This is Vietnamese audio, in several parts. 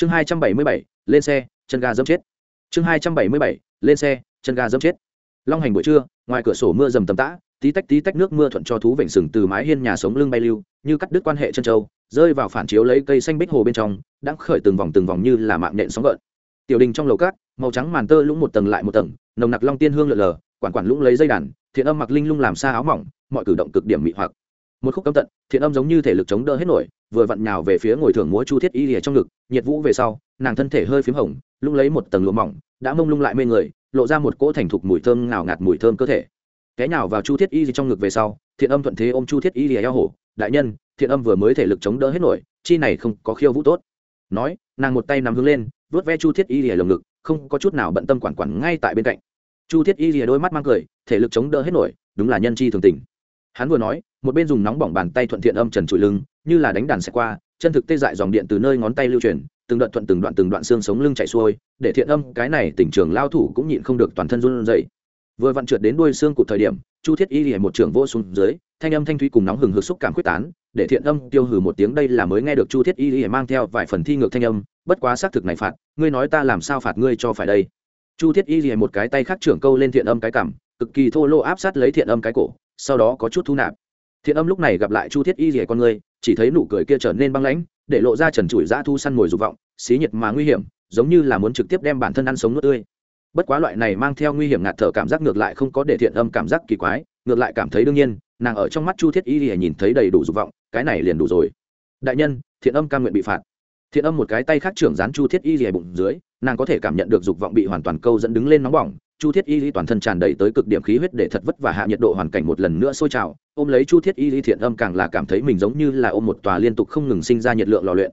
chương hai trăm bảy mươi bảy, lên xe, chân ga dẫm chết. Chương hai trăm bảy mươi bảy, lên xe, chân ga dẫm chết. Long hành buổi trưa, ngoài cửa sổ mưa dầm tầm tã, tí tách tí tách nước mưa thuận cho thú vểnh sừng từ mái hiên nhà sống lưng bay lưu, như cắt đứt quan hệ chân trâu rơi vào phản chiếu lấy cây xanh bích hồ bên trong đang khởi từng vòng từng vòng như là mạng nhện sóng gợn. Tiểu đình trong lầu cát, màu trắng màn tơ lũng một tầng lại một tầng, nồng nặc long tiên hương lượn lờ, quản quản lũng lấy dây đàn, thiện âm mặc linh lung làm xa áo mỏng, mọi cử động cực điểm mị hoặc một khúc cấm tận, thiện âm giống như thể lực chống đỡ hết nổi, vừa vặn nhào về phía ngồi thưởng múa chu thiết y lìa trong ngực, nhiệt vũ về sau, nàng thân thể hơi p h í m hồng, lung lấy một tầng lụa mỏng, đã mông lung lại mê người, lộ ra một cỗ thành thục mùi thơm ngào ngạt mùi thơm cơ thể. Cái nhào vào chu thiết y trong ngực về sau, thiện âm thuận thế ôm chu thiết y lìa eo hổ, đại nhân, thiện âm vừa mới thể lực chống đỡ hết nổi, chi này không có khiêu vũ tốt. Nói, nàng một tay nằm hướng lên vớt ve chu thiết y lìa lồng ngực, không có chút nào bận tâm quản quản ngay tại bên cạnh. Chu thiết y lìa đôi mắt mang cười, thể lực chống đỡ hết nổi, đúng là nhân chi thường tình hắn vừa nói, một bên dùng nóng bỏng bàn tay thuận thiện âm trần trụi lưng, như là đánh đàn xe qua, chân thực tê dại dòng điện từ nơi ngón tay lưu truyền từng đoạn thuận từng đoạn từng đoạn xương sống lưng chạy xuôi, để thiện âm cái này tỉnh trường lao thủ cũng nhịn không được toàn thân run rẩy. Vừa vặn trượt đến đuôi xương cụt thời điểm, chu thiết y lìa một trưởng vô xuống dưới, thanh âm thanh thúy cùng nóng hừng hực xúc cảm quyết tán, để thiện âm tiêu hử một tiếng đây là mới nghe được chu thiết y lìa mang theo vài phần thi ngược thanh âm, bất quá xác thực này phạt, ngươi nói ta làm sao phạt ngươi cho phải đây? Chu thiết y lìa một cái tay khác trưởng câu lên thiện âm cái cảm, cực kỳ thô lô áp sát lấy thiện âm cái cổ sau đó có chút thu nạp. Thiện âm lúc này gặp lại chu thiết y rỉa con người, chỉ thấy nụ cười kia trở nên băng lãnh để lộ ra trần trụi dã thu săn mồi dục vọng xí nhiệt mà nguy hiểm giống như là muốn trực tiếp đem bản thân ăn sống nuốt tươi. Bất quá loại này mang theo nguy hiểm ngạt thở cảm giác ngược lại không có để thiện âm cảm giác kỳ quái ngược lại cảm thấy đương nhiên nàng ở trong mắt chu thiết y rỉa nhìn thấy đầy đủ dục vọng cái này liền đủ rồi. Đại nhân thiện âm cam nguyện bị phạt. Thiện âm một cái tay khác trưởng dán chu thiết y rỉa bụng dưới nàng có thể cảm nhận được dục vọng bị hoàn toàn câu dẫn đứng lên nóng bỏng chu thiết y lý toàn thân tràn đầy tới cực điểm khí huyết để thật vất và hạ nhiệt độ hoàn cảnh một lần nữa sôi trào. Ôm lấy chu thiết y lý thiện âm càng là cảm thấy mình giống như là ôm một tòa liên tục không ngừng sinh ra nhiệt lượng lò luyện.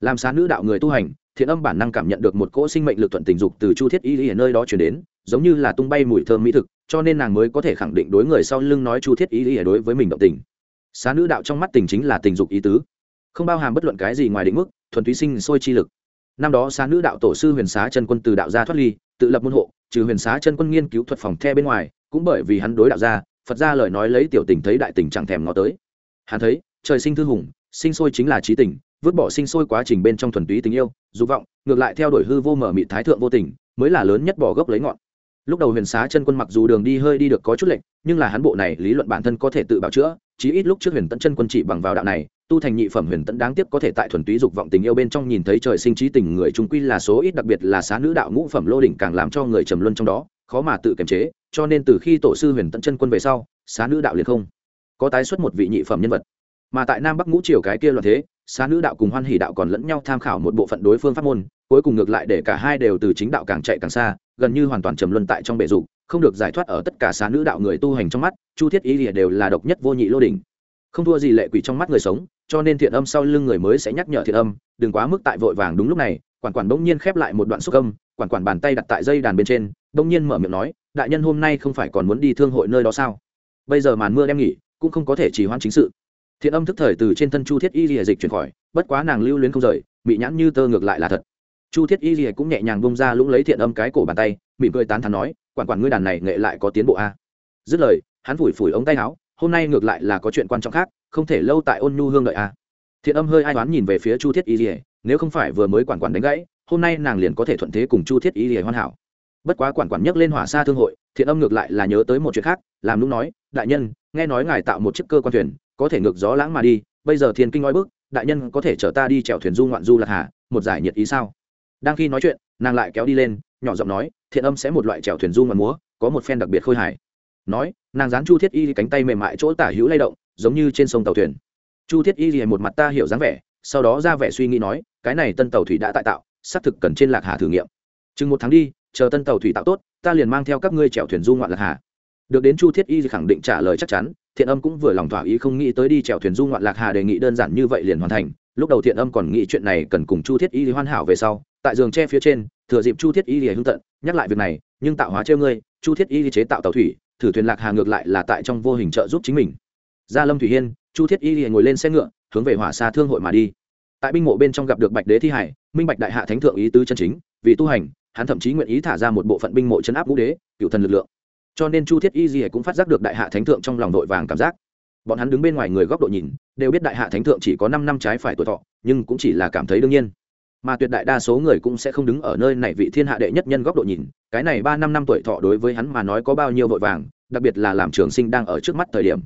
Làm xá nữ đạo người tu hành, thiện âm bản năng cảm nhận được một cỗ sinh mệnh lực thuận tình dục từ chu thiết y lý ở nơi đó chuyển đến, giống như là tung bay mùi thơm mỹ thực, cho nên nàng mới có thể khẳng định đối người sau lưng nói chu thiết y lý đối với mình động tình. Xá nữ đạo trong mắt tình chính là tình dục ý tứ. Không bao hàm bất luận cái gì ngoài định mức, thuần túy sinh sôi chi lực. Năm đó xá nữ đạo tổ sư huyền xá chân quân từ đạo gia thoát ly, tự lập môn hộ trừ huyền xá chân quân nghiên cứu thuật phòng the bên ngoài, cũng bởi vì hắn đối đạo gia, phật gia lời nói lấy tiểu tình thấy đại tình chẳng thèm ngó tới. Hắn thấy, trời sinh thư hùng, sinh sôi chính là trí tình, vứt bỏ sinh sôi quá trình bên trong thuần túy tình yêu, dục vọng, ngược lại theo đuổi hư vô mở mị thái thượng vô tình, mới là lớn nhất bỏ gốc lấy ngọn. Lúc đầu huyền xá chân quân mặc dù đường đi hơi đi được có chút lệnh nhưng là hắn bộ này lý luận bản thân có thể tự bảo chữa, chí ít lúc trước huyền tận chân quân chỉ bằng vào đạo này tu thành nhị phẩm huyền tận đáng tiếc có thể tại thuần túy dục vọng tình yêu bên trong nhìn thấy trời sinh trí tình người trung quy là số ít, đặc biệt là xá nữ đạo ngũ phẩm lô đỉnh càng làm cho người trầm luân trong đó, khó mà tự kiềm chế, cho nên từ khi tổ sư huyền tận chân quân về sau, xá nữ đạo liền không có tái xuất một vị nhị phẩm nhân vật. Mà tại nam bắc ngũ triều cái kia loạn thế, xá nữ đạo cùng hoan hỷ đạo còn lẫn nhau tham khảo một bộ phận đối phương pháp môn, cuối cùng ngược lại để cả hai đều từ chính đạo càng chạy càng xa, gần như hoàn toàn trầm luân tại trong bể dục, không được giải thoát ở tất cả xá nữ đạo người tu hành trong mắt, chu thiết ý lìa đều là độc nhất vô nhị lô đỉnh. Không thua gì lệ quỷ trong mắt người sống cho nên thiện âm sau lưng người mới sẽ nhắc nhở thiện âm, đừng quá mức tại vội vàng đúng lúc này, quản quản bỗng nhiên khép lại một đoạn xúc âm, quản quản bàn tay đặt tại dây đàn bên trên, bỗng nhiên mở miệng nói, đại nhân hôm nay không phải còn muốn đi thương hội nơi đó sao? Bây giờ màn mưa đem nghỉ, cũng không có thể chỉ hoãn chính sự. Thiện âm thức thời từ trên thân chu thiết y lìa dịch chuyển khỏi, bất quá nàng lưu luyến không rời bị nhãn như tơ ngược lại là thật. Chu thiết y lìa cũng nhẹ nhàng bông ra lũng lấy thiện âm cái cổ bàn tay, mỉm cười tán thắn nói, quản quản ngươi đàn này nghệ lại có tiến bộ a. Dứt lời, hắn phủi phủi ống tay áo, hôm nay ngược lại là có chuyện quan trọng khác không thể lâu tại ôn nhu hương đợi a thiện âm hơi ai toán nhìn về phía chu thiết y lìa, nếu không phải vừa mới quản quản đánh gãy, hôm nay nàng liền có thể thuận thế cùng chu thiết y lìa hoàn hảo. Bất quá quản quản nhấc lên hỏa xa thương hội, thiện âm ngược lại là nhớ tới một chuyện khác, làm lúc nói, đại nhân, nghe nói ngài tạo một chiếc cơ quan thuyền, có thể ngược gió lãng mà đi, bây giờ thiên kinh nói bước đại nhân có thể chở ta đi chèo thuyền du ngoạn du lạc hà, một giải nhiệt ý sao? Đang khi nói chuyện, nàng lại kéo đi lên, nhỏ giọng nói, thiện âm sẽ một loại chèo thuyền du ngoạn múa, có một phen đặc biệt khôi hài. Nói, nàng dán chu thiết y cánh tay mềm mại chỗ tả hữu lay động giống như trên sông tàu thuyền. Chu thiết y một mặt ta hiểu dáng vẻ, sau đó ra vẻ suy nghĩ nói, cái này tân tàu thủy đã tại tạo, xác thực cần trên lạc hà thử nghiệm. Chừng một tháng đi, chờ tân tàu thủy tạo tốt, ta liền mang theo các ngươi chèo thuyền du ngoạn lạc hà. Được đến chu thiết y khẳng định trả lời chắc chắn, thiện âm cũng vừa lòng thỏa ý không nghĩ tới đi chèo thuyền du ngoạn lạc hà đề nghị đơn giản như vậy liền hoàn thành. Lúc đầu thiện âm còn nghĩ chuyện này cần cùng chu thiết y hoàn hảo về sau, tại giường tre phía trên, thừa dịp chu thiết y hưng tận, nhắc lại việc này, nhưng tạo hóa treo ngươi, chu thiết y chế tạo tàu thủy, thử thuyền lạc hà ngược lại là tại trong vô hình trợ giúp chính mình gia lâm thủy hiên, chu thiết y ngồi lên xe ngựa, hướng về hỏa xa thương hội mà đi. Tại binh mộ bên trong gặp được bạch đế thi hải, minh bạch đại hạ thánh thượng ý tứ chân chính, vì tu hành, hắn thậm chí nguyện ý thả ra một bộ phận binh mộ chấn áp ngũ đế, cựu thần lực lượng. Cho nên chu thiết y gì cũng phát giác được đại hạ thánh thượng trong lòng đội vàng cảm giác. Bọn hắn đứng bên ngoài người góc độ nhìn, đều biết đại hạ thánh thượng chỉ có năm năm trái phải tuổi thọ, nhưng cũng chỉ là cảm thấy đương nhiên. Mà tuyệt đại đa số người cũng sẽ không đứng ở nơi này vị thiên hạ đệ nhất nhân góc độ nhìn, cái này ba năm năm tuổi thọ đối với hắn mà nói có bao nhiêu vội vàng, đặc biệt là làm trường sinh đang ở trước mắt thời điểm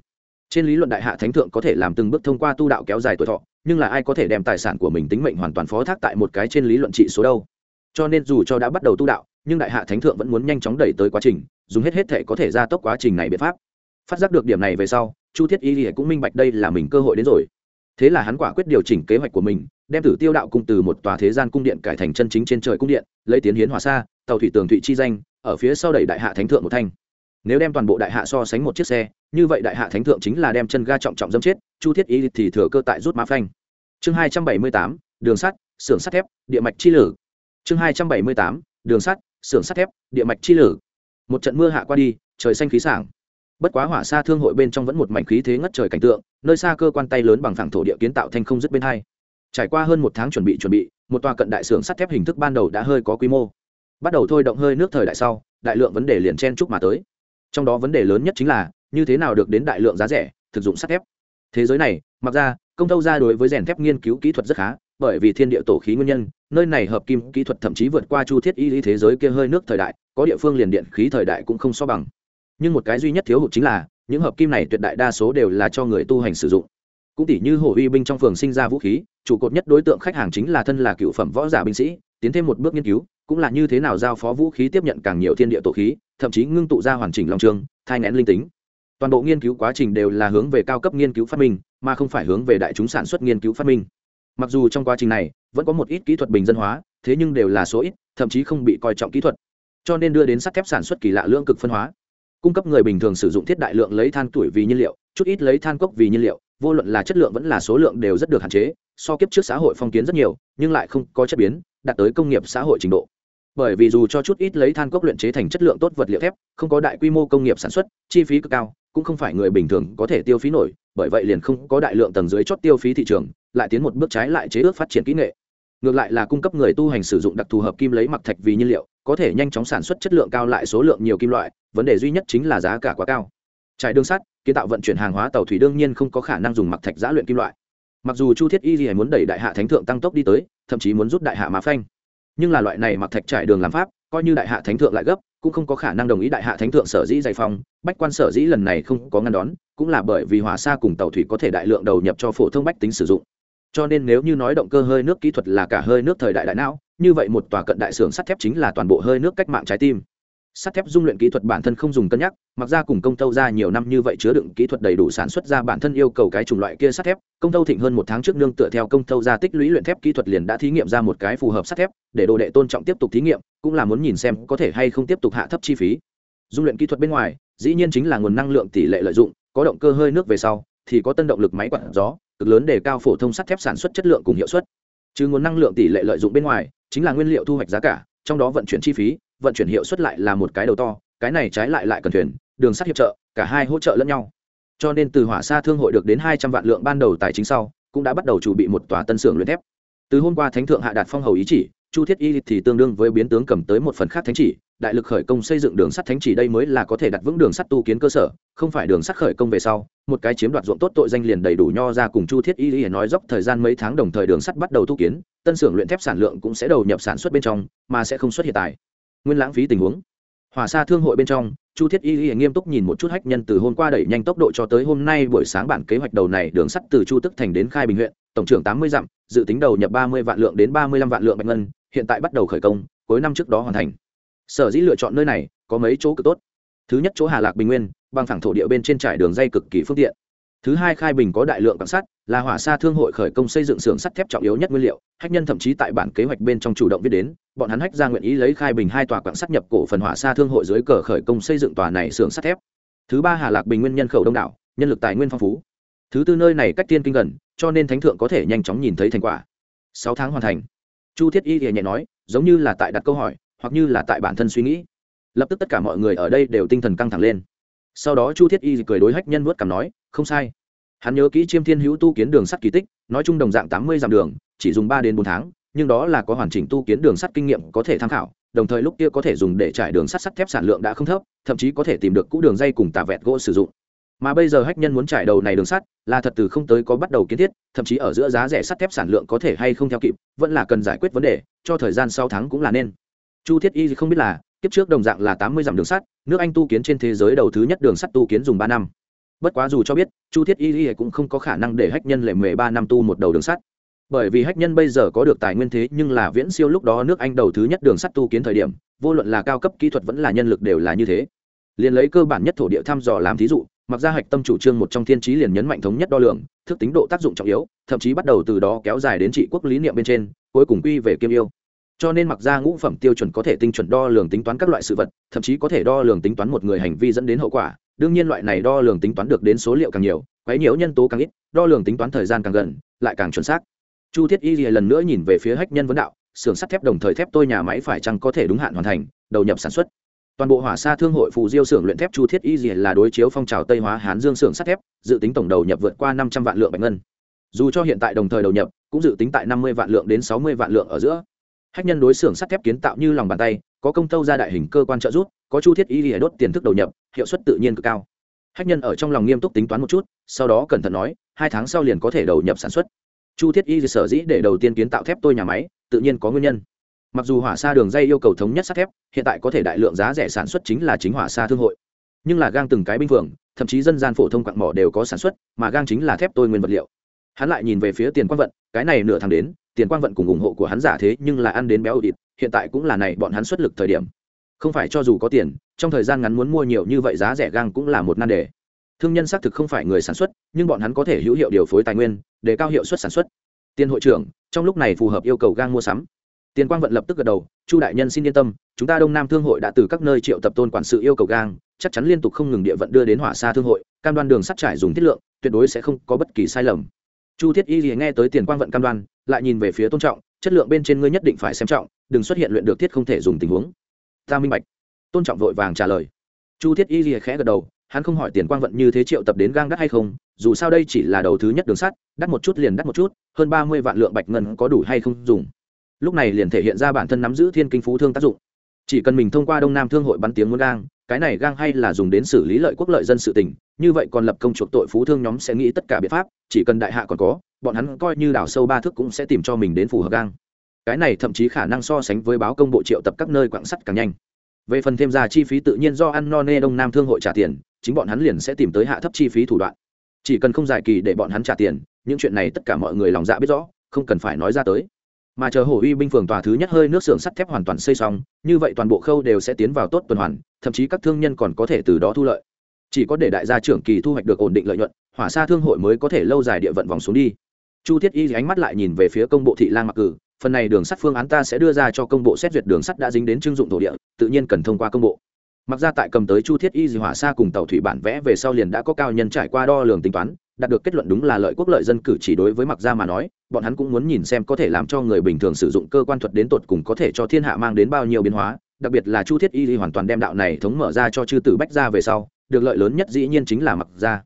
trên lý luận đại hạ thánh thượng có thể làm từng bước thông qua tu đạo kéo dài tuổi thọ, nhưng là ai có thể đem tài sản của mình tính mệnh hoàn toàn phó thác tại một cái trên lý luận trị số đâu? Cho nên dù cho đã bắt đầu tu đạo, nhưng đại hạ thánh thượng vẫn muốn nhanh chóng đẩy tới quá trình, dùng hết hết thể có thể gia tốc quá trình này biện pháp. Phát giác được điểm này về sau, chu thiết y cũng minh bạch đây là mình cơ hội đến rồi. Thế là hắn quả quyết điều chỉnh kế hoạch của mình, đem tử tiêu đạo cung từ một tòa thế gian cung điện cải thành chân chính trên trời cung điện, lấy tiến hiến hòa xa tàu thủy tường thụy chi danh, ở phía sau đẩy đại hạ thánh thượng một thanh nếu đem toàn bộ đại hạ so sánh một chiếc xe, như vậy đại hạ thánh thượng chính là đem chân ga trọng trọng dâm chết, chu thiết y thì thừa cơ tại rút mã phanh. Chương hai trăm bảy mươi tám, đường sắt, xưởng sắt thép, địa mạch chi lử. Chương hai trăm bảy mươi tám, đường sắt, xưởng sắt thép, địa mạch chi lử. Một trận mưa hạ qua đi, trời xanh khí sảng. Bất quá hỏa xa thương hội bên trong vẫn một mảnh khí thế ngất trời cảnh tượng, nơi xa cơ quan tay lớn bằng phẳng thổ địa kiến tạo thành không dứt bên hai. Trải qua hơn một tháng chuẩn bị chuẩn bị, một tòa cận đại xưởng sắt thép hình thức ban đầu đã hơi có quy mô. Bắt đầu thôi động hơi nước thời đại sau, đại lượng vấn đề liền chen chúc mà tới trong đó vấn đề lớn nhất chính là, như thế nào được đến đại lượng giá rẻ, thực dụng sắt thép. Thế giới này, mặc ra, công tâu ra đối với rèn thép nghiên cứu kỹ thuật rất khá, bởi vì thiên địa tổ khí nguyên nhân, nơi này hợp kim kỹ thuật thậm chí vượt qua chu thiết y lý thế giới kia hơi nước thời đại, có địa phương liền điện khí thời đại cũng không so bằng. Nhưng một cái duy nhất thiếu hụt chính là, những hợp kim này tuyệt đại đa số đều là cho người tu hành sử dụng. Cũng tỷ như hổ uy binh trong phường sinh ra vũ khí, trụ cột nhất đối tượng khách hàng chính là thân là cựu phẩm võ giả binh sĩ, tiến thêm một bước nghiên cứu, cũng là như thế nào giao phó vũ khí tiếp nhận càng nhiều thiên địa tổ khí thậm chí ngưng tụ ra hoàn chỉnh long trường thai ngén linh tính. Toàn bộ nghiên cứu quá trình đều là hướng về cao cấp nghiên cứu phát minh, mà không phải hướng về đại chúng sản xuất nghiên cứu phát minh. Mặc dù trong quá trình này, vẫn có một ít kỹ thuật bình dân hóa, thế nhưng đều là số ít, thậm chí không bị coi trọng kỹ thuật. Cho nên đưa đến sắt thép sản xuất kỳ lạ lương cực phân hóa. Cung cấp người bình thường sử dụng thiết đại lượng lấy than tuổi vì nhiên liệu, chút ít lấy than cốc vì nhiên liệu, vô luận là chất lượng vẫn là số lượng đều rất được hạn chế, so kiếp trước xã hội phong kiến rất nhiều, nhưng lại không có chất biến, đạt tới công nghiệp xã hội trình độ bởi vì dù cho chút ít lấy than cốc luyện chế thành chất lượng tốt vật liệu thép, không có đại quy mô công nghiệp sản xuất, chi phí cực cao, cũng không phải người bình thường có thể tiêu phí nổi, bởi vậy liền không có đại lượng tầng dưới chót tiêu phí thị trường, lại tiến một bước trái lại chế ước phát triển kỹ nghệ. Ngược lại là cung cấp người tu hành sử dụng đặc thù hợp kim lấy mặc thạch vì nhiên liệu, có thể nhanh chóng sản xuất chất lượng cao lại số lượng nhiều kim loại, vấn đề duy nhất chính là giá cả quá cao. Trải đường sắt, kiến tạo vận chuyển hàng hóa tàu thủy đương nhiên không có khả năng dùng mặc thạch giã luyện kim loại. Mặc dù chu thiết y gì muốn đẩy đại hạ thánh thượng tăng tốc đi tới, thậm chí muốn rút đại hạ má phanh nhưng là loại này mặc thạch trải đường làm pháp, coi như đại hạ thánh thượng lại gấp, cũng không có khả năng đồng ý đại hạ thánh thượng sở dĩ giải phong bách quan sở dĩ lần này không có ngăn đón, cũng là bởi vì hỏa xa cùng tàu thủy có thể đại lượng đầu nhập cho phổ thông bách tính sử dụng. Cho nên nếu như nói động cơ hơi nước kỹ thuật là cả hơi nước thời đại đại não, như vậy một tòa cận đại xưởng sắt thép chính là toàn bộ hơi nước cách mạng trái tim sắt thép dung luyện kỹ thuật bản thân không dùng cân nhắc, mặc ra cùng công tâu ra nhiều năm như vậy chứa đựng kỹ thuật đầy đủ sản xuất ra bản thân yêu cầu cái chủng loại kia sắt thép, công tâu thịnh hơn một tháng trước nương tựa theo công tâu ra tích lũy luyện thép kỹ thuật liền đã thí nghiệm ra một cái phù hợp sắt thép, để đồ đệ tôn trọng tiếp tục thí nghiệm, cũng là muốn nhìn xem có thể hay không tiếp tục hạ thấp chi phí. Dung luyện kỹ thuật bên ngoài, dĩ nhiên chính là nguồn năng lượng tỷ lệ lợi dụng, có động cơ hơi nước về sau, thì có tân động lực máy quạt gió, cực lớn để cao phổ thông sắt thép sản xuất chất lượng cùng hiệu suất. Trừ nguồn năng lượng tỷ lệ lợi dụng bên ngoài, chính là nguyên liệu thu hoạch giá cả, trong đó vận chuyển chi phí vận chuyển hiệu suất lại là một cái đầu to, cái này trái lại lại cần thuyền, đường sắt hiệp trợ, cả hai hỗ trợ lẫn nhau. Cho nên từ hỏa xa thương hội được đến hai trăm vạn lượng ban đầu tài chính sau, cũng đã bắt đầu chuẩn bị một tòa tân xưởng luyện thép. Từ hôm qua thánh thượng hạ đạt phong hầu ý chỉ, chu thiết y thì tương đương với biến tướng cầm tới một phần khác thánh chỉ, đại lực khởi công xây dựng đường sắt thánh chỉ đây mới là có thể đặt vững đường sắt tu kiến cơ sở, không phải đường sắt khởi công về sau, một cái chiếm đoạt ruộng tốt tội danh liền đầy đủ nho ra cùng chu thiết y y nói dốc thời gian mấy tháng đồng thời đường sắt bắt đầu tu kiến, tân xưởng luyện thép sản lượng cũng sẽ đầu nhập sản xuất bên trong, mà sẽ không xuất hiện tại nguyên lãng phí tình huống. Hòa xa thương hội bên trong, chu thiết y y nghiêm túc nhìn một chút hách nhân từ hôm qua đẩy nhanh tốc độ cho tới hôm nay buổi sáng bản kế hoạch đầu này đường sắt từ chu tức thành đến khai bình huyện, tổng trưởng tám mươi dặm, dự tính đầu nhập ba mươi vạn lượng đến ba mươi lăm vạn lượng bạch ngân, hiện tại bắt đầu khởi công, cuối năm trước đó hoàn thành. Sở dĩ lựa chọn nơi này, có mấy chỗ cực tốt. Thứ nhất chỗ hà lạc bình nguyên, bằng thẳng thổ địa bên trên trải đường dây cực kỳ phương tiện thứ hai khai bình có đại lượng quảng sắt, là hỏa xa thương hội khởi công xây dựng xưởng sắt thép trọng yếu nhất nguyên liệu. Hách nhân thậm chí tại bản kế hoạch bên trong chủ động viết đến, bọn hắn hách ra nguyện ý lấy khai bình hai tòa quảng sắt nhập cổ phần hỏa xa thương hội dưới cờ khởi công xây dựng tòa này xưởng sắt thép. Thứ ba hà lạc bình nguyên nhân khẩu đông đảo, nhân lực tài nguyên phong phú. Thứ tư nơi này cách tiên kinh gần, cho nên thánh thượng có thể nhanh chóng nhìn thấy thành quả. Sáu tháng hoàn thành. Chu thiết y thì nhẹ nói, giống như là tại đặt câu hỏi, hoặc như là tại bản thân suy nghĩ. Lập tức tất cả mọi người ở đây đều tinh thần căng thẳng lên sau đó chu thiết y cười đối hách nhân vớt cảm nói, không sai. Hắn nhớ kỹ chiêm thiên hữu tu kiến đường sắt kỳ tích, nói chung đồng dạng tám mươi dặm đường, chỉ dùng ba đến bốn tháng, nhưng đó là có hoàn chỉnh tu kiến đường sắt kinh nghiệm có thể tham khảo, đồng thời lúc kia có thể dùng để trải đường sắt sắt thép sản lượng đã không thấp, thậm chí có thể tìm được cũ đường dây cùng tà vẹt gỗ sử dụng. Mà bây giờ hách nhân muốn trải đầu này đường sắt, là thật từ không tới có bắt đầu kiến thiết, thậm chí ở giữa giá rẻ sắt thép sản lượng có thể hay không theo kịp, vẫn là cần giải quyết vấn đề, cho thời gian sau tháng cũng là nên. Chu thiết y không biết là kiếp trước đồng dạng là tám mươi dặm đường sắt, nước anh tu kiến trên thế giới đầu thứ nhất đường sắt tu kiến dùng ba năm. Bất quá dù cho biết, chu thiết y cũng không có khả năng để hách nhân lệ mề ba năm tu một đầu đường sắt. Bởi vì hách nhân bây giờ có được tài nguyên thế nhưng là viễn siêu lúc đó nước anh đầu thứ nhất đường sắt tu kiến thời điểm, vô luận là cao cấp kỹ thuật vẫn là nhân lực đều là như thế. Liền lấy cơ bản nhất thổ địa thăm dò làm thí dụ, mặc ra hạch tâm chủ trương một trong thiên trí liền nhấn mạnh thống nhất đo lường, thức tính độ tác dụng trọng yếu, thậm chí bắt đầu từ đó kéo dài đến trị quốc lý niệm bên trên, cuối cùng quy về kiêm yêu cho nên mặc ra ngũ phẩm tiêu chuẩn có thể tinh chuẩn đo lường tính toán các loại sự vật, thậm chí có thể đo lường tính toán một người hành vi dẫn đến hậu quả. Đương nhiên loại này đo lường tính toán được đến số liệu càng nhiều, quấy nhiễu nhân tố càng ít, đo lường tính toán thời gian càng gần, lại càng chuẩn xác. Chu thiết y lần nữa nhìn về phía hách nhân vấn đạo, xưởng sắt thép đồng thời thép tôi nhà máy phải chăng có thể đúng hạn hoàn thành, đầu nhập sản xuất. Toàn bộ hỏa xa thương hội phù diêu xưởng luyện thép chu thiết y là đối chiếu phong trào tây hóa hán dương xưởng sắt thép, dự tính tổng đầu nhập vượt qua năm trăm vạn lượng bạch ngân. Dù cho hiện tại đồng thời đầu nhập, cũng dự tính tại năm mươi vạn lượng đến sáu mươi vạn lượng ở giữa hách nhân đối xưởng sắt thép kiến tạo như lòng bàn tay, có công tâu ra đại hình cơ quan trợ giúp, có chu thiết y lìa đốt tiền thức đầu nhập, hiệu suất tự nhiên cực cao. Hách nhân ở trong lòng nghiêm túc tính toán một chút, sau đó cẩn thận nói, hai tháng sau liền có thể đầu nhập sản xuất. Chu thiết y sở dĩ để đầu tiên kiến tạo thép tôi nhà máy, tự nhiên có nguyên nhân. Mặc dù hỏa xa đường dây yêu cầu thống nhất sắt thép, hiện tại có thể đại lượng giá rẻ sản xuất chính là chính hỏa xa thương hội. Nhưng là gang từng cái binh phường, thậm chí dân gian phổ thông quặng mỏ đều có sản xuất, mà gang chính là thép tôi nguyên vật liệu. Hắn lại nhìn về phía tiền quang vận, cái này nửa tháng đến tiền quang vận cùng ủng hộ của hắn giả thế nhưng là ăn đến béo ịt hiện tại cũng là này bọn hắn xuất lực thời điểm. Không phải cho dù có tiền, trong thời gian ngắn muốn mua nhiều như vậy giá rẻ gang cũng là một nan đề. Thương nhân xác thực không phải người sản xuất, nhưng bọn hắn có thể hữu hiệu điều phối tài nguyên, để cao hiệu suất sản xuất. Tiền hội trưởng, trong lúc này phù hợp yêu cầu gang mua sắm. Tiền quang vận lập tức gật đầu, chu đại nhân xin yên tâm, chúng ta đông nam thương hội đã từ các nơi triệu tập tôn quản sự yêu cầu gang chắc chắn liên tục không ngừng địa vận đưa đến hỏa xa thương hội, cam đoan đường sắt trải dùng thiết lượng, tuyệt đối sẽ không có bất kỳ sai lầm. Chu thiết y nghe tới tiền quang vận cam đoan lại nhìn về phía tôn trọng, chất lượng bên trên ngươi nhất định phải xem trọng, đừng xuất hiện luyện được thiết không thể dùng tình huống. Ta minh bạch. Tôn trọng vội vàng trả lời. Chu thiết y thì khẽ gật đầu, hắn không hỏi tiền quang vận như thế triệu tập đến gang đắt hay không, dù sao đây chỉ là đầu thứ nhất đường sắt, đắt một chút liền đắt một chút, hơn ba mươi vạn lượng bạch ngân có đủ hay không dùng. Lúc này liền thể hiện ra bản thân nắm giữ thiên kinh phú thương tác dụng. Chỉ cần mình thông qua đông nam thương hội bắn tiếng muốn gang, cái này gang hay là dùng đến xử lý lợi quốc lợi dân sự tình, như vậy còn lập công chuộc tội phú thương nhóm sẽ nghĩ tất cả biện pháp, chỉ cần đại hạ còn có bọn hắn coi như đào sâu ba thước cũng sẽ tìm cho mình đến phù hợp gang. Cái này thậm chí khả năng so sánh với báo công bộ triệu tập các nơi quảng sắt càng nhanh. Về phần thêm ra chi phí tự nhiên do ăn no nê đông nam thương hội trả tiền, chính bọn hắn liền sẽ tìm tới hạ thấp chi phí thủ đoạn. Chỉ cần không dài kỳ để bọn hắn trả tiền, những chuyện này tất cả mọi người lòng dạ biết rõ, không cần phải nói ra tới. Mà chờ hồ uy binh phường tòa thứ nhất hơi nước xưởng sắt thép hoàn toàn xây xong, như vậy toàn bộ khâu đều sẽ tiến vào tốt tuần hoàn, thậm chí các thương nhân còn có thể từ đó thu lợi. Chỉ có để đại gia trưởng kỳ thu hoạch được ổn định lợi nhuận, hỏa xa thương hội mới có thể lâu dài địa vận vòng xuống đi chu thiết y ánh mắt lại nhìn về phía công bộ thị lang mặc cử, phần này đường sắt phương án ta sẽ đưa ra cho công bộ xét duyệt đường sắt đã dính đến trưng dụng thổ địa, tự nhiên cần thông qua công bộ. Mặc ra tại cầm tới chu thiết y dị hỏa xa cùng tàu thủy bản vẽ về sau liền đã có cao nhân trải qua đo lường tính toán, đạt được kết luận đúng là lợi quốc lợi dân cử chỉ đối với mặc ra mà nói, bọn hắn cũng muốn nhìn xem có thể làm cho người bình thường sử dụng cơ quan thuật đến tột cùng có thể cho thiên hạ mang đến bao nhiêu biến hóa, đặc biệt là chu thiết y hoàn toàn đem đạo này thống mở ra cho chư tử bách ra về sau, được lợi lớn nhất dĩ nhiên chính là mặc ra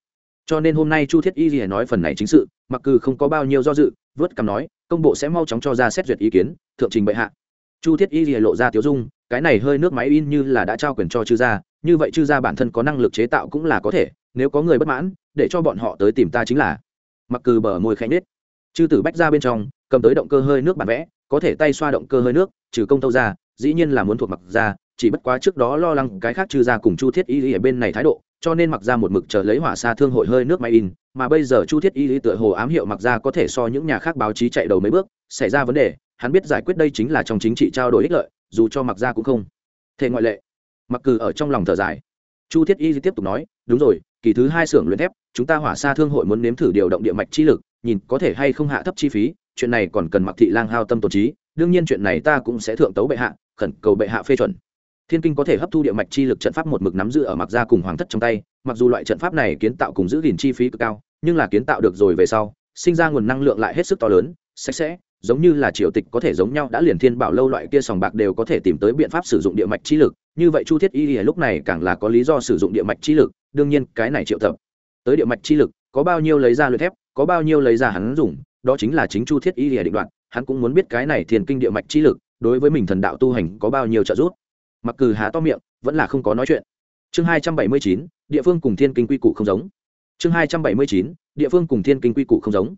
cho nên hôm nay chu thiết y nói phần này chính sự, mặc cư không có bao nhiêu do dự, vớt cằm nói, công bộ sẽ mau chóng cho ra xét duyệt ý kiến, thượng trình bệ hạ. Chu thiết y lộ ra tiếu dung, cái này hơi nước máy in như là đã trao quyền cho chư gia, như vậy chư gia bản thân có năng lực chế tạo cũng là có thể, nếu có người bất mãn, để cho bọn họ tới tìm ta chính là. Mặc cừ bờ môi khẽ nết chư tử bách ra bên trong, cầm tới động cơ hơi nước bản vẽ, có thể tay xoa động cơ hơi nước, trừ công tâu ra, dĩ nhiên là muốn thuộc mặc ra, chỉ bất quá trước đó lo lắng cái khác chư gia cùng chu thiết y ở bên này thái độ cho nên mặc ra một mực chờ lấy hỏa xa thương hội hơi nước máy in, mà bây giờ chu thiết y lý tựa hồ ám hiệu mặc ra có thể so những nhà khác báo chí chạy đầu mấy bước, xảy ra vấn đề, hắn biết giải quyết đây chính là trong chính trị trao đổi ích lợi, dù cho mặc ra cũng không thể ngoại lệ. Mặc cừ ở trong lòng thở dài. Chu thiết y tiếp tục nói, đúng rồi, kỳ thứ hai xưởng luyện thép, chúng ta hỏa xa thương hội muốn nếm thử điều động địa mạch chi lực, nhìn có thể hay không hạ thấp chi phí, chuyện này còn cần mặc thị lang hao tâm tổ trí, đương nhiên chuyện này ta cũng sẽ thượng tấu bệ hạ, khẩn cầu bệ hạ phê chuẩn thiên kinh có thể hấp thu địa mạch chi lực trận pháp một mực nắm giữ ở mặc gia cùng hoàng thất trong tay, mặc dù loại trận pháp này kiến tạo cùng giữ gìn chi phí cực cao, nhưng là kiến tạo được rồi về sau, sinh ra nguồn năng lượng lại hết sức to lớn, sạch sẽ, giống như là triều tịch có thể giống nhau đã liền thiên bảo lâu loại kia sòng bạc đều có thể tìm tới biện pháp sử dụng địa mạch chi lực, như vậy chu thiết y thì lúc này càng là có lý do sử dụng địa mạch chi lực, đương nhiên cái này triệu tập. Tới địa mạch chi lực, có bao nhiêu lấy ra luyện thép, có bao nhiêu lấy ra hắn dùng, đó chính là chính chu thiết y thì định đoạn hắn cũng muốn biết cái này thiền kinh địa mạch chi lực, đối với mình thần đạo tu hành có bao nhiêu trợ giúp mặc cừ há to miệng, vẫn là không có nói chuyện. Chương hai trăm bảy mươi chín, địa phương cùng thiên kinh quy củ không giống. Chương hai trăm bảy mươi chín, địa phương cùng thiên kinh quy củ không giống.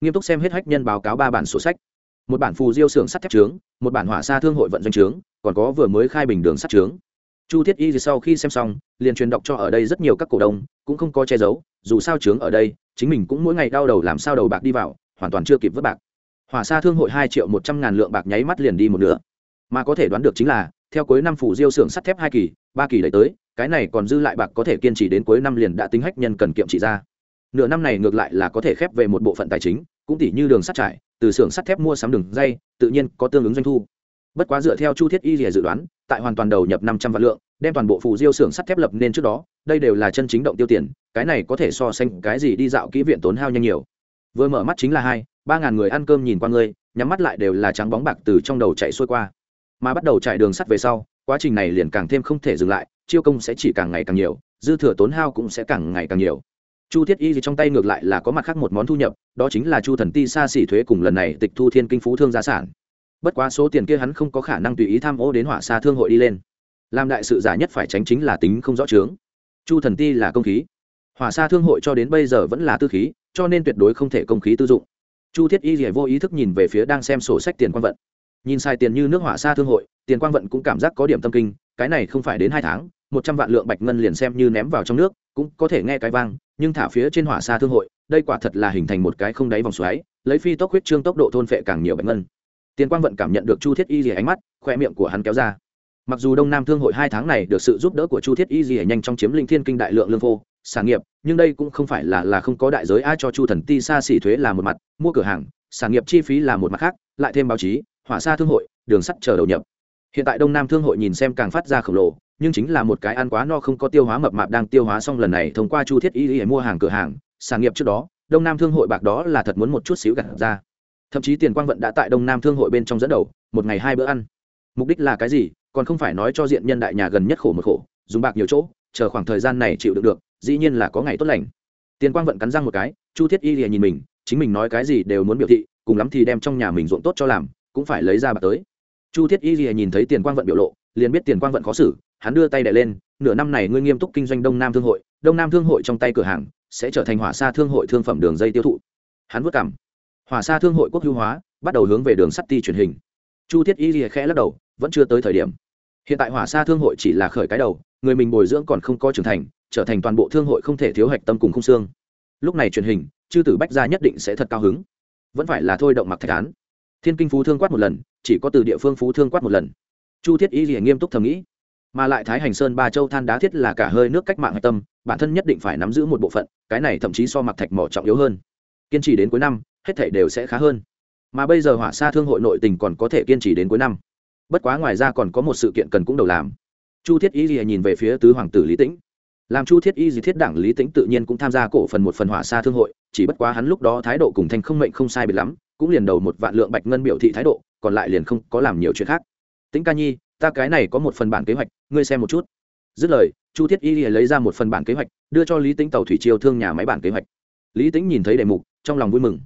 Nghiêm túc xem hết hách nhân báo cáo ba bản sổ sách. Một bản phù diêu xưởng sắt thép trướng, một bản hỏa xa thương hội vận doanh trướng, còn có vừa mới khai bình đường sắt trướng. Chu thiết y sau khi xem xong, liền truyền đọc cho ở đây rất nhiều các cổ đông, cũng không có che giấu, dù sao trướng ở đây, chính mình cũng mỗi ngày đau đầu làm sao đầu bạc đi vào, hoàn toàn chưa kịp vớt bạc. Hỏa xa thương hội hai triệu một trăm ngàn lượng bạc nháy mắt liền đi một nửa. Mà có thể đoán được chính là theo cuối năm phủ diêu xưởng sắt thép hai kỳ, ba kỳ đẩy tới, cái này còn dư lại bạc có thể kiên trì đến cuối năm liền đã tính hách nhân cần kiệm trị ra. Nửa năm này ngược lại là có thể khép về một bộ phận tài chính, cũng tỷ như đường sắt trải, từ xưởng sắt thép mua sắm đường dây, tự nhiên có tương ứng doanh thu. Bất quá dựa theo chu thiết y rìa dự đoán, tại hoàn toàn đầu nhập năm trăm vạn lượng, đem toàn bộ phụ diêu xưởng sắt thép lập nên trước đó, đây đều là chân chính động tiêu tiền, cái này có thể so sánh cái gì đi dạo kỹ viện tốn hao nhanh nhiều. Vừa mở mắt chính là hai, ba ngàn người ăn cơm nhìn qua ngươi, nhắm mắt lại đều là trắng bóng bạc từ trong đầu chạy xuôi qua mà bắt đầu chạy đường sắt về sau, quá trình này liền càng thêm không thể dừng lại, chiêu công sẽ chỉ càng ngày càng nhiều, dư thừa tốn hao cũng sẽ càng ngày càng nhiều. Chu thiết y thì trong tay ngược lại là có mặt khác một món thu nhập, đó chính là chu thần ti xa xỉ thuế cùng lần này tịch thu thiên kinh phú thương gia sản. Bất quá số tiền kia hắn không có khả năng tùy ý tham ô đến hỏa xa thương hội đi lên. Làm đại sự giả nhất phải tránh chính là tính không rõ trướng chu thần ti là công khí. Hỏa xa thương hội cho đến bây giờ vẫn là tư khí, cho nên tuyệt đối không thể công khí tư dụng. Chu thiết y thì vô ý thức nhìn về phía đang xem sổ sách tiền quan vận nhìn sai tiền như nước hỏa xa thương hội, tiền quang vận cũng cảm giác có điểm tâm kinh, cái này không phải đến hai tháng, một trăm vạn lượng bạch ngân liền xem như ném vào trong nước, cũng có thể nghe cái vang, nhưng thả phía trên hỏa xa thương hội, đây quả thật là hình thành một cái không đáy vòng xoáy, lấy phi tốc huyết trương tốc độ thôn phệ càng nhiều bạch ngân. Tiền quang vận cảm nhận được chu thiết y gì ánh mắt khoe miệng của hắn kéo ra. Mặc dù đông nam thương hội hai tháng này được sự giúp đỡ của chu thiết y gì nhanh trong chiếm linh thiên kinh đại lượng lương phô, sản nghiệp, nhưng đây cũng không phải là là không có đại giới ai cho chu thần ti xa xỉ thuế là một mặt, mua cửa hàng, sản nghiệp chi phí là một mặt khác, lại thêm báo chí hỏa xa thương hội, đường sắt chờ đầu nhập. Hiện tại đông nam thương hội nhìn xem càng phát ra khổng lồ, nhưng chính là một cái ăn quá no không có tiêu hóa mập mạp đang tiêu hóa xong lần này thông qua chu thiết y y mua hàng cửa hàng, sản nghiệp trước đó, đông nam thương hội bạc đó là thật muốn một chút xíu gặt ra. Thậm chí tiền quang vận đã tại đông nam thương hội bên trong dẫn đầu, một ngày hai bữa ăn. Mục đích là cái gì? Còn không phải nói cho diện nhân đại nhà gần nhất khổ một khổ, dùng bạc nhiều chỗ, chờ khoảng thời gian này chịu được được, dĩ nhiên là có ngày tốt lành. Tiền quang vận cắn răng một cái, chu thiết y lìa nhìn mình, chính mình nói cái gì đều muốn biểu thị, cùng lắm thì đem trong nhà mình ruộng tốt cho làm cũng phải lấy ra bạc tới. Chu thiết y lìa nhìn thấy tiền quang vận biểu lộ, liền biết tiền quang vận khó xử, hắn đưa tay đẻ lên, nửa năm này ngươi nghiêm túc kinh doanh đông nam thương hội, đông nam thương hội trong tay cửa hàng sẽ trở thành hỏa xa thương hội thương phẩm đường dây tiêu thụ. Hắn vất cảm hỏa xa thương hội quốc hữu hóa, bắt đầu hướng về đường sắt ti truyền hình. Chu thiết y lìa khẽ lắc đầu, vẫn chưa tới thời điểm. Hiện tại hỏa xa thương hội chỉ là khởi cái đầu, người mình bồi dưỡng còn không có trưởng thành, trở thành toàn bộ thương hội không thể thiếu hạch tâm cùng không xương. Lúc này truyền hình, chư tử bách gia nhất định sẽ thật cao hứng. Vẫn phải là thôi động mặc thạch án thiên kinh phú thương quát một lần, chỉ có từ địa phương phú thương quát một lần. Chu thiết y gì nghiêm túc thầm nghĩ, mà lại thái hành sơn ba châu than đá thiết là cả hơi nước cách mạng hạch tâm, bản thân nhất định phải nắm giữ một bộ phận, cái này thậm chí so mặc thạch mỏ trọng yếu hơn. Kiên trì đến cuối năm, hết thảy đều sẽ khá hơn. Mà bây giờ hỏa xa thương hội nội tình còn có thể kiên trì đến cuối năm. Bất quá ngoài ra còn có một sự kiện cần cũng đầu làm. Chu thiết y gì nhìn về phía tứ hoàng tử lý tĩnh. Làm chu thiết y gì thiết đảng lý tĩnh tự nhiên cũng tham gia cổ phần một phần hỏa xa thương hội, chỉ bất quá hắn lúc đó thái độ cùng thanh không mệnh không sai biệt lắm cũng liền đầu một vạn lượng bạch ngân biểu thị thái độ, còn lại liền không có làm nhiều chuyện khác. Tĩnh ca nhi, ta cái này có một phần bản kế hoạch, ngươi xem một chút. Dứt lời, chu thiết y lấy ra một phần bản kế hoạch, đưa cho lý tĩnh tàu thủy triều thương nhà máy bản kế hoạch. Lý tĩnh nhìn thấy đề mục, trong lòng vui mừng.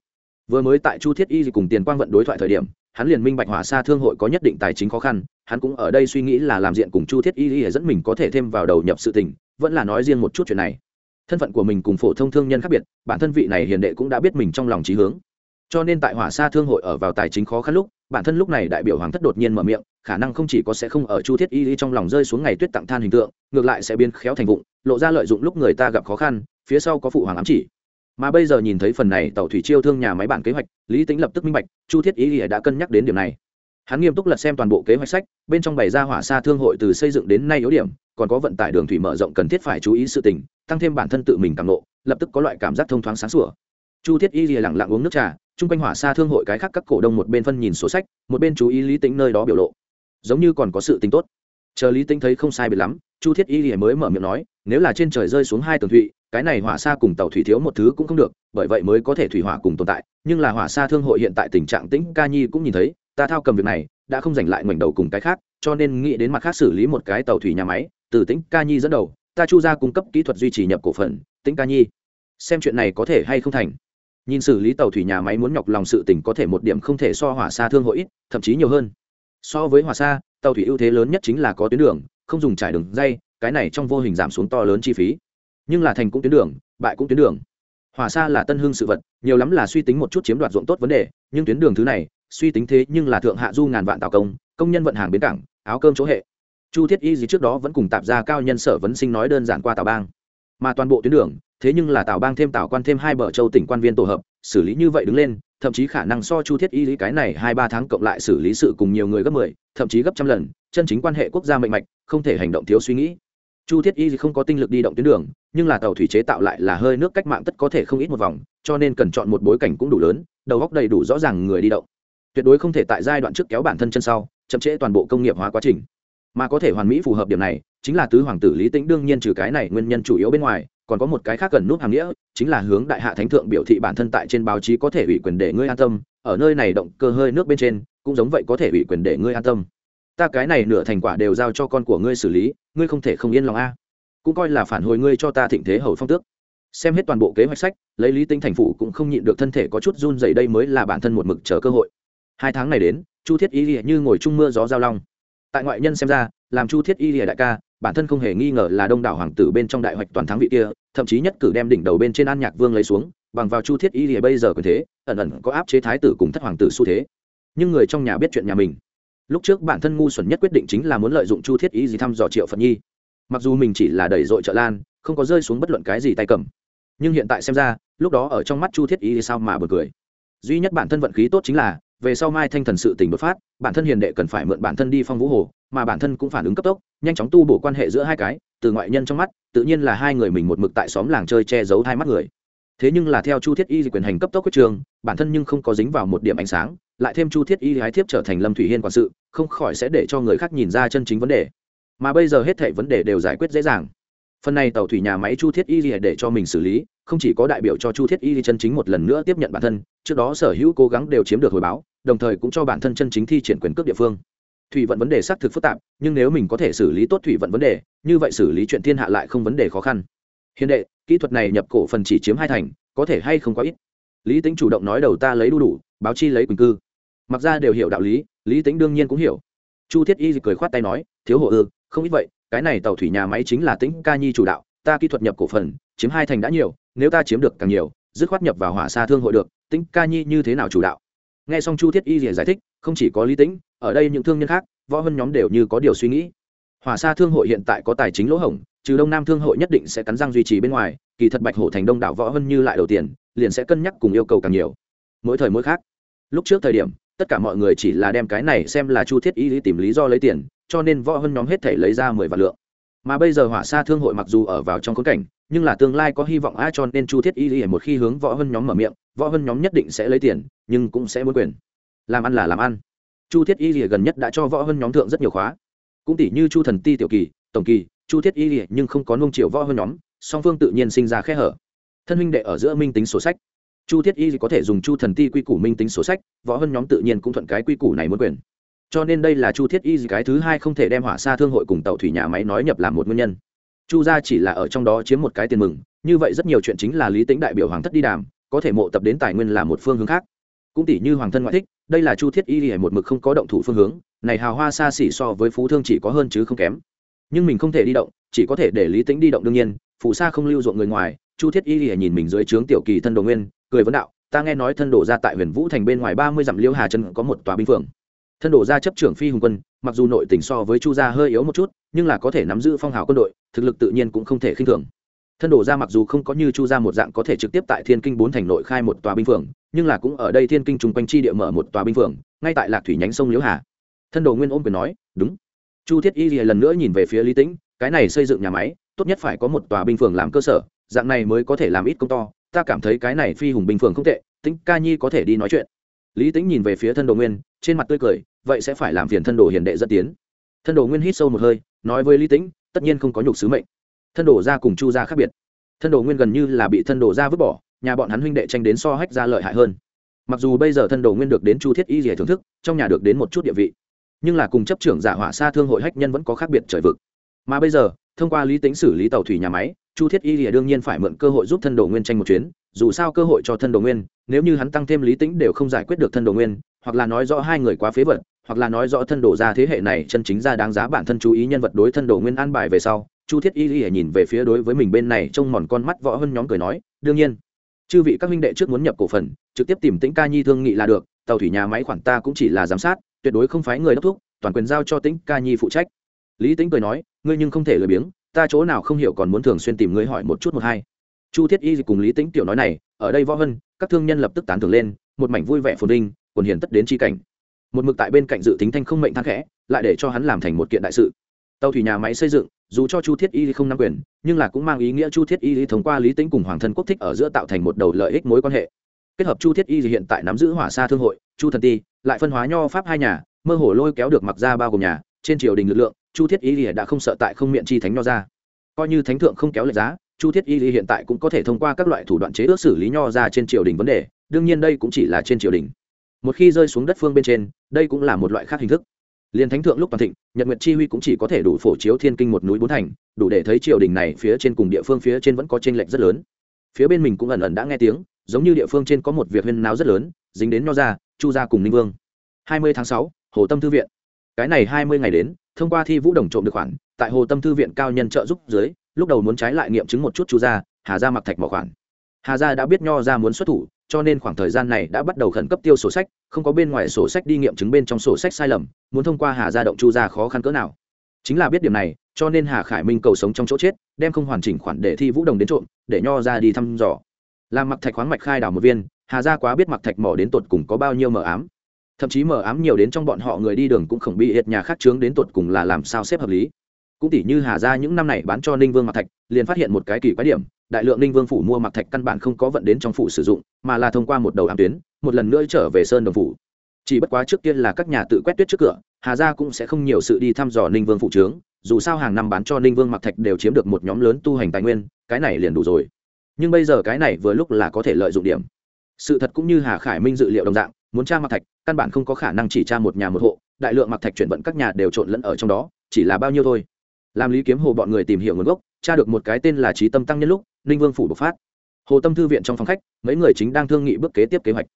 Vừa mới tại chu thiết y cùng tiền quang vận đối thoại thời điểm, hắn liền minh bạch hỏa xa thương hội có nhất định tài chính khó khăn, hắn cũng ở đây suy nghĩ là làm diện cùng chu thiết y dẫn mình có thể thêm vào đầu nhập sự tình, vẫn là nói riêng một chút chuyện này. Thân phận của mình cùng phổ thông thương nhân khác biệt, bản thân vị này hiền đệ cũng đã biết mình trong lòng trí hướng cho nên tại hỏa xa thương hội ở vào tài chính khó khăn lúc, bản thân lúc này đại biểu hoàng thất đột nhiên mở miệng, khả năng không chỉ có sẽ không ở chu thiết y trong lòng rơi xuống ngày tuyết tặng than hình tượng, ngược lại sẽ biến khéo thành vụng, lộ ra lợi dụng lúc người ta gặp khó khăn, phía sau có phụ hoàng ám chỉ. Mà bây giờ nhìn thấy phần này tàu thủy chiêu thương nhà máy bản kế hoạch, lý tính lập tức minh bạch, chu thiết y đã cân nhắc đến điểm này. Hắn nghiêm túc lật xem toàn bộ kế hoạch sách, bên trong bày ra hỏa xa thương hội từ xây dựng đến nay yếu điểm, còn có vận tải đường thủy mở rộng cần thiết phải chú ý sự tình, tăng thêm bản thân tự mình càng nộ lập tức có loại cảm giác thông thoáng sáng sủa. Chu thiết y lìa lẳng lặng uống nước trà chung quanh hỏa xa thương hội cái khác các cổ đông một bên phân nhìn sổ sách, một bên chú ý lý tính nơi đó biểu lộ. Giống như còn có sự tính tốt. Chờ lý tính thấy không sai biệt lắm, chu thiết y lìa mới mở miệng nói, nếu là trên trời rơi xuống hai tường thụy, cái này hỏa xa cùng tàu thủy thiếu một thứ cũng không được, bởi vậy mới có thể thủy hỏa cùng tồn tại, nhưng là hỏa xa thương hội hiện tại tình trạng tĩnh ca nhi cũng nhìn thấy, ta thao cầm việc này, đã không giành lại ngoảnh đầu cùng cái khác, cho nên nghĩ đến mặt khác xử lý một cái tàu thủy nhà máy, từ tĩnh ca nhi dẫn đầu, ta chu ra cung cấp kỹ thuật duy trì nhập cổ phần, tĩnh ca nhi. Xem chuyện này có thể hay không thành nhìn xử lý tàu thủy nhà máy muốn nhọc lòng sự tình có thể một điểm không thể so hỏa xa thương hội ít, thậm chí nhiều hơn. So với hỏa xa, tàu thủy ưu thế lớn nhất chính là có tuyến đường, không dùng trải đường dây, cái này trong vô hình giảm xuống to lớn chi phí. Nhưng là thành cũng tuyến đường, bại cũng tuyến đường. Hỏa xa là tân hương sự vật, nhiều lắm là suy tính một chút chiếm đoạt ruộng tốt vấn đề, nhưng tuyến đường thứ này, suy tính thế nhưng là thượng hạ du ngàn vạn tàu công công nhân vận hàng bến cảng, áo cơm chỗ hệ. Chu thiết y gì trước đó vẫn cùng tạp gia cao nhân sở vấn sinh nói đơn giản qua tàu bang. Mà toàn bộ tuyến đường thế nhưng là tào bang thêm tào quan thêm hai bờ châu tỉnh quan viên tổ hợp, xử lý như vậy đứng lên, thậm chí khả năng so chu thiết y lý cái này hai ba tháng cộng lại xử lý sự cùng nhiều người gấp mười, thậm chí gấp trăm lần, chân chính quan hệ quốc gia mạnh mạch, không thể hành động thiếu suy nghĩ. Chu thiết y không có tinh lực đi động tuyến đường, nhưng là tàu thủy chế tạo lại là hơi nước cách mạng tất có thể không ít một vòng, cho nên cần chọn một bối cảnh cũng đủ lớn, đầu góc đầy đủ rõ ràng người đi động. Tuyệt đối không thể tại giai đoạn trước kéo bản thân chân sau, chậm trễ toàn bộ công nghiệp hóa quá trình. Mà có thể hoàn mỹ phù hợp điểm này, chính là tứ hoàng tử lý tĩnh đương nhiên trừ cái này nguyên nhân chủ yếu bên ngoài còn có một cái khác cần nút hàng nghĩa, chính là hướng đại hạ thánh thượng biểu thị bản thân tại trên báo chí có thể ủy quyền để ngươi an tâm, ở nơi này động cơ hơi nước bên trên, cũng giống vậy có thể ủy quyền để ngươi an tâm. Ta cái này nửa thành quả đều giao cho con của ngươi xử lý, ngươi không thể không yên lòng a. Cũng coi là phản hồi ngươi cho ta thịnh thế hầu phong tước. Xem hết toàn bộ kế hoạch sách, lấy lý tinh thành phủ cũng không nhịn được thân thể có chút run dày đây mới là bản thân một mực chờ cơ hội. Hai tháng này đến, chu thiết y lìa như ngồi chung mưa gió giao long. Tại ngoại nhân xem ra, làm chu thiết y lìa đại ca bản thân không hề nghi ngờ là đông đảo hoàng tử bên trong đại hoạch toàn thắng vị kia, thậm chí nhất cử đem đỉnh đầu bên trên an nhạc vương lấy xuống, bằng vào chu thiết y thì bây giờ quyền thế, ẩn ẩn có áp chế thái tử cùng thất hoàng tử xu thế. Nhưng người trong nhà biết chuyện nhà mình. Lúc trước bản thân ngu xuẩn nhất quyết định chính là muốn lợi dụng chu thiết y gì thăm dò triệu phật nhi. Mặc dù mình chỉ là đẩy dội trợ lan, không có rơi xuống bất luận cái gì tay cầm. Nhưng hiện tại xem ra, lúc đó ở trong mắt chu thiết y sao mà bật cười. Duy nhất bản thân vận khí tốt chính là, về sau mai thanh thần sự tình đột phát, bản thân hiền đệ cần phải mượn bản thân đi phong vũ hồ mà bản thân cũng phản ứng cấp tốc, nhanh chóng tu bổ quan hệ giữa hai cái, từ ngoại nhân trong mắt, tự nhiên là hai người mình một mực tại xóm làng chơi che giấu hai mắt người. Thế nhưng là theo chu thiết y quyền hành cấp tốc quyết trường, bản thân nhưng không có dính vào một điểm ánh sáng, lại thêm chu thiết y hái thiếp trở thành lâm thủy hiên quản sự, không khỏi sẽ để cho người khác nhìn ra chân chính vấn đề. Mà bây giờ hết thảy vấn đề đều giải quyết dễ dàng. Phần này tàu thủy nhà máy chu thiết y để cho mình xử lý, không chỉ có đại biểu cho chu thiết y chân chính một lần nữa tiếp nhận bản thân, trước đó sở hữu cố gắng đều chiếm được hồi báo, đồng thời cũng cho bản thân chân chính thi triển quyền cước địa phương thủy vận vấn đề xác thực phức tạp, nhưng nếu mình có thể xử lý tốt thủy vận vấn đề, như vậy xử lý chuyện thiên hạ lại không vấn đề khó khăn. Hiện đệ, kỹ thuật này nhập cổ phần chỉ chiếm hai thành, có thể hay không quá ít? Lý tính chủ động nói đầu ta lấy đu đủ, báo chi lấy quỳnh cư. Mặc ra đều hiểu đạo lý lý tính đương nhiên cũng hiểu. Chu thiết y cười khoát tay nói, thiếu hộ ư, không ít vậy, cái này tàu thủy nhà máy chính là tính ca nhi chủ đạo, ta kỹ thuật nhập cổ phần, chiếm hai thành đã nhiều, nếu ta chiếm được càng nhiều, dứt khoát nhập vào hỏa xa thương hội được tính ca nhi như thế nào chủ đạo? Nghe xong chu thiết y giải thích, không chỉ có lý tính ở đây những thương nhân khác, võ hân nhóm đều như có điều suy nghĩ. Hỏa xa thương hội hiện tại có tài chính lỗ hổng, trừ đông nam thương hội nhất định sẽ cắn răng duy trì bên ngoài, kỳ thật bạch hổ thành đông đảo võ hân như lại đầu tiền, liền sẽ cân nhắc cùng yêu cầu càng nhiều. Mỗi thời mỗi khác. Lúc trước thời điểm, tất cả mọi người chỉ là đem cái này xem là chu thiết y lý tìm lý do lấy tiền, cho nên võ hân nhóm hết thể lấy ra mười vạn lượng. Mà bây giờ hỏa xa thương hội mặc dù ở vào trong khốn cảnh, nhưng là tương lai có hy vọng a cho nên chu thiết y lý một khi hướng võ hân nhóm mở miệng, võ hân nhóm nhất định sẽ lấy tiền, nhưng cũng sẽ muốn quyền. Làm ăn là làm ăn chu thiết y lìa gần nhất đã cho võ hơn nhóm thượng rất nhiều khóa. Cũng tỷ như chu thần ti tiểu kỳ, tổng kỳ, chu thiết y lìa nhưng không có nung triệu võ hơn nhóm, song phương tự nhiên sinh ra khe hở. Thân huynh đệ ở giữa minh tính sổ sách. Chu thiết y có thể dùng chu thần ti quy củ minh tính sổ sách, võ hơn nhóm tự nhiên cũng thuận cái quy củ này muốn quyền. Cho nên đây là chu thiết y cái thứ hai không thể đem hỏa xa thương hội cùng tàu thủy nhà máy nói nhập làm một nguyên nhân. Chu gia chỉ là ở trong đó chiếm một cái tiền mừng, như vậy rất nhiều chuyện chính là lý tính đại biểu hoàng thất đi đàm, có thể mộ tập đến tài nguyên là một phương hướng khác cũng tỷ như hoàng thân ngoại thích, đây là chu thiết y hề một mực không có động thủ phương hướng, này hào hoa xa xỉ so với phú thương chỉ có hơn chứ không kém. Nhưng mình không thể đi động, chỉ có thể để lý tính đi động đương nhiên, phù sa không lưu ruộng người ngoài, chu thiết y hề nhìn mình dưới trướng tiểu kỳ thân đồ nguyên, cười vấn đạo, ta nghe nói thân đồ ra tại huyền vũ thành bên ngoài ba mươi dặm liêu hà chân có một tòa binh phượng thân đồ ra chấp trưởng phi hùng quân, mặc dù nội tình so với chu gia hơi yếu một chút, nhưng là có thể nắm giữ phong hào quân đội, thực lực tự nhiên cũng không thể khinh thường thân đồ ra mặc dù không có như chu ra một dạng có thể trực tiếp tại thiên kinh bốn thành nội khai một tòa binh phường, nhưng là cũng ở đây thiên kinh chung quanh chi địa mở một tòa binh phường, ngay tại lạc thủy nhánh sông liễu hà. Thân đồ nguyên ôm quyền nói, đúng. Chu thiết y lần nữa nhìn về phía lý tĩnh, cái này xây dựng nhà máy, tốt nhất phải có một tòa binh phường làm cơ sở, dạng này mới có thể làm ít công to, ta cảm thấy cái này phi hùng binh phường không tệ, tĩnh ca nhi có thể đi nói chuyện. Lý tĩnh nhìn về phía thân đồ nguyên, trên mặt tươi cười, vậy sẽ phải làm phiền thân đồ hiền đệ dẫn tiến. Thân đồ nguyên hít sâu một hơi, nói với lý tĩnh, tất nhiên không có nhục sứ mệnh thân đồ ra cùng chu ra khác biệt. Thân đồ nguyên gần như là bị thân đồ ra vứt bỏ, nhà bọn hắn huynh đệ tranh đến so hách ra lợi hại hơn. Mặc dù bây giờ thân đồ nguyên được đến chu thiết y rỉa thưởng thức, trong nhà được đến một chút địa vị, nhưng là cùng chấp trưởng giả hỏa xa thương hội hách nhân vẫn có khác biệt trời vực. Mà bây giờ, thông qua lý tính xử lý tàu thủy nhà máy, chu thiết y rỉa đương nhiên phải mượn cơ hội giúp thân đồ nguyên tranh một chuyến, dù sao cơ hội cho thân đồ nguyên, nếu như hắn tăng thêm lý tính đều không giải quyết được thân đồ nguyên, hoặc là nói rõ hai người quá phế vật, hoặc là nói rõ thân đồ ra thế hệ này chân chính ra đáng giá bản thân chú ý nhân vật đối thân đồ nguyên an bài về sau chu thiết y y nhìn về phía đối với mình bên này trông mòn con mắt võ hơn nhóm cười nói, đương nhiên. Chư vị các minh đệ trước muốn nhập cổ phần, trực tiếp tìm tĩnh ca nhi thương nghị là được, tàu thủy nhà máy khoản ta cũng chỉ là giám sát, tuyệt đối không phái người đốc thúc, toàn quyền giao cho tĩnh ca nhi phụ trách. Lý tĩnh cười nói, ngươi nhưng không thể lười biếng, ta chỗ nào không hiểu còn muốn thường xuyên tìm ngươi hỏi một chút một hai. Chu thiết y cùng lý tĩnh tiểu nói này, ở đây võ hân, các thương nhân lập tức tán thưởng lên, một mảnh vui vẻ phồn đinh quần hiền tất đến chi cảnh. Một mực tại bên cạnh dự tính thanh không mệnh thang khẽ, lại để cho hắn làm thành một kiện đại sự tàu thủy nhà máy xây dựng, dù cho chu thiết y không nắm quyền, nhưng là cũng mang ý nghĩa chu thiết y thông qua lý tính cùng hoàng thân quốc thích ở giữa tạo thành một đầu lợi ích mối quan hệ. Kết hợp chu thiết y hiện tại nắm giữ hỏa xa thương hội, chu thần ti, lại phân hóa nho pháp hai nhà, mơ hồ lôi kéo được mặc ra bao gồm nhà, trên triều đình lực lượng, chu thiết y đã không sợ tại không miệng chi thánh nho ra. Coi như thánh thượng không kéo lệch giá, chu thiết y hiện tại cũng có thể thông qua các loại thủ đoạn chế ước xử lý nho ra trên triều đình vấn đề, đương nhiên đây cũng chỉ là trên triều đình. Một khi rơi xuống đất phương bên trên, đây cũng là một loại khác hình thức liền thánh thượng lúc toàn thịnh, nhật nguyệt chi huy cũng chỉ có thể đủ phổ chiếu thiên kinh một núi bốn thành, đủ để thấy triều đình này phía trên cùng địa phương phía trên vẫn có tranh lệch rất lớn. Phía bên mình cũng ẩn ẩn đã nghe tiếng, giống như địa phương trên có một việc huyên náo rất lớn, dính đến nho gia, chu gia cùng ninh vương. Hai mươi tháng sáu, hồ tâm thư viện. Cái này hai mươi ngày đến, thông qua thi vũ đồng trộm được khoản, tại hồ tâm thư viện cao nhân trợ giúp dưới, lúc đầu muốn trái lại nghiệm chứng một chút chu gia, hà gia mặc thạch bỏ khoản. Hà gia đã biết nho gia muốn xuất thủ cho nên khoảng thời gian này đã bắt đầu khẩn cấp tiêu sổ sách, không có bên ngoài sổ sách đi nghiệm chứng bên trong sổ sách sai lầm, muốn thông qua hà gia động chu gia khó khăn cỡ nào. Chính là biết điểm này, cho nên hà khải minh cầu sống trong chỗ chết, đem không hoàn chỉnh khoản để thi vũ đồng đến trộm, để nho ra đi thăm dò. Làm mặc thạch khoáng mạch khai đảo một viên, hà gia quá biết mặc thạch mỏ đến tột cùng có bao nhiêu mờ ám. Thậm chí mờ ám nhiều đến trong bọn họ người đi đường cũng không bị hiệt nhà khác trướng đến tột cùng là làm sao xếp hợp lý. Cũng tỷ như hà gia những năm này bán cho ninh vương mặc thạch, liền phát hiện một cái kỳ quái điểm đại lượng ninh vương phủ mua mặc thạch căn bản không có vận đến trong phủ sử dụng, mà là thông qua một đầu ám tuyến, một lần nữa trở về sơn đồng phủ. Chỉ bất quá trước kia là các nhà tự quét tuyết trước cửa, hà gia cũng sẽ không nhiều sự đi thăm dò ninh vương phụ trướng, dù sao hàng năm bán cho ninh vương mặc thạch đều chiếm được một nhóm lớn tu hành tài nguyên, cái này liền đủ rồi. Nhưng bây giờ cái này vừa lúc là có thể lợi dụng điểm. Sự thật cũng như hà khải minh dự liệu đồng dạng, muốn tra mặc thạch, căn bản không có khả năng chỉ tra một nhà một hộ, đại lượng mặc thạch chuyển vận các nhà đều trộn lẫn ở trong đó, chỉ là bao nhiêu thôi. Làm lý kiếm hồ bọn người tìm hiểu nguồn gốc, tra được một cái tên là trí tâm tăng nhân lúc ninh vương phủ bộc phát. Hồ tâm thư viện trong phòng khách, mấy người chính đang thương nghị bước kế tiếp kế hoạch.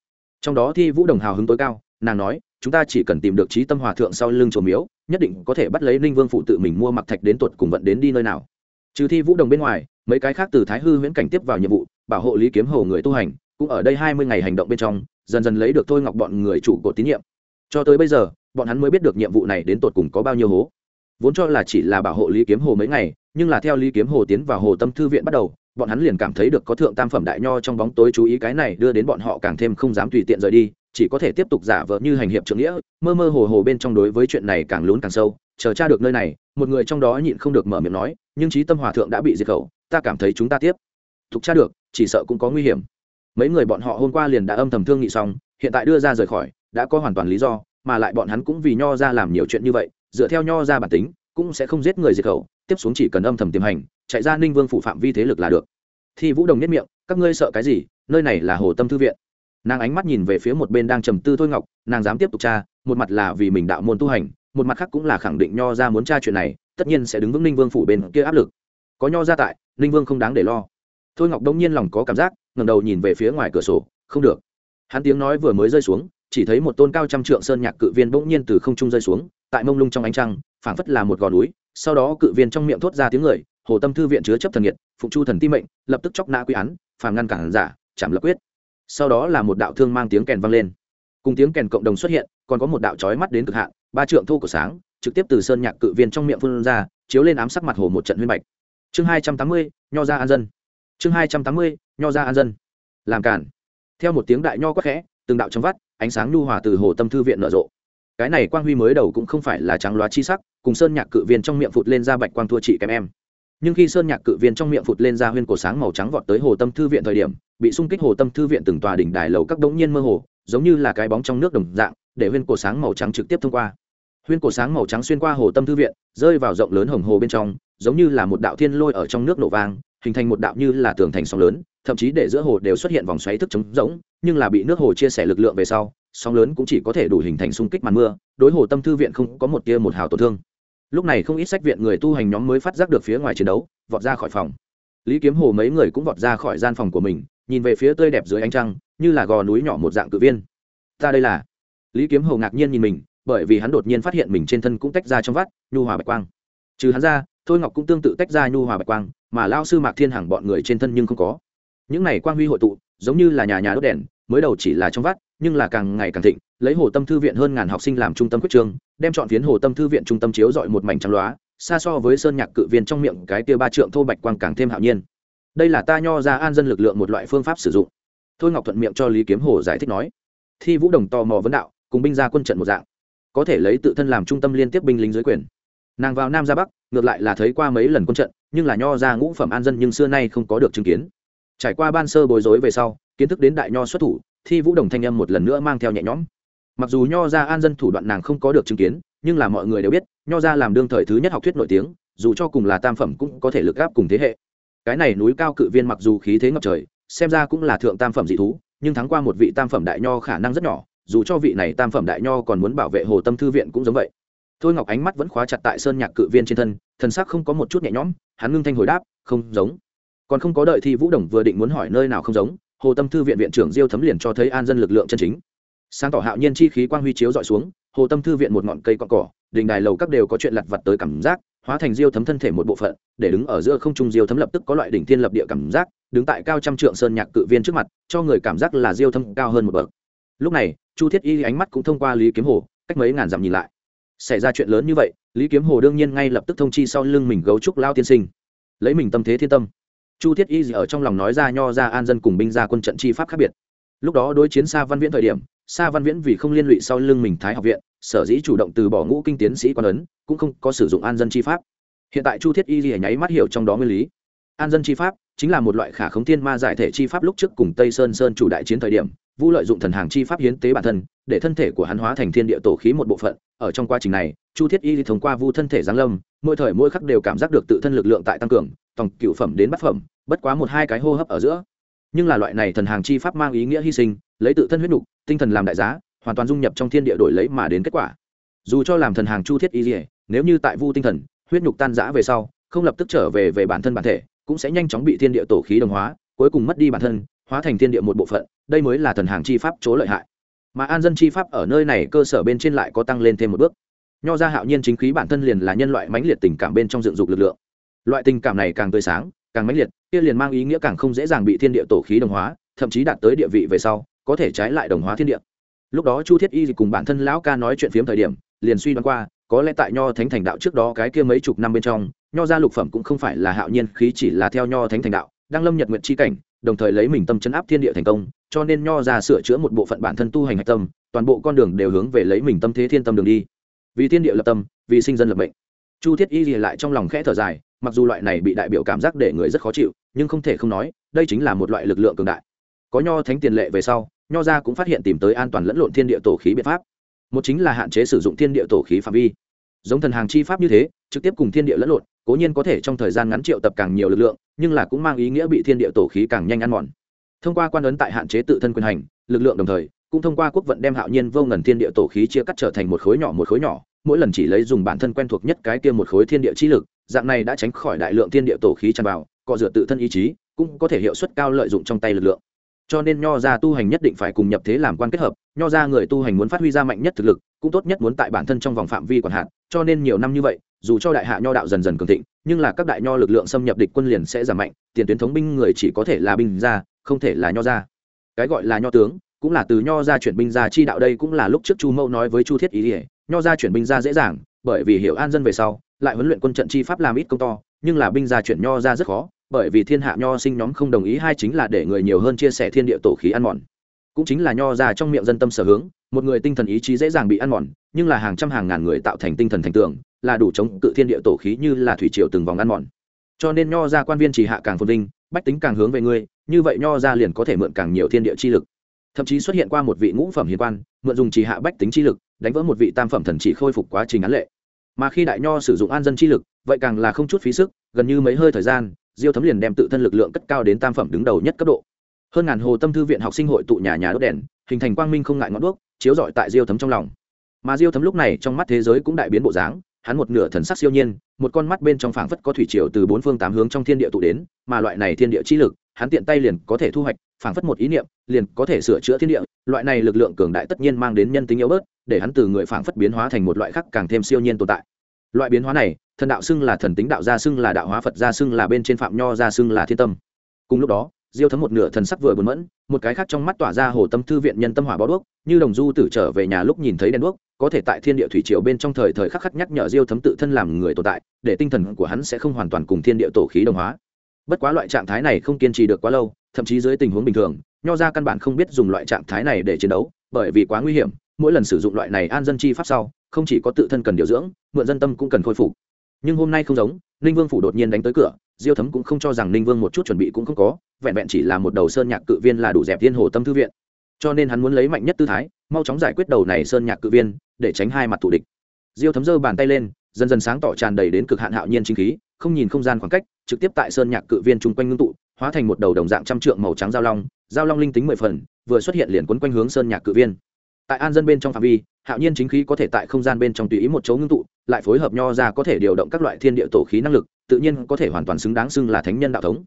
Trong đó thi vũ đồng hào hứng tối cao, nàng nói, chúng ta chỉ cần tìm được trí tâm hòa thượng sau lưng trổ miếu, nhất định có thể bắt lấy ninh vương phụ tự mình mua mặc thạch đến tuột cùng vận đến đi nơi nào. Trừ thi vũ đồng bên ngoài, mấy cái khác từ thái hư Huyễn cảnh tiếp vào nhiệm vụ, bảo hộ lý kiếm hồ người tu hành, cũng ở đây hai mươi ngày hành động bên trong, dần dần lấy được thôi ngọc bọn người chủ cột tín nhiệm. Cho tới bây giờ, bọn hắn mới biết được nhiệm vụ này đến tột cùng có bao nhiêu hố. Vốn cho là chỉ là bảo hộ lý kiếm hồ mấy ngày, nhưng là theo lý kiếm hồ tiến vào hồ tâm thư viện bắt đầu bọn hắn liền cảm thấy được có thượng tam phẩm đại nho trong bóng tối chú ý cái này đưa đến bọn họ càng thêm không dám tùy tiện rời đi, chỉ có thể tiếp tục giả vờ như hành hiệp trưởng nghĩa, mơ mơ hồ hồ bên trong đối với chuyện này càng lún càng sâu, chờ tra được nơi này, một người trong đó nhịn không được mở miệng nói, nhưng trí tâm hòa thượng đã bị diệt khẩu, ta cảm thấy chúng ta tiếp. Tục tra được, chỉ sợ cũng có nguy hiểm. Mấy người bọn họ hôm qua liền đã âm thầm thương nghị xong, hiện tại đưa ra rời khỏi, đã có hoàn toàn lý do, mà lại bọn hắn cũng vì nho ra làm nhiều chuyện như vậy, dựa theo nho ra bản tính, cũng sẽ không giết người diệt khẩu tiếp xuống chỉ cần âm thầm tiềm hành, chạy ra ninh vương phủ phạm vi thế lực là được. Thì vũ đồng nhất miệng, các ngươi sợ cái gì? Nơi này là hồ tâm thư viện. Nàng ánh mắt nhìn về phía một bên đang trầm tư thôi ngọc, nàng dám tiếp tục tra, một mặt là vì mình đạo môn tu hành, một mặt khác cũng là khẳng định nho ra muốn tra chuyện này, tất nhiên sẽ đứng vững ninh vương phủ bên kia áp lực. Có nho ra tại, ninh vương không đáng để lo. Thôi ngọc đông nhiên lòng có cảm giác ngầm đầu nhìn về phía ngoài cửa sổ, không được. Hắn tiếng nói vừa mới rơi xuống, chỉ thấy một tôn cao trăm trượng sơn nhạc cự viên bỗng nhiên từ không trung rơi xuống, tại mông lung trong ánh trăng, phảng phất là một gò núi sau đó cự viên trong miệng thốt ra tiếng người, hồ tâm thư viện chứa chấp thần nhiệt phụng chu thần ti mệnh, lập tức chóc nã quy án, phàm ngăn cản giả, chạm lập quyết. Sau đó là một đạo thương mang tiếng kèn vang lên. Cùng tiếng kèn cộng đồng xuất hiện, còn có một đạo trói mắt đến cực hạn, ba trượng thô của sáng, trực tiếp từ sơn nhạc cự viên trong miệng phun ra, chiếu lên ám sắc mặt hồ một trận huyên bạch. Chương hai trăm tám mươi, nho ra an dân. Chương hai trăm tám mươi, nho ra an dân. Làm cản. Theo một tiếng đại nho quắc khẽ, từng đạo trong vắt, ánh sáng nhu hòa từ hồ tâm thư viện nở rộ cái này quang huy mới đầu cũng không phải là trắng loá chi sắc, cùng sơn nhạc cự viên trong miệng phụt lên ra bạch quang thua chị kém em. Nhưng khi sơn nhạc cự viên trong miệng phụt lên ra huyên cổ sáng màu trắng vọt tới hồ tâm thư viện thời điểm, bị xung kích hồ tâm thư viện từng tòa đỉnh đài lầu các đống nhiên mơ hồ, giống như là cái bóng trong nước đồng dạng, để huyên cổ sáng màu trắng trực tiếp thông qua. Huyên cổ sáng màu trắng xuyên qua hồ tâm thư viện, rơi vào rộng lớn hồng hồ bên trong, giống như là một đạo thiên lôi ở trong nước nổ vang, hình thành một đạo như là tường thành sóng lớn, thậm chí để giữa hồ đều xuất hiện vòng xoáy thức trống rỗng, nhưng là bị nước hồ chia sẻ lực lượng về sau sóng lớn cũng chỉ có thể đủ hình thành xung kích màn mưa, đối hồ tâm thư viện không có một tia một hào tổn thương. Lúc này không ít sách viện người tu hành nhóm mới phát giác được phía ngoài chiến đấu, vọt ra khỏi phòng. Lý kiếm hồ mấy người cũng vọt ra khỏi gian phòng của mình, nhìn về phía tươi đẹp dưới ánh trăng, như là gò núi nhỏ một dạng cự viên. Ta đây là. Lý kiếm hồ ngạc nhiên nhìn mình, bởi vì hắn đột nhiên phát hiện mình trên thân cũng tách ra trong vắt, nhu hòa bạch quang. Trừ hắn ra, thôi ngọc cũng tương tự tách ra nhu hòa bạch quang, mà lao sư mạc thiên hằng bọn người trên thân nhưng không có. Những này quang huy hội tụ, giống như là nhà nhà đốt đèn mới đầu chỉ là trong vắt, nhưng là càng ngày càng thịnh, lấy hồ tâm thư viện hơn ngàn học sinh làm trung tâm quyết trường, đem chọn phiến hồ tâm thư viện trung tâm chiếu dọi một mảnh trắng loá, xa so với sơn nhạc cự viên trong miệng cái tia ba trượng thô bạch quang càng thêm hạo nhiên. Đây là ta nho ra an dân lực lượng một loại phương pháp sử dụng. Thôi ngọc thuận miệng cho lý kiếm hồ giải thích nói. Thi vũ đồng tò mò vấn đạo, cùng binh ra quân trận một dạng. Có thể lấy tự thân làm trung tâm liên tiếp binh lính dưới quyền. Nàng vào nam ra bắc, ngược lại là thấy qua mấy lần quân trận, nhưng là nho ra ngũ phẩm an dân nhưng xưa nay không có được chứng kiến. Trải qua ban sơ bối rối về sau kiến thức đến đại nho xuất thủ, thi vũ đồng thanh âm một lần nữa mang theo nhẹ nhõm. Mặc dù nho ra an dân thủ đoạn nàng không có được chứng kiến, nhưng là mọi người đều biết, nho ra làm đương thời thứ nhất học thuyết nổi tiếng, dù cho cùng là tam phẩm cũng có thể lực gáp cùng thế hệ. Cái này núi cao cự viên mặc dù khí thế ngập trời, xem ra cũng là thượng tam phẩm dị thú, nhưng thắng qua một vị tam phẩm đại nho khả năng rất nhỏ, dù cho vị này tam phẩm đại nho còn muốn bảo vệ hồ tâm thư viện cũng giống vậy. Thôi ngọc ánh mắt vẫn khóa chặt tại sơn nhạc cự viên trên thân, thần sắc không có một chút nhẹ nhõm, hắn ngưng thanh hồi đáp, không giống. Còn không có đợi thi vũ đồng vừa định muốn hỏi nơi nào không giống hồ tâm thư viện viện trưởng diêu thấm liền cho thấy an dân lực lượng chân chính. Sáng tỏ hạo nhiên chi khí quang huy chiếu dọi xuống, hồ tâm thư viện một ngọn cây cọn cỏ, đình đài lầu các đều có chuyện lặt vặt tới cảm giác, hóa thành diêu thấm thân thể một bộ phận, để đứng ở giữa không trung diêu thấm lập tức có loại đỉnh thiên lập địa cảm giác, đứng tại cao trăm trượng sơn nhạc cự viên trước mặt, cho người cảm giác là diêu thấm cao hơn một bậc. Lúc này, chu thiết y ánh mắt cũng thông qua lý kiếm hồ, cách mấy ngàn dặm nhìn lại. Xảy ra chuyện lớn như vậy, lý kiếm hồ đương nhiên ngay lập tức thông chi sau lưng mình gấu trúc lao tiên sinh. Lấy mình tâm thế thiên tâm chu thiết y gì ở trong lòng nói ra nho ra an dân cùng binh ra quân trận chi pháp khác biệt. Lúc đó đối chiến xa văn viễn thời điểm xa văn viễn vì không liên lụy sau lưng mình thái học viện, sở dĩ chủ động từ bỏ ngũ kinh tiến sĩ quan ấn, cũng không có sử dụng an dân chi pháp. Hiện tại chu thiết y gì nháy mắt hiểu trong đó nguyên lý. An dân chi pháp chính là một loại khả khống thiên ma giải thể chi pháp lúc trước cùng tây sơn sơn chủ đại chiến thời điểm, vu lợi dụng thần hàng chi pháp hiến tế bản thân, để thân thể của hắn hóa thành thiên địa tổ khí một bộ phận. Ở trong quá trình này, chu thiết y thông qua vu thân thể giáng lâm, mỗi thời mỗi khắc đều cảm giác được tự thân lực lượng tại tăng cường tòng cựu phẩm đến bát phẩm, bất quá một hai cái hô hấp ở giữa. Nhưng là loại này thần hàng chi pháp mang ý nghĩa hy sinh, lấy tự thân huyết nục, tinh thần làm đại giá, hoàn toàn dung nhập trong thiên địa đổi lấy mà đến kết quả. Dù cho làm thần hàng chu thiết y dỉa nếu như tại vu tinh thần, huyết nhục tan giã về sau, không lập tức trở về về bản thân bản thể, cũng sẽ nhanh chóng bị thiên địa tổ khí đồng hóa, cuối cùng mất đi bản thân, hóa thành thiên địa một bộ phận, đây mới là thần hàng chi pháp chỗ lợi hại. Mà an dân chi pháp ở nơi này cơ sở bên trên lại có tăng lên thêm một bước. Nho ra hạo nhiên chính khí bản thân liền là nhân loại mãnh liệt tình cảm bên trong dựng dục lực lượng loại tình cảm này càng tươi sáng, càng mãnh liệt, kia liền mang ý nghĩa càng không dễ dàng bị thiên địa tổ khí đồng hóa, thậm chí đạt tới địa vị về sau, có thể trái lại đồng hóa thiên địa. Lúc đó chu thiết y cùng bản thân lão ca nói chuyện phiếm thời điểm, liền suy đoán qua, có lẽ tại nho thánh thành đạo trước đó cái kia mấy chục năm bên trong, nho gia lục phẩm cũng không phải là hạo nhiên, khí chỉ là theo nho thánh thành đạo, đang lâm nhật nguyện chi cảnh, đồng thời lấy mình tâm chấn áp thiên địa thành công, cho nên nho ra sửa chữa một bộ phận bản thân tu hành hạch tâm, toàn bộ con đường đều hướng về lấy mình tâm thế thiên tâm đường đi. Vì thiên địa lập tâm, vì sinh dân lập mệnh chu thiết y lại trong lòng khẽ thở dài, mặc dù loại này bị đại biểu cảm giác để người rất khó chịu, nhưng không thể không nói, đây chính là một loại lực lượng cường đại. Có nho thánh tiền lệ về sau, nho gia cũng phát hiện tìm tới an toàn lẫn lộn thiên địa tổ khí biện pháp. Một chính là hạn chế sử dụng thiên địa tổ khí phạm vi. Giống thần hàng chi pháp như thế, trực tiếp cùng thiên địa lẫn lộn, cố nhiên có thể trong thời gian ngắn triệu tập càng nhiều lực lượng, nhưng là cũng mang ý nghĩa bị thiên địa tổ khí càng nhanh ăn mòn. Thông qua quan ấn tại hạn chế tự thân quyền hành, lực lượng đồng thời, cũng thông qua quốc vận đem hạo nhiên vô ngần thiên địa tổ khí chia cắt trở thành một khối nhỏ một khối nhỏ mỗi lần chỉ lấy dùng bản thân quen thuộc nhất cái kia một khối thiên địa chi lực, dạng này đã tránh khỏi đại lượng thiên địa tổ khí tràn vào, cọ dựa tự thân ý chí, cũng có thể hiệu suất cao lợi dụng trong tay lực lượng. Cho nên nho ra tu hành nhất định phải cùng nhập thế làm quan kết hợp, nho ra người tu hành muốn phát huy ra mạnh nhất thực lực, cũng tốt nhất muốn tại bản thân trong vòng phạm vi quản hạn cho nên nhiều năm như vậy, dù cho đại hạ nho đạo dần dần cường thịnh, nhưng là các đại nho lực lượng xâm nhập địch quân liền sẽ giảm mạnh, tiền tuyến thống binh người chỉ có thể là binh ra không thể là nho ra cái gọi là nho tướng, cũng là từ nho ra chuyển binh ra chi đạo đây cũng là lúc trước chu mẫu nói với chu thiết ý ỉa nho ra chuyển binh ra dễ dàng, bởi vì hiểu an dân về sau, lại huấn luyện quân trận chi pháp làm ít công to, nhưng là binh ra chuyển nho ra rất khó, bởi vì thiên hạ nho sinh nhóm không đồng ý hai chính là để người nhiều hơn chia sẻ thiên địa tổ khí ăn mòn. Cũng chính là nho ra trong miệng dân tâm sở hướng, một người tinh thần ý chí dễ dàng bị ăn mòn, nhưng là hàng trăm hàng ngàn người tạo thành tinh thần thành tường, là đủ chống cự thiên địa tổ khí như là thủy triều từng vòng ăn mòn. Cho nên nho ra quan viên chỉ hạ càng phồn vinh, bách tính càng hướng về ngươi, như vậy nho ra liền có thể mượn càng nhiều thiên địa chi lực. Thậm chí xuất hiện qua một vị ngũ phẩm hiền quan, mượn dùng chỉ hạ bách tính chi lực đánh vỡ một vị tam phẩm thần chỉ khôi phục quá trình án lệ. Mà khi đại nho sử dụng an dân chi lực, vậy càng là không chút phí sức, gần như mấy hơi thời gian, diêu thấm liền đem tự thân lực lượng cất cao đến tam phẩm đứng đầu nhất cấp độ. Hơn ngàn hồ tâm thư viện học sinh hội tụ nhà nhà đốt đèn, hình thành quang minh không ngại ngọn đuốc, chiếu rọi tại diêu thấm trong lòng. Mà diêu thấm lúc này trong mắt thế giới cũng đại biến bộ dáng, hắn một nửa thần sắc siêu nhiên, một con mắt bên trong phảng phất có thủy triều từ bốn phương tám hướng trong thiên địa tụ đến, mà loại này thiên địa chi lực hắn tiện tay liền có thể thu hoạch, phảng phất một ý niệm, liền có thể sửa chữa thiên địa. Loại này lực lượng cường đại tất nhiên mang đến nhân tính yếu bớt, để hắn từ người phảng phất biến hóa thành một loại khác càng thêm siêu nhiên tồn tại. Loại biến hóa này, thần đạo xưng là thần tính, đạo gia xưng là đạo hóa, phật gia xưng là bên trên phạm nho gia xưng là thiên tâm. Cùng lúc đó, diêu thấm một nửa thần sắc vừa buồn mẫn, một cái khác trong mắt tỏa ra hồ tâm thư viện nhân tâm hỏa bó đuốc, như đồng du tử trở về nhà lúc nhìn thấy đèn đuốc, có thể tại thiên địa thủy triều bên trong thời thời khắc khắc nhắc nhở diêu thấm tự thân làm người tồn tại, để tinh thần của hắn sẽ không hoàn toàn cùng thiên địa tổ khí đồng hóa bất quá loại trạng thái này không kiên trì được quá lâu, thậm chí dưới tình huống bình thường, nho ra căn bản không biết dùng loại trạng thái này để chiến đấu, bởi vì quá nguy hiểm, mỗi lần sử dụng loại này an dân chi pháp sau, không chỉ có tự thân cần điều dưỡng, mượn dân tâm cũng cần khôi phục. Nhưng hôm nay không giống, ninh vương phủ đột nhiên đánh tới cửa, diêu thấm cũng không cho rằng ninh vương một chút chuẩn bị cũng không có, vẹn vẹn chỉ là một đầu sơn nhạc cự viên là đủ dẹp thiên hồ tâm thư viện. Cho nên hắn muốn lấy mạnh nhất tư thái, mau chóng giải quyết đầu này sơn nhạc cự viên, để tránh hai mặt thủ địch. Diêu thấm giơ bàn tay lên, dần dần sáng tỏ tràn đầy đến cực hạn hạo nhiên chính khí không nhìn không gian khoảng cách, trực tiếp tại sơn nhạc cự viên chung quanh ngưng tụ, hóa thành một đầu đồng dạng trăm trượng màu trắng giao long giao long linh tính mười phần, vừa xuất hiện liền quấn quanh hướng sơn nhạc cự viên. Tại an dân bên trong phạm vi, hạo nhiên chính khí có thể tại không gian bên trong tùy ý một chỗ ngưng tụ, lại phối hợp nho ra có thể điều động các loại thiên địa tổ khí năng lực, tự nhiên có thể hoàn toàn xứng đáng xưng là thánh nhân đạo thống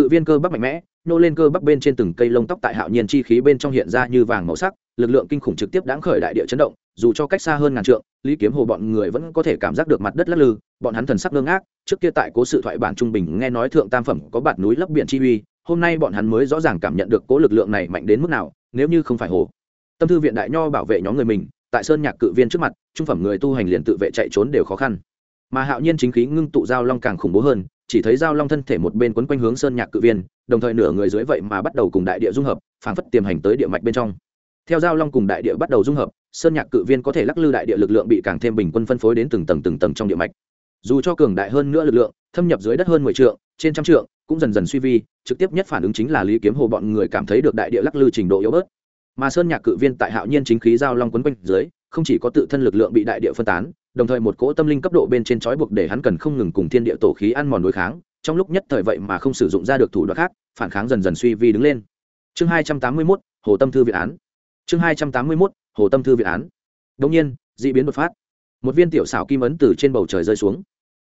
cự viên cơ bắp mạnh mẽ, nô lên cơ bắp bên trên từng cây lông tóc tại hạo nhiên chi khí bên trong hiện ra như vàng màu sắc, lực lượng kinh khủng trực tiếp đáng khởi đại địa chấn động, dù cho cách xa hơn ngàn trượng, lý kiếm hồ bọn người vẫn có thể cảm giác được mặt đất lắc lư, bọn hắn thần sắc ngơ ngác, trước kia tại cố sự thoại bản trung bình nghe nói thượng tam phẩm có bạt núi lấp biển chi uy, hôm nay bọn hắn mới rõ ràng cảm nhận được cố lực lượng này mạnh đến mức nào, nếu như không phải hồ. Tâm thư viện đại nho bảo vệ nhóm người mình, tại sơn nhạc cự viên trước mặt, trung phẩm người tu hành liền tự vệ chạy trốn đều khó khăn. Mà hạo nhiên chính khí ngưng tụ giao long càng khủng bố hơn chỉ thấy giao long thân thể một bên quấn quanh hướng sơn nhạc cự viên, đồng thời nửa người dưới vậy mà bắt đầu cùng đại địa dung hợp, phảng phất tiềm hành tới địa mạch bên trong. Theo giao long cùng đại địa bắt đầu dung hợp, sơn nhạc cự viên có thể lắc lư đại địa lực lượng bị càng thêm bình quân phân phối đến từng tầng từng tầng trong địa mạch. Dù cho cường đại hơn nữa lực lượng, thâm nhập dưới đất hơn mười trượng, trên trăm trượng, cũng dần dần suy vi, trực tiếp nhất phản ứng chính là lý kiếm hồ bọn người cảm thấy được đại địa lắc lư trình độ yếu bớt. Mà sơn nhạc cự viên tại hạo nhiên chính khí giao long quấn quanh dưới, không chỉ có tự thân lực lượng bị đại địa phân tán đồng thời một cỗ tâm linh cấp độ bên trên trói buộc để hắn cần không ngừng cùng thiên địa tổ khí ăn mòn đối kháng, trong lúc nhất thời vậy mà không sử dụng ra được thủ đoạn khác, phản kháng dần dần suy vi đứng lên. Chương hai trăm tám mươi mốt, hồ tâm thư viện án. Chương hai trăm tám mươi mốt, hồ tâm thư viện án. Đông nhiên d ị biến đột phát. Một viên tiểu xảo kim ấn từ trên bầu trời rơi xuống.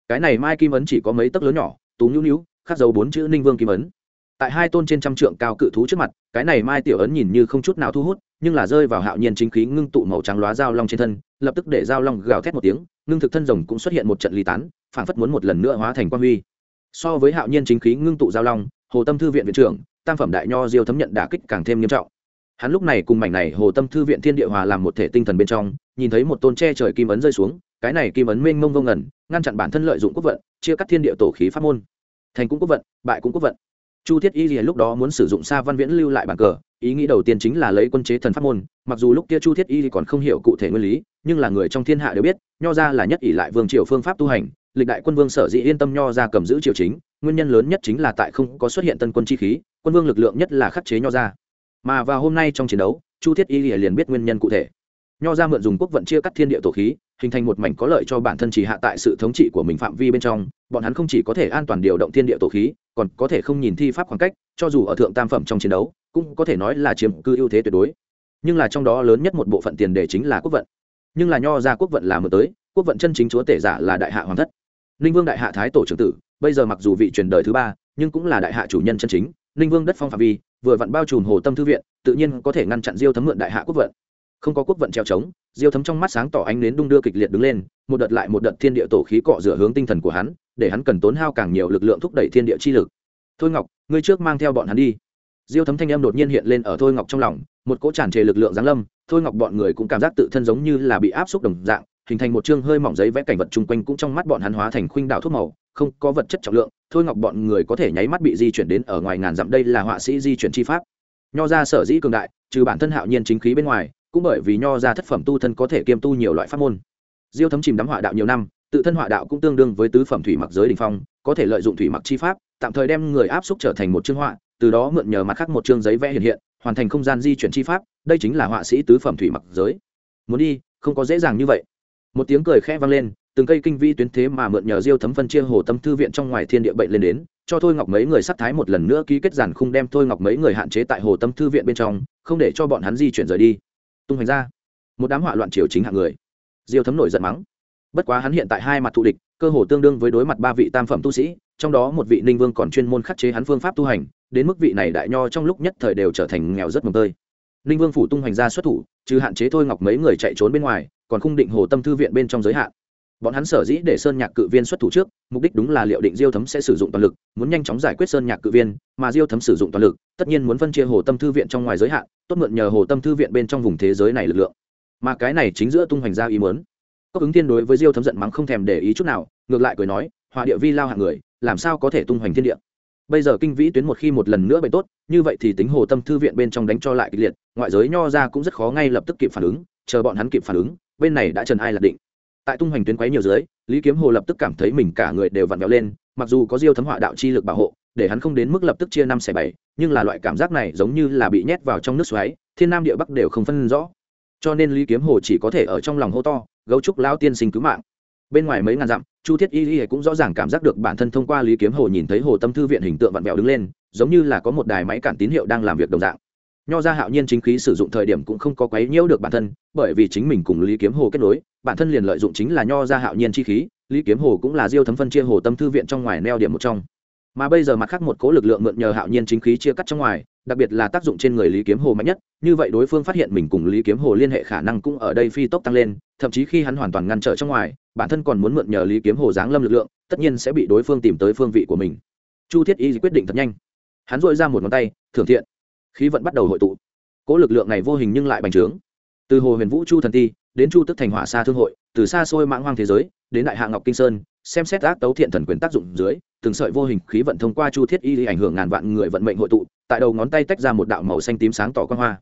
Cái này mai kim ấn chỉ có mấy tấc lớn nhỏ, tú nhũ nhũ, khắc dấu bốn chữ ninh vương kim ấn. Tại hai tôn trên trăm trượng cao cự thú trước mặt, cái này mai tiểu ấn nhìn như không chút nào thu hút nhưng là rơi vào hạo nhiên chính khí ngưng tụ màu trắng lóa dao long trên thân, lập tức để dao long gào thét một tiếng, ngưng thực thân rồng cũng xuất hiện một trận ly tán, phảng phất muốn một lần nữa hóa thành quan huy. So với hạo nhiên chính khí ngưng tụ dao long, hồ tâm thư viện viện trưởng, tam phẩm đại nho diêu thấm nhận đả kích càng thêm nghiêm trọng. Hắn lúc này cùng mảnh này hồ tâm thư viện thiên địa hòa làm một thể tinh thần bên trong, nhìn thấy một tôn tre trời kim ấn rơi xuống, cái này kim ấn mênh mông vô ngẩn ngăn chặn bản thân lợi dụng quốc vận, chia cắt thiên địa tổ khí pháp môn. Thành cũng quốc vận, bại cũng quốc vận chu thiết y gì lúc đó muốn sử dụng sa văn viễn lưu lại bàn cờ, ý nghĩ đầu tiên chính là lấy quân chế thần pháp môn, mặc dù lúc kia chu thiết y còn không hiểu cụ thể nguyên lý, nhưng là người trong thiên hạ đều biết, nho ra là nhất ỷ lại vương triều phương pháp tu hành, lịch đại quân vương sở dĩ yên tâm nho ra cầm giữ triều chính, nguyên nhân lớn nhất chính là tại không có xuất hiện tân quân chi khí, quân vương lực lượng nhất là khắc chế nho ra. Mà vào hôm nay trong chiến đấu, chu thiết y liền biết nguyên nhân cụ thể nho ra mượn dùng quốc vận chia cắt thiên địa tổ khí, hình thành một mảnh có lợi cho bản thân chỉ hạ tại sự thống trị của mình phạm vi bên trong, bọn hắn không chỉ có thể an toàn điều động thiên địa tổ khí, còn có thể không nhìn thi pháp khoảng cách, cho dù ở thượng tam phẩm trong chiến đấu, cũng có thể nói là chiếm cư ưu thế tuyệt đối. Nhưng là trong đó lớn nhất một bộ phận tiền đề chính là quốc vận. Nhưng là nho ra quốc vận là mượn tới, quốc vận chân chính chúa tể giả là đại hạ hoàng thất. Ninh vương đại hạ thái tổ trưởng tử, bây giờ mặc dù vị truyền đời thứ ba, nhưng cũng là đại hạ chủ nhân chân chính, ninh vương đất phong phạm vi, vừa vặn bao trùm hồ tâm thư viện, tự nhiên có thể ngăn chặn diêu thấm mượn đại hạ quốc vận không có quốc vận treo trống, diêu thấm trong mắt sáng tỏ ánh nến đung đưa kịch liệt đứng lên, một đợt lại một đợt thiên địa tổ khí cọ rửa hướng tinh thần của hắn, để hắn cần tốn hao càng nhiều lực lượng thúc đẩy thiên địa chi lực. Thôi ngọc, ngươi trước mang theo bọn hắn đi. Diêu thấm thanh âm đột nhiên hiện lên ở thôi ngọc trong lòng, một cỗ tràn trề lực lượng giáng lâm, thôi ngọc bọn người cũng cảm giác tự thân giống như là bị áp xúc đồng dạng, hình thành một chương hơi mỏng giấy vẽ cảnh vật chung quanh cũng trong mắt bọn hắn hóa thành khuynh đảo thuốc màu, không có vật chất trọng lượng, thôi ngọc bọn người có thể nháy mắt bị di chuyển đến ở ngoài ngàn dặm, đây là họa sĩ di chuyển chi pháp. Nho ra sở dĩ cường đại, trừ bản thân hạo nhiên chính khí bên ngoài cũng bởi vì nho ra thất phẩm tu thân có thể kiêm tu nhiều loại pháp môn. Diêu thấm chìm đắm họa đạo nhiều năm, tự thân họa đạo cũng tương đương với tứ phẩm thủy mặc giới đình phong, có thể lợi dụng thủy mặc chi pháp, tạm thời đem người áp xúc trở thành một chương họa, từ đó mượn nhờ mặt khác một chương giấy vẽ hiện hiện, hoàn thành không gian di chuyển chi pháp, đây chính là họa sĩ tứ phẩm thủy mặc giới. Muốn đi, không có dễ dàng như vậy. Một tiếng cười khẽ vang lên, từng cây kinh vi tuyến thế mà mượn nhờ diêu thấm phân chia hồ tâm thư viện trong ngoài thiên địa bệnh lên đến, cho thôi ngọc mấy người sắc thái một lần nữa ký kết giản khung đem thôi ngọc mấy người hạn chế tại hồ tâm thư viện bên trong, không để cho bọn hắn di chuyển rời đi tung hành ra. Một đám họa loạn triều chính hạng người. Diêu thấm nổi giận mắng. Bất quá hắn hiện tại hai mặt thù địch, cơ hồ tương đương với đối mặt ba vị tam phẩm tu sĩ, trong đó một vị ninh vương còn chuyên môn khắc chế hắn phương pháp tu hành, đến mức vị này đại nho trong lúc nhất thời đều trở thành nghèo rất mồng tơi. Ninh vương phủ tung hoành ra xuất thủ, trừ hạn chế thôi ngọc mấy người chạy trốn bên ngoài, còn khung định hồ tâm thư viện bên trong giới hạn bọn hắn sở dĩ để sơn nhạc cự viên xuất thủ trước, mục đích đúng là liệu định diêu thấm sẽ sử dụng toàn lực, muốn nhanh chóng giải quyết sơn nhạc cự viên, mà diêu thấm sử dụng toàn lực, tất nhiên muốn phân chia hồ tâm thư viện trong ngoài giới hạn, tốt mượn nhờ hồ tâm thư viện bên trong vùng thế giới này lực lượng. Mà cái này chính giữa tung hoành ra ý muốn. Cốc ứng thiên đối với diêu thấm giận mắng không thèm để ý chút nào, ngược lại cười nói, họa địa vi lao hạng người, làm sao có thể tung hoành thiên địa? Bây giờ kinh vĩ tuyến một khi một lần nữa bệnh tốt, như vậy thì tính hồ tâm thư viện bên trong đánh cho lại kịch liệt, ngoại giới nho ra cũng rất khó ngay lập tức kịp phản ứng, chờ bọn hắn kịp phản ứng, bên này đã trần ai lạc định tại tung hoành tuyến quấy nhiều dưới, lý kiếm hồ lập tức cảm thấy mình cả người đều vặn vẹo lên, mặc dù có diêu thấm họa đạo chi lực bảo hộ, để hắn không đến mức lập tức chia năm xẻ bảy, nhưng là loại cảm giác này giống như là bị nhét vào trong nước xoáy, thiên nam địa bắc đều không phân rõ. Cho nên lý kiếm hồ chỉ có thể ở trong lòng hô to, gấu trúc lao tiên sinh cứu mạng. Bên ngoài mấy ngàn dặm, chu thiết y y cũng rõ ràng cảm giác được bản thân thông qua lý kiếm hồ nhìn thấy hồ tâm thư viện hình tượng vặn vẹo đứng lên, giống như là có một đài máy cản tín hiệu đang làm việc đồng dạng nho ra hạo nhiên chính khí sử dụng thời điểm cũng không có quấy nhiễu được bản thân, bởi vì chính mình cùng lý kiếm hồ kết nối, bản thân liền lợi dụng chính là nho ra hạo nhiên chi khí, lý kiếm hồ cũng là diêu thấm phân chia hồ tâm thư viện trong ngoài neo điểm một trong. Mà bây giờ mặt khác một cố lực lượng mượn nhờ hạo nhiên chính khí chia cắt trong ngoài, đặc biệt là tác dụng trên người lý kiếm hồ mạnh nhất, như vậy đối phương phát hiện mình cùng lý kiếm hồ liên hệ khả năng cũng ở đây phi tốc tăng lên, thậm chí khi hắn hoàn toàn ngăn trở trong ngoài, bản thân còn muốn mượn nhờ lý kiếm hồ giáng lâm lực lượng, tất nhiên sẽ bị đối phương tìm tới phương vị của mình. Chu thiết y quyết định thật nhanh. Hắn dội ra một ngón tay, thưởng thiện khí vận bắt đầu hội tụ. Cỗ lực lượng này vô hình nhưng lại bành trướng. Từ hồ huyền vũ chu thần ti, đến chu tức thành hỏa xa thương hội, từ xa xôi mãng hoang thế giới, đến đại hạ ngọc kinh sơn, xem xét ác tấu thiện thần quyền tác dụng dưới, từng sợi vô hình khí vận thông qua chu thiết y ảnh hưởng ngàn vạn người vận mệnh hội tụ, tại đầu ngón tay tách ra một đạo màu xanh tím sáng tỏ quan hoa.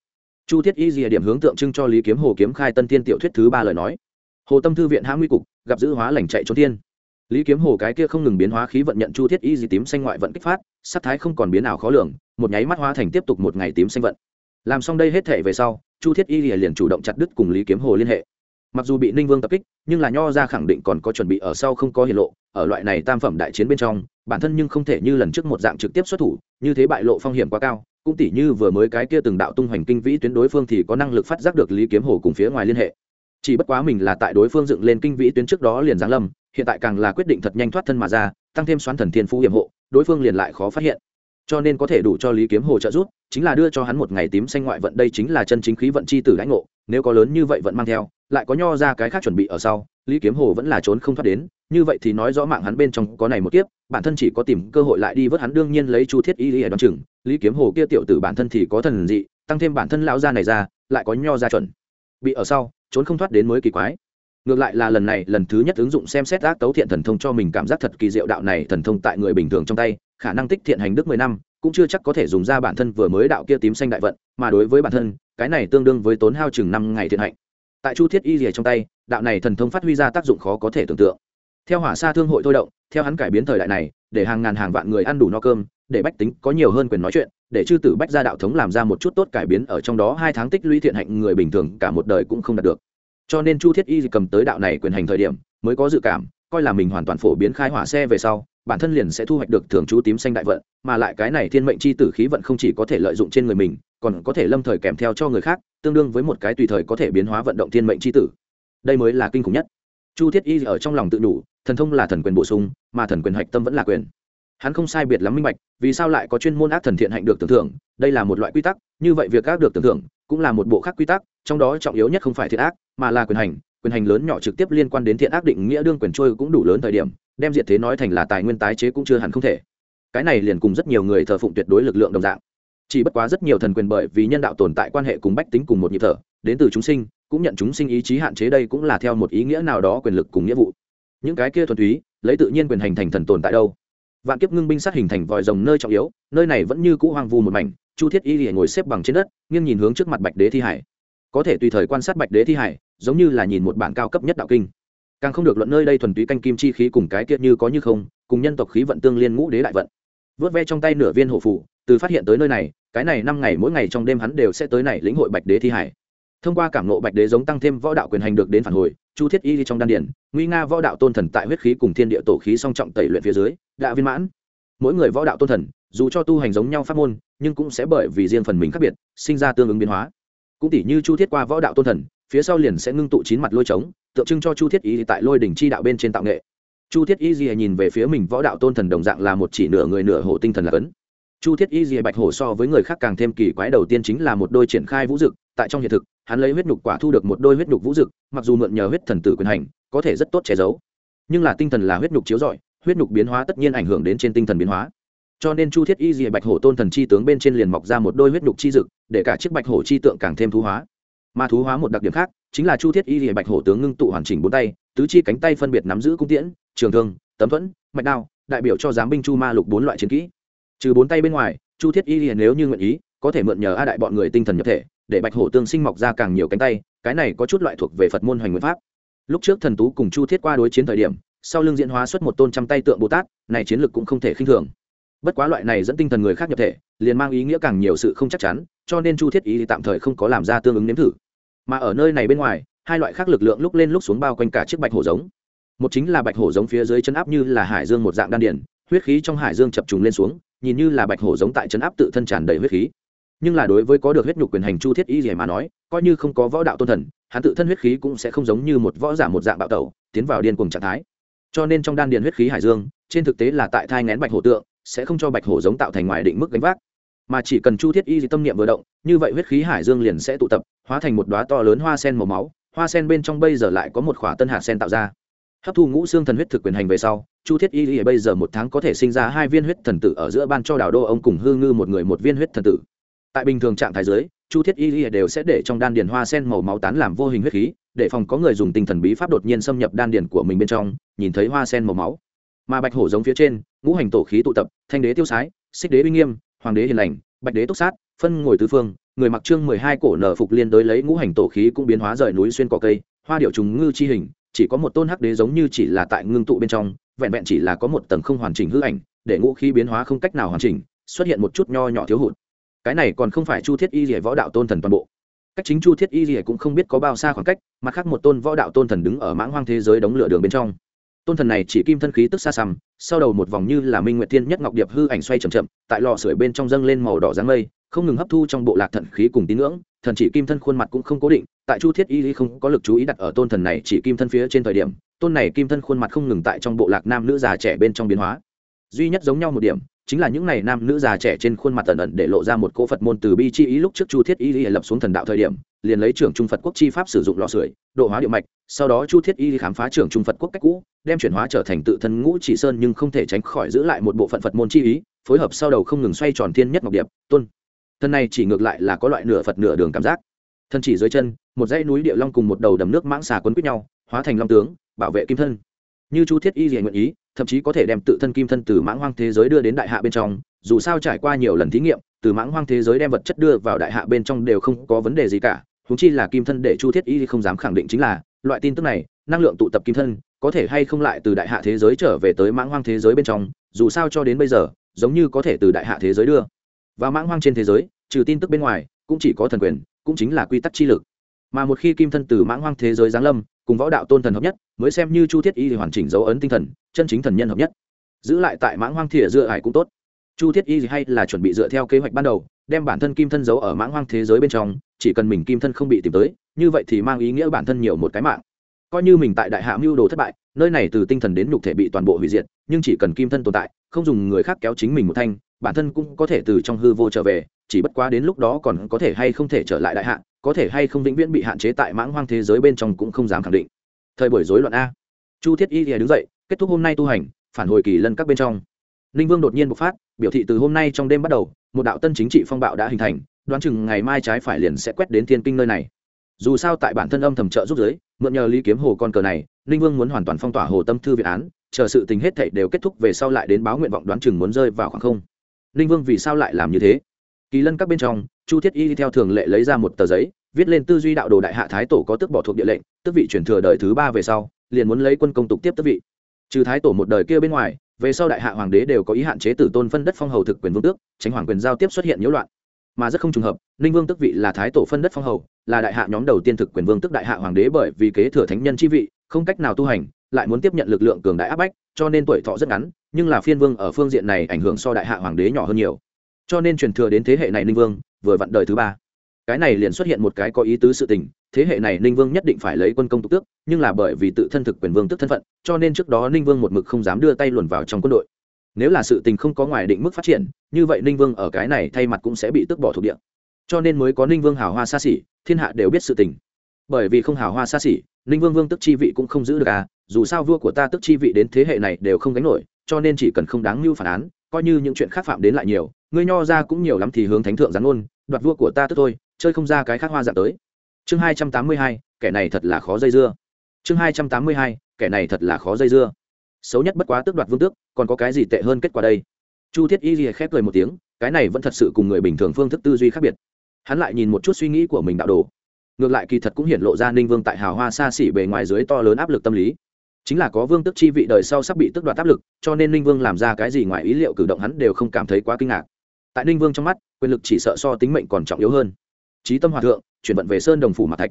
Chu thiết y rìa điểm hướng tượng trưng cho lý kiếm hồ kiếm khai tân thiên tiểu thuyết thứ ba lời nói. Hồ tâm thư viện hãng nguy cục, gặp giữ hóa lành chạy trốn tiên lý kiếm hồ cái kia không ngừng biến hóa khí vận nhận chu thiết y gì tím xanh ngoại vận kích phát, sắc thái không còn biến nào khó lường, một nháy mắt hóa thành tiếp tục một ngày tím xanh vận. Làm xong đây hết thể về sau, chu thiết y liền chủ động chặt đứt cùng lý kiếm hồ liên hệ. Mặc dù bị ninh vương tập kích, nhưng là nho ra khẳng định còn có chuẩn bị ở sau không có hiện lộ, ở loại này tam phẩm đại chiến bên trong, bản thân nhưng không thể như lần trước một dạng trực tiếp xuất thủ, như thế bại lộ phong hiểm quá cao, cũng tỉ như vừa mới cái kia từng đạo tung hoành kinh vĩ tuyến đối phương thì có năng lực phát giác được lý kiếm hồ cùng phía ngoài liên hệ. Chỉ bất quá mình là tại đối phương dựng lên kinh vĩ tuyến trước đó liền giáng lâm hiện tại càng là quyết định thật nhanh thoát thân mà ra, tăng thêm xoán thần thiên phú hiểm hộ, đối phương liền lại khó phát hiện. Cho nên có thể đủ cho lý kiếm hồ trợ giúp, chính là đưa cho hắn một ngày tím xanh ngoại vận, đây chính là chân chính khí vận chi tử lãnh ngộ, nếu có lớn như vậy vẫn mang theo, lại có nho ra cái khác chuẩn bị ở sau, lý kiếm hồ vẫn là trốn không thoát đến, như vậy thì nói rõ mạng hắn bên trong có này một kiếp, bản thân chỉ có tìm cơ hội lại đi vớt hắn, đương nhiên lấy chu thiết y lý đoán chừng, lý kiếm hồ kia tiểu tử bản thân thì có thần dị, tăng thêm bản thân lão gia này ra, lại có nho ra chuẩn. Bị ở sau, trốn không thoát đến mới kỳ quái ngược lại là lần này, lần thứ nhất ứng dụng xem xét ác tấu thiện thần thông cho mình cảm giác thật kỳ diệu đạo này thần thông tại người bình thường trong tay, khả năng tích thiện hành đức mười năm, cũng chưa chắc có thể dùng ra bản thân vừa mới đạo kia tím xanh đại vận, mà đối với bản thân, cái này tương đương với tốn hao chừng năm ngày thiện hạnh. Tại chu thiết y rìa trong tay, đạo này thần thông phát huy ra tác dụng khó có thể tưởng tượng. Theo hỏa xa thương hội thôi động, theo hắn cải biến thời đại này, để hàng ngàn hàng vạn người ăn đủ no cơm, để bách tính có nhiều hơn quyền nói chuyện, để chư tử bách gia đạo thống làm ra một chút tốt cải biến ở trong đó hai tháng tích lũy thiện hạnh người bình thường cả một đời cũng không đạt được cho nên chu thiết y cầm tới đạo này quyền hành thời điểm, mới có dự cảm, coi là mình hoàn toàn phổ biến khai hỏa xe về sau, bản thân liền sẽ thu hoạch được thường chú tím xanh đại vận, mà lại cái này thiên mệnh c h i tử khí vận không chỉ có thể lợi dụng trên người mình, còn có thể lâm thời kèm theo cho người khác, tương đương với một cái tùy thời có thể biến hóa vận động thiên mệnh c h i tử. Đây mới là kinh khủng nhất. Chu thiết y ở trong lòng tự đủ thần thông là thần quyền bổ sung, mà thần quyền hạch tâm vẫn là quyền. Hắn không sai biệt lắm minh bạch, vì sao lại có chuyên môn ác thần thiện hạnh được tưởng thưởng, đây là một loại quy tắc, như vậy việc ác được tưởng thưởng, cũng là một bộ khác quy tắc trong đó trọng yếu nhất không phải thiện ác, mà là quyền hành. Quyền hành lớn nhỏ trực tiếp liên quan đến thiện ác định nghĩa đương quyền trôi cũng đủ lớn thời điểm, đem diệt thế nói thành là tài nguyên tái chế cũng chưa hẳn không thể. Cái này liền cùng rất nhiều người thờ phụng tuyệt đối lực lượng đồng dạng. Chỉ bất quá rất nhiều thần quyền bởi vì nhân đạo tồn tại quan hệ cùng bách tính cùng một nhịp thở, đến từ chúng sinh, cũng nhận chúng sinh ý chí hạn chế đây cũng là theo một ý nghĩa nào đó quyền lực cùng nghĩa vụ. Những cái kia thuần túy, lấy tự nhiên quyền hành thành thần tồn tại đâu? Vạn kiếp ngưng binh sát hình thành vòi rồng nơi trọng yếu, nơi này vẫn như cũ hoang vu một mảnh, chu thiết y ngồi xếp bằng trên đất, nghiêng nhìn hướng trước mặt bạch đế thi hải có thể tùy thời quan sát bạch đế thi hải, giống như là nhìn một bản cao cấp nhất đạo kinh. Càng không được luận nơi đây thuần túy canh kim chi khí cùng cái kiệt như có như không, cùng nhân tộc khí vận tương liên ngũ đế đại vận. Vớt ve trong tay nửa viên hộ phủ từ phát hiện tới nơi này, cái này năm ngày mỗi ngày trong đêm hắn đều sẽ tới này lĩnh hội bạch đế thi hải. Thông qua cảm nộ bạch đế giống tăng thêm võ đạo quyền hành được đến phản hồi, chu thiết y trong đan điển nguy nga võ đạo tôn thần tại huyết khí cùng thiên địa tổ khí song trọng tẩy luyện phía dưới, đã viên mãn. Mỗi người võ đạo tôn thần, dù cho tu hành giống nhau pháp môn, nhưng cũng sẽ bởi vì riêng phần mình khác biệt, sinh ra tương ứng biến hóa cũng tỷ như chu thiết qua võ đạo tôn thần, phía sau liền sẽ ngưng tụ chín mặt lôi trống, tượng trưng cho chu thiết y tại lôi đỉnh chi đạo bên trên tạo nghệ. Chu thiết y gì nhìn về phía mình võ đạo tôn thần đồng dạng là một chỉ nửa người nửa hổ tinh thần là cấn. Chu thiết y gì bạch hổ so với người khác càng thêm kỳ quái đầu tiên chính là một đôi triển khai vũ dực, tại trong hiện thực, hắn lấy huyết nhục quả thu được một đôi huyết nhục vũ dực, mặc dù mượn nhờ huyết thần tử quyền hành, có thể rất tốt che giấu. Nhưng là tinh thần là huyết nhục chiếu rọi, huyết nhục biến hóa tất nhiên ảnh hưởng đến trên tinh thần biến hóa cho nên chu thiết y dìa bạch hổ tôn thần chi tướng bên trên liền mọc ra một đôi huyết nhục chi dực, để cả chiếc bạch hổ chi tượng càng thêm thú hóa. Mà thú hóa một đặc điểm khác, chính là chu thiết y dìa bạch hổ tướng ngưng tụ hoàn chỉnh bốn tay, tứ chi cánh tay phân biệt nắm giữ cung tiễn, trường thương, tấm thuẫn, mạch đao, đại biểu cho giám binh chu ma lục bốn loại chiến kỹ. Trừ bốn tay bên ngoài, chu thiết y dìa nếu như nguyện ý, có thể mượn nhờ a đại bọn người tinh thần nhập thể, để bạch hổ tương sinh mọc ra càng nhiều cánh tay, cái này có chút loại thuộc về phật môn hoành nguyện pháp. Lúc trước thần tú cùng chu thiết qua đối chiến thời điểm, sau lưng diễn hóa xuất một tôn trăm tay tượng bồ tát, này chiến lược cũng không thể khinh thường bất quá loại này dẫn tinh thần người khác nhập thể, liền mang ý nghĩa càng nhiều sự không chắc chắn, cho nên chu thiết ý thì tạm thời không có làm ra tương ứng nếm thử. Mà ở nơi này bên ngoài, hai loại khác lực lượng lúc lên lúc xuống bao quanh cả chiếc bạch hổ giống. Một chính là bạch hổ giống phía dưới chân áp như là hải dương một dạng đan điển huyết khí trong hải dương chập trùng lên xuống, nhìn như là bạch hổ giống tại chân áp tự thân tràn đầy huyết khí. Nhưng là đối với có được huyết nhục quyền hành chu thiết y gì mà nói, coi như không có võ đạo tôn thần, hắn tự thân huyết khí cũng sẽ không giống như một võ giả một dạng bạo tẩu, tiến vào điên cùng trạng thái. Cho nên trong đan điền huyết khí hải dương, trên thực tế là tại thai ngén bạch hổ tượng sẽ không cho bạch hổ giống tạo thành ngoài định mức gánh vác. Mà chỉ cần chu thiết y tâm niệm vừa động, như vậy huyết khí hải dương liền sẽ tụ tập, hóa thành một đoá to lớn hoa sen màu máu, hoa sen bên trong bây giờ lại có một khỏa tân hạt sen tạo ra. Hấp thu ngũ xương thần huyết thực quyền hành về sau, chu thiết y bây giờ một tháng có thể sinh ra hai viên huyết thần tử ở giữa ban cho đảo đô ông cùng hư ngư một người một viên huyết thần tử. Tại bình thường trạng thái giới chu thiết y đều sẽ để trong đan điền hoa sen màu máu tán làm vô hình huyết khí, để phòng có người dùng tinh thần bí pháp đột nhiên xâm nhập đan điền của mình bên trong, nhìn thấy hoa sen màu máu mà bạch hổ giống phía trên, ngũ hành tổ khí tụ tập, thanh đế tiêu sái, xích đế uy nghiêm, hoàng đế hiền lành, bạch đế túc sát, phân ngồi tứ phương, người mặc trương mười hai cổ nở phục liên đối lấy ngũ hành tổ khí cũng biến hóa rời núi xuyên cỏ cây, hoa điệu trùng ngư chi hình, chỉ có một tôn hắc đế giống như chỉ là tại ngưng tụ bên trong, vẹn vẹn chỉ là có một tầng không hoàn chỉnh hư ảnh, để ngũ khí biến hóa không cách nào hoàn chỉnh, xuất hiện một chút nho nhỏ thiếu hụt. Cái này còn không phải chu thiết y rỉa võ đạo tôn thần toàn bộ. Cách chính chu thiết y rỉa cũng không biết có bao xa khoảng cách, mặt khác một tôn võ đạo tôn thần đứng ở mãng hoang thế giới đống lửa đường bên trong tôn thần này chỉ kim thân khí tức xa xăm, sau đầu một vòng như là minh nguyệt thiên nhất ngọc điệp hư ảnh xoay c h ậ m chậm, tại lò sưởi bên trong dâng lên màu đỏ dáng mây, không ngừng hấp thu trong bộ lạc thận khí cùng tín ngưỡng, thần chỉ kim thân khuôn mặt cũng không cố định, tại chu thiết y không có lực chú ý đặt ở tôn thần này chỉ kim thân phía trên thời điểm, tôn này kim thân khuôn mặt không ngừng tại trong bộ lạc nam nữ già trẻ bên trong biến hóa. Duy nhất giống nhau một điểm chính là những n à y nam nữ già trẻ trên khuôn mặt tần ẩn để lộ ra một cỗ phật môn từ bi chi ý lúc trước chu thiết y lập xuống thần đạo thời điểm, liền lấy trưởng trung phật quốc chi pháp sử dụng lò sưởi, độ hóa địa mạch, sau đó chu thiết y khám phá trưởng trung phật quốc cách cũ, đem chuyển hóa trở thành tự thân ngũ chỉ sơn nhưng không thể tránh khỏi giữ lại một bộ phận phật môn chi ý, phối hợp sau đầu không ngừng xoay tròn thiên nhất ngọc điệp, tôn. Thân này chỉ ngược lại là có loại nửa phật nửa đường cảm giác. Thân chỉ dưới chân, một dãy núi địa long cùng một đầu đầm nước mãng xà quấn quýt nhau, hóa thành long tướng, bảo vệ kim thân như chu thiết y gì nguyện ý, thậm chí có thể đem tự thân kim thân từ mãng hoang thế giới đưa đến đại hạ bên trong, dù sao trải qua nhiều lần thí nghiệm, từ mãng hoang thế giới đem vật chất đưa vào đại hạ bên trong đều không có vấn đề gì cả. Húng chi là kim thân để chu thiết y không dám khẳng định chính là, loại tin tức này, năng lượng tụ tập kim thân, có thể hay không lại từ đại hạ thế giới trở về tới mãng hoang thế giới bên trong, dù sao cho đến bây giờ, giống như có thể từ đại hạ thế giới đưa và mãng hoang trên thế giới, trừ tin tức bên ngoài, cũng chỉ có thần quyền, cũng chính là quy tắc chi lực. Mà một khi kim thân từ mãng hoang thế giới giáng lâm cùng võ đạo tôn thần hợp nhất, mới xem như chu thiết y thì hoàn chỉnh dấu ấn tinh thần, chân chính thần nhân hợp nhất. Giữ lại tại mãng hoang thìa dựa hải cũng tốt. Chu thiết y hay là chuẩn bị dựa theo kế hoạch ban đầu, đem bản thân kim thân giấu ở mãng hoang thế giới bên trong, chỉ cần mình kim thân không bị tìm tới, như vậy thì mang ý nghĩa bản thân nhiều một cái mạng. Coi như mình tại đại hạ mưu đồ thất bại, nơi này từ tinh thần đến nhục thể bị toàn bộ hủy diệt, nhưng chỉ cần kim thân tồn tại, không dùng người khác kéo chính mình một thanh, bản thân cũng có thể từ trong hư vô trở về, chỉ bất quá đến lúc đó còn có thể hay không thể trở lại đại hạ có thể hay không vĩnh viễn bị hạn chế tại mãng hoang thế giới bên trong cũng không dám khẳng định. Thời buổi rối loạn a. Chu thiết y thì đứng dậy, kết thúc hôm nay tu hành, phản hồi kỳ lân các bên trong. Ninh vương đột nhiên bộc phát, biểu thị từ hôm nay trong đêm bắt đầu, một đạo tân chính trị phong bạo đã hình thành, đoán chừng ngày mai trái phải liền sẽ quét đến thiên kinh nơi này. Dù sao tại bản thân âm thầm trợ giúp giới, mượn nhờ lý kiếm hồ con cờ này, ninh vương muốn hoàn toàn phong tỏa hồ tâm thư viện án, chờ sự tình hết thảy đều kết thúc về sau lại đến báo nguyện vọng đoán chừng muốn rơi vào khoảng không. Ninh vương vì sao lại làm như thế? Kỳ lân các bên trong, chu thiết y theo thường lệ lấy ra một tờ giấy, viết lên tư duy đạo đồ đại hạ thái tổ có tước bỏ thuộc địa lệnh, tước vị chuyển thừa đời thứ ba về sau, liền muốn lấy quân công tục tiếp tước vị. Trừ thái tổ một đời kia bên ngoài, về sau đại hạ hoàng đế đều có ý hạn chế tử tôn phân đất phong hầu thực quyền vương tước, tránh hoàng quyền giao tiếp xuất hiện nhiễu loạn. Mà rất không trùng hợp, ninh vương tức vị là thái tổ phân đất phong hầu, là đại hạ nhóm đầu tiên thực quyền vương tức đại hạ hoàng đế bởi vì kế thừa thánh nhân chi vị, không cách nào tu hành, lại muốn tiếp nhận lực lượng cường đại áp bách, cho nên tuổi thọ rất ngắn, nhưng là phiên vương ở phương diện này ảnh hưởng so đại hạ hoàng đế nhỏ hơn nhiều cho nên truyền thừa đến thế hệ này ninh vương, vừa vặn đời thứ ba. Cái này liền xuất hiện một cái có ý tứ sự tình, thế hệ này ninh vương nhất định phải lấy quân công tục tước, nhưng là bởi vì tự thân thực quyền vương tức thân phận, cho nên trước đó ninh vương một mực không dám đưa tay luồn vào trong quân đội. Nếu là sự tình không có ngoài định mức phát triển, như vậy ninh vương ở cái này thay mặt cũng sẽ bị tước bỏ thuộc địa. Cho nên mới có ninh vương hào hoa xa xỉ, thiên hạ đều biết sự tình. Bởi vì không hào hoa xa xỉ, ninh vương vương tức chi vị cũng không giữ được à dù sao vua của ta tức chi vị đến thế hệ này đều không gánh nổi, cho nên chỉ cần không đáng mưu phản án, coi như những chuyện khác phạm đến lại nhiều ngươi nho ra cũng nhiều lắm thì hướng thánh thượng gián ôn đoạt vua của ta tức thôi, chơi không ra cái khác hoa dạng tới. Chương hai trăm tám mươi hai, kẻ này thật là khó dây dưa. Chương hai trăm tám mươi hai, kẻ này thật là khó dây dưa. Xấu nhất bất quá tước đoạt vương tước, còn có cái gì tệ hơn kết quả đây? Chu thiết y gì khép cười một tiếng, cái này vẫn thật sự cùng người bình thường phương thức tư duy khác biệt. Hắn lại nhìn một chút suy nghĩ của mình đạo đồ. Ngược lại kỳ thật cũng hiện lộ ra ninh vương tại hào hoa xa xỉ bề ngoài dưới to lớn áp lực tâm lý. Chính là có vương tức chi vị đời sau sắp bị tước đoạt áp lực, cho nên ninh vương làm ra cái gì ngoài ý liệu cử động hắn đều không cảm thấy quá kinh ngạc tại ninh vương trong mắt, quyền lực chỉ sợ so tính mệnh còn trọng yếu hơn. Trí tâm hòa thượng, chuyển vận về sơn đồng phủ mạc thạch.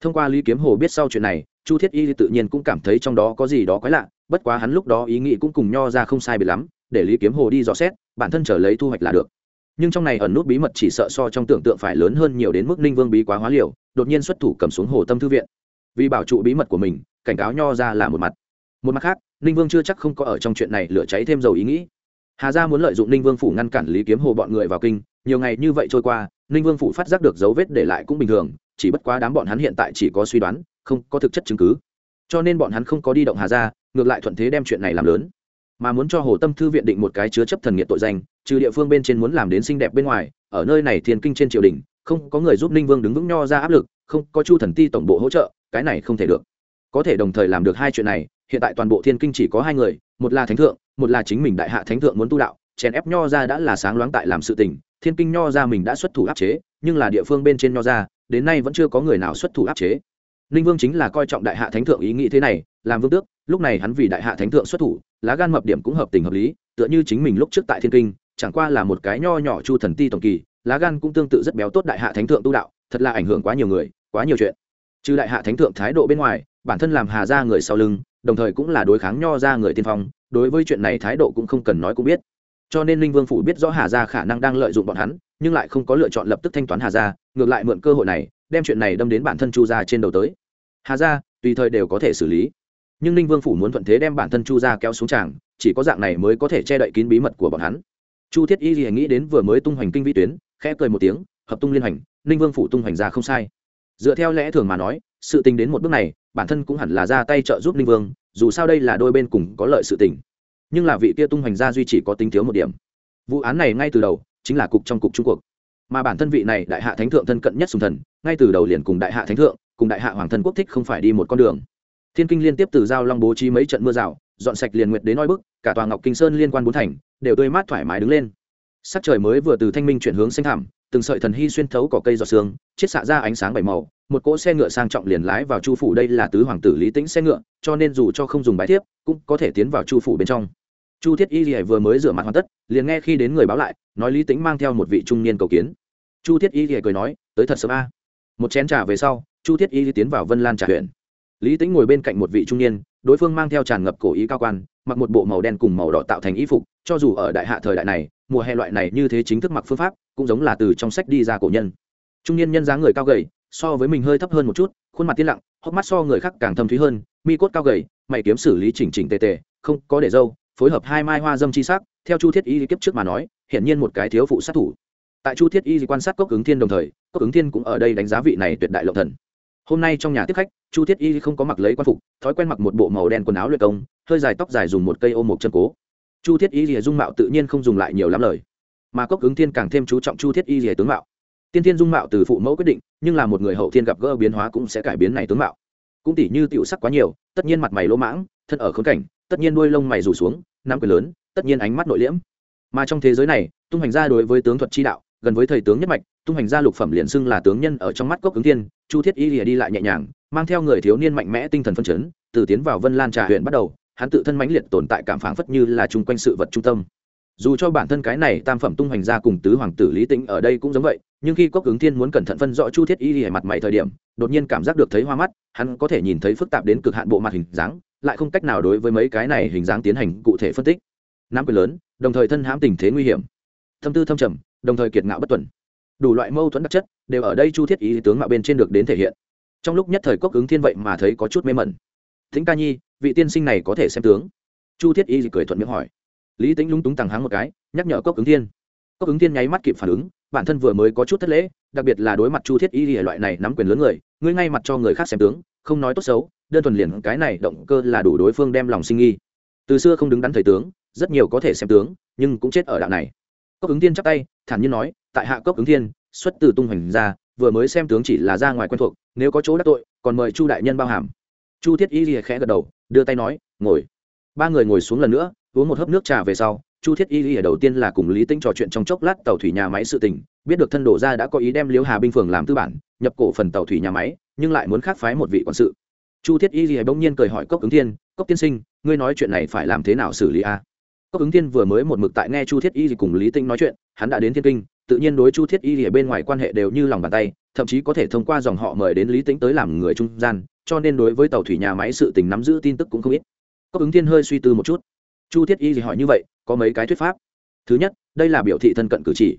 Thông qua lý kiếm hồ biết sau chuyện này, chu thiết y tự nhiên cũng cảm thấy trong đó có gì đó quái lạ, bất quá hắn lúc đó ý nghĩ cũng cùng nho ra không sai biệt lắm, để lý kiếm hồ đi dò xét, bản thân trở lấy thu hoạch là được. Nhưng trong này ẩn nút bí mật chỉ sợ so trong tưởng tượng phải lớn hơn nhiều đến mức ninh vương bí quá hóa liều, đột nhiên xuất thủ cầm xuống hồ tâm thư viện. Vì bảo trụ bí mật của mình, cảnh cáo nho ra là một mặt. Một mặt khác, ninh vương chưa chắc không có ở trong chuyện này lửa cháy thêm dầu ý nghĩ hà gia muốn lợi dụng ninh vương phủ ngăn cản lý kiếm hồ bọn người vào kinh, nhiều ngày như vậy trôi qua, ninh vương phủ phát giác được dấu vết để lại cũng bình thường, chỉ bất quá đám bọn hắn hiện tại chỉ có suy đoán, không có thực chất chứng cứ. Cho nên bọn hắn không có đi động hà gia, ngược lại thuận thế đem chuyện này làm lớn. Mà muốn cho hồ tâm thư viện định một cái chứa chấp thần nghiệt tội danh, trừ địa phương bên trên muốn làm đến xinh đẹp bên ngoài, ở nơi này thiên kinh trên triều đình, không có người giúp ninh vương đứng vững nho ra áp lực, không có chu thần ti tổng bộ hỗ trợ, cái này không thể được. Có thể đồng thời làm được hai chuyện này, hiện tại toàn bộ thiên kinh chỉ có hai người, một là thánh thượng một là chính mình đại hạ thánh thượng muốn tu đạo, chèn ép nho ra đã là sáng loáng tại làm sự tình, thiên kinh nho ra mình đã xuất thủ áp chế, nhưng là địa phương bên trên nho ra đến nay vẫn chưa có người nào xuất thủ áp chế. Ninh vương chính là coi trọng đại hạ thánh thượng ý nghĩ thế này, làm vương tước, lúc này hắn vì đại hạ thánh thượng xuất thủ, lá gan mập điểm cũng hợp tình hợp lý, tựa như chính mình lúc trước tại thiên kinh, chẳng qua là một cái nho nhỏ chu thần ti tổng kỳ, lá gan cũng tương tự rất béo tốt đại hạ thánh thượng tu đạo, thật là ảnh hưởng quá nhiều người, quá nhiều chuyện. Trừ đại hạ thánh thượng thái độ bên ngoài, bản thân làm hà ra người sau lưng, đồng thời cũng là đối kháng nho ra người tiên phong đối với chuyện này thái độ cũng không cần nói cũng biết. Cho nên linh vương phủ biết rõ hà gia khả năng đang lợi dụng bọn hắn, nhưng lại không có lựa chọn lập tức thanh toán hà gia, ngược lại mượn cơ hội này, đem chuyện này đâm đến bản thân chu gia trên đầu tới. Hà gia, tùy thời đều có thể xử lý. Nhưng ninh vương phủ muốn thuận thế đem bản thân chu gia kéo xuống tràng, chỉ có dạng này mới có thể che đậy kín bí mật của bọn hắn. Chu thiết y gì nghĩ đến vừa mới tung hoành kinh vĩ tuyến, khẽ cười một tiếng, hợp tung liên hành ninh vương phủ tung hoành ra không sai. Dựa theo lẽ thường mà nói, sự tình đến một bước này, bản thân cũng hẳn là ra tay trợ giúp ninh vương dù sao đây là đôi bên cùng có lợi sự tình. Nhưng là vị kia tung hoành ra duy chỉ có tính thiếu một điểm. Vụ án này ngay từ đầu chính là cục trong cục trung cuộc mà bản thân vị này đại hạ thánh thượng thân cận nhất sùng thần, ngay từ đầu liền cùng đại hạ thánh thượng, cùng đại hạ hoàng thân quốc thích không phải đi một con đường. Thiên kinh liên tiếp từ giao long bố trí mấy trận mưa rào, dọn sạch liền nguyệt đến oi bức, cả tòa ngọc kinh sơn liên quan bốn thành, đều tươi mát thoải mái đứng lên. Sắc trời mới vừa từ thanh minh chuyển hướng xanh thảm từng sợi thần hy xuyên thấu cỏ cây giọt xương chiết xạ ra ánh sáng bảy màu, một cỗ xe ngựa sang trọng liền lái vào chu phủ, đây là tứ hoàng tử lý tĩnh xe ngựa, cho nên dù cho không dùng bãi thiếp, cũng có thể tiến vào chu phủ bên trong. Chu thiết y lìa vừa mới rửa mặt hoàn tất, liền nghe khi đến người báo lại, nói lý tĩnh mang theo một vị trung niên cầu kiến. Chu thiết y lìa cười nói, tới thật sớm a. Một chén trà về sau, chu thiết y tiến vào vân lan trà huyện. Lý tĩnh ngồi bên cạnh một vị trung niên, đối phương mang theo tràn ngập cổ ý cao quan, mặc một bộ màu đen cùng màu đỏ tạo thành y phục, cho dù ở đại hạ thời đại này mùa hè loại này như thế chính thức mặc phương pháp, cũng giống là từ trong sách đi ra cổ nhân. Trung niên nhân dáng người cao gầy, so với mình hơi thấp hơn một chút, khuôn mặt tiên lặng, hốc mắt so người khác càng thâm thúy hơn, mi cốt cao gầy, mày kiếm xử lý chỉnh chỉnh tề tề, không có để dâu, phối hợp hai mai hoa dâm chi sắc, theo chu thiết y kiếp trước mà nói, hiển nhiên một cái thiếu phụ sát thủ. Tại chu thiết y quan sát cốc ứng thiên đồng thời, cốc ứng thiên cũng ở đây đánh giá vị này tuyệt đại lộng thần. Hôm nay trong nhà tiếp khách, chu thiết y không có mặc lấy quan phục, thói quen mặc một bộ màu đen quần áo luyện công, hơi dài tóc dài dùng một cây ôm một chân cố chu thiết y rìa dung mạo tự nhiên không dùng lại nhiều lắm lời, mà cốc ứng thiên càng thêm chú trọng chu thiết y rìa tướng mạo. Tiên thiên dung mạo từ phụ mẫu quyết định, nhưng là một người hậu thiên gặp gỡ biến hóa cũng sẽ cải biến này tướng mạo. Cũng tỉ như tiểu sắc quá nhiều, tất nhiên mặt mày lỗ mãng, thân ở khốn cảnh, tất nhiên đuôi lông mày rủ xuống, nắm quyền lớn, tất nhiên ánh mắt nội liễm. Mà trong thế giới này, tung hành gia đối với tướng thuật chi đạo, gần với thầy tướng nhất mạch, tung hành gia lục phẩm liền xưng là tướng nhân ở trong mắt cốc ứng thiên, chu thiết y lìa đi lại nhẹ nhàng, mang theo người thiếu niên mạnh mẽ tinh thần phân chấn, từ tiến vào vân lan trà huyện bắt đầu hắn tự thân mãnh liệt tồn tại cảm phảng phất như là chung quanh sự vật trung tâm. Dù cho bản thân cái này tam phẩm tung hành gia cùng tứ hoàng tử lý tĩnh ở đây cũng giống vậy, nhưng khi cốc ứng thiên muốn cẩn thận phân rõ chu thiết y lìa mặt mày thời điểm, đột nhiên cảm giác được thấy hoa mắt, hắn có thể nhìn thấy phức tạp đến cực hạn bộ mặt hình dáng, lại không cách nào đối với mấy cái này hình dáng tiến hành cụ thể phân tích. Nam quyền lớn, đồng thời thân hãm tình thế nguy hiểm. Thâm tư thâm trầm, đồng thời kiệt ngạo bất tuần. Đủ loại mâu thuẫn đặc chất đều ở đây chu thiết y tướng mạo bên trên được đến thể hiện. Trong lúc nhất thời cốc ứng thiên vậy mà thấy có chút mê mẩn. Thính ca nhi vị tiên sinh này có thể xem tướng. Chu thiết y cười thuận miệng hỏi. Lý tính lúng túng tàng háng một cái, nhắc nhở cốc ứng thiên. Cốc ứng thiên nháy mắt kịp phản ứng, bản thân vừa mới có chút thất lễ, đặc biệt là đối mặt chu thiết y loại này nắm quyền lớn người, ngươi ngay mặt cho người khác xem tướng, không nói tốt xấu, đơn thuần liền cái này động cơ là đủ đối phương đem lòng sinh nghi. Từ xưa không đứng đắn thầy tướng, rất nhiều có thể xem tướng, nhưng cũng chết ở đạo này. Cốc ứng thiên chắp tay, thản nhiên nói, tại hạ cốc ứng thiên, xuất từ tung hoành ra, vừa mới xem tướng chỉ là ra ngoài quen thuộc, nếu có chỗ đắc tội, còn mời chu đại nhân bao hàm. Chu thiết y lìa khẽ gật đầu đưa tay nói, ngồi. Ba người ngồi xuống lần nữa, uống một hớp nước trà về sau, chu thiết y ở đầu tiên là cùng lý tĩnh trò chuyện trong chốc lát tàu thủy nhà máy sự tình, biết được thân đổ ra đã có ý đem liễu hà binh phường làm tư bản, nhập cổ phần tàu thủy nhà máy, nhưng lại muốn khác phái một vị quản sự. Chu thiết y lìa bỗng nhiên cười hỏi cốc ứng thiên, cốc tiên sinh, ngươi nói chuyện này phải làm thế nào xử lý a? Cốc ứng thiên vừa mới một mực tại nghe chu thiết y cùng lý tĩnh nói chuyện, hắn đã đến thiên kinh, tự nhiên đối chu thiết y ở bên ngoài quan hệ đều như lòng bàn tay, thậm chí có thể thông qua dòng họ mời đến lý tĩnh tới làm người trung gian cho nên đối với tàu thủy nhà máy sự tình nắm giữ tin tức cũng không ít. Cốc ứng thiên hơi suy tư một chút. Chu thiết y hỏi như vậy, có mấy cái thuyết pháp? Thứ nhất, đây là biểu thị thân cận cử chỉ.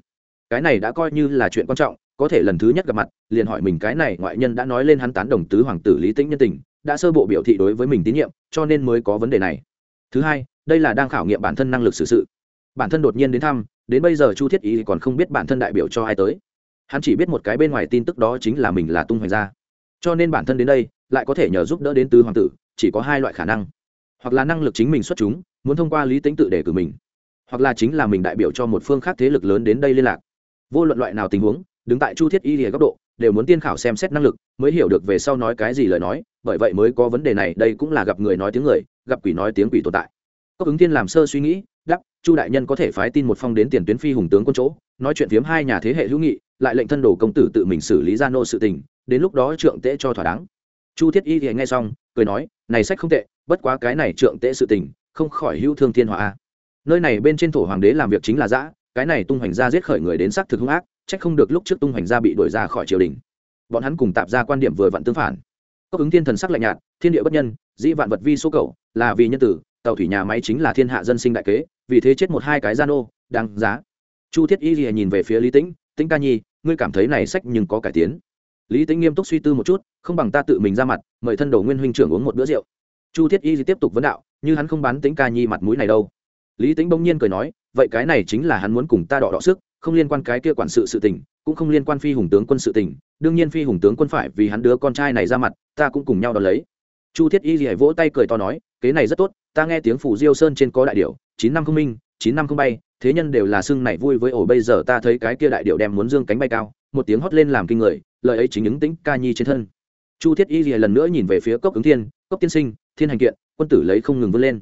Cái này đã coi như là chuyện quan trọng, có thể lần thứ nhất gặp mặt, liền hỏi mình cái này ngoại nhân đã nói lên hắn tán đồng tứ hoàng tử lý tĩnh nhân tình, đã sơ bộ biểu thị đối với mình tín nhiệm, cho nên mới có vấn đề này. Thứ hai, đây là đang khảo nghiệm bản thân năng lực xử sự. Bản thân đột nhiên đến thăm, đến bây giờ chu thiết Y còn không biết bản thân đại biểu cho ai tới. Hắn chỉ biết một cái bên ngoài tin tức đó chính là mình là tung hoành gia cho nên bản thân đến đây lại có thể nhờ giúp đỡ đến tứ hoàng tử, chỉ có hai loại khả năng. Hoặc là năng lực chính mình xuất chúng, muốn thông qua lý tính tự để cử mình. Hoặc là chính là mình đại biểu cho một phương khác thế lực lớn đến đây liên lạc. Vô luận loại nào tình huống, đứng tại chu thiết y lìa góc độ, đều muốn tiên khảo xem xét năng lực, mới hiểu được về sau nói cái gì lời nói, bởi vậy mới có vấn đề này, đây cũng là gặp người nói tiếng người, gặp quỷ nói tiếng quỷ tồn tại. Cốc ứng tiên làm sơ suy nghĩ đắp chu đại nhân có thể phái tin một phong đến tiền tuyến phi hùng tướng quân chỗ, nói chuyện phiếm hai nhà thế hệ hữu nghị, lại lệnh thân đồ công tử tự mình xử lý gia nô sự tình, đến lúc đó trượng tễ cho thỏa đáng chu thiết y thì nghe xong, cười nói, này sách không tệ, bất quá cái này trượng tệ sự tình, không khỏi hữu thương thiên hòa nơi này bên trên thổ hoàng đế làm việc chính là giã cái này tung hoành ra giết khởi người đến xác thực hung ác trách không được lúc trước tung hoành ra bị đuổi ra khỏi triều đình. Bọn hắn cùng tạp ra quan điểm vừa vặn tương phản. Cốc ứng thiên thần sắc lạnh nhạt, thiên địa bất nhân, dĩ vạn vật vi số cầu là vì nhân tử, tàu thủy nhà máy chính là thiên hạ dân sinh đại kế, vì thế chết một hai cái gian ô đáng giá. Chu thiết y gì nhìn về phía lý tĩnh tĩnh ca nhi, ngươi cảm thấy này sách nhưng có cải tiến? Lý tĩnh nghiêm túc suy tư một chút, không bằng ta tự mình ra mặt, mời thân đầu nguyên huynh trưởng uống một bữa rượu. Chu thiết y tiếp tục vấn đạo, như hắn không bán tính ca nhi mặt mũi này đâu. Lý tĩnh bỗng nhiên cười nói, vậy cái này chính là hắn muốn cùng ta đọ đọ sức, không liên quan cái kia quản sự sự tình, cũng không liên quan phi hùng tướng quân sự tình, đương nhiên phi hùng tướng quân phải vì hắn đứa con trai này ra mặt, ta cũng cùng nhau đ ó lấy. Chu thiết y gì vỗ tay cười to nói, kế này rất tốt, ta nghe tiếng phủ diêu sơn trên có đại điệu chín năm không minh, chín năm không bay, thế nhân đều là xưng này vui với ổ, bây giờ ta thấy cái kia đại điệu đem muốn dương cánh bay cao một tiếng hót lên làm kinh người, lời ấy chính ứng tính ca nhi trên thân. Chu thiết y lìa lần nữa nhìn về phía cốc ứng thiên, cốc tiên sinh, thiên hành kiện, quân tử lấy không ngừng vươn lên.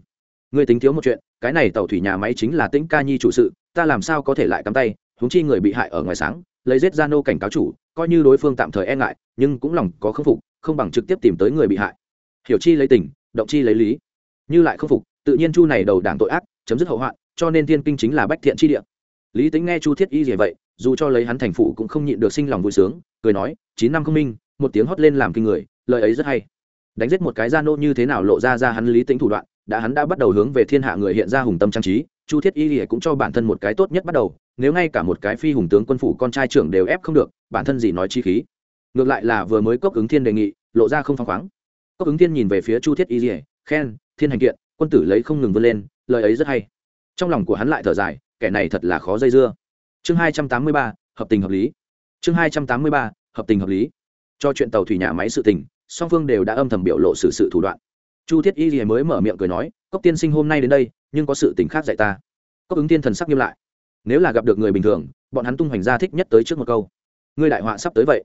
Người tính thiếu một chuyện, cái này tàu thủy nhà máy chính là tĩnh ca nhi chủ sự, ta làm sao có thể lại cắm tay húng chi người bị hại ở ngoài sáng, lấy giết ra nô cảnh cáo chủ, coi như đối phương tạm thời e ngại, nhưng cũng lòng có khâm phục, không bằng trực tiếp tìm tới người bị hại. Hiểu chi lấy tình, động chi lấy lý. Như lại khâm phục, tự nhiên chu này đầu đảng tội ác, chấm dứt hậu hoạn, cho nên thiên kinh chính là bách thiện chi địa lý tính nghe chu thiết y gì vậy, dù cho lấy hắn thành phụ cũng không nhịn được sinh lòng vui sướng, cười nói, chín năm không minh, một tiếng hót lên làm kinh người, lời ấy rất hay. Đánh giết một cái gia nô như thế nào lộ ra ra hắn lý tính thủ đoạn, đã hắn đã bắt đầu hướng về thiên hạ người hiện ra hùng tâm trang trí, chu thiết y lìa cũng cho bản thân một cái tốt nhất bắt đầu, nếu ngay cả một cái phi hùng tướng quân phủ con trai trưởng đều ép không được, bản thân gì nói chi khí. Ngược lại là vừa mới cốc ứng thiên đề nghị, lộ ra không phăng khoáng. Cốc ứng thiên nhìn về phía chu thiết y lìa khen, thiên hành kiện, quân tử lấy không ngừng vươn lên, lời ấy rất hay. Trong lòng của hắn lại thở dài kẻ này thật là khó dây dưa. Chương hai trăm tám mươi ba, hợp tình hợp lý. Chương hai trăm tám mươi ba, hợp tình hợp lý. Cho chuyện tàu thủy nhà máy sự tình, song phương đều đã âm thầm biểu lộ sự sự thủ đoạn. Chu thiết y lìa mới mở miệng cười nói, cốc tiên sinh hôm nay đến đây, nhưng có sự tình khác dạy ta. Cốc ứng tiên thần sắc nghiêm lại. Nếu là gặp được người bình thường, bọn hắn tung hoành ra thích nhất tới trước một câu. Ngươi đại họa sắp tới vậy.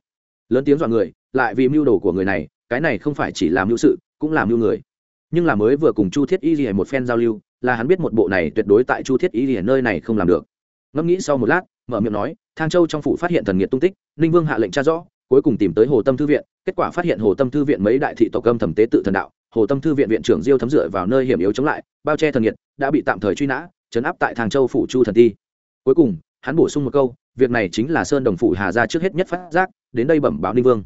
Lớn tiếng dọa người, lại vì mưu đồ của người này, cái này không phải chỉ làm mưu sự, cũng làm mưu người. Nhưng là mới vừa cùng chu thiết y lìa một phen giao lưu là hắn biết một bộ này tuyệt đối tại chu thiết y lìa nơi này không làm được. Ngẫm nghĩ sau một lát, mở miệng nói, thang châu trong phủ phát hiện thần nghiệt tung tích, ninh vương hạ lệnh tra rõ, cuối cùng tìm tới hồ tâm thư viện, kết quả phát hiện hồ tâm thư viện mấy đại thị tộc âm thẩm tế tự thần đạo, hồ tâm thư viện viện trưởng diêu thấm dựa vào nơi hiểm yếu chống lại, bao che thần nghiệt, đã bị tạm thời truy nã chấn áp tại thang châu phủ chu thần ti. Cuối cùng, hắn bổ sung một câu, việc này chính là sơn đồng phủ hà gia trước hết nhất phát giác, đến đây bẩm báo ninh vương.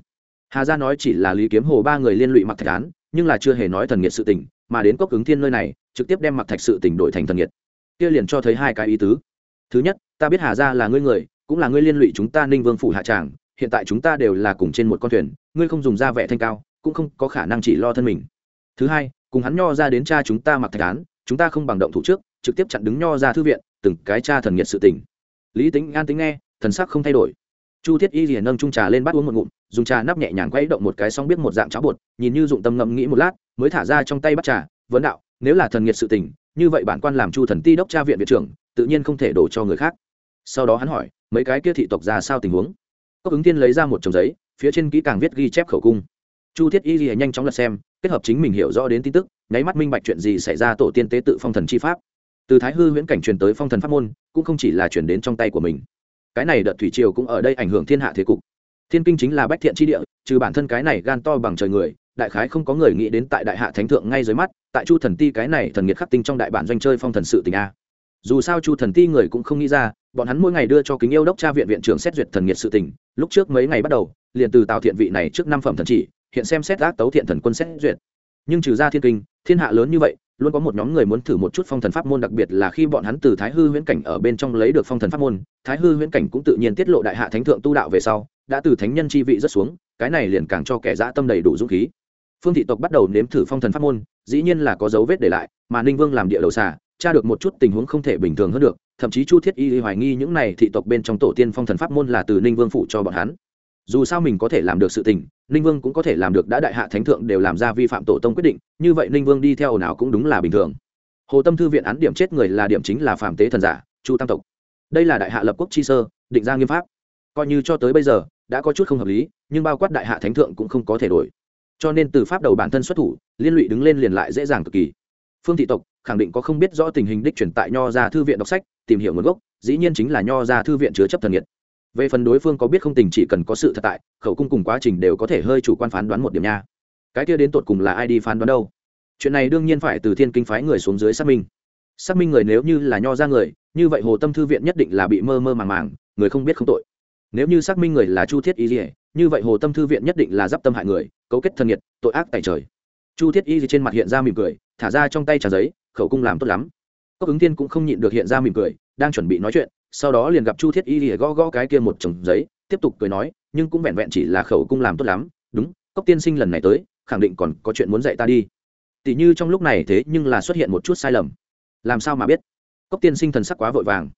Hà gia nói chỉ là lý kiếm hồ ba người liên lụy mặc thạch án, nhưng là chưa hề nói thần nghiệt sự tình, mà đến cốc ứng thiên nơi này trực tiếp đem mặc thạch sự tình đổi thành thần nghiệt. Kia liền cho thấy hai cái ý tứ. Thứ nhất, ta biết hà gia là ngươi người, cũng là ngươi liên lụy chúng ta ninh vương phủ hạ tràng, hiện tại chúng ta đều là cùng trên một con thuyền, ngươi không dùng ra vẻ thanh cao, cũng không có khả năng chỉ lo thân mình. Thứ hai, cùng hắn nho ra đến cha chúng ta mặc thạch án, chúng ta không bằng động thủ trước, trực tiếp chặn đứng nho ra thư viện, từng cái cha thần nghiệt sự tình. Lý tính an tính nghe, thần sắc không thay đổi. Chu thiết y liền nâng trung trà lên bắt uống một ngụm, dùng trà nắp nhẹ nhàng quay động một cái xong biết một dạng cháo bột, nhìn như dụng tâm ngẫm nghĩ một lát, mới thả ra trong tay bắt trà, vấn đạo nếu là thần nghiệt sự tình, như vậy bản quan làm chu thần ti đốc tra viện viện trưởng, tự nhiên không thể đổ cho người khác. Sau đó hắn hỏi, mấy cái kia thị tộc ra sao tình huống? Cốc ứng tiên lấy ra một chồng giấy, phía trên kỹ càng viết ghi chép khẩu cung. Chu thiết y lìa nhanh chóng lật xem, kết hợp chính mình hiểu rõ đến tin tức, nháy mắt minh bạch chuyện gì xảy ra tổ tiên tế tự phong thần chi pháp. Từ thái hư huyễn cảnh truyền tới phong thần pháp môn, cũng không chỉ là chuyển đến trong tay của mình. Cái này đợt thủy triều cũng ở đây ảnh hưởng thiên hạ thế cục. Thiên kinh chính là bách thiện chi địa, trừ bản thân cái này gan to bằng trời người đại khái không có người nghĩ đến tại đại hạ thánh thượng ngay dưới mắt, tại chu thần ti cái này thần nghiệt khắc tinh trong đại bản doanh chơi phong thần sự tình a. Dù sao chu thần ti người cũng không nghĩ ra, bọn hắn mỗi ngày đưa cho kính yêu đốc tra viện viện trưởng xét duyệt thần nghiệt sự tình, lúc trước mấy ngày bắt đầu, liền từ tào thiện vị này trước năm phẩm thần chỉ, hiện xem xét ác tấu thiện thần quân xét duyệt. Nhưng trừ ra thiên kinh, thiên hạ lớn như vậy, luôn có một nhóm người muốn thử một chút phong thần pháp môn đặc biệt là khi bọn hắn từ thái hư huyễn cảnh ở bên trong lấy được phong thần pháp môn, thái hư huyễn cảnh cũng tự nhiên tiết lộ đại hạ thánh thượng tu đạo về sau, đã từ thánh nhân chi vị rất xuống, cái này liền càng cho kẻ dã tâm đầy đủ dũng khí phương thị tộc bắt đầu nếm thử phong thần pháp môn, dĩ nhiên là có dấu vết để lại, mà ninh vương làm địa đầu xà, tra được một chút tình huống không thể bình thường hơn được, thậm chí chu thiết y hoài nghi những này thị tộc bên trong tổ tiên phong thần pháp môn là từ ninh vương phụ cho bọn hắn. Dù sao mình có thể làm được sự tình, ninh vương cũng có thể làm được đã đại hạ thánh thượng đều làm ra vi phạm tổ tông quyết định, như vậy ninh vương đi theo nào cũng đúng là bình thường. Hồ tâm thư viện án điểm chết người là điểm chính là phạm tế thần giả, chu tam tộc. Đây là đại hạ lập quốc chi sơ, định ra nghiêm pháp. Coi như cho tới bây giờ, đã có chút không hợp lý, nhưng bao quát đại hạ thánh thượng cũng không có thể đổi cho nên từ pháp đầu bản thân xuất thủ, liên lụy đứng lên liền lại dễ dàng cực kỳ. Phương thị tộc khẳng định có không biết rõ tình hình đích truyền tại nho ra thư viện đọc sách, tìm hiểu nguồn gốc, dĩ nhiên chính là nho ra thư viện chứa chấp thần nhiệt về phần đối phương có biết không tình chỉ cần có sự thật tại, khẩu cung cùng quá trình đều có thể hơi chủ quan phán đoán một điểm nha. Cái kia đến tột cùng là ai đi phán đoán đâu? Chuyện này đương nhiên phải từ thiên kinh phái người xuống dưới xác minh. Xác minh người nếu như là nho ra người, như vậy hồ tâm thư viện nhất định là bị mơ mơ màng màng, người không biết không tội. Nếu như xác minh người là chu thiết y dỉa như vậy hồ tâm thư viện nhất định là d i p tâm hại người cấu kết thân nhiệt, tội ác tại trời. Chu thiết y trên mặt hiện ra mỉm cười, thả ra trong tay trà giấy, khẩu cung làm tốt lắm. Cốc ứng thiên cũng không nhịn được hiện ra mỉm cười, đang chuẩn bị nói chuyện, sau đó liền gặp chu thiết y lìa gõ gõ cái kia một chồng giấy, tiếp tục cười nói, nhưng cũng vẹn vẹn chỉ là khẩu cung làm tốt lắm. Đúng, cốc tiên sinh lần này tới, khẳng định còn có chuyện muốn dạy ta đi. Tỷ như trong lúc này thế nhưng là xuất hiện một chút sai lầm. Làm sao mà biết? Cốc tiên sinh thần sắc quá vội vàng.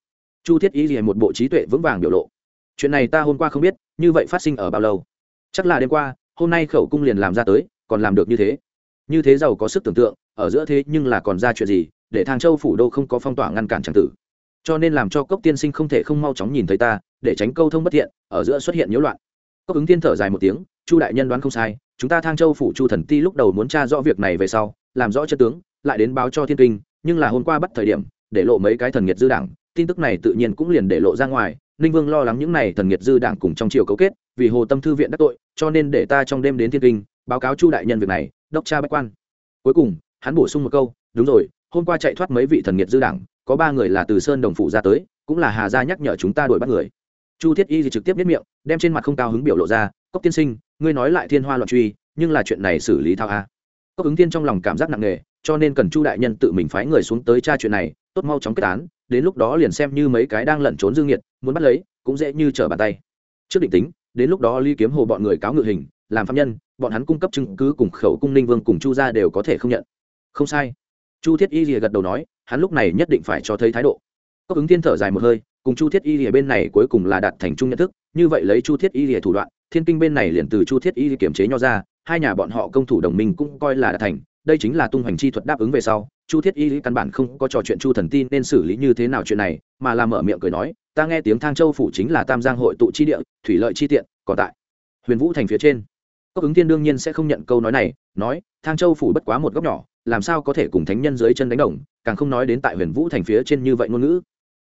Chu thiết y lìa một bộ trí tuệ vững vàng biểu lộ. Chuyện này ta hôm qua không biết, như vậy phát sinh ở bao lâu? Chắc là đêm qua hôm nay khẩu cung liền làm ra tới, còn làm được như thế. Như thế giàu có sức tưởng tượng, ở giữa thế nhưng là còn ra chuyện gì, để thang châu phủ đô không có phong tỏa ngăn cản tràng tử. Cho nên làm cho cốc tiên sinh không thể không mau chóng nhìn thấy ta, để tránh câu thông bất thiện, ở giữa xuất hiện nhiễu loạn. Cốc ứng tiên thở dài một tiếng, chu đại nhân đoán không sai, chúng ta thang châu phủ chu thần ti lúc đầu muốn tra rõ việc này về sau, làm rõ chân tướng, lại đến báo cho thiên kinh, nhưng là hôm qua bắt thời điểm, để lộ mấy cái thần nghiệt dư đảng, tin tức này tự nhiên cũng liền để lộ ra ngoài, ninh vương lo lắng những này thần nghiệt dư đảng cùng trong triều cấu kết vì hồ tâm thư viện đắc tội, cho nên để ta trong đêm đến thiên kinh, báo cáo chu đại nhân việc này, đốc cha bách quan. Cuối cùng, hắn bổ sung một câu, đúng rồi, hôm qua chạy thoát mấy vị thần nghiệt dư đảng, có ba người là từ sơn đồng phụ ra tới, cũng là hà gia nhắc nhở chúng ta đuổi bắt người. Chu thiết y thì trực tiếp biết miệng, đem trên mặt không cao hứng biểu lộ ra, cốc tiên sinh, ngươi nói lại thiên hoa loạn truy, nhưng là chuyện này xử lý thao a. Cốc ứng tiên trong lòng cảm giác nặng nề, cho nên cần chu đại nhân tự mình phái người xuống tới tra chuyện này, tốt mau chóng kết án, đến lúc đó liền xem như mấy cái đang lẩn trốn dương nhiệt muốn bắt lấy, cũng dễ như trở bàn tay. Trước định tính đến lúc đó ly kiếm hồ bọn người cáo ngự hình, làm phạm nhân, bọn hắn cung cấp chứng cứ cùng khẩu cung ninh vương cùng chu gia đều có thể không nhận. Không sai. Chu thiết y rìa gật đầu nói, hắn lúc này nhất định phải cho thấy thái độ. Cốc ứng thiên thở dài một hơi, cùng chu thiết y rìa bên này cuối cùng là đạt thành chung nhận thức, như vậy lấy chu thiết y rìa thủ đoạn, thiên kinh bên này liền từ chu thiết y kiểm chế nho ra, hai nhà bọn họ công thủ đồng minh cũng coi là đạt thành, đây chính là tung hoành chi thuật đáp ứng về sau chu thiết y căn bản không có trò chuyện chu thần tin nên xử lý như thế nào chuyện này, mà làm mở miệng cười nói, ta nghe tiếng thang châu phủ chính là tam giang hội tụ chi địa, thủy lợi chi tiện, còn tại huyền vũ thành phía trên. Cốc ứng thiên đương nhiên sẽ không nhận câu nói này, nói, thang châu phủ bất quá một góc nhỏ, làm sao có thể cùng thánh nhân dưới chân đánh đồng, càng không nói đến tại huyền vũ thành phía trên như vậy ngôn ngữ.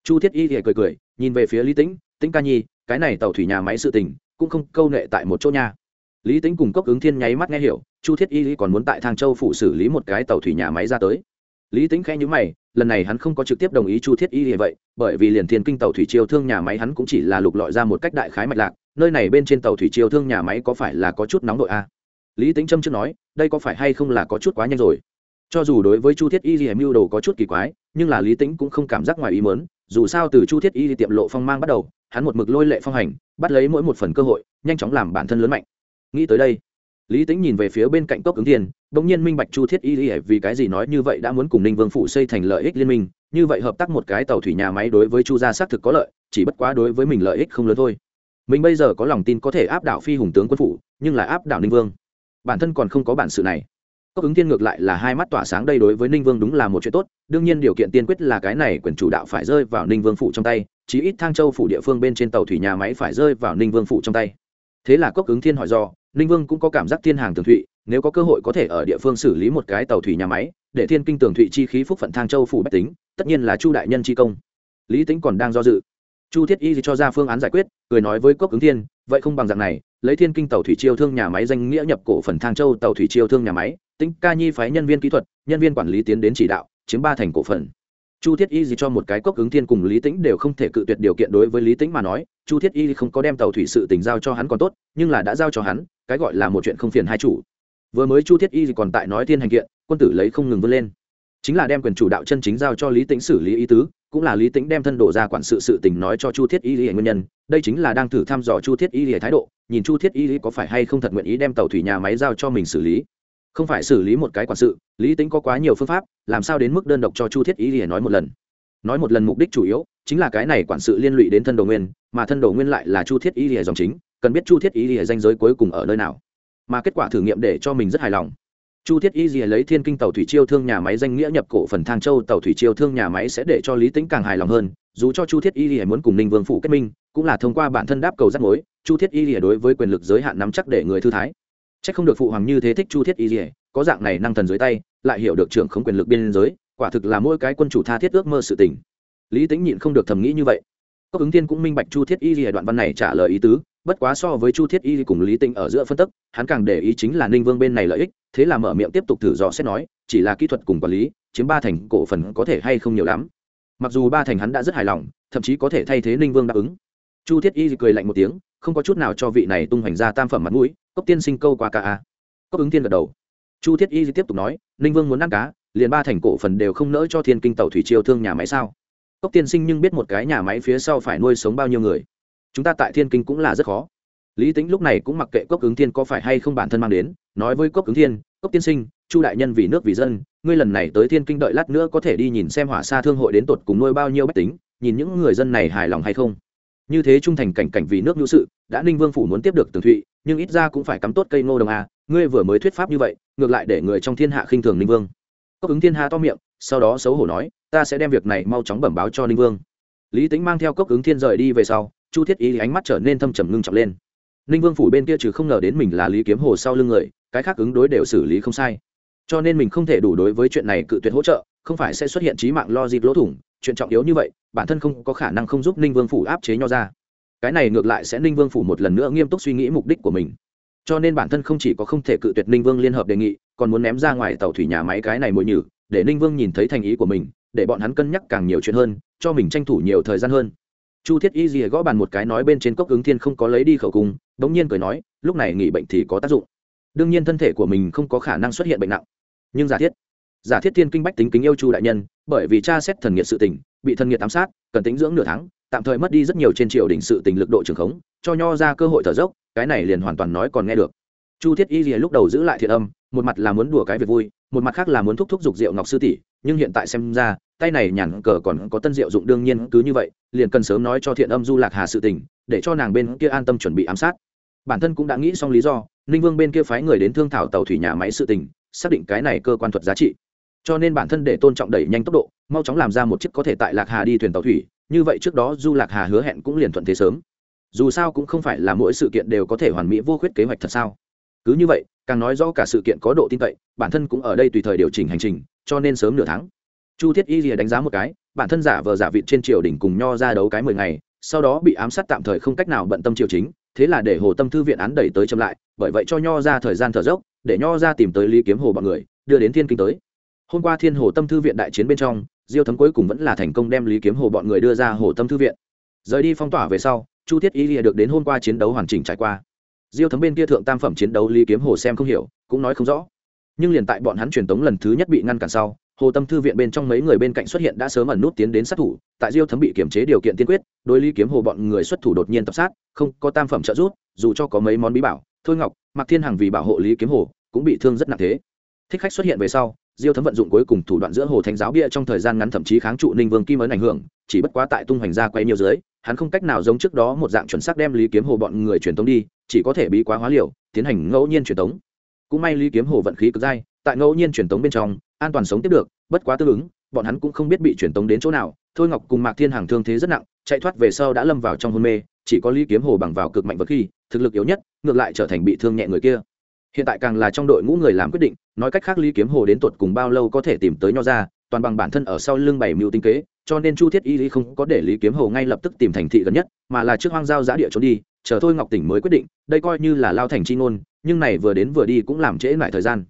Chu thiết y thì cười cười, nhìn về phía lý tĩnh tĩnh ca nhi, cái này tàu thủy nhà máy sự tình, cũng không câu nệ tại một chỗ nha. Lý tĩnh cùng cốc ứng thiên nháy mắt nghe hiểu, chu thiết y còn muốn tại thang châu phủ xử lý một cái tàu thủy nhà máy ra tới lý tĩnh khẽ nhữ mày, lần này hắn không có trực tiếp đồng ý chu thiết y như vậy, bởi vì liền thiên kinh tàu thủy chiêu thương nhà máy hắn cũng chỉ là lục lọi ra một cách đại khái mạch lạc, nơi này bên trên tàu thủy chiêu thương nhà máy có phải là có chút nóng đội a à? lý tính châm trước nói, đây có phải hay không là có chút quá nhanh rồi cho dù đối với chu thiết y gì mưu đồ có chút kỳ quái, nhưng là lý tính cũng không cảm giác ngoài ý mớn dù sao từ chu thiết y tiệm lộ phong mang bắt đầu, hắn một mực lôi lệ phong hành, bắt lấy mỗi một phần cơ hội, nhanh chóng làm bản thân lớn mạnh nghĩ tới đây lý tính nhìn về phía bên cạnh cốc ứng Thiên, bỗng nhiên minh bạch chu thiết y lý vì cái gì nói như vậy đã muốn cùng ninh vương phụ xây thành lợi ích liên minh như vậy hợp tác một cái tàu thủy nhà máy đối với chu gia xác thực có lợi chỉ bất quá đối với mình lợi ích không lớn thôi. Mình bây giờ có lòng tin có thể áp đảo phi hùng tướng quân phủ nhưng lại áp đảo ninh vương. Bản thân còn không có bản sự này. Cốc ứng thiên ngược lại là hai mắt tỏa sáng đây đối với ninh vương đúng là một chuyện tốt đương nhiên điều kiện tiên quyết là cái này quyền chủ đạo phải rơi vào ninh vương phủ trong tay chí ít thang châu phủ địa phương bên trên tàu thủy nhà máy phải rơi vào ninh vương phủ trong tay. Thế là cốc ứng thiên hỏi do ninh vương cũng có cảm giác thiên hàng tường thụy, nếu có cơ hội có thể ở địa phương xử lý một cái tàu thủy nhà máy, để thiên kinh tường thụy chi khí phúc phận thang châu phủ bách tính, tất nhiên là chu đại nhân chi công. Lý tính còn đang do dự. Chu thiết y cho ra phương án giải quyết, cười nói với cốc ứng thiên, vậy không bằng dạng này, lấy thiên kinh tàu thủy chiêu thương nhà máy danh nghĩa nhập cổ phần thang châu tàu thủy chiêu thương nhà máy tính ca nhi phái nhân viên kỹ thuật, nhân viên quản lý tiến đến chỉ đạo, chiếm ba thành cổ phần chu thiết y gì cho một cái cốc ứng thiên cùng lý tĩnh đều không thể cự tuyệt điều kiện đối với lý tĩnh mà nói, chu thiết y không có đem tàu thủy sự tình giao cho hắn còn tốt, nhưng là đã giao cho hắn, cái gọi là một chuyện không phiền hai chủ. Vừa mới chu thiết y còn tại nói thiên hành kiện, quân tử lấy không ngừng vươn lên. Chính là đem quyền chủ đạo chân chính giao cho lý tĩnh xử lý ý tứ, cũng là lý tĩnh đem thân đổ ra quản sự sự tình nói cho chu thiết y lý nguyên nhân, đây chính là đang thử thăm dò chu thiết y lý thái độ, nhìn chu thiết y lý có phải hay không thật nguyện ý đem tàu thủy nhà máy giao cho mình xử lý không phải xử lý một cái quản sự, lý tính có quá nhiều phương pháp, làm sao đến mức đơn độc cho chu thiết y lý nói một lần? Nói một lần mục đích chủ yếu chính là cái này quản sự liên lụy đến thân đồ nguyên, mà thân đồ nguyên lại là chu thiết y lý dòng chính, cần biết chu thiết y lý danh giới cuối cùng ở nơi nào. Mà kết quả thử nghiệm để cho mình rất hài lòng. Chu thiết y gì lấy thiên kinh tàu thủy chiêu thương nhà máy danh nghĩa nhập cổ phần thang châu tàu thủy chiêu thương nhà máy sẽ để cho lý tính càng hài lòng hơn, dù cho chu thiết y gì muốn cùng ninh vương phủ kết minh, cũng là thông qua bản thân đáp cầu rắc mối, chu thiết y gì đối với quyền lực giới hạn nắm chắc để người thư thái chắc không được phụ hoàng như thế thích chu thiết y Lệ có dạng này năng thần dưới tay, lại hiểu được trưởng không quyền lực biên giới, quả thực là mỗi cái quân chủ tha thiết ước mơ sự tình. Lý Tĩnh nhịn không được thầm nghĩ như vậy. Cốc ứng tiên cũng minh bạch chu thiết y Lệ đoạn văn này trả lời ý tứ, bất quá so với chu thiết y cùng lý tĩnh ở giữa phân tức, hắn càng để ý chính là ninh vương bên này lợi ích, thế là mở miệng tiếp tục thử dò xét nói, chỉ là kỹ thuật cùng quản lý, chiếm ba thành cổ phần có thể hay không nhiều lắm. Mặc dù ba thành hắn đã rất hài lòng, thậm chí có thể thay thế ninh vương đáp ứng chu thiết y cười lạnh một tiếng, không có chút nào cho vị này tung hoành ra tam phẩm mặt mũi, cốc tiên sinh câu qua ca a. Cốc ứng tiên gật đầu. Chu thiết y tiếp tục nói, ninh vương muốn ăn cá, liền ba thành cổ phần đều không nỡ cho thiên kinh tàu thủy triều thương nhà máy sao? Cốc tiên sinh nhưng biết một cái nhà máy phía sau phải nuôi sống bao nhiêu người. Chúng ta tại thiên kinh cũng là rất khó. Lý tính lúc này cũng mặc kệ cốc ứng thiên có phải hay không bản thân mang đến, nói với cốc ứng thiên, cốc tiên sinh, chu đại nhân vì nước vì dân, ngươi lần này tới thiên kinh đợi lát nữa có thể đi nhìn xem hỏa xa thương hội đến tột cùng nuôi bao nhiêu bách tính, nhìn những người dân này hài lòng hay không? Như thế trung thành cảnh cảnh vì nước nhu sự, đã ninh vương phủ muốn tiếp được tường thụy, nhưng ít ra cũng phải cắm tốt cây ngô đồng a ngươi vừa mới thuyết pháp như vậy, ngược lại để người trong thiên hạ khinh thường ninh vương. Cốc ứng thiên hạ to miệng, sau đó xấu hổ nói, ta sẽ đem việc này mau chóng bẩm báo cho ninh vương. Lý tính mang theo cốc ứng thiên rời đi về sau, chu thiết ý ánh mắt trở nên thâm trầm ngưng trọng lên. Ninh vương phủ bên kia trừ không ngờ đến mình là lý kiếm hồ sau lưng người, cái khác ứng đối đều xử lý không sai. Cho nên mình không thể đủ đối với chuyện này cự tuyệt hỗ trợ, không phải sẽ xuất hiện trí mạng lo dịp lỗ thủng chuyện trọng yếu như vậy, bản thân không có khả năng không giúp ninh vương phủ áp chế nho ra. Cái này ngược lại sẽ ninh vương phủ một lần nữa nghiêm túc suy nghĩ mục đích của mình. Cho nên bản thân không chỉ có không thể cự tuyệt ninh vương liên hợp đề nghị, còn muốn ném ra ngoài tàu thủy nhà máy cái này mồi nhử, để ninh vương nhìn thấy thành ý của mình, để bọn hắn cân nhắc càng nhiều chuyện hơn, cho mình tranh thủ nhiều thời gian hơn. Chu thiết y gì gõ bàn một cái nói bên trên cốc ứng thiên không có lấy đi khẩu cung bỗng nhiên cười nói, lúc này nghỉ bệnh thì có tác dụng. Đương nhiên thân thể của mình không có khả năng xuất hiện bệnh nặng. Nhưng giả thiết giả thiết thiên kinh bách tính kính yêu chu đại nhân, bởi vì cha xét thần nghiệt sự tình, bị thần nghiệt ám sát, cần tính dưỡng nửa tháng, tạm thời mất đi rất nhiều trên triều đình sự tình lực độ trường khống, cho nho ra cơ hội thở dốc, cái này liền hoàn toàn nói còn nghe được. Chu thiết y lìa lúc đầu giữ lại thiện âm, một mặt là muốn đùa cái việc vui, một mặt khác là muốn thúc thúc dục rượu ngọc sư tỷ, nhưng hiện tại xem ra, tay này nhàn cờ còn có tân diệu dụng đương nhiên cứ như vậy, liền cần sớm nói cho thiện âm du lạc hà sự tình, để cho nàng bên kia an tâm chuẩn bị ám sát. Bản thân cũng đã nghĩ xong lý do, ninh vương bên kia phái người đến thương thảo tàu thủy nhà máy sự tình, xác định cái này cơ quan thuật giá trị cho nên bản thân để tôn trọng đẩy nhanh tốc độ, mau chóng làm ra một chiếc có thể tại lạc hà đi thuyền tàu thủy, như vậy trước đó du lạc hà hứa hẹn cũng liền thuận thế sớm. Dù sao cũng không phải là mỗi sự kiện đều có thể hoàn mỹ vô khuyết kế hoạch thật sao? Cứ như vậy, càng nói rõ cả sự kiện có độ tin cậy, bản thân cũng ở đây tùy thời điều chỉnh hành trình, cho nên sớm nửa tháng. Chu thiết y lìa đánh giá một cái, bản thân giả vờ giả vịt trên triều đỉnh cùng nho ra đấu cái mười ngày, sau đó bị ám sát tạm thời không cách nào bận tâm triều chính, thế là để hồ tâm thư viện án đẩy tới chậm lại, bởi vậy cho nho ra thời gian thở dốc, để nho ra tìm tới lý kiếm hồ bọn người, đưa đến thiên kinh tới hôm qua thiên hồ tâm thư viện đại chiến bên trong, diêu thấm cuối cùng vẫn là thành công đem lý kiếm hồ bọn người đưa ra hồ tâm thư viện. Rời đi phong tỏa về sau, chu thiết y lìa được đến hôm qua chiến đấu hoàn chỉnh trải qua. Diêu thấm bên kia thượng tam phẩm chiến đấu lý kiếm hồ xem không hiểu, cũng nói không rõ. Nhưng liền tại bọn hắn truyền tống lần thứ nhất bị ngăn cản sau, hồ tâm thư viện bên trong mấy người bên cạnh xuất hiện đã sớm ẩn nút tiến đến sát thủ, tại diêu thấm bị kiểm chế điều kiện tiên quyết, đối lý kiếm hồ bọn người xuất thủ đột nhiên tập sát, không có tam phẩm trợ giúp, dù cho có mấy món bí bảo, thôi ngọc mặc thiên hằng vì bảo hộ lý kiếm hồ, cũng bị thương rất nặng thế. Thích khách xuất hiện về sau diêu thấm vận dụng cuối cùng thủ đoạn giữa hồ thánh giáo bia trong thời gian ngắn thậm chí kháng trụ ninh vương kim ấn ảnh hưởng, chỉ bất quá tại tung hoành ra quay nhiều dưới, hắn không cách nào giống trước đó một dạng chuẩn xác đem lý kiếm hồ bọn người truyền tống đi, chỉ có thể bí quá hóa liều, tiến hành ngẫu nhiên truyền tống. Cũng may lý kiếm hồ vận khí cực dai, tại ngẫu nhiên truyền tống bên trong, an toàn sống tiếp được, bất quá tương ứng, bọn hắn cũng không biết bị truyền tống đến chỗ nào. Thôi ngọc cùng mạc thiên hàng thương thế rất nặng, chạy thoát về sau đã lâm vào trong hôn mê, chỉ có lý kiếm hồ bằng vào cực mạnh vật khi thực lực yếu nhất, ngược lại trở thành bị thương nhẹ người kia hiện tại càng là trong đội ngũ người làm quyết định, nói cách khác lý kiếm hồ đến tột cùng bao lâu có thể tìm tới nho ra, toàn bằng bản thân ở sau lưng bảy mưu tinh kế, cho nên chu thiết y lý không có để lý kiếm hồ ngay lập tức tìm thành thị gần nhất, mà là trước hoang giao giã địa trốn đi, chờ thôi ngọc tỉnh mới quyết định, đây coi như là lao thành chi ngôn, nhưng này vừa đến vừa đi cũng làm trễ lại thời gian.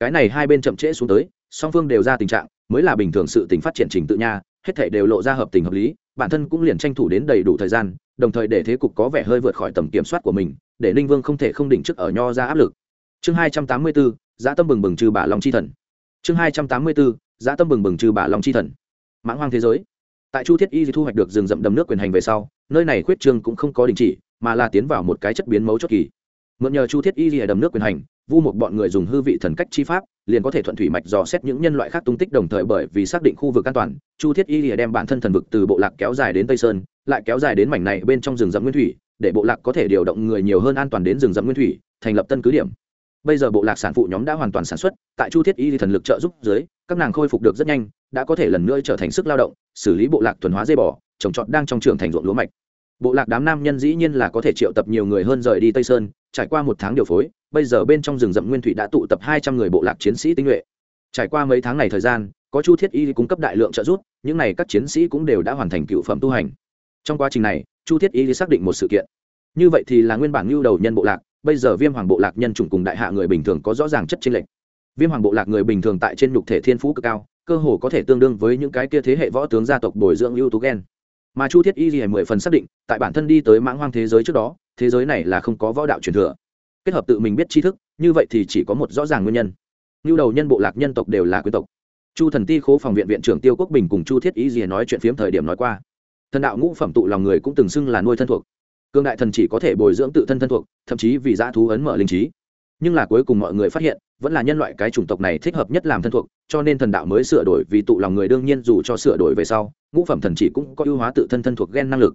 Cái này hai bên chậm trễ xuống tới, song phương đều ra tình trạng, mới là bình thường sự tình phát triển trình tự nha, hết thể đều lộ ra hợp tình hợp lý, bản thân cũng liền tranh thủ đến đầy đủ thời gian, đồng thời để thế cục có vẻ hơi vượt khỏi tầm kiểm soát của mình, để ninh vương không thể không đỉnh chức ở nho ra áp lực chương hai trăm tám mươi bốn giá tâm bừng bừng trừ bà long chi thần. Chương hai trăm tám mươi bốn giá tâm bừng bừng trừ bà long chi thần. Mãng hoang thế giới. Tại chu thiết y thu hoạch được rừng rậm đầm nước quyền hành về sau, nơi này khuyết trương cũng không có đình chỉ, mà là tiến vào một cái chất biến mấu chốt kỳ. Mượn nhờ chu thiết y lìa đầm nước quyền hành, vu một bọn người dùng hư vị thần cách chi pháp, liền có thể thuận thủy mạch dò xét những nhân loại khác tung tích đồng thời bởi vì xác định khu vực an toàn, chu thiết y lìa đem bản thân thần vực từ bộ lạc kéo dài đến tây sơn, lại kéo dài đến mảnh này bên trong rừng rậm nguyên thủy, để bộ lạc có thể điều động người nhiều hơn an toàn đến rừng rậm nguyên thủy, thành lập tân cứ điểm bây giờ bộ lạc sản phụ nhóm đã hoàn toàn sản xuất, tại chu thiết y thần lực trợ giúp dưới, các nàng khôi phục được rất nhanh, đã có thể lần nữa trở thành sức lao động, xử lý bộ lạc thuần hóa dây bò, trồng trọt đang trong trường thành ruộng lúa mạch. Bộ lạc đám nam nhân dĩ nhiên là có thể triệu tập nhiều người hơn rời đi tây sơn, trải qua một tháng điều phối, bây giờ bên trong rừng rậm nguyên thủy đã tụ tập hai trăm người bộ lạc chiến sĩ tinh nhuệ. Trải qua mấy tháng này thời gian, có chu thiết y cung cấp đại lượng trợ giúp, những n à y các chiến sĩ cũng đều đã hoàn thành cựu phẩm tu hành. Trong quá trình này, chu thiết y xác định một sự kiện. Như vậy thì là nguyên bản lưu đầu nhân bộ lạc bây giờ viêm hoàng bộ lạc nhân chủng cùng đại hạ người bình thường có rõ ràng chất chênh lệch. Viêm hoàng bộ lạc người bình thường tại trên nhục thể thiên phú cực cao, cơ hồ có thể tương đương với những cái kia thế hệ võ tướng gia tộc bồi dưỡng ưu tú gen. Mà chu thiết y gì mười phần xác định, tại bản thân đi tới mãng hoang thế giới trước đó, thế giới này là không có võ đạo truyền thừa. Kết hợp tự mình biết tri thức, như vậy thì chỉ có một rõ ràng nguyên nhân. Như đầu nhân bộ lạc nhân tộc đều là quý tộc. Chu thần ti khố phòng viện viện trưởng tiêu quốc bình cùng chu thiết y gì nói chuyện phiếm thời điểm nói qua. Thần đạo ngũ phẩm tụ lòng người cũng từng xưng là nuôi thân thuộc cương đại thần chỉ có thể bồi dưỡng tự thân thân thuộc thậm chí vì dã thú ấn mở linh trí. Nhưng là cuối cùng mọi người phát hiện vẫn là nhân loại cái chủng tộc này thích hợp nhất làm thân thuộc cho nên thần đạo mới sửa đổi vì tụ lòng người đương nhiên dù cho sửa đổi về sau ngũ phẩm thần chỉ cũng có ưu hóa tự thân thân thuộc gen năng lực.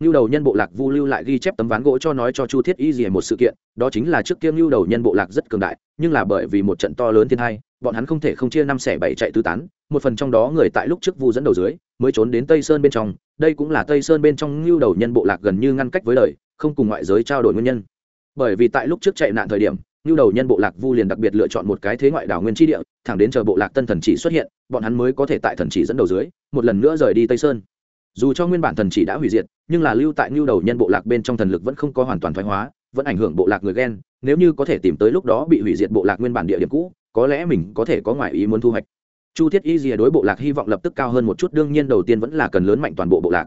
Nưu đầu nhân bộ lạc Vu Lưu lại ghi chép tấm ván gỗ cho nói cho Chu Thiết Y gì một sự kiện, đó chính là trước kia Nưu đầu nhân bộ lạc rất cường đại, nhưng là bởi vì một trận to lớn thiên tai, bọn hắn không thể không chia năm xẻ bảy chạy tứ tán, một phần trong đó người tại lúc trước Vu dẫn đầu dưới, mới trốn đến Tây Sơn bên trong, đây cũng là Tây Sơn bên trong lưu đầu nhân bộ lạc gần như ngăn cách với đời, không cùng ngoại giới trao đổi nguyên nhân. Bởi vì tại lúc trước chạy nạn thời điểm, lưu đầu nhân bộ lạc Vu liền đặc biệt lựa chọn một cái thế ngoại đảo nguyên chi địa, thẳng đến chờ bộ lạc Tân Thần chỉ xuất hiện, bọn hắn mới có thể tại thần chỉ dẫn đầu dưới, một lần nữa rời đi Tây Sơn dù cho nguyên bản thần chỉ đã hủy diệt nhưng là lưu tại lưu đầu nhân bộ lạc bên trong thần lực vẫn không có hoàn toàn thoái hóa vẫn ảnh hưởng bộ lạc người ghen nếu như có thể tìm tới lúc đó bị hủy diệt bộ lạc nguyên bản địa điểm cũ có lẽ mình có thể có ngoại ý muốn thu hoạch. Chu thiết y dìa đối bộ lạc hy vọng lập tức cao hơn một chút, đương nhiên đầu tiên vẫn là cần lớn mạnh toàn bộ bộ lạc.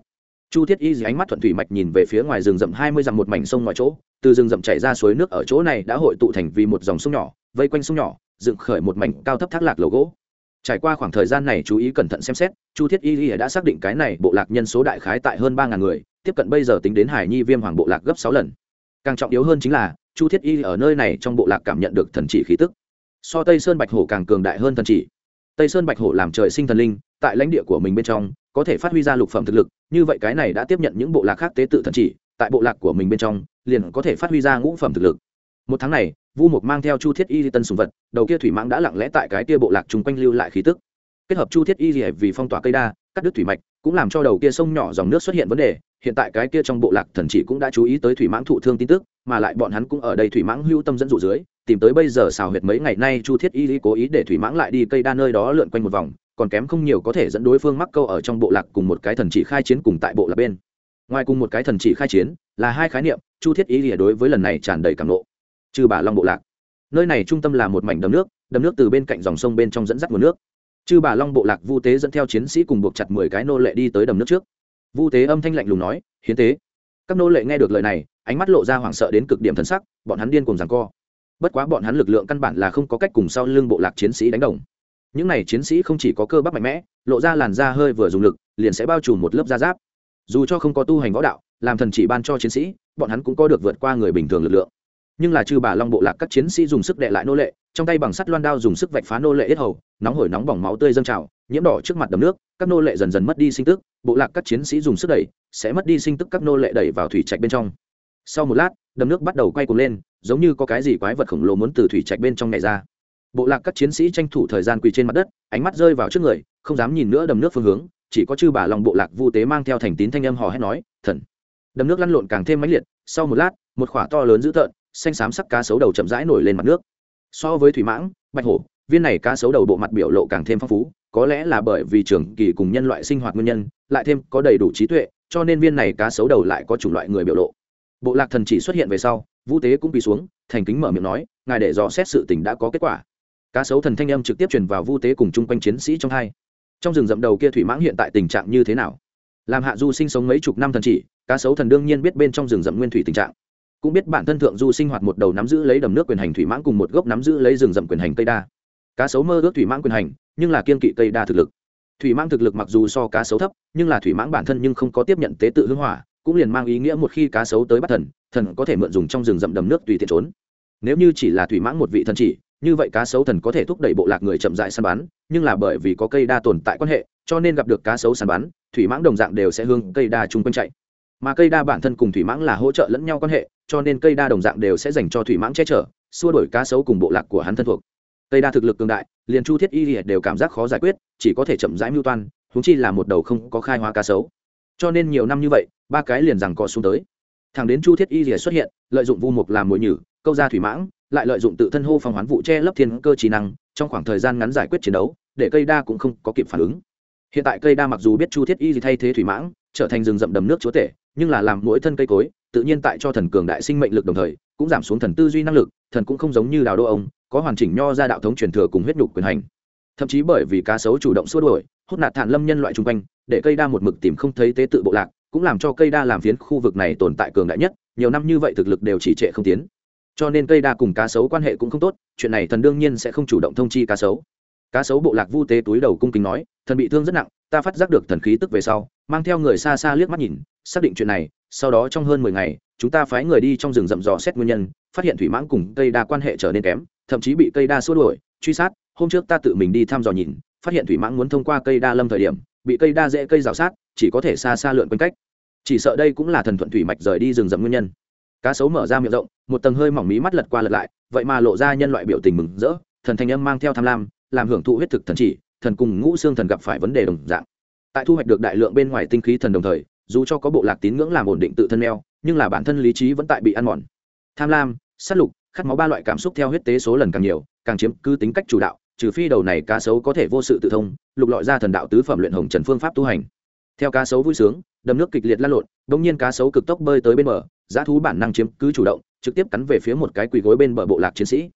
Chu thiết y dì ánh mắt thuận thủy mạch nhìn về phía ngoài rừng rậm hai mươi dặm một mảnh sông ngoài chỗ, từ rừng rậm chảy ra suối nước ở chỗ này đã hội tụ thành vì một dòng sông nhỏ, vây quanh sông nhỏ, dựng khởi một mảnh cao thấp thác lạc lầu gỗ. Trải qua khoảng thời gian này chú ý cẩn thận xem xét, chu thiết y Dì đã xác định cái này bộ lạc nhân số đại khái tại hơn ba ngàn người, tiếp cận bây giờ tính đến hải nhi viêm hoàng bộ lạc gấp sáu lần. Càng trọng yếu hơn chính là, chu thiết y ở nơi này trong bộ lạc cảm nhận được thần chỉ khí tức so tây sơn bạch hổ càng cường đại hơn thần chỉ. Tây sơn bạch hổ làm trời sinh thần linh, tại lãnh địa của mình bên trong, có thể phát huy ra lục phẩm thực lực, như vậy cái này đã tiếp nhận những bộ lạc khác tế tự thần chỉ, tại bộ lạc của mình bên trong, liền có thể phát huy ra ngũ phẩm thực lực. Một tháng này, vu mục mang theo chu thiết y tân sùng vật, đầu kia thủy mãng đã lặng lẽ tại cái kia bộ lạc chung quanh lưu lại khí tức. Kết hợp chu thiết y vì phong tỏa cây đa, cắt đứt thủy mạch, cũng làm cho đầu kia sông nhỏ dòng nước xuất hiện vấn đề. Hiện tại cái kia trong bộ lạc thần chỉ cũng đã chú ý tới thủy mãng thụ thương tin tức, mà lại bọn hắn cũng ở đây thủy mãng hưu tâm dẫn dụ dưới tìm tới bây giờ xào huyệt mấy ngày nay chu thiết y lý cố ý để thủy mãng lại đi cây đa nơi đó lượn quanh một vòng, còn kém không nhiều có thể dẫn đối phương mắc câu ở trong bộ lạc cùng một cái thần chỉ khai chiến cùng tại bộ lạc bên. Ngoài cùng một cái thần chỉ khai chiến, là hai khái niệm, chu thiết y đối với lần này tràn đầy cảm lộ trừ bà long bộ lạc. Nơi này trung tâm là một mảnh đầm nước đầm nước từ bên cạnh dòng sông bên trong dẫn dắt nguồn nước. Chư bà long bộ lạc vu tế dẫn theo chiến sĩ cùng buộc chặt mười cái nô lệ đi tới đầm nước trước. Vu tế âm thanh lạnh lùng nói, hiến tế. Các nô lệ nghe được lời này, ánh mắt lộ ra hoảng sợ đến cực điểm thân sắc, bọn hắn điên cùng rằng co bất quá bọn hắn lực lượng căn bản là không có cách cùng sau lưng bộ lạc chiến sĩ đánh đồng. Những này chiến sĩ không chỉ có cơ bắp mạnh mẽ, lộ ra làn da hơi vừa dùng lực, liền sẽ bao trùm một lớp da giáp. Dù cho không có tu hành võ đạo, làm thần chỉ ban cho chiến sĩ, bọn hắn cũng có được vượt qua người bình thường lực lượng. Nhưng là trừ bà long bộ lạc các chiến sĩ dùng sức đệ lại nô lệ, trong tay bằng sắt loan đao dùng sức vạch phá nô lệ ít hầu, nóng hổi nóng bỏng máu tươi dâng trào, nhiễm đỏ trước mặt đầm nước, các nô lệ dần dần mất đi sinh tức, bộ lạc các chiến sĩ dùng sức đẩy, sẽ mất đi sinh tức các nô lệ đẩy vào thủy trạch bên trong. Sau một lát, đầm nước bắt đầu quay cuồng lên giống như có cái gì quái vật khổng lồ muốn từ thủy trạch bên trong này ra. Bộ lạc các chiến sĩ tranh thủ thời gian quỳ trên mặt đất, ánh mắt rơi vào trước người, không dám nhìn nữa đầm nước phương hướng, chỉ có chư bà lòng bộ lạc vu tế mang theo thành tín thanh âm hò hét nói, thần. Đầm nước lăn lộn càng thêm mãnh liệt, sau một lát, một khỏa to lớn dữ tợn, xanh xám sắc cá sấu đầu chậm rãi nổi lên mặt nước. So với thủy mãng, bạch hổ, viên này cá sấu đầu bộ mặt biểu lộ càng thêm phong phú, có lẽ là bởi vì trường kỳ cùng nhân loại sinh hoạt nguyên nhân, lại thêm có đầy đủ trí tuệ, cho nên viên này cá sấu đầu lại có chủng loại người biểu lộ bộ lạc thần chỉ xuất hiện về sau, vũ tế cũng quỳ xuống, thành kính mở miệng nói, ngài để dò xét sự tình đã có kết quả. Cá sấu thần thanh âm trực tiếp truyền vào vu tế cùng chung quanh chiến sĩ trong hai. Trong rừng rậm đầu kia thủy mãng hiện tại tình trạng như thế nào? Làm hạ du sinh sống mấy chục năm thần chỉ, cá sấu thần đương nhiên biết bên trong rừng rậm nguyên thủy tình trạng. Cũng biết bản thân thượng du sinh hoạt một đầu nắm giữ lấy đầm nước quyền hành thủy mãng cùng một gốc nắm giữ lấy rừng rậm quyền hành cây đa. Cá sấu mơ ước thủy mãng quyền hành, nhưng là kiên kỵ cây đa thực lực. Thủy mãng thực lực mặc dù so cá sấu thấp, nhưng là thủy mãng bản thân nhưng không có tiếp nhận tế tự hưng hỏa cũng liền mang ý nghĩa một khi cá sấu tới bắt thần thần có thể mượn dùng trong rừng rậm đầm nước tùy tiện trốn. Nếu như chỉ là thủy mãng một vị thần chỉ, như vậy cá sấu thần có thể thúc đẩy bộ lạc người chậm dại săn bắn, nhưng là bởi vì có cây đa tồn tại quan hệ, cho nên gặp được cá sấu săn bắn, thủy mãng đồng dạng đều sẽ hướng cây đa chung quanh chạy. Mà cây đa bản thân cùng thủy mãng là hỗ trợ lẫn nhau quan hệ, cho nên cây đa đồng dạng đều sẽ dành cho thủy mãng che chở, xua đổi cá sấu cùng bộ lạc của hắn thân thuộc. Cây đa thực lực cường đại, liền chu thiết y đều cảm giác khó giải quyết, chỉ có thể chậm rãi mưu toan húng chi là một đầu không có khai hóa cá sấu. Cho nên nhiều năm như vậy ba cái liền rằng cọ xuống tới. Thằng đến chu thiết y rìa xuất hiện, lợi dụng vu mục làm mồi nhử, câu ra thủy mãng, lại lợi dụng tự thân hô phong hoán vụ che lấp thiên cơ trí năng, trong khoảng thời gian ngắn giải quyết chiến đấu, để cây đa cũng không có kịp phản ứng. Hiện tại cây đa mặc dù biết chu thiết y gì thay thế thủy mãng, trở thành rừng rậm đầm nước chúa tể, nhưng là làm mỗi thân cây cối, tự nhiên tại cho thần cường đại sinh mệnh lực đồng thời, cũng giảm xuống thần tư duy năng lực, thần cũng không giống như đào đô ông, có hoàn chỉnh nho ra đạo thống truyền thừa cùng huyết nhục quyền hành. Thậm chí bởi vì cá sấu chủ động xua đuổi, hút nạt thản lâm nhân loại chung quanh, để cây đa một mực tìm không thấy tế tự bộ lạc cũng làm cho cây đa làm phiến khu vực này tồn tại cường đại nhất, nhiều năm như vậy thực lực đều chỉ trệ không tiến. Cho nên cây đa cùng cá sấu quan hệ cũng không tốt, chuyện này thần đương nhiên sẽ không chủ động thông chi cá sấu. Cá sấu bộ lạc vu tế túi đầu cung kính nói, thần bị thương rất nặng, ta phát giác được thần khí tức về sau, mang theo người xa xa liếc mắt nhìn, xác định chuyện này, sau đó trong hơn mười ngày, chúng ta phái người đi trong rừng rậm dò xét nguyên nhân, phát hiện thủy mãng cùng cây đa quan hệ trở nên kém, thậm chí bị cây đa xua đuổi, truy sát, hôm trước ta tự mình đi thăm dò nhìn, phát hiện thủy mãng muốn thông qua cây đa lâm thời điểm, bị cây đa dễ cây rào sát, chỉ có thể xa xa lượn quanh cách chỉ sợ đây cũng là thần thuận thủy mạch rời đi rừng rậm nguyên nhân. Cá sấu mở ra miệng rộng, một tầng hơi mỏng mí mắt lật qua lật lại, vậy mà lộ ra nhân loại biểu tình mừng rỡ, thần thanh âm mang theo tham lam, làm hưởng thụ huyết thực thần chỉ, thần cùng ngũ xương thần gặp phải vấn đề đồng dạng. Tại thu hoạch được đại lượng bên ngoài tinh khí thần đồng thời, dù cho có bộ lạc tín ngưỡng làm ổn định tự thân neo, nhưng là bản thân lý trí vẫn tại bị ăn mòn. Tham lam, sát lục, khát máu ba loại cảm xúc theo huyết tế số lần càng nhiều, càng chiếm cứ tính cách chủ đạo, trừ phi đầu này cá sấu có thể vô sự tự thông, lục lọi ra thần đạo tứ phẩm luyện hồng trần phương pháp tu hành theo cá sấu vui sướng, đầm nước kịch liệt lan lộn đ ỗ n g nhiên cá sấu cực tốc bơi tới bên bờ giá thú bản năng chiếm cứ chủ động, trực tiếp cắn về phía một cái quỳ gối bên bờ bộ lạc chiến sĩ.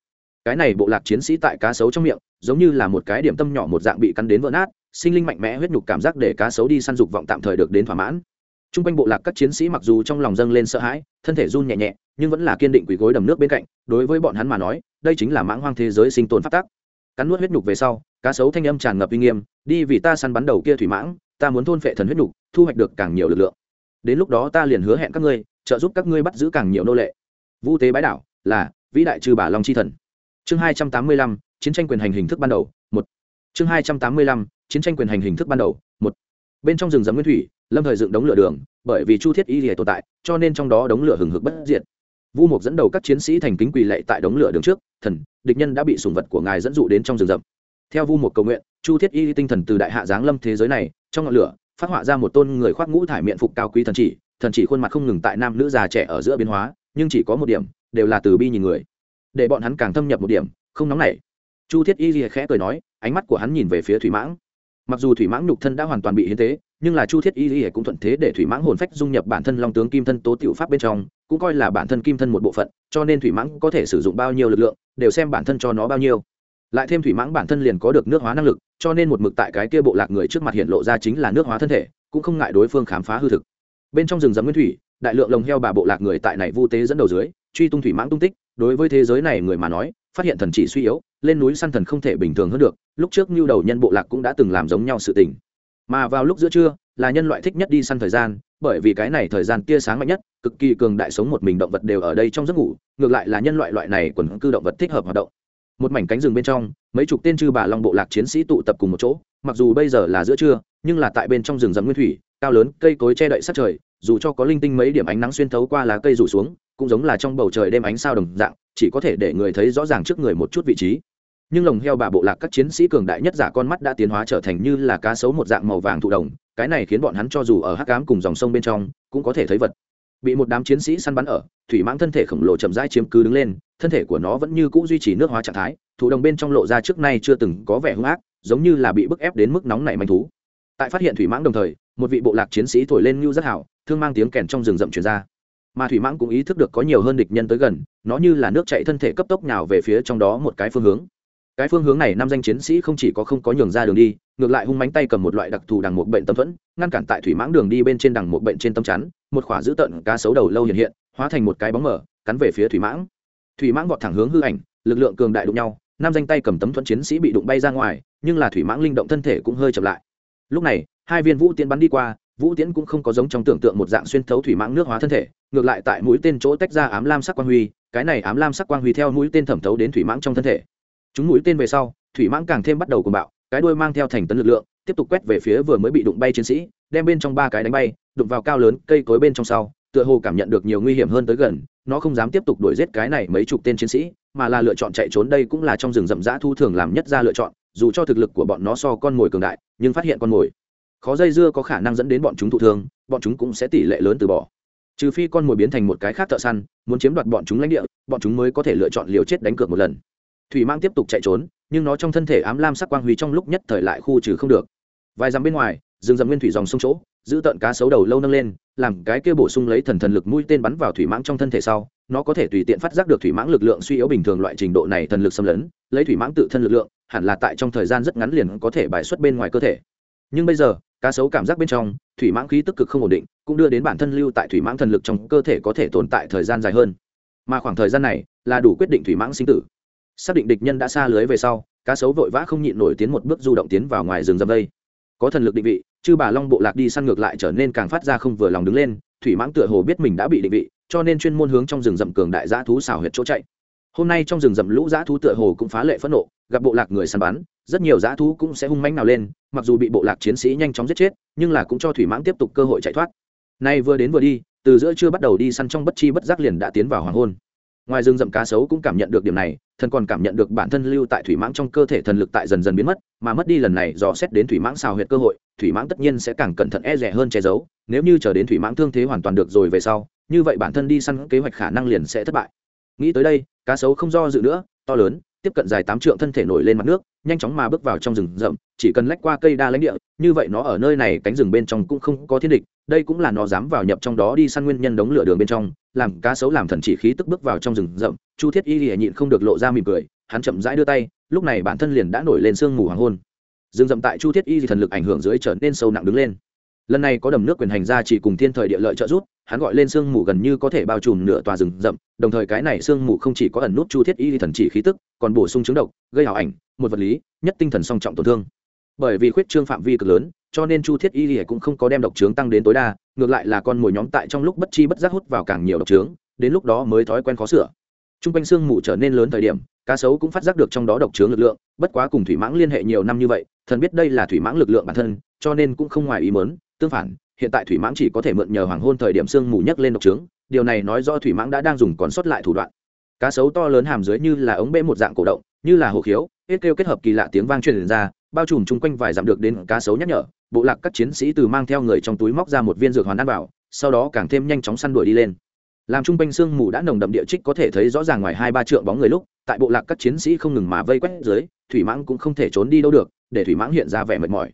Cái này bộ lạc chiến sĩ tại cá sấu trong miệng, giống như là một cái điểm tâm nhỏ một dạng bị cắn đến vỡ nát, sinh linh mạnh mẽ huyết nhục cảm giác để cá sấu đi săn dục vọng tạm thời được đến thỏa mãn. T r u n g quanh bộ lạc các chiến sĩ mặc dù trong lòng dâng lên sợ hãi, thân thể run nhẹ nhẹ, nhưng vẫn là kiên định quỳ gối đầm nước bên cạnh, đối với bọn hắn mà nói, đây chính là mãng hoang thế giới sinh tồn phát tắc. Cắn nuốt huyết nhục về sau, cá sấu thanh âm tràn ngập uy nghiêm, đi vì ta săn bắn đầu kia thủy mãng ta muốn thôn phệ thần huyết nhục, thu hoạch được càng nhiều lực lượng. Đến lúc đó ta liền hứa hẹn các ngươi, trợ giúp các ngươi bắt giữ càng nhiều nô lệ. Vũ tế bái đảo là vĩ đại trừ bà long chi thần. Chương hai trăm tám mươi lăm, chiến tranh quyền hành hình thức ban đầu, một. Chương hai trăm tám mươi lăm, chiến tranh quyền hành hình thức ban đầu, một. Bên trong rừng rậm nguyên thủy, lâm thời dựng đống lửa đường, bởi vì chu thiết y lìa tồn tại, cho nên trong đó đống lửa hừng hực bất diệt. Vu mục dẫn đầu các chiến sĩ thành kính quỳ lệ tại đống lửa đường trước, thần, địch nhân đã bị sùng vật của ngài dẫn dụ đến trong rừng rậm. Theo vu mục cầu nguyện, chu thiết y tinh thần từ đại hạ giáng lâm thế giới này trong ngọn lửa, phát họa ra một tôn người khoác ngũ thải miệng phục cao quý thần chỉ thần chỉ khuôn mặt không ngừng tại nam nữ già trẻ ở giữa biến hóa, nhưng chỉ có một điểm, đều là từ bi nhìn người. Để bọn hắn càng thâm nhập một điểm, không nóng nảy. Chu thiết y lìa khẽ cười nói, ánh mắt của hắn nhìn về phía thủy mãng. Mặc dù thủy mãng nhục thân đã hoàn toàn bị hiến tế, nhưng là chu thiết y lìa cũng thuận thế để thủy mãng hồn phách dung nhập bản thân long tướng kim thân tố tiểu pháp bên trong, cũng coi là bản thân kim thân một bộ phận, cho nên thủy mãng có thể sử dụng bao nhiêu lực lượng, đều xem bản thân cho nó bao nhiêu. Lại thêm thủy mãng bản thân liền có được nước hóa năng lực cho nên một mực tại cái kia bộ lạc người trước mặt hiện lộ ra chính là nước hóa thân thể, cũng không ngại đối phương khám phá hư thực. Bên trong rừng rậm nguyên thủy, đại lượng lồng heo bà bộ lạc người tại này vu tế dẫn đầu dưới, truy tung thủy mãng tung tích, đối với thế giới này người mà nói, phát hiện thần chỉ suy yếu, lên núi săn thần không thể bình thường hơn được, lúc trước nhu đầu nhân bộ lạc cũng đã từng làm giống nhau sự tình. Mà vào lúc giữa trưa, là nhân loại thích nhất đi săn thời gian, bởi vì cái này thời gian tia sáng mạnh nhất, cực kỳ cường đại sống một mình động vật đều ở đây trong giấc ngủ, ngược lại là nhân loại loại này quần cư động vật thích hợp hoạt động một mảnh cánh rừng bên trong, mấy chục tên chư bà long bộ lạc chiến sĩ tụ tập cùng một chỗ, mặc dù bây giờ là giữa trưa, nhưng là tại bên trong rừng rậm nguyên thủy, cao lớn, cây cối che đậy sát trời, dù cho có linh tinh mấy điểm ánh nắng xuyên thấu qua lá cây rủ xuống, cũng giống là trong bầu trời đêm ánh sao đồng dạng, chỉ có thể để người thấy rõ ràng trước người một chút vị trí. Nhưng lồng heo bà bộ lạc các chiến sĩ cường đại nhất giả con mắt đã tiến hóa trở thành như là cá sấu một dạng màu vàng thụ đồng, cái này khiến bọn hắn cho dù ở hắc ám cùng dòng sông bên trong, cũng có thể thấy vật bị một đám chiến sĩ săn bắn ở, thủy mãng thân thể khổng lồ chậm rãi chiếm cứ đứng lên, thân thể của nó vẫn như cũ duy trì nước hóa trạng thái thụ đồng bên trong lộ ra trước nay chưa từng có vẻ hung ác, giống như là bị bức ép đến mức nóng nảy manh thú. Tại phát hiện thủy mãng đồng thời, một vị bộ lạc chiến sĩ thổi lên như rất hảo thương mang tiếng kèn trong rừng rậm truyền ra. Mà thủy mãng cũng ý thức được có nhiều hơn địch nhân tới gần, nó như là nước chạy thân thể cấp tốc nào về phía trong đó một cái phương hướng. Cái phương hướng này năm danh chiến sĩ không chỉ có không có nhường ra đường đi ngược lại hung mánh tay cầm một loại đặc thù đằng một bệnh tâm thuẫn, ngăn cản tại thủy mãng đường đi bên trên đằng một bệnh trên tâm chắn, một khỏa giữ tận cá sấu đầu lâu hiện hiện, hóa thành một cái bóng mở cắn về phía thủy mãng. Thủy mãng vọt thẳng hướng hư ảnh, lực lượng cường đại đụng nhau, nam danh tay cầm tấm thuẫn chiến sĩ bị đụng bay ra ngoài, nhưng là thủy mãng linh động thân thể cũng hơi chậm lại. Lúc này, hai viên vũ tiễn bắn đi qua, vũ tiễn cũng không có giống trong tưởng tượng một dạng xuyên thấu thủy mãng nước hóa thân thể, ngược lại tại mũi tên chỗ tách ra ám lam sắc quang huy, cái này ám lam sắc quang huy theo mũi tên thẩm thấu đến thủy mãng trong thân thể. Chúng mũi tên về sau, thủy mãng càng thêm bắt đầu cùng bạo cái đuôi mang theo thành tấn lực lượng, tiếp tục quét về phía vừa mới bị đụng bay chiến sĩ, đem bên trong ba cái đánh bay, đụng vào cao lớn cây cối bên trong sau, tựa hồ cảm nhận được nhiều nguy hiểm hơn tới gần, nó không dám tiếp tục đuổi giết cái này mấy chục tên chiến sĩ, mà là lựa chọn chạy trốn đây cũng là trong rừng rậm rã thu thường làm nhất ra lựa chọn, dù cho thực lực của bọn nó so con mồi cường đại, nhưng phát hiện con mồi, khó dây dưa có khả năng dẫn đến bọn chúng thụ thương, bọn chúng cũng sẽ tỷ lệ lớn từ bỏ. Trừ phi con mồi biến thành một cái khác thợ săn, muốn chiếm đoạt bọn chúng lãnh địa, bọn chúng mới có thể lựa chọn liều chết đánh cược một lần. Thủy mang tiếp tục chạy trốn nhưng nó trong thân thể ám lam sắc quang huy trong lúc nhất thời lại khu trừ không được. Vài dặm bên ngoài, rừng rậm nguyên thủy dòng sông chỗ, giữ tận cá sấu đầu lâu nâng lên, làm cái kia bổ sung lấy thần thần lực mũi tên bắn vào thủy mãng trong thân thể sau, nó có thể tùy tiện phát giác được thủy mãng lực lượng suy yếu bình thường loại trình độ này thần lực xâm lấn, lấy thủy mãng tự thân lực lượng, hẳn là tại trong thời gian rất ngắn liền có thể bài xuất bên ngoài cơ thể. Nhưng bây giờ, cá sấu cảm giác bên trong, thủy mãng khí tức cực không ổn định, cũng đưa đến bản thân lưu tại thủy mãng thần lực trong cơ thể có thể tồn tại thời gian dài hơn. Mà khoảng thời gian này, là đủ quyết định thủy mãng sinh tử xác định địch nhân đã xa lưới về sau, cá sấu vội vã không nhịn nổi tiến một bước du động tiến vào ngoài rừng dầm đây. Có thần lực định vị, chư bà long bộ lạc đi săn ngược lại trở nên càng phát ra không vừa lòng đứng lên, thủy mãng tựa hồ biết mình đã bị định vị, cho nên chuyên môn hướng trong rừng rậm cường đại giã thú xào huyệt chỗ chạy. Hôm nay trong rừng rậm lũ giã thú tựa hồ cũng phá lệ phẫn nộ, gặp bộ lạc người săn bắn, rất nhiều giã thú cũng sẽ hung manh nào lên, mặc dù bị bộ lạc chiến sĩ nhanh chóng giết chết, nhưng là cũng cho thủy mãng tiếp tục cơ hội chạy thoát. Nay vừa đến vừa đi, từ giữa chưa bắt đầu đi săn trong bất chi bất giác liền đã tiến vào hoàng hôn ngoài rừng rậm cá sấu cũng cảm nhận được điểm này, thần còn cảm nhận được bản thân lưu tại thủy mãng trong cơ thể thần lực tại dần dần biến mất, mà mất đi lần này dò xét đến thủy mãng xào huyệt cơ hội, thủy mãng tất nhiên sẽ càng cẩn thận e rẻ hơn che giấu, nếu như chờ đến thủy mãng thương thế hoàn toàn được rồi về sau, như vậy bản thân đi săn kế hoạch khả năng liền sẽ thất bại. Nghĩ tới đây, cá sấu không do dự nữa, to lớn, tiếp cận dài tám trượng thân thể nổi lên mặt nước, nhanh chóng mà bước vào trong rừng rậm, chỉ cần lách qua cây đa lãnh địa, như vậy nó ở nơi này cánh rừng bên trong cũng không có thiên địch, đây cũng là nó dám vào nhập trong đó đi săn nguyên nhân đống lửa đường bên trong làm cá sấu làm thần chỉ khí tức bước vào trong rừng rậm, chu thiết y lìa nhịn không được lộ ra mỉm cười, hắn chậm rãi đưa tay, lúc này bản thân liền đã nổi lên sương mù hoàng hôn. Rừng rậm tại chu thiết y thần lực ảnh hưởng dưới trở nên sâu nặng đứng lên. Lần này có đầm nước quyền hành ra chỉ cùng thiên thời địa lợi trợ giúp, hắn gọi lên sương mù gần như có thể bao trùm nửa tòa rừng rậm, đồng thời cái này sương mù không chỉ có ẩn nút chu thiết y thần chỉ khí tức, còn bổ sung chứng độc, gây hảo ảnh, một vật lý, nhất tinh thần song trọng tổn thương. Bởi vì khuyết trương phạm vi cực lớn cho nên chu thiết y cũng không có đem độc trướng tăng đến tối đa, ngược lại là con mồi nhóm tại trong lúc bất chi bất giác hút vào càng nhiều độc trướng, đến lúc đó mới thói quen khó sửa. T r u n g quanh sương mù trở nên lớn thời điểm, cá sấu cũng phát giác được trong đó độc trướng lực lượng, bất quá cùng thủy mãng liên hệ nhiều năm như vậy, thần biết đây là thủy mãng lực lượng bản thân, cho nên cũng không ngoài ý mớn tương phản, hiện tại thủy mãng chỉ có thể mượn nhờ hoàng hôn thời điểm sương mù nhấc lên độc trướng, điều này nói do thủy mãng đã đang dùng còn sót lại thủ đoạn. Cá sấu to lớn hàm dưới như là ống bê một dạng cổ động, như là hồ khiếu, hết kêu kết hợp kỳ lạ tiếng vang truyền ra, bao trùm chung quanh vài dặm được đến cá sấu nhắc nhở bộ lạc các chiến sĩ từ mang theo người trong túi móc ra một viên dược hoàn ăn vào, sau đó càng thêm nhanh chóng săn đuổi đi lên. Làm Trung quanh sương mù đã nồng đậm địa trích có thể thấy rõ ràng ngoài hai ba trượng bóng người lúc tại bộ lạc các chiến sĩ không ngừng mà vây quét dưới thủy mãng cũng không thể trốn đi đâu được để thủy mãng hiện ra vẻ mệt mỏi.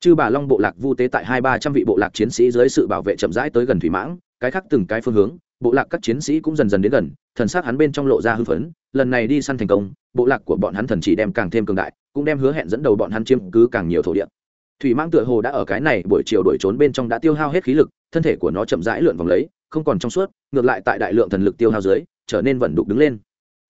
Chư bà long bộ lạc vu tế tại hai ba trăm vị bộ lạc chiến sĩ dưới sự bảo vệ chậm rãi tới gần thủy mãng cái khác từng cái phương hướng bộ lạc các chiến sĩ cũng dần dần đến gần thần sắc hắn bên trong lộ ra hưng phấn lần này đi săn thành công bộ lạc của bọn hắn thần chỉ đem càng thêm cường đại cũng đem hứa hẹn dẫn đầu bọn hắn chiếm cứ càng nhiều thổ địa thủy mang tựa hồ đã ở cái này buổi chiều đuổi trốn bên trong đã tiêu hao hết khí lực, thân thể của nó chậm rãi lượn vòng lấy, không còn trong suốt, ngược lại tại đại lượng thần lực tiêu hao dưới, trở nên vận đục đứng lên.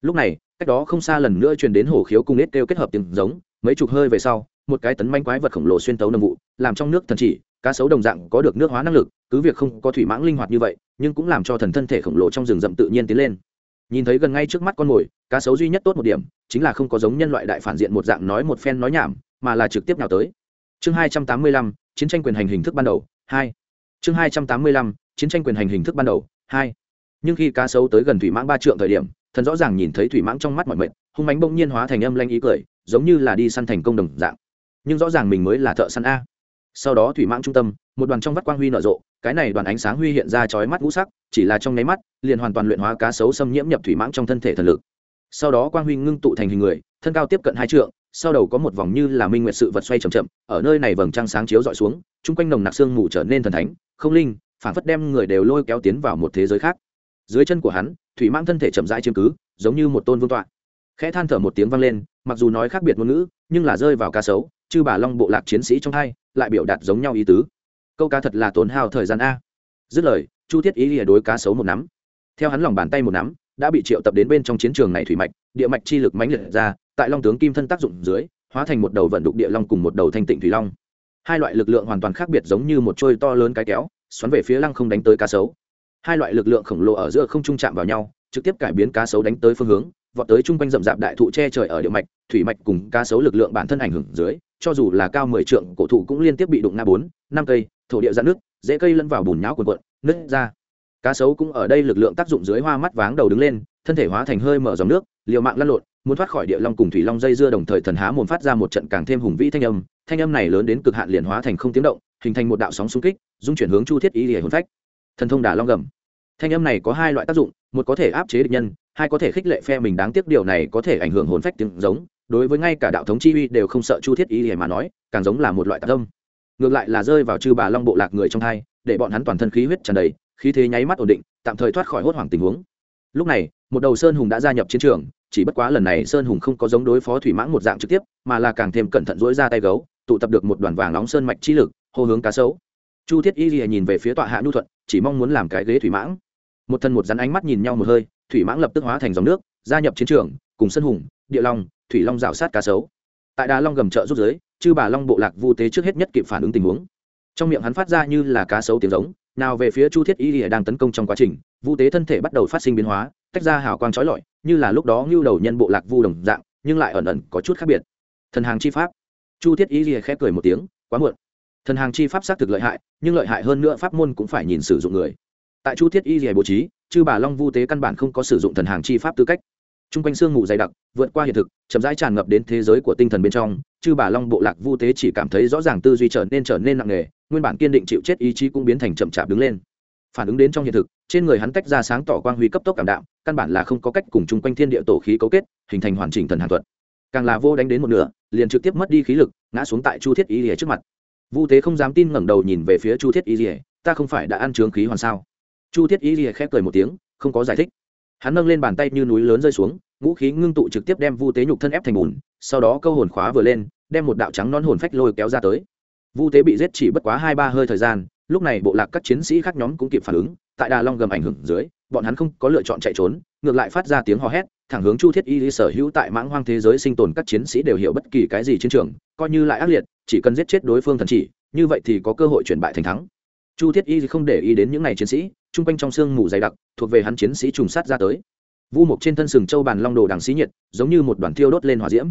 Lúc này, cách đó không xa lần nữa truyền đến hồ khiếu cung nết kêu kết hợp tiếng giống, mấy chục hơi về sau, một cái tấn manh quái vật khổng lồ xuyên tấu nồng vụ, làm trong nước thần chỉ, cá sấu đồng dạng có được nước hóa năng lực, cứ việc không có thủy mãng linh hoạt như vậy, nhưng cũng làm cho thần thân thể khổng lồ trong rừng rậm tự nhiên tiến lên. Nhìn thấy gần ngay trước mắt con mồi, cá sấu duy nhất tốt một điểm, chính là không có giống nhân loại đại phản diện một dạng nói một phen nói nhảm, mà là trực tiếp nào tới chương hai trăm tám mươi lăm, chiến tranh quyền hành hình thức ban đầu, hai. Chương hai trăm tám mươi lăm, chiến tranh quyền hành hình thức ban đầu, hai. Nhưng khi cá sấu tới gần thủy mãng ba trượng thời điểm, thần rõ ràng nhìn thấy thủy mãng trong mắt mọi mệt, hung mãnh bỗng nhiên hóa thành âm lanh ý cười, giống như là đi săn thành công đồng dạng. Nhưng rõ ràng mình mới là thợ săn a. Sau đó thủy mãng trung tâm, một đoàn trong vắt quang huy nở rộ, cái này đoàn ánh sáng huy hiện ra chói mắt ngũ sắc, chỉ là trong nháy mắt, liền hoàn toàn luyện hóa cá sấu xâm nhiễm nhập thủy mãng trong thân thể thần lực. Sau đó quang huy ngưng tụ thành hình người, thân cao tiếp cận hai trượng sau đầu có một vòng như là minh nguyệt sự vật xoay chậm chậm, ở nơi này vầng trăng sáng chiếu rọi xuống, chung quanh nồng nặc xương mù trở nên thần thánh, không linh phản phất đem người đều lôi kéo tiến vào một thế giới khác. Dưới chân của hắn, thủy mãng thân thể chậm rãi chiếm cứ, giống như một tôn vương tọa. Khẽ than thở một tiếng vang lên, mặc dù nói khác biệt ngôn ngữ, nhưng là rơi vào ca sấu, chư bà long bộ lạc chiến sĩ trong hai, lại biểu đạt giống nhau ý tứ. Câu cá thật là tốn hao thời gian a. Dứt lời, chu thiết ý lìa đối cá sấu một nắm. Theo hắn lòng bàn tay một nắm, đã bị triệu tập đến bên trong chiến trường này thủy mạch, địa mạch chi lực mãnh liệt ra tại long tướng kim thân tác dụng dưới, hóa thành một đầu vận đục địa long cùng một đầu thanh tịnh thủy long. Hai loại lực lượng hoàn toàn khác biệt giống như một trôi to lớn cái kéo, xoắn về phía lăng không đánh tới cá sấu. Hai loại lực lượng khổng lồ ở giữa không trung chạm vào nhau, trực tiếp cải biến cá sấu đánh tới phương hướng, vọt tới chung quanh rậm rạp đại thụ che trời ở địa mạch, thủy mạch cùng cá sấu lực lượng bản thân ảnh hưởng dưới, cho dù là cao mười trượng, cổ thụ cũng liên tiếp bị đụng ngã bốn, năm cây, thổ địa dạn nước dễ cây lẫn vào bùn nhão cuộn cuộn, nứt ra. Cá sấu cũng ở đây lực lượng tác dụng dưới hoa mắt váng đầu đứng lên, thân thể hóa thành hơi mở dòng nước, liều mạng lăn lộn muốn thoát khỏi địa long cùng thủy long dây dưa đồng thời thần há mồm phát ra một trận càng thêm hùng vĩ thanh âm. Thanh âm này lớn đến cực hạn liền hóa thành không tiếng động, hình thành một đạo sóng xung kích, dung chuyển hướng chu thiết ý lìa hồn phách. Thần thông đà long gầm. Thanh âm này có hai loại tác dụng, một có thể áp chế địch nhân, hai có thể khích lệ phe mình đáng tiếc điều này có thể ảnh hưởng hồn phách tiếng giống. Đối với ngay cả đạo thống chi uy đều không sợ chu thiết ý lìa mà nói, càng giống là một loại tạc tâm ngược lại là rơi vào chư bà long bộ lạc người trong thai để bọn hắn toàn thân khí huyết tràn đầy, khí thế nháy mắt ổn định, tạm thời thoát khỏi hốt hoảng tình huống. Lúc này một đầu sơn hùng đã gia nhập chiến trường, chỉ bất quá lần này sơn hùng không có giống đối phó thủy mãng một dạng trực tiếp, mà là càng thêm cẩn thận dỗi ra tay gấu, tụ tập được một đoàn vàng nóng sơn mạch chi lực, hô hướng cá sấu. Chu thiết y lìa nhìn về phía tọa hạ nhu thuận, chỉ mong muốn làm cái ghế thủy mãng. Một thân một rắn ánh mắt nhìn nhau một hơi, thủy mãng lập tức hóa thành dòng nước, gia nhập chiến trường, cùng sơn hùng, địa long, thủy long rào sát cá sấu. Tại đà long gầm chợ rút giới chư bà long bộ lạc vu tế trước hết nhất kịp phản ứng tình huống. Trong miệng hắn phát ra như là cá sấu tiếng giống, nào về phía chu thiết y lìa đang tấn công trong quá trình, vu tế thân thể bắt đầu phát sinh biến hóa tách ra hào quang trói lọi, như là lúc đó ngưu đầu nhân bộ lạc vu đồng dạng, nhưng lại ẩn ẩn có chút khác biệt. Thần hàng chi pháp. Chu thiết y lìa khép cười một tiếng, quá muộn. Thần hàng chi pháp xác thực lợi hại, nhưng lợi hại hơn nữa pháp môn cũng phải nhìn sử dụng người. Tại chu thiết y lìa bố trí, chư bà long vu tế căn bản không có sử dụng thần hàng chi pháp tư cách. T r u n g quanh sương mù dày đặc, vượt qua hiện thực, chậm rãi tràn ngập đến thế giới của tinh thần bên trong, chư bà long bộ lạc vu tế chỉ cảm thấy rõ ràng tư duy trở nên trở nên nặng nề, nguyên bản kiên định chịu chết ý chí cũng biến thành chậm chạp đứng lên phản ứng đến trong hiện thực, trên người hắn tách ra sáng tỏ quang huy cấp tốc cảm đạm, căn bản là không có cách cùng chung quanh thiên địa tổ khí cấu kết, hình thành hoàn chỉnh thần hàn thuật. Càng là vô đánh đến một nửa, liền trực tiếp mất đi khí lực, ngã xuống tại chu thiết y lìa trước mặt. Vu tế không dám tin ngẩng đầu nhìn về phía chu thiết y lìa, ta không phải đã ăn trướng khí hoàn sao? Chu thiết y lìa khép cười một tiếng, không có giải thích. Hắn nâng lên bàn tay như núi lớn rơi xuống, ngũ khí ngưng tụ trực tiếp đem vu tế nhục thân ép thành bùn, sau đó câu hồn khóa vừa lên, đem một đạo trắng non hồn phách lôi kéo ra tới. Vu tế bị giết chỉ bất quá hai ba hơi thời gian lúc này bộ lạc các chiến sĩ khác nhóm cũng kịp phản ứng, tại đà long gầm ảnh hưởng dưới, bọn hắn không có lựa chọn chạy trốn, ngược lại phát ra tiếng hò hét, thẳng hướng chu thiết y sở hữu tại mãng hoang thế giới sinh tồn các chiến sĩ đều hiểu bất kỳ cái gì chiến trường, coi như lại ác liệt, chỉ cần giết chết đối phương thần chỉ, như vậy thì có cơ hội chuyển bại thành thắng. Chu thiết y không để ý đến những n à y chiến sĩ, chung quanh trong sương mù dày đặc, thuộc về hắn chiến sĩ trùng sát ra tới. Vu mục trên thân sừng châu bàn long đồ đằng xí nhiệt, giống như một đoàn thiêu đốt lên hòa diễm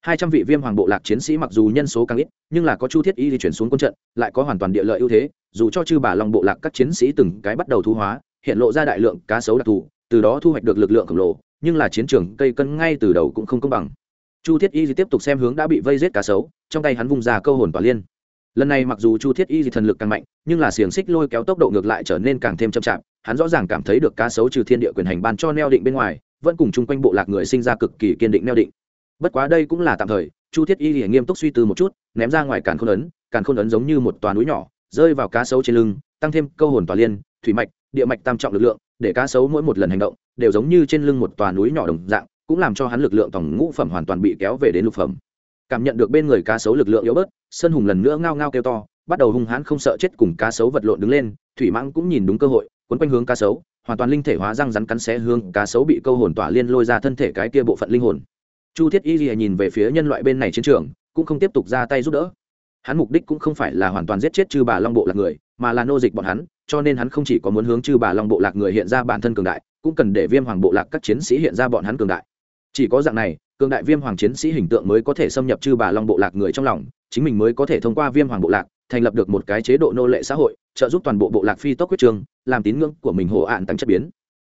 hai trăm vị viêm hoàng bộ lạc chiến sĩ mặc dù nhân số càng ít, nhưng là có chu thiết y di chuyển xuống quân trận, lại có hoàn toàn địa lợi ưu thế, dù cho chư bà long bộ lạc các chiến sĩ từng cái bắt đầu thu hóa, hiện lộ ra đại lượng cá sấu đặc thù, từ đó thu hoạch được lực lượng khổng lồ, nhưng là chiến trường cây cân ngay từ đầu cũng không công bằng. Chu thiết y di tiếp tục xem hướng đã bị vây giết cá sấu, trong tay hắn vung ra câu hồn tỏa liên. Lần này mặc dù chu thiết y di thần lực càng mạnh, nhưng là xiềng xích lôi kéo tốc độ ngược lại trở nên càng thêm chậm chạp, hắn rõ ràng cảm thấy được cá sấu trừ thiên địa quyền hành ban cho neo định bên ngoài, vẫn cùng chung quanh bộ lạc người sinh ra cực kỳ kiên định neo định bất quá đây cũng là tạm thời, chu thiết y hiển nghiêm túc suy tư một chút, ném ra ngoài càn khôn ấn, càn khôn ấn giống như một toàn núi nhỏ, rơi vào cá sấu trên lưng, tăng thêm câu hồn tòa liên, thủy mạch, địa mạch tam trọng lực lượng, để cá sấu mỗi một lần hành động, đều giống như trên lưng một tòa núi nhỏ đồng dạng, cũng làm cho hắn lực lượng tổng ngũ phẩm hoàn toàn bị kéo về đến lục phẩm. Cảm nhận được bên người cá sấu lực lượng yếu bớt, sơn hùng lần nữa ngao ngao kêu to, bắt đầu hung hãn không sợ chết cùng cá sấu vật lộn đứng lên, thủy mãng cũng nhìn đúng cơ hội quấn quanh hướng cá sấu, hoàn toàn linh thể hóa răng rắn cắn xé hương cá sấu bị câu hồn tỏa liên lôi ra thân thể cái kia bộ phận linh hồn chu thiết y lìa nhìn về phía nhân loại bên này chiến trường, cũng không tiếp tục ra tay giúp đỡ. Hắn mục đích cũng không phải là hoàn toàn giết chết chư bà long bộ lạc người, mà là nô dịch bọn hắn, cho nên hắn không chỉ có muốn hướng chư bà long bộ lạc người hiện ra bản thân cường đại, cũng cần để viêm hoàng bộ lạc các chiến sĩ hiện ra bọn hắn cường đại. Chỉ có dạng này, cường đại viêm hoàng chiến sĩ hình tượng mới có thể xâm nhập chư bà long bộ lạc người trong lòng, chính mình mới có thể thông qua viêm hoàng bộ lạc, thành lập được một cái chế độ nô lệ xã hội, trợ giúp toàn bộ bộ lạc phi tốc quyết trường, làm tín ngưỡng của mình hồ ạn tăng chất biến.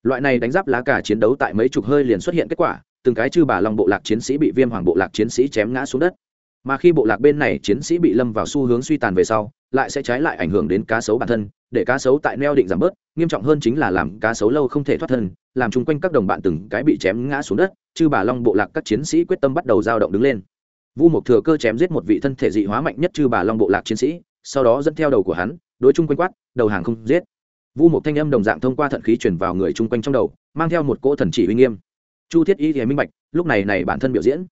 Loại này đánh giáp lá cả chiến đấu tại mấy chục hơi liền xuất hiện kết quả từng cái chư bà long bộ lạc chiến sĩ bị viêm hoàng bộ lạc chiến sĩ chém ngã xuống đất. Mà khi bộ lạc bên này chiến sĩ bị lâm vào xu hướng suy tàn về sau, lại sẽ trái lại ảnh hưởng đến cá sấu bản thân, để cá sấu tại neo định giảm bớt, nghiêm trọng hơn chính là làm cá sấu lâu không thể thoát thân, làm chung quanh các đồng bạn từng cái bị chém ngã xuống đất, chư bà long bộ lạc các chiến sĩ quyết tâm bắt đầu dao động đứng lên. Vu mộc thừa cơ chém giết một vị thân thể dị hóa mạnh nhất chư bà long bộ lạc chiến sĩ, sau đó dẫn theo đầu của hắn, đối chung quanh quát, đầu hàng không giết. Vu mộc thanh âm đồng dạng thông qua thận khí chuyển vào người chung quanh trong đầu, mang theo một cỗ thần chỉ uy nghiêm chu thiết y thì minh bạch, lúc này này bản thân biểu diễn.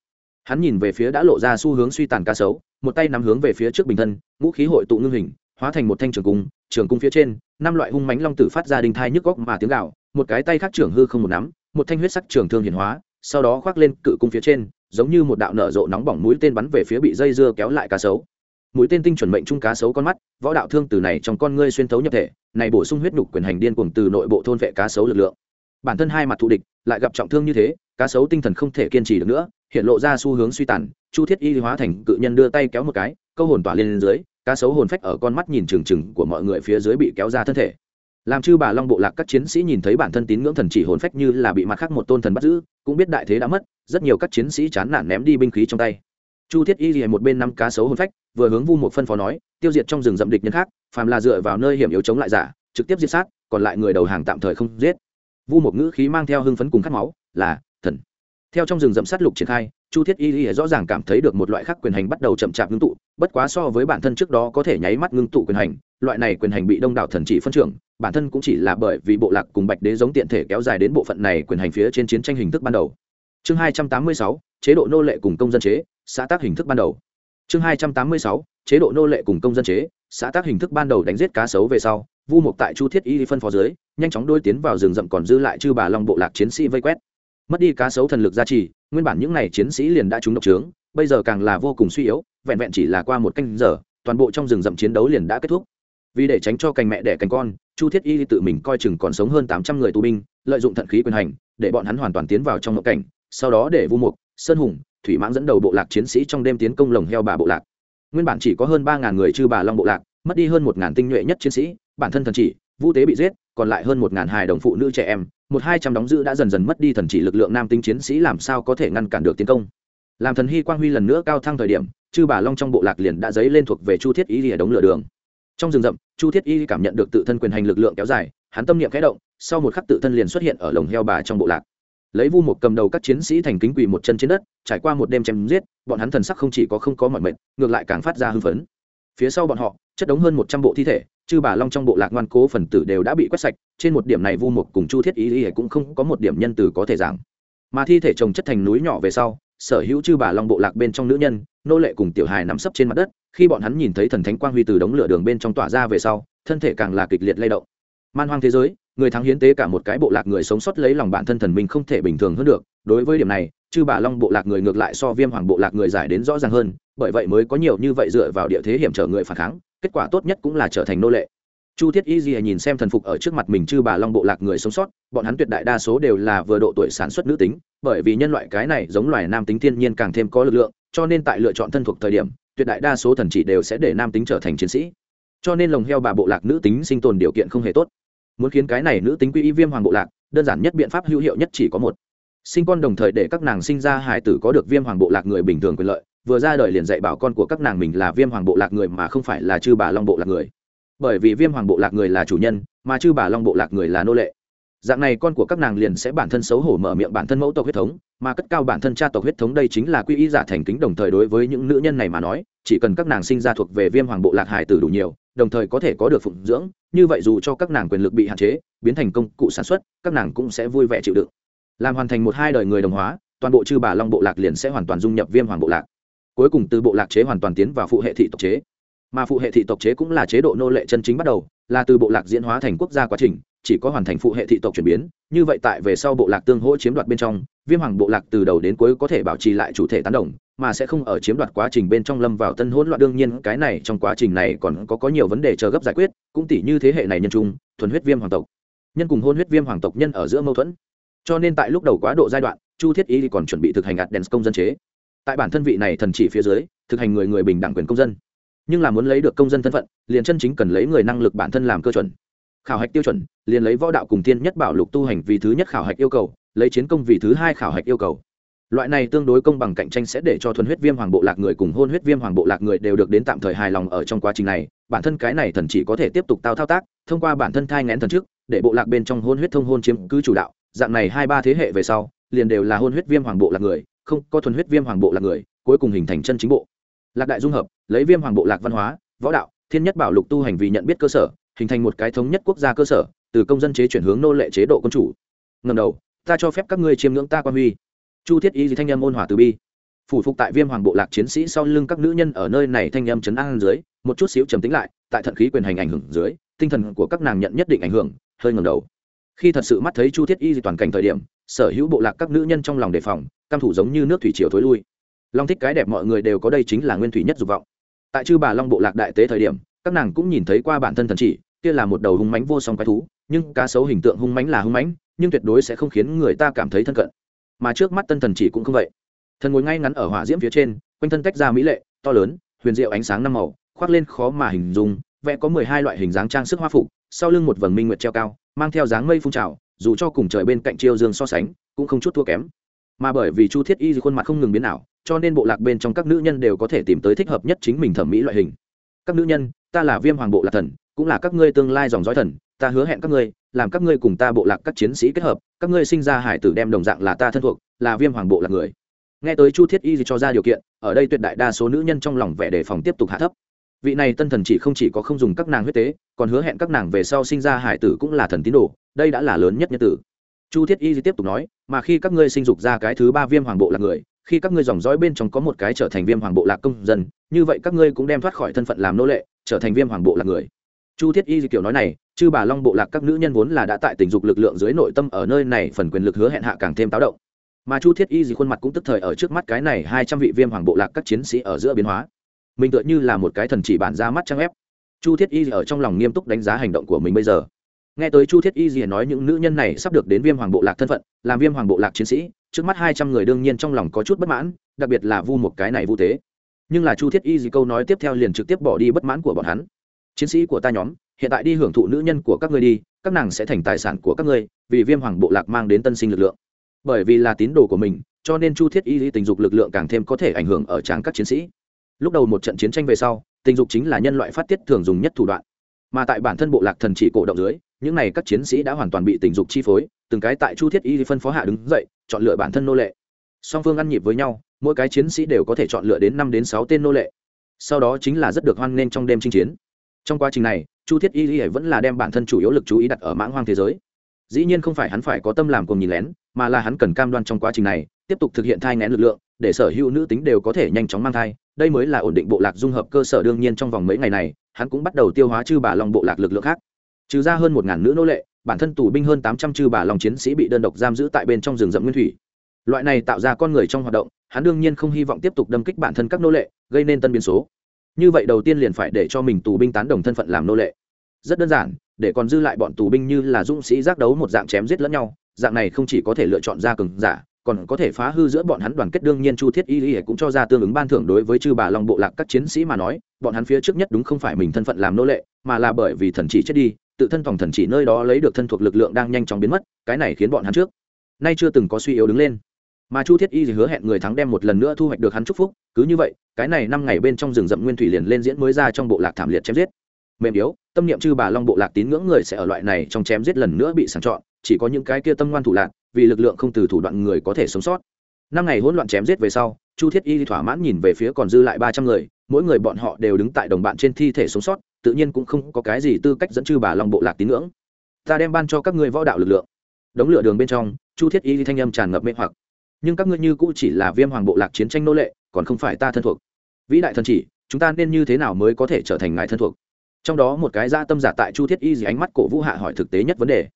Hắn nhìn về phía đã lộ ra xu hướng suy tàn cá sấu, một tay nắm hướng về phía trước bình thân, ngũ khí hội tụ ngưng hình, hóa thành một thanh trường cung trường cung phía trên, năm loại hung mánh long tử phát ra đình thai nhức góc mà tiếng gạo một cái tay khác trưởng hư không một nắm, một thanh huyết sắc trường thương hiển hóa, sau đó khoác lên cự cung phía trên, giống như một đạo nở rộ nóng bỏng mũi tên bắn về phía bị dây dưa kéo lại cá sấu. Mũi tên tinh chuẩn mệnh trung cá sấu con mắt, võ đạo thương từ này trong con ngươi xuyên thấu nhập thể, này bổ sung huyết nhục quyền hành điên cuồng từ nội bộ thôn vệ cá sấu lực lượng bản thân hai mặt thù địch lại gặp trọng thương như thế, cá sấu tinh thần không thể kiên trì được nữa, hiện lộ ra xu hướng suy tàn, chu thiết y hóa thành cự nhân đưa tay kéo một cái, câu hồn tỏa lên dưới, cá sấu hồn phách ở con mắt nhìn trừng trừng của mọi người phía dưới bị kéo ra thân thể. Làm chư bà long bộ lạc các chiến sĩ nhìn thấy bản thân tín ngưỡng thần chỉ hồn phách như là bị mặt khác một tôn thần bắt giữ, cũng biết đại thế đã mất, rất nhiều các chiến sĩ chán nản ném đi binh khí trong tay. Chu thiết y thì một bên năm cá sấu hồn phách, vừa hướng vu một phân phó nói, tiêu diệt trong rừng rậm địch nhân khác, phàm là dựa vào nơi hiểm yếu chống lại giả, trực tiếp giết sát, còn lại người đầu hàng tạm thời không giết vu một ngữ khí mang theo hưng phấn cùng khát máu, là, thần. Theo trong rừng rậm sát lục triển khai, chu thiết y y rõ ràng cảm thấy được một loại khác quyền hành bắt đầu chậm chạp ngưng tụ, bất quá so với bản thân trước đó có thể nháy mắt ngưng tụ quyền hành, loại này quyền hành bị đông đảo thần chỉ phân trưởng, bản thân cũng chỉ là bởi vì bộ lạc cùng bạch đế giống tiện thể kéo dài đến bộ phận này quyền hành phía trên chiến tranh hình thức ban đầu. Chương hai trăm tám mươi sáu, chế độ nô lệ cùng công dân chế, xã tác hình thức ban đầu. Chương hai trăm tám mươi sáu, chế độ nô lệ cùng công dân chế, xã tác hình thức ban đầu đánh giết cá sấu về sau vu mục tại chu thiết y phân phó dưới, nhanh chóng đôi tiến vào rừng rậm còn dư lại chư bà long bộ lạc chiến sĩ vây quét. Mất đi cá sấu thần lực gia trì, nguyên bản những n à y chiến sĩ liền đã trúng độc trướng, bây giờ càng là vô cùng suy yếu, vẹn vẹn chỉ là qua một canh giờ, toàn bộ trong rừng rậm chiến đấu liền đã kết thúc. Vì để tránh cho cành mẹ đẻ cành con, chu thiết y tự mình coi chừng còn sống hơn tám trăm người tù binh, lợi dụng thận khí quyền hành, để bọn hắn hoàn toàn tiến vào trong ngộ cảnh, sau đó để vu mục sơn hùng, thủy mãng dẫn đầu bộ lạc chiến sĩ trong đêm tiến công lồng heo bà bộ lạc. Nguyên bản chỉ có hơn ba ngàn người chư bà long bộ lạc mất đi hơn một ngàn tinh nhuệ nhất chiến sĩ bản thân thần chỉ vũ tế bị giết còn lại hơn một ngàn hài đồng phụ nữ trẻ em một hai trăm đóng giữ đã dần dần mất đi thần chỉ lực lượng nam tinh chiến sĩ làm sao có thể ngăn cản được tiến công. Làm thần hy quang huy lần nữa cao thăng thời điểm chư bà long trong bộ lạc liền đã dấy lên thuộc về chu thiết y lìa đống lửa đường. Trong rừng rậm chu thiết y cảm nhận được tự thân quyền hành lực lượng kéo dài hắn tâm niệm khẽ động sau một khắc tự thân liền xuất hiện ở lồng heo bà trong bộ lạc. Lấy vu một cầm đầu các chiến sĩ thành kính quỳ một chân trên đất trải qua một đêm chém giết bọn hắn thần sắc không chỉ có không có mọi mệt, ngược lại càng phát ra hưng phấn phía sau bọn họ, chất đống hơn một trăm bộ thi thể, chư bà long trong bộ lạc ngoan cố phần tử đều đã bị quét sạch, trên một điểm này vu mục cùng chu thiết ý ý cũng không có một điểm nhân từ có thể giảng. Mà thi thể trồng chất thành núi nhỏ về sau, sở hữu chư bà long bộ lạc bên trong nữ nhân, nô lệ cùng tiểu hài nằm sấp trên mặt đất, khi bọn hắn nhìn thấy thần thánh quang huy từ đống lửa đường bên trong tỏa ra về sau, thân thể càng là kịch liệt lay động. Man hoang thế giới người thắng hiến tế cả một cái bộ lạc người sống sót lấy lòng bản thân thần mình không thể bình thường hơn được. Đối với điểm này, chư bà long bộ lạc người ngược lại so viêm hoàng bộ lạc người giải đến rõ ràng hơn, bởi vậy mới có nhiều như vậy dựa vào địa thế hiểm trở người phản kháng, kết quả tốt nhất cũng là trở thành nô lệ. Chu thiết y di nhìn xem thần phục ở trước mặt mình chư bà long bộ lạc người sống sót, bọn hắn tuyệt đại đa số đều là vừa độ tuổi sản xuất nữ tính, bởi vì nhân loại cái này giống loài nam tính thiên nhiên càng thêm có lực lượng, cho nên tại lựa chọn thân thuộc thời điểm, tuyệt đại đa số thần chỉ đều sẽ để nam tính trở thành chiến sĩ. Cho nên lồng heo bà bộ lạc nữ tính sinh tồn điều kiện không hề tốt muốn khiến cái này nữ tính quy y viêm hoàng bộ lạc, đơn giản nhất biện pháp hữu hiệu nhất chỉ có một. Sinh con đồng thời để các nàng sinh ra hài tử có được viêm hoàng bộ lạc người bình thường quyền lợi, vừa ra đời liền dạy bảo con của các nàng mình là viêm hoàng bộ lạc người mà không phải là chư bà long bộ lạc người. Bởi vì viêm hoàng bộ lạc người là chủ nhân, mà chư bà long bộ lạc người là nô lệ. Dạng này con của các nàng liền sẽ bản thân xấu hổ mở miệng bản thân mẫu tộc huyết thống, mà cất cao bản thân cha tộc huyết thống đây chính là quy y giả thành kính đồng thời đối với những nữ nhân này mà nói, chỉ cần các nàng sinh ra thuộc về viêm hoàng bộ lạc hải tử đủ nhiều đồng thời có thể có được phụng dưỡng, như vậy dù cho các nàng quyền lực bị hạn chế, biến thành công cụ sản xuất, các nàng cũng sẽ vui vẻ chịu đựng. Làm hoàn thành một hai đời người đồng hóa, toàn bộ chư bà long bộ lạc liền sẽ hoàn toàn dung nhập viêm hoàng bộ lạc. Cuối cùng từ bộ lạc chế hoàn toàn tiến vào phụ hệ thị tộc chế. Mà phụ hệ thị tộc chế cũng là chế độ nô lệ chân chính bắt đầu, là từ bộ lạc diễn hóa thành quốc gia quá trình, chỉ có hoàn thành phụ hệ thị tộc chuyển biến, như vậy tại về sau bộ lạc tương hỗ chiếm đoạt bên trong, viêm hoàng bộ lạc từ đầu đến cuối có thể bảo trì lại chủ thể tán đồng mà sẽ không ở chiếm đoạt quá trình bên trong lâm vào tân hỗn loạn. Đương nhiên, cái này trong quá trình này còn có có nhiều vấn đề chờ gấp giải quyết, cũng tỷ như thế hệ này nhân trung, thuần huyết viêm hoàng tộc. Nhân cùng hôn huyết viêm hoàng tộc nhân ở giữa mâu thuẫn. Cho nên tại lúc đầu quá độ giai đoạn, chu thiết y còn chuẩn bị thực hành ạt đèn công dân chế. Tại bản thân vị này thần chỉ phía dưới, thực hành người người bình đẳng quyền công dân. Nhưng là muốn lấy được công dân thân phận, liền chân chính cần lấy người năng lực bản thân làm cơ chuẩn. Khảo hạch tiêu chuẩn, liền lấy võ đạo cùng tiên nhất bảo lục tu hành vì thứ nhất khảo hạch yêu cầu, lấy chiến công vì thứ hai khảo hạch yêu cầu loại này tương đối công bằng cạnh tranh sẽ để cho thuần huyết viêm hoàng bộ lạc người cùng hôn huyết viêm hoàng bộ lạc người đều được đến tạm thời hài lòng ở trong quá trình này. Bản thân cái này thần chỉ có thể tiếp tục tao thao tác, thông qua bản thân thai ngén thần trước, để bộ lạc bên trong hôn huyết thông hôn chiếm cứ chủ đạo. Dạng này hai ba thế hệ về sau, liền đều là hôn huyết viêm hoàng bộ lạc người, không có thuần huyết viêm hoàng bộ lạc người, cuối cùng hình thành chân chính bộ. Lạc đại dung hợp, lấy viêm hoàng bộ lạc văn hóa, võ đạo, thiên nhất bảo lục tu hành vì nhận biết cơ sở, hình thành một cái thống nhất quốc gia cơ sở, từ công dân chế chuyển hướng nô lệ chế độ quân chủ. Ngầm đầu, ta cho phép các ngươi chiêm ngưỡng ta quan huy chu thiết y gì thanh âm ôn hòa từ bi. Phủ phục tại viêm hoàng bộ lạc chiến sĩ sau lưng các nữ nhân ở nơi này thanh âm chấn an dưới, một chút xíu trầm tính lại, tại thận khí quyền hành ảnh hưởng dưới, tinh thần của các nàng nhận nhất định ảnh hưởng, hơi ngầm đầu. Khi thật sự mắt thấy chu thiết y gì toàn cảnh thời điểm, sở hữu bộ lạc các nữ nhân trong lòng đề phòng cam thủ giống như nước thủy triều thối lui. Long thích cái đẹp mọi người đều có đây chính là nguyên thủy nhất dục vọng. Tại chư bà long bộ lạc đại tế thời điểm, các nàng cũng nhìn thấy qua bản thân thần chỉ, kia là một đầu hung mánh vô song quái thú, nhưng cá sấu hình tượng hung mánh là hung mánh nhưng tuyệt đối sẽ không khiến người ta cảm thấy thân cận mà trước mắt tân thần chỉ cũng không vậy. Thần ngồi ngay ngắn ở hỏa diễm phía trên, quanh thân tách ra mỹ lệ, to lớn, huyền diệu ánh sáng năm màu, khoác lên khó mà hình dung, vẽ có mười hai loại hình dáng trang sức hoa phục, sau lưng một vầng minh nguyệt treo cao, mang theo dáng mây phun trào, dù cho cùng trời bên cạnh chiêu dương so sánh, cũng không chút thua kém. Mà bởi vì chu thiết y khuôn mặt không ngừng biến ảo, cho nên bộ lạc bên trong các nữ nhân đều có thể tìm tới thích hợp nhất chính mình thẩm mỹ loại hình. Các nữ nhân, ta là viêm hoàng bộ lạc thần, cũng là các ngươi tương lai dòng dõi thần ta hứa hẹn các ngươi, làm các ngươi cùng ta bộ lạc các chiến sĩ kết hợp, các ngươi sinh ra hải tử đem đồng dạng là ta thân thuộc, là viêm hoàng bộ lạc người. Nghe tới chu thiết y gì cho ra điều kiện, ở đây tuyệt đại đa số nữ nhân trong lòng vẻ đề phòng tiếp tục hạ thấp. Vị này tân thần chỉ không chỉ có không dùng các nàng huyết tế, còn hứa hẹn các nàng về sau sinh ra hải tử cũng là thần tín đồ, đây đã là lớn nhất nhân tử. Chu thiết y tiếp tục nói, mà khi các ngươi sinh dục ra cái thứ ba viêm hoàng bộ lạc người, khi các ngươi dòng dõi bên trong có một cái trở thành viêm hoàng bộ lạc công dân, như vậy các ngươi cũng đem thoát khỏi thân phận làm nô lệ, trở thành viêm hoàng bộ lạc người. Chu thiết y kiểu nói này chư bà long bộ lạc các nữ nhân vốn là đã tại tình dục lực lượng dưới nội tâm ở nơi này phần quyền lực hứa hẹn hạ càng thêm táo động. Mà chu thiết y gì khuôn mặt cũng tức thời ở trước mắt cái này hai trăm vị viêm hoàng bộ lạc các chiến sĩ ở giữa biến hóa. Mình tựa như là một cái thần chỉ bản ra mắt trang ép. Chu thiết y ở trong lòng nghiêm túc đánh giá hành động của mình bây giờ. Nghe tới chu thiết y gì nói những nữ nhân này sắp được đến viêm hoàng bộ lạc thân phận, làm viêm hoàng bộ lạc chiến sĩ, trước mắt hai trăm người đương nhiên trong lòng có chút bất mãn, đặc biệt là vu một cái này vu tế. Nhưng là chu thiết y gì câu nói tiếp theo liền trực tiếp bỏ đi bất mãn của bọn hắn. Chiến sĩ của ta nhóm hiện tại đi hưởng thụ nữ nhân của các ngươi đi, các nàng sẽ thành tài sản của các ngươi, vì viêm hoàng bộ lạc mang đến tân sinh lực lượng. Bởi vì là tín đồ của mình, cho nên chu thiết y lý tình dục lực lượng càng thêm có thể ảnh hưởng ở tráng các chiến sĩ. Lúc đầu một trận chiến tranh về sau, tình dục chính là nhân loại phát tiết thường dùng nhất thủ đoạn. Mà tại bản thân bộ lạc thần chỉ cổ động dưới, những n à y các chiến sĩ đã hoàn toàn bị tình dục chi phối, từng cái tại chu thiết y phân phó hạ đứng dậy, chọn lựa bản thân nô lệ. Song phương ăn nhịp với nhau, mỗi cái chiến sĩ đều có thể chọn lựa đến năm đến sáu tên nô lệ. Sau đó chính là rất được hoan nghênh trong đêm chinh chiến. Trong quá trình này chu thiết y y vẫn là đem bản thân chủ yếu lực chú ý đặt ở mãng hoang thế giới. Dĩ nhiên không phải hắn phải có tâm làm cùng nhìn lén, mà là hắn cần cam đoan trong quá trình này, tiếp tục thực hiện thai ngén lực lượng, để sở hữu nữ tính đều có thể nhanh chóng mang thai. Đây mới là ổn định bộ lạc dung hợp cơ sở đương nhiên trong vòng mấy ngày này, hắn cũng bắt đầu tiêu hóa chư bà lòng bộ lạc lực lượng khác. Trừ ra hơn một ngàn nữ nô lệ, bản thân tù binh hơn tám trăm chư bà lòng chiến sĩ bị đơn độc giam giữ tại bên trong rừng rậm nguyên thủy. Loại này tạo ra con người trong hoạt động, hắn đương nhiên không hy vọng tiếp tục đâm kích bản thân các nô lệ, gây nên tân biến số như vậy đầu tiên liền phải để cho mình tù binh tán đồng thân phận làm nô lệ. Rất đơn giản, để còn dư lại bọn tù binh như là dũng sĩ giác đấu một dạng chém giết lẫn nhau, dạng này không chỉ có thể lựa chọn ra cường giả, còn có thể phá hư giữa bọn hắn đoàn kết đương nhiên chu thiết y y cũng cho ra tương ứng ban thưởng đối với chư bà long bộ lạc các chiến sĩ mà nói, bọn hắn phía trước nhất đúng không phải mình thân phận làm nô lệ, mà là bởi vì thần chỉ chết đi, tự thân phòng thần chỉ nơi đó lấy được thân thuộc lực lượng đang nhanh chóng biến mất, cái này khiến bọn hắn trước. Nay chưa từng có suy yếu đứng lên mà chu thiết y thì hứa hẹn người thắng đem một lần nữa thu hoạch được hắn chúc phúc, cứ như vậy, cái này năm ngày bên trong rừng rậm nguyên thủy liền lên diễn mới ra trong bộ lạc thảm liệt chém giết. Mềm yếu, tâm niệm chư bà long bộ lạc tín ngưỡng người sẽ ở loại này trong chém giết lần nữa bị sàng chọn, chỉ có những cái kia tâm ngoan thủ lạc, vì lực lượng không từ thủ đoạn người có thể sống sót. Năm ngày hỗn loạn chém giết về sau, chu thiết y thỏa mãn nhìn về phía còn dư lại ba trăm người, mỗi người bọn họ đều đứng tại đồng bạn trên thi thể sống sót, tự nhiên cũng không có cái gì tư cách dẫn chư bà long bộ lạc tín ngưỡng. Ta đem ban cho các ngươi võ đạo lực lượng. Đống lửa đường bên trong, chu thiết y thanh âm tràn ngập mê hoặc nhưng các ngươi như cũ chỉ là viêm hoàng bộ lạc chiến tranh nô lệ, còn không phải ta thân thuộc. Vĩ đại thần chỉ, chúng ta nên như thế nào mới có thể trở thành ngài thân thuộc? Trong đó một cái gia tâm giả tại chu thiết y gì ánh mắt cổ vũ hạ hỏi thực tế nhất vấn đề.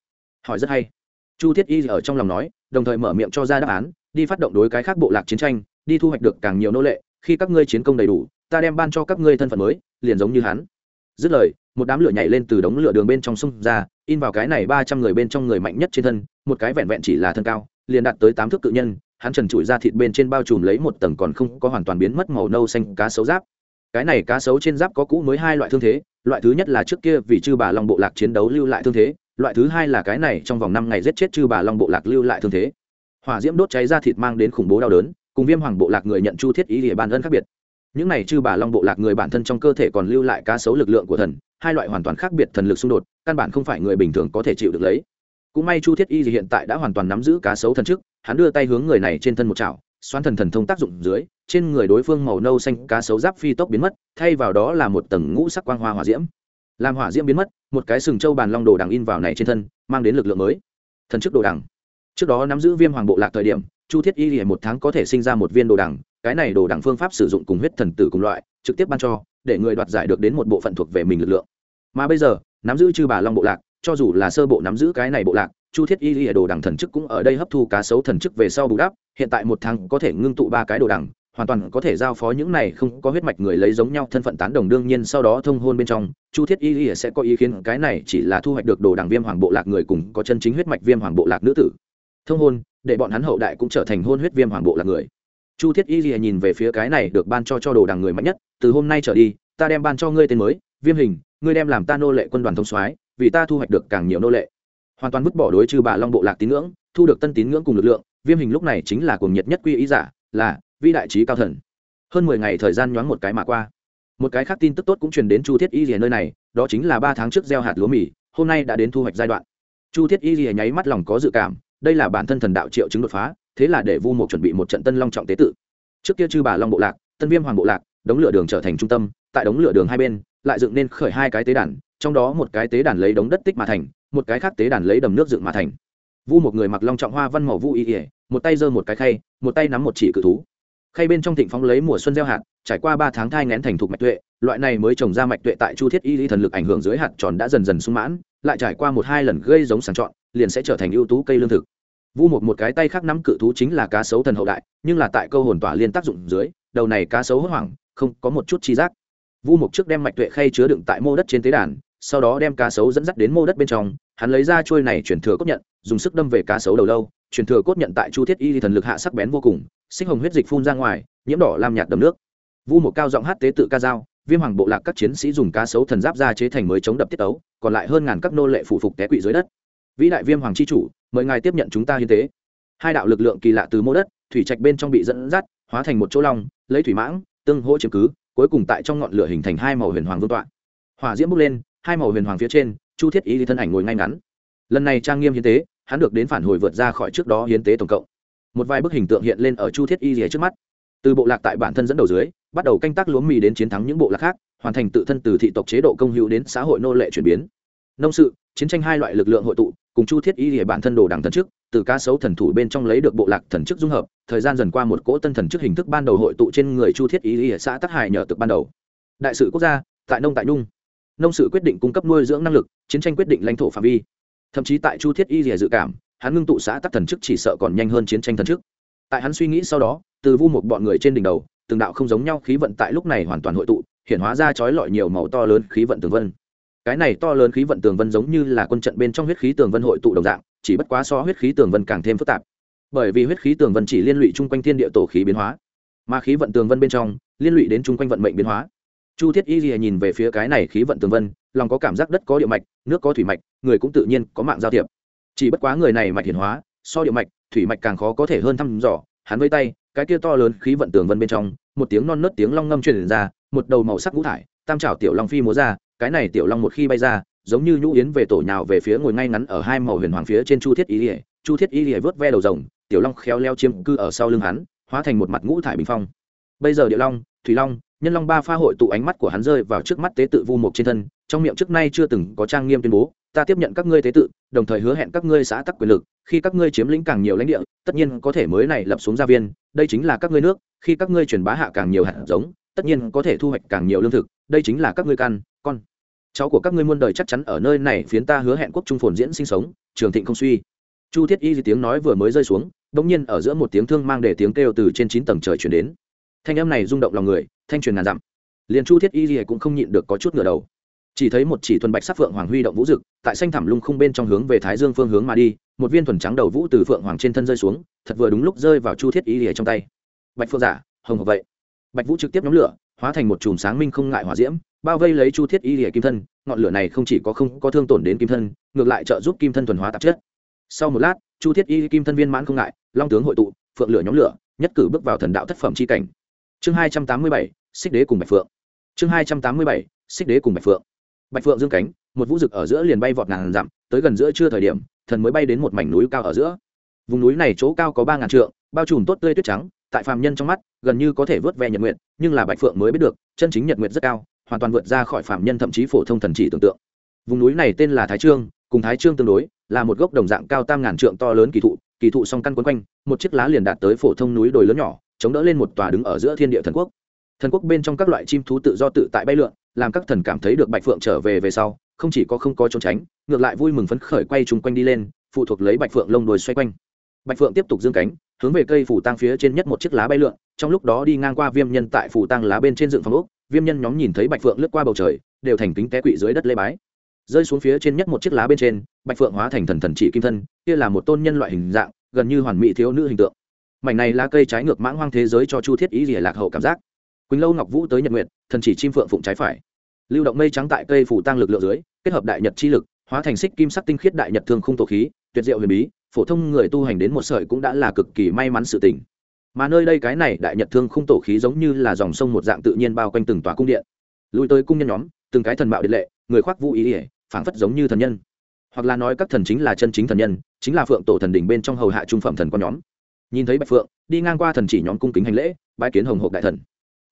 Hỏi rất hay. Chu thiết y ở trong lòng nói, đồng thời mở miệng cho ra đáp án, đi phát động đối cái khác bộ lạc chiến tranh, đi thu hoạch được càng nhiều nô lệ, khi các ngươi chiến công đầy đủ, ta đem ban cho các ngươi thân phận mới, liền giống như hắn. Dứt lời, một đám lửa nhảy lên từ đống lửa đường bên trong sông ra, in vào cái này ba trăm người bên trong người mạnh nhất trên thân, một cái vẹn vẹn chỉ là thân cao, liền đạt tới tám thước cự nhân hắn trần trụi ra thịt bên trên bao trùm lấy một tầng còn không có hoàn toàn biến mất màu nâu xanh cá sấu giáp. Cái này cá sấu trên giáp có cũ mới hai loại thương thế, loại thứ nhất là trước kia vì chư bà long bộ lạc chiến đấu lưu lại thương thế, loại thứ hai là cái này trong vòng năm ngày giết chết chư bà long bộ lạc lưu lại thương thế. Hỏa diễm đốt cháy ra thịt mang đến khủng bố đau đớn, cùng viêm hoàng bộ lạc người nhận chu thiết ý địa bàn ân khác biệt. Những này chư bà long bộ lạc người bản thân trong cơ thể còn lưu lại cá sấu lực lượng của thần, hai loại hoàn toàn khác biệt thần lực xung đột, căn bản không phải người bình thường có thể chịu được lấy cũng may chu thiết y hiện tại đã hoàn toàn nắm giữ cá sấu thần trước hắn đưa tay hướng người này trên thân một chảo, xoắn thần thần thông tác dụng dưới, trên người đối phương màu nâu xanh cá sấu giáp phi tốc biến mất, thay vào đó là một tầng ngũ sắc quang hoa hỏa diễm. Làm hỏa diễm biến mất, một cái sừng châu bàn long đồ đằng in vào này trên thân, mang đến lực lượng mới. Thần chức đồ đằng. Trước đó nắm giữ viêm hoàng bộ lạc thời điểm, chu thiết y hiện một tháng có thể sinh ra một viên đồ đằng, cái này đồ đằng phương pháp sử dụng cùng huyết thần tử cùng loại, trực tiếp ban cho, để người đoạt giải được đến một bộ phận thuộc về mình lực lượng. Mà bây giờ, nắm giữ chư bà long bộ lạc cho dù là sơ bộ nắm giữ cái này bộ lạc, chu thiết y lìa đồ đằng thần chức cũng ở đây hấp thu cá sấu thần chức về sau bù đắp, hiện tại một tháng có thể ngưng tụ ba cái đồ đằng, hoàn toàn có thể giao phó những này không có huyết mạch người lấy giống nhau thân phận tán đồng đương nhiên sau đó thông hôn bên trong, chu thiết y lìa sẽ có ý kiến cái này chỉ là thu hoạch được đồ đằng viêm hoàng bộ lạc người cùng có chân chính huyết mạch viêm hoàng bộ lạc nữ tử. Thông hôn, để bọn hắn hậu đại cũng trở thành hôn huyết viêm hoàng bộ lạc người. Chu thiết y lìa nhìn về phía cái này được ban cho cho đồ đằng người mạnh nhất, từ hôm nay trở đi, ta đem ban cho ngươi tên mới, viêm hình, ngươi đem làm ta nô lệ quân đoàn thông soái vì ta thu hoạch được càng nhiều nô lệ. Hoàn toàn vứt bỏ đối trừ bà long bộ lạc tín ngưỡng, thu được tân tín ngưỡng cùng lực lượng, viêm hình lúc này chính là cuồng nhiệt nhất quy ý giả, là vi đại trí cao thần. Hơn mười ngày thời gian nhoáng một cái mà qua. Một cái khác tin tức tốt cũng truyền đến chu thiết y rìa nơi này, đó chính là ba tháng trước gieo hạt lúa mì, hôm nay đã đến thu hoạch giai đoạn. Chu thiết y rìa nháy mắt lòng có dự cảm, đây là bản thân thần đạo triệu chứng đột phá, thế là để vu mục chuẩn bị một trận tân long trọng tế tự. Trước kia chư bà long bộ lạc, tân viêm hoàng bộ lạc, đống lửa đường trở thành trung tâm, tại đống lửa đường hai bên, lại dựng nên khởi hai cái tế đàn trong đó một cái tế đàn lấy đống đất tích mà thành, một cái khác tế đàn lấy đầm nước dựng mà thành. Vu một người mặc long trọng hoa văn màu vu y ỉa một tay giơ một cái khay, một tay nắm một chỉ cự thú. Khay bên trong thịnh phóng lấy mùa xuân gieo hạt, trải qua ba tháng thai ngén thành thục mạch tuệ, loại này mới trồng ra mạch tuệ tại chu thiết y lý thần lực ảnh hưởng dưới hạt tròn đã dần dần sung mãn, lại trải qua một hai lần gây giống sàng trọn liền sẽ trở thành ưu tú cây lương thực. Vu một một cái tay khác nắm cự thú chính là cá sấu thần hậu đại, nhưng là tại câu hồn tỏa liên tác dụng dưới, đầu này cá sấu hốt hoảng, không có một chút chi giác. Vu mục trước đem mạch tuệ khay chứa đựng tại mô đất trên tế đàn sau đó đem cá sấu dẫn dắt đến mô đất bên trong, hắn lấy ra trôi này chuyển thừa cốt nhận, dùng sức đâm về cá sấu đầu lâu, chuyển thừa cốt nhận tại chu thiết y thần lực hạ sắc bén vô cùng sinh hồng huyết dịch phun ra ngoài, nhiễm đỏ làm nhạt đầm nước. Vu một cao giọng hát tế tự ca dao, viêm hoàng bộ lạc các chiến sĩ dùng cá sấu thần giáp ra chế thành mới chống đập tiết tấu, còn lại hơn ngàn các nô lệ phụ phục té quỵ dưới đất. Vĩ đại viêm hoàng c h i chủ, mời ngài tiếp nhận chúng ta hiến tế. Hai đạo lực lượng kỳ lạ từ mô đất, thủy trạch bên trong bị dẫn dắt, hóa thành một chỗ long, lấy thủy mãng, tương hỗ chiếm cứ, cuối cùng tại trong ngọn lửa hình thành hai màu huyền hoàng vương tọa. Hỏa diễm bốc lên hai màu huyền hoàng phía trên, chu thiết ý thì thân ảnh ngồi ngay ngắn. Lần này trang nghiêm hiến tế, hắn được đến phản hồi vượt ra khỏi trước đó hiến tế tổng cộng. Một vài bức hình tượng hiện lên ở chu thiết y rìa trước mắt. Từ bộ lạc tại bản thân dẫn đầu dưới, bắt đầu canh tác lúa mì đến chiến thắng những bộ lạc khác, hoàn thành tự thân từ thị tộc chế độ công hữu đến xã hội nô lệ chuyển biến. Nông sự, chiến tranh hai loại lực lượng hội tụ, cùng chu thiết y rìa bản thân đồ đảng thần chức, từ cá sấu thần thủ bên trong lấy được bộ lạc thần chức dung hợp, thời gian dần qua một cỗ tân thần chức hình thức ban đầu hội tụ trên người chu thiết y rìa xã tắc hải nhờ thực ban đầu. Đại sự quốc gia, tại nông tại nhung nông sự quyết định cung cấp nuôi dưỡng năng lực, chiến tranh quyết định lãnh thổ phạm vi. Thậm chí tại chu thiết y rìa dự cảm, hắn ngưng tụ xã tắc thần chức chỉ sợ còn nhanh hơn chiến tranh thần chức. Tại hắn suy nghĩ sau đó, từ vu một bọn người trên đỉnh đầu, từng đạo không giống nhau khí vận tại lúc này hoàn toàn hội tụ, hiện hóa ra chói lọi nhiều màu to lớn khí vận tường vân. Cái này to lớn khí vận tường vân giống như là quân trận bên trong huyết khí tường vân hội tụ đồng dạng, chỉ bất quá so huyết khí tường vân càng thêm phức tạp. Bởi vì huyết khí tường vân chỉ liên lụy chung quanh thiên địa tổ khí biến hóa, mà khí vận tường vân bên trong, liên lụy đến chung quanh vận mệnh biến hóa chu thiết y lìa nhìn về phía cái này khí vận tường vân, lòng có cảm giác đất có địa mạch, nước có thủy mạch, người cũng tự nhiên có mạng giao thiệp. Chỉ bất quá người này mạch hiển hóa, so địa mạch, thủy mạch càng khó có thể hơn thăm dò. Hắn với tay, cái kia to lớn khí vận tường vân bên trong, một tiếng non nớt tiếng long ngâm truyền ra, một đầu màu sắc ngũ thải, tam trảo tiểu long phi múa ra, cái này tiểu long một khi bay ra, giống như nhũ yến về tổ nhào về phía ngồi ngay ngắn ở hai màu huyền hoàng phía trên chu thiết y lìa. Chu thiết y lìa vớt ve đầu rồng, tiểu long khéo leo chiếm cư ở sau lưng hắn, hóa thành một mặt ngũ thải bình phong. Bây giờ địa long, thủy long nhân long ba pha hội tụ ánh mắt của hắn rơi vào trước mắt tế tự vu mục trên thân, trong miệng trước nay chưa từng có trang nghiêm tuyên bố, ta tiếp nhận các ngươi tế tự, đồng thời hứa hẹn các ngươi xã tắc quyền lực, khi các ngươi chiếm lĩnh càng nhiều lãnh địa, tất nhiên có thể mới này lập xuống gia viên, đây chính là các ngươi nước, khi các ngươi truyền bá hạ càng nhiều hạt giống, tất nhiên có thể thu hoạch càng nhiều lương thực, đây chính là các ngươi căn, con. Cháu của các ngươi muôn đời chắc chắn ở nơi này phiến ta hứa hẹn quốc trung phồn diễn sinh sống, trường thịnh không suy. Chu thiết y thì tiếng nói vừa mới rơi xuống đống nhiên ở giữa một tiếng thương mang để tiếng kêu từ trên chín tầng trời chuyển đến. Thanh âm này rung động lòng người thanh truyền ngàn dặm. Liền chu thiết y gì cũng không nhịn được có chút ngửa đầu. Chỉ thấy một chỉ thuần bạch sắc phượng hoàng huy động vũ dực, tại xanh thẳm lung khung bên trong hướng về thái dương phương hướng mà đi, một viên thuần trắng đầu vũ từ phượng hoàng trên thân rơi xuống, thật vừa đúng lúc rơi vào chu thiết y lìa trong tay. Bạch phượng giả, hồng hộc vậy. Bạch vũ trực tiếp nhóm lửa, hóa thành một chùm sáng minh không ngại hỏa diễm, bao vây lấy chu thiết y lìa kim thân, ngọn lửa này không chỉ có không có thương tổn đến kim thân, ngược lại trợ giúp kim thân thuần hóa tạp chất. Sau một lát, chu thiết y kim thân viên mãn không ngại, long tướng hội tụ, phượng lửa nhóm lửa, nhất cử bước vào thần đạo thất phẩm c h i cảnh. Chương hai trăm tám mươi bảy xích đế cùng bạch phượng. Chương hai trăm tám mươi bảy, xích đế cùng bạch phượng. Bạch phượng dương cánh, một vũ rực ở giữa liền bay vọt ngàn dặm, tới gần giữa trưa thời điểm, thần mới bay đến một mảnh núi cao ở giữa. Vùng núi này chỗ cao có ba ngàn trượng, bao trùm tốt tươi tuyết trắng, tại phàm nhân trong mắt, gần như có thể vớt ve nhật nguyện nhưng là bạch phượng mới biết được, chân chính nhật nguyện rất cao, hoàn toàn vượt ra khỏi phàm nhân thậm chí phổ thông thần chỉ tưởng tượng. Vùng núi này tên là thái trương, cùng thái trương tương đối, là một gốc đồng dạng cao tam ngàn trượng to lớn kỳ thụ kỳ thụ song căn quấn quanh, một chiếc lá liền đạt tới phổ thông núi đồi lớn nhỏ, chống đỡ lên một tòa đứng ở giữa thiên địa thần quốc thần quốc bên trong các loại chim thú tự do tự tại bay lượn, làm các thần cảm thấy được bạch phượng trở về về sau, không chỉ có không có trốn tránh, ngược lại vui mừng phấn khởi quay chung quanh đi lên, phụ thuộc lấy bạch phượng lông đồi xoay quanh. Bạch phượng tiếp tục dương cánh, hướng về cây phủ tăng phía trên nhất một chiếc lá bay lượn, trong lúc đó đi ngang qua viêm nhân tại phủ tăng lá bên trên dựng phòng úc viêm nhân nhóm nhìn thấy bạch phượng lướt qua bầu trời, đều thành kính té quỵ dưới đất lê bái. Rơi xuống phía trên nhất một chiếc lá bên trên, bạch phượng hóa thành thần thần chỉ kim thân, kia là một tôn nhân loại hình dạng, gần như hoàn mỹ thiếu nữ hình tượng. Mảnh này lá cây trái ngược mãng hoang thế giới cho chu thiết ý gì lạc hậu cảm giác quỳnh lâu ngọc vũ tới nhật nguyệt thần chỉ chim phượng phụng trái phải lưu động mây trắng tại cây phủ tăng lực lượng dưới kết hợp đại nhật chi lực hóa thành xích kim sắc tinh khiết đại nhật thương khung tổ khí tuyệt diệu huyền bí phổ thông người tu hành đến một sợi cũng đã là cực kỳ may mắn sự tình mà nơi đây cái này đại nhật thương khung tổ khí giống như là dòng sông một dạng tự nhiên bao quanh từng tòa cung điện lui tới cung nhân nhóm từng cái thần mạo điện lệ người khoác vũ ý ỉa phảng phất giống như thần nhân hoặc là nói các thần chính là chân chính thần nhân chính là phượng tổ thần đỉnh bên trong hầu hạ trung phẩm thần con nhóm nhìn thấy bạch phượng đi ngang qua thần chỉ nhóm cung kính hành lễ bái kiến hồng hộp đại thần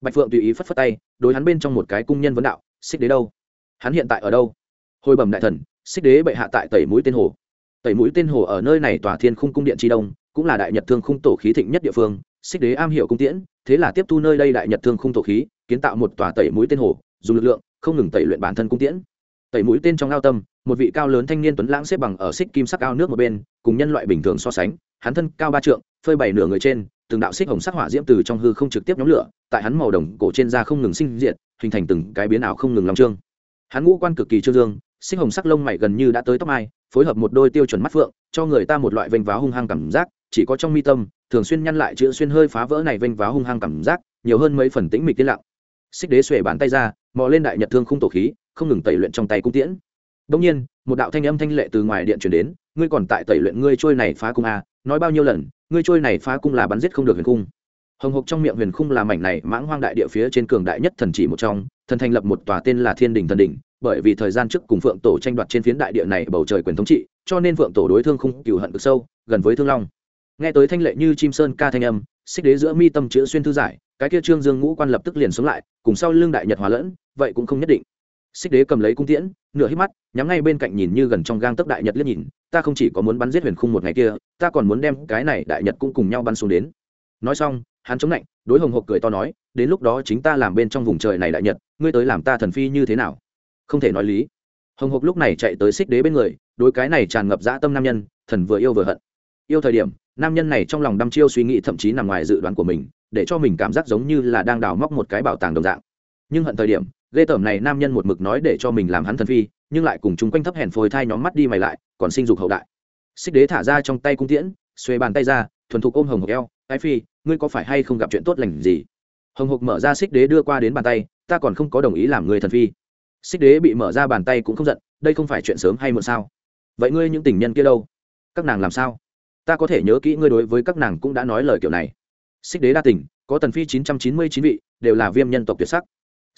bạch phượng tùy ý phất phất tay, đối hắn bên trong một cái cung nhân vấn đạo, xích đế đâu? Hắn hiện tại ở đâu? Hồi bẩm đại thần, xích đế bệ hạ tại tẩy mũi tên hồ. Tẩy mũi tên hồ ở nơi này tòa thiên khung cung điện tri đông, cũng là đại nhật thương khung tổ khí thịnh nhất địa phương. Xích đế am hiểu cung tiễn, thế là tiếp thu nơi đây đại nhật thương khung tổ khí, kiến tạo một tòa tẩy mũi tên hồ, dùng lực lượng, không ngừng tẩy luyện bản thân cung tiễn. Tẩy mũi tên trong ao tâm, một vị cao lớn thanh niên tuấn lãng xếp bằng ở xích kim sắc ao nước một bên, cùng nhân loại bình thường so sánh, hắn thân cao ba trượng, phơi bảy nửa người trên từng đạo xích hồng sắc hỏa diễm từ trong hư không trực tiếp nhóm lửa, tại hắn màu đồng cổ trên da không ngừng sinh diệt, hình thành từng cái biến ảo không ngừng lòng trương. Hắn ngũ quan cực kỳ trương dương, xích hồng sắc lông mày gần như đã tới tóc mai, phối hợp một đôi tiêu chuẩn mắt phượng, cho người ta một loại vênh váo hung hăng cảm giác, chỉ có trong mi tâm, thường xuyên nhăn lại chữ xuyên hơi phá vỡ này vênh váo hung hăng cảm giác, nhiều hơn mấy phần tĩnh mịch tiên lặng. Xích đế xuề bàn tay ra, mò lên đại nhật thương khung tổ khí, không ngừng tẩy luyện trong tay cung tiễn. Đông nhiên, một đạo thanh âm thanh lệ từ ngoài điện chuyển đến, ngươi còn tại tẩy luyện ngươi trôi này phá cung a nói bao nhiêu lần ngươi trôi này phá cung là bắn giết không được huyền cung. Hồng hộc trong miệng huyền khung là mảnh này mãng hoang đại địa phía trên cường đại nhất thần chỉ một trong, thần thành lập một tòa tên là thiên đình thần đỉnh, bởi vì thời gian trước cùng phượng tổ tranh đoạt trên phiến đại địa này bầu trời quyền thống trị, cho nên phượng tổ đối thương khung cựu hận cực sâu, gần với thương long. Nghe tới thanh lệ như chim sơn ca thanh âm, xích đế giữa mi tâm chữ xuyên thư giải, cái kia trương dương ngũ quan lập tức liền sống lại, cùng sau lưng đại nhật hòa lẫn, vậy cũng không nhất định. Xích đế cầm lấy cung tiễn, nửa hít mắt, nhắm ngay bên cạnh nhìn như gần trong gang tấc đại nhật liếc nhìn ta không chỉ có muốn bắn giết huyền khung một ngày kia, ta còn muốn đem cái này đại nhật cũng cùng nhau bắn xuống đến. Nói xong, hắn chống lạnh đối hồng hộc cười to nói, đến lúc đó chính ta làm bên trong vùng trời này đại nhật, ngươi tới làm ta thần phi như thế nào? Không thể nói lý. Hồng hộc lúc này chạy tới xích đế bên người, đối cái này tràn ngập dã tâm nam nhân, thần vừa yêu vừa hận. Yêu thời điểm, nam nhân này trong lòng đăm chiêu suy nghĩ thậm chí nằm ngoài dự đoán của mình, để cho mình cảm giác giống như là đang đào móc một cái bảo tàng đồng dạng. Nhưng hận thời điểm, ghê tởm này nam nhân một mực nói để cho mình làm hắn thần phi nhưng lại cùng chúng quanh thấp hèn phôi thai nhóm mắt đi mày lại, còn sinh dục hậu đại. Xích đế thả ra trong tay cung tiễn, xuê bàn tay ra, thuần thục ôm hồng hộc eo ái phi, ngươi có phải hay không gặp chuyện tốt lành gì? Hồng hộc mở ra xích đế đưa qua đến bàn tay, ta còn không có đồng ý làm người thần phi. Xích đế bị mở ra bàn tay cũng không giận, đây không phải chuyện sớm hay muộn sao? Vậy ngươi những tình nhân kia đâu? Các nàng làm sao? Ta có thể nhớ kỹ ngươi đối với các nàng cũng đã nói lời kiểu này. Xích đế đa tình, có tần phi chín trăm chín mươi chín vị, đều là viêm nhân tộc tuyệt sắc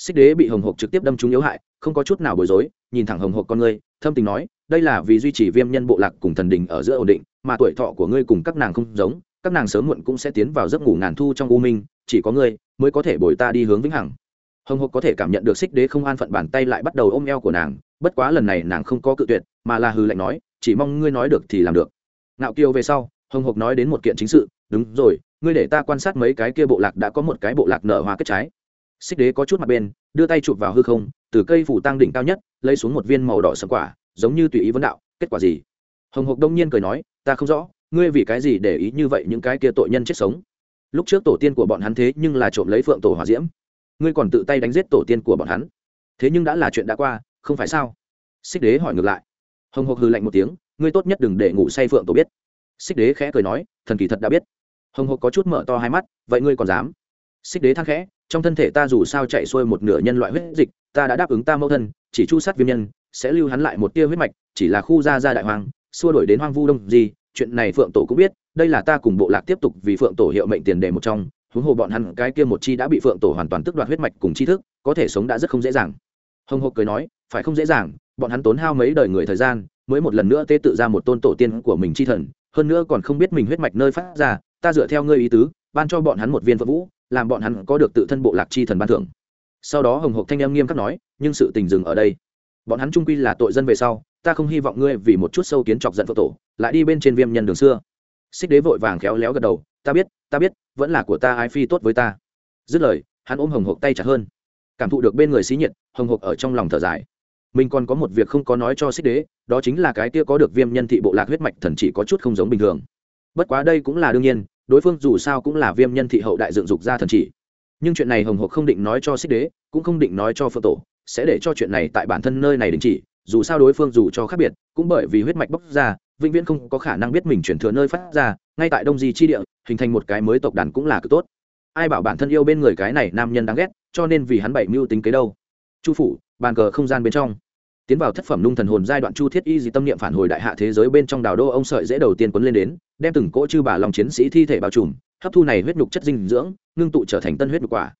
xích đế bị hồng hộc trực tiếp đâm trúng yếu hại, không có chút nào bối rối, nhìn thẳng hồng hộc con ngươi, thâm tình nói, đây là vì duy trì viêm nhân bộ lạc cùng thần đình ở giữa ổn định, mà tuổi thọ của ngươi cùng các nàng không giống, các nàng sớm muộn cũng sẽ tiến vào giấc ngủ ngàn thu trong u minh, chỉ có ngươi mới có thể bồi ta đi hướng vĩnh hằng. Hồng hộc có thể cảm nhận được xích đế không an phận bàn tay lại bắt đầu ôm eo của nàng, bất quá lần này nàng không có cự tuyệt, mà là hừ lạnh nói, chỉ mong ngươi nói được thì làm được. Ngạo kiều về sau, hồng hộc nói đến một kiện chính sự, đúng rồi, ngươi để ta quan sát mấy cái kia bộ lạc đã có một cái bộ lạc nở hoa kết trái xích đế có chút mặt bên, đưa tay chụp vào hư không, từ cây phủ tăng đỉnh cao nhất, lấy xuống một viên màu đỏ sầm quả, giống như tùy ý vấn đạo, kết quả gì? Hồng hộc đông nhiên cười nói, ta không rõ, ngươi vì cái gì để ý như vậy những cái kia tội nhân chết sống? Lúc trước tổ tiên của bọn hắn thế nhưng là trộm lấy phượng tổ hòa diễm. Ngươi còn tự tay đánh giết tổ tiên của bọn hắn. Thế nhưng đã là chuyện đã qua, không phải sao? Xích đế hỏi ngược lại. Hồng hộc hư lạnh một tiếng, ngươi tốt nhất đừng để ngủ say phượng tổ biết. Xích đế khẽ cười nói, thần kỳ thật đã biết. Hồng hộc có chút mở to hai mắt, vậy ngươi còn dám? Xích đế thang khẽ trong thân thể ta dù sao chạy xuôi một nửa nhân loại huyết dịch, ta đã đáp ứng ta mẫu thân, chỉ chu sát viêm nhân, sẽ lưu hắn lại một tia huyết mạch, chỉ là khu gia gia đại hoàng, xua đổi đến hoang vu đông gì chuyện này phượng tổ cũng biết, đây là ta cùng bộ lạc tiếp tục vì phượng tổ hiệu mệnh tiền đề một trong, huống hồ bọn hắn cái kia một chi đã bị phượng tổ hoàn toàn tức đoạt huyết mạch cùng tri thức, có thể sống đã rất không dễ dàng. Hồng hộc cười nói, phải không dễ dàng, bọn hắn tốn hao mấy đời người thời gian, mới một lần nữa tê tự ra một tôn tổ tiên của mình chi thần, hơn nữa còn không biết mình huyết mạch nơi phát ra, ta dựa theo ngươi ý tứ, ban cho bọn hắn một viên phượng vũ làm bọn hắn có được tự thân bộ lạc chi thần ban thưởng. Sau đó hồng hộc thanh em nghiêm khắc nói, nhưng sự tình dừng ở đây. Bọn hắn trung quy là tội dân về sau, ta không hy vọng ngươi vì một chút sâu kiến chọc giận phượng tổ, lại đi bên trên viêm nhân đường xưa. Xích đế vội vàng khéo léo gật đầu, ta biết ta biết, vẫn là của ta ai phi tốt với ta. Dứt lời, hắn ôm hồng hộc tay chặt hơn. Cảm thụ được bên người xí nhiệt, hồng hộc ở trong lòng thở dài. Mình còn có một việc không có nói cho xích đế, đó chính là cái kia có được viêm nhân thị bộ lạc huyết mạch thần chỉ có chút không giống bình thường. Bất quá đây cũng là đương nhiên đối phương dù sao cũng là viêm nhân thị hậu đại dựng dục ra thần chỉ. Nhưng chuyện này hồng hộc không định nói cho xích đế, cũng không định nói cho phượng tổ, sẽ để cho chuyện này tại bản thân nơi này đình chỉ, dù sao đối phương dù cho khác biệt, cũng bởi vì huyết mạch bốc ra, vĩnh viễn không có khả năng biết mình chuyển thừa nơi phát ra, ngay tại đông di chi địa, hình thành một cái mới tộc đàn cũng là cực tốt. Ai bảo bản thân yêu bên người cái này nam nhân đáng ghét, cho nên vì hắn bảy mưu tính kế đâu. Chu phủ, bàn cờ không gian bên trong. Tiến vào thất phẩm nung thần hồn giai đoạn chu thiết y dị tâm niệm phản hồi đại hạ thế giới bên trong đào đô ông sợi dễ đầu tiên quấn lên đến đem từng cỗ chư bà lòng chiến sĩ thi thể bao trùm, hấp thu này huyết nhục chất dinh dưỡng, ngưng tụ trở thành tân huyết nhục quả.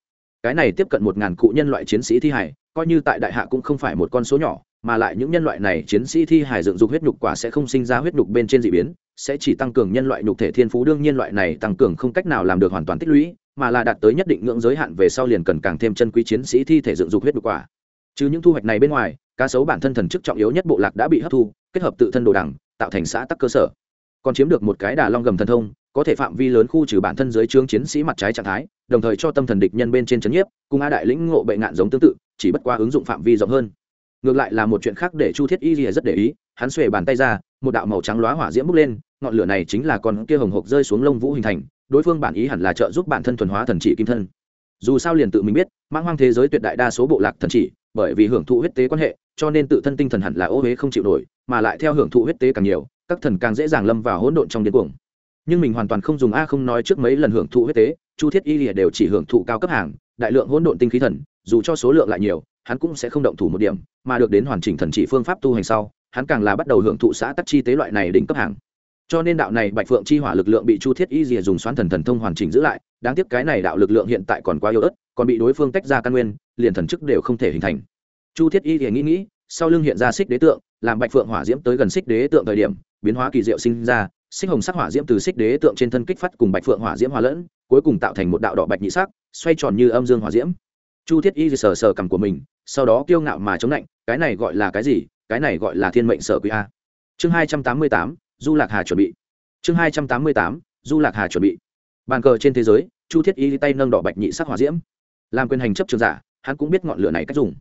Cái này tiếp cận một ngàn cụ nhân loại chiến sĩ thi hải coi như tại đại hạ cũng không phải một con số nhỏ, mà lại những nhân loại này chiến sĩ thi hải dựng dục huyết nhục quả sẽ không sinh ra huyết nhục bên trên d ị biến, sẽ chỉ tăng cường nhân loại nhục thể thiên phú, đương nhiên loại này tăng cường không cách nào làm được hoàn toàn tích lũy, mà là đạt tới nhất định ngưỡng giới hạn về sau liền cần càng thêm chân quý chiến sĩ thi thể dựng dục huyết nhục quả. Chứ những thu hoạch này bên ngoài, cá sấu bản thân thần chức trọng yếu nhất bộ lạc đã bị hấp thu, kết hợp tự thân đồ đẳng tạo thành xã tắc cơ sở còn chiếm được một cái đà long gầm thần thông, có thể phạm vi lớn khu trừ bản thân dưới trướng chiến sĩ mặt trái trạng thái, đồng thời cho tâm thần địch nhân bên trên chấn nhiếp, cùng a đại lĩnh ngộ bệ ngạn giống tương tự, chỉ bất qua ứng dụng phạm vi rộng hơn. Ngược lại là một chuyện khác để chu thiết y rìa rất để ý, hắn xuề bàn tay ra, một đạo màu trắng lóa hỏa diễm bốc lên, ngọn lửa này chính là con kia hồng hộc rơi xuống lông vũ hình thành, đối phương bản ý hẳn là trợ giúp bản thân thuần hóa thần trị kim thân. Dù sao liền tự mình biết mang hoang thế giới tuyệt đại đa số bộ lạc thần chỉ, bởi vì hưởng thụ huyết tế quan hệ, cho nên tự thân tinh thần hẳn là ô huế không chịu nổi, mà lại theo hưởng thụ huyết tế càng nhiều các thần càng dễ dàng lâm vào hỗn độn trong điên cuồng. Nhưng mình hoàn toàn không dùng a không nói trước mấy lần hưởng thụ huyết tế, chu thiết y lìa đều chỉ hưởng thụ cao cấp hàng, đại lượng hỗn độn tinh khí thần, dù cho số lượng lại nhiều, hắn cũng sẽ không động thủ một điểm, mà được đến hoàn chỉnh thần chỉ phương pháp tu hành sau, hắn càng là bắt đầu hưởng thụ xã tắc chi tế loại này đỉnh cấp hàng. Cho nên đạo này bạch phượng chi hỏa lực lượng bị chu thiết y lìa dùng xoán thần thần thông hoàn chỉnh giữ lại, đáng tiếc cái này đạo lực lượng hiện tại còn quá yếu ớt, còn bị đối phương tách ra căn nguyên, liền thần chức đều không thể hình thành. Chu thiết y lìa nghĩ nghĩ, sau lưng hiện ra xích đế tượng, làm bạch phượng hỏa diễm tới gần xích đế tượng thời điểm biến hóa kỳ diệu sinh ra, xích hồng sắc hỏa diễm từ xích đế tượng trên thân kích phát cùng bạch phượng hỏa diễm hòa lẫn, cuối cùng tạo thành một đạo đỏ bạch nhị sắc, xoay tròn như âm dương hỏa diễm. Chu thiết y sờ sờ cằm của mình, sau đó kiêu ngạo mà chống lạnh, cái này gọi là cái gì? Cái này gọi là thiên mệnh sở quý a. Chương hai trăm tám mươi tám, du lạc hà chuẩn bị. Chương hai trăm tám mươi tám, du lạc hà chuẩn bị. Bàn cờ trên thế giới, chu thiết y tay nâng đỏ bạch nhị sắc hỏa diễm. Làm quyền hành chấp trường giả, hắn cũng biết ngọn lửa này cách dùng.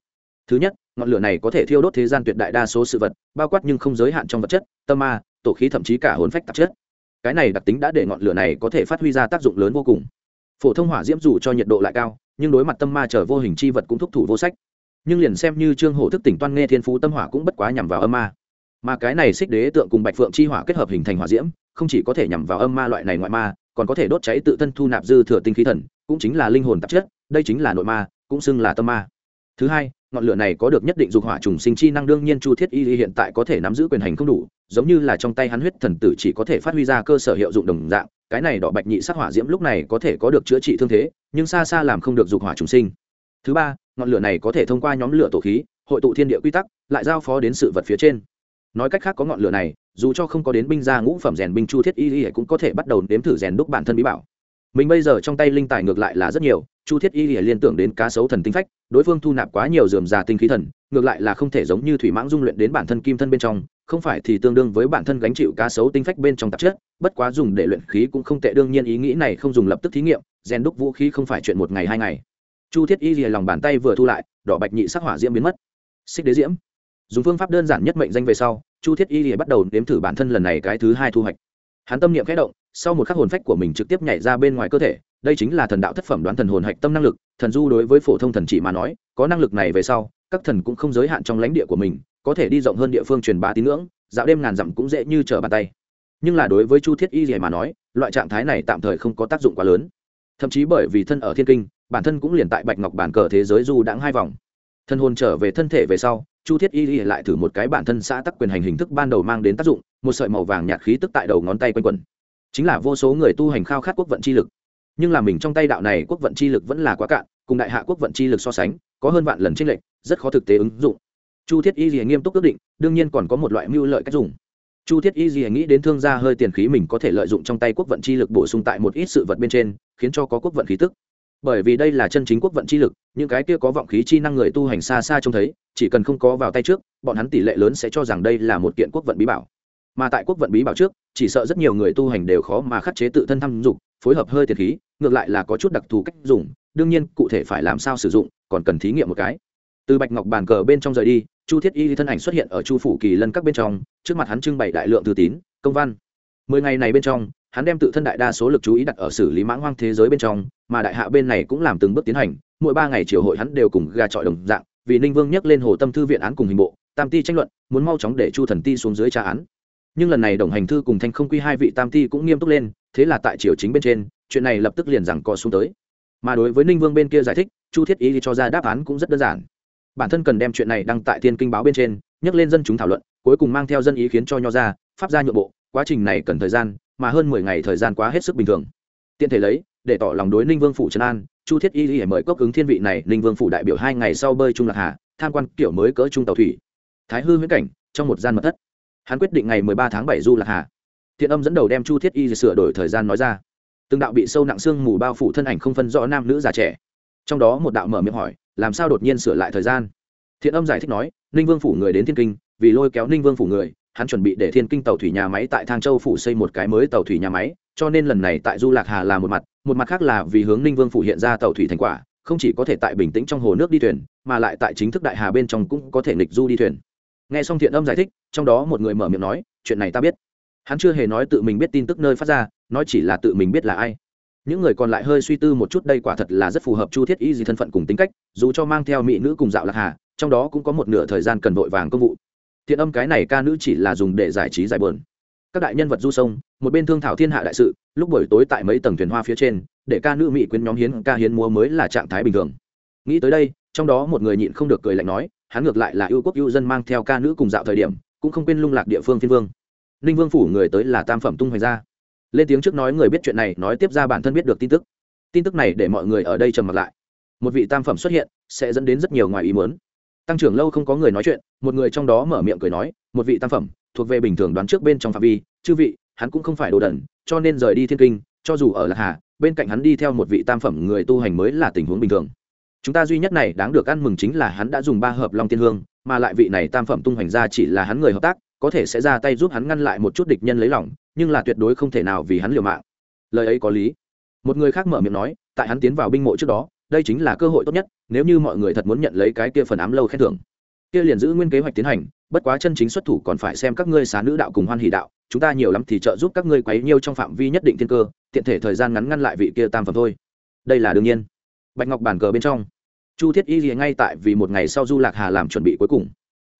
Thứ nhất, ngọn lửa này có thể thiêu đốt thế gian tuyệt đại đa số sự vật, bao quát nhưng không giới hạn trong vật chất, tâm ma tổ khí thậm chí cả hồn phách tạp chất. Cái này đặc tính đã để ngọn lửa này có thể phát huy ra tác dụng lớn vô cùng. Phổ thông hỏa diễm dù cho nhiệt độ lại cao, nhưng đối mặt tâm ma trở vô hình chi vật cũng thúc thủ vô sách. Nhưng liền xem như trương hổ thức tỉnh toan nghe thiên phú tâm hỏa cũng bất quá nhằm vào âm ma. Mà cái này xích đế tượng cùng bạch phượng chi hỏa kết hợp hình thành hỏa diễm, không chỉ có thể nhằm vào âm ma loại này ngoại ma, còn có thể đốt cháy tự thân thu nạp dư thừa tinh khí thần, cũng chính là linh hồn tạp chất, đây chính là nội ma, cũng xưng là tâm ma. Thứ hai ngọn lửa này có được nhất định dục hỏa trùng sinh chi năng, đương nhiên chu thiết y hiện tại có thể nắm giữ quyền hành không đủ, giống như là trong tay hắn huyết thần tử chỉ có thể phát huy ra cơ sở hiệu dụng đồng dạng, cái này đỏ bạch nhị sắc hỏa diễm lúc này có thể có được chữa trị thương thế, nhưng xa xa làm không được dục hỏa trùng sinh. Thứ ba, ngọn lửa này có thể thông qua nhóm lửa tổ khí, hội tụ thiên địa quy tắc, lại giao phó đến sự vật phía trên. Nói cách khác có ngọn lửa này, dù cho không có đến binh gia ngũ phẩm rèn binh chu thiết y y cũng có thể bắt đầu nếm thử rèn đúc bản thân bí bảo. Mình bây giờ trong tay linh tài ngược lại là rất nhiều, chu thiết y y liên tưởng đến cá sấu thần tinh phách đối phương thu nạp quá nhiều dườm già tinh khí thần, ngược lại là không thể giống như thủy mãng dung luyện đến bản thân kim thân bên trong, không phải thì tương đương với bản thân gánh chịu cá sấu tinh phách bên trong tạp chất, bất quá dùng để luyện khí cũng không tệ, đương nhiên ý nghĩ này không dùng lập tức thí nghiệm, rèn đúc vũ khí không phải chuyện một ngày hai ngày. Chu thiết y rìa lòng bàn tay vừa thu lại, đỏ bạch nhị sắc hỏa diễm biến mất. Xích đế diễm. Dùng phương pháp đơn giản nhất mệnh danh về sau, chu thiết y rìa bắt đầu nếm thử bản thân lần này cái thứ hai thu hoạch. Hắn tâm niệm khẽ động, sau một khắc hồn phách của mình trực tiếp nhảy ra bên ngoài cơ thể đây chính là thần đạo thất phẩm đoán thần hồn hạch tâm năng lực, thần du đối với phổ thông thần chỉ mà nói, có năng lực này về sau, các thần cũng không giới hạn trong lãnh địa của mình, có thể đi rộng hơn địa phương truyền bá tín ngưỡng, dạo đêm ngàn dặm cũng dễ như trở bàn tay. Nhưng là đối với chu thiết y gì mà nói, loại trạng thái này tạm thời không có tác dụng quá lớn. Thậm chí bởi vì thân ở thiên kinh, bản thân cũng liền tại bạch ngọc bản cờ thế giới du đãng hai vòng. Thân hồn trở về thân thể về sau, chu thiết y lại thử một cái bản thân xã tắc quyền hành hình thức ban đầu mang đến tác dụng, một sợi màu vàng nhạt khí tức tại đầu ngón tay quanh quẩn. Chính là vô số người tu hành khao khát quốc vận chi lực nhưng là mình trong tay đạo này quốc vận chi lực vẫn là quá cạn, cùng đại hạ quốc vận chi lực so sánh, có hơn vạn lần tranh lệch, rất khó thực tế ứng dụng. Chu thiết y gì nghiêm túc ước định, đương nhiên còn có một loại mưu lợi cách dùng. Chu thiết y gì nghĩ đến thương gia hơi tiền khí mình có thể lợi dụng trong tay quốc vận chi lực bổ sung tại một ít sự vật bên trên, khiến cho có quốc vận khí tức. Bởi vì đây là chân chính quốc vận chi lực, những cái kia có vọng khí chi năng người tu hành xa xa trông thấy, chỉ cần không có vào tay trước, bọn hắn tỷ lệ lớn sẽ cho rằng đây là một kiện quốc vận bí bảo. Mà tại quốc vận bí bảo trước chỉ sợ rất nhiều người tu hành đều khó mà khắc chế tự thân thăm dục, phối hợp hơi thiệt khí, ngược lại là có chút đặc thù cách dùng, đương nhiên, cụ thể phải làm sao sử dụng, còn cần thí nghiệm một cái. Từ bạch ngọc bàn cờ bên trong rời đi, chu thiết y thân ảnh xuất hiện ở chu phủ kỳ lân các bên trong, trước mặt hắn trưng bày đại lượng thư tín, công văn. Mười ngày này bên trong, hắn đem tự thân đại đa số lực chú ý đặt ở xử lý mãng hoang thế giới bên trong, mà đại hạ bên này cũng làm từng bước tiến hành, mỗi ba ngày triều hội hắn đều cùng gà trọi đồng dạng, vì ninh vương nhắc lên hồ tâm thư viện án cùng hình bộ, tam ti tranh luận, muốn mau chóng để chu thần ti xuống dưới tra án nhưng lần này đồng hành thư cùng thanh không quy hai vị tam ti cũng nghiêm túc lên, thế là tại triều chính bên trên, chuyện này lập tức liền rằng co xuống tới. Mà đối với ninh vương bên kia giải thích, chu thiết ý cho ra đáp án cũng rất đơn giản. Bản thân cần đem chuyện này đăng tại tiên kinh báo bên trên, nhắc lên dân chúng thảo luận, cuối cùng mang theo dân ý khiến cho nho ra, pháp gia nhượng bộ, quá trình này cần thời gian, mà hơn mười ngày thời gian quá hết sức bình thường. Tiện thể lấy, để tỏ lòng đối ninh vương phủ trấn an, chu thiết y y mời cốc ứng thiên vị này, ninh vương phủ đại biểu hai ngày sau bơi trung lạc hà, tham quan kiểu mới cỡ trung tàu thủy. Thái hư huyễn cảnh, trong một gian mật thất hắn quyết định ngày mười ba tháng 7 du lạc hà. Thiện âm dẫn đầu đem chu thiết y sửa đổi thời gian nói ra. Từng đạo bị sâu nặng xương mù bao phủ thân ảnh không phân rõ nam nữ già trẻ. Trong đó một đạo mở miệng hỏi, làm sao đột nhiên sửa lại thời gian? Thiện âm giải thích nói, ninh vương phủ người đến thiên kinh, vì lôi kéo ninh vương phủ người, hắn chuẩn bị để thiên kinh tàu thủy nhà máy tại thang châu phủ xây một cái mới tàu thủy nhà máy, cho nên lần này tại du lạc hà là một mặt một mặt khác là vì hướng ninh vương phủ hiện ra tàu thủy thành quả, không chỉ có thể tại bình tĩnh trong hồ nước đi thuyền, mà lại tại chính thức đại hà bên trong cũng có thể nghịch du đi thuyền nghe xong thiện âm giải thích, trong đó một người mở miệng nói, chuyện này ta biết. Hắn chưa hề nói tự mình biết tin tức nơi phát ra, nói chỉ là tự mình biết là ai. Những người còn lại hơi suy tư một chút, đây quả thật là rất phù hợp chu thiết y gì thân phận cùng tính cách, dù cho mang theo mỹ nữ cùng dạo lạc hà, trong đó cũng có một nửa thời gian cần vội vàng công vụ. Thiện âm cái này ca nữ chỉ là dùng để giải trí giải bờn các đại nhân vật du sông, một bên thương thảo thiên hạ đại sự, lúc buổi tối tại mấy tầng thuyền hoa phía trên, để ca nữ mỹ quyến nhóm hiến, ca hiến múa mới là trạng thái bình thường. Nghĩ tới đây, trong đó một người nhịn không được cười lạnh nói hắn ngược lại là yêu quốc yêu dân mang theo ca nữ cùng dạo thời điểm, cũng không quên lung lạc địa phương phiên vương. Ninh vương phủ người tới là tam phẩm tung hoành gia. Lên tiếng trước nói người biết chuyện này, nói tiếp ra bản thân biết được tin tức. Tin tức này để mọi người ở đây trầm mặt lại. Một vị tam phẩm xuất hiện, sẽ dẫn đến rất nhiều ngoài ý muốn. Tăng trưởng lâu không có người nói chuyện, một người trong đó mở miệng cười nói, một vị tam phẩm, thuộc về bình thường đoán trước bên trong phạm vi, chư vị, hắn cũng không phải đồ đần, cho nên rời đi thiên kinh, cho dù ở lạc hà, bên cạnh hắn đi theo một vị tam phẩm người tu hành mới là tình huống bình thường chúng ta duy nhất này đáng được ăn mừng chính là hắn đã dùng ba hợp long tiên hương, mà lại vị này tam phẩm tung hoành ra chỉ là hắn người hợp tác, có thể sẽ ra tay giúp hắn ngăn lại một chút địch nhân lấy lòng, nhưng là tuyệt đối không thể nào vì hắn liều mạng. Lời ấy có lý. Một người khác mở miệng nói, tại hắn tiến vào binh mộ trước đó, đây chính là cơ hội tốt nhất, nếu như mọi người thật muốn nhận lấy cái kia phần ám lâu khen thưởng. Kia liền giữ nguyên kế hoạch tiến hành, bất quá chân chính xuất thủ còn phải xem các ngươi xá nữ đạo cùng hoan hỷ đạo, chúng ta nhiều lắm thì trợ giúp các ngươi quấy nhiêu trong phạm vi nhất định thiên cơ, tiện thể thời gian ngắn ngăn lại vị kia tam phẩm thôi. Đây là đương nhiên bạch ngọc bàn cờ bên trong. Chu thiết y gì ngay tại vì một ngày sau du lạc hà làm chuẩn bị cuối cùng.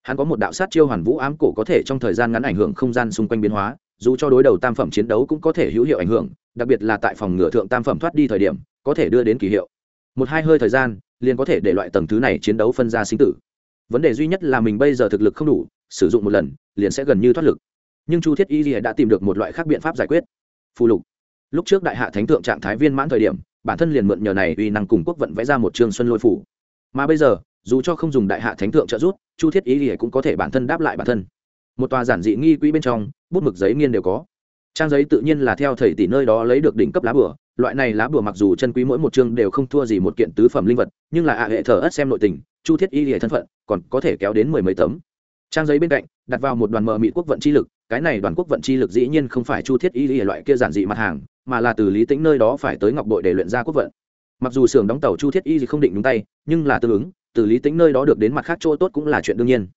Hắn có một đạo sát chiêu hoàn vũ ám cổ có thể trong thời gian ngắn ảnh hưởng không gian xung quanh biến hóa, dù cho đối đầu tam phẩm chiến đấu cũng có thể hữu hiệu ảnh hưởng, đặc biệt là tại phòng ngựa thượng tam phẩm thoát đi thời điểm, có thể đưa đến kỳ hiệu. Một hai hơi thời gian, liền có thể để loại tầng thứ này chiến đấu phân ra sinh tử. Vấn đề duy nhất là mình bây giờ thực lực không đủ, sử dụng một lần, liền sẽ gần như thoát lực. Nhưng chu thiết y lìa đã tìm được một loại khác biện pháp giải quyết. Phù lục. Lúc trước đại hạ thánh thượng trạng thái viên mãn thời điểm bản thân liền mượn nhờ này uy năng cùng quốc vận vẽ ra một trường xuân lôi phủ. Mà bây giờ, dù cho không dùng đại hạ thánh thượng trợ giúp, chu thiết ý lìa cũng có thể bản thân đáp lại bản thân. Một tòa giản dị nghi quỹ bên trong, bút mực giấy nghiên đều có. Trang giấy tự nhiên là theo thầy tỷ nơi đó lấy được đỉnh cấp lá bửa loại này lá bửa mặc dù chân quý mỗi một chương đều không thua gì một kiện tứ phẩm linh vật, nhưng là ạ hệ thờ ất xem nội tình, chu thiết y hệ thân phận còn có thể kéo đến mười mấy tấm. Trang giấy bên cạnh, đặt vào một đoàn mờ mị quốc vận chi lực, cái này đoàn quốc vận chi lực dĩ nhiên không phải chu thiết y hệ loại kia giản dị mặt hàng mà là từ lý Tĩnh nơi đó phải tới ngọc bội để luyện ra quốc vận. Mặc dù xưởng đóng tàu chu thiết y không định đúng tay, nhưng là tương ứng, từ lý Tĩnh nơi đó được đến mặt khác chỗ tốt cũng là chuyện đương nhiên.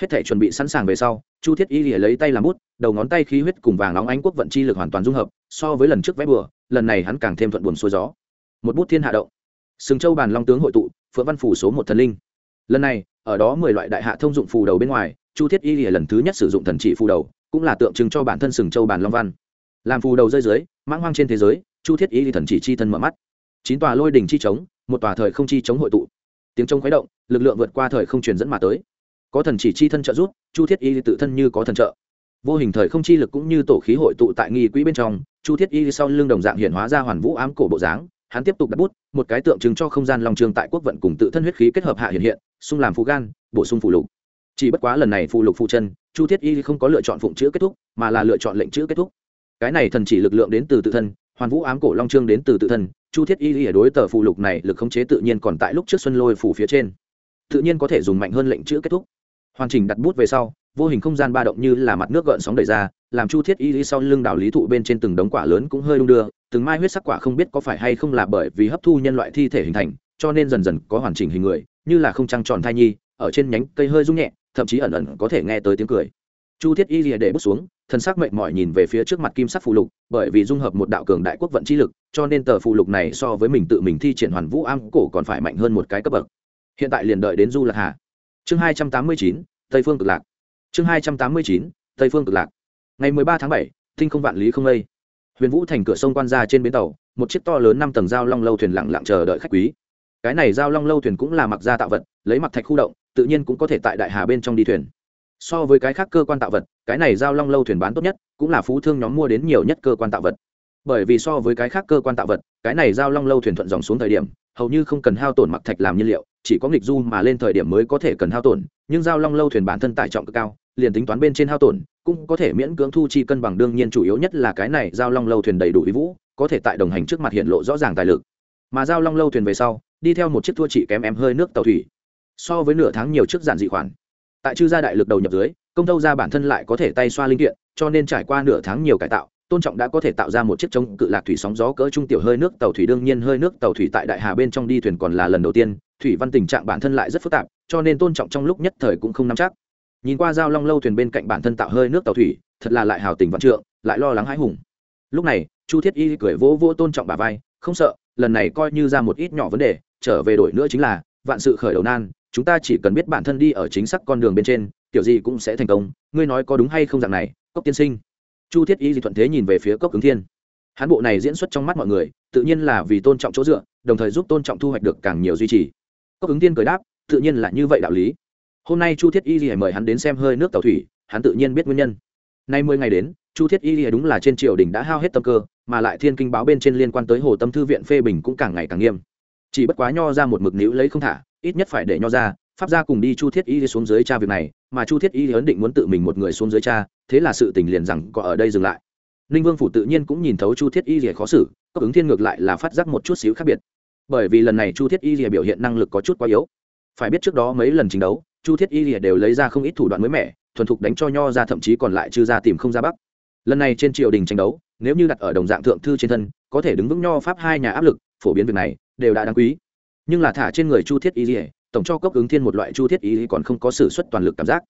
Hết thể chuẩn bị sẵn sàng về sau, chu thiết y lấy tay làm bút, đầu ngón tay khí huyết cùng vàng nóng ánh quốc vận chi lực hoàn toàn dung hợp, so với lần trước vẽ bừa, lần này hắn càng thêm thuận buồn xuôi gió. Một bút thiên hạ động. Sừng châu bàn long tướng hội tụ, phượng văn phủ số một thần linh. Lần này, ở đó mười loại đại hạ thông dụng phù đầu bên ngoài, chu thiết y lìa lần thứ nhất sử dụng thần trị phù đầu, cũng là tượng trưng cho bản thân sừng châu bàn long văn. Làm phù đầu rơi dưới mãng hoang trên thế giới, chu thiết y thần chỉ chi thân mở mắt. Chín tòa lôi đình chi chống một tòa thời không chi chống hội tụ. Tiếng trống khuấy động, lực lượng vượt qua thời không truyền dẫn mà tới. Có thần chỉ chi thân trợ giúp, chu thiết y tự thân như có thần trợ. Vô hình thời không chi lực cũng như tổ khí hội tụ tại nghi quỹ bên trong, chu thiết y sau lưng đồng dạng hiện hóa ra hoàn vũ ám cổ bộ dáng, hắn tiếp tục đặt bút, một cái tượng trưng cho không gian long trường tại quốc vận cùng tự thân huyết khí kết hợp hạ hiện hiện, xung làm phù gan, bổ sung phù lục. Chỉ bất quá lần này phù lục phụ chân, chu thiết y không có lựa chọn phụng chữ kết thúc, mà là lựa chọn lệnh chữ kết thúc cái này thần chỉ lực lượng đến từ tự thân, hoàn vũ ám cổ long trương đến từ tự thân, chu thiết y ở đối tờ phụ lục này lực khống chế tự nhiên còn tại lúc trước xuân lôi phủ phía trên. Tự nhiên có thể dùng mạnh hơn lệnh chữ kết thúc. Hoàn chỉnh đặt bút về sau, vô hình không gian ba động như là mặt nước gợn sóng đầy ra, làm chu thiết y lý sau lưng đảo lý thụ bên trên từng đống quả lớn cũng hơi đung đưa, từng mai huyết sắc quả không biết có phải hay không là bởi vì hấp thu nhân loại thi thể hình thành, cho nên dần dần có hoàn chỉnh hình người, như là không trăng tròn thai nhi, ở trên nhánh cây hơi rung nhẹ, thậm chí ẩn ẩn có thể nghe tới tiếng cười. Chu thiết y lìa để bước xuống thân xác mệnh mỏi nhìn về phía trước mặt kim sắc phụ lục, bởi vì dung hợp một đạo cường đại quốc vận chi lực, cho nên tờ phụ lục này so với mình tự mình thi triển hoàn vũ am cổ còn phải mạnh hơn một cái cấp bậc. Hiện tại liền đợi đến du lạc hà. Chương hai trăm tám mươi chín, tây phương cực lạc. Chương hai trăm tám mươi chín, tây phương cực lạc. Ngày mười ba tháng 7 tinh không vạn lý không lây. Huyền vũ thành cửa sông quan ra trên bến tàu, một chiếc to lớn năm tầng giao long lâu thuyền lặng lặng chờ đợi khách quý. Cái này giao long lâu thuyền cũng là mặc gia tạo vật, lấy mặc thạch khu động, tự nhiên cũng có thể tại đại hà bên trong đi thuyền so với cái khác cơ quan tạo vật, cái này giao long lâu thuyền bán tốt nhất, cũng là phú thương nhóm mua đến nhiều nhất cơ quan tạo vật. Bởi vì so với cái khác cơ quan tạo vật, cái này giao long lâu thuyền thuận dòng xuống thời điểm, hầu như không cần hao tổn mặc thạch làm nhiên liệu, chỉ có nghịch du mà lên thời điểm mới có thể cần hao tổn, nhưng giao long lâu thuyền bản thân tải trọng cực cao, liền tính toán bên trên hao tổn, cũng có thể miễn cưỡng thu chi cân bằng, đương nhiên chủ yếu nhất là cái này giao long lâu thuyền đầy đủ ý vũ, có thể tại đồng hành trước mặt hiện lộ rõ ràng tài lực. Mà giao long lâu thuyền về sau, đi theo một chiếc thua chỉ kém em hơi nước tàu thủy. So với nửa tháng nhiều trước giản dị khoản tại chư gia đại lực đầu nhập dưới, công tâu ra bản thân lại có thể tay xoa linh kiện, cho nên trải qua nửa tháng nhiều cải tạo, tôn trọng đã có thể tạo ra một chiếc chống cự lạc thủy sóng gió cỡ trung tiểu hơi nước tàu thủy, đương nhiên hơi nước tàu thủy tại đại hà bên trong đi thuyền còn là lần đầu tiên, thủy văn tình trạng bản thân lại rất phức tạp, cho nên tôn trọng trong lúc nhất thời cũng không nắm chắc. Nhìn qua giao long lâu thuyền bên cạnh bản thân tạo hơi nước tàu thủy, thật là lại hào tình văn trượng, lại lo lắng hãi hùng. Lúc này, chu thiết y cười vỗ vỗ tôn trọng bà vai, không sợ, lần này coi như ra một ít nhỏ vấn đề, trở về đổi nữa chính là, vạn sự khởi đầu nan chúng ta chỉ cần biết bản thân đi ở chính xác con đường bên trên, kiểu gì cũng sẽ thành công. Ngươi nói có đúng hay không dạng này, cốc tiên sinh? Chu thiết y gì thuận thế nhìn về phía cốc ứng thiên. Hãn bộ này diễn xuất trong mắt mọi người, tự nhiên là vì tôn trọng chỗ dựa, đồng thời giúp tôn trọng thu hoạch được càng nhiều duy trì. Cốc ứng thiên cười đáp, tự nhiên là như vậy đạo lý. Hôm nay chu thiết y gì mời hắn đến xem hơi nước tàu thủy, hắn tự nhiên biết nguyên nhân. Nay mười ngày đến, chu thiết y gì đúng là trên triều đình đã hao hết tâm cơ, mà lại thiên kinh báo bên trên liên quan tới hồ tâm thư viện phê bình cũng càng ngày càng nghiêm. Chỉ bất quá nho ra một mực níu lấy không thả ít nhất phải để nho ra, pháp gia cùng đi chu thiết y xuống dưới cha việc này, mà chu thiết y ấn định muốn tự mình một người xuống dưới cha, thế là sự tình liền rằng có ở đây dừng lại. Ninh vương phủ tự nhiên cũng nhìn thấu chu thiết y rỉa khó xử cấp ứng thiên ngược lại là phát giác một chút xíu khác biệt. Bởi vì lần này chu thiết y rỉa biểu hiện năng lực có chút quá yếu. Phải biết trước đó mấy lần chiến đấu, chu thiết y rỉa đều lấy ra không ít thủ đoạn mới mẻ, thuần thục đánh cho nho ra thậm chí còn lại chư ra tìm không ra bắc. Lần này trên triều đình tranh đấu, nếu như đặt ở đồng dạng thượng thư trên thân, có thể đứng vững nho pháp hai nhà áp lực, phổ biến việc này, đều đã đáng quý nhưng là thả trên người chu thiết y rỉa tổng cho cốc ứng thiên một loại chu thiết y còn không có sự xuất toàn lực cảm giác.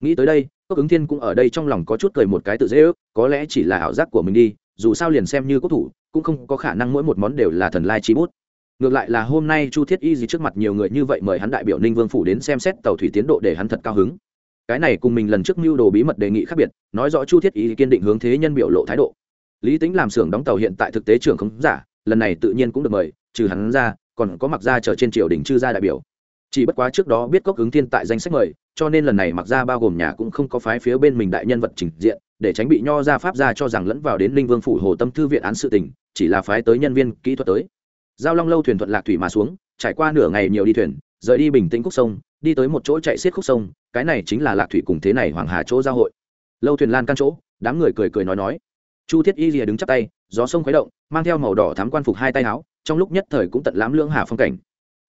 Nghĩ tới đây, cốc ứng thiên cũng ở đây trong lòng có chút cười một cái tự dễ ước, có lẽ chỉ là ảo giác của mình đi, dù sao liền xem như quốc thủ, cũng không có khả năng mỗi một món đều là thần lai chi bút. Ngược lại là hôm nay chu thiết y gì trước mặt nhiều người như vậy mời hắn đại biểu ninh vương phủ đến xem xét tàu thủy tiến độ để hắn thật cao hứng. Cái này cùng mình lần trước mưu đồ bí mật đề nghị khác biệt, nói rõ chu thiết y kiên định hướng thế nhân biểu lộ thái độ. Lý tính làm xưởng đóng tàu hiện tại thực tế trưởng không giả, lần này tự nhiên cũng được mời, trừ hắn ra còn có mặc ra chờ trên triều đình chư gia đại biểu. Chỉ bất quá trước đó biết cốc ứng thiên tại danh sách mời, cho nên lần này mặc ra bao gồm nhà cũng không có phái phía bên mình đại nhân vật trình diện, để tránh bị nho gia pháp gia cho rằng lẫn vào đến linh vương phủ hồ tâm thư viện án sự tình, chỉ là phái tới nhân viên kỹ thuật tới. Giao long lâu thuyền thuận lạc thủy mà xuống, trải qua nửa ngày nhiều đi thuyền, rời đi bình tĩnh khúc sông, đi tới một chỗ chạy xiết khúc sông, cái này chính là lạc thủy cùng thế này hoàng hà chỗ giao hội. Lâu thuyền lan căn chỗ, đám người cười cười nói nói. Chu thiết y rìa đứng chắp tay, gió sông khuấy động, mang theo màu đỏ thám quan phục hai tay áo trong lúc nhất thời cũng tận lãm lưỡng hà phong cảnh.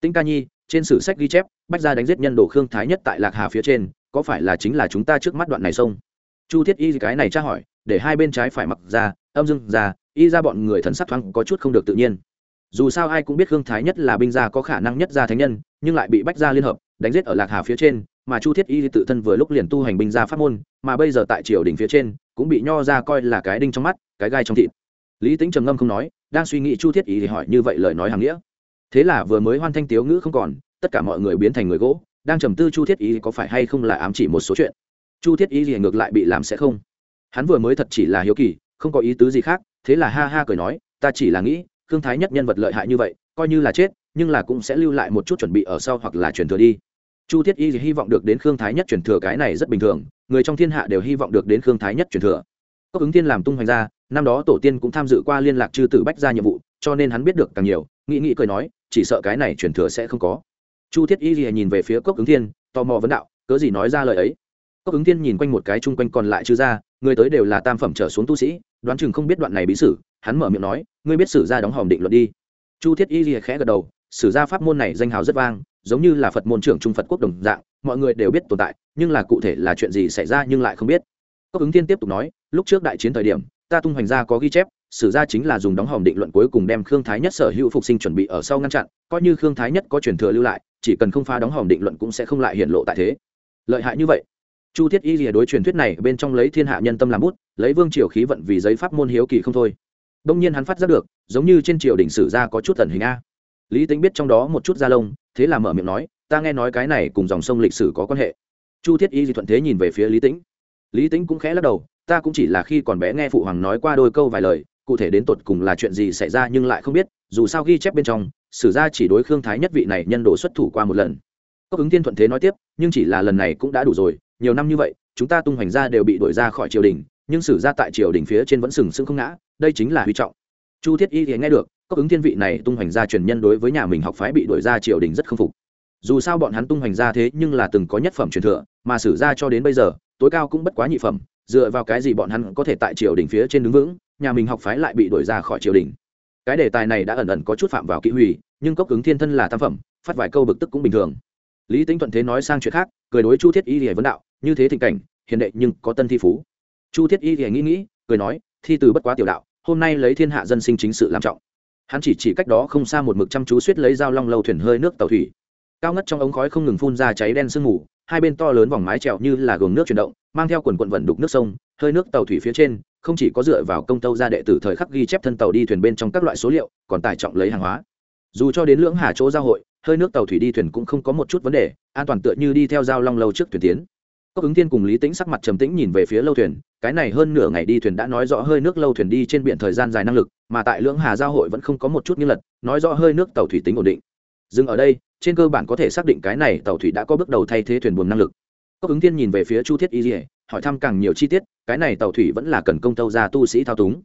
Tinh ca nhi, trên sử sách ghi chép, bách gia đánh giết nhân đồ khương thái nhất tại lạc hà phía trên, có phải là chính là chúng ta trước mắt đoạn này sông? Chu thiết y cái này tra hỏi, để hai bên trái phải mặc ra, âm dưng ra, y ra bọn người thần sắc thoáng có chút không được tự nhiên. Dù sao ai cũng biết khương thái nhất là binh gia có khả năng nhất gia thánh nhân, nhưng lại bị bách gia liên hợp, đánh giết ở lạc hà phía trên, mà chu thiết y tự thân vừa lúc liền tu hành binh gia pháp môn, mà bây giờ tại triều đình phía trên, cũng bị nho ra coi là cái đinh trong mắt, cái gai trong thịt lý tính trầm ngâm không nói, đang suy nghĩ chu thiết y thì hỏi như vậy lời nói hàng nghĩa. Thế là vừa mới hoan thanh tiếu ngữ không còn, tất cả mọi người biến thành người gỗ, đang trầm tư chu thiết ý có phải hay không là ám chỉ một số chuyện. Chu thiết ý thì ngược lại bị làm sẽ không. Hắn vừa mới thật chỉ là hiếu kỳ, không có ý tứ gì khác, thế là ha ha cười nói, ta chỉ là nghĩ, khương thái nhất nhân vật lợi hại như vậy, coi như là chết, nhưng là cũng sẽ lưu lại một chút chuẩn bị ở sau hoặc là truyền thừa đi. Chu thiết y thì hy vọng được đến khương thái nhất truyền thừa cái này rất bình thường, người trong thiên hạ đều hy vọng được đến khương thái nhất truyền thừa. Cốc ứng thiên làm tung hoành ra năm đó tổ tiên cũng tham dự qua liên lạc chư tử bách ra nhiệm vụ, cho nên hắn biết được càng nhiều, nghĩ nghĩ cười nói, chỉ sợ cái này truyền thừa sẽ không có. Chu thiết y lìa nhìn về phía cốc ứng thiên, tò mò vấn đạo, cớ gì nói ra lời ấy? Cốc ứng thiên nhìn quanh một cái chung quanh còn lại chư ra người tới đều là tam phẩm trở xuống tu sĩ, đoán chừng không biết đoạn này bí sử, hắn mở miệng nói, ngươi biết sử ra đóng hòm định luật đi. Chu thiết y lìa khẽ gật đầu, sử gia pháp môn này danh hào rất vang, giống như là phật môn trưởng trung phật quốc đồng dạng, mọi người đều biết tồn tại, nhưng là cụ thể là chuyện gì xảy ra nhưng lại không biết. Cốc ứng thiên tiếp tục nói, lúc trước đại chiến thời điểm ta tung hoành ra có ghi chép, sử gia chính là dùng đóng hòm định luận cuối cùng đem khương thái nhất sở hữu phục sinh chuẩn bị ở sau ngăn chặn, coi như khương thái nhất có truyền thừa lưu lại, chỉ cần không phá đóng hòm định luận cũng sẽ không lại hiện lộ tại thế. Lợi hại như vậy. Chu thiết y lìa đối truyền thuyết này, bên trong lấy thiên hạ nhân tâm làm bút, lấy vương triều khí vận vì giấy pháp môn hiếu kỳ không thôi. Đông nhiên hắn phát giác được, giống như trên triều đình sử gia có chút tần hình a. Lý tính biết trong đó một chút da lông, thế là mở miệng nói, ta nghe nói cái này cùng dòng sông lịch sử có quan hệ. Chu thiết y thì thuận thế nhìn về phía lý tĩnh lý tĩnh cũng khẽ lắc đầu, ta cũng chỉ là khi còn bé nghe phụ hoàng nói qua đôi câu vài lời, cụ thể đến tột cùng là chuyện gì xảy ra nhưng lại không biết, dù sao ghi chép bên trong, sử gia chỉ đối khương thái nhất vị này nhân đồ xuất thủ qua một lần. Cốc ứng tiên thuận thế nói tiếp, nhưng chỉ là lần này cũng đã đủ rồi, nhiều năm như vậy, chúng ta tung hoành ra đều bị đuổi ra khỏi triều đình, nhưng sử gia tại triều đình phía trên vẫn sừng sững không ngã, đây chính là huy trọng. Chu thiết y thì nghe được, cốc ứng thiên vị này tung hoành ra truyền nhân đối với nhà mình học phái bị đuổi ra triều đình rất không phục. Dù sao bọn hắn tung hoành ra thế nhưng là từng có nhất phẩm truyền thừa, mà sử gia cho đến bây giờ tối cao cũng bất quá nhị phẩm, dựa vào cái gì bọn hắn có thể tại triều đình phía trên đứng vững, nhà mình học phái lại bị đuổi ra khỏi triều đình. Cái đề tài này đã ẩn ẩn có chút phạm vào kỹ hủy, nhưng cốc ứng thiên thân là tam phẩm, phát vài câu bực tức cũng bình thường. Lý tính thuận thế nói sang chuyện khác, cười đối chu thiết y lìa vấn đạo, như thế tình cảnh, hiền đệ nhưng có tân thi phú. Chu thiết y lìa nghĩ nghĩ, cười nói, thi từ bất quá tiểu đạo, hôm nay lấy thiên hạ dân sinh chính sự làm trọng. Hắn chỉ chỉ cách đó không xa một mực chăm chú suýt lấy dao long lâu thuyền hơi nước tàu thủy. Cao ngất trong ống khói không ngừng phun ra cháy đen sương mù hai bên to lớn vòng mái trèo như là gồm nước chuyển động, mang theo quần quận vận đục nước sông, hơi nước tàu thủy phía trên, không chỉ có dựa vào công tâu ra đệ tử thời khắc ghi chép thân tàu đi thuyền bên trong các loại số liệu, còn tải trọng lấy hàng hóa. Dù cho đến lưỡng hà chỗ giao hội, hơi nước tàu thủy đi thuyền cũng không có một chút vấn đề, an toàn tựa như đi theo giao long lâu trước thuyền tiến. Cốc ứng thiên cùng lý tĩnh sắc mặt trầm tĩnh nhìn về phía lâu thuyền, cái này hơn nửa ngày đi thuyền đã nói rõ hơi nước lâu thuyền đi trên biển thời gian dài năng lực, mà tại lưỡng hà giao hội vẫn không có một chút như lật, nói rõ hơi nước tàu thủy tính ổn định dừng ở đây, trên cơ bản có thể xác định cái này tàu thủy đã có bước đầu thay thế thuyền buồm năng lực. Cốc ứng thiên nhìn về phía chu thiết y rìa hỏi thăm càng nhiều chi tiết, cái này tàu thủy vẫn là cần công tâu ra tu sĩ thao túng.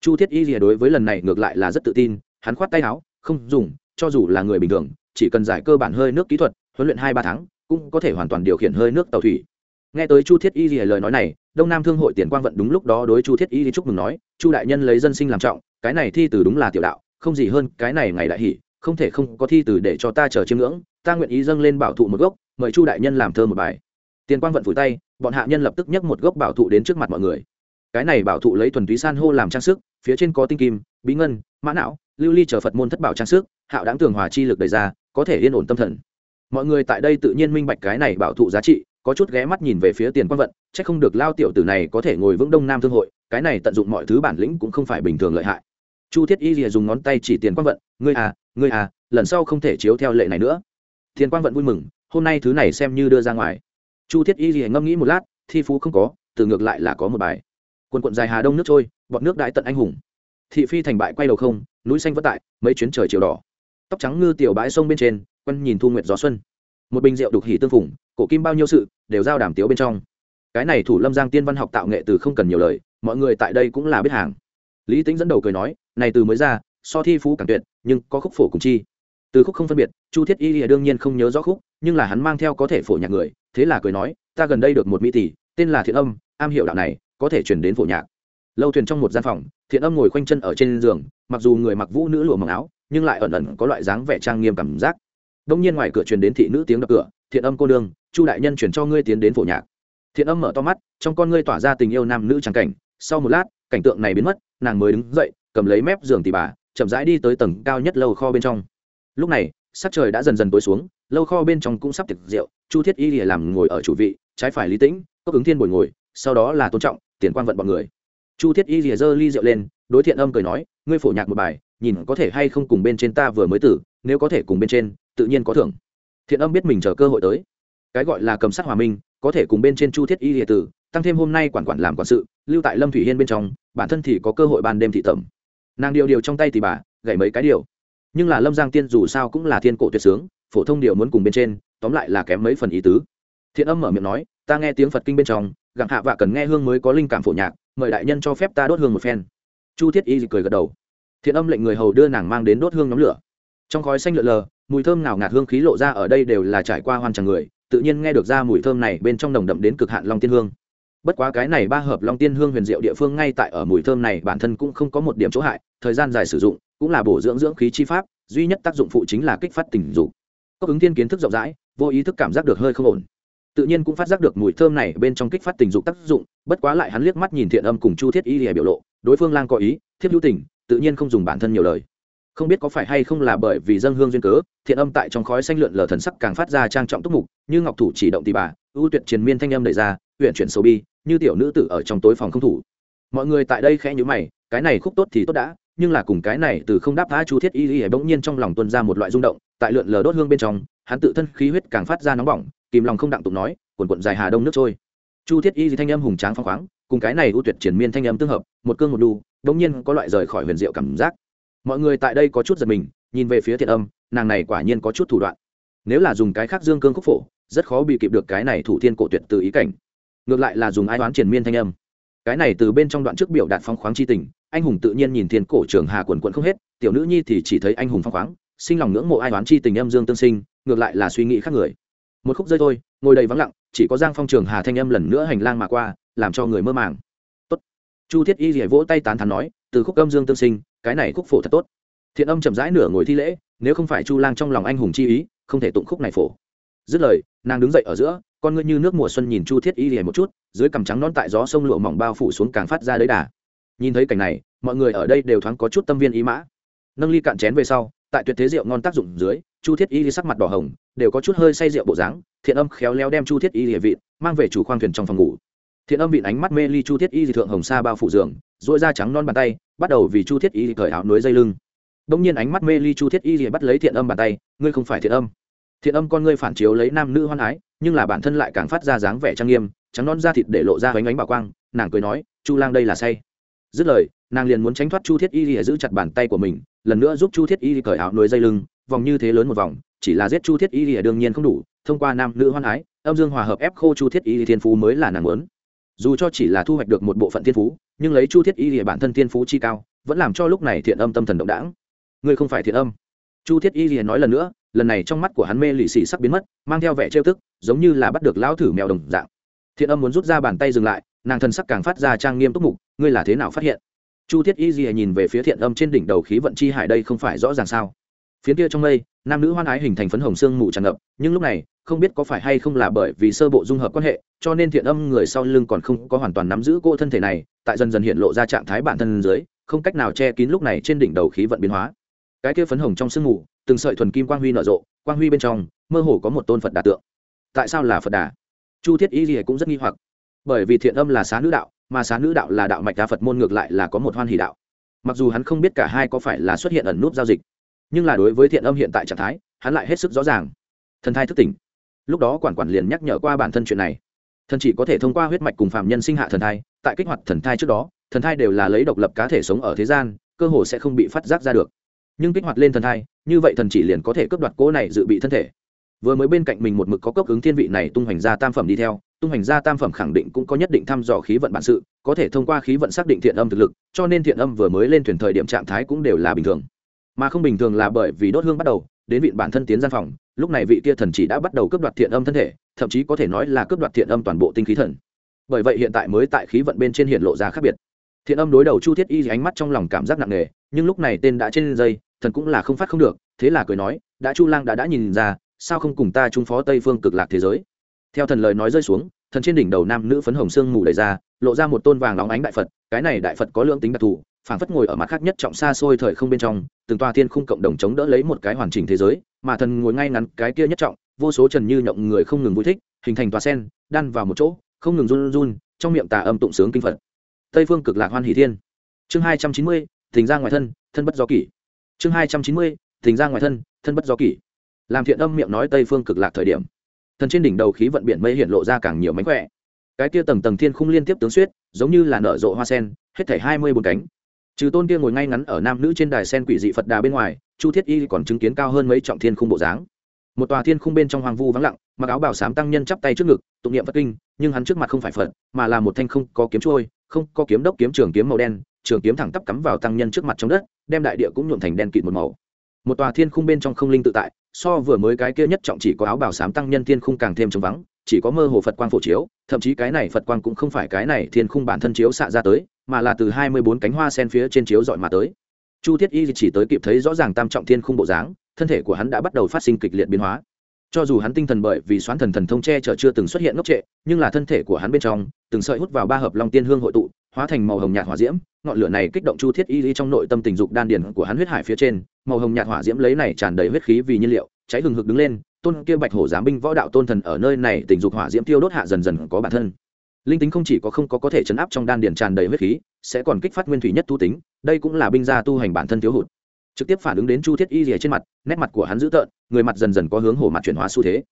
Chu thiết y rìa đối với lần này ngược lại là rất tự tin, hắn khoát tay áo, không dùng, cho dù là người bình thường, chỉ cần giải cơ bản hơi nước kỹ thuật, huấn luyện hai ba tháng, cũng có thể hoàn toàn điều khiển hơi nước tàu thủy. Nghe tới chu thiết y rìa lời nói này, đông nam thương hội tiền quang vận đúng lúc đó đối chu thiết y chúc mừng nói, chu đại nhân lấy dân sinh làm trọng, cái này thi từ đúng là tiểu đạo, không gì hơn cái này ngày đại hỷ không thể không có thi từ để cho ta chờ chiêm ngưỡng, ta nguyện ý dâng lên bảo thụ một gốc, mời chu đại nhân làm thơ một bài. Tiền quang vận phủi tay, bọn hạ nhân lập tức nhấc một gốc bảo thụ đến trước mặt mọi người. Cái này bảo thụ lấy thuần túy san hô làm trang sức, phía trên có tinh kim, bí ngân, mã não, lưu ly chờ phật môn thất bảo trang sức, hạo đáng tường hòa chi lực đầy ra, có thể yên ổn tâm thần. Mọi người tại đây tự nhiên minh bạch cái này bảo thụ giá trị, có chút ghé mắt nhìn về phía tiền quang vận c h ắ c không được lao tiểu tử này có thể ngồi vững đông nam thương hội, cái này tận dụng mọi thứ bản lĩnh cũng không phải bình thường lợi hại chu thiết y lìa dùng ngón tay chỉ tiền Quang vận, ngươi à ngươi à lần sau không thể chiếu theo lệ này nữa. Tiền Quang vận vui mừng, hôm nay thứ này xem như đưa ra ngoài. Chu thiết y lìa ngâm nghĩ một lát, thi phú không có, từ ngược lại là có một bài. Quần quận dài hà đông nước trôi bọt nước đại tận anh hùng. Thị phi thành bại quay đầu không, núi xanh vất tại, mấy chuyến trời chiều đỏ. Tóc trắng ngư tiểu bãi sông bên trên quân nhìn thu nguyệt gió xuân. Một bình rượu đục hỉ tương phủng cổ kim bao nhiêu sự, đều giao đàm tiếu bên trong. Cái này thủ lâm giang tiên văn học tạo nghệ từ không cần nhiều lời, mọi người tại đây cũng là biết hàng. Lý tính dẫn đầu cười nói này từ mới ra, so thi phú càng tuyệt, nhưng có khúc phổ cùng chi. Từ khúc không phân biệt, chu thiết y lìa đương nhiên không nhớ rõ khúc, nhưng là hắn mang theo có thể phổ nhạc người, thế là cười nói, ta gần đây được một mỹ tỷ, tên là thiện âm, am hiệu đạo này, có thể chuyển đến phổ nhạc. Lâu thuyền trong một gian phòng, thiện âm ngồi khoanh chân ở trên giường, mặc dù người mặc vũ nữ lụa mỏng áo, nhưng lại ẩn ẩn có loại dáng vẻ trang nghiêm cảm giác. Đông nhiên ngoài cửa truyền đến thị nữ tiếng đập cửa, thiện âm cô đương chu đại nhân chuyển cho ngươi tiến đến phổ nhạc. Thiện âm mở to mắt, trong con ngươi tỏa ra tình yêu nam nữ trắng cảnh, sau một lát, cảnh tượng này biến mất, nàng mới đứng dậy cầm lấy mép giường tỉ bà, chậm rãi đi tới tầng cao nhất lâu kho bên trong. Lúc này, sắc trời đã dần dần tối xuống, lâu kho bên trong cũng sắp tiệc rượu, chu thiết y lìa làm ngồi ở chủ vị, trái phải lý tĩnh, cốc ứng thiên bồi ngồi, sau đó là tôn trọng, tiền quan vận bọn người. Chu thiết y lìa giơ ly rượu lên, đối thiện âm cười nói, ngươi phổ nhạc một bài, nhìn có thể hay không cùng bên trên ta vừa mới tử, nếu có thể cùng bên trên, tự nhiên có thưởng. Thiện âm biết mình chờ cơ hội tới. Cái gọi là cầm sát hòa minh, có thể cùng bên trên chu thiết y lìa tử, tăng thêm hôm nay quản quản làm quản sự, lưu tại lâm thủy hiên bên trong, bản thân thì có cơ hội ban đêm thị tẩm nàng điều điều trong tay thì bà, gảy mấy cái điều. Nhưng là lâm giang tiên dù sao cũng là thiên cổ tuyệt sướng, phổ thông điều muốn cùng bên trên, tóm lại là kém mấy phần ý tứ. Thiện âm mở miệng nói, ta nghe tiếng phật kinh bên trong, gặng hạ vạ cần nghe hương mới có linh cảm phổ nhạc, mời đại nhân cho phép ta đốt hương một phen. Chu thiết y cười gật đầu. Thiện âm lệnh người hầu đưa nàng mang đến đốt hương nhóm lửa. Trong khói xanh lượn lờ, mùi thơm nào ngạt hương khí lộ ra ở đây đều là trải qua hoàn tràng người, tự nhiên nghe được ra mùi thơm này bên trong nồng đậm đến cực hạn long tiên hương. Bất quá cái này ba hợp long tiên hương huyền diệu địa phương ngay tại ở mùi thơm này bản thân cũng không có một điểm chỗ hại thời gian dài sử dụng, cũng là bổ dưỡng dưỡng khí chi pháp, duy nhất tác dụng phụ chính là kích phát tình dục. Cốc ứng tiên kiến thức rộng rãi, vô ý thức cảm giác được hơi không ổn. Tự nhiên cũng phát giác được mùi thơm này bên trong kích phát tình dục tác dụng, bất quá lại hắn liếc mắt nhìn thiện âm cùng chu thiết y lìa biểu lộ, đối phương lang có ý thiếp hữu tình, tự nhiên không dùng bản thân nhiều lời. Không biết có phải hay không là bởi vì dân hương duyên cớ, thiện âm tại trong khói xanh lượn lờ thần sắc càng phát ra trang trọng túc mục, như ngọc thủ chỉ động tì bà, ưu tuyệt triền miên thanh âm đẩy ra huyện chuyển sâu bi, như tiểu nữ tử ở trong tối phòng không thủ. Mọi người tại đây khẽ nhữ mày, cái này khúc tốt thì tốt đã nhưng là cùng cái này từ không đáp phá chu thiết y y bỗng nhiên trong lòng tuân ra một loại rung động, tại lượn lờ đốt hương bên trong, hắn tự thân khí huyết càng phát ra nóng bỏng, kìm lòng không đặng tụng nói, quần quận dài hà đông nước trôi. Chu thiết y thanh âm hùng tráng phong khoáng, cùng cái này ưu tuyệt triển miên thanh âm tương hợp, một cương một đu, bỗng nhiên có loại rời khỏi huyền diệu cảm giác. Mọi người tại đây có chút giật mình, nhìn về phía thiện âm, nàng này quả nhiên có chút thủ đoạn. Nếu là dùng cái khác dương cương khúc phổ, rất khó bị kịp được cái này thủ thiên cổ tuyệt từ ý cảnh. Ngược lại là dùng ai đoán triển miên thanh âm cái này từ bên trong đoạn trước biểu đạt phong khoáng chi tình, anh hùng tự nhiên nhìn thiên cổ trường hà quần quận không hết, tiểu nữ nhi thì chỉ thấy anh hùng phong khoáng, sinh lòng ngưỡng mộ ai đoán chi tình âm dương tương sinh, ngược lại là suy nghĩ khác người. Một khúc rơi thôi, ngồi đầy vắng lặng, chỉ có giang phong trường hà thanh âm lần nữa hành lang mà qua, làm cho người mơ màng. Tốt. Chu thiết y vỗ tay tán thắn nói, từ khúc âm dương tương sinh, cái này khúc phổ thật tốt. Thiện âm chậm rãi nửa ngồi thi lễ, nếu không phải chu lang trong lòng anh hùng chi ý, không thể tụng khúc này phổ. Dứt lời nàng đứng dậy ở giữa, con ngươi như nước mùa xuân nhìn chu thiết y lìa một chút, dưới cằm trắng non tại gió sông lụa mỏng bao phủ xuống càng phát ra đấy đà. Nhìn thấy cảnh này, mọi người ở đây đều thoáng có chút tâm viên ý mã. Nâng ly cạn chén về sau, tại tuyệt thế rượu ngon tác dụng dưới, chu thiết y sắc mặt đỏ hồng, đều có chút hơi say rượu bộ dáng, thiện âm khéo léo đem chu thiết y địa vịn, mang về chủ khoang thuyền trong phòng ngủ. Thiện âm vịn ánh mắt mê ly chu thiết y thượng hồng sa bao phủ giường dội da trắng non bàn tay, bắt đầu vì chu thiết y cởi áo núi dây lưng. Đông nhiên ánh mắt mê ly chu thiết y bắt lấy thiện âm bàn tay, ngươi không phải thiện âm thiện âm con ngươi phản chiếu lấy nam nữ hoan ái, nhưng là bản thân lại càng phát ra dáng vẻ trang nghiêm, trắng non da thịt để lộ ra bánh bánh bảo quang, nàng cười nói, chu lang đây là say. Dứt lời, nàng liền muốn tránh thoát chu thiết y lìa giữ chặt bàn tay của mình, lần nữa giúp chu thiết y cởi áo nuôi dây lưng, vòng như thế lớn một vòng, chỉ là giết chu thiết y lìa đương nhiên không đủ, thông qua nam nữ hoan ái, âm dương hòa hợp ép khô chu thiết y thiên phú mới là nàng muốn. Dù cho chỉ là thu hoạch được một bộ phận thiên phú, nhưng lấy chu thiết y lìa bản thân thiên phú chi cao, vẫn làm cho lúc này thiện âm tâm thần động đảng ngươi không phải thiện âm. Chu thiết y lìa nói lần nữa lần này trong mắt của hắn mê lì xì sắc biến mất, mang theo vẻ trêu tức, giống như là bắt được lão thử mèo đồng dạng. Thiện âm muốn rút ra bàn tay dừng lại, nàng thần sắc càng phát ra trang nghiêm túc mục, ngươi là thế nào phát hiện? Chu thiết y gì nhìn về phía thiện âm trên đỉnh đầu khí vận chi hải đây không phải rõ ràng sao? Phía kia trong mây, nam nữ hoan ái hình thành phấn hồng sương mù tràn ngập, nhưng lúc này, không biết có phải hay không là bởi vì sơ bộ dung hợp quan hệ, cho nên thiện âm người sau lưng còn không có hoàn toàn nắm giữ cô thân thể này, tại dần dần hiện lộ ra trạng thái bản thân dưới, không cách nào che kín lúc này trên đỉnh đầu khí vận biến hóa. Cái kia phấn hồng trong sương mù từng sợi thuần kim quang huy nở rộ, quang huy bên trong, mơ hồ có một tôn phật đà tượng. Tại sao là phật đà? Chu thiết y gì cũng rất nghi hoặc. Bởi vì thiện âm là xá nữ đạo, mà xá nữ đạo là đạo mạch đa phật môn ngược lại là có một hoan hỷ đạo. Mặc dù hắn không biết cả hai có phải là xuất hiện ẩn nút giao dịch, nhưng là đối với thiện âm hiện tại trạng thái, hắn lại hết sức rõ ràng. Thần thai thức tỉnh. Lúc đó quản quản liền nhắc nhở qua bản thân chuyện này. Thần chỉ có thể thông qua huyết mạch cùng phạm nhân sinh hạ thần thai, tại kích hoạt thần thai trước đó, thần thai đều là lấy độc lập cá thể sống ở thế gian, cơ hồ sẽ không bị phát giác ra được nhưng kích hoạt lên thần thai, như vậy thần chỉ liền có thể cướp đoạt cỗ này dự bị thân thể. Vừa mới bên cạnh mình một mực có cốc ứng thiên vị này tung hoành ra tam phẩm đi theo, tung hành gia tam phẩm khẳng định cũng có nhất định thăm dò khí vận bản sự, có thể thông qua khí vận xác định thiện âm thực lực, cho nên thiện âm vừa mới lên thuyền thời điểm trạng thái cũng đều là bình thường. Mà không bình thường là bởi vì đốt hương bắt đầu, đến vị bản thân tiến gian phòng, lúc này vị kia thần chỉ đã bắt đầu cướp đoạt thiện âm thân thể, thậm chí có thể nói là cướp đoạt thiện âm toàn bộ tinh khí thần. Bởi vậy hiện tại mới tại khí vận bên trên hiện lộ ra khác biệt. Thiện âm đối đầu chu thiết y ánh mắt trong lòng cảm giác nặng nề, nhưng lúc này tên đã trên dây thần cũng là không phát không được, thế là cười nói, đã chu lang đã đã nhìn ra, sao không cùng ta trung phó tây phương cực lạc thế giới? Theo thần lời nói rơi xuống, thần trên đỉnh đầu nam nữ phấn hồng sương mù đầy ra, lộ ra một tôn vàng óng ánh đại phật, cái này đại phật có lượng tính đặc thù, phảng phất ngồi ở mặt khác nhất trọng xa xôi thời không bên trong, từng toa thiên khung cộng đồng chống đỡ lấy một cái hoàn chỉnh thế giới, mà thần ngồi ngay ngắn cái kia nhất trọng, vô số trần như nhộng người không ngừng vui thích, hình thành toa sen, đan vào một chỗ, không ngừng run run, trong miệng tà âm tụng sướng kinh phật. Tây phương cực lạc hoan hỷ thiên. Chương hai trăm chín mươi, tình ra ngoài thân thân bất do kỷ chương hai trăm chín mươi, tình ra ngoài thân thân bất do kỷ. Làm thiện âm miệng nói tây phương cực lạc thời điểm, thần trên đỉnh đầu khí vận biển mây hiện lộ ra càng nhiều mánh khỏe. Cái kia tầng tầng thiên khung liên tiếp tướng suýt giống như là nở rộ hoa sen, hết thảy hai mươi bốn cánh. Trừ tôn kia ngồi ngay ngắn ở nam nữ trên đài sen quỷ dị phật đà bên ngoài, chu thiết y còn chứng kiến cao hơn mấy trọng thiên khung bộ dáng. Một tòa thiên khung bên trong hoàng vu vắng lặng, mặc áo bảo sám tăng nhân chắp tay trước ngực, tụng niệm phật kinh, nhưng hắn trước mặt không phải phật, mà là một thanh không có kiếm trôi không có kiếm đốc kiếm trường kiếm màu đen trường kiếm thẳng tắp cắm vào tăng nhân trước mặt trong đất, đem đại địa cũng nhuộm thành đen kịt một màu. Một tòa thiên khung bên trong không linh tự tại, so vừa mới cái kia nhất trọng chỉ có áo bào sám tăng nhân thiên khung càng thêm trống vắng, chỉ có mơ hồ phật quang phổ chiếu, thậm chí cái này phật quang cũng không phải cái này thiên khung bản thân chiếu xạ ra tới, mà là từ hai mươi bốn cánh hoa sen phía trên chiếu dọi mà tới. Chu thiết y chỉ tới kịp thấy rõ ràng tam trọng thiên khung bộ dáng, thân thể của hắn đã bắt đầu phát sinh kịch liệt biến hóa. Cho dù hắn tinh thần bởi vì xoán thần thần thông che chở chưa từng xuất hiện ngốc trệ, nhưng là thân thể của hắn bên trong, từng sợi hút vào ba hợp long tiên hương hội tụ hóa thành màu hồng nhạt hỏa diễm, ngọn lửa này kích động chu thiết y lý trong nội tâm tình dục đan điển của hắn huyết hải phía trên, màu hồng nhạt hỏa diễm lấy này tràn đầy huyết khí vì nhiên liệu, cháy hừng hực đứng lên, tôn kia bạch hổ giám binh võ đạo tôn thần ở nơi này tình dục hỏa diễm tiêu đốt hạ dần dần có bản thân. Linh tính không chỉ có không có có thể chấn áp trong đan điển tràn đầy huyết khí, sẽ còn kích phát nguyên thủy nhất tu tính, đây cũng là binh gia tu hành bản thân thiếu hụt. Trực tiếp phản ứng đến chu thiết y rìa trên mặt, nét mặt của hắn dữ tợn, người mặt dần dần có hướng hổ mặt chuyển hóa xu thế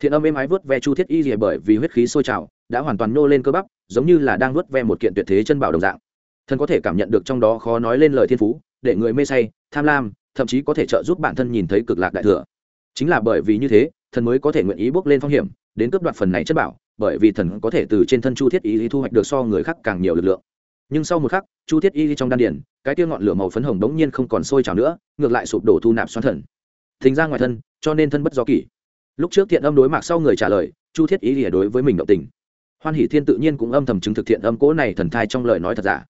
thiện âm êm ái vớt ve chu thiết y rìa bởi vì huyết khí sôi trào, đã hoàn toàn nô lên cơ bắp, giống như là đang vớt ve một kiện tuyệt thế chân bảo đồng dạng. Thân có thể cảm nhận được trong đó khó nói lên lời thiên phú, để người mê say, tham lam, thậm chí có thể trợ giúp bản thân nhìn thấy cực lạc đại thừa. Chính là bởi vì như thế, thần mới có thể nguyện ý bước lên phong hiểm, đến cướp đoạt phần này chất bảo, bởi vì thần có thể từ trên thân chu thiết y thu hoạch được so người khác càng nhiều lực lượng. Nhưng sau một khắc, chu thiết y trong đan điển cái tia ngọn lửa màu phấn hồng đống nhiên không còn sôi trào nữa, ngược lại sụp đổ thu nạp xoắn thần. Thình ra ngoài thân, cho nên thân bất do kỷ lúc trước thiện âm đối mặt sau người trả lời, chu thiết y lìa đối với mình động tình. Hoan hỷ thiên tự nhiên cũng âm thầm chứng thực thiện âm cố này thần thai trong lời nói thật giả.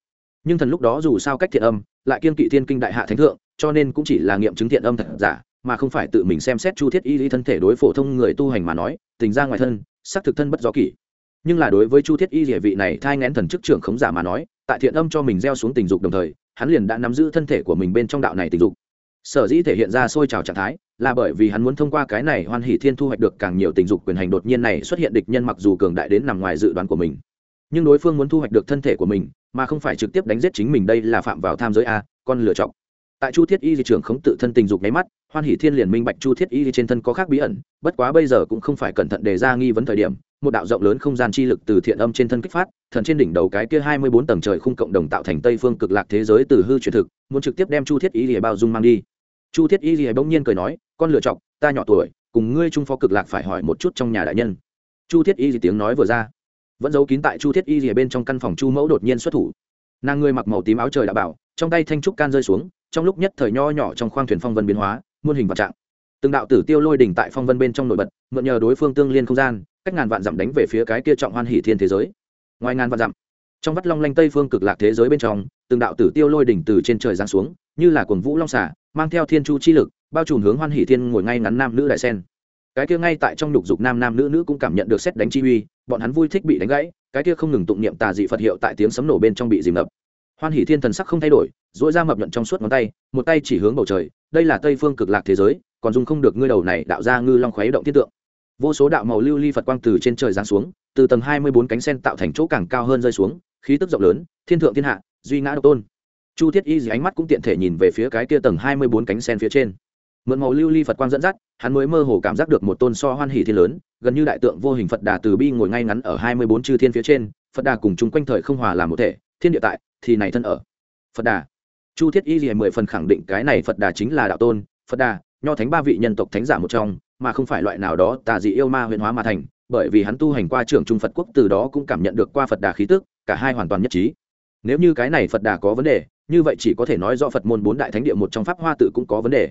Nhưng thần lúc đó dù sao cách thiện âm, lại kiên kỵ thiên kinh đại hạ thánh thượng, cho nên cũng chỉ là nghiệm chứng thiện âm thật giả, mà không phải tự mình xem xét chu thiết y lý thân thể đối phổ thông người tu hành mà nói, tình ra ngoài thân, xác thực thân bất do kỷ. Nhưng là đối với chu thiết y địa vị này thai ngén thần chức trưởng khống giả mà nói, tại thiện âm cho mình gieo xuống tình dục đồng thời, hắn liền đã nắm giữ thân thể của mình bên trong đạo này tình dục sở dĩ thể hiện ra sôi trào trạng thái là bởi vì hắn muốn thông qua cái này hoan hỷ thiên thu hoạch được càng nhiều tình dục quyền hành đột nhiên này xuất hiện địch nhân mặc dù cường đại đến nằm ngoài dự đoán của mình. Nhưng đối phương muốn thu hoạch được thân thể của mình, mà không phải trực tiếp đánh giết chính mình đây là phạm vào tham giới a, con lựa chọn. Tại chu thiết y di trưởng khống tự thân tình dục nháy mắt, hoan hỷ thiên liền minh bạch chu thiết y trên thân có khác bí ẩn, bất quá bây giờ cũng không phải cẩn thận đề ra nghi vấn thời điểm, một đạo rộng lớn không gian chi lực từ thiện âm trên thân kích phát, thần trên đỉnh đầu cái kia hai mươi bốn tầng trời khung cộng đồng tạo thành tây phương cực lạc thế giới từ hư truyền thực, muốn trực tiếp đem chu thiết y lìa bao dung mang đi chu thiết y lìa bỗng nhiên cười nói, con lựa chọc ta nhỏ tuổi, cùng ngươi trung phó cực lạc phải hỏi một chút trong nhà đại nhân. Chu thiết y tiếng nói vừa ra, vẫn giấu kín tại chu thiết y lìa bên trong căn phòng chu mẫu đột nhiên xuất thủ. Nàng ngươi mặc màu tím áo trời đã bảo, trong tay thanh trúc can rơi xuống, trong lúc nhất thời nho nhỏ trong khoang thuyền phong vân biến hóa, muôn hình vạn trạng. Từng đạo tử tiêu lôi đỉnh tại phong vân bên trong nổi bật, mượn nhờ đối phương tương liên không gian, cách ngàn vạn dặm đánh về phía cái kia trọng hoan hỷ thiên thế giới. Ngoài ngàn vạn dặm, trong vắt long lanh tây phương cực lạc thế giới bên trong, từng đạo tử tiêu lôi đỉnh từ trên trời giáng xuống, như là cuồng vũ long xả mang theo thiên chu chi lực, bao trùm hướng hoan hỷ thiên ngồi ngay ngắn nam nữ đại sen. Cái kia ngay tại trong lục dục nam nam nữ nữ cũng cảm nhận được xét đánh chi uy, bọn hắn vui thích bị đánh gãy, cái kia không ngừng tụng niệm tà dị phật hiệu tại tiếng sấm nổ bên trong bị dìm ngập. Hoan hỷ thiên thần sắc không thay đổi dỗi ra mập nhuận trong suốt ngón tay, một tay chỉ hướng bầu trời, đây là tây phương cực lạc thế giới, còn dùng không được ngươi đầu này đạo ra ngư long khuấy động thiết tượng. Vô số đạo màu lưu ly phật quang từ trên trời giáng xuống, từ tầng hai mươi bốn cánh sen tạo thành chỗ càng cao hơn rơi xuống, khí tức rộng lớn, thiên thượng thiên hạ, duy ngã độc tôn chu thiết y gì ánh mắt cũng tiện thể nhìn về phía cái kia tầng hai mươi bốn cánh sen phía trên. Mượn màu lưu ly phật quang dẫn dắt, hắn mới mơ hồ cảm giác được một tôn so hoan hỷ thiên lớn, gần như đại tượng vô hình phật đà từ bi ngồi ngay ngắn ở hai mươi bốn chư thiên phía trên, phật đà cùng chung quanh thời không hòa làm một thể, thiên địa tại, thì này thân ở. Phật đà. Chu thiết y lìa mười phần khẳng định cái này phật đà chính là đạo tôn, phật đà, nho thánh ba vị nhân tộc thánh giả một trong, mà không phải loại nào đó tà dị yêu ma huyền hóa mà thành, bởi vì hắn tu hành qua trưởng trung phật quốc từ đó cũng cảm nhận được qua phật đà khí tức, cả hai hoàn toàn nhất trí. Nếu như cái này phật đà có vấn đề như vậy chỉ có thể nói do phật môn bốn đại thánh địa một trong pháp hoa tự cũng có vấn đề.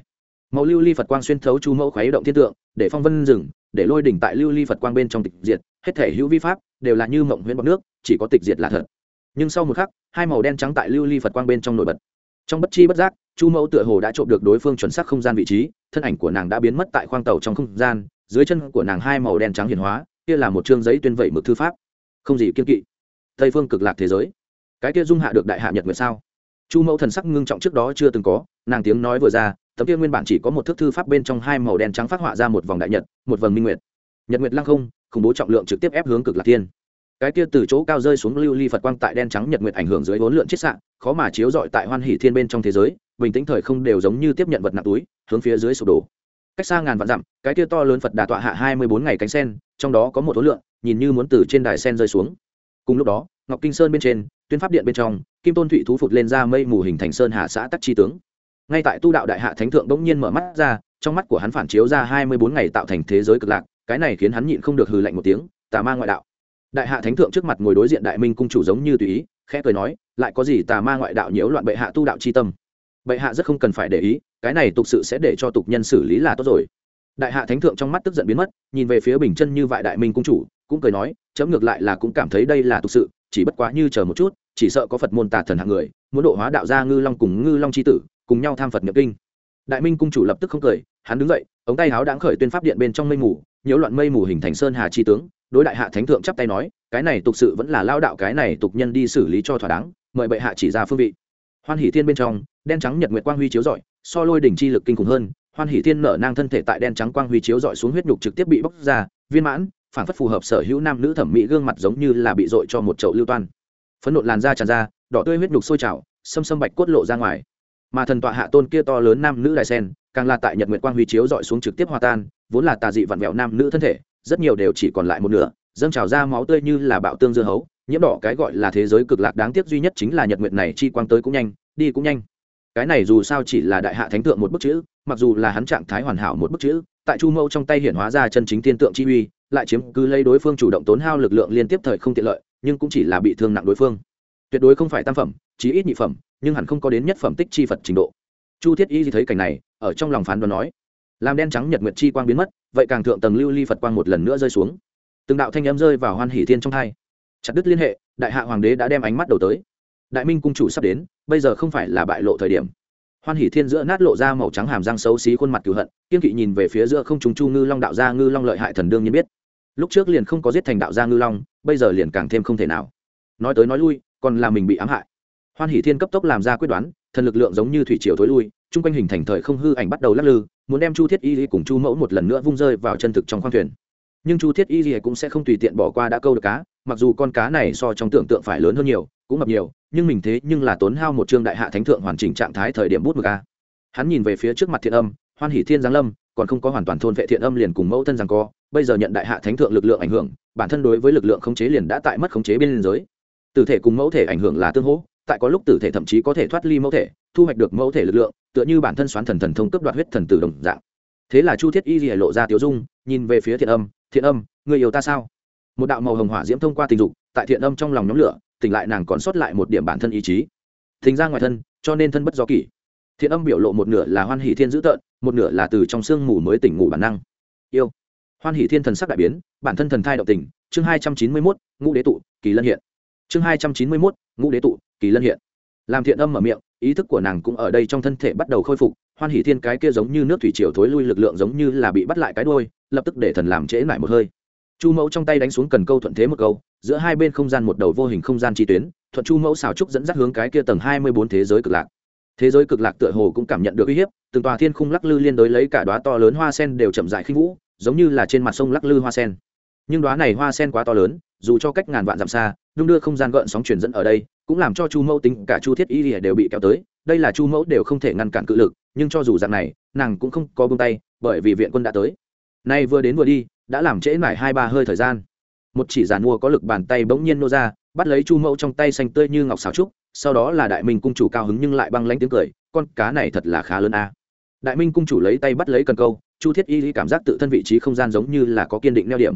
Màu lưu ly phật quang xuyên thấu chu mẫu khuấy động thiên tượng, để phong vân rừng, để lôi đỉnh tại lưu ly phật quang bên trong tịch diệt, hết thể hữu vi pháp đều là như mộng huyễn bọc nước, chỉ có tịch diệt là thật. Nhưng sau một khắc, hai màu đen trắng tại lưu ly phật quang bên trong nổi bật. Trong bất chi bất giác, chu mẫu tựa hồ đã trộm được đối phương chuẩn xác không gian vị trí, thân ảnh của nàng đã biến mất tại khoang tàu trong không gian, dưới chân của nàng hai màu đen trắng hiền hóa, kia là một chương giấy tuyên vẩy mực thư pháp. Không gì kiên kỵ. Tây phương cực lạc thế giới. Cái kia dung hạ được đại hạ nhật nguyệt sao? Chu mẫu thần sắc ngưng trọng trước đó chưa từng có, nàng tiếng nói vừa ra, tấm kia nguyên bản chỉ có một thước thư pháp bên trong hai màu đen trắng phát họa ra một vòng đại nhật, một vầng minh nguyệt. Nhật nguyệt lăng không, khủng bố trọng lượng trực tiếp ép hướng cực lạc thiên. Cái kia từ chỗ cao rơi xuống lưu ly phật quang tại đen trắng nhật nguyệt ảnh hưởng dưới vốn lượn chiết sạn khó mà chiếu dọi tại hoan hỷ thiên bên trong thế giới, bình tĩnh thời không đều giống như tiếp nhận vật nặng túi, hướng phía dưới sụp đổ. Cách xa ngàn vạn dặm, cái kia to lớn phật đà tọa hạ hai mươi bốn ngày cánh sen, trong đó có một ối lượng, nhìn như muốn từ trên đài sen rơi xuống. Cùng lúc đó, ngọc kinh sơn bên trên, tuyên pháp điện bên trong kim tôn thụy thú phụt lên ra mây mù hình thành sơn hạ xã tắc chi tướng. Ngay tại tu đạo đại hạ thánh thượng bỗng nhiên mở mắt ra, trong mắt của hắn phản chiếu ra hai mươi bốn ngày tạo thành thế giới cực lạc, cái này khiến hắn nhịn không được hừ lạnh một tiếng, tà ma ngoại đạo. Đại hạ thánh thượng trước mặt ngồi đối diện đại minh cung chủ giống như tùy ý, khẽ cười nói, lại có gì tà ma ngoại đạo nhiễu loạn bệ hạ tu đạo c h i tâm? Bệ hạ rất không cần phải để ý, cái này tục sự sẽ để cho tục nhân xử lý là tốt rồi. Đại hạ thánh thượng trong mắt tức giận biến mất, nhìn về phía bình chân như vại đại minh cung chủ, cũng cười nói, chấm ngược lại là cũng cảm thấy đây là tục sự, chỉ bất quá như chờ một chút chỉ sợ có phật môn tà thần hạng người, muốn độ hóa đạo gia ngư long cùng ngư long c h i tử, cùng nhau tham phật nhập kinh. Đại minh cung chủ lập tức không cười, hắn đứng dậy, ống tay háo đáng khởi tuyên pháp điện bên trong mây mù, nhiễu loạn mây mù hình thành sơn hà chi tướng, đối đại hạ thánh thượng chắp tay nói, cái này tục sự vẫn là lao đạo cái này tục nhân đi xử lý cho thỏa đáng, mời bệ hạ chỉ ra phương vị. Hoan hỷ thiên bên trong, đen trắng nhật nguyệt quang huy chiếu rọi, so lôi đỉnh chi lực kinh khủng hơn, hoan hỷ thiên nở nang thân thể tại đen trắng quang huy chiếu rọi xuống huyết nhục trực tiếp bị bóc ra, viên mãn, phản phất phù hợp sở hữu nam nữ thẩm mỹ gương mặt giống như là bị dội cho một chậu lưu toan phấn nộn làn da tràn ra, đỏ tươi huyết nhục sôi trào xâm xâm bạch cốt lộ ra ngoài. Mà thần tọa hạ tôn kia to lớn nam nữ đại sen, càng là tại nhật nguyệt quang huy chiếu dọi xuống trực tiếp hòa tan, vốn là tà dị vặn vẹo nam nữ thân thể, rất nhiều đều chỉ còn lại một nửa, dâng trào ra máu tươi như là bạo tương dưa hấu, nhiễm đỏ cái gọi là thế giới cực lạc đáng tiếc duy nhất chính là nhật nguyệt này chi quang tới cũng nhanh, đi cũng nhanh. Cái này dù sao chỉ là đại hạ thánh thượng một bức chữ, mặc dù là hắn trạng thái hoàn hảo một bức chữ, tại chu mẫu trong tay hiển hóa ra chân chính thiên tượng chi uy, lại chiếm cứ lấy đối phương chủ động tốn hao lực lượng liên tiếp thời không tiện lợi nhưng cũng chỉ là bị thương nặng đối phương. Tuyệt đối không phải tam phẩm, chí ít nhị phẩm, nhưng hẳn không có đến nhất phẩm tích chi phật trình độ. Chu thiết y thấy cảnh này, ở trong lòng phán đoán nói, làm đen trắng nhật nguyệt chi quang biến mất, vậy càng thượng tầng lưu ly phật quang một lần nữa rơi xuống. Từng đạo thanh âm rơi vào hoan hỷ thiên trong hai. Chặt đứt liên hệ, đại hạ hoàng đế đã đem ánh mắt đầu tới. Đại minh cung chủ sắp đến, bây giờ không phải là bại lộ thời điểm. Hoan hỷ thiên giữa nát lộ ra màu trắng hàm răng xấu xí khuôn mặt cửu hận, kiên kỵ nhìn về phía giữa không trùng chu ngư long đạo gia ngư long lợi hại thần đương nhiên biết lúc trước liền không có giết thành đạo gia ngư long, bây giờ liền càng thêm không thể nào. Nói tới nói lui, còn là mình bị ám hại. Hoan hỷ thiên cấp tốc làm ra quyết đoán, thần lực lượng giống như thủy triều thối lui, chung quanh hình thành thời không hư ảnh bắt đầu lắc lư, muốn đem chu thiết y cùng chu mẫu một lần nữa vung rơi vào chân thực trong khoang thuyền. Nhưng chu thiết y cũng sẽ không tùy tiện bỏ qua đã câu được cá, mặc dù con cá này so trong tưởng tượng phải lớn hơn nhiều, cũng mập nhiều, nhưng mình thế nhưng là tốn hao một chương đại hạ thánh thượng hoàn chỉnh trạng thái thời điểm bút mực a. Hắn nhìn về phía trước mặt thiện âm, hoan hỷ thiên giáng lâm, còn không có hoàn toàn thôn vệ thiện âm liền cùng mẫu thân rằng co bây giờ nhận đại hạ thánh thượng lực lượng ảnh hưởng, bản thân đối với lực lượng khống chế liền đã tại mất khống chế bên liên giới. Tử thể cùng mẫu thể ảnh hưởng là tương hỗ, tại có lúc tử thể thậm chí có thể thoát ly mẫu thể, thu hoạch được mẫu thể lực lượng, tựa như bản thân xoán thần thần thông cấp đoạt huyết thần tử đồng dạng. Thế là chu thiết y lìa lộ ra tiểu dung, nhìn về phía thiện âm thiện âm, người yêu ta sao? Một đạo màu hồng hỏa diễm thông qua tình dục, tại thiện âm trong lòng nhóm lửa, tỉnh lại nàng còn sót lại một điểm bản thân ý chí. Thình ra ngoài thân, cho nên thân bất do kỷ. Thiện âm biểu lộ một nửa là hoan hỷ thiên dữ tợn, một nửa là từ trong sương mù mới tỉnh ngủ bản năng. Yêu hoan hỷ thiên thần sắc đại biến, bản thân thần thai động tình, chương hai trăm chín mươi mốt, ngũ đế tụ, kỳ lân hiện. Chương hai trăm chín mươi mốt, ngũ đế tụ, kỳ lân hiện. Làm thiện âm mở miệng, ý thức của nàng cũng ở đây trong thân thể bắt đầu khôi phục, hoan hỷ thiên cái kia giống như nước thủy triều thối lui lực lượng giống như là bị bắt lại cái đôi lập tức để thần làm trễ lại một hơi. Chu mẫu trong tay đánh xuống cần câu thuận thế một câu, giữa hai bên không gian một đầu vô hình không gian chi tuyến, thuận chu mẫu xào trúc dẫn dắt hướng cái kia tầng hai mươi bốn thế giới cực lạc. Thế giới cực lạc tựa hồ cũng cảm nhận được uy hiếp, từng tòa thiên khung lắc lư liên đối lấy cả đoá to lớn hoa sen đều chậm dại khinh vũ giống như là trên mặt sông lắc lư hoa sen. Nhưng đoá này hoa sen quá to lớn, dù cho cách ngàn vạn dặm xa đung đưa không gian gợn sóng truyền dẫn ở đây, cũng làm cho chu mẫu tính cả chu thiết y lìa đều bị kéo tới. Đây là chu mẫu đều không thể ngăn cản cự lực, nhưng cho dù dạng này, nàng cũng không có bông tay, bởi vì viện quân đã tới. Nay vừa đến vừa đi, đã làm trễ mải hai ba hơi thời gian. Một chỉ giàn mua có lực bàn tay bỗng nhiên nô ra, bắt lấy chu mẫu trong tay xanh tươi như ngọc xào trúc, sau đó là đại minh cung chủ cao hứng nhưng lại băng lanh tiếng cười, con cá này thật là khá lớn a đại minh cung chủ lấy tay bắt lấy cần câu, chu thiết y cảm giác tự thân vị trí không gian giống như là có kiên định neo điểm.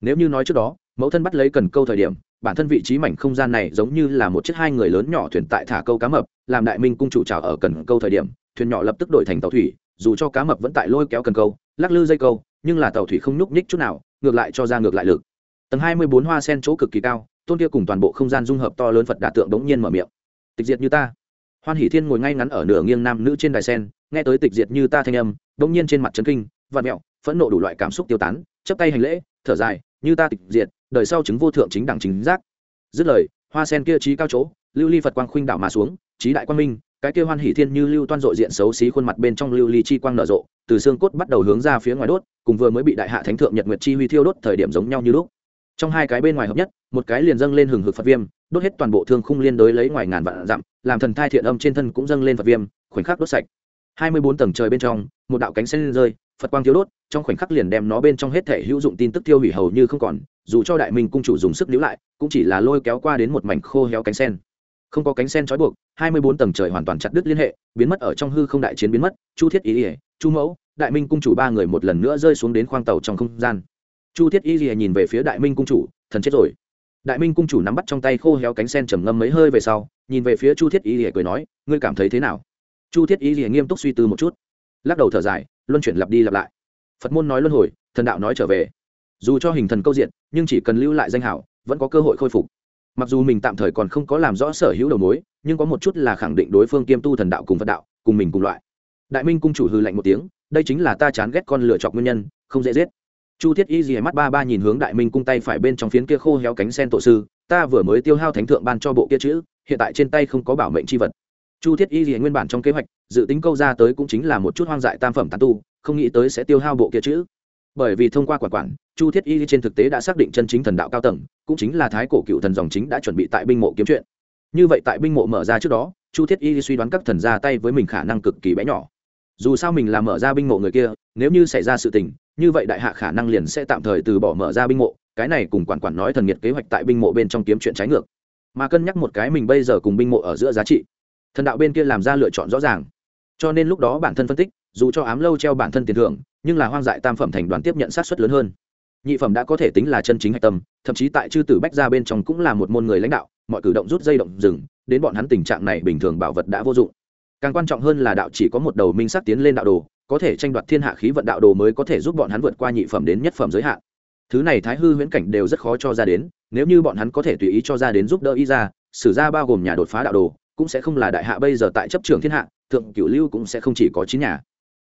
Nếu như nói trước đó, mẫu thân bắt lấy cần câu thời điểm, bản thân vị trí mảnh không gian này giống như là một chiếc hai người lớn nhỏ thuyền tại thả câu cá mập, làm đại minh cung chủ trào ở cần câu thời điểm, thuyền nhỏ lập tức đổi thành tàu thủy, dù cho cá mập vẫn tại lôi kéo cần câu, lắc lư dây câu, nhưng là tàu thủy không nhúc nhích chút nào, ngược lại cho ra ngược lại lực. Tầng hai mươi bốn hoa sen chỗ cực kỳ cao, tôn kia cùng toàn bộ không gian dung hợp to lớn phật đà tượng đống nhiên mở miệng. Tịch diệt như ta hoan hỷ thiên ngồi ngay ngắn ở nửa nghiêng nam nữ trên đài sen, nghe tới tịch diệt như ta thanh âm đống nhiên trên mặt trấn kinh vạt mẹo, phẫn nộ đủ loại cảm xúc tiêu tán chấp tay hành lễ, thở dài, như ta tịch diệt, đời sau chứng vô thượng chính đẳng chính giác. Dứt lời, hoa sen kia trí cao chỗ, lưu ly phật quang khuynh đảo mà xuống, trí đại quang minh, cái kia hoan hỷ thiên như lưu toan dội diện xấu xí khuôn mặt bên trong lưu ly chi quang nở rộ, từ xương cốt bắt đầu hướng ra phía ngoài đốt, cùng vừa mới bị đại hạ thánh thượng nhật nguyệt chi huy thiêu đốt thời điểm giống nhau như lúc. Trong hai cái bên ngoài hợp nhất, một cái liền dâng lên hừng hực phật viêm, đốt hết toàn bộ thương khung liên đối lấy ngoài ngàn vạn dặm làm thần thai thiện âm trên thân cũng dâng lên phật viêm, khoảnh khắc đốt sạch. Hai mươi bốn tầng trời bên trong, một đạo cánh sen rơi, phật quang thiếu đốt, trong khoảnh khắc liền đem nó bên trong hết thể hữu dụng tin tức tiêu hủy hầu như không còn, dù cho đại minh cung chủ dùng sức níu lại, cũng chỉ là lôi kéo qua đến một mảnh khô héo cánh sen. Không có cánh sen trói buộc, hai mươi bốn tầng trời hoàn toàn chặt đứt liên hệ, biến mất ở trong hư không đại chiến biến mất, chu thiết ý ỉa chu mẫu, đại minh cung chủ ba người một lần nữa rơi xuống đến khoang tàu trong không gian. Chu thiết ý ỉa nhìn về phía đại minh cung chủ, thần chết rồi đại minh cung chủ nắm bắt trong tay khô héo cánh sen trầm ngâm mấy hơi về sau, nhìn về phía chu thiết ý ỉa cười nói, ngươi cảm thấy thế nào? Chu thiết ý ỉa nghiêm túc suy tư một chút, lắc đầu thở dài, luân chuyển lặp đi lặp lại. Phật môn nói luân hồi, thần đạo nói trở về. Dù cho hình thần câu diện, nhưng chỉ cần lưu lại danh hảo, vẫn có cơ hội khôi phục. Mặc dù mình tạm thời còn không có làm rõ sở hữu đầu mối, nhưng có một chút là khẳng định đối phương kiêm tu thần đạo cùng phật đạo, cùng mình cùng loại. Đại minh cung chủ hư lạnh một tiếng, đây chính là ta chán ghét con lựa chọc nguyên nhân, không dễ giết chu thiết y gì mắt ba ba nhìn hướng đại minh cung tay phải bên trong phiến kia khô héo cánh sen tổ sư, ta vừa mới tiêu hao thánh thượng ban cho bộ kia chữ, hiện tại trên tay không có bảo mệnh c h i vật. Chu thiết y gì nguyên bản trong kế hoạch, dự tính câu ra tới cũng chính là một chút hoang dại tam phẩm tàn tu, không nghĩ tới sẽ tiêu hao bộ kia chữ. Bởi vì thông qua quản quản, chu thiết y trên thực tế đã xác định chân chính thần đạo cao tầng, cũng chính là thái cổ cựu thần dòng chính đã chuẩn bị tại binh mộ kiếm chuyện. Như vậy tại binh mộ mở ra trước đó, chu thiết y suy đoán các thần ra tay với mình khả năng cực kỳ bé nhỏ. Dù sao mình là mở ra binh mộ người kia nếu như xảy ra sự tình, như vậy đại hạ khả năng liền sẽ tạm thời từ bỏ mở ra binh mộ, cái này cùng quản quản nói thần nghiệt kế hoạch tại binh mộ bên trong kiếm chuyện trái ngược. Mà cân nhắc một cái mình bây giờ cùng binh mộ ở giữa giá trị, thần đạo bên kia làm ra lựa chọn rõ ràng. Cho nên lúc đó bản thân phân tích, dù cho ám lâu treo bản thân tiền thưởng, nhưng là hoang dại tam phẩm thành đoàn tiếp nhận sát xuất lớn hơn. Nhị phẩm đã có thể tính là chân chính hạch tâm, thậm chí tại chư tử bách ra bên trong cũng là một môn người lãnh đạo, mọi cử động rút dây động rừng, đến bọn hắn tình trạng này bình thường bảo vật đã vô dụng. Càng quan trọng hơn là đạo chỉ có một đầu minh sắc tiến lên đạo đồ có thể tranh đoạt thiên hạ khí vận đạo đồ mới có thể giúp bọn hắn vượt qua nhị phẩm đến nhất phẩm giới hạn. Thứ này thái hư huyễn cảnh đều rất khó cho ra đến, nếu như bọn hắn có thể tùy ý cho ra đến giúp đỡ y ra, sử ra bao gồm nhà đột phá đạo đồ, cũng sẽ không là đại hạ bây giờ tại chấp trường thiên hạ, thượng cửu lưu cũng sẽ không chỉ có chín nhà.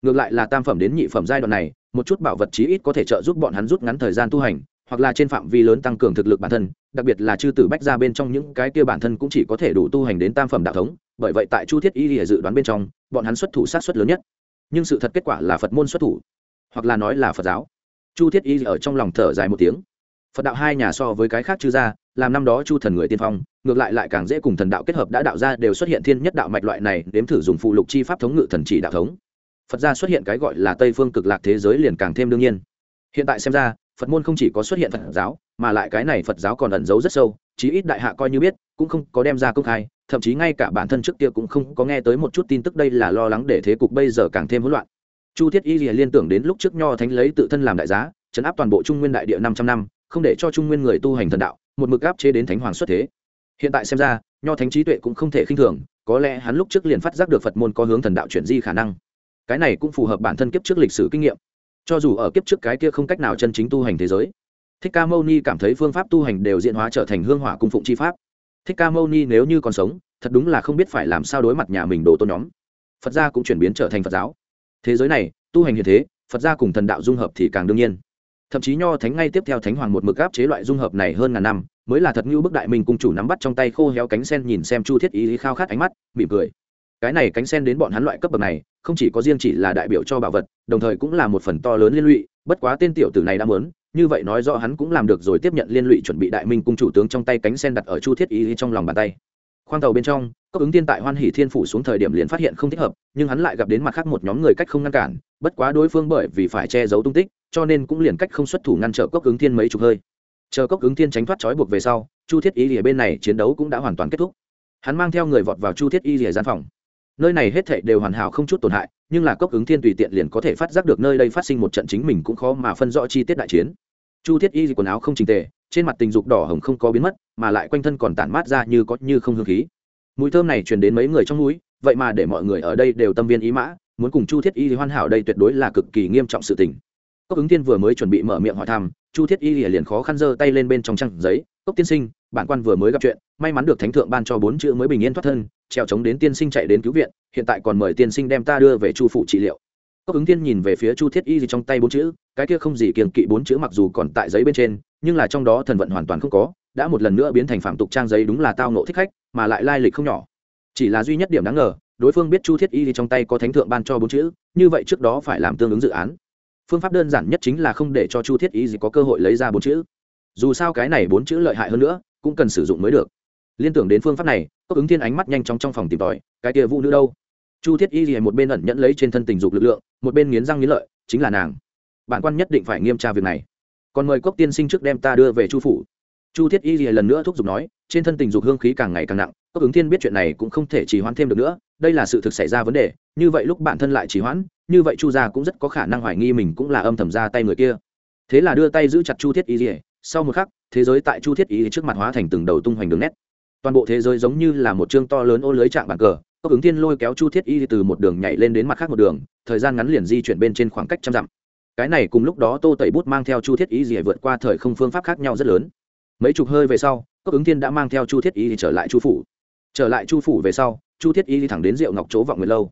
Ngược lại là tam phẩm đến nhị phẩm giai đoạn này, một chút bảo vật chí ít có thể trợ giúp bọn hắn rút ngắn thời gian tu hành, hoặc là trên phạm vi lớn tăng cường thực lực bản thân, đặc biệt là chư tử bách ra bên trong những cái kia bản thân cũng chỉ có thể đủ tu hành đến tam phẩm đạo thống, bởi vậy tại chu thiết y dự đoán bên trong, bọn hắn xuất thủ sát xuất lớn nhất nhưng sự thật kết quả là phật môn xuất thủ hoặc là nói là phật giáo. Chu thiết y ở trong lòng thở dài một tiếng. Phật đạo hai nhà so với cái khác chư ra, làm năm đó chu thần người tiên phong ngược lại lại càng dễ cùng thần đạo kết hợp đã đạo ra đều xuất hiện thiên nhất đạo mạch loại này nếm thử dùng phụ lục chi pháp thống ngự thần chỉ đạo thống. Phật gia xuất hiện cái gọi là tây phương cực lạc thế giới liền càng thêm đương nhiên. Hiện tại xem ra phật môn không chỉ có xuất hiện phật giáo mà lại cái này phật giáo còn ẩn giấu rất sâu chí ít đại hạ coi như biết cũng không có đem ra công khai thậm chí ngay cả bản thân trước kia cũng không có nghe tới một chút tin tức đây là lo lắng để thế cục bây giờ càng thêm hỗn loạn. Chu thiết y liền liên tưởng đến lúc trước nho thánh lấy tự thân làm đại giá, chấn áp toàn bộ trung nguyên đại địa năm trăm năm, không để cho trung nguyên người tu hành thần đạo, một mực áp chế đến thánh hoàng xuất thế. Hiện tại xem ra, nho thánh trí tuệ cũng không thể khinh thường, có lẽ hắn lúc trước liền phát giác được phật môn có hướng thần đạo chuyển di khả năng. Cái này cũng phù hợp bản thân kiếp trước lịch sử kinh nghiệm. Cho dù ở kiếp trước cái kia không cách nào chân chính tu hành thế giới, thích ca mâu ni cảm thấy phương pháp tu hành đều diễn hóa trở thành hương hỏa cung phụng chi pháp thích ca mâu ni nếu như còn sống, thật đúng là không biết phải làm sao đối mặt nhà mình đồ tôn nhóm. Phật gia cũng chuyển biến trở thành phật giáo. Thế giới này, tu hành như thế, phật gia cùng thần đạo dung hợp thì càng đương nhiên. Thậm chí nho thánh ngay tiếp theo thánh hoàng một mực áp chế loại dung hợp này hơn ngàn năm, mới là thật như bức đại minh cung chủ nắm bắt trong tay khô héo cánh sen nhìn xem chu thiết ý khao khát ánh mắt, mỉm cười. Cái này cánh sen đến bọn hắn loại cấp bậc này, không chỉ có riêng chỉ là đại biểu cho bảo vật, đồng thời cũng là một phần to lớn liên lụy, bất quá tên tiểu tử này đã mớn như vậy nói rõ hắn cũng làm được rồi tiếp nhận liên lụy chuẩn bị đại minh cung chủ tướng trong tay cánh sen đặt ở chu thiết y trong lòng bàn tay. Khoang tàu bên trong cốc ứng tiên tại hoan hỷ thiên phủ xuống thời điểm liền phát hiện không thích hợp, nhưng hắn lại gặp đến mặt khác một nhóm người cách không ngăn cản, bất quá đối phương bởi vì phải che giấu tung tích, cho nên cũng liền cách không xuất thủ ngăn trở cốc ứng thiên mấy chục hơi. Chờ cốc ứng thiên tránh thoát trói buộc về sau, chu thiết y lìa bên này chiến đấu cũng đã hoàn toàn kết thúc. Hắn mang theo người vọt vào chu thiết y lìa gian phòng nơi này hết thảy đều hoàn hảo không chút tổn hại, nhưng là cốc ứng thiên tùy tiện liền có thể phát giác được nơi đây phát sinh một trận chính mình cũng khó mà phân rõ chi tiết đại chiến. Chu thiết y quần áo không trình tề, trên mặt tình dục đỏ hồng không có biến mất, mà lại quanh thân còn tản mát ra như có như không hương khí. Mùi thơm này truyền đến mấy người trong núi, vậy mà để mọi người ở đây đều tâm viên ý mã, muốn cùng chu thiết y hoàn hảo đây tuyệt đối là cực kỳ nghiêm trọng sự tình. Cốc ứng thiên vừa mới chuẩn bị mở miệng hỏi thăm, chu thiết y liền khó khăn giơ tay lên bên trong trang giấy, cốc tiên sinh bản quan vừa mới gặp chuyện, may mắn được thánh thượng ban cho bốn chữ mới bình yên thoát thân treo chống đến tiên sinh chạy đến cứu viện, hiện tại còn mời tiên sinh đem ta đưa về chu phủ trị liệu. Cốc ứng tiên nhìn về phía chu thiết y gì trong tay bốn chữ, cái kia không gì kiềm kỵ bốn chữ mặc dù còn tại giấy bên trên, nhưng là trong đó thần vận hoàn toàn không có, đã một lần nữa biến thành phạm tục trang giấy đúng là tao nộ thích khách, mà lại lai lịch không nhỏ. Chỉ là duy nhất điểm đáng ngờ, đối phương biết chu thiết y thì trong tay có thánh thượng ban cho bốn chữ, như vậy trước đó phải làm tương ứng dự án. Phương pháp đơn giản nhất chính là không để cho chu thiết y gì có cơ hội lấy ra bốn chữ. Dù sao cái này bốn chữ lợi hại hơn nữa cũng cần sử dụng mới được. Liên tưởng đến phương pháp này, cốc ứng thiên ánh mắt nhanh chóng trong phòng tìm tòi, cái kia vũ nữ đâu? Chu thiết y gì một bên ẩn nhẫn lấy trên thân tình dục lực lượng, một bên nghiến răng nghiến lợi, chính là nàng. Bản quan nhất định phải nghiêm tra việc này. Còn mời cốc tiên sinh trước đem ta đưa về chu phủ. Chu thiết y lần nữa thúc giục nói, trên thân tình dục hương khí càng ngày càng nặng, cốc ứng thiên biết chuyện này cũng không thể trì hoãn thêm được nữa, đây là sự thực xảy ra vấn đề, như vậy lúc bản thân lại trì hoãn, như vậy chu gia cũng rất có khả năng hoài nghi mình cũng là âm thầm ra tay người kia. Thế là đưa tay giữ chặt chu thiết y sau một khắc thế giới tại chu thiết y trước mặt hóa thành từng đầu tung hoành đường nét. Toàn bộ thế giới giống như là một chương to lớn ô lưới trạng bàn cờ cốc ứng thiên lôi kéo chu thiết y từ một đường nhảy lên đến mặt khác một đường, thời gian ngắn liền di chuyển bên trên khoảng cách trăm dặm. Cái này cùng lúc đó tô tẩy bút mang theo chu thiết y gì vượt qua thời không phương pháp khác nhau rất lớn. Mấy chục hơi về sau cốc ứng thiên đã mang theo chu thiết y trở lại chu phủ. Trở lại chu phủ về sau, chu thiết y đi thẳng đến rượu ngọc chỗ vọng nguyệt lâu.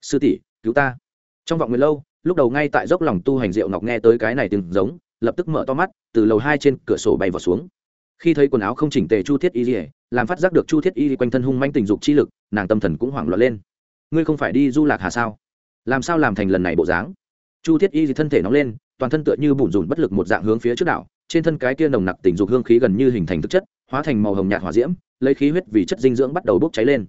Sư tỷ, cứu ta. Trong vọng nguyệt lâu, lúc đầu ngay tại dốc lòng tu hành rượu ngọc nghe tới cái này từng giống, lập tức mở to mắt từ lầu hai trên cửa sổ bay vào xuống. Khi thấy quần áo không chỉnh tề chu thiết y dỉa làm phát giác được chu thiết y quanh thân hung manh tình dục chi lực, nàng tâm thần cũng hoảng loạn lên. Ngươi không phải đi du lạc hà sao? Làm sao làm thành lần này bộ dáng? Chu thiết y thì thân thể nóng lên, toàn thân tựa như bùn rùn bất lực một dạng hướng phía trước đảo, trên thân cái kia nồng nặc tình dục hương khí gần như hình thành thực chất, hóa thành màu hồng nhạt hỏa diễm, lấy khí huyết vì chất dinh dưỡng bắt đầu bốc cháy lên.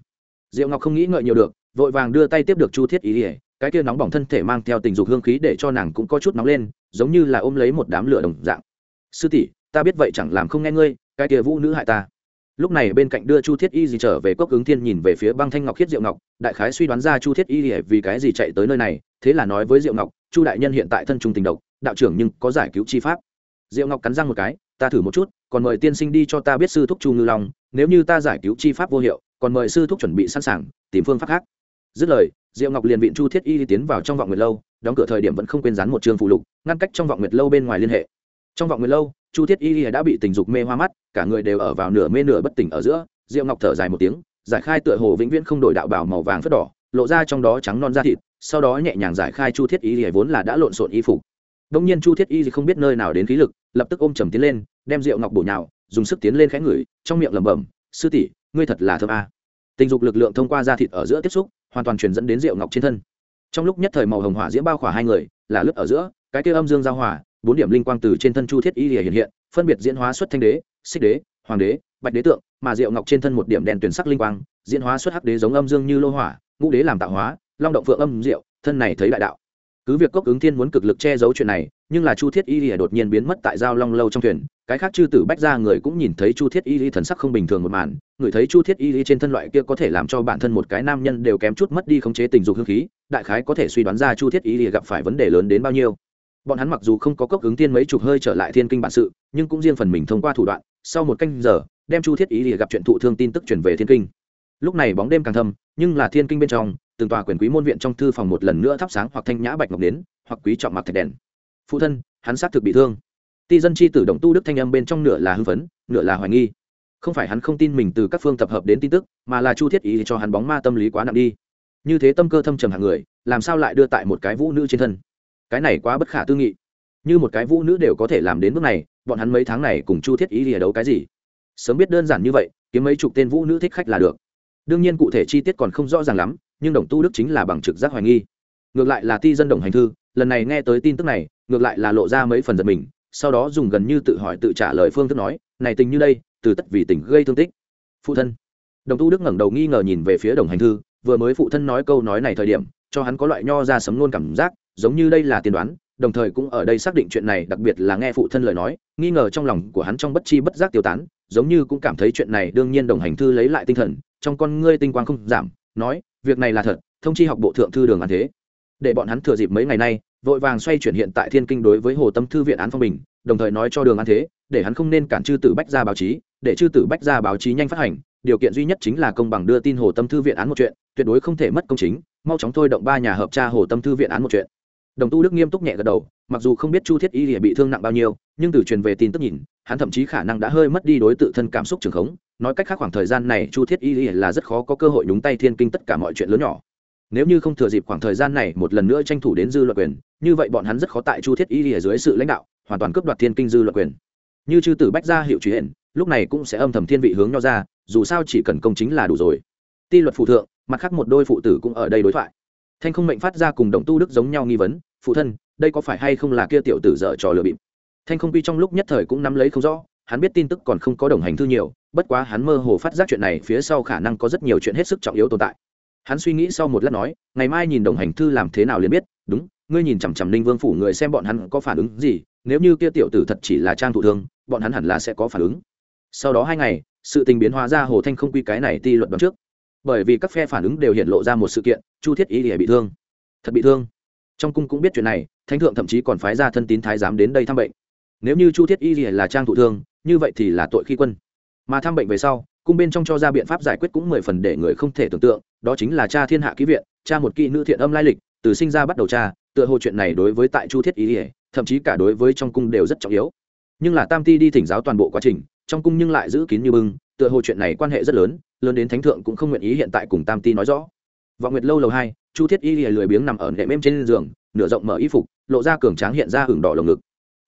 Diệu ngọc không nghĩ ngợi nhiều được, vội vàng đưa tay tiếp được chu thiết y ỉa cái kia nóng bỏng thân thể mang theo tình dục hương khí để cho nàng cũng có chút nóng lên, giống như là ôm lấy một đám lửa đồng dạng sư tỷ, ta biết vậy chẳng làm không nghe ngươi, cái kia vũ nữ hại ta. Lúc này bên cạnh đưa chu thiết y gì trở về cốc ứng thiên nhìn về phía băng thanh ngọc khiết diệu ngọc, đại khái suy đoán ra chu thiết y vì cái gì chạy tới nơi này, thế là nói với diệu ngọc, chu đại nhân hiện tại thân trung tình độc, đạo trưởng nhưng có giải cứu chi pháp. Diệu ngọc cắn răng một cái, ta thử một chút, còn mời tiên sinh đi cho ta biết sư thúc chu ngư long, nếu như ta giải cứu chi pháp vô hiệu, còn mời sư thúc chuẩn bị sẵn sàng, tìm phương pháp khác. Dứt lời, diệu ngọc liền vịn chu thiết y tiến vào trong vọng nguyệt lâu, đóng cửa thời điểm vẫn không quên dán một trường phụ lục, ngăn cách trong vọng nguyệt lâu bên ngoài liên hệ trong vọng người lâu, chu thiết y đã bị tình dục mê hoa mắt, cả người đều ở vào nửa mê nửa bất tỉnh ở giữa. Diệu ngọc thở dài một tiếng, giải khai tựa hồ vĩnh viễn không đổi đạo bảo màu vàng phất đỏ, lộ ra trong đó trắng non da thịt, sau đó nhẹ nhàng giải khai chu thiết y vốn là đã lộn xộn y phục. Đông nhiên chu thiết y không biết nơi nào đến khí lực, lập tức ôm trầm tiến lên, đem rượu ngọc bổ nhào, dùng sức tiến lên khẽ ngửi, trong miệng lẩm bẩm, sư tỷ, ngươi thật là thơm a. Tình dục lực lượng thông qua da thịt ở giữa tiếp xúc, hoàn toàn truyền dẫn đến rượu ngọc trên thân. Trong lúc nhất thời màu hồng hỏa diễm bao khỏa hai người, là lướt ở giữa, cái kia âm dương giao hỏa bốn điểm linh quang từ trên thân chu thiết y hiện hiện phân biệt diễn hóa xuất thanh đế xích đế hoàng đế bạch đế tượng mà diệu ngọc trên thân một điểm đèn tuyển sắc linh quang diễn hóa xuất hắc đế giống âm dương như lô hỏa ngũ đế làm tạo hóa long động phượng âm diệu, thân này thấy đại đạo. Cứ việc cốc ứng thiên muốn cực lực che giấu chuyện này nhưng là chu thiết y lìa đột nhiên biến mất tại giao long lâu trong thuyền cái khác chư tử bách ra người cũng nhìn thấy chu thiết y lìa thần sắc không bình thường một màn người thấy chu thiết y lìa trên thân loại kia có thể làm cho bản thân một cái nam nhân đều kém chút mất đi khống chế tình dục hương khí đại khái có thể suy đoán ra chu thiết y lìa gặp phải vấn đề lớn đến bao nhiêu bọn hắn mặc dù không có cốc ứng tiên mấy chục hơi trở lại thiên kinh bản sự, nhưng cũng riêng phần mình thông qua thủ đoạn, sau một canh giờ, đem chu thiết y lìa gặp chuyện thụ thương tin tức chuyển về thiên kinh. Lúc này bóng đêm càng thâm, nhưng là thiên kinh bên trong, từng tòa quyền quý môn viện trong thư phòng một lần nữa thắp sáng hoặc thanh nhã bạch ngọc đến, hoặc quý trọng mặc thạch đèn. Phụ thân, hắn xác thực bị thương. Ti dân chi tử động tu đức thanh âm bên trong nửa là hưng phấn, nửa là hoài nghi. Không phải hắn không tin mình từ các phương tập hợp đến tin tức, mà là chu thiết ý cho hắn bóng ma tâm lý quá nặng đi. Như thế tâm cơ thâm trầm hàng người, làm sao lại đưa tại một cái vũ nữ trên thân? Cái này quá bất khả tư nghị. Như một cái vũ nữ đều có thể làm đến bước này, bọn hắn mấy tháng này cùng chu thiết ý lìa đấu cái gì? Sớm biết đơn giản như vậy, kiếm mấy chục tên vũ nữ thích khách là được. Đương nhiên cụ thể chi tiết còn không rõ ràng lắm, nhưng đồng tu đức chính là bằng trực giác hoài nghi. Ngược lại là ti dân đồng hành thư, lần này nghe tới tin tức này, ngược lại là lộ ra mấy phần giật mình, sau đó dùng gần như tự hỏi tự trả lời phương thức nói, này tình như đây, từ tất vì tình gây thương tích. Phụ thân. Đồng tu đức ngẩng đầu nghi ngờ nhìn về phía đồng hành thư, vừa mới phụ thân nói câu nói này thời điểm, cho hắn có loại nho ra sấm nôn cảm giác giống như đây là tiên đoán, đồng thời cũng ở đây xác định chuyện này, đặc biệt là nghe phụ thân lời nói, nghi ngờ trong lòng của hắn trong bất chi bất giác tiêu tán, giống như cũng cảm thấy chuyện này đương nhiên đồng hành thư lấy lại tinh thần, trong con ngươi tinh quang không giảm, nói, việc này là thật, thông chi học bộ thượng thư đường an thế. Để bọn hắn thừa dịp mấy ngày nay, vội vàng xoay chuyển hiện tại thiên kinh đối với hồ tâm thư viện án phong bình, đồng thời nói cho đường an thế, để hắn không nên cản chư tử bách ra báo chí, để chư tử bách ra báo chí nhanh phát hành, điều kiện duy nhất chính là công bằng đưa tin hồ tâm thư viện án một chuyện, tuyệt đối không thể mất công chính, mau chóng thôi động ba nhà hợp tra hồ tâm thư viện án một chuyện đồng tu đức nghiêm túc nhẹ gật đầu mặc dù không biết chu thiết y lìa bị thương nặng bao nhiêu nhưng từ truyền về tin tức nhìn hắn thậm chí khả năng đã hơi mất đi đối tự thân cảm xúc trường khống. Nói cách khác khoảng thời gian này chu thiết y lìa là rất khó có cơ hội nhúng tay thiên kinh tất cả mọi chuyện lớn nhỏ. Nếu như không thừa dịp khoảng thời gian này một lần nữa tranh thủ đến dư luận quyền như vậy bọn hắn rất khó tại chu thiết y lìa dưới sự lãnh đạo hoàn toàn cướp đoạt thiên kinh dư luận quyền. Như chư tử bách gia hiệu truy hiển, lúc này cũng sẽ âm thầm thiên vị hướng nho ra dù sao chỉ cần công chính là đủ rồi. Ti luật phụ thượng mặt khác một đôi phụ tử cũng ở đây đối thoại thanh không mệnh phát ra cùng đồng tu đức giống nhau nghi vấn, phụ thân, đây có phải hay không là kia tiểu tử dở trò lừa bịp? Thanh không quy trong lúc nhất thời cũng nắm lấy không rõ, hắn biết tin tức còn không có đồng hành thư nhiều, bất quá hắn mơ hồ phát giác chuyện này phía sau khả năng có rất nhiều chuyện hết sức trọng yếu tồn tại. Hắn suy nghĩ sau một lát nói, ngày mai nhìn đồng hành thư làm thế nào liền biết, đúng, ngươi nhìn chằm chằm ninh vương phủ người xem bọn hắn có phản ứng gì, nếu như kia tiểu tử thật chỉ là trang thụ thương, bọn hắn hẳn là sẽ có phản ứng. Sau đó hai ngày, sự tình biến hóa ra hồ thanh không quy cái này ti luận đoán trước. Bởi vì các phe phản ứng đều hiện lộ ra một sự kiện chu thiết y lìa bị thương. Thật bị thương. Trong cung cũng biết chuyện này, thánh thượng thậm chí còn phái ra thân tín thái giám đến đây thăm bệnh. Nếu như chu thiết y lìa là trang thụ thương, như vậy thì là tội khi quân. Mà thăm bệnh về sau, cung bên trong cho ra biện pháp giải quyết cũng mười phần để người không thể tưởng tượng, đó chính là cha thiên hạ ký viện, cha một kỹ nữ thiện âm lai lịch, từ sinh ra bắt đầu cha, tựa hồ chuyện này đối với tại chu thiết y lìa thậm chí cả đối với trong cung đều rất trọng yếu. Nhưng là tam ti đi thỉnh giáo toàn bộ quá trình, trong cung nhưng lại giữ kín như bưng, tựa hồ chuyện này quan hệ rất lớn lớn đến thánh thượng cũng không nguyện ý hiện tại cùng tam ti nói rõ vọng nguyệt lâu lầu hai, chu thiết y lìa lười biếng nằm ở nệm êm trên giường, nửa rộng mở y phục, lộ ra cường tráng hiện ra hưởng đỏ lồng ngực.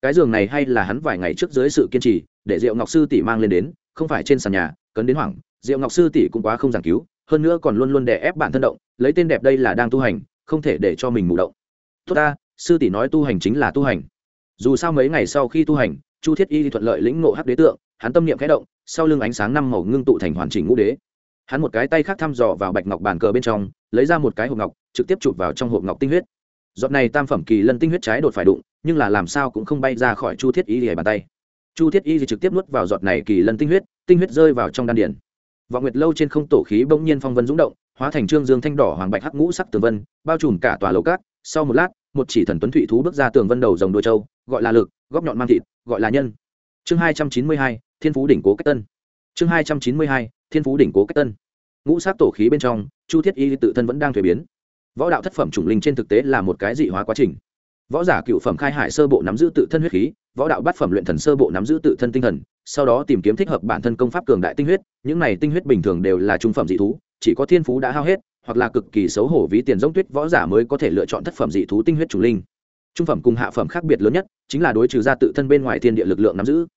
Cái giường này hay là hắn vài ngày trước dưới sự kiên trì, để diệu ngọc sư tỷ mang lên đến, không phải trên sàn nhà, cấn đến hoảng, diệu ngọc sư tỷ cũng quá không giảng cứu, hơn nữa còn luôn luôn đè ép bản thân động, lấy tên đẹp đây là đang tu hành, không thể để cho mình mù động. Tốt ta, sư tỷ nói tu hành chính là tu hành. Dù sao mấy ngày sau khi tu hành, chu thiết y thuận lợi lĩnh ngộ hắc đế tượng, hắn tâm niệm khẽ động, sau lưng ánh sáng năm màu ngưng tụ thành hoàn chỉnh ngũ đế hắn một cái tay khác thăm dò vào bạch ngọc bàn cờ bên trong, lấy ra một cái hộp ngọc, trực tiếp chụp vào trong hộp ngọc tinh huyết. Giọt này tam phẩm kỳ lân tinh huyết trái đột phải đụng, nhưng là làm sao cũng không bay ra khỏi chu thiết y lìa bàn tay. Chu thiết y thì trực tiếp nuốt vào giọt này kỳ lân tinh huyết tinh huyết rơi vào trong đan điển vọng nguyệt lâu trên không tổ khí bỗng nhiên phong vân rúng động, hóa thành trương dương thanh đỏ hoàng bạch hắc ngũ sắc tường vân, bao trùm cả tòa lầu cát sau một lát, một chỉ thần tuấn thụy thú bước ra tường vân đầu dòng đuôi châu, gọi là lực góc nhọn mang thịt, gọi là nhân. Chương hai trăm chín mươi hai, thiên phú đỉnh cố cách tân. Chương hai trăm chín mươi hai thiên phú đỉnh cố cách tân. Ngũ sát tổ khí bên trong, chu thiết y tự thân vẫn đang thuế biến. Võ đạo thất phẩm chủng linh trên thực tế là một cái dị hóa quá trình. Võ giả cựu phẩm khai hải sơ bộ nắm giữ tự thân huyết khí, võ đạo bát phẩm luyện thần sơ bộ nắm giữ tự thân tinh thần, sau đó tìm kiếm thích hợp bản thân công pháp cường đại tinh huyết, những này tinh huyết bình thường đều là trung phẩm dị thú, chỉ có thiên phú đã hao hết, hoặc là cực kỳ xấu hổ ví tiền giống tuyết võ giả mới có thể lựa chọn thất phẩm dị thú tinh huyết chủng linh. Trung phẩm cùng hạ phẩm khác biệt lớn nhất, chính là đối trừ ra tự thân bên ngoài thiên địa lực lượng nắm giữ.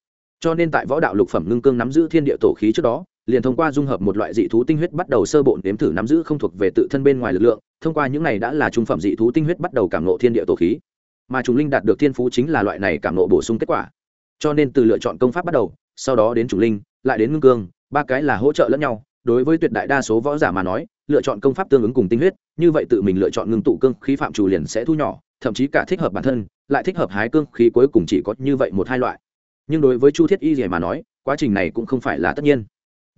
Cho nên tại võ đạo lục phẩm ngưng cương nắm giữ thiên địa tổ khí trước đó liền thông qua dung hợp một loại dị thú tinh huyết bắt đầu sơ bộ nếm thử nắm giữ không thuộc về tự thân bên ngoài lực lượng, thông qua những này đã là trung phẩm dị thú tinh huyết bắt đầu cảm nộ thiên địa tổ khí. Mà trùng linh đạt được thiên phú chính là loại này cảm nộ bổ sung kết quả. Cho nên từ lựa chọn công pháp bắt đầu, sau đó đến trùng linh, lại đến ngưng cương, ba cái là hỗ trợ lẫn nhau. Đối với tuyệt đại đa số võ giả mà nói, lựa chọn công pháp tương ứng cùng tinh huyết, như vậy tự mình lựa chọn ngưng tụ cương khí phạm chủ liền sẽ thu nhỏ, thậm chí cả thích hợp bản thân, lại thích hợp hái cương khí cuối cùng chỉ có như vậy một hai loại. Nhưng đối với chu thiết y gì mà nói, quá trình này cũng không phải là tất nhiên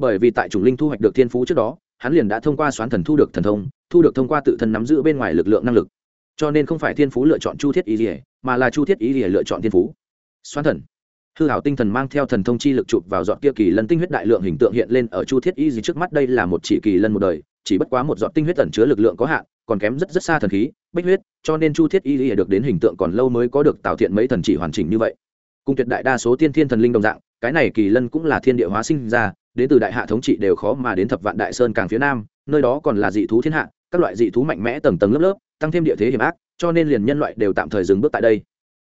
bởi vì tại chủng linh thu hoạch được thiên phú trước đó, hắn liền đã thông qua xoán thần thu được thần thông, thu được thông qua tự thân nắm giữ bên ngoài lực lượng năng lực. Cho nên không phải thiên phú lựa chọn chu thiết ý gì mà là chu thiết ý gì lựa chọn thiên phú. Xoán thần. Hư hảo tinh thần mang theo thần thông chi lực chụp vào dọn kia kỳ lân tinh huyết đại lượng hình tượng hiện lên ở chu thiết y gì trước mắt đây là một chỉ kỳ lân một đời, chỉ bất quá một dọn tinh huyết tẩn chứa lực lượng có hạn, còn kém rất rất xa thần khí bách huyết, cho nên chu thiết y gì được đến hình tượng còn lâu mới có được tạo thiện mấy thần chỉ hoàn chỉnh như vậy. Cùng tuyệt đại đa số tiên thiên thần linh đồng dạng, cái này kỳ lân cũng là thiên địa hóa sinh ra đến từ đại hạ thống trị đều khó mà đến thập vạn đại sơn càng phía nam, nơi đó còn là dị thú thiên hạ, các loại dị thú mạnh mẽ tầng tầng lớp lớp, tăng thêm địa thế hiểm ác, cho nên liền nhân loại đều tạm thời dừng bước tại đây.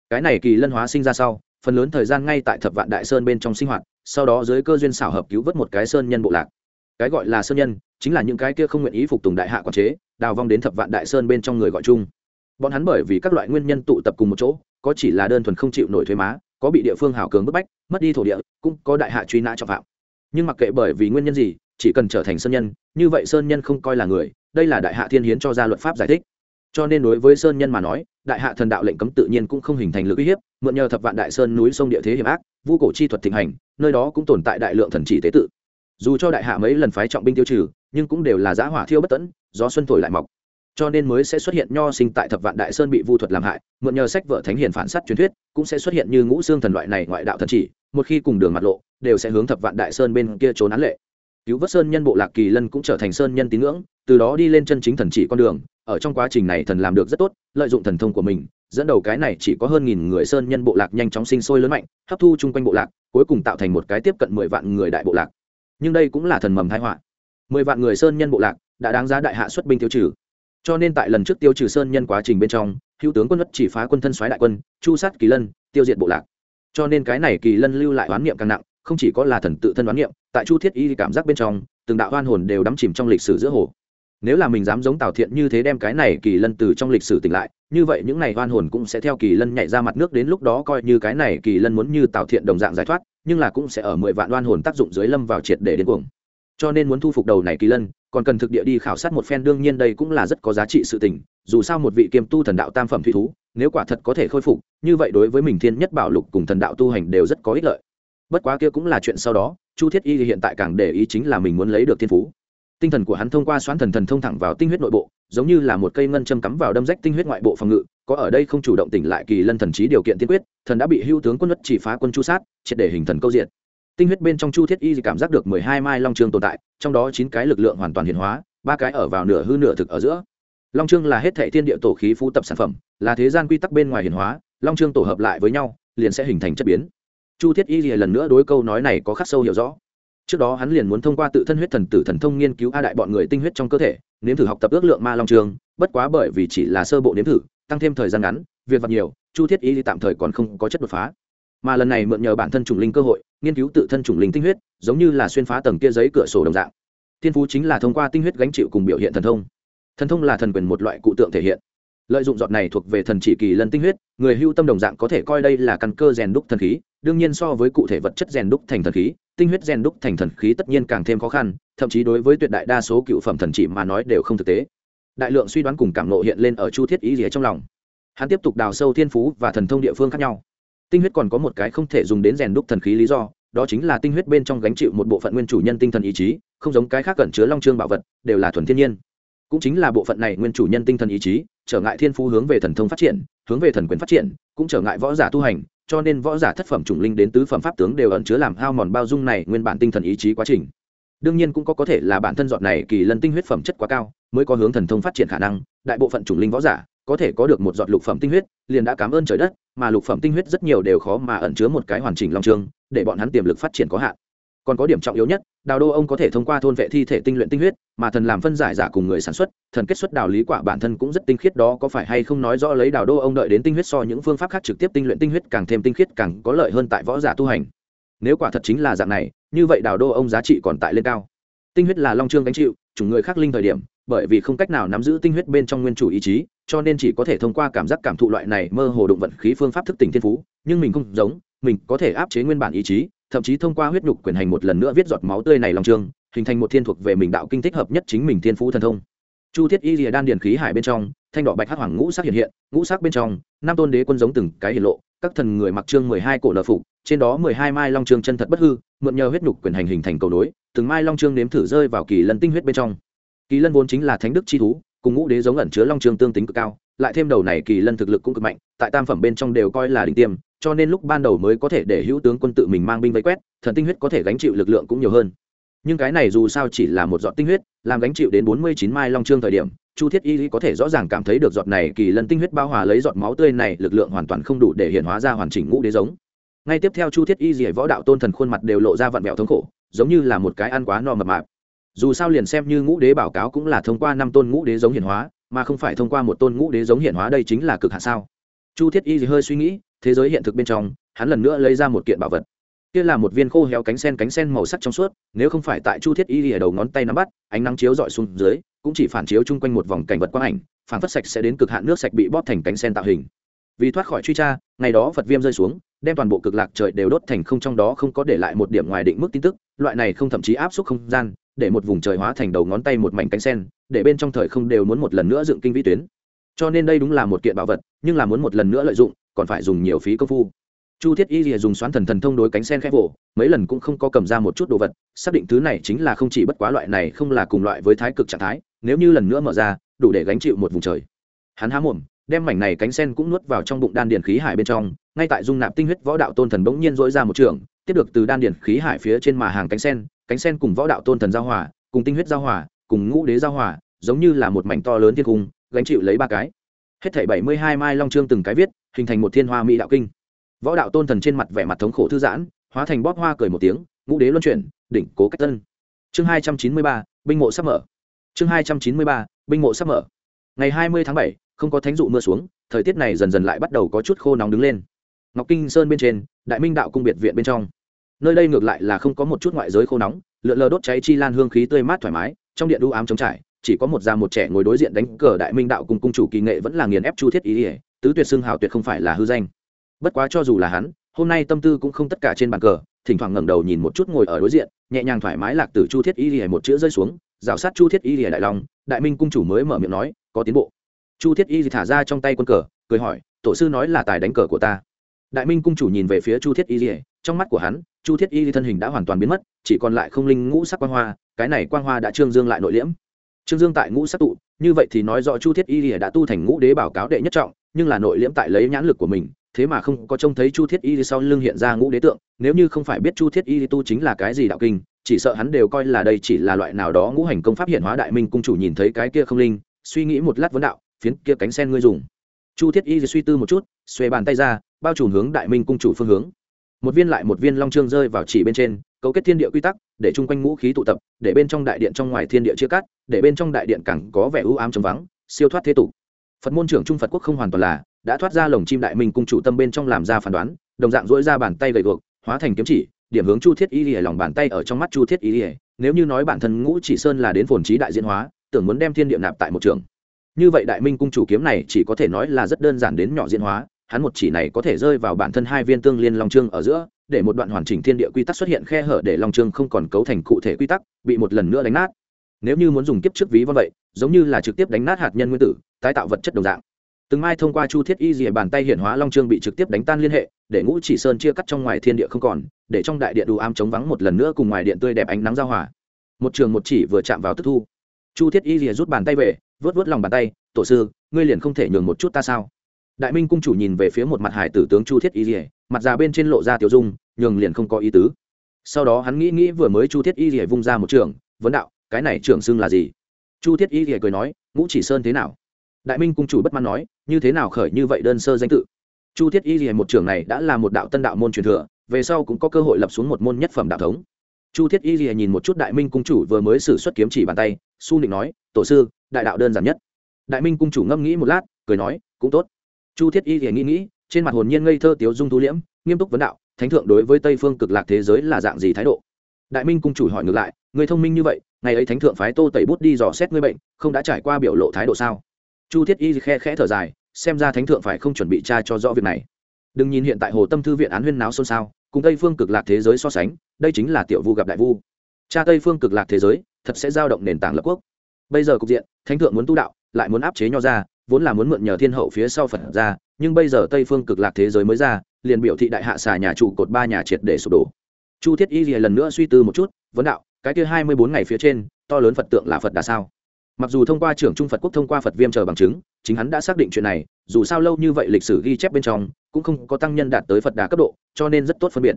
Cái này kỳ lân hóa sinh ra sau, phần lớn thời gian ngay tại thập vạn đại sơn bên trong sinh hoạt, sau đó dưới cơ duyên xảo hợp cứu vớt một cái sơn nhân bộ lạc. Cái gọi là sơn nhân, chính là những cái kia không nguyện ý phục tùng đại hạ quản chế, đào vong đến thập vạn đại sơn bên trong người gọi chung. Bọn hắn bởi vì các loại nguyên nhân tụ tập cùng một chỗ, có chỉ là đơn thuần không chịu nổi thuế má, có bị địa phương hào cường bức bách, mất đi thổ địa, cũng có đại hạ truy nã trọng phạm nhưng mặc kệ bởi vì nguyên nhân gì, chỉ cần trở thành sơn nhân, như vậy sơn nhân không coi là người, đây là đại hạ thiên hiến cho ra luật pháp giải thích. Cho nên đối với sơn nhân mà nói, đại hạ thần đạo lệnh cấm tự nhiên cũng không hình thành lực uy hiếp, mượn nhờ thập vạn đại sơn núi sông địa thế hiểm ác, vu cổ chi thuật thịnh hành, nơi đó cũng tồn tại đại lượng thần chỉ tế tự. Dù cho đại hạ mấy lần phái trọng binh tiêu trừ, nhưng cũng đều là giã hỏa thiêu bất tẫn, gió xuân thổi lại mọc. Cho nên mới sẽ xuất hiện nho sinh tại thập vạn đại sơn bị vu thuật làm hại, mượn nhờ sách vợ thánh hiền phản s truyền thuyết, cũng sẽ xuất hiện như ngũ xương thần loại này ngoại đạo thần chỉ một khi cùng đường mặt lộ, đều sẽ hướng thập vạn đại sơn bên kia trốn án lệ. Cứu vớt sơn nhân bộ lạc kỳ lân cũng trở thành sơn nhân tín ngưỡng, từ đó đi lên chân chính thần chỉ con đường. Ở trong quá trình này thần làm được rất tốt, lợi dụng thần thông của mình, dẫn đầu cái này chỉ có hơn nghìn người sơn nhân bộ lạc nhanh chóng sinh sôi lớn mạnh, hấp thu chung quanh bộ lạc, cuối cùng tạo thành một cái tiếp cận mười vạn người đại bộ lạc. Nhưng đây cũng là thần mầm thái họa. Mười vạn người sơn nhân bộ lạc đã đáng giá đại hạ xuất binh tiêu trừ. Cho nên tại lần trước tiêu trừ sơn nhân quá trình bên trong, hữu tướng quân đất chỉ phá quân thân soái đại quân, chu sát kỳ lân, tiêu diệt bộ lạc cho nên cái này kỳ lân lưu lại oán niệm càng nặng, không chỉ có là thần tự thân đoán niệm, tại chu thiết y cảm giác bên trong, từng đạo oan hồn đều đắm chìm trong lịch sử giữa hồ. Nếu là mình dám giống tào thiện như thế đem cái này kỳ lân từ trong lịch sử tỉnh lại, như vậy những này oan hồn cũng sẽ theo kỳ lân nhảy ra mặt nước đến lúc đó coi như cái này kỳ lân muốn như tào thiện đồng dạng giải thoát, nhưng là cũng sẽ ở mười vạn oan hồn tác dụng dưới lâm vào triệt để đến cuồng. Cho nên muốn thu phục đầu này kỳ lân, còn cần thực địa đi khảo sát một phen, đương nhiên đây cũng là rất có giá trị sự tình dù sao một vị kiêm tu thần đạo tam phẩm thủy thú, nếu quả thật có thể khôi phục, như vậy đối với mình thiên nhất bảo lục cùng thần đạo tu hành đều rất có ích lợi. Bất quá kia cũng là chuyện sau đó, chu thiết y hiện tại càng để ý chính là mình muốn lấy được thiên phú. Tinh thần của hắn thông qua xoán thần thần thông thẳng vào tinh huyết nội bộ, giống như là một cây ngân châm cắm vào đâm rách tinh huyết ngoại bộ phòng ngự, có ở đây không chủ động tỉnh lại kỳ lân thần trí điều kiện tiên quyết, thần đã bị hưu tướng quân đất chỉ phá quân chu sát, triệt để hình thần câu diện. Tinh huyết bên trong chu thiết y cảm giác được mười hai mai long trương tồn tại, trong đó chín cái lực lượng hoàn toàn hiện hóa, ba cái ở vào nửa hư nửa thực ở giữa long trương là hết thệ thiên địa tổ khí phú tập sản phẩm, là thế gian quy tắc bên ngoài hiển hóa, long trương tổ hợp lại với nhau, liền sẽ hình thành chất biến. Chu thiết y lần nữa đối câu nói này có khắc sâu hiểu rõ. Trước đó hắn liền muốn thông qua tự thân huyết thần tử thần thông nghiên cứu a đại bọn người tinh huyết trong cơ thể, nếm thử học tập ước lượng ma long trường bất quá bởi vì chỉ là sơ bộ nếm thử, tăng thêm thời gian ngắn, việc vật nhiều, chu thiết y tạm thời còn không có chất đột phá. Mà lần này mượn nhờ bản thân trùng linh cơ hội, nghiên cứu tự thân trùng linh tinh huyết, giống như là xuyên phá tầng kia giấy cửa sổ đồng dạng. Thiên phú chính là thông qua tinh huyết gánh chịu cùng biểu hiện thần thông thần thông là thần quyền một loại cụ tượng thể hiện. Lợi dụng giọt này thuộc về thần chỉ kỳ lân tinh huyết, người hưu tâm đồng dạng có thể coi đây là căn cơ rèn đúc thần khí, đương nhiên so với cụ thể vật chất rèn đúc thành thần khí, tinh huyết rèn đúc thành thần khí tất nhiên càng thêm khó khăn, thậm chí đối với tuyệt đại đa số cựu phẩm thần chỉ mà nói đều không thực tế. Đại lượng suy đoán cùng cảm nộ hiện lên ở chu thiết ý gì trong lòng. Hắn tiếp tục đào sâu thiên phú và thần thông địa phương khác nhau. Tinh huyết còn có một cái không thể dùng đến rèn đúc thần khí lý do, đó chính là tinh huyết bên trong gánh chịu một bộ phận nguyên chủ nhân tinh thần ý chí, không giống cái khác cẩn chứa long trương bảo vật, đều là thuần thiên nhiên cũng chính là bộ phận này nguyên chủ nhân tinh thần ý chí trở ngại thiên phú hướng về thần thông phát triển hướng về thần quyền phát triển cũng trở ngại võ giả tu hành cho nên võ giả thất phẩm chủng linh đến tứ phẩm pháp tướng đều ẩn chứa làm hao mòn bao dung này nguyên bản tinh thần ý chí quá trình. Đương nhiên cũng có có thể là bản thân dọn này kỳ lân tinh huyết phẩm chất quá cao mới có hướng thần thông phát triển khả năng đại bộ phận chủng linh võ giả có thể có được một giọt lục phẩm tinh huyết liền đã cảm ơn trời đất mà lục phẩm tinh huyết rất nhiều đều khó mà ẩn chứa một cái hoàn chỉnh long trường, để bọn hắn tiềm lực phát triển có hạn còn có điểm trọng yếu nhất, đào đô ông có thể thông qua thôn vệ thi thể tinh luyện tinh huyết, mà thần làm phân giải giả cùng người sản xuất, thần kết xuất đào lý quả bản thân cũng rất tinh khiết đó, có phải hay không nói rõ lấy đào đô ông đợi đến tinh huyết so những phương pháp khác trực tiếp tinh luyện tinh huyết càng thêm tinh khiết càng có lợi hơn tại võ giả tu hành? Nếu quả thật chính là dạng này, như vậy đào đô ông giá trị còn tại lên cao. Tinh huyết là long trương gánh chịu, chủng người khác linh thời điểm, bởi vì không cách nào nắm giữ tinh huyết bên trong nguyên chủ ý chí, cho nên chỉ có thể thông qua cảm giác cảm thụ loại này mơ hồ động vận khí phương pháp thức tỉnh thiên phú, nhưng mình không giống, mình có thể áp chế nguyên bản ý chí thậm chí thông qua huyết nhục quyền hành một lần nữa viết giọt máu tươi này lòng trương, hình thành một thiên thuộc về mình đạo kinh thích hợp nhất chính mình thiên phú thần thông. Chu thiết y lìa đan điền khí hải bên trong, thanh đỏ bạch hắc hoàng ngũ sắc hiện hiện, ngũ sắc bên trong, năm tôn đế quân giống từng cái hiện lộ, các thần người mặc trương mười hai cổ lờ phục, trên đó mười hai mai long trương chân thật bất hư, mượn nhờ huyết nhục quyền hành hình thành cầu đối từng mai long trương nếm thử rơi vào kỳ lân tinh huyết bên trong. Kỳ lân vốn chính là thánh đức chi thú, cùng ngũ đế giống ẩn chứa long trương tương tính cực cao, lại thêm đầu này kỳ lân thực lực cũng cực mạnh, tại tam phẩm bên trong đều coi là đỉnh tiêm cho nên lúc ban đầu mới có thể để hữu tướng quân tự mình mang binh vây quét, thần tinh huyết có thể gánh chịu lực lượng cũng nhiều hơn. Nhưng cái này dù sao chỉ là một giọt tinh huyết, làm gánh chịu đến bốn mươi chín mai long trương thời điểm, chu thiết y có thể rõ ràng cảm thấy được giọt này kỳ lân tinh huyết bao hòa lấy giọt máu tươi này, lực lượng hoàn toàn không đủ để hiện hóa ra hoàn chỉnh ngũ đế giống. Ngay tiếp theo chu thiết y dỉa võ đạo tôn thần khuôn mặt đều lộ ra vặn vẹo thống khổ, giống như là một cái ăn quá no mập mạp. Dù sao liền xem như ngũ đế báo cáo cũng là thông qua năm tôn ngũ đế giống hiển hóa, mà không phải thông qua một tôn ngũ đế giống hiển hóa đây chính là cực hạ sao? Chu thiết y hơi suy nghĩ thế giới hiện thực bên trong, hắn lần nữa lấy ra một kiện bảo vật. Kia là một viên khô héo cánh sen cánh sen màu sắc trong suốt, nếu không phải tại chu thiết y ở đầu ngón tay nắm bắt, ánh nắng chiếu dọi xuống dưới, cũng chỉ phản chiếu chung quanh một vòng cảnh vật quang ảnh, phản phất sạch sẽ đến cực hạn nước sạch bị bóp thành cánh sen tạo hình. Vì thoát khỏi truy tra, ngày đó phật viêm rơi xuống, đem toàn bộ cực lạc trời đều đốt thành không trong đó không có để lại một điểm ngoài định mức tin tức, loại này không thậm chí áp suất không gian, để một vùng trời hóa thành đầu ngón tay một mảnh cánh sen, để bên trong thời không đều muốn một lần nữa dựng kinh vĩ tuyến. Cho nên đây đúng là một kiện bảo vật, nhưng là muốn một lần nữa lợi dụng còn phải dùng nhiều phí công phu. Chu thiết y lìa dùng xoán thần thần thông đối cánh sen khép vỗ mấy lần cũng không có cầm ra một chút đồ vật, xác định thứ này chính là không chỉ bất quá loại này, không là cùng loại với thái cực trạng thái, nếu như lần nữa mở ra, đủ để gánh chịu một vùng trời. Hắn há mồm, đem mảnh này cánh sen cũng nuốt vào trong bụng đan điền khí hải bên trong, ngay tại dung nạp tinh huyết võ đạo tôn thần bỗng nhiên dỗi ra một trường, tiếp được từ đan điền khí hải phía trên mà hàng cánh sen cánh sen cùng võ đạo tôn thần giao hòa, cùng tinh huyết giao hòa, cùng ngũ đế giao hòa, giống như là một mảnh to lớn thiên cung, gánh chịu lấy ba cái hết thảy bảy mươi hai mai long trương từng cái viết, hình thành một thiên hoa mỹ đạo kinh. Võ đạo tôn thần trên mặt vẻ mặt thống khổ thư giãn, hóa thành bóp hoa cười một tiếng, ngũ đế luân chuyển, đỉnh cố cách tân. Chương hai trăm chín mươi ba, binh mộ sắp mở. Chương hai trăm chín mươi ba, binh mộ sắp mở. Ngày hai mươi tháng bảy, không có thánh dụ mưa xuống, thời tiết này dần dần lại bắt đầu có chút khô nóng đứng lên. Ngọc kinh sơn bên trên, đại minh đạo cung biệt viện bên trong. Nơi đây ngược lại là không có một chút ngoại giới khô nóng, lượn lờ đốt cháy chi lan hương khí tươi mát thoải mái, trong điện đu ám trống trải chỉ có một già một trẻ ngồi đối diện đánh cờ đại minh đạo cùng cung chủ kỳ nghệ vẫn là nghiền ép chu thiết ý ỉa, tứ tuyệt xưng hào tuyệt không phải là hư danh. Bất quá cho dù là hắn, hôm nay tâm tư cũng không tất cả trên bàn cờ, thỉnh thoảng ngẩng đầu nhìn một chút ngồi ở đối diện, nhẹ nhàng thoải mái lạc từ chu thiết y lìa một chữ rơi xuống, rào sát chu thiết y lìa đại long, đại minh cung chủ mới mở miệng nói, có tiến bộ. Chu thiết y thả ra trong tay quân cờ, cười hỏi, tổ sư nói là tài đánh cờ của ta. Đại minh cung chủ nhìn về phía chu thiết y lìa trong mắt của hắn, chu thiết y thân hình đã hoàn toàn biến mất, chỉ còn lại không linh ngũ sắc quang hoa, cái này quang hoa đã trương dương lại nội liễm trương dương tại ngũ sát tụ, như vậy thì nói rõ chu thiết y lìa đã tu thành ngũ đế bảo cáo đệ nhất trọng, nhưng là nội liễm tại lấy nhãn lực của mình, thế mà không có trông thấy chu thiết y sau lưng hiện ra ngũ đế tượng. Nếu như không phải biết chu thiết y tu chính là cái gì đạo kinh, chỉ sợ hắn đều coi là đây chỉ là loại nào đó ngũ hành công pháp hiện hóa đại minh cung chủ nhìn thấy cái kia không linh, suy nghĩ một lát vấn đạo, phiến kia cánh sen ngươi dùng. Chu thiết y suy tư một chút, xuề bàn tay ra, bao trùm hướng đại minh cung chủ phương hướng. Một viên lại một viên long trương rơi vào chỉ bên trên cấu kết thiên địa quy tắc, để chung quanh ngũ khí tụ tập, để bên trong đại điện trong ngoài thiên địa chia cắt, để bên trong đại điện càng có vẻ ưu ám trống vắng, siêu thoát thế tục. Phật môn trưởng trung phật quốc không hoàn toàn là đã thoát ra lồng chim đại minh cung chủ tâm bên trong làm ra phán đoán, đồng dạng dỗi ra bàn tay gầy guộc, hóa thành kiếm chỉ, điểm hướng chu thiết y lìa lòng bàn tay ở trong mắt chu thiết y lìa. Nếu như nói bản thân ngũ chỉ sơn là đến phồn trí đại diễn hóa, tưởng muốn đem thiên địa nạp tại một trường. Như vậy đại minh cung chủ kiếm này chỉ có thể nói là rất đơn giản đến nhỏ diễn hóa, hắn một chỉ này có thể rơi vào bản thân hai viên tương liên long trương ở giữa để một đoạn hoàn chỉnh thiên địa quy tắc xuất hiện khe hở để long trương không còn cấu thành cụ thể quy tắc, bị một lần nữa đánh nát. Nếu như muốn dùng kiếp trước ví von vậy, giống như là trực tiếp đánh nát hạt nhân nguyên tử, tái tạo vật chất đồng dạng. Từng mai thông qua chu thiết y dìa bàn tay hiển hóa long trương bị trực tiếp đánh tan liên hệ, để ngũ chỉ sơn chia cắt trong ngoài thiên địa không còn, để trong đại điện đủ am chống vắng một lần nữa cùng ngoài điện tươi đẹp ánh nắng giao hòa. Một trường một chỉ vừa chạm vào tức thu. Chu thiết y dìa rút bàn tay về, vớt vớt lòng bàn tay, tổ sư, ngươi liền không thể nhường một chút ta sao? Đại minh cung chủ nhìn về phía một mặt hải tử tướng chu thiết y dìa mặt già bên trên lộ ra tiểu dung, nhường liền không có ý tứ. Sau đó hắn nghĩ nghĩ vừa mới chu thiết y rỉa vung ra một trường, vấn đạo, cái này trưởng xưng là gì? Chu thiết y rỉa cười nói, ngũ chỉ sơn thế nào? Đại minh cung chủ bất mãn nói, như thế nào khởi như vậy đơn sơ danh tự? Chu thiết y rỉa một trường này đã là một đạo tân đạo môn truyền thừa, về sau cũng có cơ hội lập xuống một môn nhất phẩm đạo thống. Chu thiết y rỉa nhìn một chút đại minh cung chủ vừa mới xử xuất kiếm chỉ bàn tay, su nịnh nói, tổ sư, đại đạo đơn giản nhất. Đại minh cung chủ ngâm nghĩ một lát, cười nói, cũng tốt. Chu thiết y rỉa nghĩ nghĩ trên mặt hồn nhiên ngây thơ tiếu dung thu liễm, nghiêm túc vấn đạo, thánh thượng đối với tây phương cực lạc thế giới là dạng gì thái độ? Đại minh cung chủ hỏi ngược lại người thông minh như vậy, ngày ấy thánh thượng phái tô tẩy bút đi dò xét ngươi bệnh, không đã trải qua biểu lộ thái độ sao? Chu thiết y khe khẽ thở dài, xem ra thánh thượng phải không chuẩn bị tra cho rõ việc này. Đừng nhìn hiện tại hồ tâm thư viện án huyên náo xôn xao, cùng tây phương cực lạc thế giới so sánh, đây chính là tiểu vu gặp đại vu. Cha tây phương cực lạc thế giới, thật sẽ giao động nền tảng lập quốc. Bây giờ cục diện, thánh thượng muốn tu đạo, lại muốn áp chế nho ra vốn là muốn mượn nhờ thiên hậu phía sau phật ra, nhưng bây giờ tây phương cực lạc thế giới mới ra, liền biểu thị đại hạ xà nhà trụ cột ba nhà triệt để sụp đổ. Chu thiết y lần nữa suy tư một chút, vấn đạo, cái kia hai mươi bốn ngày phía trên, to lớn phật tượng là phật đà sao? Mặc dù thông qua trưởng trung phật quốc thông qua phật viêm chờ bằng chứng, chính hắn đã xác định chuyện này, dù sao lâu như vậy lịch sử ghi chép bên trong, cũng không có tăng nhân đạt tới phật đà cấp độ, cho nên rất tốt phân biệt.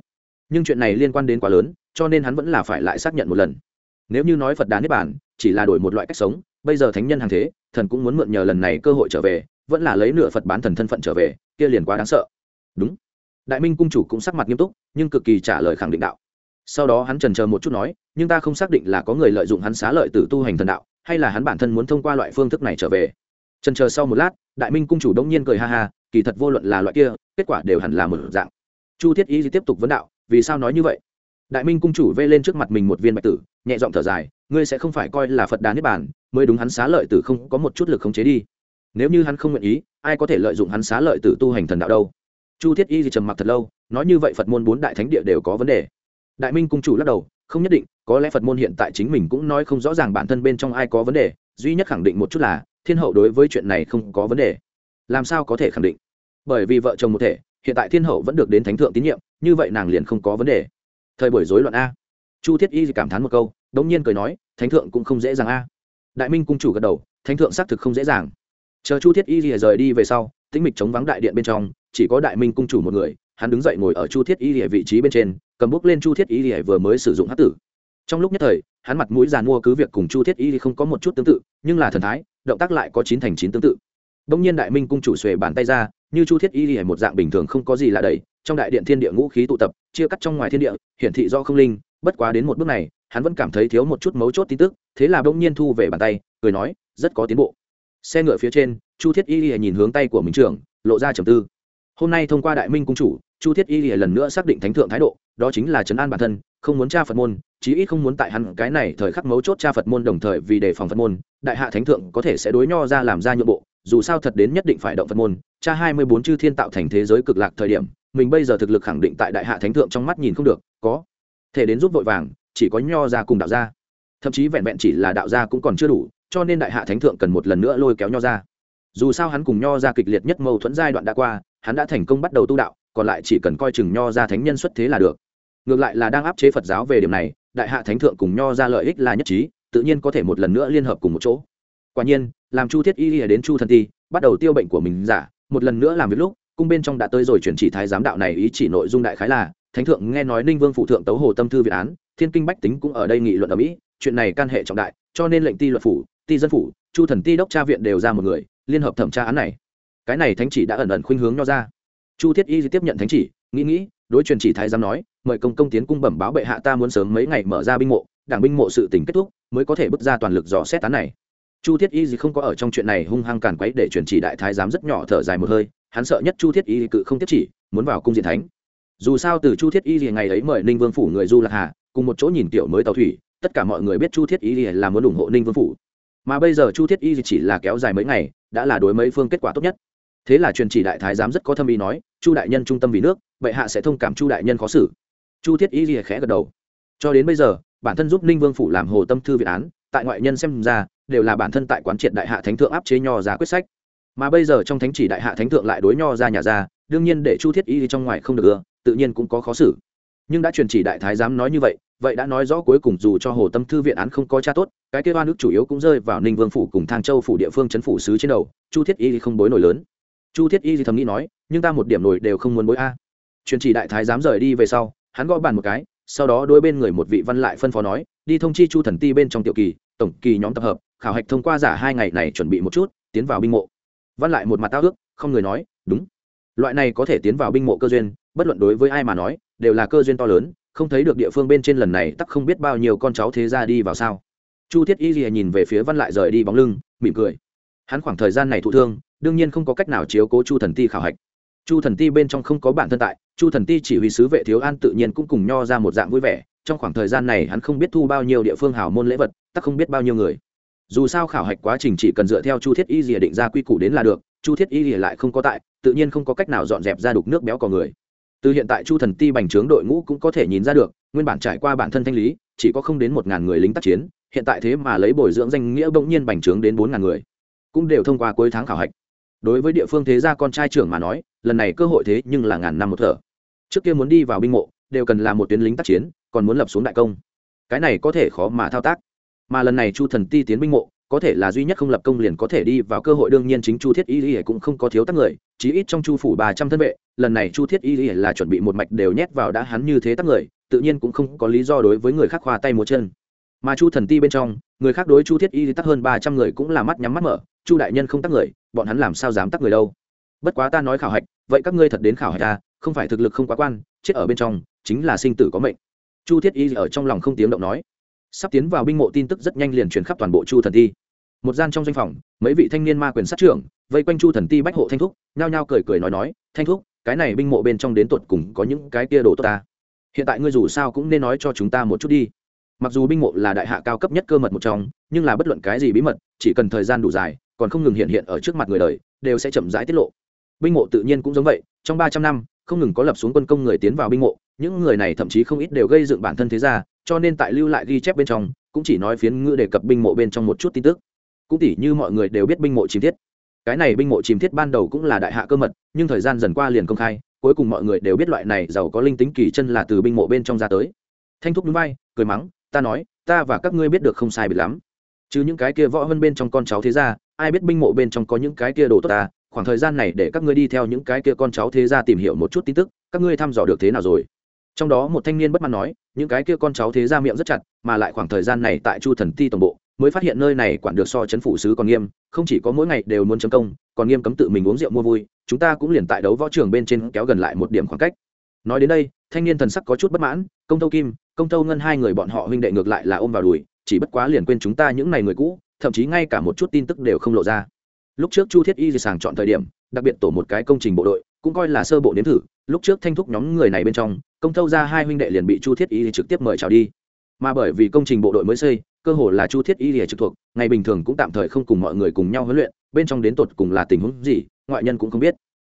Nhưng chuyện này liên quan đến quá lớn, cho nên hắn vẫn là phải lại xác nhận một lần. Nếu như nói phật đà niết bản chỉ là đổi một loại cách sống bây giờ thánh nhân hàng thế, thần cũng muốn mượn nhờ lần này cơ hội trở về, vẫn là lấy nửa phật bán thần thân phận trở về, kia liền quá đáng sợ. Đúng. Đại minh cung chủ cũng sắc mặt nghiêm túc, nhưng cực kỳ trả lời khẳng định đạo. Sau đó hắn trần chờ một chút nói, nhưng ta không xác định là có người lợi dụng hắn xá lợi từ tu hành thần đạo, hay là hắn bản thân muốn thông qua loại phương thức này trở về. Trần chờ sau một lát, đại minh cung chủ đông nhiên cười ha ha, kỳ thật vô luận là loại kia, kết quả đều hẳn là một dạng. Chu thiết y tiếp tục vấn đạo, vì sao nói như vậy? Đại minh cung chủ vê lên trước mặt mình một viên bạch tử, nhẹ giọng thở dài, ngươi sẽ không phải coi là phật đà niết bàn, mới đúng hắn xá lợi tử không có một chút lực khống chế đi. Nếu như hắn không nguyện ý, ai có thể lợi dụng hắn xá lợi tử tu hành thần đạo đâu? Chu thiết y thì trầm mặc thật lâu, nói như vậy phật môn bốn đại thánh địa đều có vấn đề. Đại minh cung chủ lắc đầu, không nhất định, có lẽ phật môn hiện tại chính mình cũng nói không rõ ràng bản thân bên trong ai có vấn đề, duy nhất khẳng định một chút là, thiên hậu đối với chuyện này không có vấn đề. Làm sao có thể khẳng định? Bởi vì vợ chồng một thể, hiện tại thiên hậu vẫn được đến thánh thượng tín nhiệm, như vậy nàng liền không có vấn đề thời buổi rối loạn a. Chu thiết y cảm thán một câu, đống nhiên cười nói, thánh thượng cũng không dễ dàng a. Đại minh cung chủ gật đầu, thánh thượng xác thực không dễ dàng. Chờ chu thiết y rìa rời đi về sau, tĩnh mịch chống vắng đại điện bên trong, chỉ có đại minh cung chủ một người, hắn đứng dậy ngồi ở chu thiết y rìa vị trí bên trên, cầm bút lên chu thiết y rìa vừa mới sử dụng hát tử. Trong lúc nhất thời, hắn mặt mũi giàn mua cứ việc cùng chu thiết y không có một chút tương tự, nhưng là thần thái, động tác lại có chín thành chín tương tự. Đông nhiên đại minh cung chủ xuề bàn tay ra, như chu thiết y rìa một dạng bình thường không có gì là đầy, trong đại điện thiên địa ngũ khí tụ tập chia cắt trong ngoài thiên địa, hiển thị do không linh, bất quá đến một bước này, hắn vẫn cảm thấy thiếu một chút mấu chốt tin tức, thế là bỗng nhiên thu về bàn tay, cười nói, rất có tiến bộ. Xe ngựa phía trên, chu thiết y lìa nhìn hướng tay của mình trưởng, lộ ra trầm tư. Hôm nay thông qua đại minh cung chủ, chu thiết y lìa lần nữa xác định thánh thượng thái độ, đó chính là chấn an bản thân, không muốn tra phật môn, chí ít không muốn tại hắn cái này thời khắc mấu chốt tra phật môn đồng thời vì đề phòng phật môn, đại hạ thánh thượng có thể sẽ đối nho ra làm ra nhượng bộ, dù sao thật đến nhất định phải động phật môn cha hai mươi bốn chư thiên tạo thành thế giới cực lạc thời điểm mình bây giờ thực lực khẳng định tại đại hạ thánh thượng trong mắt nhìn không được có thể đến giúp vội vàng chỉ có nho ra cùng đạo gia, thậm chí vẹn vẹn chỉ là đạo gia cũng còn chưa đủ cho nên đại hạ thánh thượng cần một lần nữa lôi kéo nho ra. Dù sao hắn cùng nho ra kịch liệt nhất mâu thuẫn giai đoạn đã qua hắn đã thành công bắt đầu tu đạo còn lại chỉ cần coi chừng nho ra thánh nhân xuất thế là được. Ngược lại là đang áp chế phật giáo về điểm này đại hạ thánh thượng cùng nho ra lợi ích là nhất trí tự nhiên có thể một lần nữa liên hợp cùng một chỗ. Quả nhiên làm chu thiết y đến chu thần ti bắt đầu tiêu bệnh của mình giả một lần nữa làm việc lúc cung bên trong đã tới rồi chuyển chỉ thái giám đạo này, ý chỉ nội dung đại khái là, thánh thượng nghe nói ninh vương phụ thượng tấu hồ tâm thư việt án, thiên kinh bách tính cũng ở đây nghị luận ở mỹ, chuyện này can hệ trọng đại, cho nên lệnh ti luật phủ, ti dân phủ, chu thần ti đốc tra viện đều ra một người, liên hợp thẩm tra án này. Cái này thánh chỉ đã ẩn ẩn khuynh hướng nho ra. Chu thiết y tiếp nhận thánh chỉ, nghĩ nghĩ, đối truyền chỉ thái giám nói, mời công công tiến cung bẩm báo bệ hạ ta muốn sớm mấy ngày mở ra binh mộ, đảng binh mộ sự tình kết thúc, mới có thể bước ra toàn lực dò xét án này. Chu thiết y gì không có ở trong chuyện này hung hăng càn quấy để truyền chỉ đại thái giám rất nhỏ thở dài một hơi hắn sợ nhất chu thiết y cự không tiếp chỉ, muốn vào cung diện thánh. Dù sao từ chu thiết y gì ngày ấy mời ninh vương phủ người du lạc hà, cùng một chỗ nhìn kiểu mới tàu thủy, tất cả mọi người biết chu thiết y là muốn ủng hộ ninh vương phủ. Mà bây giờ chu thiết y chỉ là kéo dài mấy ngày, đã là đối mấy phương kết quả tốt nhất. Thế là truyền chỉ đại thái giám rất có thâm ý nói, chu đại nhân trung tâm vì nước, bệ hạ sẽ thông cảm chu đại nhân khó xử. Chu thiết y lìa khẽ gật đầu. Cho đến bây giờ, bản thân giúp ninh vương phủ làm hồ tâm thư viện án, tại ngoại nhân xem ra, đều là bản thân tại quán triệt đại hạ thánh thượng áp chế nho ra quyết sách mà bây giờ trong thánh chỉ đại hạ thánh thượng lại đối nho ra nhà ra, đương nhiên để chu thiết y trong ngoài không được ưa, tự nhiên cũng có khó xử. Nhưng đã truyền chỉ đại thái giám nói như vậy vậy đã nói rõ cuối cùng dù cho hồ tâm thư viện án không có cha tốt, cái kế ba nước chủ yếu cũng rơi vào ninh vương phủ cùng thang châu phủ địa phương chấn phủ sứ trên đầu, chu thiết y không bối nổi lớn. Chu thiết y thầm nghĩ nói, nhưng ta một điểm nổi đều không muốn bối a. Truyền chỉ đại thái dám rời đi về sau, hắn gõ bàn một cái, sau đó đôi bên người một vị văn lại phân phó nói, đi thông chi chu thần ti bên trong tiểu kỳ, tổng kỳ nhóm tập hợp, khảo hạch thông qua giả hai ngày này chuẩn bị một chút, tiến vào binh mộ văn lại một mặt tao ước, không người nói, đúng. Loại này có thể tiến vào binh mộ cơ duyên, bất luận đối với ai mà nói, đều là cơ duyên to lớn, không thấy được địa phương bên trên lần này tắc không biết bao nhiêu con cháu thế ra đi vào sao. Chu thiết y gì nhìn về phía văn lại rời đi bóng lưng, mỉm cười. Hắn khoảng thời gian này thụ thương, đương nhiên không có cách nào chiếu cố chu thần ti khảo hạch. Chu thần ti bên trong không có bản thân tại, chu thần ti chỉ huy sứ vệ thiếu an tự nhiên cũng cùng nho ra một dạng vui vẻ, trong khoảng thời gian này hắn không biết thu bao nhiêu địa phương hảo môn lễ vật, tắc không biết bao nhiêu người dù sao khảo hạch quá trình chỉ cần dựa theo chu thiết y rìa định ra quy củ đến là được, chu thiết y rìa lại không có tại, tự nhiên không có cách nào dọn dẹp ra đục nước béo cò người. Từ hiện tại chu thần ti bành trướng đội ngũ cũng có thể nhìn ra được, nguyên bản trải qua bản thân thanh lý, chỉ có không đến một ngàn người lính tác chiến, hiện tại thế mà lấy bồi dưỡng danh nghĩa bỗng nhiên bành trướng đến bốn ngàn người. Cũng đều thông qua cuối tháng khảo hạch. Đối với địa phương thế gia con trai trưởng mà nói, lần này cơ hội thế nhưng là ngàn năm một thở. Trước kia muốn đi vào binh mộ, đều cần làm một tuyến lính tác chiến, còn muốn lập xuống đại công. Cái này có thể khó mà thao tác mà lần này chu thần ti tiến binh mộ, có thể là duy nhất không lập công liền có thể đi vào cơ hội đương nhiên chính chu thiết y y cũng không có thiếu tác người, chí ít trong chu phủ ba trăm thân vệ, lần này chu thiết y y là chuẩn bị một mạch đều nhét vào đã hắn như thế tác người, tự nhiên cũng không có lý do đối với người khác khoa tay múa chân. Mà chu thần ti bên trong, người khác đối chu thiết y tắc hơn ba trăm người cũng là mắt nhắm mắt mở, chu đại nhân không tắc người, bọn hắn làm sao dám tắc người đâu? Bất quá ta nói khảo hạch, vậy các ngươi thật đến khảo hạch ta không phải thực lực không quá quan, chết ở bên trong, chính là sinh tử có mệnh. Chu thiết y ở trong lòng không tiếng động nói sắp tiến vào binh mộ tin tức rất nhanh liền truyền khắp toàn bộ chu thần ti. Một gian trong doanh phòng, mấy vị thanh niên ma quyền sát trưởng, vây quanh chu thần ti bách hộ thanh thúc, nhao nhao cười cười nói nói, thanh thúc, cái này binh mộ bên trong đến tuột cùng có những cái kia đồ tốt ta. Hiện tại ngươi dù sao cũng nên nói cho chúng ta một chút đi. Mặc dù binh mộ là đại hạ cao cấp nhất cơ mật một trong, nhưng là bất luận cái gì bí mật, chỉ cần thời gian đủ dài, còn không ngừng hiện hiện ở trước mặt người đời, đều sẽ chậm rãi tiết lộ. Binh mộ tự nhiên cũng giống vậy, trong ba trăm năm, không ngừng có lập xuống quân công người tiến vào binh mộ, những người này thậm chí không ít đều gây dựng bản thân thế gia cho nên tại lưu lại ghi chép bên trong, cũng chỉ nói phiến ngữ đề cập binh mộ bên trong một chút tin tức. Cũng tỉ như mọi người đều biết binh mộ chìm thiết. Cái này binh mộ chìm thiết ban đầu cũng là đại hạ cơ mật, nhưng thời gian dần qua liền công khai, cuối cùng mọi người đều biết loại này giàu có linh tính kỳ chân là từ binh mộ bên trong ra tới. Thanh thúc núi bay cười mắng, ta nói, ta và các ngươi biết được không sai biệt lắm. Chứ những cái kia võ hơn bên trong con cháu thế ra ai biết binh mộ bên trong có những cái kia đồ tốt ta? Khoảng thời gian này để các ngươi đi theo những cái kia con cháu thế ra tìm hiểu một chút tin tức, các ngươi thăm dò được thế nào rồi? Trong đó một thanh niên bất mãn nói, những cái kia con cháu thế ra miệng rất chặt, mà lại khoảng thời gian này tại chu thần ti tổng bộ, mới phát hiện nơi này quản được so chấn phủ sứ còn nghiêm, không chỉ có mỗi ngày đều muốn chấm công, còn nghiêm cấm tự mình uống rượu mua vui, chúng ta cũng liền tại đấu võ trường bên trên kéo gần lại một điểm khoảng cách. Nói đến đây, thanh niên thần sắc có chút bất mãn, công tâu kim, công tâu ngân hai người bọn họ huynh đệ ngược lại là ôm vào đùi, chỉ bất quá liền quên chúng ta những ngày người cũ, thậm chí ngay cả một chút tin tức đều không lộ ra. Lúc trước chu thiết y sàng chọn thời điểm, đặc biệt tổ một cái công trình bộ đội cũng coi là sơ bộ nếm thử, lúc trước thanh thúc nhóm người này bên trong, công tâu ra hai huynh đệ liền bị chu thiết y trực tiếp mời chào đi. Mà bởi vì công trình bộ đội mới xây, cơ hồ là chu thiết y lìa trực thuộc, ngày bình thường cũng tạm thời không cùng mọi người cùng nhau huấn luyện, bên trong đến tột cùng là tình huống gì, ngoại nhân cũng không biết.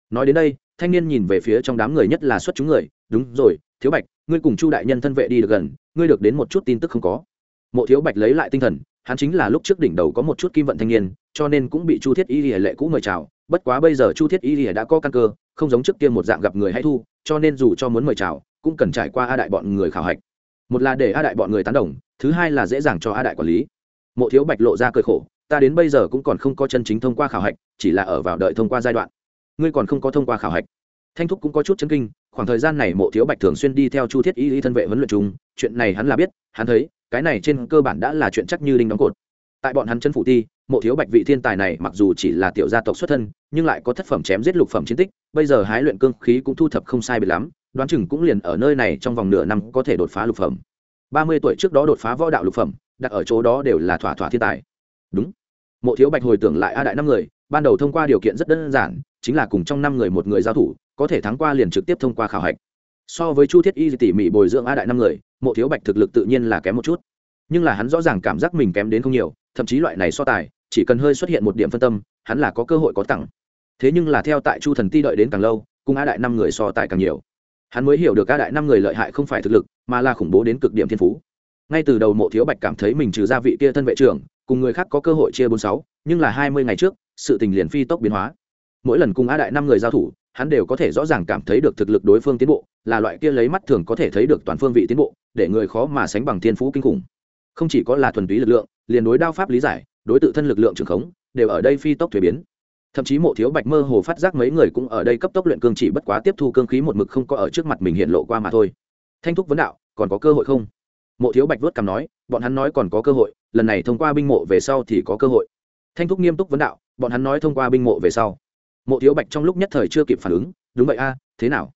Nói đến đây, thanh niên nhìn về phía trong đám người nhất là xuất chúng người, đúng rồi, thiếu bạch, ngươi cùng chu đại nhân thân vệ đi được gần, ngươi được đến một chút tin tức không có. Mộ thiếu bạch lấy lại tinh thần, hắn chính là lúc trước đỉnh đầu có một chút kim vận thanh niên, cho nên cũng bị chu thiết y lìa lệ cũ mời chào, bất quá bây giờ chu thiết y lìa đã có căn cơ không giống trước kia một dạng gặp người hay thu, cho nên dù cho muốn mời chào, cũng cần trải qua a đại bọn người khảo hạch. Một là để a đại bọn người tán đồng, thứ hai là dễ dàng cho a đại quản lý. Mộ thiếu bạch lộ ra cơi khổ, ta đến bây giờ cũng còn không có chân chính thông qua khảo hạch, chỉ là ở vào đợi thông qua giai đoạn. Ngươi còn không có thông qua khảo hạch. Thanh thúc cũng có chút chân kinh, khoảng thời gian này mộ thiếu bạch thường xuyên đi theo chu thiết y lý thân vệ huấn luyện chung, chuyện này hắn là biết, hắn thấy, cái này trên cơ bản đã là chuyện chắc như đinh đóng cột. Tại bọn hắn chân phủ ti mộ thiếu bạch vị thiên tài này mặc dù chỉ là tiểu gia tộc xuất thân, nhưng lại có thất phẩm chém giết lục phẩm chiến tích, bây giờ hái luyện cương khí cũng thu thập không sai biệt lắm, đoán chừng cũng liền ở nơi này trong vòng nửa năm có thể đột phá lục phẩm. Ba mươi tuổi trước đó đột phá võ đạo lục phẩm, đặt ở chỗ đó đều là thỏa thỏa thiên tài. Đúng. Mộ thiếu bạch hồi tưởng lại a đại năm người, ban đầu thông qua điều kiện rất đơn giản, chính là cùng trong năm người một người giao thủ, có thể thắng qua liền trực tiếp thông qua khảo hạch. So với chu thiết y tỉ mỉ bồi dưỡng a đại năm người, mộ thiếu bạch thực lực tự nhiên là kém một chút. Nhưng là hắn rõ ràng cảm giác mình kém đến không nhiều, thậm chí loại này so tài chỉ cần hơi xuất hiện một điểm phân tâm, hắn là có cơ hội có tặng. Thế nhưng là theo tại chu thần ti đợi đến càng lâu, cùng a đại năm người so tài càng nhiều. Hắn mới hiểu được a đại năm người lợi hại không phải thực lực, mà là khủng bố đến cực điểm thiên phú. Ngay từ đầu mộ thiếu bạch cảm thấy mình trừ gia vị kia thân vệ trưởng, cùng người khác có cơ hội chia bốn sáu, nhưng là hai mươi ngày trước, sự tình liền phi tốc biến hóa. Mỗi lần cùng a đại năm người giao thủ, hắn đều có thể rõ ràng cảm thấy được thực lực đối phương tiến bộ, là loại kia lấy mắt thường có thể thấy được toàn phương vị tiến bộ, để người khó mà sánh bằng thiên phú kinh khủng. Không chỉ có là thuần túy lực lượng, liền đối đao pháp lý giải đối tự thân lực lượng trường khống, đều ở đây phi tốc thuế biến. Thậm chí mộ thiếu bạch mơ hồ phát giác mấy người cũng ở đây cấp tốc luyện cương chỉ bất quá tiếp thu cương khí một mực không có ở trước mặt mình hiện lộ qua mà thôi. Thanh thúc vấn đạo, còn có cơ hội không? Mộ thiếu bạch vớt cằm nói, bọn hắn nói còn có cơ hội, lần này thông qua binh mộ về sau thì có cơ hội. Thanh thúc nghiêm túc vấn đạo, bọn hắn nói thông qua binh mộ về sau. Mộ thiếu bạch trong lúc nhất thời chưa kịp phản ứng, đúng vậy a, thế nào?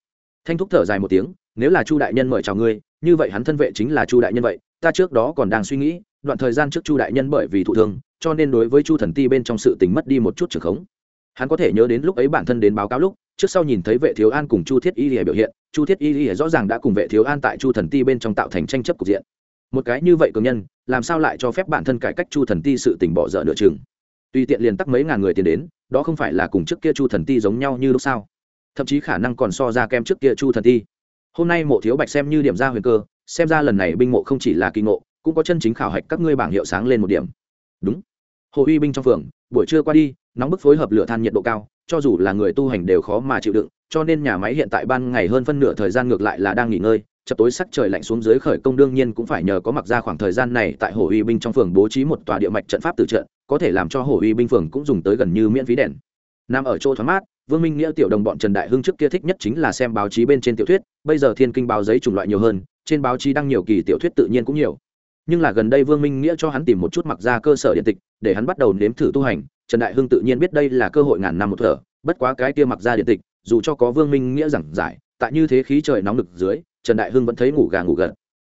Thanh thúc thở dài một tiếng, nếu là chu đại nhân mời chào ngươi, như vậy hắn thân vệ chính là chu đại nhân vậy, ta trước đó còn đang suy nghĩ, đoạn thời gian trước chu đại nhân bởi vì thụ thương cho nên đối với chu thần ti bên trong sự tình mất đi một chút trường khống. Hắn có thể nhớ đến lúc ấy bản thân đến báo cáo lúc, trước sau nhìn thấy vệ thiếu an cùng chu thiết y lìa biểu hiện, chu thiết y lìa rõ ràng đã cùng vệ thiếu an tại chu thần ti bên trong tạo thành tranh chấp cục diện. Một cái như vậy cường nhân, làm sao lại cho phép bản thân cải cách chu thần ti sự tình bỏ dở nửa chừng? Tùy tiện liền tắc mấy ngàn người tiền đến, đó không phải là cùng trước kia chu thần ti giống nhau như lúc sao? Thậm chí khả năng còn so ra kem trước kia chu thần ti. Hôm nay mộ thiếu bạch xem như điểm ra huyền cơ, xem ra lần này binh mộ không chỉ là kỳ ngộ, cũng có chân chính khảo hạch các ngươi bảng hiệu sáng lên một điểm. Đúng hồ uy binh trong phường, buổi trưa qua đi, nóng bức phối hợp lửa than nhiệt độ cao, cho dù là người tu hành đều khó mà chịu đựng, cho nên nhà máy hiện tại ban ngày hơn phân nửa thời gian ngược lại là đang nghỉ ngơi, chập tối sắc trời lạnh xuống dưới khởi công đương nhiên cũng phải nhờ có mặc ra khoảng thời gian này tại hồ uy binh trong phường bố trí một tòa địa mạch trận pháp từ trận, có thể làm cho hồ uy binh phường cũng dùng tới gần như miễn phí đèn. Nằm ở chỗ thoáng mát, vương minh nghĩa tiểu đồng bọn trần đại hưng trước kia thích nhất chính là xem báo chí bên trên tiểu thuyết, bây giờ thiên kinh báo giấy chủng loại nhiều hơn, trên báo chí đăng nhiều kỳ tiểu thuyết tự nhiên cũng nhiều nhưng là gần đây vương minh nghĩa cho hắn tìm một chút mặc ra cơ sở điện tịch, để hắn bắt đầu nếm thử tu hành. Trần đại hưng tự nhiên biết đây là cơ hội ngàn năm một thở, bất quá cái kia mặc ra điện tịch, dù cho có vương minh nghĩa giảng giải, tại như thế khí trời nóng nực dưới, trần đại hưng vẫn thấy ngủ gà ngủ gật.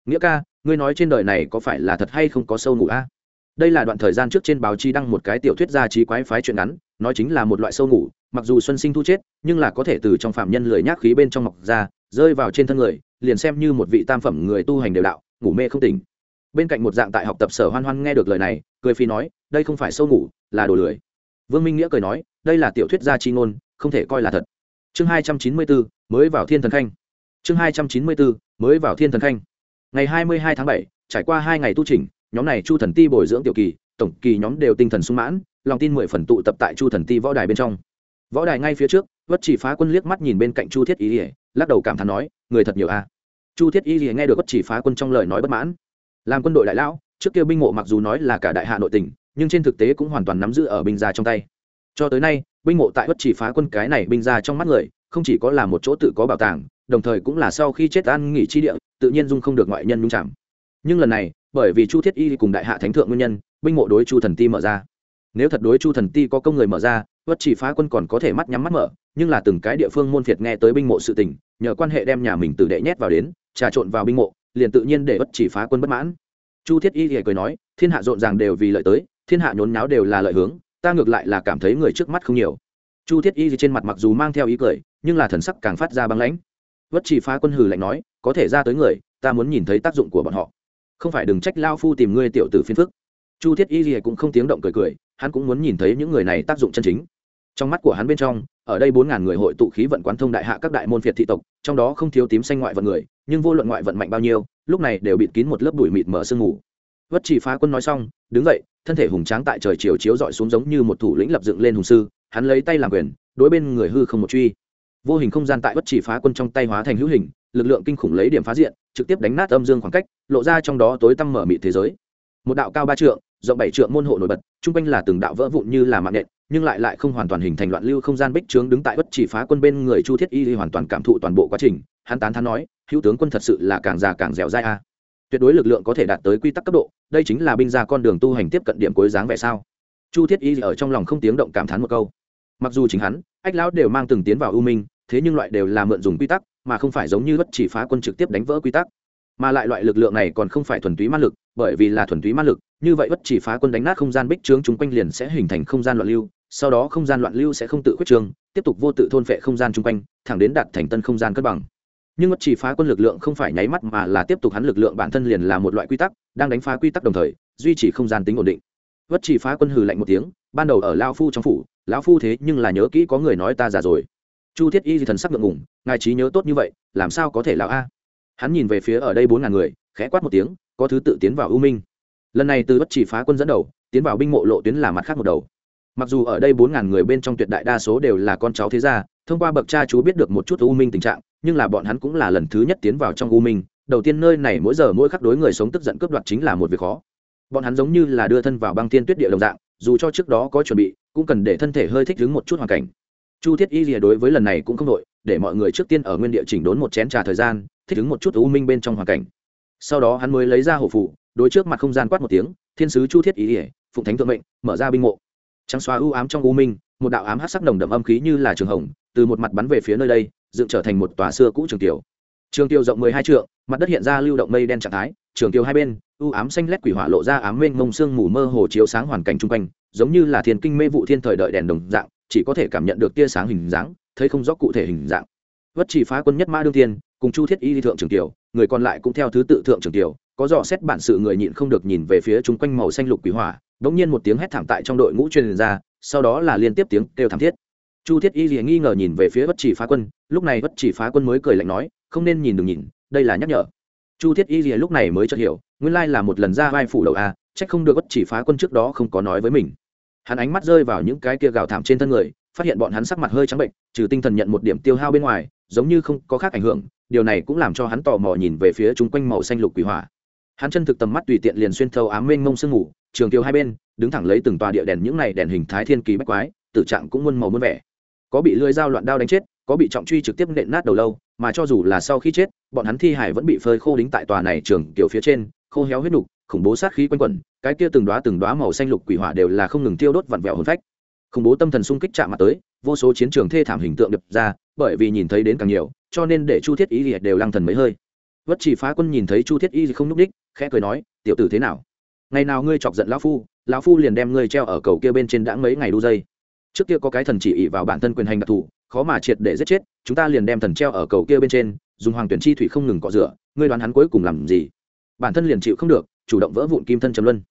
Nghĩa ca, ngươi nói trên đời này có phải là thật hay không có sâu ngủ a? Đây là đoạn thời gian trước trên báo chí đăng một cái tiểu thuyết gia trí quái phái chuyện ngắn, nói chính là một loại sâu ngủ, mặc dù xuân sinh thu chết, nhưng là có thể từ trong phạm nhân lười nhác khí bên trong mọc ra, rơi vào trên thân người, liền xem như một vị tam phẩm người tu hành đều đạo, ngủ mê không tỉnh bên cạnh một dạng tại học tập sở hoan hoan nghe được lời này, cười phi nói, đây không phải sâu ngủ, là đồ lười. Vương minh nghĩa cười nói, đây là tiểu thuyết gia chi ngôn, không thể coi là thật. Chương hai trăm chín mươi bốn, mới vào thiên thần khanh. Chương hai trăm chín mươi bốn, mới vào thiên thần khanh. Ngày hai mươi hai tháng bảy, trải qua hai ngày tu trình nhóm này chu thần ti bồi dưỡng tiểu kỳ, tổng kỳ nhóm đều tinh thần sung mãn, lòng tin mười phần tụ tập tại chu thần ti võ đài bên trong. Võ đài ngay phía trước, vất chỉ phá quân liếc mắt nhìn bên cạnh chu thiết y ỉa lắc đầu cảm thán nói, người thật nhiều a chu thiết y ỉa nghe được vất chỉ phá quân trong lời nói bất mãn làm quân đội đại lão, trước kia binh mộ mặc dù nói là cả đại hạ nội tỉnh nhưng trên thực tế cũng hoàn toàn nắm giữ ở binh gia trong tay. Cho tới nay, binh mộ tại bất chỉ phá quân cái này binh gia trong mắt người, không chỉ có là một chỗ tự có bảo tàng, đồng thời cũng là sau khi chết an nghỉ chi địa, tự nhiên dung không được ngoại nhân nhung chạm. Nhưng lần này, bởi vì chu thiết y cùng đại hạ thánh thượng nguyên nhân, binh mộ đối chu thần ti mở ra. Nếu thật đối chu thần ti có công người mở ra bất chỉ phá quân còn có thể mắt nhắm mắt mở, nhưng là từng cái địa phương môn phiệt nghe tới binh mộ sự tình, nhờ quan hệ đem nhà mình từ đệ nhét vào đến, trà trộn vào binh mộ liền tự nhiên để bất chỉ phá quân bất mãn. Chu thiết y thì cười nói, thiên hạ rộn ràng đều vì lợi tới, thiên hạ nhốn nháo đều là lợi hướng, ta ngược lại là cảm thấy người trước mắt không nhiều. Chu thiết y thì trên mặt mặc dù mang theo ý cười, nhưng là thần sắc càng phát ra băng lãnh. Bất chỉ phá quân hừ lạnh nói, có thể ra tới người, ta muốn nhìn thấy tác dụng của bọn họ. Không phải đừng trách lao phu tìm ngươi tiểu tử phiên phức. Chu thiết y cũng không tiếng động cười cười, hắn cũng muốn nhìn thấy những người này tác dụng chân chính. Trong mắt của hắn bên trong ở đây bốn ngàn người hội tụ khí vận quán thông đại hạ các đại môn phiệt thị tộc, trong đó không thiếu tím xanh ngoại vận người, nhưng vô luận ngoại vận mạnh bao nhiêu, lúc này đều bịt kín một lớp bụi mịt mở sương mù. Vất chỉ phá quân nói xong, đứng dậy, thân thể hùng tráng tại trời chiều chiếu dọi xuống giống như một thủ lĩnh lập dựng lên hùng sư, hắn lấy tay làm quyền, đối bên người hư không một truy. Vô hình không gian tại vất chỉ phá quân trong tay hóa thành hữu hình, lực lượng kinh khủng lấy điểm phá diện, trực tiếp đánh nát âm dương khoảng cách, lộ ra trong đó tối tăm mở mị thế giới. Một đạo cao ba trượng, rộng bảy trượng môn hộ nổi bật, chung quanh là từng đạo vỡ vụn như là mạng nện nhưng lại lại không hoàn toàn hình thành loạn lưu không gian bích trướng đứng tại bất chỉ phá quân bên người chu thiết y hoàn toàn cảm thụ toàn bộ quá trình, hắn tán thán nói, hữu tướng quân thật sự là càng già càng dẻo dai a. Tuyệt đối lực lượng có thể đạt tới quy tắc cấp độ, đây chính là binh ra con đường tu hành tiếp cận điểm cuối dáng vẻ sao? Chu thiết y ở trong lòng không tiếng động cảm thán một câu. Mặc dù chính hắn, ách lão đều mang từng tiến vào ưu minh, thế nhưng loại đều là mượn dùng quy tắc, mà không phải giống như bất chỉ phá quân trực tiếp đánh vỡ quy tắc. Mà lại loại lực lượng này còn không phải thuần túy ma lực, bởi vì là thuần túy ma lực, như vậy bất chỉ phá quân đánh nát không gian bích trướng chúng quanh liền sẽ hình thành không gian loạn lưu sau đó không gian loạn lưu sẽ không tự quyết trường tiếp tục vô tự thôn phệ không gian chung quanh, thẳng đến đạt thành tân không gian cân bằng. Nhưng bất chỉ phá quân lực lượng không phải nháy mắt mà là tiếp tục hắn lực lượng bản thân liền là một loại quy tắc, đang đánh phá quy tắc đồng thời, duy trì không gian tính ổn định. Bất chỉ phá quân hừ lạnh một tiếng, ban đầu ở lao phu trong phủ, lão phu thế nhưng là nhớ kỹ có người nói ta già rồi. Chu thiết y thần sắc ngượng ngủng ngài trí nhớ tốt như vậy, làm sao có thể lão a? Hắn nhìn về phía ở đây bốn ngàn người, khẽ quát một tiếng, có thứ tự tiến vào ưu minh. Lần này từ bất chỉ phá quân dẫn đầu, tiến vào binh mộ lộ tuyến là mặt khác một đầu mặc dù ở đây bốn ngàn người bên trong tuyệt đại đa số đều là con cháu thế gia, thông qua bậc cha chú biết được một chút u minh tình trạng, nhưng là bọn hắn cũng là lần thứ nhất tiến vào trong u minh. Đầu tiên nơi này mỗi giờ mỗi khắc đối người sống tức giận cướp đoạt chính là một việc khó. Bọn hắn giống như là đưa thân vào băng thiên tuyết địa đồng dạng, dù cho trước đó có chuẩn bị, cũng cần để thân thể hơi thích ứng một chút hoàn cảnh. Chu thiết y rìa đối với lần này cũng không đội để mọi người trước tiên ở nguyên địa chỉnh đốn một chén trà thời gian, thích ứng một chút u minh bên trong hoàn cảnh. Sau đó hắn mới lấy ra hổ phụ đối trước mặt không gian quát một tiếng, thiên sứ chu thiết y rìa phụng thánh thượng mệnh, mở ra binh mộ trắng xóa ưu ám trong u minh, một đạo ám hát sắc nồng đậm âm khí như là trường hồng, từ một mặt bắn về phía nơi đây, dựng trở thành một tòa xưa cũ trường tiểu. Trường tiêu rộng mười hai trượng, mặt đất hiện ra lưu động mây đen trạng thái, trường tiêu hai bên ưu ám xanh lét quỷ hỏa lộ ra ám mênh mông sương mù mơ hồ chiếu sáng hoàn cảnh chung quanh, giống như là thiên kinh mê vụ thiên thời đợi đèn đồng dạng, chỉ có thể cảm nhận được tia sáng hình dáng, thấy không rõ cụ thể hình dạng. Vất chỉ phá quân nhất mã đương tiên, cùng chu thiết y đi thượng trường tiểu, người còn lại cũng theo thứ tự thượng trường tiểu, có dò xét bản sự người nhịn không được nhìn về phía chung quanh màu xanh lục quỷ hỏa bỗng nhiên một tiếng hét thảm tại trong đội ngũ truyền ra, sau đó là liên tiếp tiếng kêu thảm thiết. Chu thiết y liền nghi ngờ nhìn về phía bất chỉ phá quân, lúc này bất chỉ phá quân mới cười lạnh nói, không nên nhìn đừng nhìn, đây là nhắc nhở. Chu thiết y liền lúc này mới chợt hiểu, nguyên lai là một lần ra vai phủ đầu a trách không được bất chỉ phá quân trước đó không có nói với mình. Hắn ánh mắt rơi vào những cái kia gào thảm trên thân người, phát hiện bọn hắn sắc mặt hơi trắng bệnh, trừ tinh thần nhận một điểm tiêu hao bên ngoài, giống như không có khác ảnh hưởng, điều này cũng làm cho hắn tò mò nhìn về phía chúng quanh màu xanh lục quỷ hỏa hắn chân thực tầm mắt tùy tiện liền xuyên thâu ám mênh mông sương ngủ trường tiêu hai bên, đứng thẳng lấy từng tòa địa đèn, những này đèn hình thái thiên kỳ bách quái, tử trạng cũng muôn màu muôn vẻ. Có bị lưỡi dao loạn đao đánh chết, có bị trọng truy trực tiếp nện nát đầu lâu, mà cho dù là sau khi chết, bọn hắn thi hải vẫn bị phơi khô đính tại tòa này trường kiểu phía trên, khô héo huyết nục, khủng bố sát khí quanh quẩn, cái kia từng đóa từng đóa màu xanh lục quỷ hỏa đều là không ngừng tiêu đốt vặn vẹo hồn phách. Khủng bố tâm thần xung kích chạm mặt tới, vô số chiến trường thê thảm hình tượng đập ra, bởi vì nhìn thấy đến càng nhiều, cho nên để chu thiết ý liệt đều lăng thần mấy hơi vất chỉ phá quân nhìn thấy chu thiết y không n ú c đích khẽ cười nói tiểu tử thế nào? Ngày nào ngươi chọc giận lão phu lão phu liền đem ngươi treo ở cầu kia bên trên đã mấy ngày đu dây. Trước kia có cái thần chỉ ỉ vào bản thân quyền hành đặc thù khó mà triệt để giết chết chúng ta liền đem thần treo ở cầu kia bên trên dùng hoàng tuyển chi thủy không ngừng cọ rửa ngươi đoán hắn cuối cùng làm gì? Bản thân liền chịu không được chủ động vỡ vụn kim thân trầm luân.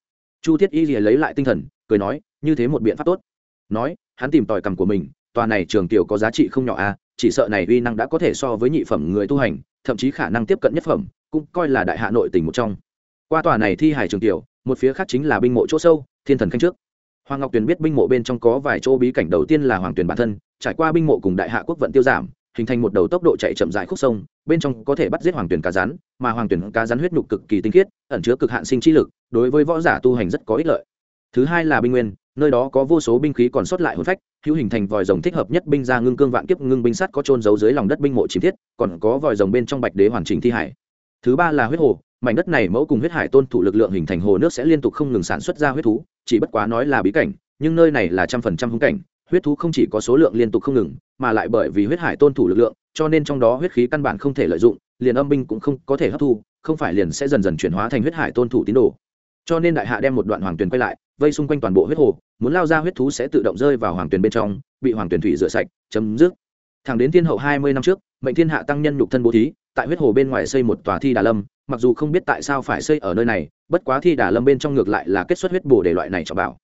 Chu thiết y lấy lại tinh thần cười nói như thế một biện pháp tốt. Nói hắn tìm tòi cằm của mình tòa này trường tiểu có giá trị không nhỏ a à, chỉ sợ này uy năng đã có thể so với nhị phẩm người tu hành thậm chí khả năng tiếp cận nhất phẩm, cũng coi là đại hạ nội tỉnh một trong. Qua tòa này thi hải trường tiểu, một phía khác chính là binh mộ chỗ sâu, thiên thần khanh trước. Hoàng ngọc tuyền biết binh mộ bên trong có vài chỗ bí cảnh đầu tiên là hoàng tuyền bản thân, trải qua binh mộ cùng đại hạ quốc vận tiêu giảm, hình thành một đầu tốc độ chạy chậm dài khúc sông, bên trong có thể bắt giết hoàng tuyển cá rắn, mà hoàng tuyển cá rắn huyết nhục cực kỳ tinh khiết, ẩn chứa cực hạn sinh trí lực, đối với võ giả tu hành rất có ích lợi. Thứ hai là binh nguyên nơi đó có vô số binh khí còn sót lại hồn phách, hữu hình thành vòi rồng thích hợp nhất binh ra ngưng cương vạn kiếp ngưng binh sắt có trôn giấu dưới lòng đất binh mộ chìm thiết, còn có vòi rồng bên trong bạch đế hoàn chỉnh thi hải. Thứ ba là huyết hồ, mảnh đất này mẫu cùng huyết hải tôn thủ lực lượng hình thành hồ nước sẽ liên tục không ngừng sản xuất ra huyết thú, chỉ bất quá nói là bí cảnh, nhưng nơi này là trăm phần trăm hung cảnh, huyết thú không chỉ có số lượng liên tục không ngừng, mà lại bởi vì huyết hải tôn thủ lực lượng, cho nên trong đó huyết khí căn bản không thể lợi dụng, liền âm binh cũng không có thể hấp thu, không phải liền sẽ dần dần chuyển hóa thành huyết hải tôn thủ tín đồ cho nên đại hạ đem một đoạn hoàng tuyền quay lại, vây xung quanh toàn bộ huyết hồ, muốn lao ra huyết thú sẽ tự động rơi vào hoàng tuyền bên trong, bị hoàng tuyền thủy rửa sạch, chấm dứt. Thẳng đến thiên hậu hai mươi năm trước, mệnh thiên hạ tăng nhân nhục thân bố thí, tại huyết hồ bên ngoài xây một tòa thi đà lâm, mặc dù không biết tại sao phải xây ở nơi này, bất quá thi đà lâm bên trong ngược lại là kết xuất huyết bổ để loại này cho bảo.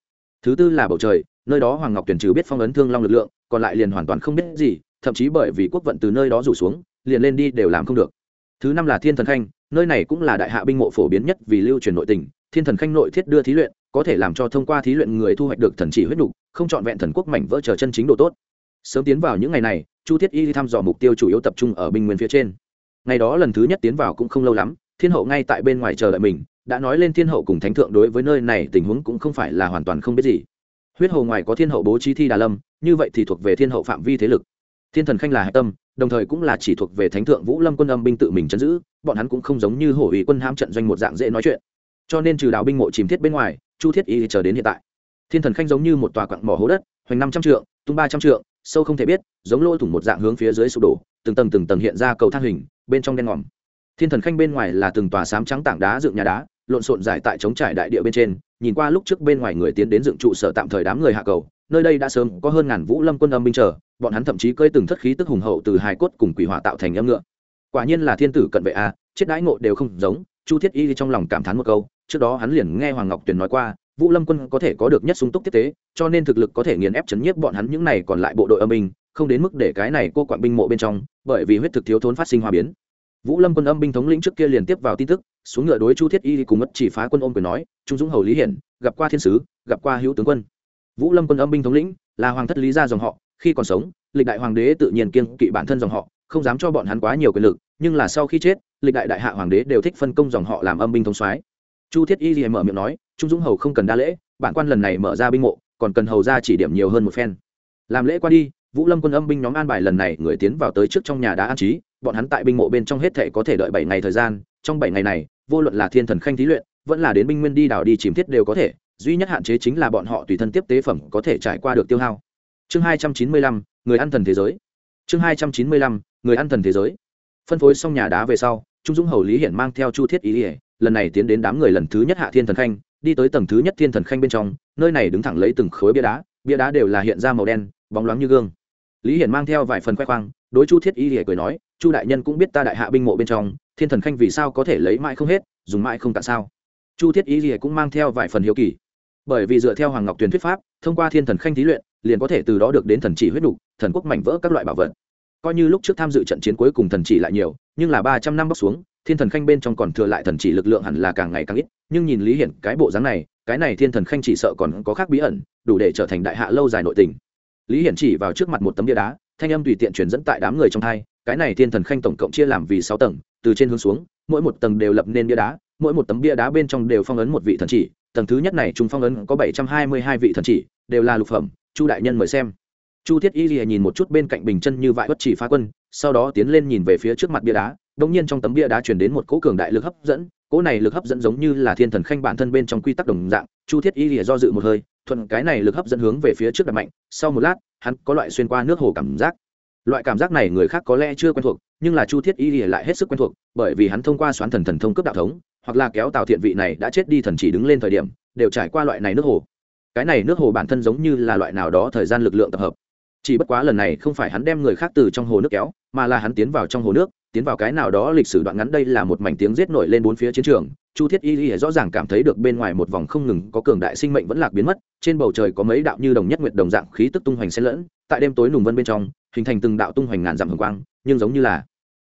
Thứ tư là bầu trời, nơi đó hoàng ngọc tuyển trừ biết phong ấn thương long lực lượng, còn lại liền hoàn toàn không biết gì, thậm chí bởi vì quốc vận từ nơi đó rủ xuống, liền lên đi đều làm không được. Thứ năm là thiên thần khanh nơi này cũng là đại hạ binh mộ phổ biến nhất vì lưu truyền nội tình thiên thần khanh nội thiết đưa thí luyện có thể làm cho thông qua thí luyện người thu hoạch được thần chỉ huyết đủ, không chọn vẹn thần quốc mảnh vỡ chờ chân chính độ tốt. Sớm tiến vào những ngày này chu thiết y thăm dò mục tiêu chủ yếu tập trung ở binh nguyên phía trên. Ngày đó lần thứ nhất tiến vào cũng không lâu lắm thiên hậu ngay tại bên ngoài chờ đợi mình đã nói lên thiên hậu cùng thánh thượng đối với nơi này tình huống cũng không phải là hoàn toàn không biết gì. Huyết hồ ngoài có thiên hậu bố trí thi đà lâm như vậy thì thuộc về thiên hậu phạm vi thế lực. Thiên thần khanh là hạ tâm đồng thời cũng là chỉ thuộc về thánh thượng vũ lâm quân âm binh tự mình chấn giữ bọn hắn cũng không giống như hổ ủy quân hãm trận doanh một dạng dễ nói chuyện. Cho nên trừ đào binh mộ chìm thiết bên ngoài, chu thiết y chờ đến hiện tại. Thiên thần khanh giống như một tòa quặng mỏ hố đất, hoành năm trăm trượng, tung ba trăm trượng, sâu không thể biết, giống lỗ thủng một dạng hướng phía dưới sụp đổ, từng tầng từng tầng hiện ra cầu thang hình, bên trong đen ngòm. Thiên thần khanh bên ngoài là từng tòa sám trắng tảng đá dựng nhà đá, lộn xộn dài tại chống trải đại địa bên trên, nhìn qua lúc trước bên ngoài người tiến đến dựng trụ sở tạm thời đám người hạ cầu, nơi đây đã sớm có hơn ngàn vũ lâm quân âm binh chờ, bọn hắn thậm chí cơi từng thất khí tức hùng hậu từ hai cốt cùng quỷ hỏa tạo thành âm ngựa quả nhiên là thiên tử cận vệ a, chết đãi ngộ đều không giống, chu thiết y trong lòng cảm thán một câu, trước đó hắn liền nghe hoàng ngọc tuyền nói qua, vũ lâm quân có thể có được nhất sung túc tiếp tế, cho nên thực lực có thể nghiền ép chấn nhiếp bọn hắn những này còn lại bộ đội âm binh, không đến mức để cái này cô quạng binh mộ bên trong, bởi vì huyết thực thiếu thốn phát sinh hòa biến. Vũ lâm quân âm binh thống lĩnh trước kia liền tiếp vào tin tức, xuống ngựa đối chu thiết y cùng mất chỉ phá quân ôm quyền nói, trung dũng hầu lý hiển, gặp qua thiên sứ, gặp qua hữu tướng quân. Vũ lâm quân âm binh thống lĩnh là hoàng thất lý gia dòng họ, khi còn sống, lịch đại hoàng đế tự nhiên kiên kỵ bản thân dòng họ không dám cho bọn hắn quá nhiều quyền lực, nhưng là sau khi chết, lịch đại đại hạ hoàng đế đều thích phân công dòng họ làm âm binh thống soái. Chu thiết y liền mở miệng nói, trung dũng hầu không cần đa lễ, bản quan lần này mở ra binh mộ, còn cần hầu ra chỉ điểm nhiều hơn một phen. Làm lễ qua đi, vũ lâm quân âm binh nhóm an bài lần này người tiến vào tới trước trong nhà đã an trí, bọn hắn tại binh mộ bên trong hết thể có thể đợi bảy ngày thời gian, trong bảy ngày này, vô luận là thiên thần khanh thí luyện, vẫn là đến binh nguyên đi đảo đi chìm thiết đều có thể, duy nhất hạn chế chính là bọn họ tùy thân tiếp tế phẩm có thể trải qua được tiêu hao. Chương hai trăm chín mươi lăm, người ăn thần thế giới. Chương hai trăm chín mươi lăm người ăn thần thế giới. Phân phối xong nhà đá về sau, trung dũng hầu lý hiển mang theo chu thiết ý ỉa lần này tiến đến đám người lần thứ nhất hạ thiên thần khanh, đi tới tầng thứ nhất thiên thần khanh bên trong, nơi này đứng thẳng lấy từng khối bia đá bia đá đều là hiện ra màu đen, bóng loáng như gương. Lý hiển mang theo vài phần khoe khoang, đối chu thiết y lìa cười nói, chu đại nhân cũng biết ta đại hạ binh mộ bên trong, thiên thần khanh vì sao có thể lấy mãi không hết, dùng mãi không tại sao? Chu thiết y lìa cũng mang theo vài phần hiếu kỳ. Bởi vì dựa theo hoàng ngọc tuyền thuyết pháp, thông qua thiên thần khanh thí luyện, liền có thể từ đó được đến thần chỉ huyết đục, thần quốc mảnh vỡ các loại bảo vật coi như lúc trước tham dự trận chiến cuối cùng thần chỉ lại nhiều, nhưng là ba trăm năm bóc xuống, thiên thần khanh bên trong còn thừa lại thần chỉ lực lượng hẳn là càng ngày càng ít, nhưng nhìn lý hiển cái bộ dáng này, cái này thiên thần khanh chỉ sợ còn có khác bí ẩn, đủ để trở thành đại hạ lâu dài nội tình. Lý hiển chỉ vào trước mặt một tấm bia đá, thanh âm tùy tiện truyền dẫn tại đám người trong thai cái này thiên thần khanh tổng cộng chia làm vì sáu tầng, từ trên hướng xuống, mỗi một tầng đều lập nên bia đá, mỗi một tấm bia đá bên trong đều phong ấn một vị thần chỉ, tầng thứ nhất này chúng phong ấn có bảy trăm hai mươi hai vị thần chỉ, đều là lục phẩm, chu đại nhân mời xem chu thiết y lìa nhìn một chút bên cạnh bình chân như vại bất chỉ phá quân, sau đó tiến lên nhìn về phía trước mặt bia đá, đống nhiên trong tấm bia đá truyền đến một cỗ cường đại lực hấp dẫn, cỗ này lực hấp dẫn giống như là thiên thần khanh bản thân bên trong quy tắc đồng dạng, chu thiết y lìa do dự một hơi, thuận cái này lực hấp dẫn hướng về phía trước đặt mạnh, sau một lát, hắn có loại xuyên qua nước hồ cảm giác. Loại cảm giác này người khác có lẽ chưa quen thuộc, nhưng là chu thiết y lìa lại hết sức quen thuộc, bởi vì hắn thông qua xoán thần thần thông cấp đạo thống, hoặc là kéo tào thiện vị này đã chết đi thần chỉ đứng lên thời điểm, đều trải qua loại này nước hồ. Cái này nước hồ bản thân giống như là loại nào đó thời gian lực lượng tập hợp chỉ bất quá lần này không phải hắn đem người khác từ trong hồ nước kéo, mà là hắn tiến vào trong hồ nước, tiến vào cái nào đó lịch sử đoạn ngắn đây là một mảnh tiếng giết nổi lên bốn phía chiến trường. Chu thiết y y rõ ràng cảm thấy được bên ngoài một vòng không ngừng có cường đại sinh mệnh vẫn lạc biến mất, trên bầu trời có mấy đạo như đồng nhất nguyệt đồng dạng khí tức tung hoành xen lẫn, tại đêm tối nùng vân bên trong, hình thành từng đạo tung hoành ngàn dặm hồng quang, nhưng giống như là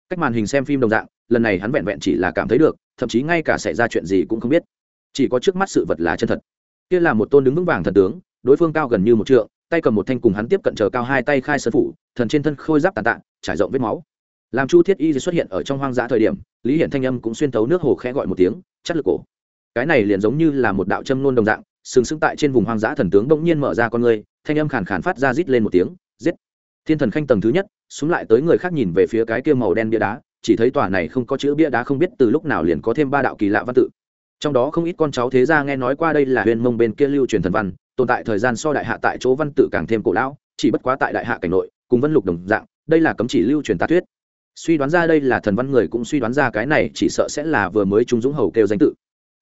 cách màn hình xem phim đồng dạng, lần này hắn vẹn vẹn chỉ là cảm thấy được, thậm chí ngay cả xảy ra chuyện gì cũng không biết. Chỉ có trước mắt sự vật là chân thật. Kia là một tôn đứng vững vàng thần tướng, đối phương cao gần như một trượng tay cầm một thanh cùng hắn tiếp cận chờ cao hai tay khai sơn phủ, thần trên thân khôi giáp tàn tạ, trải rộng vết máu. Làm chu thiết y xuất hiện ở trong hoang dã thời điểm, lý hiển thanh âm cũng xuyên thấu nước hồ khẽ gọi một tiếng chất lực cổ. Cái này liền giống như là một đạo châm nôn đồng dạng, sừng sững tại trên vùng hoang dã thần tướng bỗng nhiên mở ra con người thanh âm khàn khàn phát ra rít lên một tiếng, giết! Thiên thần khanh tầng thứ nhất, xuống lại tới người khác nhìn về phía cái kia màu đen bia đá, chỉ thấy tòa này không có chữ bia đá không biết từ lúc nào liền có thêm ba đạo kỳ lạ văn tự. Trong đó không ít con cháu thế gia nghe nói qua đây là huyền mông bên kia lưu truyền thần văn tồn tại thời gian so đại hạ tại chỗ văn tự càng thêm cổ lão, chỉ bất quá tại đại hạ cảnh nội, cùng vân lục đồng dạng, đây là cấm chỉ lưu truyền tà thuyết. Suy đoán ra đây là thần văn người cũng suy đoán ra cái này chỉ sợ sẽ là vừa mới trung dũng hầu kêu danh tự.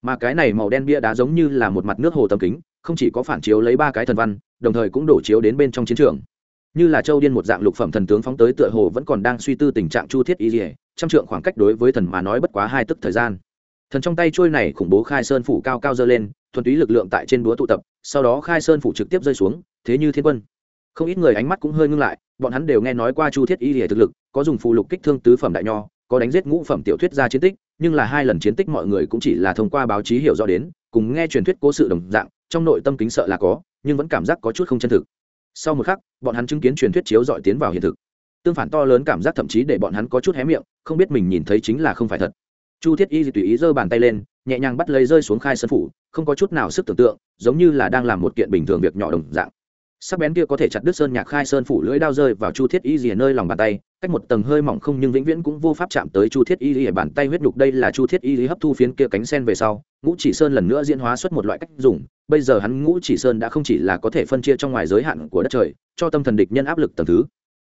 Mà cái này màu đen bia đá giống như là một mặt nước hồ tầm kính, không chỉ có phản chiếu lấy ba cái thần văn, đồng thời cũng đổ chiếu đến bên trong chiến trường. Như là châu điên một dạng lục phẩm thần tướng phóng tới tựa hồ vẫn còn đang suy tư tình trạng chu thiết y dỉa trăm trượng khoảng cách đối với thần mà nói bất quá hai tức thời gian. Thần trong tay trôi này khủng bố khai sơn phủ cao cao dơ lên thuần túy lực lượng tại trên búa tụ tập, sau đó khai sơn phủ trực tiếp rơi xuống, thế như thiên quân. Không ít người ánh mắt cũng hơi ngưng lại, bọn hắn đều nghe nói qua chu thiết y lìa thực lực, có dùng phù lục kích thương tứ phẩm đại nho, có đánh giết ngũ phẩm tiểu thuyết ra chiến tích, nhưng là hai lần chiến tích mọi người cũng chỉ là thông qua báo chí hiểu rõ đến, cùng nghe truyền thuyết cố sự đồng dạng, trong nội tâm kính sợ là có, nhưng vẫn cảm giác có chút không chân thực. Sau một khắc, bọn hắn chứng kiến truyền thuyết chiếu dọi tiến vào hiện thực. Tương phản to lớn cảm giác thậm chí để bọn hắn có chút hé miệng, không biết mình nhìn thấy chính là không phải thật. Chu thiết y tùy ý giơ bàn tay lên, nhẹ nhàng bắt lấy rơi xuống khai sân phủ không có chút nào sức tưởng tượng, giống như là đang làm một kiện bình thường việc nhỏ đồng dạng. Sắc bén kia có thể chặt đứt sơn nhạc khai sơn phủ lưỡi đao rơi vào chu thiết y rìa nơi lòng bàn tay, cách một tầng hơi mỏng không nhưng vĩnh viễn cũng vô pháp chạm tới chu thiết y rìa bàn tay huyết nhục đây là chu thiết y lý hấp thu phiến kia cánh sen về sau, ngũ chỉ sơn lần nữa diễn hóa xuất một loại cách dùng, bây giờ hắn ngũ chỉ sơn đã không chỉ là có thể phân chia trong ngoài giới hạn của đất trời, cho tâm thần địch nhân áp lực tầng thứ.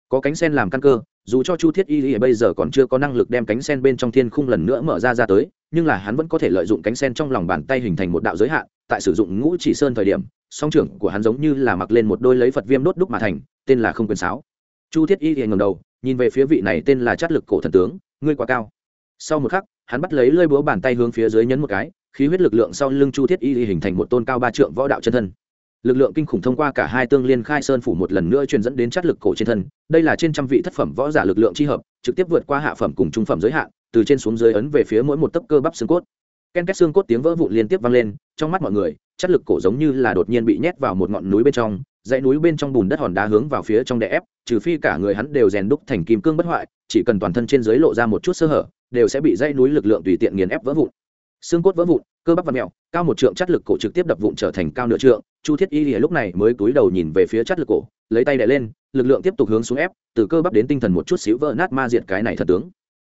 Có cánh sen làm căn cơ, dù cho chu thiết y lý bây giờ còn chưa có năng lực đem cánh sen bên trong thiên khung lần nữa mở ra ra tới nhưng là hắn vẫn có thể lợi dụng cánh sen trong lòng bàn tay hình thành một đạo giới hạn, tại sử dụng ngũ chỉ sơn thời điểm, song trưởng của hắn giống như là mặc lên một đôi lấy phật viêm đốt đúc mà thành, tên là không quyền sáo. Chu thiết y thì ngầm đầu, nhìn về phía vị này tên là chát lực cổ thần tướng, ngươi quá cao. Sau một khắc, hắn bắt lấy lơi búa bàn tay hướng phía dưới nhấn một cái, khí huyết lực lượng sau lưng chu thiết y thì hình thành một tôn cao ba trượng võ đạo chân thân. Lực lượng kinh khủng thông qua cả hai tương liên khai sơn phủ một lần nữa truyền dẫn đến chát lực cổ trên thân, đây là trên trăm vị thất phẩm võ giả lực lượng chi hợp, trực tiếp vượt qua hạ phẩm cùng trung phẩm giới hạn từ trên xuống dưới ấn về phía mỗi một tấc cơ bắp xương cốt. Ken két xương cốt tiếng vỡ vụn liên tiếp vang lên trong mắt mọi người chất lực cổ giống như là đột nhiên bị nhét vào một ngọn núi bên trong dãy núi bên trong bùn đất hòn đá hướng vào phía trong đè ép trừ phi cả người hắn đều rèn đúc thành kim cương bất hoại chỉ cần toàn thân trên dưới lộ ra một chút sơ hở đều sẽ bị dãy núi lực lượng tùy tiện nghiền ép vỡ vụn. Xương cốt vỡ vụn cơ bắp và mẹo, cao một trượng chất lực cổ trực tiếp đập vụn trở thành cao nửa trượng chu thiết y lìa lúc này mới túi đầu nhìn về phía chất lực cổ lấy tay đè lên lực lượng tiếp tục hướng xuống ép từ cơ bắp đến tinh thần một chút xíu vỡ nát ma diệt cái này thật tướng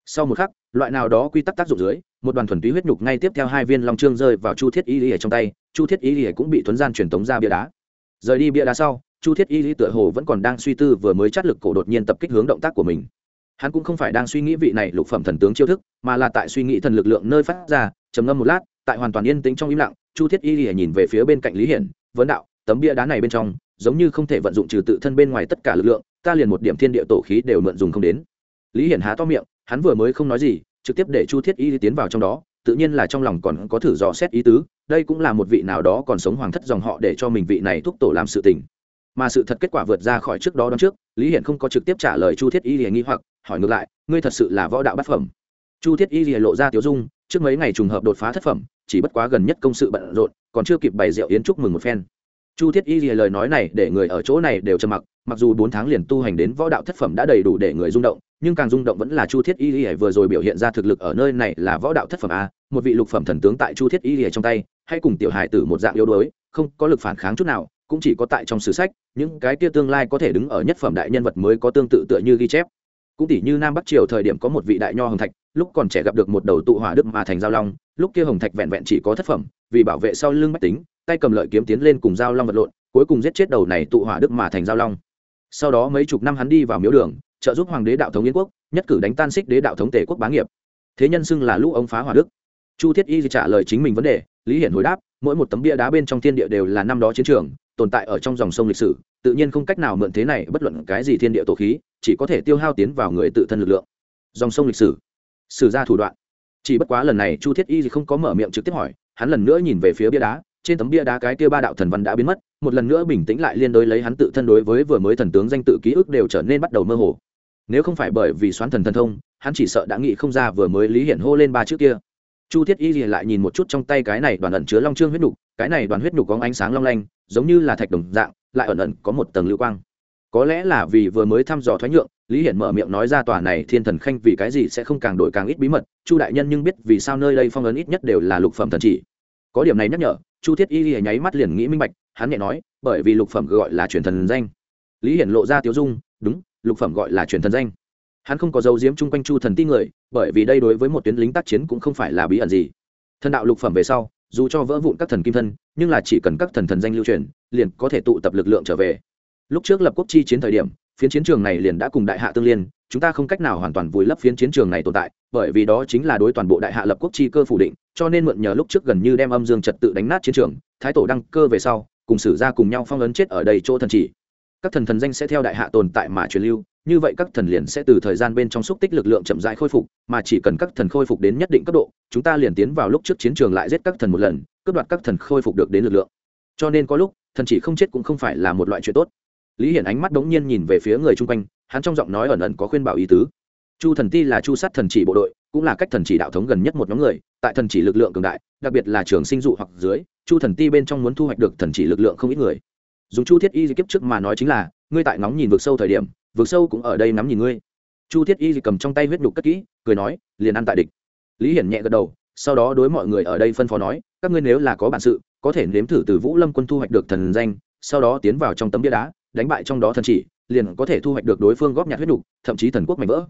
sau một khắc, loại nào đó quy tắc tác dụng dưới, một đoàn thuần túy huyết nhục ngay tiếp theo hai viên long trương rơi vào chu thiết y lìa trong tay, chu thiết y lìa cũng bị thuấn gian truyền tống ra bia đá. Rời đi bia đá sau, chu thiết y lìa tựa hồ vẫn còn đang suy tư vừa mới chát lực cổ đột nhiên tập kích hướng động tác của mình. Hắn cũng không phải đang suy nghĩ vị này lục phẩm thần tướng chiêu thức, mà là tại suy nghĩ thần lực lượng nơi phát ra, trầm ngâm một lát, tại hoàn toàn yên tĩnh trong im lặng, chu thiết y lìa nhìn về phía bên cạnh lý hiển, vấn đạo, tấm bia đá này bên trong, giống như không thể vận dụng trừ tự thân bên ngoài tất cả lực lượng, ta liền một điểm thiên địa tổ khí đều mượn dùng không đến. Lý hiển há to miệng hắn vừa mới không nói gì, trực tiếp để chu thiết y tiến vào trong đó, tự nhiên là trong lòng còn có thử dò xét ý tứ, đây cũng là một vị nào đó còn sống hoàng thất dòng họ để cho mình vị này thúc tổ làm sự tình. Mà sự thật kết quả vượt ra khỏi trước đó đón trước, lý hiển không có trực tiếp trả lời chu thiết y lìa nghi hoặc, hỏi ngược lại, ngươi thật sự là võ đạo bát phẩm? Chu thiết y lìa lộ ra tiếu dung, trước mấy ngày trùng hợp đột phá thất phẩm, chỉ bất quá gần nhất công sự bận rộn, còn chưa kịp bày rượu yến chúc mừng một phen. Chu thiết y lìa lời nói này để người ở chỗ này đều trầm mặc mặc dù bốn tháng liền tu hành đến võ đạo thất phẩm đã đầy đủ để người rung động, nhưng càng rung động vẫn là chu thiết y lìa vừa rồi biểu hiện ra thực lực ở nơi này là võ đạo thất phẩm a, một vị lục phẩm thần tướng tại chu thiết y lìa trong tay, hay cùng tiểu hài tử một dạng yếu đuối, không có lực phản kháng chút nào, cũng chỉ có tại trong sử sách, những cái kia tương lai có thể đứng ở nhất phẩm đại nhân vật mới có tương tự tựa như ghi chép. Cũng tỷ như nam bắc triều thời điểm có một vị đại nho hồng thạch, lúc còn trẻ gặp được một đầu tụ hỏa đức mà thành giao long, lúc kia hồng thạch vẹn vẹn chỉ có thất phẩm, vì bảo vệ sau lưng bách tính, tay cầm lợi kiếm tiến lên cùng giao long vật lộn, cuối cùng giết chết đầu này tụ hỏa đức mà thành giao long sau đó mấy chục năm hắn đi vào miếu đường, trợ giúp hoàng đế đạo thống yên quốc, nhất cử đánh tan xích đế đạo thống tề quốc bá nghiệp. Thế nhân xưng là lũ ông phá hòa đức. Chu thiết y trả lời chính mình vấn đề, lý hiển hồi đáp, mỗi một tấm bia đá bên trong thiên địa đều là năm đó chiến trường, tồn tại ở trong dòng sông lịch sử, tự nhiên không cách nào mượn thế này bất luận cái gì thiên địa tổ khí, chỉ có thể tiêu hao tiến vào người tự thân lực lượng. Dòng sông lịch sử. Sử ra thủ đoạn. Chỉ bất quá lần này chu thiết y không có mở miệng trực tiếp hỏi, hắn lần nữa nhìn về phía bia đá trên tấm bia đá cái kia ba đạo thần văn đã biến mất, một lần nữa bình tĩnh lại liên đối lấy hắn tự thân đối với vừa mới thần tướng danh tự ký ức đều trở nên bắt đầu mơ hồ. Nếu không phải bởi vì xoán thần thần thông, hắn chỉ sợ đã nghĩ không ra vừa mới lý hiển hô lên ba chữ kia. Chu thiết y liền lại nhìn một chút trong tay cái này đoàn ẩn chứa long trương huyết nục, cái này đoàn huyết nục có ánh sáng long lanh, giống như là thạch đồng dạng, lại ẩn ẩn có một tầng lưu quang. Có lẽ là vì vừa mới thăm dò thoái nhượng, lý hiển mở miệng nói ra tòa này thiên thần khanh vì cái gì sẽ không càng đổi càng ít bí mật, chu đại nhân nhưng biết vì sao nơi đây phong ấn ít nhất đều là lục phẩm thần chỉ có điểm này nhắc nhở, chu thiết y lìa nháy mắt liền nghĩ minh bạch, hắn nhẹ nói, bởi vì lục phẩm gọi là truyền thần danh. Lý hiển lộ ra tiếu dung, đúng, lục phẩm gọi là truyền thần danh. Hắn không có dấu diếm chung quanh chu thần ti người, bởi vì đây đối với một tuyến lính tác chiến cũng không phải là bí ẩn gì. Thần đạo lục phẩm về sau, dù cho vỡ vụn các thần kim thân, nhưng là chỉ cần các thần thần danh lưu truyền, liền có thể tụ tập lực lượng trở về. Lúc trước lập quốc chi chiến thời điểm, phiến chiến trường này liền đã cùng đại hạ tương liên, chúng ta không cách nào hoàn toàn vùi lấp phiến chiến trường này tồn tại, bởi vì đó chính là đối toàn bộ đại hạ lập quốc chi cơ phủ định cho nên mượn nhờ lúc trước gần như đem âm dương trật tự đánh nát chiến trường, thái tổ đăng cơ về sau, cùng sử ra cùng nhau phong ấn chết ở đây chỗ thần chỉ. Các thần thần danh sẽ theo đại hạ tồn tại mà truyền lưu, như vậy các thần liền sẽ từ thời gian bên trong xúc tích lực lượng chậm rãi khôi phục, mà chỉ cần các thần khôi phục đến nhất định cấp độ, chúng ta liền tiến vào lúc trước chiến trường lại giết các thần một lần, cướp đoạt các thần khôi phục được đến lực lượng. Cho nên có lúc, thần chỉ không chết cũng không phải là một loại chuyện tốt. Lý hiển ánh mắt đống nhiên nhìn về phía người chung quanh, hắn trong giọng nói ẩn ẩn có khuyên bảo ý tứ chu thần ti là chu sát thần chỉ bộ đội, cũng là cách thần chỉ đạo thống gần nhất một nhóm người, tại thần chỉ lực lượng cường đại, đặc biệt là trường sinh dụ hoặc dưới, chu thần ti bên trong muốn thu hoạch được thần chỉ lực lượng không ít người. Dùng chu thiết y kiếp trước mà nói chính là, ngươi tại ngóng nhìn vực sâu thời điểm, vực sâu cũng ở đây ngắm nhìn ngươi. Chu thiết y cầm trong tay huyết nhục cất kỹ, cười nói, liền ăn tại địch. Lý hiển nhẹ gật đầu, sau đó đối mọi người ở đây phân phó nói, các ngươi nếu là có bản sự, có thể nếm thử từ vũ lâm quân thu hoạch được thần danh, sau đó tiến vào trong tấm bia đá, đánh bại trong đó thần chỉ, liền có thể thu hoạch được đối phương góp nhặt huyết nhục, thậm chí thần quốc mạnh vỡ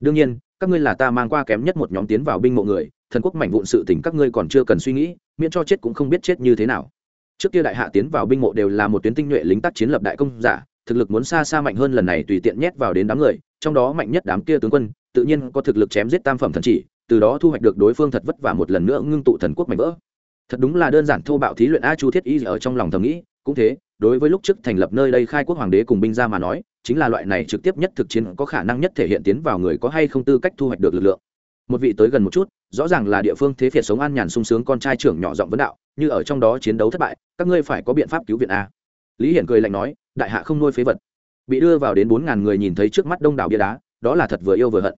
đương nhiên, các ngươi là ta mang qua kém nhất một nhóm tiến vào binh mộ người, thần quốc mảnh vụn sự tình các ngươi còn chưa cần suy nghĩ, miễn cho chết cũng không biết chết như thế nào. Trước kia đại hạ tiến vào binh mộ đều là một tuyến tinh nhuệ lính tác chiến lập đại công giả, thực lực muốn xa xa mạnh hơn lần này tùy tiện nhét vào đến đám người, trong đó mạnh nhất đám kia tướng quân, tự nhiên có thực lực chém giết tam phẩm thần chỉ, từ đó thu hoạch được đối phương thật vất vả một lần nữa ngưng tụ thần quốc mạnh vỡ. Thật đúng là đơn giản thô bạo thí luyện a chu thiết y ở trong lòng thầm nghĩ cũng thế, đối với lúc trước thành lập nơi đây khai quốc hoàng đế cùng binh ra mà nói, chính là loại này trực tiếp nhất thực chiến có khả năng nhất thể hiện tiến vào người có hay không tư cách thu hoạch được lực lượng. Một vị tới gần một chút, rõ ràng là địa phương thế phiệt sống an nhàn sung sướng con trai trưởng nhỏ giọng vấn đạo, như ở trong đó chiến đấu thất bại, các ngươi phải có biện pháp cứu viện a. Lý hiển cười lạnh nói, đại hạ không nuôi phế vật. Bị đưa vào đến bốn ngàn người nhìn thấy trước mắt đông đảo bia đá, đó là thật vừa yêu vừa hận.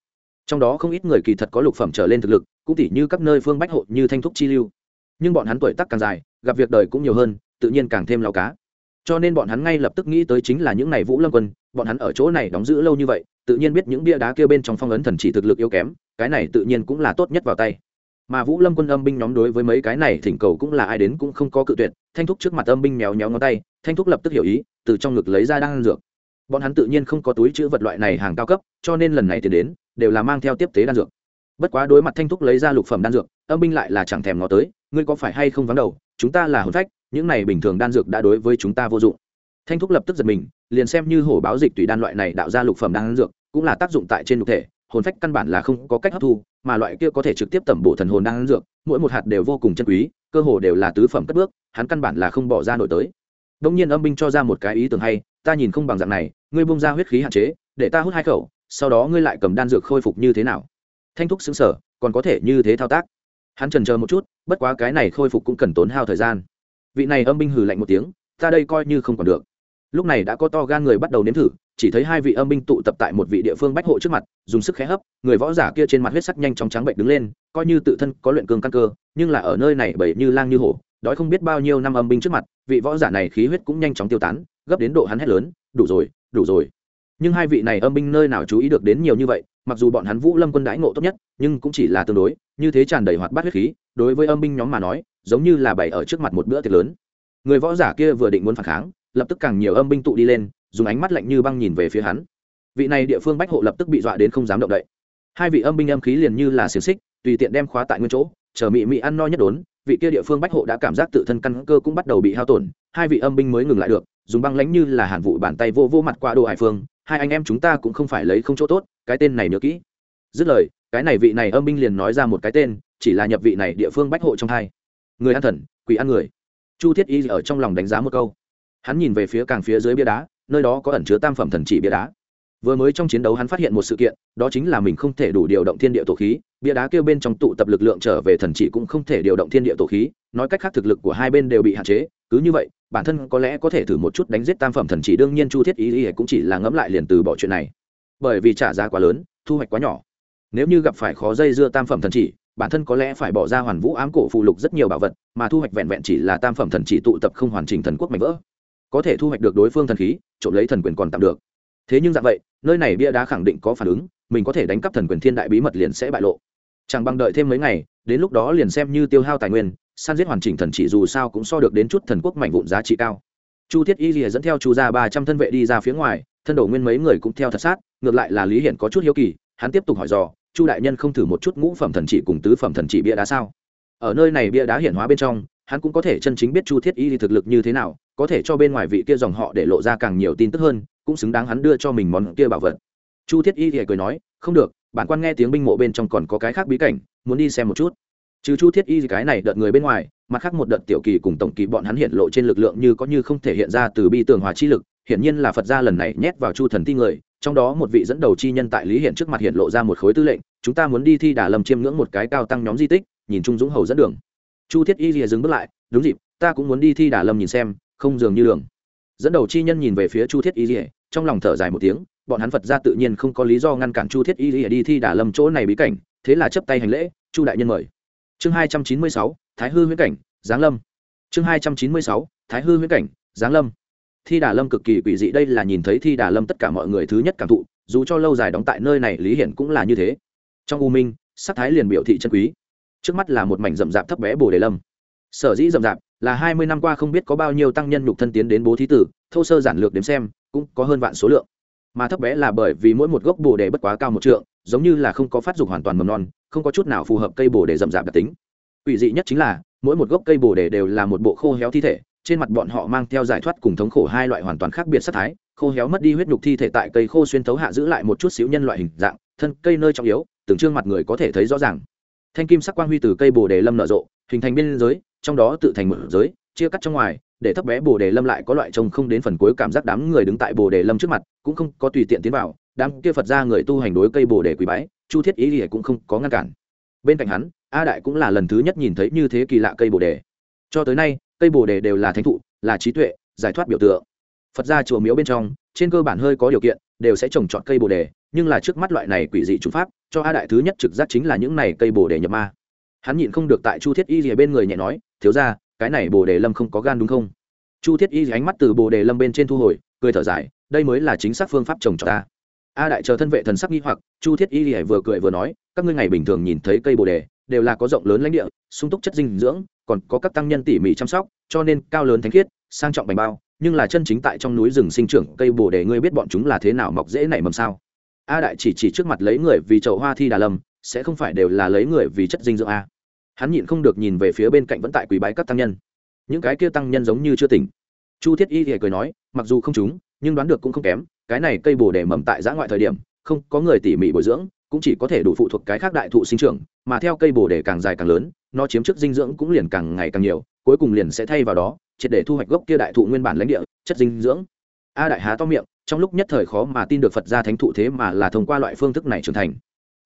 Trong đó không ít người kỳ thật có lục phẩm trở lên thực lực, cũng tỉ như các nơi phương bách hộ như thanh thúc chi lưu. Nhưng bọn hắn tuổi tác càng dài, gặp việc đời cũng nhiều hơn tự nhiên càng thêm lao cá. Cho nên bọn hắn ngay lập tức nghĩ tới chính là những n à y vũ lâm quân, bọn hắn ở chỗ này đóng giữ lâu như vậy, tự nhiên biết những bia đá kia bên trong phong ấn thần chỉ thực lực yếu kém, cái này tự nhiên cũng là tốt nhất vào tay. Mà vũ lâm quân âm binh nhóm đối với mấy cái này thỉnh cầu cũng là ai đến cũng không có cự tuyệt, thanh thúc trước mặt âm binh méo nhéo ngón tay, thanh thúc lập tức hiểu ý, từ trong ngực lấy ra đang ăn dược. Bọn hắn tự nhiên không có túi chữ vật loại này hàng cao cấp, cho nên lần này tiền đến, đều là mang theo tiếp tế đan dược. Bất quá đối mặt thanh thúc lấy ra lục phẩm đan dược, âm binh lại là chẳng thèm ngó tới, ngươi có phải hay không vắng đầu? Chúng ta là hồn phách những này bình thường đan dược đã đối với chúng ta vô dụng. Thanh thúc lập tức giật mình, liền xem như hổ báo dịch tùy đan loại này đạo ra lục phẩm đan dược, cũng là tác dụng tại trên lục thể, hồn phách căn bản là không có cách hấp thu, mà loại kia có thể trực tiếp tẩm bổ thần hồn đan dược, mỗi một hạt đều vô cùng chân quý, cơ hồ đều là tứ phẩm cất bước, hắn căn bản là không bỏ ra nổi tới. Đông nhiên âm binh cho ra một cái ý tưởng hay, ta nhìn không bằng dạng này, ngươi bung ra huyết khí hạn chế, để ta hút hai khẩu, sau đó ngươi lại cầm đan dược khôi phục như thế nào? Thanh thúc xứng sở còn có thể như thế thao tác. Hắn trần chờ một chút, bất quá cái này khôi phục cũng cần tốn hao thời gian vị này âm binh hừ lạnh một tiếng, ta đây coi như không còn được. Lúc này đã có to gan người bắt đầu nếm thử, chỉ thấy hai vị âm binh tụ tập tại một vị địa phương bách hộ trước mặt, dùng sức khé hấp, người võ giả kia trên mặt huyết sắc nhanh chóng trắng bệnh đứng lên, coi như tự thân có luyện cương căn cơ, nhưng là ở nơi này bởi như lang như hổ, đói không biết bao nhiêu năm âm binh trước mặt, vị võ giả này khí huyết cũng nhanh chóng tiêu tán, gấp đến độ hắn hét lớn, đủ rồi đủ rồi. Nhưng hai vị này âm binh nơi nào chú ý được đến nhiều như vậy, mặc dù bọn hắn vũ lâm quân đãi ngộ tốt nhất, nhưng cũng chỉ là tương đối, như thế tràn đầy hoạt bát huyết khí, đối với âm binh nhóm mà nói giống như là bày ở trước mặt một bữa tiệc lớn. Người võ giả kia vừa định muốn phản kháng, lập tức càng nhiều âm binh tụ đi lên, dùng ánh mắt lạnh như băng nhìn về phía hắn. Vị này địa phương bách hộ lập tức bị dọa đến không dám động đậy. Hai vị âm binh âm khí liền như là xiềng xích, tùy tiện đem khóa tại nguyên chỗ, chờ mị mị ăn no nhất đốn, vị kia địa phương bách hộ đã cảm giác tự thân căn cơ cũng bắt đầu bị hao tổn, hai vị âm binh mới ngừng lại được, dùng băng lãnh như là hàn vụ bàn tay vô vô mặt qua đồ hải phương, hai anh em chúng ta cũng không phải lấy không chỗ tốt, cái tên này nhớ kỹ. Dứt lời, cái này vị này âm binh liền nói ra một cái tên, chỉ là nhập vị này địa phương bách hộ trong hai người ăn thần, quỷ ăn người. Chu thiết y ở trong lòng đánh giá một câu. Hắn nhìn về phía càng phía dưới bia đá, nơi đó có ẩn chứa tam phẩm thần chỉ bia đá. Vừa mới trong chiến đấu hắn phát hiện một sự kiện, đó chính là mình không thể đủ điều động thiên địa tổ khí, bia đá kêu bên trong tụ tập lực lượng trở về thần chỉ cũng không thể điều động thiên địa tổ khí, nói cách khác thực lực của hai bên đều bị hạn chế, cứ như vậy, bản thân có lẽ có thể thử một chút đánh giết tam phẩm thần chỉ, đương nhiên chu thiết ý ý cũng chỉ là ngẫm lại liền từ bỏ chuyện này. Bởi vì trả giá quá lớn, thu hoạch quá nhỏ. Nếu như gặp phải khó dây dưa tam phẩm thần chỉ bản thân có lẽ phải bỏ ra hoàn vũ ám cổ phụ lục rất nhiều bảo vật, mà thu hoạch vẹn vẹn chỉ là tam phẩm thần chỉ tụ tập không hoàn chỉnh thần quốc mạnh vỡ. Có thể thu hoạch được đối phương thần khí, trộm lấy thần quyền còn tạm được. Thế nhưng dạng vậy, nơi này bia đá khẳng định có phản ứng, mình có thể đánh cắp thần quyền thiên đại bí mật liền sẽ bại lộ. Chẳng bằng đợi thêm mấy ngày, đến lúc đó liền xem như tiêu hao tài nguyên, san giết hoàn chỉnh thần chỉ dù sao cũng so được đến chút thần quốc mạnh vụn giá trị cao. Chu thiết y lìa dẫn theo chu ra ba trăm thân vệ đi ra phía ngoài, thân đầu nguyên mấy người cũng theo thật sát, ngược lại là lý hiển có chút hiếu kỳ, hắn tiếp tục hỏi dò chu đại nhân không thử một chút ngũ phẩm thần chỉ cùng tứ phẩm thần chỉ bia đá sao? Ở nơi này bia đá hiển hóa bên trong, hắn cũng có thể chân chính biết chu thiết y thực lực như thế nào, có thể cho bên ngoài vị kia dòng họ để lộ ra càng nhiều tin tức hơn, cũng xứng đáng hắn đưa cho mình món kia bảo vật. Chu thiết y thì cười nói, không được, bản quan nghe tiếng binh mộ bên trong còn có cái khác bí cảnh, muốn đi xem một chút. Chứ chu thiết y cái này đợt người bên ngoài, mặt khác một đợt tiểu kỳ cùng tổng kỳ bọn hắn hiện lộ trên lực lượng như có như không thể hiện ra từ bi tường hòa chi lực, hiển nhiên là phật gia lần này nhét vào chu thần ti người trong đó một vị dẫn đầu chi nhân tại lý hiện trước mặt hiện lộ ra một khối tư lệnh, chúng ta muốn đi thi đà lâm chiêm ngưỡng một cái cao tăng nhóm di tích, nhìn trung dũng hầu dẫn đường. Chu thiết y rìa dừng bước lại, đúng dịp, ta cũng muốn đi thi đà lâm nhìn xem, không dường như đường. Dẫn đầu chi nhân nhìn về phía chu thiết y rìa trong lòng thở dài một tiếng, bọn hắn phật ra tự nhiên không có lý do ngăn cản chu thiết y rìa đi thi đà lâm chỗ này bí cảnh, thế là chấp tay hành lễ, chu đại nhân mời. Chương hai trăm chín mươi sáu, thái hư huyễn cảnh, giáng lâm. Chương hai trăm chín mươi sáu, thái hư huyễn cảnh, giáng lâm thi đà lâm cực kỳ quỷ dị, đây là nhìn thấy thi đà lâm tất cả mọi người thứ nhất cảm thụ, dù cho lâu dài đóng tại nơi này, lý hiển cũng là như thế. Trong u minh, sắc thái liền biểu thị chân quý. Trước mắt là một mảnh rậm rạp thấp bé bồ đề lâm. Sở dĩ rậm rạp, là hai mươi năm qua không biết có bao nhiêu tăng nhân nhục thân tiến đến bố thí tử, thô sơ giản lược đếm xem, cũng có hơn vạn số lượng. Mà thấp bé là bởi vì mỗi một gốc bồ đề bất quá cao một trượng, giống như là không có phát dục hoàn toàn mầm non, không có chút nào phù hợp cây bồ đề rậm rạp đặc tính. Ủy dị nhất chính là, mỗi một gốc cây bồ đề đều là một bộ khô héo thi thể trên mặt bọn họ mang theo giải thoát cùng thống khổ hai loại hoàn toàn khác biệt sát thái, khô héo mất đi huyết nhục thi thể tại cây khô xuyên thấu hạ giữ lại một chút xíu nhân loại hình dạng, thân cây nơi trọng yếu, từng trương mặt người có thể thấy rõ ràng. Thanh kim sắc quang huy từ cây bồ đề lâm nở rộ, hình thành biên giới, trong đó tự thành một giới, chia cắt trong ngoài, để thấp bé bồ đề lâm lại có loại trông không đến phần cuối cảm giác đám người đứng tại bồ đề lâm trước mặt, cũng không có tùy tiện tiến vào, đám kia phật ra người tu hành đối cây bồ đề quý bái, chu thiết ý thì cũng không có ngăn cản. Bên cạnh hắn, a đại cũng là lần thứ nhất nhìn thấy như thế kỳ lạ cây bồ đề. Cho tới nay cây bồ đề đều là thánh thụ, là trí tuệ, giải thoát biểu tượng. Phật ra chùa miếu bên trong, trên cơ bản hơi có điều kiện, đều sẽ trồng trọt cây bồ đề, nhưng là trước mắt loại này quỷ dị chủ pháp, cho a đại thứ nhất trực giác chính là những này cây bồ đề nhập ma. Hắn nhịn không được tại chu thiết y rìa bên người nhẹ nói, thiếu ra cái này bồ đề lâm không có gan đúng không? Chu thiết y ánh mắt từ bồ đề lâm bên trên thu hồi, cười thở dài, đây mới là chính xác phương pháp trồng cho ta. A đại chờ thân vệ thần sắc nghi hoặc, chu thiết y rìa vừa cười vừa nói, các ngươi ngày bình thường nhìn thấy cây bồ đề, đều là có rộng lớn lãnh địa, sung túc chất dinh dưỡng còn có các tăng nhân tỉ mỉ chăm sóc, cho nên cao lớn thánh khiết, sang trọng bành bao, nhưng là chân chính tại trong núi rừng sinh trưởng, cây bồ đề ngươi biết bọn chúng là thế nào mọc dễ nảy mầm sao? A đại chỉ chỉ trước mặt lấy người vì chậu hoa thi đà lâm sẽ không phải đều là lấy người vì chất dinh dưỡng a. Hắn nhịn không được nhìn về phía bên cạnh vẫn tại quỳ bái các tăng nhân. Những cái kia tăng nhân giống như chưa tỉnh. Chu thiết y thì cười nói, mặc dù không chúng nhưng đoán được cũng không kém, cái này cây bồ đề mầm tại giã ngoại thời điểm, không có người tỉ mỉ bồi dưỡng cũng chỉ có thể đủ phụ thuộc cái khác đại thụ sinh trưởng, mà theo cây bồ đề càng dài càng lớn, nó chiếm chức dinh dưỡng cũng liền càng ngày càng nhiều, cuối cùng liền sẽ thay vào đó, triệt để thu hoạch gốc kia đại thụ nguyên bản lãnh địa, chất dinh dưỡng. A đại há to miệng, trong lúc nhất thời khó mà tin được phật gia thánh thụ thế mà là thông qua loại phương thức này trưởng thành.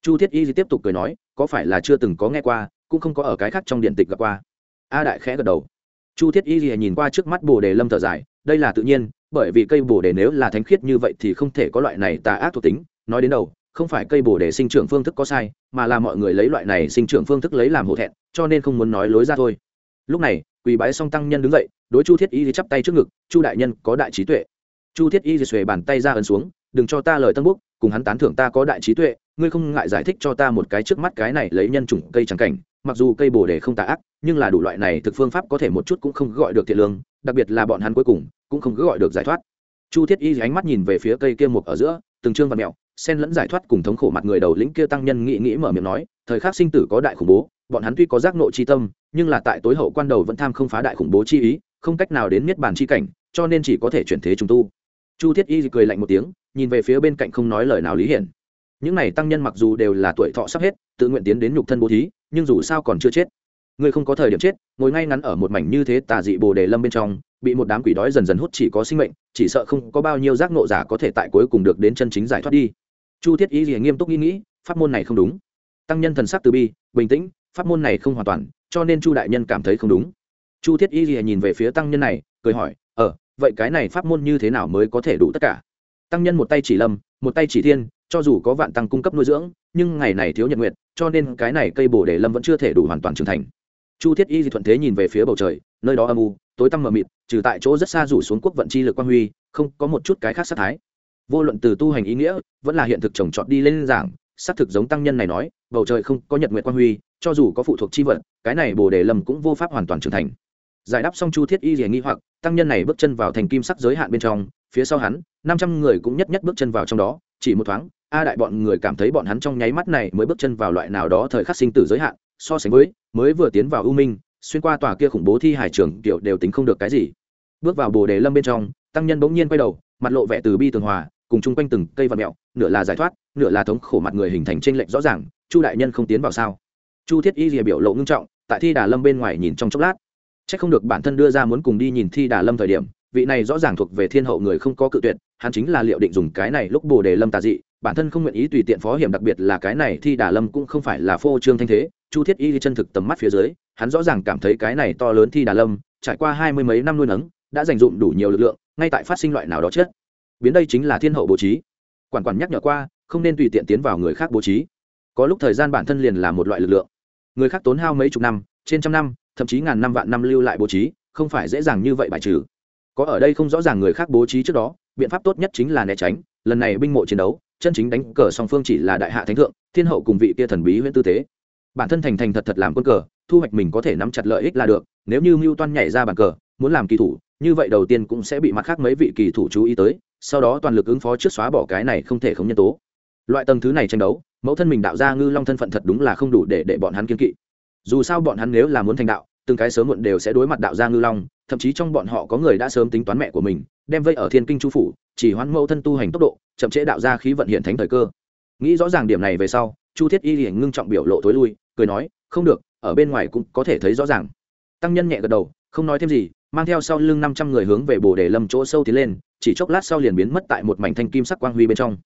Chu thiết y tiếp tục cười nói, có phải là chưa từng có nghe qua, cũng không có ở cái khác trong điện tịch gặp qua. A đại khẽ gật đầu. Chu thiết y nhìn qua trước mắt bồ đề lâm thở dài, đây là tự nhiên, bởi vì cây bồ đề nếu là thánh khiết như vậy thì không thể có loại này tà ác thuộc tính. Nói đến đầu không phải cây bồ để sinh trưởng phương thức có sai, mà là mọi người lấy loại này sinh trưởng phương thức lấy làm hổ thẹn, cho nên không muốn nói lối ra thôi. Lúc này, quỳ bái song tăng nhân đứng dậy, đối chu thiết y thì chắp tay trước ngực, chu đại nhân, có đại trí tuệ. Chu thiết y thì xuề bàn tay ra ấn xuống, đừng cho ta lời tân búc, cùng hắn tán thưởng ta có đại trí tuệ, ngươi không ngại giải thích cho ta một cái trước mắt cái này lấy nhân chủng cây trắng cảnh, mặc dù cây bồ đề không tà ác, nhưng là đủ loại này thực phương pháp có thể một chút cũng không gọi được thiện lương, đặc biệt là bọn hắn cuối cùng cũng không gọi được giải thoát. Chu thiết y ánh mắt nhìn về phía cây kia mục ở giữa, từng trương và mẹo sen lẫn giải thoát cùng thống khổ mặt người đầu lĩnh kia tăng nhân nghĩ nghĩ mở miệng nói, thời khắc sinh tử có đại khủng bố, bọn hắn tuy có giác nộ chi tâm, nhưng là tại tối hậu quan đầu vẫn tham không phá đại khủng bố chi ý, không cách nào đến miết bàn chi cảnh, cho nên chỉ có thể chuyển thế trung tu. Chu thiết y cười lạnh một tiếng, nhìn về phía bên cạnh không nói lời nào lý hiển. Những này tăng nhân mặc dù đều là tuổi thọ sắp hết, tự nguyện tiến đến nhục thân bố thí, nhưng dù sao còn chưa chết. Người không có thời điểm chết, ngồi ngay ngắn ở một mảnh như thế tà dị bồ đề lâm bên trong, bị một đám quỷ đói dần dần hút chỉ có sinh mệnh, chỉ sợ không có bao nhiêu giác nộ giả có thể tại cuối cùng được đến chân chính giải thoát đi chu thiết y gì nghiêm túc nghĩ nghĩ, pháp môn này không đúng. Tăng nhân thần sắc từ bi, bình tĩnh, pháp môn này không hoàn toàn, cho nên chu đại nhân cảm thấy không đúng. Chu thiết y gì nhìn về phía tăng nhân này, cười hỏi ờ vậy cái này pháp môn như thế nào mới có thể đủ tất cả? Tăng nhân một tay chỉ lâm, một tay chỉ thiên, cho dù có vạn tăng cung cấp nuôi dưỡng, nhưng ngày này thiếu nhật nguyệt, cho nên cái này cây bồ đề lâm vẫn chưa thể đủ hoàn toàn trưởng thành. Chu thiết y di thuận thế nhìn về phía bầu trời, nơi đó âm u, tối tăm mờ mịt, trừ tại chỗ rất xa rủ xuống quốc vận chi lực quang huy, không có một chút cái khác sát thái vô luận từ tu hành ý nghĩa, vẫn là hiện thực trồng trọt đi lên giảng, xác thực giống tăng nhân này nói, bầu trời không có nhật nguyện quan huy, cho dù có phụ thuộc chi vận cái này bồ đề lâm cũng vô pháp hoàn toàn trưởng thành. Giải đáp xong chu thiết y rỉa nghi hoặc, tăng nhân này bước chân vào thành kim sắc giới hạn bên trong, phía sau hắn, năm trăm người cũng nhất nhất bước chân vào trong đó, chỉ một thoáng, a đại bọn người cảm thấy bọn hắn trong nháy mắt này mới bước chân vào loại nào đó thời khắc sinh tử giới hạn, so sánh với, mới vừa tiến vào ưu minh, xuyên qua tòa kia khủng bố thi hải trường, kiểu đều tính không được cái gì. Bước vào bồ đề lâm bên trong tăng nhân bỗng nhiên quay đầu, mặt lộ vẻ từ bi tường hòa, cùng chung quanh từng cây vật mẹo, nửa là giải thoát, nửa là thống khổ mặt người hình thành trên lệnh rõ ràng, chu đại nhân không tiến vào sao? Chu thiết y rìa biểu lộ ngưng trọng, tại thi đà lâm bên ngoài nhìn trong chốc lát. C h ắ c không được bản thân đưa ra muốn cùng đi nhìn thi đà lâm thời điểm, vị này rõ ràng thuộc về thiên hậu người không có cự tuyệt, hắn chính là liệu định dùng cái này lúc bồ đề lâm tà dị, bản thân không nguyện ý tùy tiện phó hiểm đặc biệt là cái này thi đà lâm cũng không phải là phô trương thanh thế, chu thiết y chân thực tầm mắt phía dưới, hắn rõ ràng cảm thấy cái này to lớn thi đà lâm, trải qua hai mươi mấy năm nuôi nấng đã dành dụm đủ nhiều lực lượng, ngay tại phát sinh loại nào đó chết. Biến đây chính là thiên hậu bố trí. Quản quản nhắc nhở qua, không nên tùy tiện tiến vào người khác bố trí. Có lúc thời gian bản thân liền là một loại lực lượng. Người khác tốn hao mấy chục năm, trên trăm năm, thậm chí ngàn năm vạn năm lưu lại bố trí, không phải dễ dàng như vậy bài trừ. Có ở đây không rõ ràng người khác bố trí trước đó, biện pháp tốt nhất chính là né tránh, lần này binh mộ chiến đấu, chân chính đánh cờ song phương chỉ là đại hạ thánh thượng, thiên hậu cùng vị kia thần bí huyện tư thế. Bản thân thành thành thật thật làm quân cờ, thu hoạch mình có thể nắm chặt lợi ích là được, nếu như mưu toan nhảy ra bàn cờ, muốn làm kỳ thủ như vậy đầu tiên cũng sẽ bị mặt khác mấy vị kỳ thủ chú ý tới, sau đó toàn lực ứng phó trước xóa bỏ cái này không thể không nhân tố. Loại tầng thứ này tranh đấu, mẫu thân mình đạo ra ngư long thân phận thật đúng là không đủ để để bọn hắn kiên kỵ. Dù sao bọn hắn nếu là muốn thành đạo, từng cái sớm muộn đều sẽ đối mặt đạo gia ngư long, thậm chí trong bọn họ có người đã sớm tính toán mẹ của mình, đem vây ở thiên kinh chu phủ, chỉ hoãn mẫu thân tu hành tốc độ, chậm trễ đạo gia khí vận hiện thánh thời cơ. Nghĩ rõ ràng điểm này về sau, chu thiết y liền ngưng trọng biểu lộ tối lui, cười nói, không được, ở bên ngoài cũng có thể thấy rõ ràng. Tăng nhân nhẹ gật đầu, không nói thêm gì mang theo sau lưng năm trăm người hướng về bồ đề lâm chỗ sâu tiến lên, chỉ chốc lát sau liền biến mất tại một mảnh thanh kim sắc quang huy bên trong.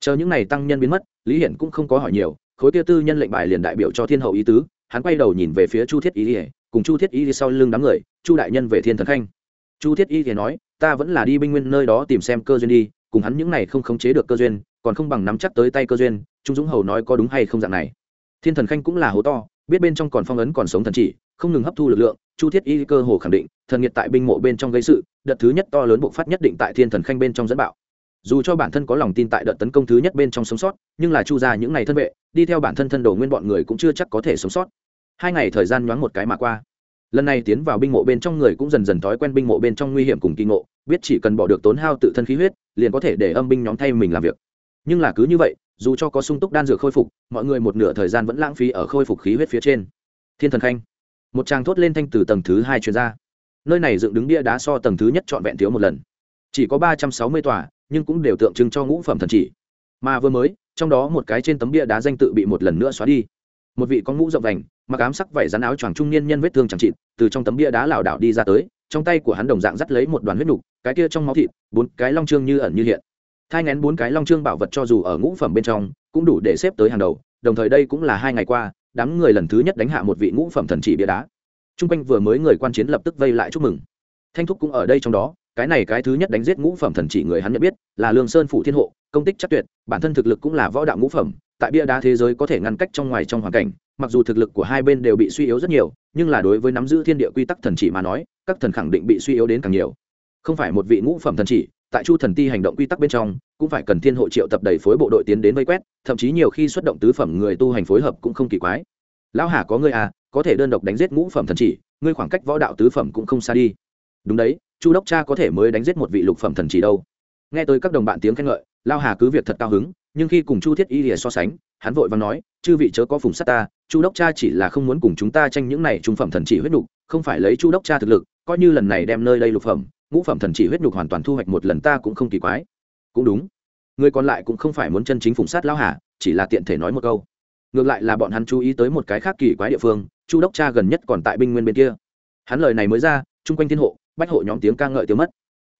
Chờ những n à y tăng nhân biến mất, lý hiển cũng không có hỏi nhiều, khối kia tư nhân lệnh bài liền đại biểu cho thiên hậu ý tứ, hắn quay đầu nhìn về phía chu thiết ý ỉa cùng chu thiết ý sau lưng đám người, chu đại nhân về thiên thần khanh. Chu thiết ý ỉa nói, ta vẫn là đi binh nguyên nơi đó tìm xem cơ duyên đi, cùng hắn những này không khống chế được cơ duyên, còn không bằng nắm chắc tới tay cơ duyên, trung dũng hầu nói có đúng hay không dạng này. Thiên thần khanh cũng là hố to, biết bên trong còn phong ấn còn sống thần chỉ không ngừng hấp thu lực lượng, chu thiết y cơ hồ khẳng định, thần nghiệt tại binh mộ bên trong gây sự, đợt thứ nhất to lớn bộc phát nhất định tại thiên thần khanh bên trong dẫn bạo. Dù cho bản thân có lòng tin tại đợt tấn công thứ nhất bên trong sống sót, nhưng là chu ra những ngày thân vệ, đi theo bản thân thân đồ nguyên bọn người cũng chưa chắc có thể sống sót. Hai ngày thời gian nhoáng một cái mà qua. Lần này tiến vào binh mộ bên trong người cũng dần dần thói quen binh mộ bên trong nguy hiểm cùng kỳ ngộ, biết chỉ cần bỏ được tốn hao tự thân khí huyết, liền có thể để âm binh nhóm thay mình làm việc. Nhưng là cứ như vậy, dù cho có sung túc đan dược khôi phục, mọi người một nửa thời gian vẫn lãng phí ở khôi phục khí huyết phía trên. Thiên thần khanh một tràng thốt lên thanh từ tầng thứ hai chuyên gia. Nơi này dựng đứng bia đá so tầng thứ nhất trọn vẹn thiếu một lần. Chỉ có ba trăm sáu mươi tòa, nhưng cũng đều tượng trưng cho ngũ phẩm thần chỉ. Mà vừa mới, trong đó một cái trên tấm bia đá danh tự bị một lần nữa xóa đi. Một vị con mũ rộng vành, mặc ám sắc vảy rắn áo choàng trung niên nhân vết thương chẳng chịt, từ trong tấm bia đá lảo đảo đi ra tới, trong tay của hắn đồng dạng dắt lấy một đoàn huyết nục, cái kia trong máu thịt, bốn cái long trương như ẩn như hiện. Thai ngén bốn cái long trương bảo vật cho dù ở ngũ phẩm bên trong, cũng đủ để xếp tới hàng đầu, đồng thời đây cũng là hai ngày qua đám người lần thứ nhất đánh hạ một vị ngũ phẩm thần chỉ bia đá. T r u n g quanh vừa mới người quan chiến lập tức vây lại chúc mừng. Thanh thúc cũng ở đây trong đó, cái này cái thứ nhất đánh giết ngũ phẩm thần chỉ người hắn nhận biết, là lương sơn phủ thiên hộ, công tích chắc tuyệt, bản thân thực lực cũng là võ đạo ngũ phẩm, tại bia đá thế giới có thể ngăn cách trong ngoài trong hoàn cảnh, mặc dù thực lực của hai bên đều bị suy yếu rất nhiều, nhưng là đối với nắm giữ thiên địa quy tắc thần chỉ mà nói, các thần khẳng định bị suy yếu đến càng nhiều. Không phải một vị ngũ phẩm thần chỉ tại chu thần ti hành động quy tắc bên trong, cũng phải cần thiên hộ triệu tập đầy phối bộ đội tiến đến vây quét, thậm chí nhiều khi xuất động tứ phẩm người tu hành phối hợp cũng không kỳ quái. Lão hà có ngươi à có thể đơn độc đánh giết ngũ phẩm thần chỉ, ngươi khoảng cách võ đạo tứ phẩm cũng không xa đi. Đúng đấy, chu đốc cha có thể mới đánh giết một vị lục phẩm thần chỉ đâu. Nghe tới các đồng bạn tiếng khen ngợi lao hà cứ việc thật cao hứng, nhưng khi cùng chu thiết y lìa so sánh, hắn vội và nói, chư vị chớ có phùng sát ta, chu đốc cha chỉ là không muốn cùng chúng ta tranh những này trung phẩm thần chỉ huyết đục không phải lấy chu đốc cha thực lực, coi như lần này đem nơi đây lục phẩm ngũ phẩm thần chỉ huyết nhục hoàn toàn thu hoạch một lần ta cũng không kỳ quái. Cũng đúng. Người còn lại cũng không phải muốn chân chính phụng sát lão hà, chỉ là tiện thể nói một câu. Ngược lại là bọn hắn chú ý tới một cái khác kỳ quái địa phương, chu đốc cha gần nhất còn tại binh nguyên bên kia. Hắn lời này mới ra, chung quanh thiên hộ, bách hộ nhóm tiếng ca ngợi tiếng mất.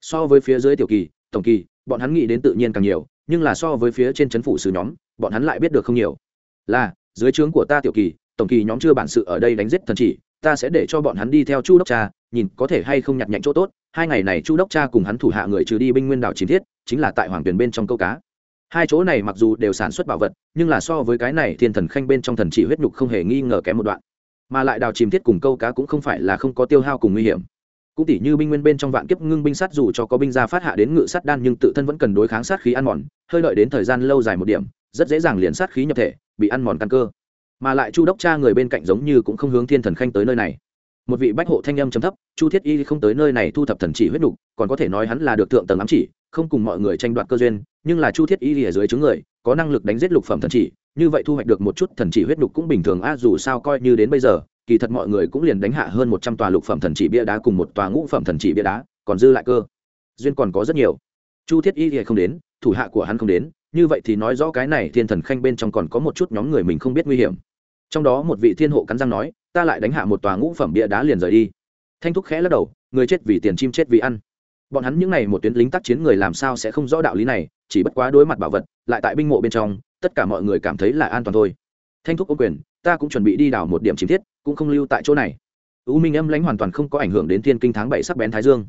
So với phía dưới tiểu kỳ, tổng kỳ, bọn hắn nghĩ đến tự nhiên càng nhiều, nhưng là so với phía trên c h ấ n phủ sứ nhóm, bọn hắn lại biết được không nhiều. Là, dưới trướng của ta tiểu kỳ, tổng kỳ nhóm chưa bản sự ở đây đánh giết thần chỉ, ta sẽ để cho bọn hắn đi theo chu đốc cha, nhìn có thể hay không nhặt nhạnh chỗ tốt hai ngày này chu đốc cha cùng hắn thủ hạ người trừ đi binh nguyên đảo chìm thiết, chính là tại hoàng tuyển bên trong câu cá. Hai chỗ này mặc dù đều sản xuất bảo vật, nhưng là so với cái này thiên thần khanh bên trong thần chỉ huyết nhục không hề nghi ngờ kém một đoạn. Mà lại đào chìm thiết cùng câu cá cũng không phải là không có tiêu hao cùng nguy hiểm. Cũng tỷ như binh nguyên bên trong vạn kiếp ngưng binh sát dù cho có binh gia phát hạ đến ngự sát đan nhưng tự thân vẫn cần đối kháng sát khí ăn mòn, hơi đợi đến thời gian lâu dài một điểm, rất dễ dàng liền sát khí nhập thể, bị ăn mòn căn cơ. Mà lại chu đốc cha người bên cạnh giống như cũng không hướng thiên thần khanh tới nơi này một vị bách hộ thanh âm chấm thấp chu thiết y không tới nơi này thu thập thần chỉ huyết đục, còn có thể nói hắn là được thượng tầng ám chỉ không cùng mọi người tranh đoạt cơ duyên nhưng là chu thiết y ở dưới chứng người có năng lực đánh giết lục phẩm thần chỉ như vậy thu hoạch được một chút thần chỉ huyết đục cũng bình thường a dù sao coi như đến bây giờ kỳ thật mọi người cũng liền đánh hạ hơn một trăm tòa lục phẩm thần chỉ bia đá cùng một tòa ngũ phẩm thần chỉ bia đá còn dư lại cơ. Duyên còn có rất nhiều. Chu thiết y không đến thủ hạ của hắn không đến như vậy thì nói rõ cái này thiên thần khanh bên trong còn có một chút nhóm người mình không biết nguy hiểm. Trong đó một vị thiên hộ cắn răng nói ta lại đánh hạ một tòa ngũ phẩm bia đá liền rời đi. Thanh thúc khẽ lắc đầu, người chết vì tiền, chim chết vì ăn. Bọn hắn những n à y một tuyến lính tác chiến người làm sao sẽ không rõ đạo lý này, chỉ bất quá đối mặt bảo vật, lại tại binh mộ bên trong, tất cả mọi người cảm thấy là an toàn thôi. Thanh thúc ô quyền, ta cũng chuẩn bị đi đảo một điểm chi thiết cũng không lưu tại chỗ này. U minh âm lãnh hoàn toàn không có ảnh hưởng đến thiên kinh tháng bảy sắc bén thái dương.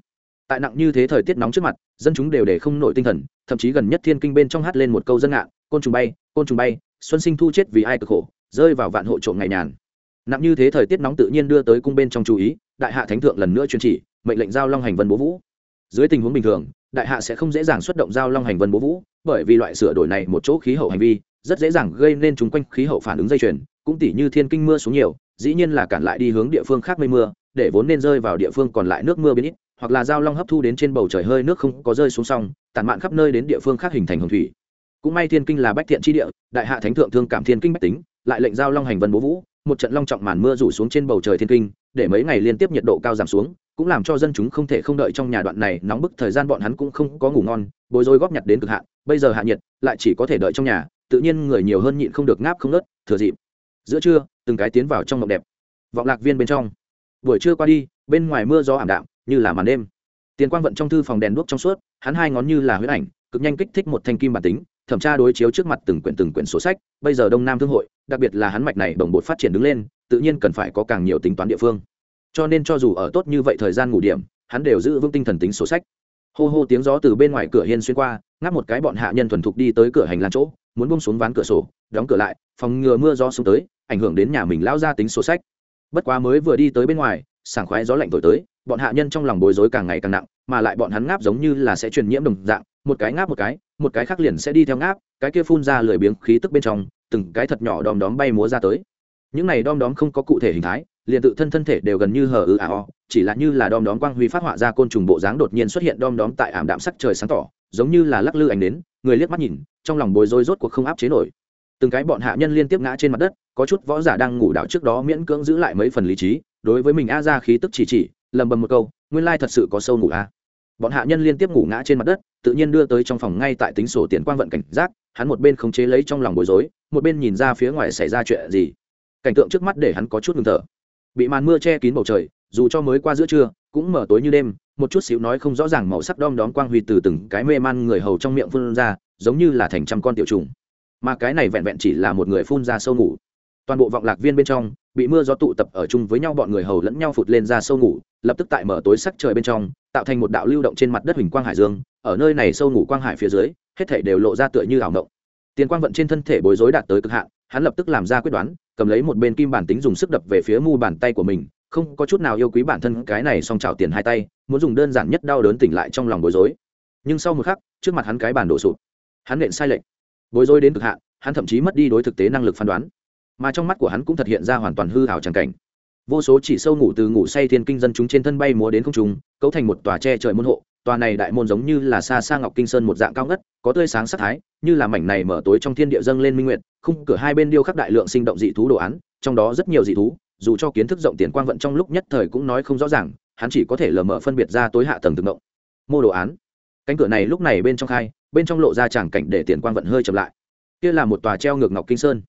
Tại nặng như thế thời tiết nóng trước mặt, dân chúng đều để không nổi tinh thần, thậm chí gần nhất thiên kinh bên trong hát lên một câu dân ngạn, côn trùng bay, côn trùng bay, xuân sinh thu chết vì ai cực khổ, rơi vào vạn hộ trộm ngày nhàn nặng như thế thời tiết nóng tự nhiên đưa tới cung bên trong chú ý, đại hạ thánh thượng lần nữa truyền chỉ, mệnh lệnh giao long hành vân bố vũ. Dưới tình huống bình thường, đại hạ sẽ không dễ dàng xuất động giao long hành vân bố vũ, bởi vì loại sửa đổi này một chỗ khí hậu hành vi, rất dễ dàng gây nên chúng quanh khí hậu phản ứng dây chuyền, cũng tỉ như thiên kinh mưa xuống nhiều, dĩ nhiên là cản lại đi hướng địa phương khác mây mưa, để vốn nên rơi vào địa phương còn lại nước mưa biến ít, hoặc là giao long hấp thu đến trên bầu trời hơi nước không có rơi xuống sông tản mạn khắp nơi đến địa phương khác hình thành hồng thủy. Cũng may thiên kinh là bách thiện chi địa, đại hạ thánh thượng thương cảm thiên kinh bách tính, lại lệnh giao long hành vân bố vũ một trận long trọng màn mưa rủ xuống trên bầu trời thiên kinh, để mấy ngày liên tiếp nhiệt độ cao giảm xuống, cũng làm cho dân chúng không thể không đợi trong nhà đoạn này nóng bức thời gian bọn hắn cũng không có ngủ ngon, bối rối góp nhặt đến cực hạn, bây giờ hạ nhiệt, lại chỉ có thể đợi trong nhà, tự nhiên người nhiều hơn nhịn không được ngáp không nớt thừa dịp. Giữa trưa, từng cái tiến vào trong mộng đẹp. Vọng lạc viên bên trong. Buổi trưa qua đi, bên ngoài mưa gió ảm đạm, như là màn đêm. Tiền quang vận trong thư phòng đèn đuốc trong suốt, hắn hai ngón như là huyết ảnh, cực nhanh kích thích một thanh kim bản tính thẩm tra đối chiếu trước mặt từng quyển từng quyển sổ sách, bây giờ đông nam thương hội, đặc biệt là hắn mạch này bồng bột phát triển đứng lên, tự nhiên cần phải có càng nhiều tính toán địa phương. Cho nên cho dù ở tốt như vậy thời gian ngủ điểm, hắn đều giữ vững tinh thần tính sổ sách. Hô hô tiếng gió từ bên ngoài cửa hiên xuyên qua, ngáp một cái bọn hạ nhân thuần thục đi tới cửa hành lang chỗ, muốn bông xuống ván cửa sổ, đóng cửa lại, phòng ngừa mưa gió xuống tới, ảnh hưởng đến nhà mình lao ra tính sổ sách. Bất quá mới vừa đi tới bên ngoài, sảng khoái gió lạnh thổi tới, bọn hạ nhân trong lòng bối rối càng ngày càng nặng, mà lại bọn hắn ngáp giống như là sẽ truyền nhiễm đồng dạng một cái ngáp một cái một cái khác liền sẽ đi theo ngáp, cái kia phun ra lười biếng khí tức bên trong, từng cái thật nhỏ đom đóm bay múa ra tới. Những này đom đóm không có cụ thể hình thái, liền tự thân thân thể đều gần như hờ ư ả o, chỉ là như là đom đóm quang huy phát họa ra côn trùng bộ dáng đột nhiên xuất hiện đom đóm tại ảm đạm sắc trời sáng tỏ, giống như là lắc lư ánh đến người liếc mắt nhìn, trong lòng bối rối rốt cuộc không áp chế nổi. Từng cái bọn hạ nhân liên tiếp ngã trên mặt đất, có chút võ giả đang ngủ đảo trước đó miễn cưỡng giữ lại mấy phần lý trí, đối với mình a ra khí tức chỉ chỉ, lầm bầm một câu, nguyên lai thật sự có sâu ngủ a bọn hạ nhân liên tiếp ngủ ngã trên mặt đất, tự nhiên đưa tới trong phòng ngay tại tính sổ tiền quang vận cảnh giác, hắn một bên khống chế lấy trong lòng bối rối, một bên nhìn ra phía ngoài xảy ra chuyện gì. Cảnh tượng trước mắt để hắn có chút ngừng thở. Bị màn mưa che kín bầu trời, dù cho mới qua giữa trưa, cũng mở tối như đêm, một chút xíu nói không rõ ràng màu sắc đom đóm quang huy từ từng cái mê man người hầu trong miệng phun ra, giống như là thành trăm con tiểu trùng. Mà cái này vẹn vẹn chỉ là một người phun ra sâu ngủ. Toàn bộ vọng lạc viên bên trong, bị mưa gió tụ tập ở chung với nhau bọn người hầu lẫn nhau phụt lên ra sâu ngủ lập tức tại mở tối sắc trời bên trong, tạo thành một đạo lưu động trên mặt đất huỳnh quang hải dương, ở nơi này sâu ngủ quang hải phía dưới, hết thể đều lộ ra tựa như ảo mộng. Tiền quang vận trên thân thể bối rối đạt tới cực hạn, hắn lập tức làm ra quyết đoán, cầm lấy một bên kim bản tính dùng sức đập về phía mu bàn tay của mình, không có chút nào yêu quý bản thân cái này song trào tiền hai tay, muốn dùng đơn giản nhất đau đớn tỉnh lại trong lòng bối rối. Nhưng sau một khắc, trước mặt hắn cái bản đổ sụp. Hắn nện sai lệch. Bối rối đến cực hạn, hắn thậm chí mất đi đối thực tế năng lực phán đoán. Mà trong mắt của hắn cũng thật hiện ra hoàn toàn hư hảo tràng cảnh vô số chỉ sâu ngủ từ ngủ say thiên kinh dân chúng trên thân bay múa đến không trung, cấu thành một tòa tre trời môn hộ. Tòa này đại môn giống như là xa xa ngọc kinh sơn một dạng cao ngất, có tươi sáng sắc thái, như là mảnh này mở tối trong thiên địa dâng lên minh nguyệt, khung cửa hai bên điêu khắc đại lượng sinh động dị thú đồ án, trong đó rất nhiều dị thú, dù cho kiến thức rộng tiền quang vận trong lúc nhất thời cũng nói không rõ ràng, hắn chỉ có thể lờ mờ phân biệt ra tối hạ tầng thực động mô đồ án. Cánh cửa này lúc này bên trong khai, bên trong lộ ra tràng cảnh để tiền quang vận hơi chậm lại. Kia là một tòa treo ngược ngọc kinh sơn.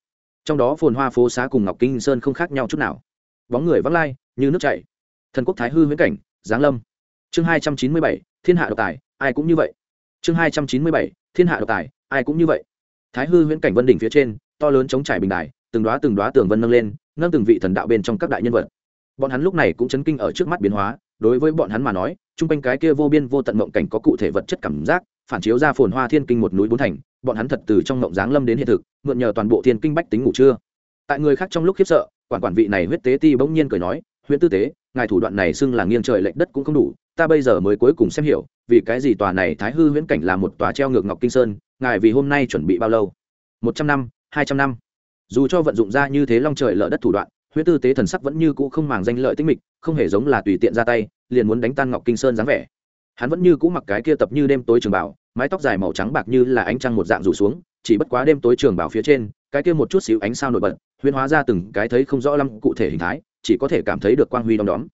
Trong đó phồn hoa phố xá cùng ngọc kinh sơn không khác nhau chút nào bóng người vắng lai, như nước chảy. Thần quốc thái hư huyễn cảnh, giáng lâm. Chương hai trăm chín mươi bảy, thiên hạ độc tài, ai cũng như vậy. Chương hai trăm chín mươi bảy, thiên hạ độc tài, ai cũng như vậy. Thái hư huyễn cảnh vân đỉnh phía trên, to lớn chống trải bình đài, từng đoá từng đoá tường vân nâng lên, nâng từng vị thần đạo bên trong các đại nhân vật. Bọn hắn lúc này cũng chấn kinh ở trước mắt biến hóa, đối với bọn hắn mà nói, chung quanh cái kia vô biên vô tận mộng cảnh có cụ thể vật chất cảm giác, phản chiếu ra phồn hoa thiên kinh một núi bốn thành, bọn hắn thật từ trong mộng giáng lâm đến hiện thực, mượn nhờ toàn bộ thiên kinh bách tính ngủ trưa. Tại người khác trong lúc khiếp sợ quản quản vị này huyết tế ti bỗng nhiên cười nói, huyễn tư tế, ngài thủ đoạn này xưng là nghiêng trời lệch đất cũng không đủ, ta bây giờ mới cuối cùng xem hiểu, vì cái gì tòa này thái hư huyễn cảnh là một tòa treo ngược ngọc kinh sơn, ngài vì hôm nay chuẩn bị bao lâu? Một trăm năm, hai trăm năm. Dù cho vận dụng ra như thế long trời lỡ đất thủ đoạn, huyễn tư tế thần sắc vẫn như cũ không màng danh lợi tích mịch, không hề giống là tùy tiện ra tay, liền muốn đánh tan ngọc kinh sơn dáng vẻ. Hắn vẫn như cũ mặc cái kia tập như đêm tối trường bảo, mái tóc dài màu trắng bạc như là ánh trăng một dạng rủ xuống chỉ bất quá đêm tối trường bảo phía trên, cái kia một chút xíu ánh sao nổi bật, huyễn hóa ra từng cái thấy không rõ lắm cụ thể hình thái, chỉ có thể cảm thấy được quang huy đom đóm.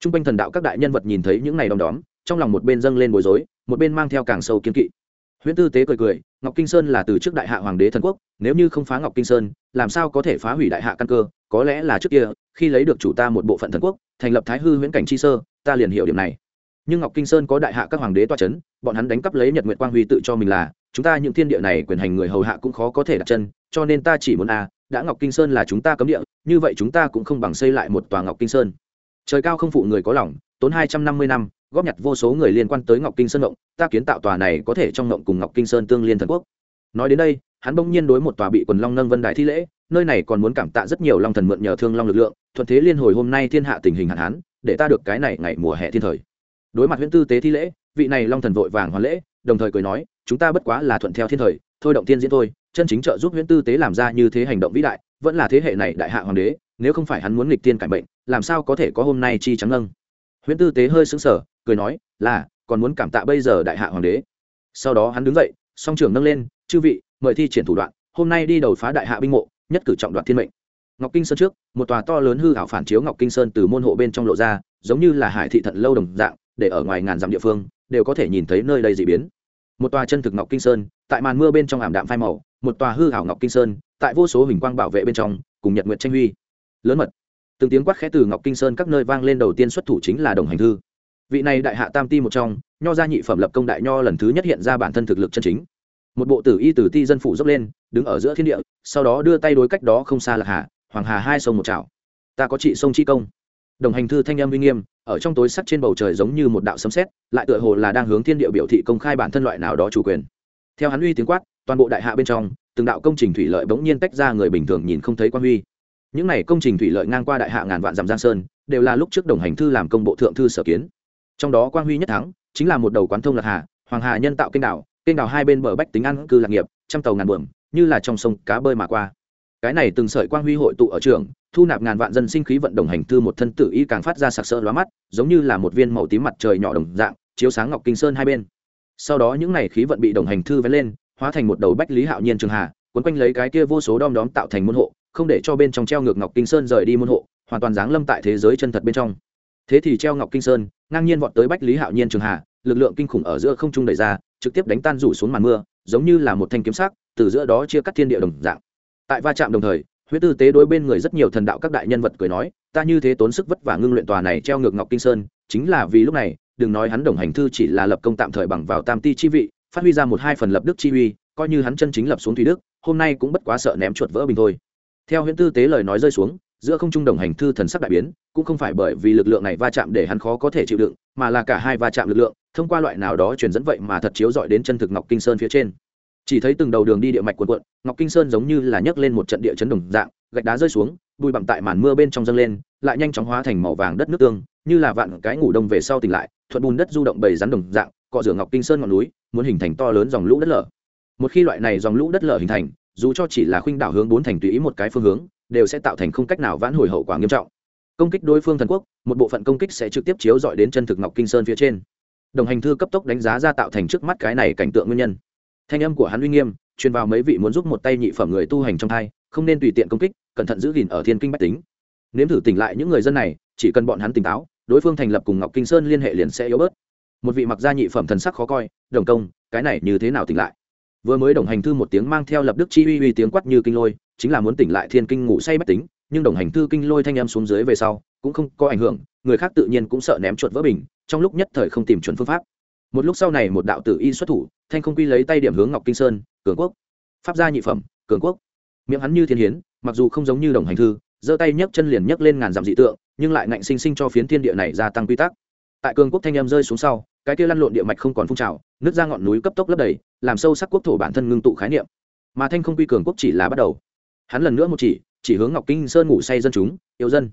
T r u n g quanh thần đạo các đại nhân vật nhìn thấy những này đom đóm, trong lòng một bên dâng lên bối rối, một bên mang theo càng sâu kiên kỵ. Huyễn tư tế cười cười, ngọc kinh sơn là từ trước đại hạ hoàng đế thần quốc, nếu như không phá ngọc kinh sơn, làm sao có thể phá hủy đại hạ căn cơ? Có lẽ là trước kia, khi lấy được chủ ta một bộ phận thần quốc, thành lập thái hư huyễn cảnh chi sơ, ta liền hiểu điểm này. Nhưng ngọc kinh sơn có đại hạ các hoàng đế toa c h ấ n bọn hắn đánh cắp lấy nhật nguyện quang huy tự cho mình là chúng ta những thiên địa này quyền hành người hầu hạ cũng khó có thể đặt chân cho nên ta chỉ muốn a à, đã ngọc kinh sơn là chúng ta cấm địa như vậy chúng ta cũng không bằng xây lại một tòa ngọc kinh sơn. Trời cao không phụ người có lòng tốn hai trăm năm mươi năm góp nhặt vô số người liên quan tới ngọc kinh sơn động ta kiến tạo tòa này có thể trong động cùng ngọc kinh sơn tương liên thần quốc. Nói đến đây hắn bỗng nhiên đối một tòa bị quần long nâng vân đài thi lễ nơi này còn muốn cảm tạ rất nhiều long thần mượn nhờ thương long lực lượng thuận thế liên hồi hôm nay thiên hạ tình hình hạn hán để ta được cái này ngày mùa hè thiên thời. Đối mặt huyễn tư tế thi lễ vị này long thần vội vàng hoàn lễ đồng thời cười nói, chúng ta bất quá là thuận theo thiên thời, thôi động tiên diễn thôi, chân chính trợ giúp huyễn tư tế làm ra như thế hành động vĩ đại, vẫn là thế hệ này đại hạ hoàng đế, nếu không phải hắn muốn nghịch tiên cải bệnh làm sao có thể có hôm nay chi trắng ngân huyễn tư tế hơi sững sờ, cười nói, là, còn muốn cảm tạ bây giờ đại hạ hoàng đế. Sau đó hắn đứng dậy, song trường nâng lên, chư vị, mời thi triển thủ đoạn, hôm nay đi đầu phá đại hạ binh mộ, nhất cử trọng đoạt thiên mệnh. Ngọc kinh sơn trước, một tòa to lớn hư hảo phản chiếu ngọc kinh sơn từ môn hộ bên trong lộ ra, giống như là hải thị thận lâu đồng dạng, để ở ngoài ngàn dặm địa phương, đều có thể nhìn thấy nơi đây dị biến một tòa chân thực ngọc kinh sơn, tại màn mưa bên trong ảm đạm phai màu, một tòa hư hảo ngọc kinh sơn, tại vô số hình quang bảo vệ bên trong, cùng nhật nguyện tranh huy. Lớn mật. Từng tiếng quát khẽ từ ngọc kinh sơn các nơi vang lên đầu tiên xuất thủ chính là đồng hành thư. Vị này đại hạ tam ti một trong, nho gia nhị phẩm lập công đại nho lần thứ nhất hiện ra bản thân thực lực chân chính. Một bộ tử y tử ti dân phủ dốc lên, đứng ở giữa thiên địa, sau đó đưa tay đối cách đó không xa là hà, hoàng hà hai sông một chảo. Ta có trị sông chi công đồng hành thư thanh âm uy nghiêm, ở trong tối sắc trên bầu trời giống như một đạo sấm sét, lại tựa hồ là đang hướng thiên địa biểu thị công khai bản thân loại nào đó chủ quyền. Theo hắn uy tiếng quát, toàn bộ đại hạ bên trong, từng đạo công trình thủy lợi bỗng nhiên tách ra người bình thường nhìn không thấy quan huy. Những này công trình thủy lợi ngang qua đại hạ ngàn vạn dặm giang sơn, đều là lúc trước đồng hành thư làm công bộ thượng thư sở kiến. Trong đó quang huy nhất thắng, chính là một đầu quán thông lạc hà, hoàng hà nhân tạo kênh đảo kênh đảo hai bên bờ bách tính ăn cư lạc nghiệp, trăm tàu ngàn buồm, như là trong sông cá bơi mà qua. Cái này từng sợi quang huy hội tụ ở trường thu nạp ngàn vạn dân sinh khí vận đồng hành thư một thân tử y càng phát ra sặc sỡ lóa mắt, giống như là một viên màu tím mặt trời nhỏ đồng dạng, chiếu sáng ngọc kinh sơn hai bên. Sau đó những này khí vận bị đồng hành thư vén lên, hóa thành một đầu bách lý hạo nhiên trường hà quấn quanh lấy cái kia vô số đom đóm tạo thành môn hộ, không để cho bên trong treo ngược ngọc kinh sơn rời đi môn hộ, hoàn toàn giáng lâm tại thế giới chân thật bên trong. Thế thì treo ngọc kinh sơn, ngang nhiên vọt tới bách lý hạo nhiên trường hà, lực lượng kinh khủng ở giữa không trung đẩy ra, trực tiếp đánh tan rủ xuống màn mưa, giống như là một thanh kiếm sắc, từ giữa đó chia cắt thiên địa đồng dạng. Tại va chạm đồng thời huyết tư tế đối bên người rất nhiều thần đạo các đại nhân vật cười nói, ta như thế tốn sức vất vả ngưng luyện tòa này treo ngược ngọc kinh sơn, chính là vì lúc này, đừng nói hắn đồng hành thư chỉ là lập công tạm thời bằng vào tam ti chi vị, phát huy ra một hai phần lập đức chi uy, coi như hắn chân chính lập xuống thủy đức, hôm nay cũng bất quá sợ ném chuột vỡ bình thôi. Theo huyễn tư tế lời nói rơi xuống, giữa không trung đồng hành thư thần sắc đại biến, cũng không phải bởi vì lực lượng này va chạm để hắn khó có thể chịu đựng, mà là cả hai va chạm lực lượng, thông qua loại nào đó truyền dẫn vậy mà thật chiếu dọi đến chân thực ngọc kinh sơn phía trên chỉ thấy từng đầu đường đi địa mạch quần quận ngọc kinh sơn giống như là nhấc lên một trận địa chấn đồng dạng, gạch đá rơi xuống, bụi bặm tại màn mưa bên trong dâng lên, lại nhanh chóng hóa thành màu vàng đất nước tương, như là vạn cái ngủ đông về sau tỉnh lại, thuận bùn đất du động bầy rắn đồng dạng, cọ rửa ngọc kinh sơn ngọn núi, muốn hình thành to lớn dòng lũ đất lở. Một khi loại này dòng lũ đất lở hình thành, dù cho chỉ là khuynh đảo hướng bốn thành tùy ý một cái phương hướng, đều sẽ tạo thành không cách nào vãn hồi hậu quả nghiêm trọng. Công kích đối phương thần quốc, một bộ phận công kích sẽ trực tiếp chiếu dọi đến chân thực ngọc kinh sơn phía trên. Đồng hành thư cấp tốc đánh giá ra tạo thành trước mắt cái này cảnh tượng nguyên nhân thanh âm của hắn uy nghiêm, truyền vào mấy vị muốn giúp một tay nhị phẩm người tu hành trong thai, không nên tùy tiện công kích, cẩn thận giữ gìn ở thiên kinh bách tính. Nếm thử tỉnh lại những người dân này, chỉ cần bọn hắn tỉnh táo, đối phương thành lập cùng ngọc kinh sơn liên hệ liền sẽ yếu bớt. Một vị mặc gia nhị phẩm thần sắc khó coi, đồng công, cái này như thế nào tỉnh lại? Vừa mới đồng hành thư một tiếng mang theo lập đức chi uy uy tiếng quát như kinh lôi, chính là muốn tỉnh lại thiên kinh ngủ say bách tính, nhưng đồng hành thư kinh lôi thanh em xuống dưới về sau, cũng không có ảnh hưởng, người khác tự nhiên cũng sợ ném chuột vỡ bình, trong lúc nhất thời không tìm chuẩn phương pháp một lúc sau này một đạo tử y xuất thủ, thanh không quy lấy tay điểm hướng ngọc kinh sơn, cường quốc. Pháp gia nhị phẩm, cường quốc. Miệng hắn như thiên hiến, mặc dù không giống như đồng hành thư, giơ tay nhấc chân liền nhấc lên ngàn dặm dị tượng, nhưng lại ngạnh sinh sinh cho phiến thiên địa này gia tăng quy tắc. Tại cường quốc thanh em rơi xuống sau, cái kia lăn lộn địa mạch không còn phun trào nước ra ngọn núi cấp tốc lấp đầy, làm sâu sắc quốc thổ bản thân ngưng tụ khái niệm. Mà thanh không quy cường quốc chỉ là bắt đầu. Hắn lần nữa một chỉ chỉ hướng ngọc kinh sơn ngủ say dân chúng yếu dân.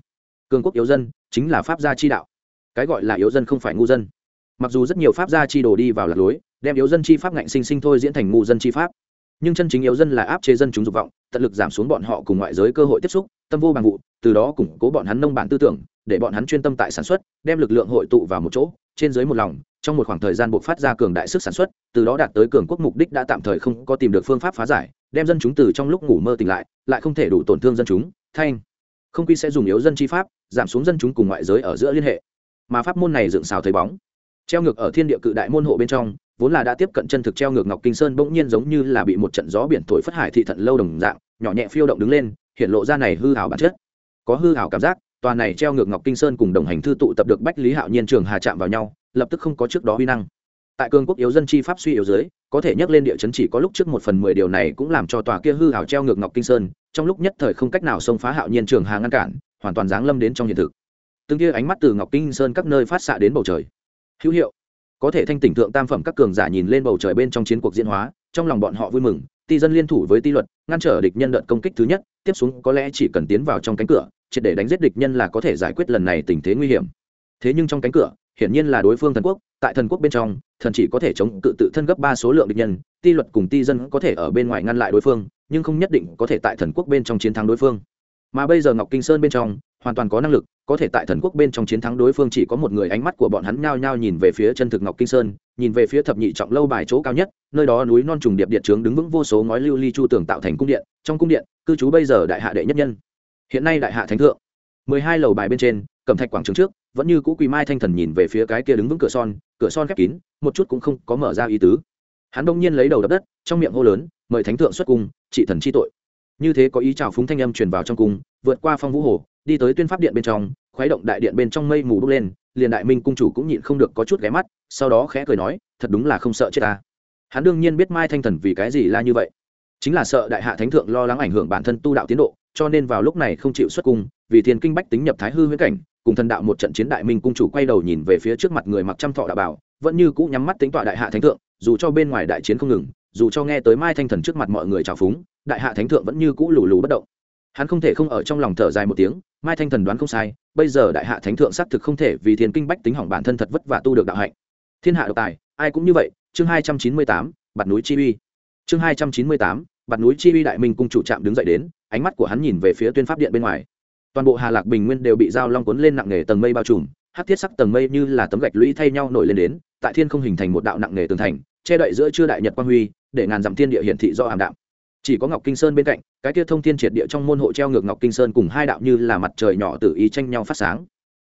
Cường quốc yếu dân chính là pháp gia chi đạo. Cái gọi là yếu dân không phải ngu dân mặc dù rất nhiều pháp gia chi đồ đi vào lạc lối, đem yếu dân chi pháp ngạnh sinh sinh thôi diễn thành ngu dân chi pháp. Nhưng chân chính yếu dân là áp chế dân chúng dục vọng, tận lực giảm xuống bọn họ cùng ngoại giới cơ hội tiếp xúc, tâm vô bằng vụ, từ đó củng cố bọn hắn nông bản tư tưởng, để bọn hắn chuyên tâm tại sản xuất, đem lực lượng hội tụ vào một chỗ, trên dưới một lòng, trong một khoảng thời gian buộc phát ra cường đại sức sản xuất, từ đó đạt tới cường quốc mục đích đã tạm thời không có tìm được phương pháp phá giải, đem dân chúng từ trong lúc ngủ mơ tỉnh lại lại không thể đủ tổn thương dân chúng, thanh. Không quy sẽ dùng yếu dân chi pháp, giảm xuống dân chúng cùng ngoại giới ở giữa liên hệ. Mà pháp môn này dựng xào thấy bóng treo ngược ở thiên địa cự đại môn hộ bên trong, vốn là đã tiếp cận chân thực treo ngược ngọc kinh sơn bỗng nhiên giống như là bị một trận gió biển thổi phất hải thị thận lâu đồng dạng, nhỏ nhẹ phiêu động đứng lên, hiện lộ ra này hư hảo bản chất. Có hư hảo cảm giác, tòa này treo ngược ngọc kinh sơn cùng đồng hành thư tụ tập được bách lý hạo nhiên trường hà chạm vào nhau, lập tức không có trước đó huy năng. Tại cường quốc yếu dân chi pháp suy yếu dưới, có thể nhắc lên địa chấn chỉ có lúc trước một phần mười điều này cũng làm cho tòa kia hư hảo treo ngược ngọc kinh sơn, trong lúc nhất thời không cách nào xông phá hạo nhiên trường hà ngăn cản, hoàn toàn giáng lâm đến trong hiện thực. Từng kia ánh mắt từ ngọc kinh sơn các nơi phát xạ đến bầu trời hữu hiệu. Có thể thanh tỉnh thượng tam phẩm các cường giả nhìn lên bầu trời bên trong chiến cuộc diễn hóa, trong lòng bọn họ vui mừng, ti dân liên thủ với ti luật, ngăn trở địch nhân đợt công kích thứ nhất, tiếp xuống có lẽ chỉ cần tiến vào trong cánh cửa, triệt để đánh giết địch nhân là có thể giải quyết lần này tình thế nguy hiểm. Thế nhưng trong cánh cửa, hiển nhiên là đối phương thần quốc, tại thần quốc bên trong, thần chỉ có thể chống cự tự thân gấp ba số lượng địch nhân, ti luật cùng ti dân có thể ở bên ngoài ngăn lại đối phương, nhưng không nhất định có thể tại thần quốc bên trong chiến thắng đối phương. Mà bây giờ ngọc kinh sơn bên trong, hoàn toàn có năng lực có thể tại thần quốc bên trong chiến thắng đối phương chỉ có một người, ánh mắt của bọn hắn nhao nhao nhìn về phía chân thực ngọc kinh sơn, nhìn về phía thập nhị trọng lâu bài chỗ cao nhất, nơi đó núi non trùng điệp điện trướng đứng vững vô số ngói lưu ly chu tường tạo thành cung điện. Trong cung điện, cư trú bây giờ đại hạ đệ nhất nhân. Hiện nay đại hạ thánh thượng. Mười hai lầu bài bên trên, cẩm thạch quảng trường trước, vẫn như cũ quỳ mai thanh thần nhìn về phía cái kia đứng vững cửa son cửa son khép kín, một chút cũng không có mở ra ý tứ. Hắn đông nhiên lấy đầu đập đất, trong miệng hô lớn, mời thánh thượng xuất cung, trị thần chi tội. Như thế có ý chào phúng thanh âm truyền vào trong cung, vượt qua phong vũ hồ đi tới tuyên pháp điện bên trong, khuấy động đại điện bên trong mây mù bốc lên, liền đại minh cung chủ cũng nhịn không được có chút ghé mắt, sau đó khẽ cười nói, thật đúng là không sợ chết ta. Hắn đương nhiên biết mai thanh thần vì cái gì là như vậy. Chính là sợ đại hạ thánh thượng lo lắng ảnh hưởng bản thân tu đạo tiến độ, cho nên vào lúc này không chịu xuất cung, vì thiên kinh bách tính nhập thái hư huyễn cảnh, cùng thần đạo một trận chiến đại minh cung chủ quay đầu nhìn về phía trước mặt người mặc trăm thọ đạo bảo, vẫn như cũ nhắm mắt tính tọa đại hạ thánh thượng, dù cho bên ngoài đại chiến không ngừng, dù cho nghe tới mai thanh thần trước mặt mọi người trào phúng, đại hạ thánh thượng vẫn như cũ lù lù bất động. Hắn không thể không ở trong lòng thở dài một tiếng mai thanh thần đoán không sai, bây giờ đại hạ thánh thượng xác thực không thể vì thiên kinh bách tính hỏng bản thân thật vất vả tu được đạo hạnh. Thiên hạ độc tài, ai cũng như vậy. Chương hai trăm chín mươi tám, bạt núi chi uy. Chương hai trăm chín mươi tám, bạt núi chi uy đại minh cung chủ trạm đứng dậy đến, ánh mắt của hắn nhìn về phía tuyên pháp điện bên ngoài. Toàn bộ hà lạc bình nguyên đều bị dao long cuốn lên nặng nề tầng mây bao trùm hát thiết sắc tầng mây như là tấm gạch lũy thay nhau nổi lên đến, tại thiên không hình thành một đạo nặng nề tường thành, che đậy giữa chưa đại nhật quang huy, để ngàn dặm thiên địa hiển thị do ảm đạm chỉ có ngọc kinh sơn bên cạnh, cái kia thông thiên triệt địa trong môn hộ treo ngược ngọc kinh sơn cùng hai đạo như là mặt trời nhỏ tự ý tranh nhau phát sáng.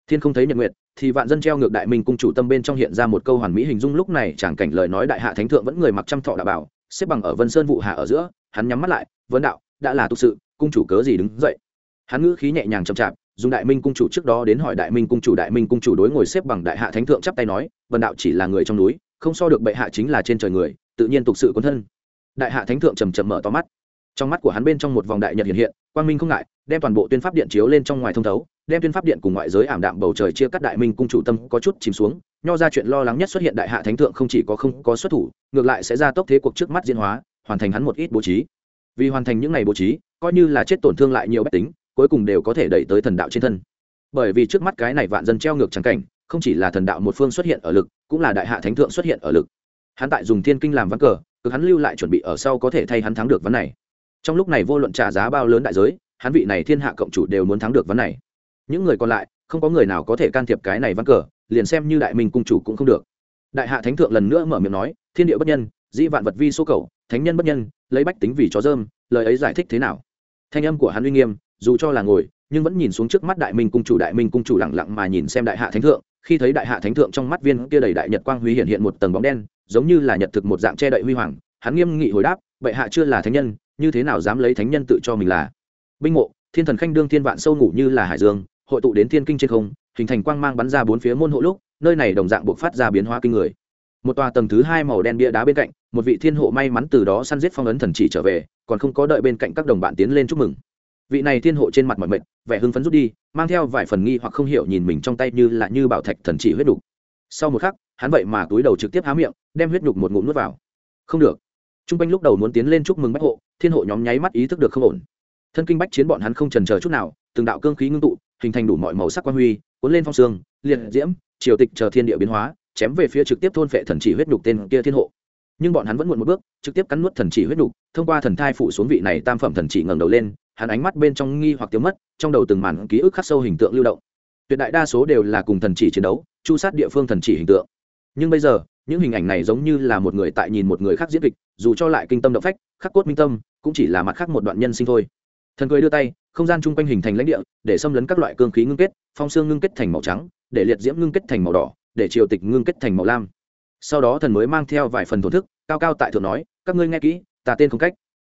Thiên không thấy nhật nguyệt, thì vạn dân treo ngược đại minh cung chủ tâm bên trong hiện ra một câu hoàn mỹ hình dung lúc này chẳng cảnh lời nói đại hạ thánh thượng vẫn người mặc trăm thọ đạo bảo, xếp bằng ở vân sơn vụ hạ ở giữa, hắn nhắm mắt lại vấn đạo, đã là tục sự, cung chủ cớ gì đứng dậy? Hắn ngữ khí nhẹ nhàng chậm chạp, dùng đại minh cung chủ trước đó đến hỏi đại minh cung chủ, đại minh cung chủ đối ngồi xếp bằng đại hạ thánh thượng chắp tay nói, vân đạo chỉ là người trong núi, không so được bệ hạ chính là trên trời người, tự nhiên tục sự quân thân đại hạ thánh thượng trầm trầm mở to mắt. Trong mắt của hắn bên trong một vòng đại nhật hiện hiện, quang minh không ngại, đem toàn bộ tuyên pháp điện chiếu lên trong ngoài thông thấu, đem tuyên pháp điện cùng ngoại giới ảm đạm bầu trời chia cắt đại minh cung chủ tâm có chút chìm xuống, nho ra chuyện lo lắng nhất xuất hiện đại hạ thánh thượng không chỉ có không có xuất thủ, ngược lại sẽ ra tốc thế cuộc trước mắt diễn hóa, hoàn thành hắn một ít bố trí. Vì hoàn thành những ngày bố trí, coi như là chết tổn thương lại nhiều bách tính, cuối cùng đều có thể đẩy tới thần đạo trên thân. Bởi vì trước mắt cái này vạn dân treo ngược trắng cảnh, không chỉ là thần đạo một phương xuất hiện ở lực, cũng là đại hạ thánh thượng xuất hiện ở lực. Hắn tại dùng thiên kinh làm văn cờ cực hắn lưu lại chuẩn bị ở sau có thể thay hắn thắng được ván này. Trong lúc này vô luận trả giá bao lớn đại giới, hắn vị này thiên hạ cộng chủ đều muốn thắng được ván này. Những người còn lại, không có người nào có thể can thiệp cái này ván cờ, liền xem như đại minh cung chủ cũng không được. Đại hạ thánh thượng lần nữa mở miệng nói, thiên địa bất nhân, dĩ vạn vật vi số cầu, thánh nhân bất nhân, lấy bách tính vì chó dơm, lời ấy giải thích thế nào? Thanh âm của hắn uy nghiêm, dù cho là ngồi, nhưng vẫn nhìn xuống trước mắt đại minh cung chủ, đại minh cung chủ lặng lặng mà nhìn xem đại hạ thánh thượng. Khi thấy đại hạ thánh thượng trong mắt viên kia đầy đại nhật quang huy hiện hiện một tầng bóng đen giống như là nhật thực một dạng che đậy huy hoàng. Hắn nghiêm nghị hồi đáp, bệ hạ chưa là thánh nhân, như thế nào dám lấy thánh nhân tự cho mình là? Binh mộ, thiên thần khanh đương thiên vạn sâu ngủ như là hải dương, hội tụ đến thiên kinh trên không, hình thành quang mang bắn ra bốn phía môn hộ lúc, nơi này đồng dạng buộc phát ra biến hóa kinh người. Một tòa tầng thứ hai màu đen bia đá bên cạnh, một vị thiên hộ may mắn từ đó săn giết phong ấn thần chỉ trở về, còn không có đợi bên cạnh các đồng bạn tiến lên chúc mừng. Vị này thiên hộ trên mặt mọi mệt, vẻ hưng phấn rút đi, mang theo vài phần nghi hoặc không hiểu nhìn mình trong tay như là như bảo thạch thần chỉ huyết đục sau một khắc, hắn vậy mà túi đầu trực tiếp há miệng đem huyết nhục một ngụm nuốt vào. Không được. T r u n g quanh lúc đầu muốn tiến lên chúc mừng bách hộ, thiên hộ nhóm nháy mắt ý thức được không ổn. Thân kinh bách chiến bọn hắn không trần chờ chút nào, từng đạo cương khí ngưng tụ, hình thành đủ mọi màu sắc quan huy, cuốn lên phong sương, liệt diễm, triều tịch chờ thiên địa biến hóa, chém về phía trực tiếp thôn phệ thần chỉ huyết nhục tên kia thiên hộ. Nhưng bọn hắn vẫn muộn một bước, trực tiếp cắn nuốt thần chỉ huyết nhục, thông qua thần thai phủ xuống vị này tam phẩm thần chỉ ngẩng đầu lên, hắn ánh mắt bên trong nghi hoặc tiêu mất, trong đầu từng màn ký ức khắc sâu hình tượng lưu động. Tuyệt đại đa số đều là cùng thần chỉ chiến đấu, chu sát địa phương thần chỉ hình tượng. Nhưng bây giờ những hình ảnh này giống như là một người tại nhìn một người khác diễn kịch, dù cho lại kinh tâm động phách, khắc cốt minh tâm, cũng chỉ là mặt khác một đoạn nhân sinh thôi. Thần cười đưa tay, không gian chung quanh hình thành lãnh địa, để xâm lấn các loại cương khí ngưng kết, phong xương ngưng kết thành màu trắng, để liệt diễm ngưng kết thành màu đỏ, để triều tịch ngưng kết thành màu lam. Sau đó thần mới mang theo vài phần thổn thức, cao cao tại thượng nói, các ngươi nghe kỹ, ta tên không cách.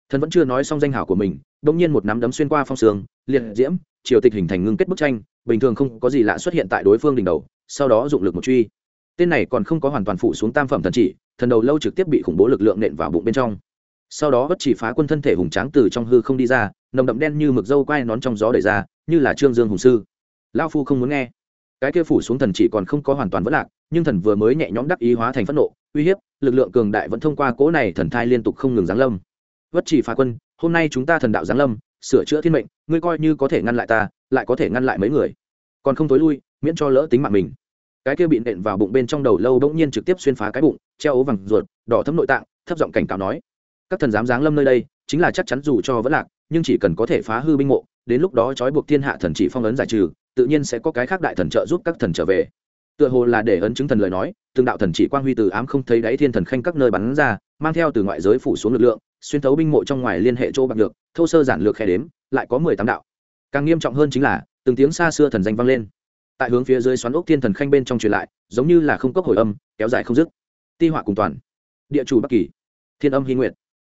Thần vẫn chưa nói xong danh hảo của mình đông nhiên một nắm đấm xuyên qua phong sương liệt diễm, triều tịch hình thành ngưng kết bức tranh, bình thường không có gì lạ xuất hiện tại đối phương đỉnh đầu, sau đó dụng lực một truy tên này còn không có hoàn toàn phụ xuống tam phẩm thần chỉ, thần đầu lâu trực tiếp bị khủng bố lực lượng nện vào bụng bên trong. Sau đó bất chỉ phá quân thân thể hùng tráng từ trong hư không đi ra, nồng đậm đen như mực dâu quai nón trong gió đẩy ra, như là trương dương hùng sư. Lao phu không muốn nghe. Cái kia phủ xuống thần chỉ còn không có hoàn toàn vất lạc, nhưng thần vừa mới nhẹ nhõm đắc ý hóa thành phẫn nộ, uy hiếp, lực lượng cường đại vẫn thông qua cỗ này thần thai liên tục không ngừng giáng lâm. Vất chỉ phá quân, hôm nay chúng ta thần đạo giáng lâm, sửa chữa thiên mệnh, ngươi coi như có thể ngăn lại ta, lại có thể ngăn lại mấy người. Còn không tối lui, miễn cho lỡ tính mạng mình cái kia bị nện vào bụng bên trong đầu lâu bỗng nhiên trực tiếp xuyên phá cái bụng, treo ố vàng ruột, đỏ thấm nội tạng, thấp giọng cảnh cáo nói, các thần dám giáng lâm nơi đây, chính là chắc chắn dù cho vẫn lạc, nhưng chỉ cần có thể phá hư binh mộ, đến lúc đó trói buộc thiên hạ thần chỉ phong ấn giải trừ, tự nhiên sẽ có cái khác đại thần trợ giúp các thần trở về. Tựa hồ là để ấn chứng thần lời nói, từng đạo thần chỉ quang huy từ ám không thấy đáy thiên thần khanh các nơi bắn ra, mang theo từ ngoại giới phủ xuống lực lượng, xuyên thấu binh mộ trong ngoài liên hệ chỗ bạc được thô sơ giản lược khe đếm, lại có mười tám đạo. Càng nghiêm trọng hơn chính là, từng tiếng xa xưa thần danh vang lên tại hướng phía dưới xoắn ốc thiên thần khanh bên trong truyền lại, giống như là không cốc hồi âm, kéo dài không dứt. Ti họa cùng toàn. Địa chủ bắc kỳ. Thiên âm hy nguyện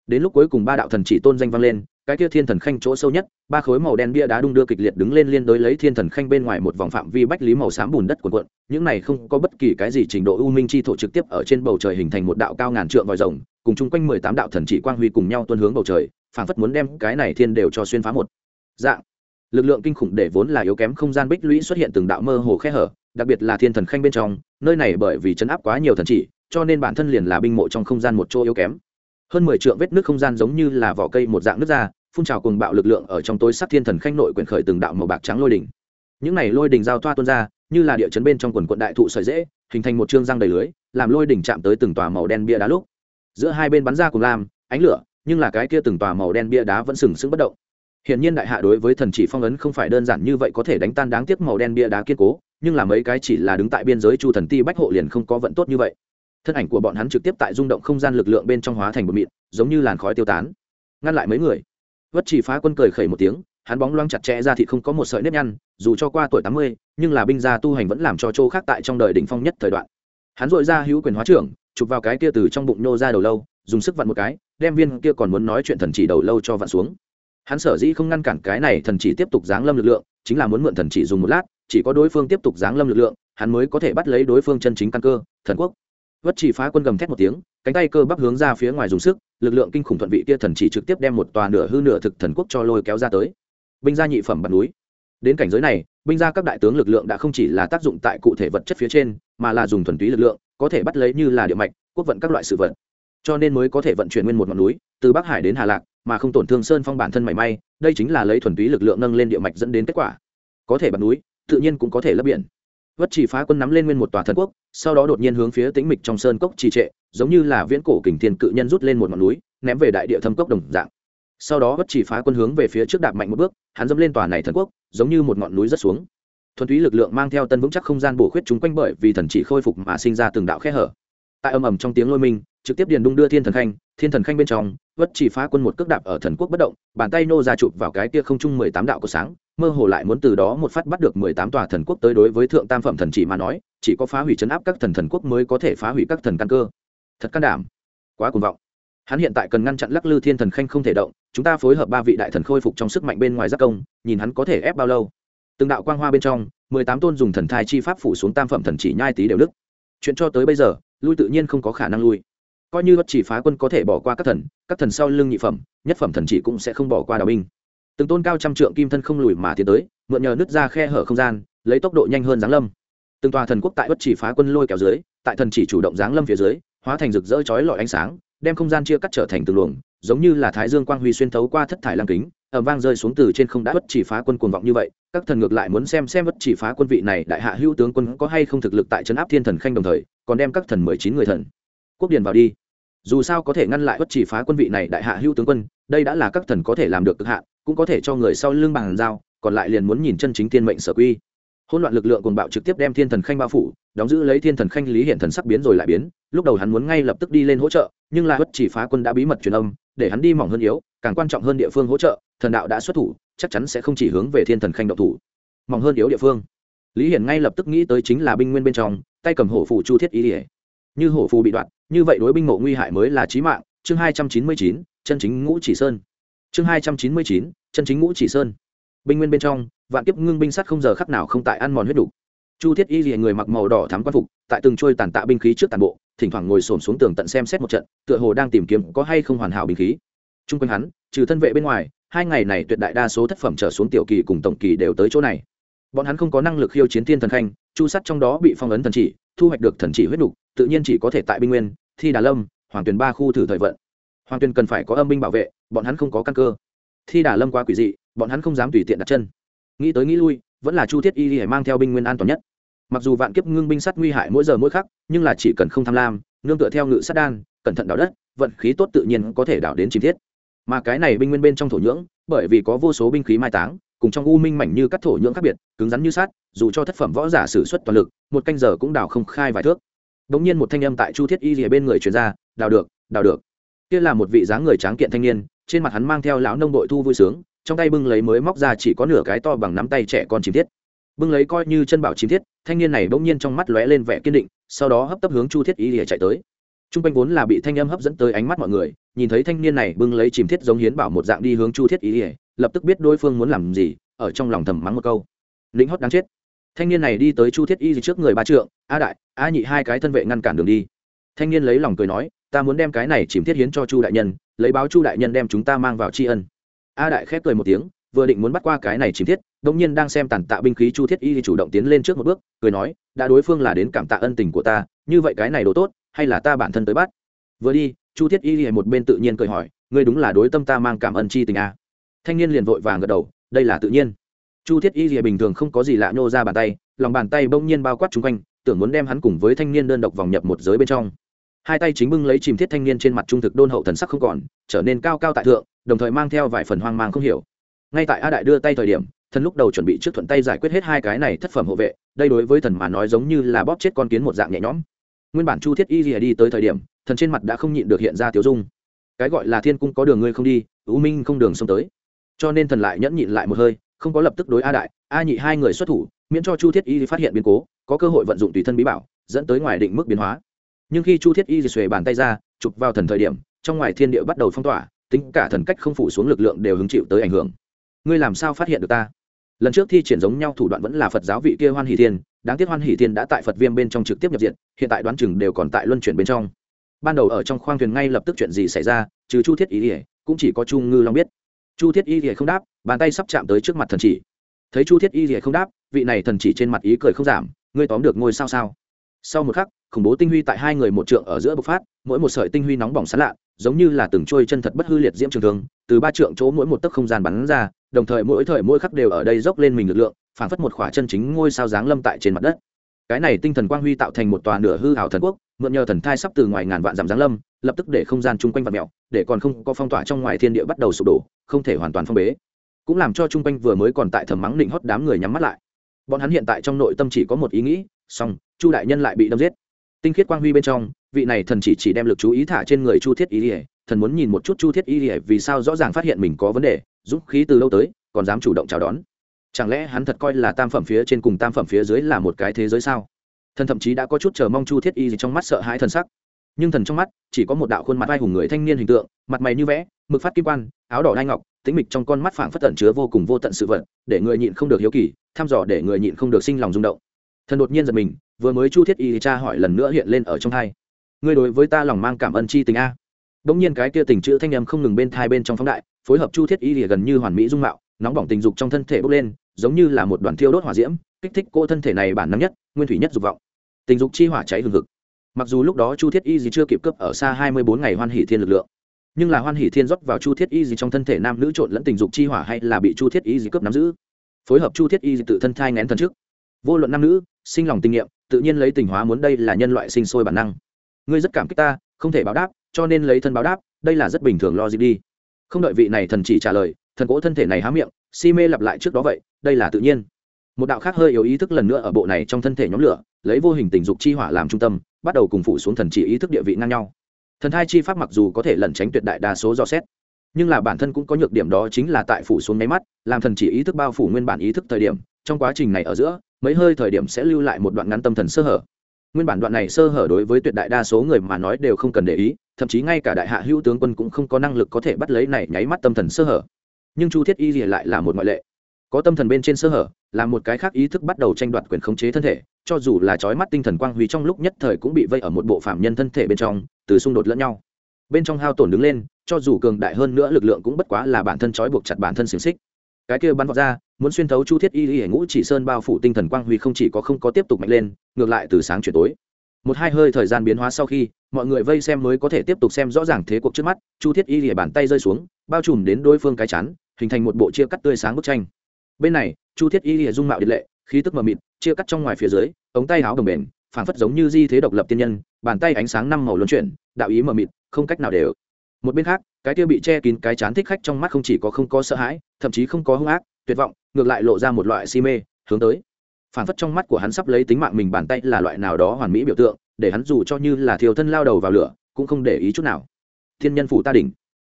đến lúc cuối cùng ba đạo thần chỉ tôn danh vang lên, cái kia thiên thần khanh chỗ sâu nhất, ba khối màu đen bia đá đung đưa kịch liệt đứng lên liên đối lấy thiên thần khanh bên ngoài một vòng phạm vi bách lý màu xám bùn đất cuộn cuộn, những này không có bất kỳ cái gì trình độ u minh chi thổ trực tiếp ở trên bầu trời hình thành một đạo cao ngàn trượng vòi rồng, cùng chung quanh mười tám đạo thần chỉ quang huy cùng nhau tuân hướng bầu trời, phảng phất muốn đem cái này thiên đều cho xuyên phá một. Dạng lực lượng kinh khủng để vốn là yếu kém không gian bích lũy xuất hiện từng đạo mơ hồ khe hở, đặc biệt là thiên thần khanh bên trong, nơi này bởi vì chấn áp quá nhiều thần chỉ, cho nên bản thân liền là binh mộ trong không gian một chỗ yếu kém. Hơn mười trượng vết nước không gian giống như là vỏ cây một dạng nước ra, phun trào cùng bạo lực lượng ở trong tối sắc thiên thần khanh nội quyển khởi từng đạo màu bạc trắng lôi đỉnh. Những này lôi đỉnh giao thoa tuôn ra, như là địa chấn bên trong quần quận đại thụ sợi dễ, hình thành một chương răng đầy lưới, làm lôi đỉnh chạm tới từng tòa màu đen bia đá lúc. Giữa hai bên bắn ra cùng lam, ánh lửa, nhưng là cái kia từng tòa màu đen bia đá vẫn sừng sững bất động. Hiển nhiên đại hạ đối với thần chỉ phong ấn không phải đơn giản như vậy có thể đánh tan đáng tiếc màu đen bia đá kiên cố, nhưng là mấy cái chỉ là đứng tại biên giới Chu thần ti bách hộ liền không có vận tốt như vậy. Thân ảnh của bọn hắn trực tiếp tại rung động không gian lực lượng bên trong hóa thành một mịn, giống như làn khói tiêu tán. Ngăn lại mấy người. Vất chỉ phá quân cười khẩy một tiếng, hắn bóng loáng chặt chẽ ra thì không có một sợi nếp nhăn, dù cho qua tuổi tám mươi, nhưng là binh gia tu hành vẫn làm cho Châu khác tại trong đời đỉnh phong nhất thời đoạn. Hắn rọi ra hữu quyền hóa trưởng, chụp vào cái kia từ trong bụng nô ra đầu lâu, dùng sức vặn một cái, đem viên kia còn muốn nói chuyện thần chỉ đầu lâu cho vặn xuống hắn sở dĩ không ngăn cản cái này thần chỉ tiếp tục giáng lâm lực lượng, chính là muốn mượn thần chỉ dùng một lát, chỉ có đối phương tiếp tục giáng lâm lực lượng, hắn mới có thể bắt lấy đối phương chân chính căn cơ, thần quốc. Vất chỉ phá quân gầm thét một tiếng, cánh tay cơ bắp hướng ra phía ngoài dùng sức, lực lượng kinh khủng thuận vị kia thần chỉ trực tiếp đem một tòa nửa hư nửa thực thần quốc cho lôi kéo ra tới. Binh gia nhị phẩm bật núi. Đến cảnh giới này, binh gia các đại tướng lực lượng đã không chỉ là tác dụng tại cụ thể vật chất phía trên, mà là dùng thuần túy lực lượng, có thể bắt lấy như là địa mạch, quốc vận các loại sự vật. Cho nên mới có thể vận chuyển nguyên một ngọn núi, từ bắc hải đến hà lạc mà không tổn thương sơn phong bản thân mảy may, đây chính là lấy thuần túy lực lượng nâng lên địa mạch dẫn đến kết quả. Có thể bật núi, tự nhiên cũng có thể lấp biển. Vất chỉ phá quân nắm lên nguyên một tòa thần quốc, sau đó đột nhiên hướng phía tĩnh mịch trong sơn cốc trì trệ, giống như là viễn cổ kình thiên cự nhân rút lên một ngọn núi, ném về đại địa thâm cốc đồng dạng. Sau đó vất chỉ phá quân hướng về phía trước đạp mạnh một bước, hắn dẫm lên tòa này thần quốc, giống như một ngọn núi rất xuống. Thuần túy lực lượng mang theo tân vững chắc không gian bổ khuyết chúng quanh bởi vì thần chỉ khôi phục mà sinh ra từng đạo khe hở. Tại âm ầm trong tiếng lôi minh trực tiếp điền đung đưa thiên thần khanh, thiên thần khanh bên trong, vất chỉ phá quân một cước đạp ở thần quốc bất động, bàn tay nô ra chụp vào cái kia không trung mười tám đạo của sáng, mơ hồ lại muốn từ đó một phát bắt được mười tám tòa thần quốc tới đối với thượng tam phẩm thần chỉ mà nói, chỉ có phá hủy chấn áp các thần thần quốc mới có thể phá hủy các thần căn cơ. Thật can đảm. Quá cuồng vọng. Hắn hiện tại cần ngăn chặn lắc lư thiên thần khanh không thể động, chúng ta phối hợp ba vị đại thần khôi phục trong sức mạnh bên ngoài giác công, nhìn hắn có thể ép bao lâu. Từng đạo quang hoa bên trong, mười tám tôn dùng thần thai chi pháp phủ xuống tam phẩm thần chỉ nhai tí đều đức chuyện cho tới bây giờ, lui tự nhiên không có khả năng lui coi như bất chỉ phá quân có thể bỏ qua các thần các thần sau lưng nhị phẩm, nhất phẩm thần chỉ cũng sẽ không bỏ qua đào binh. Từng tôn cao trăm trượng kim thân không lùi mà tiến tới, mượn nhờ nứt ra khe hở không gian, lấy tốc độ nhanh hơn giáng lâm. Từng tòa thần quốc tại bất chỉ phá quân lôi kéo dưới, tại thần chỉ chủ động giáng lâm phía dưới, hóa thành rực rỡ chói lọi ánh sáng, đem không gian chia cắt trở thành từng luồng, giống như là thái dương quang huy xuyên thấu qua thất thải lăng kính ẩm vang rơi xuống từ trên không đã bất chỉ phá quân cuồng vọng như vậy, các thần ngược lại muốn xem xem bất chỉ phá quân vị này đại hạ hữu tướng quân có hay không thực lực tại trấn áp thiên thần khanh đồng thời, còn đem các thần mười chín người thần quốc điền vào đi dù sao có thể ngăn lại bất chỉ phá quân vị này đại hạ hữu tướng quân, đây đã là các thần có thể làm được cực hạn cũng có thể cho người sau lưng bằng dao còn lại liền muốn nhìn chân chính thiên mệnh sở quy. Hỗn loạn lực lượng cuồng bạo trực tiếp đem thiên thần khanh bao phủ, đóng giữ lấy thiên thần khanh lý hiện thần sắc biến rồi lại biến, lúc đầu hắn muốn ngay lập tức đi lên hỗ trợ, nhưng là bất chỉ phá quân đã bí mật truyền âm, để hắn đi mỏng hơn yếu, càng quan trọng hơn địa phương hỗ trợ, thần đạo đã xuất thủ, chắc chắn sẽ không chỉ hướng về thiên thần khanh độc thủ. Mỏng hơn yếu địa phương. Lý hiển ngay lập tức nghĩ tới chính là binh nguyên bên trong, tay cầm hổ phù chu thiết ý ỉa như hổ phù bị đoạn như vậy đối binh mộ nguy hại mới là chí mạng. Chương hai trăm chín mươi chín, chân chính ngũ chỉ sơn. Chương hai trăm chín mươi chín, chân chính ngũ chỉ sơn. Binh nguyên bên trong, vạn kiếp ngưng binh sắt không giờ khắc nào không tại ăn mòn huyết đủ. chu thiết y lìa người mặc màu đỏ thắm quan phục, tại từng trôi tàn tạ binh khí trước tàn bộ, thỉnh thoảng ngồi xổm xuống tường tận xem xét một trận, tựa hồ đang tìm kiếm có hay không hoàn hảo binh khí. Chung quanh hắn, trừ thân vệ bên ngoài, hai ngày này tuyệt đại đa số thất phẩm trở xuống tiểu kỳ cùng tổng kỳ đều tới chỗ này. Bọn hắn không có năng lực khiêu chiến thiên thần khanh, chu sắt trong đó bị phong ấn thần chỉ, thu hoạch được thần chỉ huyết đục tự nhiên chỉ có thể tại binh nguyên thi đà lâm, hoàng tuyền ba khu thử thời vận. Hoàng tuyền cần phải có âm binh bảo vệ, bọn hắn không có căn cơ. Thi đà lâm quá quỷ dị, bọn hắn không dám tùy tiện đặt chân. Nghĩ tới nghĩ lui, vẫn là chu thiết y hãy mang theo binh nguyên an toàn nhất. Mặc dù vạn kiếp ngưng binh sắt nguy hại mỗi giờ mỗi khắc, nhưng là chỉ cần không tham lam, nương tựa theo ngự sát đan, cẩn thận đào đất, vận khí tốt tự nhiên có thể đào đến chi thiết mà cái này binh nguyên bên trong thổ nhưỡng, bởi vì có vô số binh khí mai táng, cùng trong u minh mảnh như các thổ nhưỡng khác biệt, cứng rắn như sát dù cho thất phẩm võ giả sử xuất toàn lực, một canh giờ cũng đào không khai vài thước bỗng nhiên một thanh âm tại chu thiết y rìa bên người truyền ra, đào được đào được. Kia là một vị dáng người tráng kiện thanh niên, trên mặt hắn mang theo lão nông đội thu vui sướng, trong tay bưng lấy mới móc ra chỉ có nửa cái to bằng nắm tay trẻ con chìm thiết. Bưng lấy coi như chân bảo chìm thiết, thanh niên này bỗng nhiên trong mắt lóe lên vẻ kiên định, sau đó hấp tấp hướng chu thiết y rìa chạy tới. T r u n g quanh vốn là bị thanh âm hấp dẫn tới ánh mắt mọi người, nhìn thấy thanh niên này bưng lấy chìm thiết giống hiến bảo một dạng đi hướng chu thiết y rìa lập tức biết đối phương muốn làm gì, ở trong lòng thầm mắng một câu. Lính hót đáng chết thanh niên này đi tới chu thiết y trước người ba trượng, a đại, a nhị hai cái thân vệ ngăn cản đường đi. Thanh niên lấy lòng cười nói, ta muốn đem cái này chìm thiết hiến cho chu đại nhân, lấy báo chu đại nhân đem chúng ta mang vào tri ân. A đại khép cười một tiếng, vừa định muốn bắt qua cái này chìm thiết đông nhiên đang xem tàn tạ binh khí chu thiết y thì chủ động tiến lên trước một bước, cười nói, đã đối phương là đến cảm tạ ân tình của ta, như vậy cái này đồ tốt, hay là ta bản thân tới bắt? Vừa đi, chu thiết y thì một bên tự nhiên cười hỏi, ngươi đúng là đối tâm ta mang cảm ân chi tình à. thanh niên liền vội vàng gật đầu, đây là tự nhiên chu thiết y rìa bình thường không có gì lạ nhô ra bàn tay, lòng bàn tay bỗng nhiên bao quát chung quanh, tưởng muốn đem hắn cùng với thanh niên đơn độc vòng nhập một giới bên trong. Hai tay chính bưng lấy chìm thiết thanh niên trên mặt trung thực đôn hậu thần sắc không còn, trở nên cao cao tại thượng, đồng thời mang theo vài phần hoang mang không hiểu. Ngay tại a đại đưa tay thời điểm, thần lúc đầu chuẩn bị trước thuận tay giải quyết hết hai cái này thất phẩm hộ vệ, đây đối với thần mà nói giống như là bóp chết con kiến một dạng nhẹ nhõm. Nguyên bản chu thiết y rìa đi tới thời điểm, thần trên mặt đã không nhịn được hiện ra tiểu dung. Cái gọi là thiên cung có đường ngươi không đi ưu minh không đường xông tới. Cho nên thần lại nhẫn nhịn lại một hơi không có lập tức đối a đại, a nhị hai người xuất thủ, miễn cho chu thiết y phát hiện biến cố, có cơ hội vận dụng tùy thân bí bảo, dẫn tới ngoài định mức biến hóa. Nhưng khi chu thiết y xuề bàn tay ra, chụp vào thần thời điểm, trong ngoài thiên địa bắt đầu phong tỏa, tính cả thần cách không phủ xuống lực lượng đều hứng chịu tới ảnh hưởng. Ngươi làm sao phát hiện được ta? Lần trước thi triển giống nhau thủ đoạn vẫn là phật giáo vị kia hoan hỷ thiên, đáng tiếc hoan hỷ thiên đã tại phật viêm bên trong trực tiếp nhập diện, hiện tại đoán chừng đều còn tại luân chuyển bên trong. Ban đầu ở trong khoang thuyền ngay lập tức chuyện gì xảy ra, trừ chu thiết y cũng chỉ có chu ngư long biết. Chu thiết y thì không đáp bàn tay sắp chạm tới trước mặt thần chỉ. Thấy chu thiết y thì không đáp, vị này thần chỉ trên mặt ý cười không giảm, ngươi tóm được ngôi sao sao? Sau một khắc, khủng bố tinh huy tại hai người một trượng ở giữa bộc phát, mỗi một sợi tinh huy nóng bỏng sán lạ, giống như là từng trôi chân thật bất hư liệt diễm trường thương, từ ba trượng chỗ mỗi một tấc không gian bắn ra, đồng thời mỗi thời mỗi khắc đều ở đây dốc lên mình lực lượng phản phất một khỏa chân chính ngôi sao giáng lâm tại trên mặt đất. Cái này tinh thần quang huy tạo thành một tòa nửa hư hảo thần quốc, mượn nhờ thần thai sắp từ ngoài ngàn vạn dặm giáng lâm, lập tức để không gian chung quanh vạn mẹo để còn không có phong tỏa trong ngoài thiên địa bắt đầu sụp đổ, không thể hoàn toàn phong bế cũng làm cho chung quanh vừa mới còn tại thầm mắng định hót đám người nhắm mắt lại. Bọn hắn hiện tại trong nội tâm chỉ có một ý nghĩ song chu đại nhân lại bị đâm giết. Tinh khiết quang huy bên trong, vị này thần chỉ chỉ đem lực chú ý thả trên người chu thiết y ỉa thần muốn nhìn một chút chu thiết y ỉa vì sao rõ ràng phát hiện mình có vấn đề, dũng khí từ lâu tới, còn dám chủ động chào đón. Chẳng lẽ hắn thật coi là tam phẩm phía trên cùng tam phẩm phía dưới là một cái thế giới sao? Thần thậm chí đã có chút chờ mong chu thiết y gì trong mắt sợ hãi thần sắc. Nhưng thần trong mắt, chỉ có một đạo khuôn mặt vai hùng người thanh niên hình tượng, mặt mày như vẽ mực phát kim quan, áo đỏ đai ngọc, tĩnh mịch trong con mắt phảng phất tẩn chứa vô cùng vô tận sự vật, để người nhịn không được hiếu kỳ, thăm dò để người nhịn không được sinh lòng rung động. Thần đột nhiên giật mình, vừa mới chu thiết y cha hỏi lần nữa hiện lên ở trong thai. Ngươi đối với ta lòng mang cảm ơn chi tình a. Bỗng nhiên cái kia tình chữ thanh em không ngừng bên thai bên trong phóng đại, phối hợp chu thiết y lìa gần như hoàn mỹ dung mạo, nóng bỏng tình dục trong thân thể bốc lên, giống như là một đoàn thiêu đốt hỏa diễm, kích thích cô thân thể này bản năng nhất, nguyên thủy nhất dục vọng. Tình dục chi hỏa cháy hừng hực. Mặc dù lúc đó chu thiết y gì chưa kịp cướp ở xa hai mươi bốn ngày hoan hỷ thiên lực lượng nhưng là hoan hỷ thiên rót vào chu thiết y gì trong thân thể nam nữ trộn lẫn tình dục chi hỏa hay là bị chu thiết y gì cướp nắm giữ? Phối hợp chu thiết y gì tự thân thai ngén thần trước. Vô luận nam nữ, sinh lòng tình nghiệm, tự nhiên lấy tình hóa muốn đây là nhân loại sinh sôi bản năng. Ngươi rất cảm kích ta, không thể báo đáp, cho nên lấy thân báo đáp, đây là rất bình thường lo gì đi. Không đợi vị này thần chỉ trả lời, thần cỗ thân thể này há miệng, si mê lặp lại trước đó vậy, đây là tự nhiên. Một đạo khác hơi yếu ý thức lần nữa ở bộ này trong thân thể nhóm lửa, lấy vô hình tình dục chi hỏa làm trung tâm, bắt đầu cùng phụ xuống thần chỉ ý thức địa vị ngang nhau thần thai chi pháp mặc dù có thể lẩn tránh tuyệt đại đa số do xét, nhưng là bản thân cũng có nhược điểm đó chính là tại phủ xuống máy mắt, làm thần chỉ ý thức bao phủ nguyên bản ý thức thời điểm, trong quá trình này ở giữa, mấy hơi thời điểm sẽ lưu lại một đoạn ngắn tâm thần sơ hở. Nguyên bản đoạn này sơ hở đối với tuyệt đại đa số người mà nói đều không cần để ý, thậm chí ngay cả đại hạ hữu tướng quân cũng không có năng lực có thể bắt lấy này nháy mắt tâm thần sơ hở. Nhưng chu thiết y lại là một ngoại lệ. Có tâm thần bên trên sơ hở, là một cái khác ý thức bắt đầu tranh đoạt quyền khống chế thân thể, cho dù là trói mắt tinh thần quang huy trong lúc nhất thời cũng bị vây ở một bộ phạm nhân thân thể bên trong từ xung đột lẫn nhau. Bên trong hao tổn đứng lên, cho dù cường đại hơn nữa lực lượng cũng bất quá là bản thân trói buộc chặt bản thân xiềng xích. Cái kia bắn vọt ra, muốn xuyên thấu chu thiết y y ngũ chỉ sơn bao phủ tinh thần quang huy không chỉ có không có tiếp tục mạnh lên, ngược lại từ sáng chuyển tối. Một hai hơi thời gian biến hóa sau khi, mọi người vây xem mới có thể tiếp tục xem rõ ràng thế cuộc trước mắt, chu thiết y lìa bàn tay rơi xuống, bao trùm đến đối phương cái chán, hình thành một bộ chia cắt tươi sáng bức tranh. Bên này, chu thiết y lìa dung mạo điện lệ, khí tức mờ mịt, chia cắt trong ngoài phía dưới, ống tay áo đồng bền phảng phất giống như di thế độc lập tiên nhân, bàn tay ánh sáng năm màu luân chuyển, đạo ý mờ mịt, không cách nào đều. Một bên khác, cái kia bị che kín cái chán thích khách trong mắt không chỉ có không có sợ hãi, thậm chí không có hung ác, tuyệt vọng, ngược lại lộ ra một loại si mê, hướng tới. Phản phất trong mắt của hắn sắp lấy tính mạng mình bàn tay là loại nào đó hoàn mỹ biểu tượng, để hắn dù cho như là thiều thân lao đầu vào lửa, cũng không để ý chút nào. Thiên nhân phủ ta đỉnh.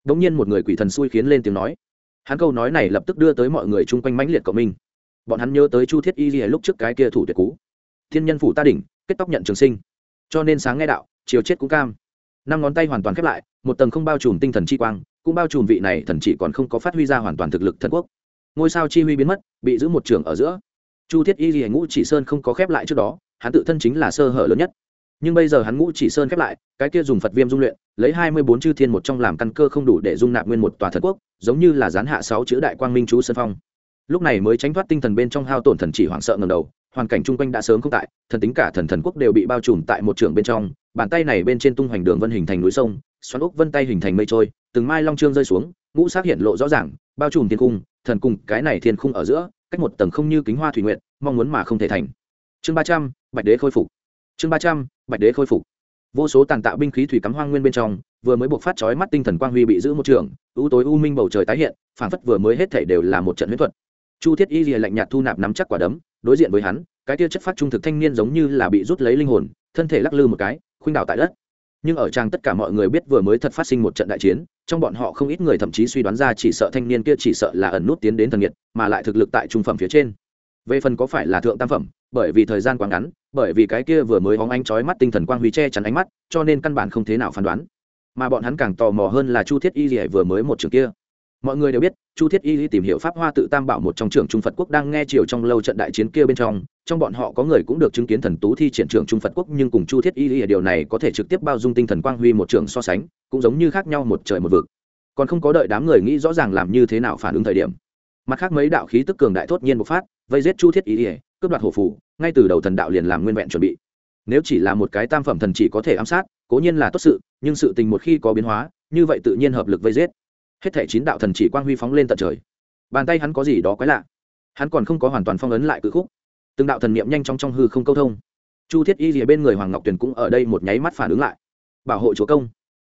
Đống nhiên một người quỷ thần xui khiến lên tiếng nói. Hắn câu nói này lập tức đưa tới mọi người chung quanh mãnh liệt cộng minh. Bọn hắn nhớ tới chu thiết y lúc trước cái kia thủ tuyệt cú. Thiên nhân phủ ta đỉnh kết tóc nhận trường sinh. Cho nên sáng nghe đạo, chiều chết cũng cam. Năm ngón tay hoàn toàn khép lại, một tầng không bao trùm tinh thần chi quang, cũng bao trùm vị này thần chỉ còn không có phát huy ra hoàn toàn thực lực thần quốc. Ngôi sao chi huy biến mất, bị giữ một trường ở giữa. Chu thiết y lìa ngũ chỉ sơn không có khép lại trước đó, hắn tự thân chính là sơ hở lớn nhất. Nhưng bây giờ hắn ngũ chỉ sơn khép lại, cái kia dùng phật viêm dung luyện, lấy hai mươi bốn chư thiên một trong làm căn cơ không đủ để dung nạp nguyên một tòa thần quốc, giống như là gián hạ sáu chữ đại quang minh chú sơn phong. Lúc này mới tránh thoát tinh thần bên trong hao tổn thần chỉ hoảng sợ ngầm đầu hoàn cảnh chung quanh đã sớm không tại, thần tính cả thần thần quốc đều bị bao trùm tại một trường bên trong, bàn tay này bên trên tung hoành đường vân hình thành núi sông, xoắn ốc vân tay hình thành mây trôi, từng mai long trương rơi xuống, ngũ sắc hiện lộ rõ ràng, bao trùm thiên cung, thần cung, cái này thiên khung ở giữa, cách một tầng không như kính hoa thủy nguyện mong muốn mà không thể thành. Chương ba trăm, bạch đế khôi phục. Chương ba trăm, bạch đế khôi phục. Vô số tàn tạo binh khí thủy cắm hoang nguyên bên trong, vừa mới buộc phát chói mắt tinh thần quang huy bị giữ một trường ưu tối u minh bầu trời tái hiện phản phất vừa mới hết thể đều là một trận huyết thuật. Chu thiết y lìa lạnh nhạt thu nạp nắm chắc quả đấm đối diện với hắn, cái tia chất phát trung thực thanh niên giống như là bị rút lấy linh hồn, thân thể lắc lư một cái, khuynh đảo tại đất. Nhưng ở trang tất cả mọi người biết vừa mới thật phát sinh một trận đại chiến, trong bọn họ không ít người thậm chí suy đoán ra chỉ sợ thanh niên kia chỉ sợ là ẩn nút tiến đến thần nhiệt, mà lại thực lực tại trung phẩm phía trên. Về phần có phải là thượng tam phẩm, bởi vì thời gian quá ngắn, bởi vì cái kia vừa mới hóng ánh trói mắt tinh thần quang huy che chắn ánh mắt, cho nên căn bản không thế nào phán đoán. Mà bọn hắn càng tò mò hơn là chu thiết y gì vừa mới một trường kia mọi người đều biết, chu thiết y tìm hiểu pháp hoa tự tam bảo một trong trường trung phật quốc đang nghe chiều trong lâu trận đại chiến kia bên trong trong bọn họ có người cũng được chứng kiến thần tú thi triển trường trung phật quốc, nhưng cùng chu thiết y ở điều này có thể trực tiếp bao dung tinh thần quang huy một trường so sánh, cũng giống như khác nhau một trời một vực. Còn không có đợi đám người nghĩ rõ ràng làm như thế nào phản ứng thời điểm, mặt khác mấy đạo khí tức cường đại thốt nhiên bộc phát, vây giết chu thiết y lý, cướp đoạt hổ phủ ngay từ đầu thần đạo liền làm nguyên vẹn chuẩn bị. Nếu chỉ là một cái tam phẩm thần chỉ có thể ám sát, cố nhiên là tốt sự, nhưng sự tình một khi có biến hóa, như vậy tự nhiên hợp lực vây giết hết thể chín đạo thần chỉ quang huy phóng lên tận trời. Bàn tay hắn có gì đó quái lạ. Hắn còn không có hoàn toàn phong ấn lại cự khúc. Từng đạo thần niệm nhanh chóng trong hư không câu thông. Chu thiết y rìa bên người hoàng ngọc tuyền cũng ở đây một nháy mắt phản ứng lại. Bảo hộ chúa công.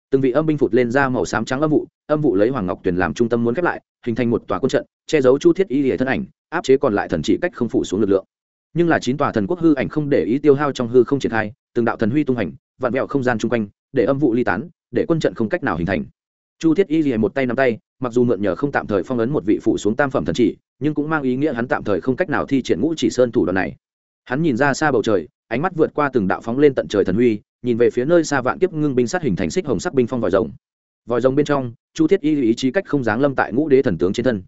Từng vị âm binh phụt lên ra màu xám trắng âm vụ âm vụ lấy hoàng ngọc tuyền làm trung tâm muốn khép lại, hình thành một tòa quân trận, che giấu chu thiết y rìa thân ảnh, áp chế còn lại thần chỉ cách không phủ xuống lực lượng. Nhưng là chín tòa thần quốc hư ảnh không để ý tiêu hao trong hư không triển khai, từng đạo thần huy tung hành vạn vẹo không gian chung quanh, để âm vụ ly tán, để quân trận không cách nào hình thành chu thiết y rìa một tay nắm tay, mặc dù mượn nhờ không tạm thời phong ấn một vị phụ xuống tam phẩm thần chỉ, nhưng cũng mang ý nghĩa hắn tạm thời không cách nào thi triển ngũ chỉ sơn thủ đoạn này. Hắn nhìn ra xa bầu trời, ánh mắt vượt qua từng đạo phóng lên tận trời thần huy, nhìn về phía nơi xa vạn kiếp ngưng binh sát hình thành xích hồng sắc binh phong vòi rồng. Vòi rồng bên trong, chu thiết y ý chí cách không dáng lâm tại ngũ đế thần tướng trên thân.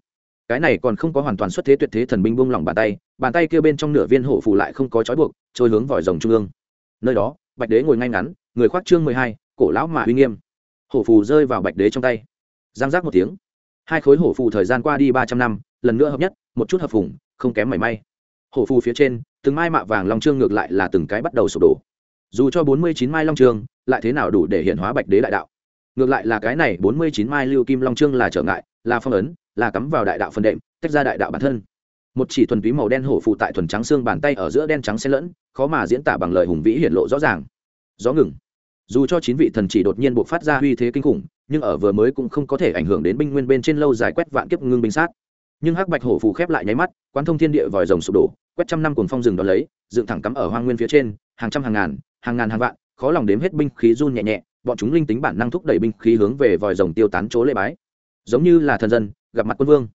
Cái này còn không có hoàn toàn xuất thế tuyệt thế thần binh buông lỏng bàn tay bàn tay kia bên trong nửa viên hổ phù lại không có trói buộc, trôi hướng vòi rồng trung ương. Nơi đó, bạch đế ngồi ngay ngắn, người khoác trương mười hai, cổ lão mà uy nghiêm hổ phù rơi vào bạch đế trong tay. Giang giác một tiếng. Hai khối hổ phù thời gian qua đi ba trăm năm, lần nữa hợp nhất, một chút hợp phùng, không kém mảy may. Hổ phù phía trên, từng mai mạ vàng long trương ngược lại là từng cái bắt đầu sụp đổ. Dù cho bốn mươi chín mai long trương, lại thế nào đủ để hiện hóa bạch đế đại đạo? Ngược lại là cái này bốn mươi chín mai lưu kim long trương là trở ngại, là phong ấn, là cắm vào đại đạo phần đệm, tách ra đại đạo bản thân. Một chỉ thuần túy màu đen hổ phụ tại thuần trắng xương bàn tay ở giữa đen trắng xen lẫn, khó mà diễn tả bằng lời hùng vĩ hiện lộ rõ ràng. Gió ngừng dù cho chín vị thần chỉ đột nhiên buộc phát ra uy thế kinh khủng, nhưng ở vừa mới cũng không có thể ảnh hưởng đến binh nguyên bên trên lâu dài quét vạn kiếp ngưng binh sát. Nhưng hắc bạch hổ phù khép lại nháy mắt, quán thông thiên địa vòi rồng sụp đổ, quét trăm năm cùng phong rừng đón lấy, dựng thẳng cắm ở hoang nguyên phía trên, hàng trăm hàng ngàn hàng ngàn hàng vạn, khó lòng đếm hết binh khí run nhẹ nhẹ, bọn chúng linh tính bản năng thúc đẩy binh khí hướng về vòi rồng tiêu tán chỗ lễ bái. Giống như là thần dân, gặp mặt quân vương.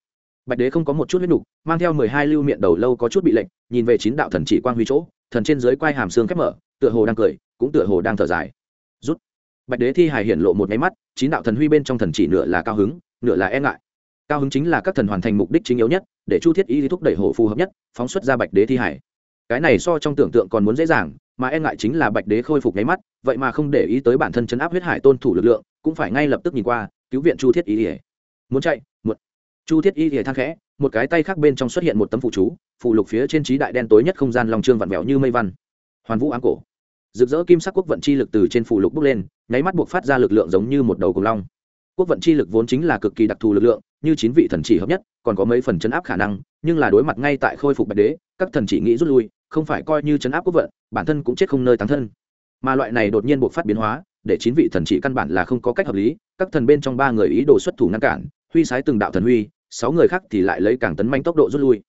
Bạch đế không có một chút huyết nục mang theo mười hai lưu miệng đầu lâu có chút bị lệnh, nhìn về chín đạo thần chỉ quang huy chỗ, thần trên dưới quai hàm xương khép mở, tựa hồ đang cười, cũng tựa hồ đang thở dài rút. Bạch đế thi hài hiển lộ một nháy mắt, chín đạo thần huy bên trong thần chỉ nửa là cao hứng, nửa là e ngại. Cao hứng chính là các thần hoàn thành mục đích chính yếu nhất, để chu thiết y thúc đẩy hộ phù hợp nhất, phóng xuất ra bạch đế thi hải cái này so trong tưởng tượng còn muốn dễ dàng, mà e ngại chính là bạch đế khôi phục nháy mắt, vậy mà không để ý tới bản thân chấn áp huyết hải tôn thủ lực lượng, cũng phải ngay lập tức nhìn qua, cứu viện chu thiết y ỉa muốn chạy một chu thiết y ỉa thang khẽ, một cái tay khác bên trong xuất hiện một tấm phụ chú, phụ lục phía trên trí đại đen tối nhất không gian lòng trương vặn vẹo như mây văn. Hoàn vũ ám cổ rực rỡ kim sắc quốc vận chi lực từ trên phủ lục bốc lên, nháy mắt buộc phát ra lực lượng giống như một đầu cùng long. Quốc vận chi lực vốn chính là cực kỳ đặc thù lực lượng, như chín vị thần chỉ hợp nhất, còn có mấy phần chấn áp khả năng, nhưng là đối mặt ngay tại khôi phục bạch đế, các thần chỉ nghĩ rút lui, không phải coi như chấn áp quốc vận, bản thân cũng chết không nơi thắng thân. Mà loại này đột nhiên buộc phát biến hóa, để chín vị thần chỉ căn bản là không có cách hợp lý, các thần bên trong ba người ý đồ xuất thủ ngăn cản, huy sái từng đạo thần huy, sáu người khác thì lại lấy càng tấn manh tốc độ rút lui.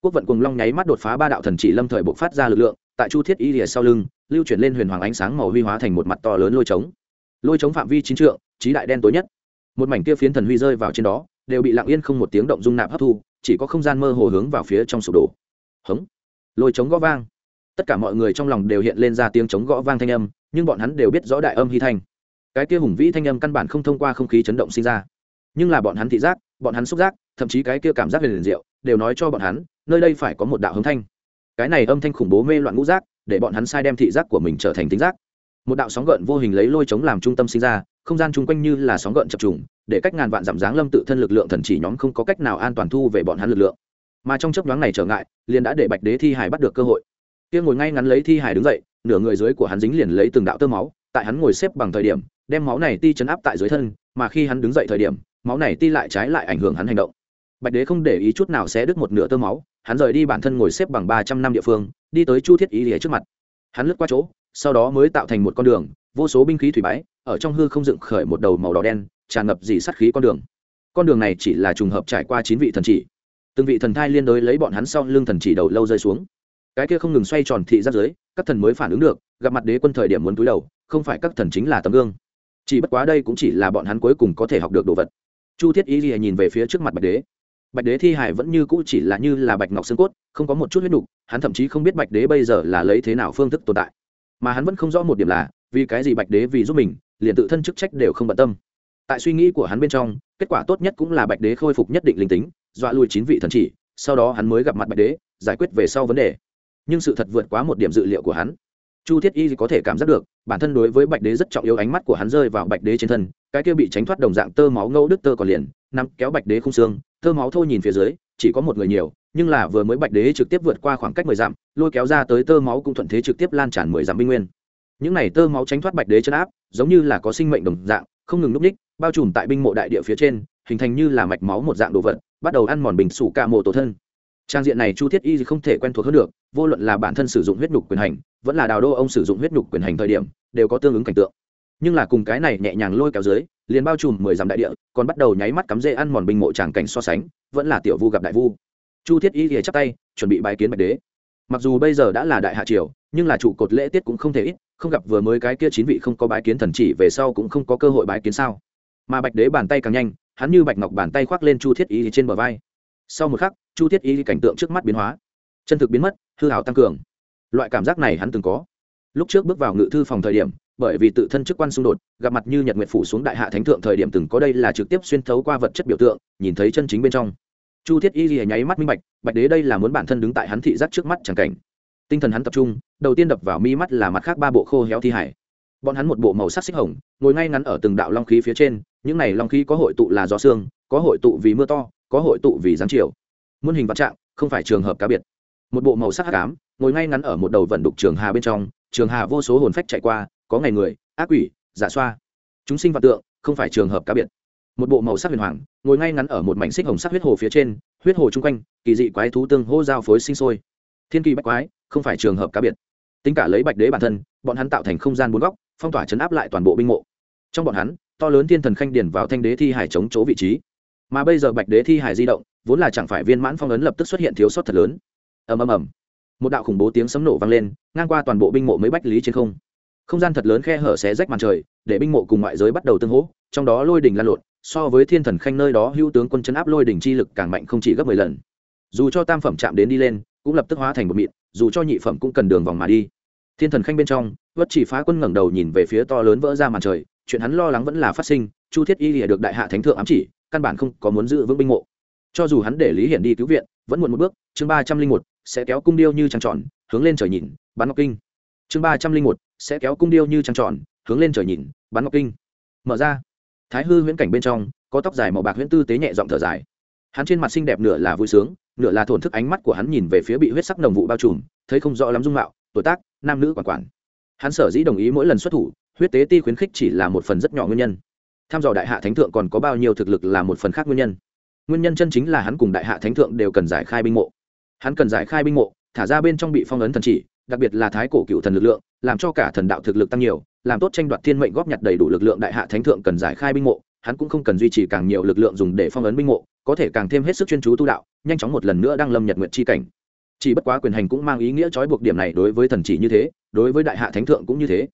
Quốc vận cùng long nháy mắt đột phá ba đạo thần chỉ lâm thời buộc phát ra lực lượng tại chu thiết y lìa sau lưng, lưu chuyển lên huyền hoàng ánh sáng màu huy hóa thành một mặt to lớn lôi trống. Lôi trống phạm vi chín trượng trí đại đen tối nhất. Một mảnh kia phiến thần huy rơi vào trên đó, đều bị lặng yên không một tiếng động dung nạp hấp thu, chỉ có không gian mơ hồ hướng vào phía trong sụp đổ. Hống! Lôi trống gõ vang. Tất cả mọi người trong lòng đều hiện lên ra tiếng trống gõ vang thanh âm, nhưng bọn hắn đều biết rõ đại âm hy thanh. Cái kia hùng vĩ thanh âm căn bản không thông qua không khí chấn động sinh ra. Nhưng là bọn hắn thị giác, bọn hắn xúc giác, thậm chí cái kia cảm giác về liền diệu, đều nói cho bọn hắn, nơi đây phải có một đạo hống thanh cái này âm thanh khủng bố mê loạn ngũ giác, để bọn hắn sai đem thị giác của mình trở thành tính giác. Một đạo sóng gợn vô hình lấy lôi chống làm trung tâm sinh ra, không gian chung quanh như là sóng gợn chập trùng, để cách ngàn vạn giảm dáng lâm tự thân lực lượng thần chỉ nhóm không có cách nào an toàn thu về bọn hắn lực lượng. Mà trong chấp nhoáng này trở ngại, liền đã để bạch đế thi hải bắt được cơ hội. Kia ngồi ngay ngắn lấy thi hải đứng dậy, nửa người dưới của hắn dính liền lấy từng đạo tơ máu, tại hắn ngồi xếp bằng thời điểm, đem máu này ti chấn áp tại dưới thân, mà khi hắn đứng dậy thời điểm, máu này ti lại trái lại ảnh hưởng hắn hành động bạch đế không để ý chút nào sẽ đứt một nửa tơ máu, hắn rời đi bản thân ngồi xếp bằng ba trăm năm địa phương, đi tới chu thiết ý lìa trước mặt. Hắn lướt qua chỗ, sau đó mới tạo thành một con đường, vô số binh khí thủy bái ở trong hư không dựng khởi một đầu màu đỏ đen, tràn ngập dì sắt khí con đường. Con đường này chỉ là trùng hợp trải qua chín vị thần chỉ. Từng vị thần thai liên đối lấy bọn hắn sau lưng thần chỉ đầu lâu rơi xuống. Cái kia không ngừng xoay tròn thị giáp giới, các thần mới phản ứng được, gặp mặt đế quân thời điểm muốn túi đầu, không phải các thần chính là tấm gương. Chỉ bất quá đây cũng chỉ là bọn hắn cuối cùng có thể học được đồ vật. Chu thiết ý Lìa nhìn về phía trước mặt bạch đế bạch đế thi hải vẫn như cũ chỉ là như là bạch ngọc xương cốt, không có một chút huyết đục hắn thậm chí không biết bạch đế bây giờ là lấy thế nào phương thức tồn tại. Mà hắn vẫn không rõ một điểm là, vì cái gì bạch đế vì giúp mình, liền tự thân chức trách đều không bận tâm. Tại suy nghĩ của hắn bên trong, kết quả tốt nhất cũng là bạch đế khôi phục nhất định linh tính, dọa lùi chín vị thần chỉ, sau đó hắn mới gặp mặt bạch đế, giải quyết về sau vấn đề. Nhưng sự thật vượt quá một điểm dự liệu của hắn. Chu thiết y có thể cảm giác được, bản thân đối với bạch đế rất trọng yếu ánh mắt của hắn rơi vào bạch đế trên thân cái kia bị tránh thoát đồng dạng tơ máu ngâu đứt tơ còn liền nằm kéo bạch đế không xương, tơ máu thô nhìn phía dưới, chỉ có một người nhiều, nhưng là vừa mới bạch đế trực tiếp vượt qua khoảng cách mười dặm, lôi kéo ra tới tơ máu cũng thuận thế trực tiếp lan tràn mười dặm binh nguyên. Những này tơ máu tránh thoát bạch đế chân áp, giống như là có sinh mệnh đồng dạng, không ngừng núp ních, bao trùm tại binh mộ đại địa phía trên, hình thành như là mạch máu một dạng đồ vật, bắt đầu ăn mòn bình sủ cả mộ tổ thân. Trang diện này chu thiết y không thể quen thuộc hơn được, vô luận là bản thân sử dụng huyết nhục quyền hành, vẫn là đào đô ông sử dụng huyết nhục quyền hành thời điểm, đều có tương ứng cảnh tượng nhưng là cùng cái này nhẹ nhàng lôi kéo dưới, liền bao trùm mười dặm đại địa, còn bắt đầu nháy mắt cắm rễ ăn mòn binh mộ tràng cảnh so sánh, vẫn là tiểu vu gặp đại vu. Chu thiết y thì chắp tay, chuẩn bị bài kiến bạch đế. Mặc dù bây giờ đã là đại hạ triều, nhưng là trụ cột lễ tiết cũng không thể ít, không gặp vừa mới cái kia chín vị không có bái kiến thần chỉ về sau cũng không có cơ hội bái kiến sao. Mà bạch đế bàn tay càng nhanh, hắn như bạch ngọc bàn tay khoác lên chu thiết y trên bờ vai. Sau một khắc, chu thiết y cảnh tượng trước mắt biến hóa. Chân thực biến mất, hư hảo tăng cường. Loại cảm giác này hắn từng có. Lúc trước bước vào ngự thư phòng thời điểm bởi vì tự thân chức quan xung đột, gặp mặt như nhật nguyệt phủ xuống đại hạ thánh thượng thời điểm từng có đây là trực tiếp xuyên thấu qua vật chất biểu tượng, nhìn thấy chân chính bên trong. Chu thiết y ghi nháy mắt minh bạch bạch đế đây là muốn bản thân đứng tại hắn thị giác trước mắt chẳng cảnh. Tinh thần hắn tập trung, đầu tiên đập vào mi mắt là mặt khác ba bộ khô héo thi hải. Bọn hắn một bộ màu sắc xích hồng, ngồi ngay ngắn ở từng đạo long khí phía trên, những này long khí có hội tụ là gió xương có hội tụ vì mưa to, có hội tụ vì giáng chiều. Muôn hình vạn trạng, không phải trường hợp cá biệt. Một bộ màu sắc hắc ám, ngồi ngay ngắn ở một đầu vận đục trường hà bên trong, trường hà vô số hồn phách chạy qua có ngày người, ác quỷ, giả xoa. Chúng sinh vạn tượng, không phải trường hợp cá biệt. Một bộ màu sắc huyền hoàng, ngồi ngay ngắn ở một mảnh xích hồng sắc huyết hồ phía trên, huyết hồ chung quanh, kỳ dị quái thú tương hô giao phối sinh sôi. Thiên kỳ bách quái, không phải trường hợp cá biệt. Tính cả lấy bạch đế bản thân, bọn hắn tạo thành không gian bốn góc, phong tỏa chấn áp lại toàn bộ binh mộ. Trong bọn hắn, to lớn thiên thần khanh điển vào thanh đế thi hải chống chỗ vị trí. Mà bây giờ bạch đế thi hải di động, vốn là chẳng phải viên mãn phong ấn lập tức xuất hiện thiếu sót thật lớn. Ầm ầm ầm. Một đạo khủng bố tiếng sấm nổ vang lên, ngang qua toàn bộ binh mộ mấy bách lý trên không không gian thật lớn khe hở xé rách màn trời, để binh mộ cùng ngoại giới bắt đầu tương hỗ, trong đó lôi đỉnh lan lộn, so với thiên thần khanh nơi đó, hữu tướng quân chấn áp lôi đỉnh chi lực càng mạnh không chỉ gấp mười lần. Dù cho tam phẩm chạm đến đi lên, cũng lập tức hóa thành một mịn, dù cho nhị phẩm cũng cần đường vòng mà đi. Thiên thần khanh bên trong, vất chỉ phá quân ngẩng đầu nhìn về phía to lớn vỡ ra màn trời, chuyện hắn lo lắng vẫn là phát sinh, chu thiết y lìa được đại hạ thánh thượng ám chỉ, căn bản không có muốn giữ vững binh mộ. Cho dù hắn để lý hiển đi cứu viện, vẫn muộn một bước, chương ba trăm linh một, sẽ kéo cung điêu như trăng tròn, hướng lên trời nhìn, bắn ngọc kinh chương ba trăm linh một, sẽ kéo cung điêu như trăng tròn, hướng lên trời nhìn, bắn ngọc kinh. Mở ra. Thái hư huyễn cảnh bên trong, có tóc dài màu bạc huyễn tư tế nhẹ giọng thở dài. Hắn trên mặt xinh đẹp nửa là vui sướng, nửa là thổn thức ánh mắt của hắn nhìn về phía bị huyết sắc nồng vụ bao trùm, thấy không rõ lắm dung mạo, tuổi tác, nam nữ quản quản. Hắn sở dĩ đồng ý mỗi lần xuất thủ, huyết tế ti khuyến khích chỉ là một phần rất nhỏ nguyên nhân. Tham dò đại hạ thánh thượng còn có bao nhiêu thực lực là một phần khác nguyên nhân. Nguyên nhân chân chính là hắn cùng đại hạ thánh thượng đều cần giải khai binh mộ. Hắn cần giải khai binh mộ, thả ra bên trong bị phong ấn thần chỉ đặc biệt là thái cổ cựu thần lực lượng, làm cho cả thần đạo thực lực tăng nhiều, làm tốt tranh đoạt thiên mệnh góp nhặt đầy đủ lực lượng đại hạ thánh thượng cần giải khai binh mộ, hắn cũng không cần duy trì càng nhiều lực lượng dùng để phong ấn binh mộ, có thể càng thêm hết sức chuyên chú tu đạo, nhanh chóng một lần nữa đăng lâm nhật nguyện chi cảnh. Chỉ bất quá quyền hành cũng mang ý nghĩa trói buộc điểm này đối với thần chỉ như thế, đối với đại hạ thánh thượng cũng như thế.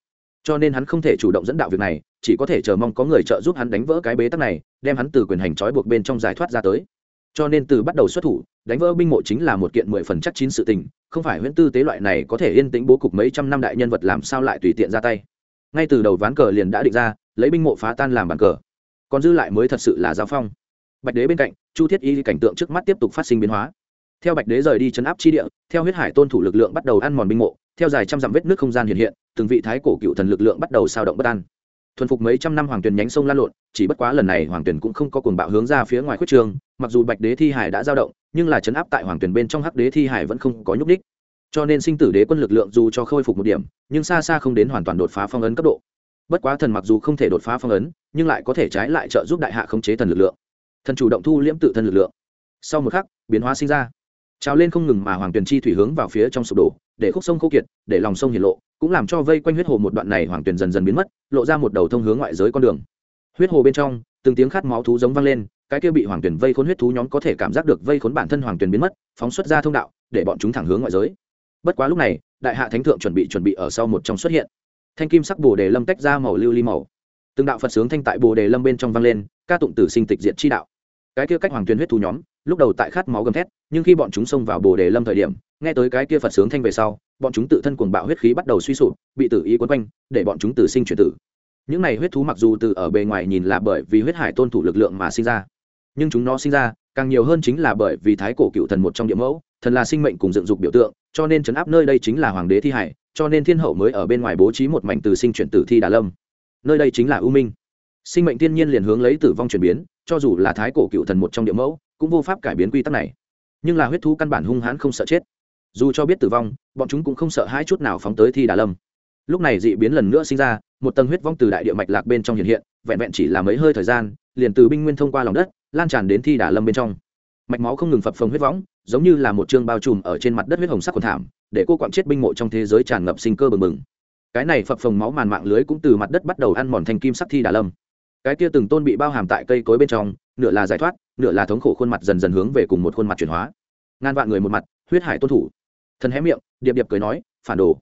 Cho nên hắn không thể chủ động dẫn đạo việc này, chỉ có thể chờ mong có người trợ giúp hắn đánh vỡ cái bế tắc này, đem hắn từ quyền hành trói buộc bên trong giải thoát ra tới. Cho nên từ bắt đầu xuất thủ, đánh vỡ binh mộ chính là một kiện mười phần chắc chín sự tình không phải huyễn tư tế loại này có thể yên tĩnh bố cục mấy trăm năm đại nhân vật làm sao lại tùy tiện ra tay. Ngay từ đầu ván cờ liền đã định ra, lấy binh mộ phá tan làm bàn cờ. Còn dư lại mới thật sự là giao phong. Bạch đế bên cạnh, chu thiết y cảnh tượng trước mắt tiếp tục phát sinh biến hóa. Theo bạch đế rời đi chấn áp chi địa, theo huyết hải tôn thủ lực lượng bắt đầu ăn mòn binh mộ, theo dài trăm dặm vết nước không gian hiện hiện, từng vị thái cổ cựu thần lực lượng bắt đầu sao động bất an thuần phục mấy trăm năm hoàng tuyền nhánh sông lan lộn, chỉ bất quá lần này hoàng tuyền cũng không có cuồng bạo hướng ra phía ngoài khuyết trường mặc dù bạch đế thi hải đã giao động, nhưng là chấn áp tại hoàng tuyền bên trong hắc đế thi hải vẫn không có nhúc đích cho nên sinh tử đế quân lực lượng dù cho khôi phục một điểm, nhưng xa xa không đến hoàn toàn đột phá phong ấn cấp độ. Bất quá thần mặc dù không thể đột phá phong ấn, nhưng lại có thể trái lại trợ giúp đại hạ khống chế thần lực lượng. Thần chủ động thu liễm tự thân lực lượng. Sau một khắc, biến hóa sinh ra. Trào lên không ngừng mà hoàng tuyền chi thủy hướng vào phía trong sụp đổ, để khúc sông khô kiệt, để lòng sông hiển lộ cũng làm cho vây quanh huyết hồ một đoạn này hoàng tuyền dần dần biến mất, lộ ra một đầu thông hướng ngoại giới con đường. Huyết hồ bên trong, từng tiếng khát máu thú giống vang lên, cái kia bị hoàng tuyền vây khốn huyết thú nhóm có thể cảm giác được vây khốn bản thân hoàng tuyền biến mất, phóng xuất ra thông đạo, để bọn chúng thẳng hướng ngoại giới. Bất quá lúc này, đại hạ thánh thượng chuẩn bị chuẩn bị ở sau một trong xuất hiện. Thanh kim sắc bồ đề lâm tách ra màu lưu ly màu. Từng đạo phật sướng thanh tại bồ đề lâm bên trong vang lên, ca tụng tử sinh tịch diệt chi đạo. Cái kia cách hoàng tuyền huyết thú nhóm, lúc đầu tại khát máu gầm thét, nhưng khi bọn chúng xông vào bồ đề lâm thời điểm, nghe tới cái kia phật sướng thanh về sau bọn chúng tự thân cuồng bạo huyết khí bắt đầu suy sụp, bị tử ý quấn quanh, để bọn chúng tử sinh chuyển tử. Những này huyết thú mặc dù từ ở bề ngoài nhìn là bởi vì huyết hải tôn thủ lực lượng mà sinh ra, nhưng chúng nó sinh ra càng nhiều hơn chính là bởi vì thái cổ cựu thần một trong địa mẫu, thần là sinh mệnh cùng dựng dục biểu tượng, cho nên chấn áp nơi đây chính là hoàng đế thi hải, cho nên thiên hậu mới ở bên ngoài bố trí một mảnh từ sinh chuyển tử thi đà lâm. Nơi đây chính là ưu minh. Sinh mệnh thiên nhiên liền hướng lấy tử vong chuyển biến, cho dù là thái cổ cựu thần một trong địa mẫu, cũng vô pháp cải biến quy tắc này. Nhưng là huyết thú căn bản hung hãn không sợ chết dù cho biết tử vong, bọn chúng cũng không sợ hai chút nào phóng tới thi đà lâm. Lúc này dị biến lần nữa sinh ra, một tầng huyết vong từ đại địa mạch lạc bên trong hiện hiện, vẹn vẹn chỉ là mấy hơi thời gian, liền từ binh nguyên thông qua lòng đất, lan tràn đến thi đà lâm bên trong. Mạch máu không ngừng phập phồng huyết võng giống như là một chương bao trùm ở trên mặt đất huyết hồng sắc quần thảm, để cô quặng chết binh mộ trong thế giới tràn ngập sinh cơ bừng bừng. Cái này phập phồng máu màn mạng lưới cũng từ mặt đất bắt đầu ăn mòn thành kim sắc thi đà lâm. Cái kia từng tôn bị bao hàm tại cây cối bên trong, nửa là giải thoát, nửa là thống khổ khuôn mặt dần dần hướng về cùng một khuôn mặt chuyển hóa. Ngàn vạn người một mặt, huyết hải tôn thủ thần hé miệng, điệp điệp cười nói, phản đồ.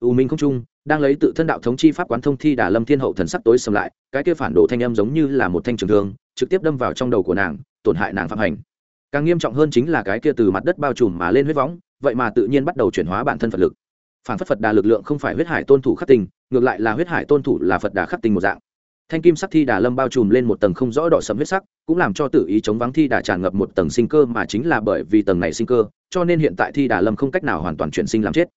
U minh không trung, đang lấy tự thân đạo thống chi pháp quán thông thi đà lâm thiên hậu thần sắc tối sầm lại, cái kia phản đồ thanh âm giống như là một thanh trường thương, trực tiếp đâm vào trong đầu của nàng, tổn hại nàng phạm hành. Càng nghiêm trọng hơn chính là cái kia từ mặt đất bao trùm mà lên huyết võng, vậy mà tự nhiên bắt đầu chuyển hóa bản thân phật lực. Phản phất phật đà lực lượng không phải huyết hải tôn thủ khắc tình ngược lại là huyết hải tôn thủ là phật đà khắc tình một dạng thanh kim sắc thi đà lâm bao trùm lên một tầng không rõ đỏ sẫm huyết sắc, cũng làm cho tự ý chống vắng thi đà tràn ngập một tầng sinh cơ mà chính là bởi vì tầng này sinh cơ, cho nên hiện tại thi đà lâm không cách nào hoàn toàn chuyển sinh làm chết.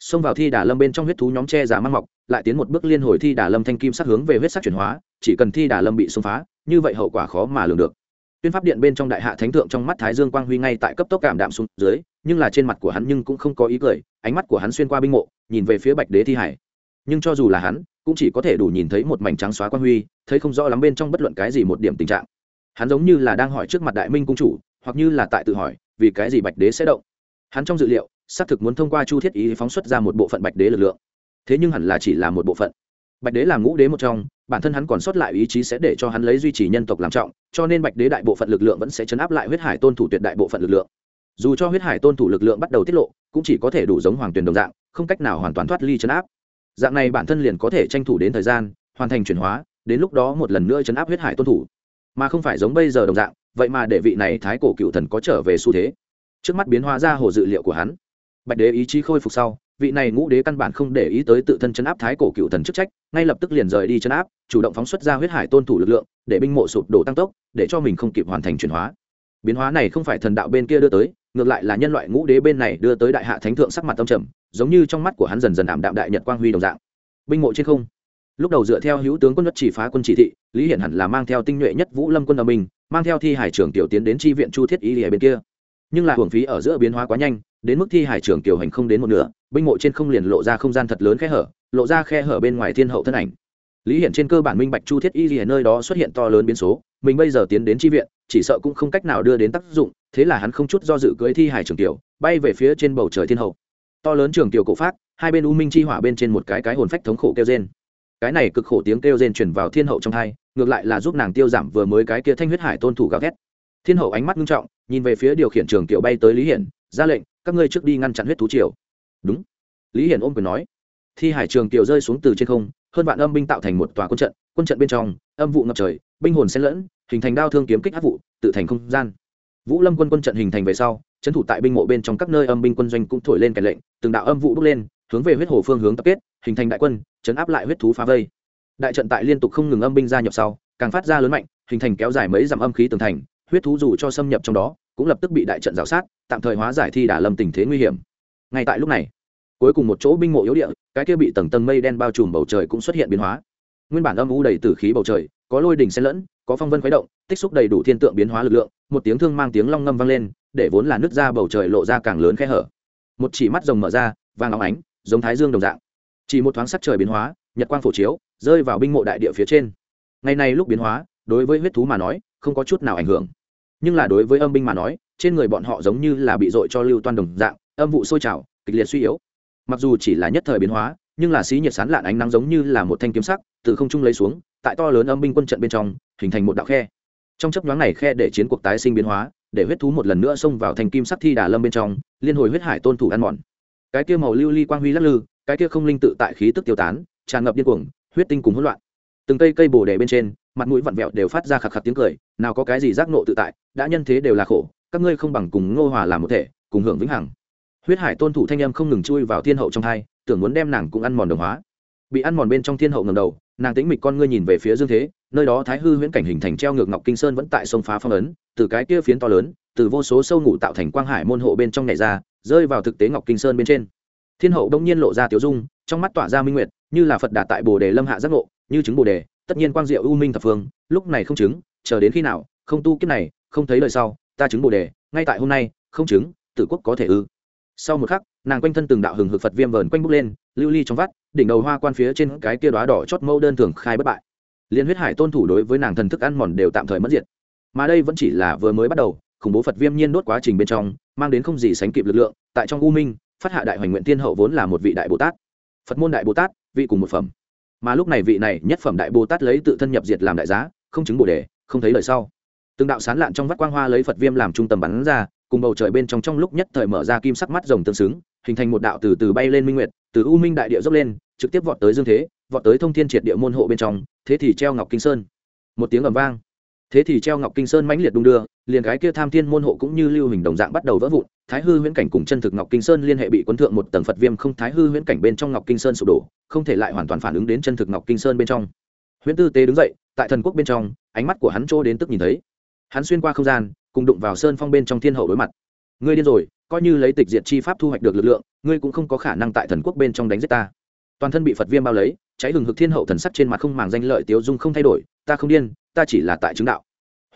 Xông vào thi đà lâm bên trong huyết thú nhóm che giả mang mọc, lại tiến một bước liên hồi thi đà lâm thanh kim sắc hướng về huyết sắc chuyển hóa, chỉ cần thi đà lâm bị xông phá, như vậy hậu quả khó mà lường được. Tuyên pháp điện bên trong đại hạ thánh thượng trong mắt thái dương quang huy ngay tại cấp tốc cảm đạm xuống dưới, nhưng là trên mặt của hắn nhưng cũng không có ý cười, ánh mắt của hắn xuyên qua binh mộ, nhìn về phía bạch đế thi hải. Nhưng cho dù là hắn cũng chỉ có thể đủ nhìn thấy một mảnh trắng xóa quan huy, thấy không rõ lắm bên trong bất luận cái gì một điểm tình trạng. Hắn giống như là đang hỏi trước mặt đại minh cung chủ, hoặc như là tại tự hỏi, vì cái gì bạch đế sẽ động. Hắn trong dự liệu, xác thực muốn thông qua chu thiết ý phóng xuất ra một bộ phận bạch đế lực lượng. Thế nhưng hẳn là chỉ là một bộ phận. Bạch đế là ngũ đế một trong, bản thân hắn còn sót lại ý chí sẽ để cho hắn lấy duy trì nhân tộc làm trọng, cho nên bạch đế đại bộ phận lực lượng vẫn sẽ chấn áp lại huyết hải tôn thủ tuyệt đại bộ phận lực lượng. Dù cho huyết hải tôn thủ lực lượng bắt đầu tiết lộ, cũng chỉ có thể đủ giống hoàng tuyền đồng dạng, không cách nào hoàn toàn thoát ly chấn áp dạng này bản thân liền có thể tranh thủ đến thời gian, hoàn thành chuyển hóa, đến lúc đó một lần nữa chấn áp huyết hải tôn thủ. Mà không phải giống bây giờ đồng dạng, vậy mà để vị này thái cổ cựu thần có trở về xu thế. Trước mắt biến hóa ra hồ dự liệu của hắn. Bạch đế ý chí khôi phục sau, vị này ngũ đế căn bản không để ý tới tự thân chấn áp thái cổ cựu thần chức trách, ngay lập tức liền rời đi chấn áp, chủ động phóng xuất ra huyết hải tôn thủ lực lượng, để binh mộ sụp đổ tăng tốc, để cho mình không kịp hoàn thành chuyển hóa. Biến hóa này không phải thần đạo bên kia đưa tới ngược lại là nhân loại ngũ đế bên này đưa tới đại hạ thánh thượng sắc mặt tâm trầm, giống như trong mắt của hắn dần dần ảm đạm đại nhật quang huy đồng dạng. Binh mộ trên không. Lúc đầu dựa theo hữu tướng quân đất chỉ phá quân chỉ thị, lý hiển hẳn là mang theo tinh nhuệ nhất vũ lâm quân ở mình mang theo thi hải trưởng tiểu tiến đến tri viện chu thiết ý lìa bên kia. Nhưng là hưởng phí ở giữa biến hóa quá nhanh, đến mức thi hải trưởng tiểu hành không đến một nửa, binh mộ trên không liền lộ ra không gian thật lớn khe hở, lộ ra khe hở bên ngoài thiên hậu thân ảnh lý hiển trên cơ bản minh bạch chu thiết y ở nơi đó xuất hiện to lớn biến số, mình bây giờ tiến đến tri viện, chỉ sợ cũng không cách nào đưa đến tác dụng, thế là hắn không chút do dự cưới thi hải trường tiểu, bay về phía trên bầu trời thiên hậu. To lớn trường tiểu cổ phát, hai bên u minh chi hỏa bên trên một cái cái hồn phách thống khổ kêu trên cái này cực khổ tiếng kêu rên truyền vào thiên hậu trong hai, ngược lại là giúp nàng tiêu giảm vừa mới cái kia thanh huyết hải tôn thủ gào thét. Thiên hậu ánh mắt nghiêm trọng, nhìn về phía điều khiển trường tiểu bay tới lý hiển, ra lệnh, các ngươi trước đi ngăn chặn huyết thú triều. Đúng. Lý hiển ôm quyền nói. Thi hải trường tiểu rơi xuống từ trên không hơn vạn âm binh tạo thành một tòa quân trận quân trận bên trong, âm vụ ngập trời, binh hồn xen lẫn, hình thành đao thương kiếm kích áp vụ, tự thành không gian. Vũ lâm quân quân trận hình thành về sau, trấn thủ tại binh mộ bên trong các nơi âm binh quân doanh cũng thổi lên kèn lệnh, từng đạo âm vụ bốc lên, hướng về huyết hồ phương hướng tập kết, hình thành đại quân, chấn áp lại huyết thú phá vây. Đại trận tại liên tục không ngừng âm binh gia nhập sau, càng phát ra lớn mạnh, hình thành kéo dài mấy dặm âm khí tường thành, huyết thú dù cho xâm nhập trong đó, cũng lập tức bị đại trận rào sát, tạm thời hóa giải thi đà lâm tình thế nguy hiểm. Ngay tại lúc này cuối cùng một chỗ binh mộ yếu địa, cái kia bị tầng tầng mây đen bao trùm bầu trời cũng xuất hiện biến hóa. Nguyên bản âm u đầy tử khí bầu trời, có lôi đỉnh xen lẫn, có phong vân khuấy động, tích xúc đầy đủ thiên tượng biến hóa lực lượng, một tiếng thương mang tiếng long ngâm vang lên, để vốn là nước ra bầu trời lộ ra càng lớn khe hở. Một chỉ mắt rồng mở ra, vàng óng ánh, giống thái dương đồng dạng. Chỉ một thoáng sắc trời biến hóa, nhật quang phổ chiếu, rơi vào binh mộ đại địa phía trên. Ngày nay lúc biến hóa, đối với huyết thú mà nói, không có chút nào ảnh hưởng. Nhưng là đối với âm binh mà nói, trên người bọn họ giống như là bị dội cho lưu toan đồng dạng, âm vụ sôi trào, kịch liệt suy yếu mặc dù chỉ là nhất thời biến hóa, nhưng là xí nhiệt sán lạn ánh nắng giống như là một thanh kiếm sắc, từ không trung lấy xuống, tại to lớn âm binh quân trận bên trong, hình thành một đạo khe. Trong chấp nhoáng này khe để chiến cuộc tái sinh biến hóa, để huyết thú một lần nữa xông vào thành kim sắc thi đà lâm bên trong, liên hồi huyết hải tôn thủ ăn mòn. Cái kia màu lưu ly quang huy lắc lư, cái kia không linh tự tại khí tức tiêu tán, tràn ngập điên cuồng, huyết tinh cùng hỗn loạn. Từng cây cây bồ đề bên trên, mặt mũi vặn vẹo đều phát ra khạc khạc tiếng cười, nào có cái gì giác nộ tự tại, đã nhân thế đều là khổ, các ngươi không bằng cùng ngô hòa làm một thể, cùng hưởng vĩnh hằng huyết hải tôn thủ thanh em không ngừng chui vào thiên hậu trong hai tưởng muốn đem nàng cũng ăn mòn đồng hóa. Bị ăn mòn bên trong thiên hậu ngầm đầu, nàng tĩnh mịch con ngươi nhìn về phía dương thế, nơi đó thái hư huyễn cảnh hình thành treo ngược ngọc kinh sơn vẫn tại sông phá phong ấn, từ cái kia phiến to lớn, từ vô số sâu ngủ tạo thành quang hải môn hộ bên trong này ra, rơi vào thực tế ngọc kinh sơn bên trên. Thiên hậu đông nhiên lộ ra tiểu dung, trong mắt tỏa ra minh nguyệt, như là phật đạt tại bồ đề lâm hạ giác ngộ, như chứng bồ đề, tất nhiên quang diệu u minh thập phương, lúc này không chứng, chờ đến khi nào, không tu kiếp này, không thấy lời sau, ta chứng bồ đề, ngay tại hôm nay, không chứng, tử quốc có thể ư? Sau một khắc, nàng quanh thân từng đạo hừng hực phật viêm vờn quanh bốc lên, lưu ly trong vắt, đỉnh đầu hoa quan phía trên cái kia đoá đỏ chót mâu đơn thường khai bất bại. Liên huyết hải tôn thủ đối với nàng thần thức ăn mòn đều tạm thời mất diệt. Mà đây vẫn chỉ là vừa mới bắt đầu, khủng bố phật viêm nhiên đốt quá trình bên trong, mang đến không gì sánh kịp lực lượng, tại trong u minh, phát hạ đại hoành nguyện tiên hậu vốn là một vị đại bồ tát. Phật môn đại bồ tát, vị cùng một phẩm. Mà lúc này vị này nhất phẩm đại bồ tát lấy tự thân nhập diệt làm đại giá, không chứng bồ đề, không thấy lời sau. Từng đạo sán lạn trong vắt quang hoa lấy phật viêm làm trung tâm bắn ra cùng bầu trời bên trong trong lúc nhất thời mở ra kim sắc mắt rồng tương xứng, hình thành một đạo từ từ bay lên minh nguyệt, từ u minh đại địa dốc lên, trực tiếp vọt tới dương thế, vọt tới thông thiên triệt địa môn hộ bên trong, thế thì treo ngọc kinh sơn. Một tiếng ầm vang. Thế thì treo ngọc kinh sơn mãnh liệt đung đưa, liền cái kia tham thiên môn hộ cũng như lưu hình đồng dạng bắt đầu vỡ vụn, thái hư huyễn cảnh cùng chân thực ngọc kinh sơn liên hệ bị quân thượng một tầng phật viêm không thái hư huyễn cảnh bên trong ngọc kinh sơn sụp đổ, không thể lại hoàn toàn phản ứng đến chân thực ngọc kinh sơn bên trong. Huyễn tư tế đứng dậy, tại thần quốc bên trong, ánh mắt của hắn trô đến tức nhìn thấy. Hắn xuyên qua không gian cùng đụng vào sơn phong bên trong thiên hậu đối mặt. Ngươi điên rồi, coi như lấy tịch diệt chi pháp thu hoạch được lực lượng, ngươi cũng không có khả năng tại thần quốc bên trong đánh giết ta. Toàn thân bị phật viêm bao lấy, cháy hừng hực thiên hậu thần sắc trên mặt không màng danh lợi tiếu dung không thay đổi, ta không điên, ta chỉ là tại chứng đạo.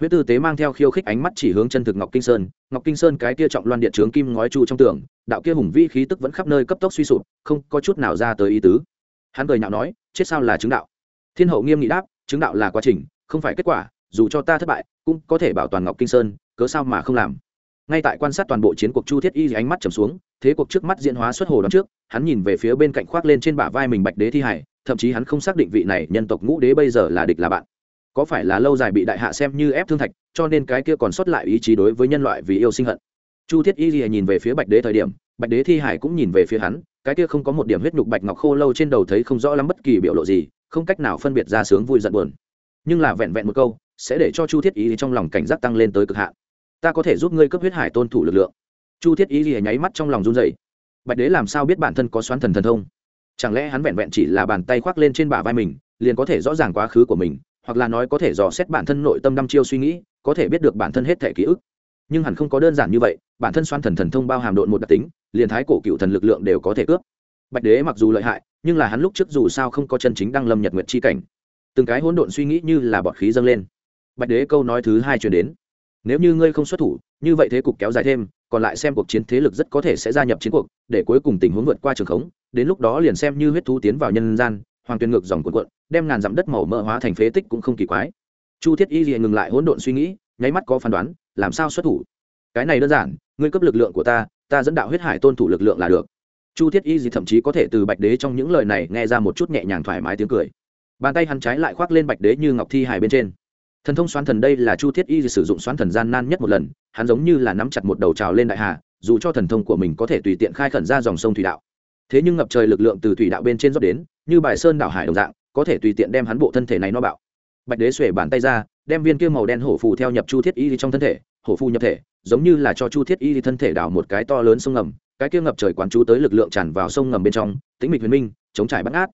Huyết tư tế mang theo khiêu khích ánh mắt chỉ hướng chân thực ngọc kinh sơn, ngọc kinh sơn cái kia trọng loan điện trướng kim ngói chu trong tường, đạo kia hùng vi khí tức vẫn khắp nơi cấp tốc suy sụp, không có chút nào ra tới ý tứ. Hắn cười nhạo nói, chết sao là chứng đạo? Thiên hậu nghiêm nghị đáp, chứng đạo là quá trình, không phải kết quả dù cho ta thất bại, cũng có thể bảo toàn ngọc kinh sơn, cớ sao mà không làm? Ngay tại quan sát toàn bộ chiến cuộc chu thiết y ánh mắt trầm xuống, thế cuộc trước mắt diễn hóa xuất hồ đón trước, hắn nhìn về phía bên cạnh khoác lên trên bả vai mình bạch đế thi hải, thậm chí hắn không xác định vị này nhân tộc ngũ đế bây giờ là địch là bạn. Có phải là lâu dài bị đại hạ xem như ép thương thạch, cho nên cái kia còn sót lại ý chí đối với nhân loại vì yêu sinh hận? Chu thiết y nhìn về phía bạch đế thời điểm, bạch đế thi hải cũng nhìn về phía hắn, cái kia không có một điểm huyết nhục bạch ngọc khô lâu trên đầu thấy không rõ lắm bất kỳ biểu lộ gì, không cách nào phân biệt ra sướng vui giận buồn. Nhưng là vẹn vẹn một câu sẽ để cho chu thiết y trong lòng cảnh giác tăng lên tới cực hạn. Ta có thể giúp ngươi cấp huyết hải tôn thủ lực lượng. Chu thiết y lìa nháy mắt trong lòng run dậy bạch đế làm sao biết bản thân có xoán thần thần thông? Chẳng lẽ hắn vẹn vẹn chỉ là bàn tay khoác lên trên bả vai mình, liền có thể rõ ràng quá khứ của mình, hoặc là nói có thể dò xét bản thân nội tâm năm chiêu suy nghĩ, có thể biết được bản thân hết thể ký ức. Nhưng hẳn không có đơn giản như vậy, bản thân xoan thần thần thông bao hàm độn một đặc tính, liền thái cổ cựu thần lực lượng đều có thể cướp. Bạch đế mặc dù lợi hại, nhưng là hắn lúc trước dù sao không có chân chính đăng lâm nhật nguyệt chi cảnh. Từng cái hỗn độn suy nghĩ như là bọt khí dâng lên bạch đế câu nói thứ hai chuyển đến. Nếu như ngươi không xuất thủ, như vậy thế cục kéo dài thêm, còn lại xem cuộc chiến thế lực rất có thể sẽ gia nhập chiến cuộc, để cuối cùng tình huống vượt qua trường khống, đến lúc đó liền xem như huyết thú tiến vào nhân gian, hoàng tuyên ngược dòng cuộn cuộn, đem ngàn dặm đất màu mỡ hóa thành phế tích cũng không kỳ quái. Chu thiết y liền ngừng lại hỗn độn suy nghĩ, nháy mắt có phán đoán, làm sao xuất thủ? Cái này đơn giản, ngươi cấp lực lượng của ta ta dẫn đạo huyết hải tôn thủ lực lượng là được. Chu thiết y gì thậm chí có thể từ bạch đế trong những lời này nghe ra một chút nhẹ nhàng thoải mái tiếng cười. Bàn tay hắn trái lại khoác lên bạch đế như ngọc thi hải bên trên thần thông xoán thần đây là chu thiết y sử dụng xoán thần gian nan nhất một lần, hắn giống như là nắm chặt một đầu trào lên đại hà, dù cho thần thông của mình có thể tùy tiện khai khẩn ra dòng sông thủy đạo. Thế nhưng ngập trời lực lượng từ thủy đạo bên trên rót đến, như bài sơn đảo hải đồng dạng, có thể tùy tiện đem hắn bộ thân thể này no bạo. Bạch đế xuể bàn tay ra, đem viên kia màu đen hổ phù theo nhập chu thiết y trong thân thể, hổ phù nhập thể, giống như là cho chu thiết y thân thể đào một cái to lớn sông ngầm, cái kia ngập trời quán chú tới lực lượng tràn vào sông ngầm bên trong, tĩnh mịch huyền minh, chống trải bắt ngát.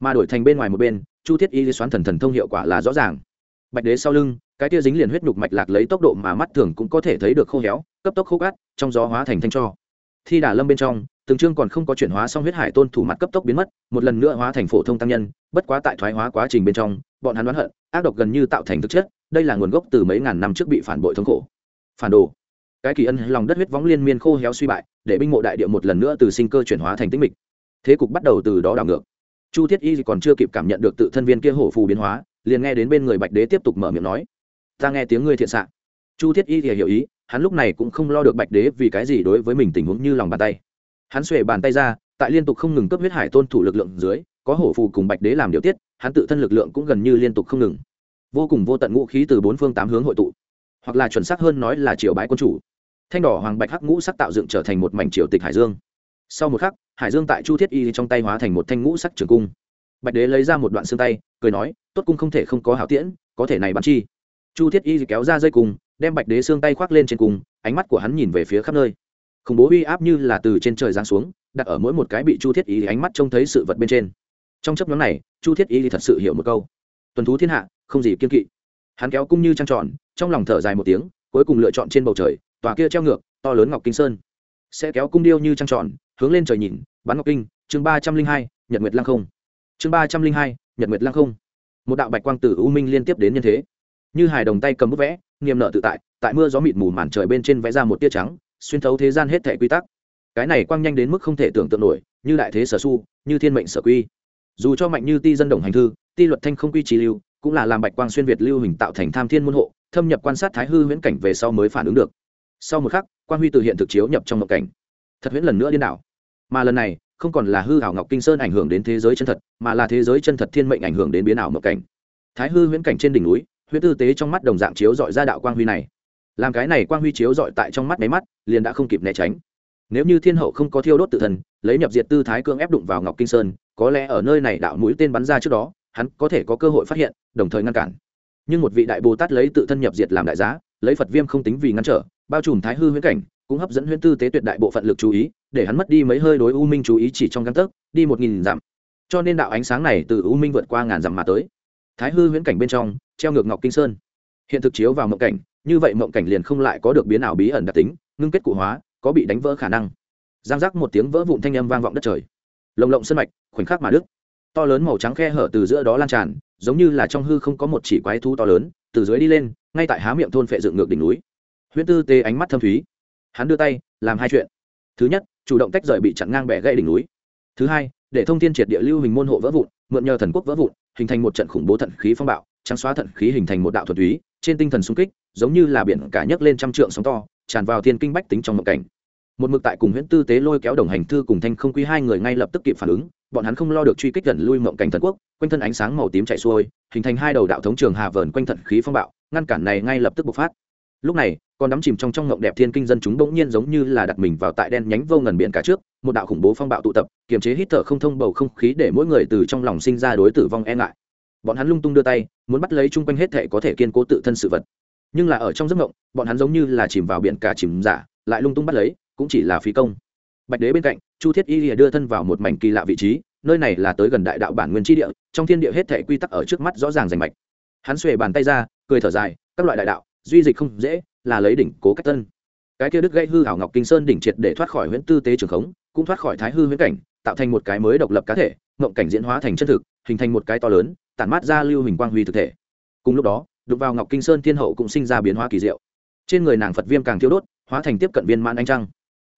Mà đổi thành bên ngoài một bên, chu thiết y xoán thần thần thông hiệu quả là rõ ràng bạch đế sau lưng, cái tia dính liền huyết nhục mạch lạc lấy tốc độ mà mắt thường cũng có thể thấy được khô héo, cấp tốc khô cát, trong gió hóa thành thanh cho. Thi đà lâm bên trong, từng chương còn không có chuyển hóa xong huyết hải tôn thủ mặt cấp tốc biến mất, một lần nữa hóa thành phổ thông tăng nhân, bất quá tại thoái hóa quá trình bên trong, bọn hắn đoán hận, ác độc gần như tạo thành thực chất, đây là nguồn gốc từ mấy ngàn năm trước bị phản bội thống khổ. Phản đồ. Cái kỳ ân, lòng đất huyết vóng liên miên khô héo suy bại, để binh mộ đại địa một lần nữa từ sinh cơ chuyển hóa thành tĩnh mịch. Thế cục bắt đầu từ đó đảo ngược. Chu thiết y còn chưa kịp cảm nhận được tự thân viên kia hổ phù biến hóa liền nghe đến bên người bạch đế tiếp tục mở miệng nói, ta nghe tiếng ngươi thiện xạ. Chu thiết y thì hiểu ý, hắn lúc này cũng không lo được bạch đế vì cái gì đối với mình tình huống như lòng bàn tay. Hắn xuề bàn tay ra, tại liên tục không ngừng cấp huyết hải tôn thủ lực lượng dưới, có hổ phù cùng bạch đế làm điều tiết, hắn tự thân lực lượng cũng gần như liên tục không ngừng. Vô cùng vô tận ngũ khí từ bốn phương tám hướng hội tụ, hoặc là chuẩn xác hơn nói là triều bái quân chủ. Thanh đỏ hoàng bạch hắc ngũ sắc tạo dựng trở thành một mảnh triều tịch hải dương. Sau một khắc, hải dương tại chu thiết y trong tay hóa thành một thanh ngũ sắc trường cung bạch đế lấy ra một đoạn xương tay, cười nói, tốt cung không thể không có hảo tiễn, có thể này bắn chi. Chu thiết y kéo ra dây cung, đem bạch đế xương tay khoác lên trên cung, ánh mắt của hắn nhìn về phía khắp nơi. Khủng bố uy áp như là từ trên trời giáng xuống, đặt ở mỗi một cái bị chu thiết y ánh mắt trông thấy sự vật bên trên. Trong chấp nhóm này, chu thiết y thật sự hiểu một câu. Tuần thú thiên hạ, không gì kiên kỵ. Hắn kéo cung như trăng tròn, trong lòng thở dài một tiếng, cuối cùng lựa chọn trên bầu trời, tòa kia treo ngược, to lớn ngọc kinh sơn. Sẽ kéo cung điêu như trăng tròn, hướng lên trời nhìn, bắn ngọc kinh, chương ba trăm linh hai, nhật nguyệt lăng không chương ba trăm linh hai, nhật nguyệt lăng không. Một đạo bạch quang tử u minh liên tiếp đến nhân thế. Như hài đồng tay cầm bút vẽ, niềm nợ tự tại tại mưa gió mịt mù màn trời bên trên vẽ ra một tia trắng, xuyên thấu thế gian hết thể quy tắc. Cái này quang nhanh đến mức không thể tưởng tượng nổi, như đại thế sở su, như thiên mệnh sở quy. Dù cho mạnh như ti dân đồng hành thư, ti luật thanh không quy trí lưu, cũng là làm bạch quang xuyên việt lưu hình tạo thành tham thiên môn hộ, thâm nhập quan sát thái hư huyễn cảnh về sau mới phản ứng được. Sau một khắc quan huy từ hiện thực chiếu nhập trong mộng cảnh. Thật huyễn lần nữa điên đảo. Mà lần này không còn là hư ảo ngọc kinh sơn ảnh hưởng đến thế giới chân thật, mà là thế giới chân thật thiên mệnh ảnh hưởng đến biến ảo mộng cảnh. Thái hư huyễn cảnh trên đỉnh núi, huyễn tư tế trong mắt đồng dạng chiếu dọi ra đạo quang huy này. Làm cái này quang huy chiếu dọi tại trong mắt máy mắt, liền đã không kịp né tránh. Nếu như thiên hậu không có thiêu đốt tự thần lấy nhập diệt tư thái cương ép đụng vào ngọc kinh sơn, có lẽ ở nơi này đạo mũi tên bắn ra trước đó, hắn có thể có cơ hội phát hiện, đồng thời ngăn cản. Nhưng một vị đại bồ tát lấy tự thân nhập diệt làm đại giá, lấy phật viêm không tính vì ngăn trở, bao trùm thái hư huyễn cảnh, cũng hấp dẫn huyễn tư tế tuyệt đại bộ phận lực chú ý để hắn mất đi mấy hơi đối u minh chú ý chỉ trong găng tấc, đi một nghìn dặm. Cho nên đạo ánh sáng này từ u minh vượt qua ngàn dặm mà tới. Thái hư huyễn cảnh bên trong, treo ngược ngọc kinh sơn. Hiện thực chiếu vào mộng cảnh, như vậy mộng cảnh liền không lại có được biến ảo bí ẩn đặc tính, ngưng kết cụ hóa, có bị đánh vỡ khả năng. Giang giác một tiếng vỡ vụn thanh âm vang vọng đất trời. Lồng lộng sân mạch, khoảnh khắc mà đức to lớn màu trắng khe hở từ giữa đó lan tràn, giống như là trong hư không có một chỉ quái thú to lớn, từ dưới đi lên, ngay tại há miệng thôn phệ dựng ngược đỉnh núi. Huyễn tư tê ánh mắt thâm thúy. Hắn đưa tay, làm hai chuyện. Thứ nhất chủ động tách rời bị chặn ngang bẻ gãy đỉnh núi. Thứ hai, để thông tin triệt địa lưu hình môn hộ vỡ vụn, mượn nhờ thần quốc vỡ vụn, hình thành một trận khủng bố thận khí phong bạo, trắng xóa thận khí hình thành một đạo thuật túy, trên tinh thần xung kích, giống như là biển cả nhấc lên trăm trượng sóng to, tràn vào thiên kinh bách tính trong mộng cảnh. Một mực tại cùng huyễn tư tế lôi kéo đồng hành thư cùng thanh không quý hai người ngay lập tức kịp phản ứng, bọn hắn không lo được truy kích gần lui mộng cảnh thần quốc, quanh thân ánh sáng màu tím chạy xuôi, hình thành hai đầu đạo thống trường hà vờn quanh thận khí phong bạo, ngăn cản này ngay lập tức bộc phát lúc này còn đắm chìm trong trong ngộng đẹp thiên kinh dân chúng bỗng nhiên giống như là đặt mình vào tại đen nhánh vô ngần biển cả trước, một đạo khủng bố phong bạo tụ tập, kiềm chế hít thở không thông bầu không khí để mỗi người từ trong lòng sinh ra đối tử vong e ngại. Bọn hắn lung tung đưa tay, muốn bắt lấy chung quanh hết thể có thể kiên cố tự thân sự vật. Nhưng là ở trong giấc mộng bọn hắn giống như là chìm vào biển cả chìm giả, lại lung tung bắt lấy, cũng chỉ là phí công. Bạch đế bên cạnh, chu thiết y đưa thân vào một mảnh kỳ lạ vị trí, nơi này là tới gần đại đạo bản nguyên tri địa, trong thiên địa hết thể quy tắc ở trước mắt rõ ràng rành mạch. Hắn xuề bàn tay ra, cười thở dài, các loại đại đạo duy dịch không dễ, là lấy đỉnh cố cách tân. Cái kia đức gây hư hảo ngọc kinh sơn đỉnh triệt để thoát khỏi huyễn tư tế trường khống, cũng thoát khỏi thái hư huyễn cảnh, tạo thành một cái mới độc lập cá thể, ngộng cảnh diễn hóa thành chân thực, hình thành một cái to lớn, tản mát ra lưu hình quang huy thực thể. Cùng lúc đó, đụng vào ngọc kinh sơn thiên hậu cũng sinh ra biến hóa kỳ diệu. Trên người nàng phật viêm càng thiếu đốt, hóa thành tiếp cận viên mãn ánh trăng.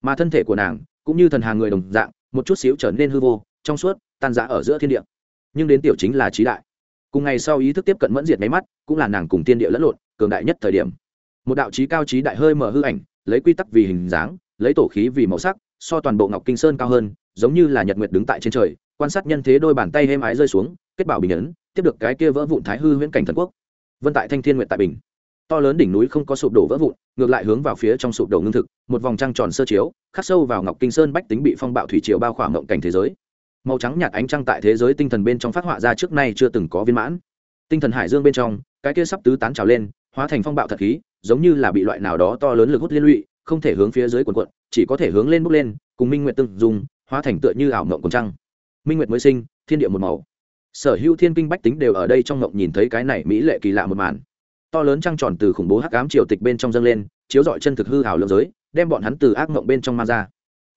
Mà thân thể của nàng, cũng như thần hàng người đồng dạng, một chút xíu trở nên hư vô, trong suốt, tan rã ở giữa thiên địa. Nhưng đến tiểu chính là trí đại. Cùng ngày sau ý thức tiếp cận mẫn diệt máy mắt, cũng là nàng cùng tiên địa lẫn lộn cường đại nhất thời điểm. Một đạo trí cao trí đại hơi mở hư ảnh, lấy quy tắc vì hình dáng, lấy tổ khí vì màu sắc, so toàn bộ ngọc kinh sơn cao hơn, giống như là nhật nguyệt đứng tại trên trời, quan sát nhân thế đôi bàn tay êm ái rơi xuống, kết bảo bình ấn, tiếp được cái kia vỡ vụn thái hư huyễn cảnh thần quốc. Vân tại thanh thiên nguyện tại bình. To lớn đỉnh núi không có sụp đổ vỡ vụn, ngược lại hướng vào phía trong sụp đổ ngưng thực, một vòng trăng tròn sơ chiếu, khắc sâu vào ngọc kinh sơn bách tính bị phong bạo thủy triều bao khỏa mộng cảnh thế giới. Màu trắng nhạt ánh trăng tại thế giới tinh thần bên trong phát họa ra trước nay chưa từng có viên mãn. Tinh thần hải dương bên trong, cái kia sắp tứ tán trào lên hóa thành phong bạo thật khí, giống như là bị loại nào đó to lớn lực hút liên lụy, không thể hướng phía dưới quần quận chỉ có thể hướng lên bốc lên, cùng minh nguyện tương dùng hóa thành tựa như ảo mộng cuồng trăng. Minh nguyệt mới sinh, thiên địa một màu. Sở hữu thiên kinh bách tính đều ở đây trong mộng nhìn thấy cái này mỹ lệ kỳ lạ một màn. To lớn trăng tròn từ khủng bố hắc ám triều tịch bên trong dâng lên, chiếu dọi chân thực hư hảo lượng giới, đem bọn hắn từ ác mộng bên trong mang ra.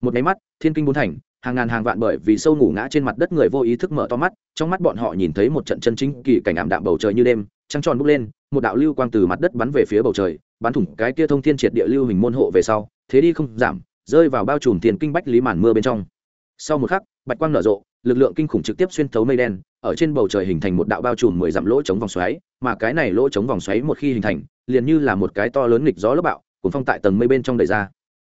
Một máy mắt, thiên kinh bốn thành, hàng ngàn hàng vạn bởi vì sâu ngủ ngã trên mặt đất người vô ý thức mở to mắt, trong mắt bọn họ nhìn thấy một trận chân chính kỳ cảnh ảm đạm bầu trời như đêm, trăng tròn bốc lên một đạo lưu quang từ mặt đất bắn về phía bầu trời, bắn thủng cái kia thông thiên triệt địa lưu hình môn hộ về sau, thế đi không giảm, rơi vào bao trùm tiền kinh bách lý màn mưa bên trong. Sau một khắc, bạch quang nở rộ, lực lượng kinh khủng trực tiếp xuyên thấu mây đen, ở trên bầu trời hình thành một đạo bao trùm mười dặm lỗ chống vòng xoáy, mà cái này lỗ chống vòng xoáy một khi hình thành, liền như là một cái to lớn nghịch gió lốc bạo, cuốn phong tại tầng mây bên trong đầy ra.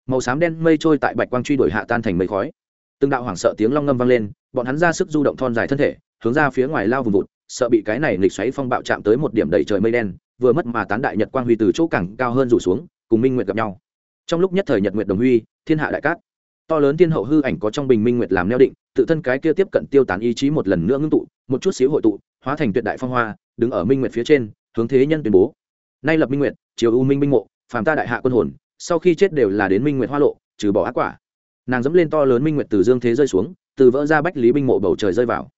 Màu xám đen mây trôi tại bạch quang truy đuổi hạ tan thành mây khói. Từng đạo hoảng sợ tiếng long ngâm vang lên, bọn hắn ra sức du động thon dài thân thể, hướng ra phía ngoài lao vùng vụt sợ bị cái này nghịch xoáy phong bạo chạm tới một điểm đầy trời mây đen, vừa mất mà tán đại nhật quang huy từ chỗ càng cao hơn rủ xuống, cùng minh nguyệt gặp nhau. Trong lúc nhất thời nhật nguyệt đồng huy, thiên hạ đại cát. To lớn thiên hậu hư ảnh có trong bình minh nguyệt làm neo định, tự thân cái kia tiếp cận tiêu tán ý chí một lần nữa ngưng tụ, một chút xíu hội tụ, hóa thành tuyệt đại phong hoa, đứng ở minh nguyệt phía trên, hướng thế nhân tuyên bố. Nay lập minh nguyệt chiều u minh minh mộ, phàm ta đại hạ quân hồn, sau khi chết đều là đến minh nguyệt hoa lộ, trừ bỏ ác quả. Nàng dẫm lên to lớn minh nguyệt từ dương thế rơi xuống, từ vỡ ra bách lý binh mộ bầu trời rơi vào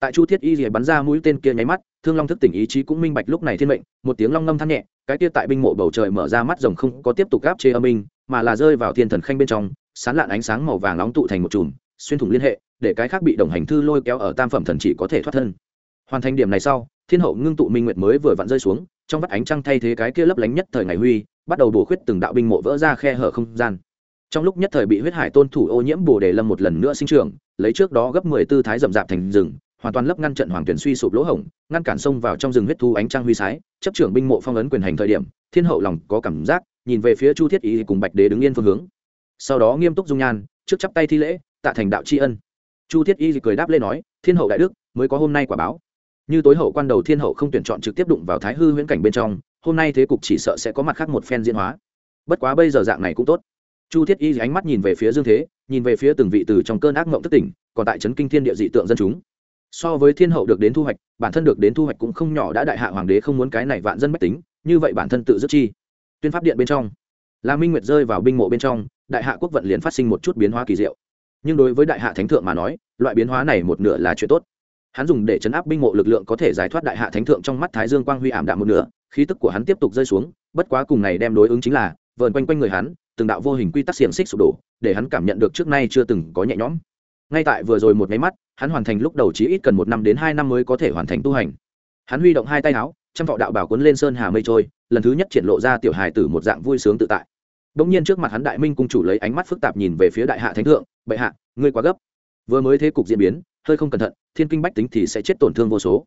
tại chu thiết y rìa bắn ra mũi tên kia nháy mắt, thương long thức tỉnh ý chí cũng minh bạch lúc này thiên mệnh, một tiếng long ngâm than nhẹ, cái kia tại binh mộ bầu trời mở ra mắt rồng không có tiếp tục gáp chê âm minh mà là rơi vào thiên thần khanh bên trong, sán lạn ánh sáng màu vàng nóng tụ thành một chùm, xuyên thủng liên hệ, để cái khác bị đồng hành thư lôi kéo ở tam phẩm thần chỉ có thể thoát thân. Hoàn thành điểm này sau, thiên hậu ngưng tụ minh nguyệt mới vừa vặn rơi xuống, trong vắt ánh trăng thay thế cái kia lấp lánh nhất thời ngày huy, bắt đầu bổ khuyết từng đạo binh mộ vỡ ra khe hở không gian. Trong lúc nhất thời bị huyết hải tôn thủ ô nhiễm bồ đề lâm một lần nữa sinh trưởng, lấy trước đó gấp mười tư thái rậm rạp thành rừng hoàn toàn lấp ngăn trận hoàng tuyển suy sụp lỗ hổng, ngăn cản sông vào trong rừng huyết thu ánh trăng huy sái, chấp trưởng binh mộ phong ấn quyền hành thời điểm, thiên hậu lòng có cảm giác, nhìn về phía chu thiết ý cùng bạch đế đứng yên phương hướng. Sau đó nghiêm túc dung nhan, trước chắp tay thi lễ, tạ thành đạo tri ân. Chu thiết y cười đáp lên nói, thiên hậu đại đức, mới có hôm nay quả báo. Như tối hậu quan đầu thiên hậu không tuyển chọn trực tiếp đụng vào thái hư huyễn cảnh bên trong, hôm nay thế cục chỉ sợ sẽ có mặt khác một phen diễn hóa. Bất quá bây giờ dạng này cũng tốt. Chu thiết y ánh mắt nhìn về phía dương thế, nhìn về phía từng vị từ trong cơn ác mộng thất tỉnh, còn tại trấn kinh thiên địa dị tượng dân chúng so với thiên hậu được đến thu hoạch, bản thân được đến thu hoạch cũng không nhỏ đã đại hạ hoàng đế không muốn cái này vạn dân mách tính, như vậy bản thân tự dứt chi. Tuyên pháp điện bên trong. Là minh nguyệt rơi vào binh mộ bên trong, đại hạ quốc vận liền phát sinh một chút biến hóa kỳ diệu. Nhưng đối với đại hạ thánh thượng mà nói, loại biến hóa này một nửa là chuyện tốt. Hắn dùng để chấn áp binh mộ lực lượng có thể giải thoát đại hạ thánh thượng trong mắt thái dương quang huy ảm đạm một nửa, khí tức của hắn tiếp tục rơi xuống, bất quá cùng này đem đối ứng chính là, vờn quanh quanh người hắn, từng đạo vô hình quy tắc xiềng xích sụp đổ, để hắn cảm nhận được trước nay chưa từng có nhẹ nhõm ngay tại vừa rồi một máy mắt hắn hoàn thành lúc đầu chí ít cần một năm đến hai năm mới có thể hoàn thành tu hành hắn huy động hai tay áo trăm thọ đạo bảo cuốn lên sơn hà mây trôi lần thứ nhất triển lộ ra tiểu hài tử một dạng vui sướng tự tại Đống nhiên trước mặt hắn Đại Minh cung chủ lấy ánh mắt phức tạp nhìn về phía Đại Hạ Thánh thượng, "Bệ hạ, ngươi quá gấp. Vừa mới thế cục diễn biến, hơi không cẩn thận, thiên kinh bách tính thì sẽ chết tổn thương vô số."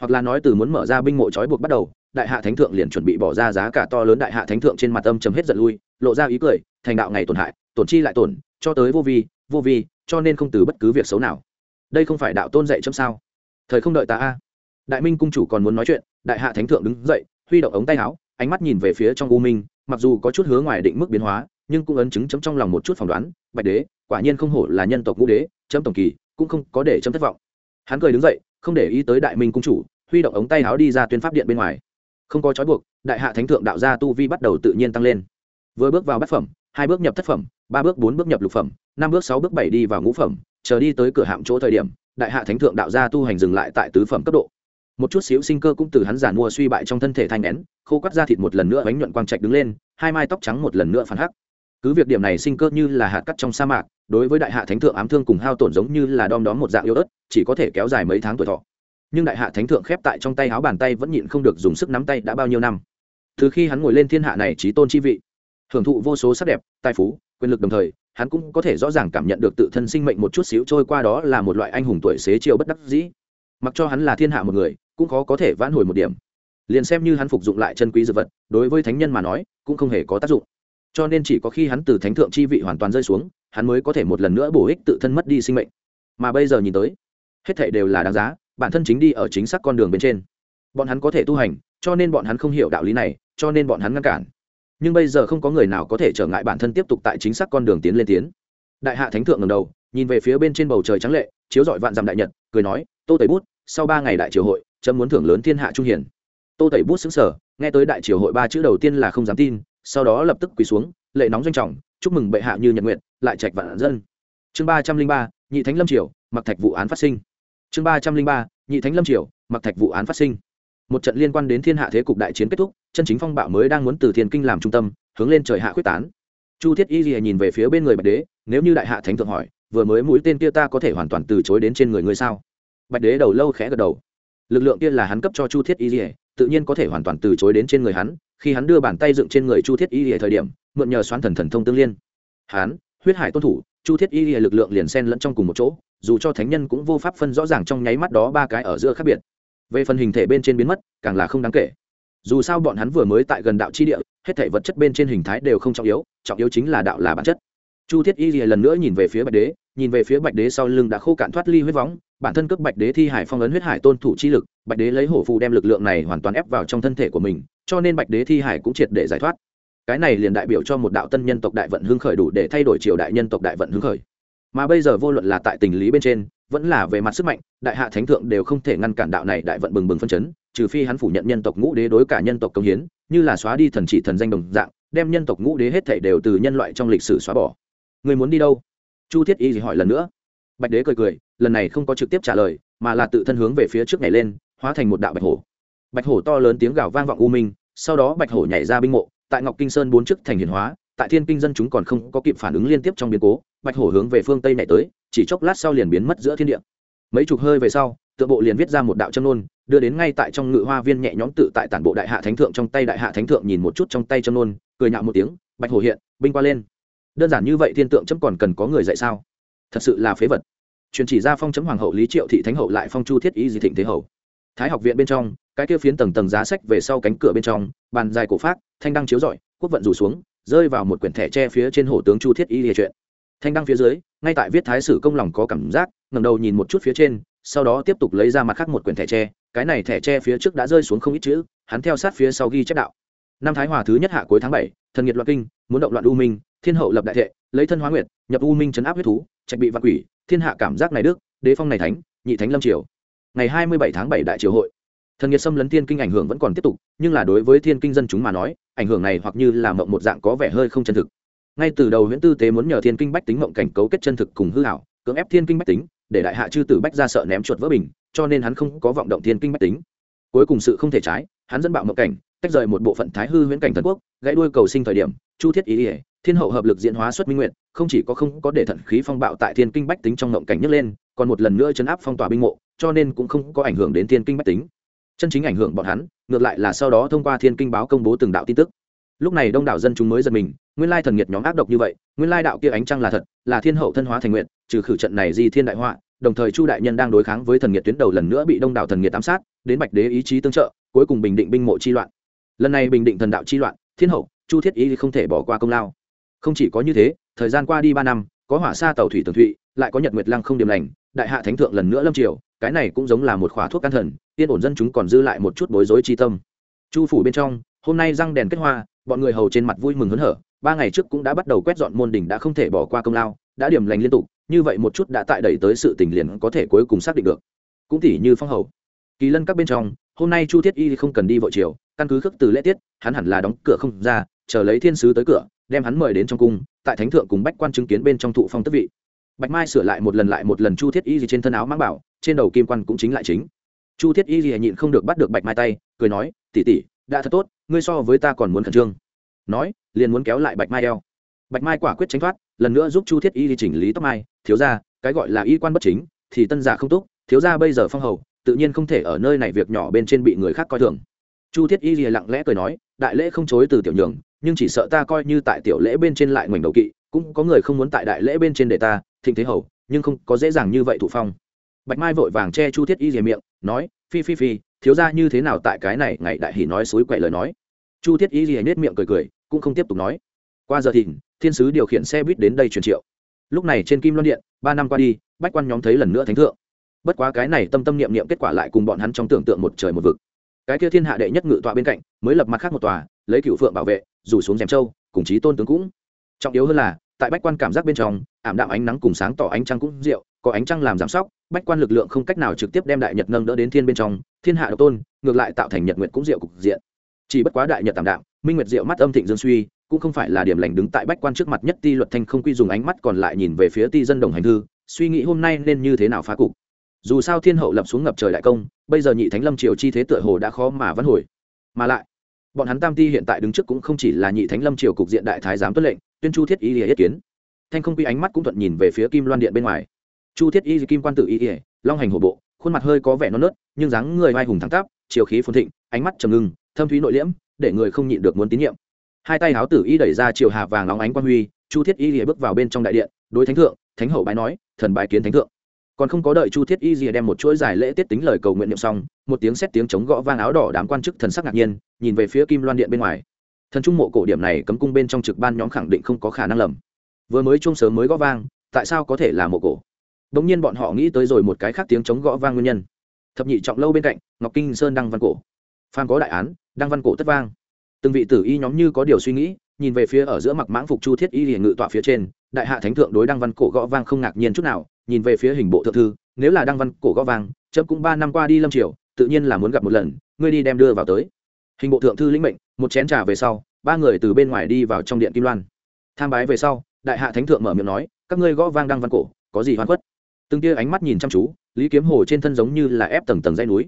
Hoặc là nói từ muốn mở ra binh mộ trói buộc bắt đầu, Đại Hạ Thánh thượng liền chuẩn bị bỏ ra giá cả to lớn Đại Hạ Thánh thượng trên mặt âm trầm hết giận lui, lộ ra ý cười, thành đạo ngày tổn hại, tổn chi lại tổn, cho tới vô vi, vô vi, cho nên không từ bất cứ việc xấu nào. Đây không phải đạo tôn dạy chấm sao? Thời không đợi ta a. Đại Minh cung chủ còn muốn nói chuyện, Đại Hạ Thánh thượng đứng dậy, huy động ống tay áo, ánh mắt nhìn về phía trong u minh, mặc dù có chút hướng ngoài định mức biến hóa nhưng cũng ấn chứng chấm trong lòng một chút phỏng đoán bạch đế quả nhiên không hổ là nhân tộc ngũ đế chấm tổng kỳ cũng không có để chấm thất vọng hắn cười đứng dậy không để ý tới đại minh cung chủ huy động ống tay áo đi ra tuyên pháp điện bên ngoài không có trói buộc đại hạ thánh thượng đạo gia tu vi bắt đầu tự nhiên tăng lên vừa bước vào bát phẩm hai bước nhập thất phẩm ba bước bốn bước nhập lục phẩm, năm bước sáu bước bảy đi vào ngũ phẩm, chờ đi tới cửa hạm chỗ thời điểm, đại hạ thánh thượng đạo gia tu hành dừng lại tại tứ phẩm cấp độ. Một chút xíu sinh cơ cũng từ hắn giản mua suy bại trong thân thể thanh nén, khô quắt ra thịt một lần nữa bánh nhuận quang trạch đứng lên, hai mai tóc trắng một lần nữa phản hắc. Cứ việc điểm này sinh cơ như là hạt cắt trong sa mạc, đối với đại hạ thánh thượng ám thương cùng hao tổn giống như là đom đóm một dạng yếu ớt, chỉ có thể kéo dài mấy tháng tuổi thọ. Nhưng đại hạ thánh thượng khép tại trong tay áo bàn tay vẫn nhịn không được dùng sức nắm tay đã bao nhiêu năm. Từ khi hắn ngồi lên thiên hạ này trí tôn chi vị, hưởng thụ vô số sắc đẹp, tài phú quyền lực đồng thời, hắn cũng có thể rõ ràng cảm nhận được tự thân sinh mệnh một chút xíu trôi qua đó là một loại anh hùng tuổi xế chiều bất đắc dĩ. Mặc cho hắn là thiên hạ một người, cũng khó có thể vãn hồi một điểm. Liền xem như hắn phục dụng lại chân quý dược vật, đối với thánh nhân mà nói, cũng không hề có tác dụng. Cho nên chỉ có khi hắn từ thánh thượng chi vị hoàn toàn rơi xuống, hắn mới có thể một lần nữa bổ ích tự thân mất đi sinh mệnh. Mà bây giờ nhìn tới, hết thảy đều là đáng giá, bản thân chính đi ở chính xác con đường bên trên. Bọn hắn có thể tu hành, cho nên bọn hắn không hiểu đạo lý này, cho nên bọn hắn ngăn cản nhưng bây giờ không có người nào có thể trở ngại bản thân tiếp tục tại chính xác con đường tiến lên tiến. Đại hạ thánh thượng ngầm đầu, nhìn về phía bên trên bầu trời trắng lệ, chiếu dọi vạn dặm đại nhật, cười nói, tô tẩy bút, sau ba ngày đại triều hội, chấm muốn thưởng lớn thiên hạ trung hiển tô tẩy bút xứng sở nghe tới đại triều hội ba chữ đầu tiên là không dám tin, sau đó lập tức quỳ xuống, lệ nóng doanh trọng, chúc mừng bệ hạ như nhật nguyện lại trạch vạn dân. Chương ba trăm linh ba, nhị thánh lâm triều, mặc thạch vụ án phát sinh. Chương ba trăm linh ba, nhị thánh lâm triều, mặc thạch vụ án phát sinh. Một trận liên quan đến thiên hạ thế cục đại chiến kết thúc chân chính phong bạo mới đang muốn từ thiên kinh làm trung tâm, hướng lên trời hạ quyết tán. Chu thiết y lìa nhìn về phía bên người bạch đế, nếu như đại hạ thánh thượng hỏi, vừa mới mũi tên kia ta có thể hoàn toàn từ chối đến trên người ngươi sao? Bạch đế đầu lâu khẽ gật đầu. Lực lượng kia là hắn cấp cho chu thiết y lìa, tự nhiên có thể hoàn toàn từ chối đến trên người hắn, khi hắn đưa bàn tay dựng trên người chu thiết y lìa thời điểm, mượn nhờ xoán thần thần thông tương liên. Hắn, huyết hải tôn thủ, chu thiết y lìa lực lượng liền xen lẫn trong cùng một chỗ, dù cho thánh nhân cũng vô pháp phân rõ ràng trong nháy mắt đó ba cái ở giữa khác biệt. Về phần hình thể bên trên biến mất, càng là không đáng kể dù sao bọn hắn vừa mới tại gần đạo chi địa, hết thể vật chất bên trên hình thái đều không trọng yếu trọng yếu chính là đạo là bản chất. Chu thiết y lìa lần nữa nhìn về phía bạch đế, nhìn về phía bạch đế sau lưng đã khô cạn thoát ly huyết võng, bản thân cướp bạch đế thi hải phong ấn huyết hải tôn thủ chi lực, bạch đế lấy hổ phù đem lực lượng này hoàn toàn ép vào trong thân thể của mình, cho nên bạch đế thi hải cũng triệt để giải thoát. Cái này liền đại biểu cho một đạo tân nhân tộc đại vận hưng khởi đủ để thay đổi triều đại nhân tộc đại vận hưng khởi. Mà bây giờ vô luận là tại tình lý bên trên, vẫn là về mặt sức mạnh, đại hạ thánh thượng đều không thể ngăn cản đạo này đại vận bừng bừng phân chấn trừ phi hắn phủ nhận nhân tộc ngũ đế đối cả nhân tộc công hiến, như là xóa đi thần chỉ thần danh đồng dạng, đem nhân tộc ngũ đế hết thảy đều từ nhân loại trong lịch sử xóa bỏ. Người muốn đi đâu? Chu thiết y hỏi lần nữa. Bạch đế cười cười, lần này không có trực tiếp trả lời, mà là tự thân hướng về phía trước nhảy lên, hóa thành một đạo bạch hổ. Bạch hổ to lớn tiếng gào vang vọng u minh, sau đó bạch hổ nhảy ra binh mộ, tại ngọc kinh sơn bốn chức thành hiển hóa, tại thiên kinh dân chúng còn không có kịp phản ứng liên tiếp trong biến cố, bạch hổ hướng về phương tây nhảy tới, chỉ chốc lát sau liền biến mất giữa thiên địa mấy chục hơi về sau, tượng bộ liền viết ra một đạo châm nôn đưa đến ngay tại trong ngự hoa viên nhẹ nhõm tự tại tản bộ đại hạ thánh thượng trong tay đại hạ thánh thượng nhìn một chút trong tay châm nôn cười nhạo một tiếng, bạch hổ hiện, binh qua lên. Đơn giản như vậy thiên tượng chấm còn cần có người dạy sao? Thật sự là phế vật. Truyền chỉ ra phong chấm hoàng hậu lý triệu thị thánh hậu lại phong chu thiết ý di thịnh thế hậu. Thái học viện bên trong, cái kia phiến tầng tầng giá sách về sau cánh cửa bên trong, bàn dài cổ phát thanh đăng chiếu rọi, quốc vận rủ xuống, rơi vào một quyển thẻ tre phía trên hổ tướng chu thiết y lìa chuyện thanh đăng phía dưới, ngay tại viết thái sử công lòng có cảm giác ngầm đầu nhìn một chút phía trên, sau đó tiếp tục lấy ra mặt khác một quyển thẻ tre, cái này thẻ tre phía trước đã rơi xuống không ít chữ, hắn theo sát phía sau ghi chép đạo. Năm thái hòa thứ nhất hạ cuối tháng bảy, thần nghiệt loạn kinh, muốn động loạn u minh, thiên hậu lập đại thệ, lấy thân hóa nguyệt, nhập u minh chấn áp huyết thú, trạch bị vạn quỷ, thiên hạ cảm giác này đức, đế phong này thánh, nhị thánh lâm triều. Ngày hai mươi bảy tháng bảy đại triều hội. Thần nghiệt xâm lấn thiên kinh ảnh hưởng vẫn còn tiếp tục, nhưng là đối với thiên kinh dân chúng mà nói, ảnh hưởng này hoặc như là mộng một dạng có vẻ hơi không chân thực ngay từ đầu huyễn tư tế muốn nhờ thiên kinh bách tính mộng cảnh cấu kết chân thực cùng hư hảo, cưỡng ép thiên kinh bách tính, để đại hạ chư tử bách ra sợ ném chuột vỡ bình, cho nên hắn không có vọng động thiên kinh bách tính. Cuối cùng sự không thể trái, hắn dẫn bạo mộng cảnh, tách rời một bộ phận thái hư huyễn cảnh thần quốc, gãy đuôi cầu sinh thời điểm, chu thiết ý ỉa thiên hậu hợp lực diễn hóa xuất minh nguyện không chỉ có không có để thận khí phong bạo tại thiên kinh bách tính trong mộng cảnh nhấc lên, còn một lần nữa chấn áp phong tỏa binh mộ, cho nên cũng không có ảnh hưởng đến thiên kinh bách tính. Chân chính ảnh hưởng bọn hắn, ngược lại là sau đó thông qua thiên kinh báo công bố từng đạo tin tức lúc này đông đảo dân chúng mới giật mình, nguyên lai thần nghiệt nhóm ác độc như vậy, nguyên lai đạo kia ánh trăng là thật, là thiên hậu thân hóa thành nguyện trừ khử trận này di thiên đại họa, đồng thời chu đại nhân đang đối kháng với thần nghiệt tuyến đầu lần nữa bị đông đảo thần nghiệt ám sát, đến bạch đế ý chí tương trợ, cuối cùng bình định binh mộ chi loạn. Lần này bình định thần đạo chi loạn, thiên hậu, chu thiết ý không thể bỏ qua công lao. Không chỉ có như thế, thời gian qua đi ba năm, có hỏa xa tàu thủy tường thụy, lại có nhật nguyệt lăng không điểm lành, đại hạ thánh thượng lần nữa lâm triều, cái này cũng giống là một khỏa thuốc can thần, yên ổn dân chúng còn dư lại một chút bối rối chi tâm. Chu phủ bên trong, hôm nay răng đèn kết hoa bọn người hầu trên mặt vui mừng hớn hở, ba ngày trước cũng đã bắt đầu quét dọn môn đỉnh đã không thể bỏ qua công lao, đã điểm lành liên tục, như vậy một chút đã tại đẩy tới sự tình liền có thể cuối cùng xác định được. Cũng tỉ như phong hầu. Kỳ lân các bên trong, hôm nay chu thiết y không cần đi vội chiều, căn cứ khước từ lễ tiết, hắn hẳn là đóng cửa không ra, chờ lấy thiên sứ tới cửa, đem hắn mời đến trong cung, tại thánh thượng cùng bách quan chứng kiến bên trong thụ phong tức vị. Bạch mai sửa lại một lần lại một lần chu thiết y gì trên thân áo mang bảo, trên đầu kim quan cũng chính lại chính. Chu thiết y gì nhịn không được bắt được bạch mai tay, cười nói tỉ tỉ đã thật tốt, ngươi so với ta còn muốn khẩn trương. Nói, liền muốn kéo lại bạch mai eo. Bạch mai quả quyết tránh thoát, lần nữa giúp chu thiết y đi chỉnh lý tóc mai. Thiếu ra cái gọi là y quan bất chính, thì tân giả không tốt thiếu ra bây giờ phong hầu, tự nhiên không thể ở nơi này việc nhỏ bên trên bị người khác coi thường. Chu thiết y lìa lặng lẽ cười nói, đại lễ không chối từ tiểu nhường, nhưng chỉ sợ ta coi như tại tiểu lễ bên trên lại ngoảnh đầu kỵ, cũng có người không muốn tại đại lễ bên trên để ta, thịnh thế hầu, nhưng không có dễ dàng như vậy thủ phong. Bạch mai vội vàng che chu thiết y lìa miệng, nói, phi phi phi thiếu ra như thế nào tại cái này, ngày đại hỉ nói suối quậy lời nói. Chu thiết y rìa nết miệng cười cười, cũng không tiếp tục nói. Qua giờ thìn, thiên sứ điều khiển xe buýt đến đây truyền triệu. Lúc này trên kim loan điện, ba năm qua đi, bách quan nhóm thấy lần nữa thánh thượng. Bất quá cái này tâm tâm niệm niệm kết quả lại cùng bọn hắn trong tưởng tượng một trời một vực. Cái kia thiên hạ đệ nhất ngự tọa bên cạnh, mới lập mặt khác một tòa, lấy cựu phượng bảo vệ, rủ xuống dèm châu, cùng chí tôn tướng cũng. Trọng yếu hơn là tại bách quan cảm giác bên trong, ảm đạm ánh nắng cùng sáng tỏ ánh trăng cũng rượu, có ánh trăng làm giảm sóc, bách quan lực lượng không cách nào trực tiếp đem đại nhật nâng đỡ đến thiên bên trong, thiên hạ độc tôn, ngược lại tạo thành nhật nguyệt cũng rượu cục diện. Chỉ bất quá đại nhật tạm đạm, minh nguyệt rượu mắt âm thịnh dương suy, cũng không phải là điểm lành đứng tại bách quan trước mặt nhất ti luật thanh không quy dùng ánh mắt còn lại nhìn về phía ti dân đồng hành thư, suy nghĩ hôm nay nên như thế nào phá cục. Dù sao thiên hậu lập xuống ngập trời đại công, bây giờ nhị thánh lâm triều chi thế tựa hồ đã khó mà vẫn hồi. Mà lại, bọn hắn tam ti hiện tại đứng trước cũng không chỉ là nhị thánh lâm triều cục diện đại thái giám tuất lệnh tuyên chu thiết y lìa ý kiến. Thanh không quy ánh mắt cũng thuận nhìn về phía kim loan điện bên ngoài. Chu thiết y, kim quan tự y lìa long hành hổ bộ, khuôn mặt hơi có vẻ non nớt, nhưng dáng người vai hùng thẳng tắp, chiều khí phồn thịnh, ánh mắt trầm ngưng, thâm thúy nội liễm, để người không nhịn được muốn tín nhiệm. Hai tay háo tử y đẩy ra chiều hà vàng óng ánh quan huy, chu thiết y lìa bước vào bên trong đại điện, đối thánh thượng, thánh hậu bái nói, thần bài kiến thánh thượng. Còn không có đợi chu thiết y lìa đem một chuỗi giải lễ tiết tính lời cầu nguyện niệm xong, một tiếng xét tiếng chống gõ vang áo đỏ đám quan chức thần sắc ngạc nhiên, nhìn về phía kim loan điện bên ngoài thần trung mộ cổ điểm này cấm cung bên trong trực ban nhóm khẳng định không có khả năng lầm vừa mới chung sớm mới gõ vang tại sao có thể là mộ cổ Đống nhiên bọn họ nghĩ tới rồi một cái khác tiếng chống gõ vang nguyên nhân. Thập nhị trọng lâu bên cạnh, Ngọc Kinh Sơn đăng văn cổ. Phan có đại án, đăng văn cổ tất vang. Từng vị tử y nhóm như có điều suy nghĩ, nhìn về phía ở giữa mặc mãng phục chu thiết y liền ngự tọa phía trên, đại hạ thánh thượng đối đăng văn cổ gõ vang không ngạc nhiên chút nào, nhìn về phía hình bộ thượng thư, nếu là đăng văn cổ gõ vang, chấm cũng ba năm qua đi lâm triều, tự nhiên là muốn gặp một lần, ngươi đi đem đưa vào tới. Hình bộ thượng thư lĩnh mệnh, một chén trà về sau, ba người từ bên ngoài đi vào trong điện kim loan. Tham bái về sau, đại hạ thánh thượng mở miệng nói, các ngươi gõ vang đăng văn cổ, có gì hoan khuất? từng tia ánh mắt nhìn chăm chú lý kiếm hồ trên thân giống như là ép tầng tầng dây núi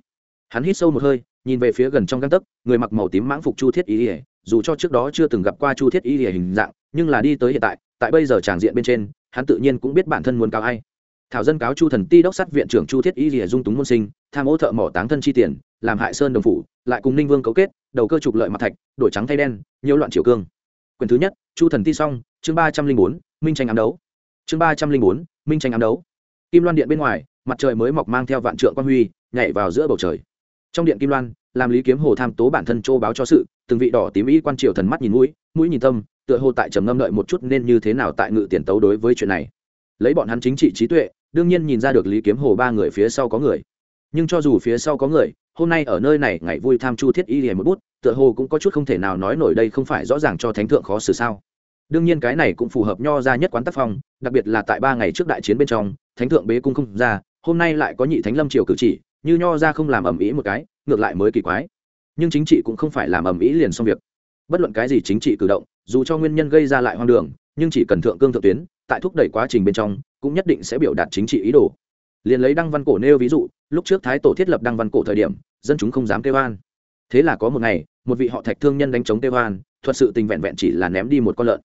hắn hít sâu một hơi nhìn về phía gần trong găng tấc người mặc màu tím mãng phục chu thiết y ỉa dù cho trước đó chưa từng gặp qua chu thiết y ỉa hình dạng nhưng là đi tới hiện tại tại bây giờ tràng diện bên trên hắn tự nhiên cũng biết bản thân muốn cao ai thảo dân cáo chu thần ti đốc sát viện trưởng chu thiết y ỉa dung túng môn sinh tham ô thợ mỏ táng thân chi tiền làm hại sơn đồng phủ lại cùng ninh vương cấu kết đầu cơ trục lợi mặt thạch, đổi trắng thay đen nhiều loạn triều cương. Quyền thứ nhất, chu thần ti xong chương ba trăm linh bốn, minh tranh ám đấu. Chương ba trăm linh bốn, minh tranh ám đấu. Kim loan điện bên ngoài, mặt trời mới mọc mang theo vạn trượng quan huy, nhảy vào giữa bầu trời. Trong điện kim loan, làm lý kiếm hồ tham tố bản thân châu báo cho sự, từng vị đỏ tím ý quan triều thần mắt nhìn mũi mũi nhìn tâm, tựa hồ tại trầm ngâm đợi một chút nên như thế nào tại ngự tiền tấu đối với chuyện này. Lấy bọn hắn chính trị trí tuệ, đương nhiên nhìn ra được lý kiếm hồ ba người phía sau có người. Nhưng cho dù phía sau có người hôm nay ở nơi này ngày vui tham chu thiết y hề một bút, tựa hồ cũng có chút không thể nào nói nổi đây không phải rõ ràng cho thánh thượng khó xử sao. Đương nhiên cái này cũng phù hợp nho ra nhất quán tác phong, đặc biệt là tại ba ngày trước đại chiến bên trong, thánh thượng bế cung không ra, hôm nay lại có nhị thánh lâm triều cử chỉ, như nho ra không làm ầm ĩ một cái, ngược lại mới kỳ quái. Nhưng chính trị cũng không phải làm ầm ĩ liền xong việc. Bất luận cái gì chính trị cử động, dù cho nguyên nhân gây ra lại hoang đường, nhưng chỉ cần thượng cương thượng tuyến, tại thúc đẩy quá trình bên trong, cũng nhất định sẽ biểu đạt chính trị ý đồ. Liền lấy đăng văn cổ nêu ví dụ lúc trước thái tổ thiết lập đăng văn cổ thời điểm, dân chúng không dám kêu an. Thế là có một ngày, một vị họ thạch thương nhân đánh chống kêu an, thuật sự tình vẹn vẹn chỉ là ném đi một con lợn.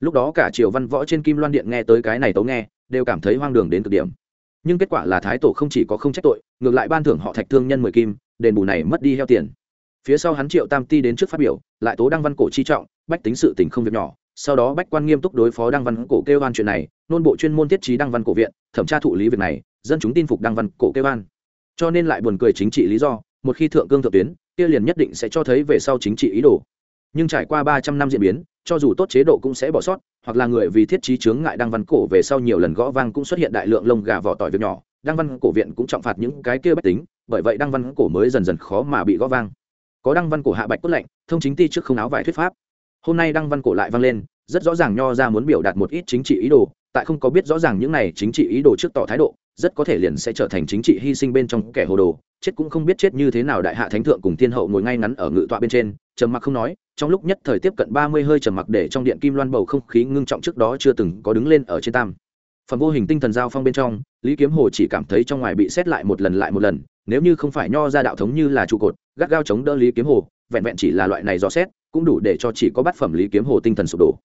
Lúc đó cả triều văn võ trên kim loan điện nghe tới cái này tấu nghe, đều cảm thấy hoang đường đến cực điểm. Nhưng kết quả là thái tổ không chỉ có không trách tội, ngược lại ban thưởng họ thạch thương nhân mười kim, đền bù này mất đi heo tiền. Phía sau hắn triệu tam ti đến trước phát biểu, lại tố đăng văn cổ chi trọng, bách tính sự tình không việc nhỏ. Sau đó bách quan nghiêm túc đối phó đăng văn cổ kêu oan chuyện này, nôn bộ chuyên môn tiết trí đăng văn cổ viện, thẩm tra thụ lý việc này, dân chúng tin phục đăng văn cổ kêu oan cho nên lại buồn cười chính trị lý do, một khi thượng cương thượng tuyến, kia liền nhất định sẽ cho thấy về sau chính trị ý đồ. Nhưng trải qua ba trăm năm diễn biến, cho dù tốt chế độ cũng sẽ bỏ sót, hoặc là người vì thiết trí chướng ngại đăng văn cổ về sau nhiều lần gõ vang cũng xuất hiện đại lượng lông gà vỏ tỏi việc nhỏ, đăng văn cổ viện cũng trọng phạt những cái kia bách tính, bởi vậy đăng văn cổ mới dần dần khó mà bị gõ vang. Có đăng văn cổ hạ bạch cốt lệnh thông chính ti trước không áo vải thuyết pháp. Hôm nay đăng văn cổ lại vang lên, rất rõ ràng nho ra muốn biểu đạt một ít chính trị ý đồ, tại không có biết rõ ràng những này chính trị ý đồ trước tỏ thái độ rất có thể liền sẽ trở thành chính trị hy sinh bên trong kẻ hồ đồ. Chết cũng không biết chết như thế nào đại hạ thánh thượng cùng thiên hậu ngồi ngay ngắn ở ngự tọa bên trên. Trầm mặc không nói, trong lúc nhất thời tiếp cận ba mươi hơi trầm mặc để trong điện kim loan bầu không khí ngưng trọng trước đó chưa từng có đứng lên ở trên tam. Phần vô hình tinh thần giao phong bên trong, lý kiếm hồ chỉ cảm thấy trong ngoài bị xét lại một lần lại một lần, nếu như không phải nho ra đạo thống như là trụ cột, gắt gao chống đỡ lý kiếm hồ, vẹn vẹn chỉ là loại này do xét, cũng đủ để cho chỉ có bát phẩm lý kiếm hồ tinh thần sụp đổ.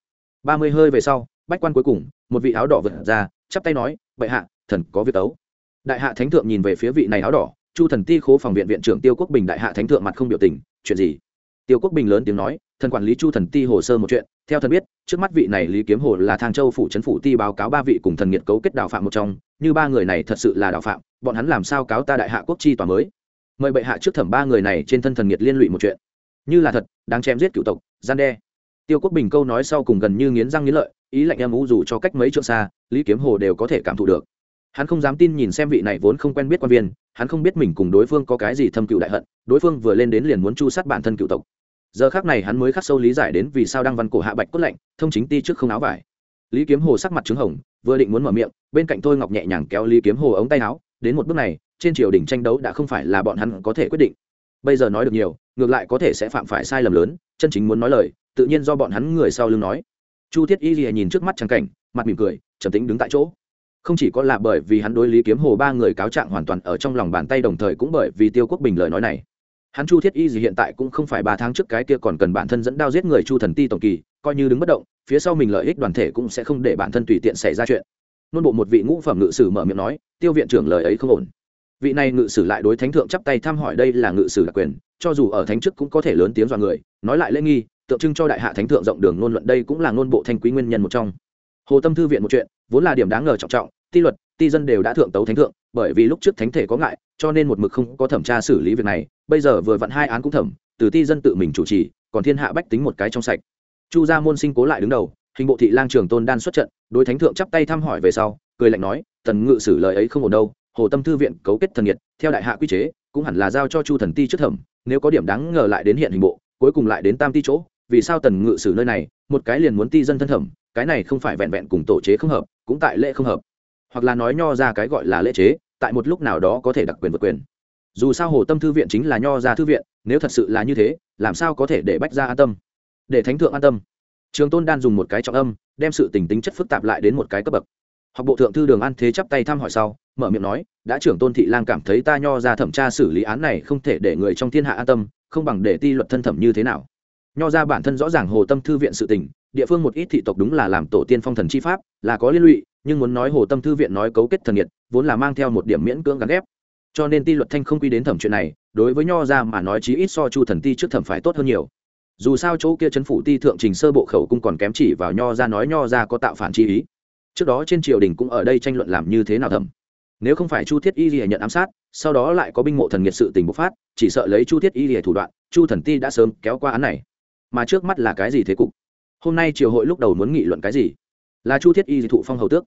Ba mươi hơi về sau, bách quan cuối cùng, một vị áo đỏ vượt ra, chắp tay nói, bệ hạ thần có việc tấu đại hạ thánh thượng nhìn về phía vị này áo đỏ, chu thần ti khố phòng viện viện trưởng tiêu quốc bình đại hạ thánh thượng mặt không biểu tình, chuyện gì? Tiêu quốc bình lớn tiếng nói, thần quản lý chu thần ti hồ sơ một chuyện, theo thần biết, trước mắt vị này lý kiếm hồ là thang châu phủ trấn phủ ti báo cáo ba vị cùng thần nghiệt cấu kết đạo phạm một trong, như ba người này thật sự là đạo phạm, bọn hắn làm sao cáo ta đại hạ quốc chi tòa mới? Mời bệ hạ trước thẩm ba người này trên thân thần nghiệt liên lụy một chuyện. Như là thật, đáng chém giết cựu tộc, gian đe. Tiêu quốc bình câu nói sau cùng gần như nghiến răng nghiến lợi, ý lạnh em ú dù cho cách mấy trượng xa, lý kiếm hồ đều có thể cảm thụ được hắn không dám tin nhìn xem vị này vốn không quen biết quan viên, hắn không biết mình cùng đối phương có cái gì thâm cựu đại hận, đối phương vừa lên đến liền muốn chu sát bản thân cựu tộc. Giờ khác này hắn mới khắc sâu lý giải đến vì sao đăng văn cổ hạ bạch cốt lạnh, thông chính ti trước không áo vải. Lý kiếm hồ sắc mặt trứng hồng, vừa định muốn mở miệng, bên cạnh tôi ngọc nhẹ nhàng kéo lý kiếm hồ ống tay áo, đến một bước này, trên triều đình tranh đấu đã không phải là bọn hắn có thể quyết định. Bây giờ nói được nhiều, ngược lại có thể sẽ phạm phải sai lầm lớn, chân chính muốn nói lời, tự nhiên do bọn hắn người sau lưng nói. Chu thiết y lìa nhìn trước mắt trắng cảnh, mặt mỉm cười, trầm tính đứng tại chỗ không chỉ có là bởi vì hắn đối lý kiếm hồ ba người cáo trạng hoàn toàn ở trong lòng bàn tay đồng thời cũng bởi vì tiêu quốc bình lời nói này. Hắn chu thiết y gì hiện tại cũng không phải ba tháng trước cái kia còn cần bản thân dẫn đao giết người chu thần ti tổng kỳ, coi như đứng bất động, phía sau mình lợi ích đoàn thể cũng sẽ không để bản thân tùy tiện xảy ra chuyện. Nôn bộ một vị ngũ phẩm ngự sử mở miệng nói, tiêu viện trưởng lời ấy không ổn. Vị này ngự sử lại đối thánh thượng chắp tay thăm hỏi đây là ngự sử đặc quyền, cho dù ở thánh chức cũng có thể lớn tiếng dọa người, nói lại lễ nghi, tượng trưng cho đại hạ thánh thượng rộng đường ngôn luận đây cũng là ngôn bộ thanh quý nguyên nhân một trong. Hồ tâm thư viện một chuyện vốn là điểm đáng ngờ trọng trọng, ti luật, ti dân đều đã thượng tấu thánh thượng, bởi vì lúc trước thánh thể có ngại, cho nên một mực không có thẩm tra xử lý việc này, bây giờ vừa vặn hai án cũng thẩm, từ ti dân tự mình chủ trì, còn thiên hạ bách tính một cái trong sạch. Chu gia môn sinh cố lại đứng đầu, hình bộ thị lang trường tôn đan xuất trận, đối thánh thượng chắp tay thăm hỏi về sau, cười lạnh nói, tần ngự xử lời ấy không ổn đâu, hồ tâm thư viện cấu kết thần nhiệt, theo đại hạ quy chế, cũng hẳn là giao cho chu thần ti trước thẩm, nếu có điểm đáng ngờ lại đến hiện hình bộ, cuối cùng lại đến tam ti chỗ, vì sao tần ngự xử nơi này, một cái liền muốn ti dân thân thẩm, cái này không phải vẹn vẹn cùng tổ chế không hợp cũng tại lễ không hợp. Hoặc là nói nho ra cái gọi là lễ chế, tại một lúc nào đó có thể đặc quyền vượt quyền. Dù sao hồ tâm thư viện chính là nho ra thư viện, nếu thật sự là như thế, làm sao có thể để bách ra an tâm? Để thánh thượng an tâm. Trường tôn đan dùng một cái trọng âm, đem sự tình tính chất phức tạp lại đến một cái cấp bậc. Học bộ thượng thư đường an thế chắp tay thăm hỏi sau, mở miệng nói, đã trưởng tôn thị lang cảm thấy ta nho ra thẩm tra xử lý án này không thể để người trong thiên hạ an tâm, không bằng để ti luật thân thẩm như thế nào? Nho ra bản thân rõ ràng hồ tâm thư viện sự tình, địa phương một ít thị tộc đúng là làm tổ tiên phong thần chi pháp, là có liên lụy, nhưng muốn nói hồ tâm thư viện nói cấu kết thần nhiệt, vốn là mang theo một điểm miễn cưỡng gắn ghép. Cho nên ti luật thanh không quy đến thẩm chuyện này, đối với nho ra mà nói chí ít so chu thần ti trước thẩm phải tốt hơn nhiều. Dù sao chỗ kia chấn phủ ti thượng trình sơ bộ khẩu cung còn kém chỉ vào nho ra nói nho ra có tạo phản chi ý. Trước đó trên triều đình cũng ở đây tranh luận làm như thế nào thẩm. Nếu không phải chu thiết y lìa nhận ám sát, sau đó lại có binh mộ thần nhiệt sự tình bộc phát, chỉ sợ lấy chu thiết y lìa thủ đoạn, chu thần ti đã sớm kéo qua án này mà trước mắt là cái gì thế cục? Hôm nay triều hội lúc đầu muốn nghị luận cái gì? Là chu thiết y thụ phong hầu tước.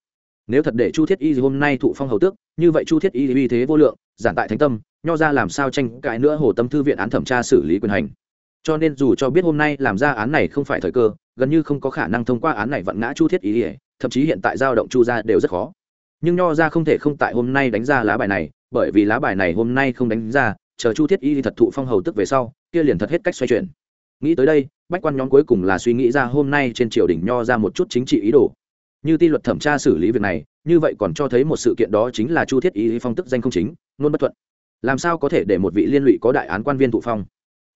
Nếu thật để chu thiết y hôm nay thụ phong hầu tước, như vậy chu thiết y uy thế vô lượng, giản tại thánh tâm, nho ra làm sao tranh cãi nữa hồ tâm thư viện án thẩm tra xử lý quyền hành. Cho nên dù cho biết hôm nay làm ra án này không phải thời cơ, gần như không có khả năng thông qua án này vận ngã chu thiết y thậm chí hiện tại giao động chu ra đều rất khó. Nhưng nho ra không thể không tại hôm nay đánh ra lá bài này, bởi vì lá bài này hôm nay không đánh ra, chờ chu thiết y thật thụ phong hầu tức về sau, kia liền thật hết cách xoay chuyển nghĩ tới đây, bách quan nhóm cuối cùng là suy nghĩ ra hôm nay trên triều đình nho ra một chút chính trị ý đồ. Như ti luật thẩm tra xử lý việc này, như vậy còn cho thấy một sự kiện đó chính là chu thiết ý phong tức danh không chính luôn bất thuận. Làm sao có thể để một vị liên lụy có đại án quan viên thụ phong?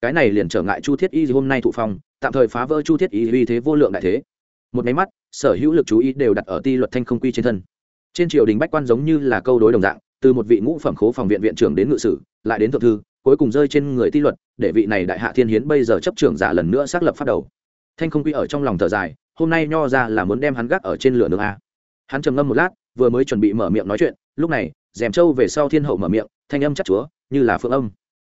Cái này liền trở ngại chu thiết y hôm nay thụ phong, tạm thời phá vỡ chu thiết y uy thế vô lượng đại thế. Một máy mắt, sở hữu lực chú ý đều đặt ở ti luật thanh không quy trên thân. Trên triều đình bách quan giống như là câu đối đồng dạng, từ một vị ngũ phẩm khố phòng viện viện trưởng đến ngự sử, lại đến thượng thư cuối cùng rơi trên người ti luật, để vị này đại hạ thiên hiến bây giờ chấp trưởng giả lần nữa xác lập phát đầu. Thanh không quy ở trong lòng thở dài, hôm nay nho ra là muốn đem hắn gác ở trên lửa nước a. Hắn trầm ngâm một lát, vừa mới chuẩn bị mở miệng nói chuyện, lúc này dèm trâu về sau thiên hậu mở miệng, thanh âm chắc chúa, như là phượng âm.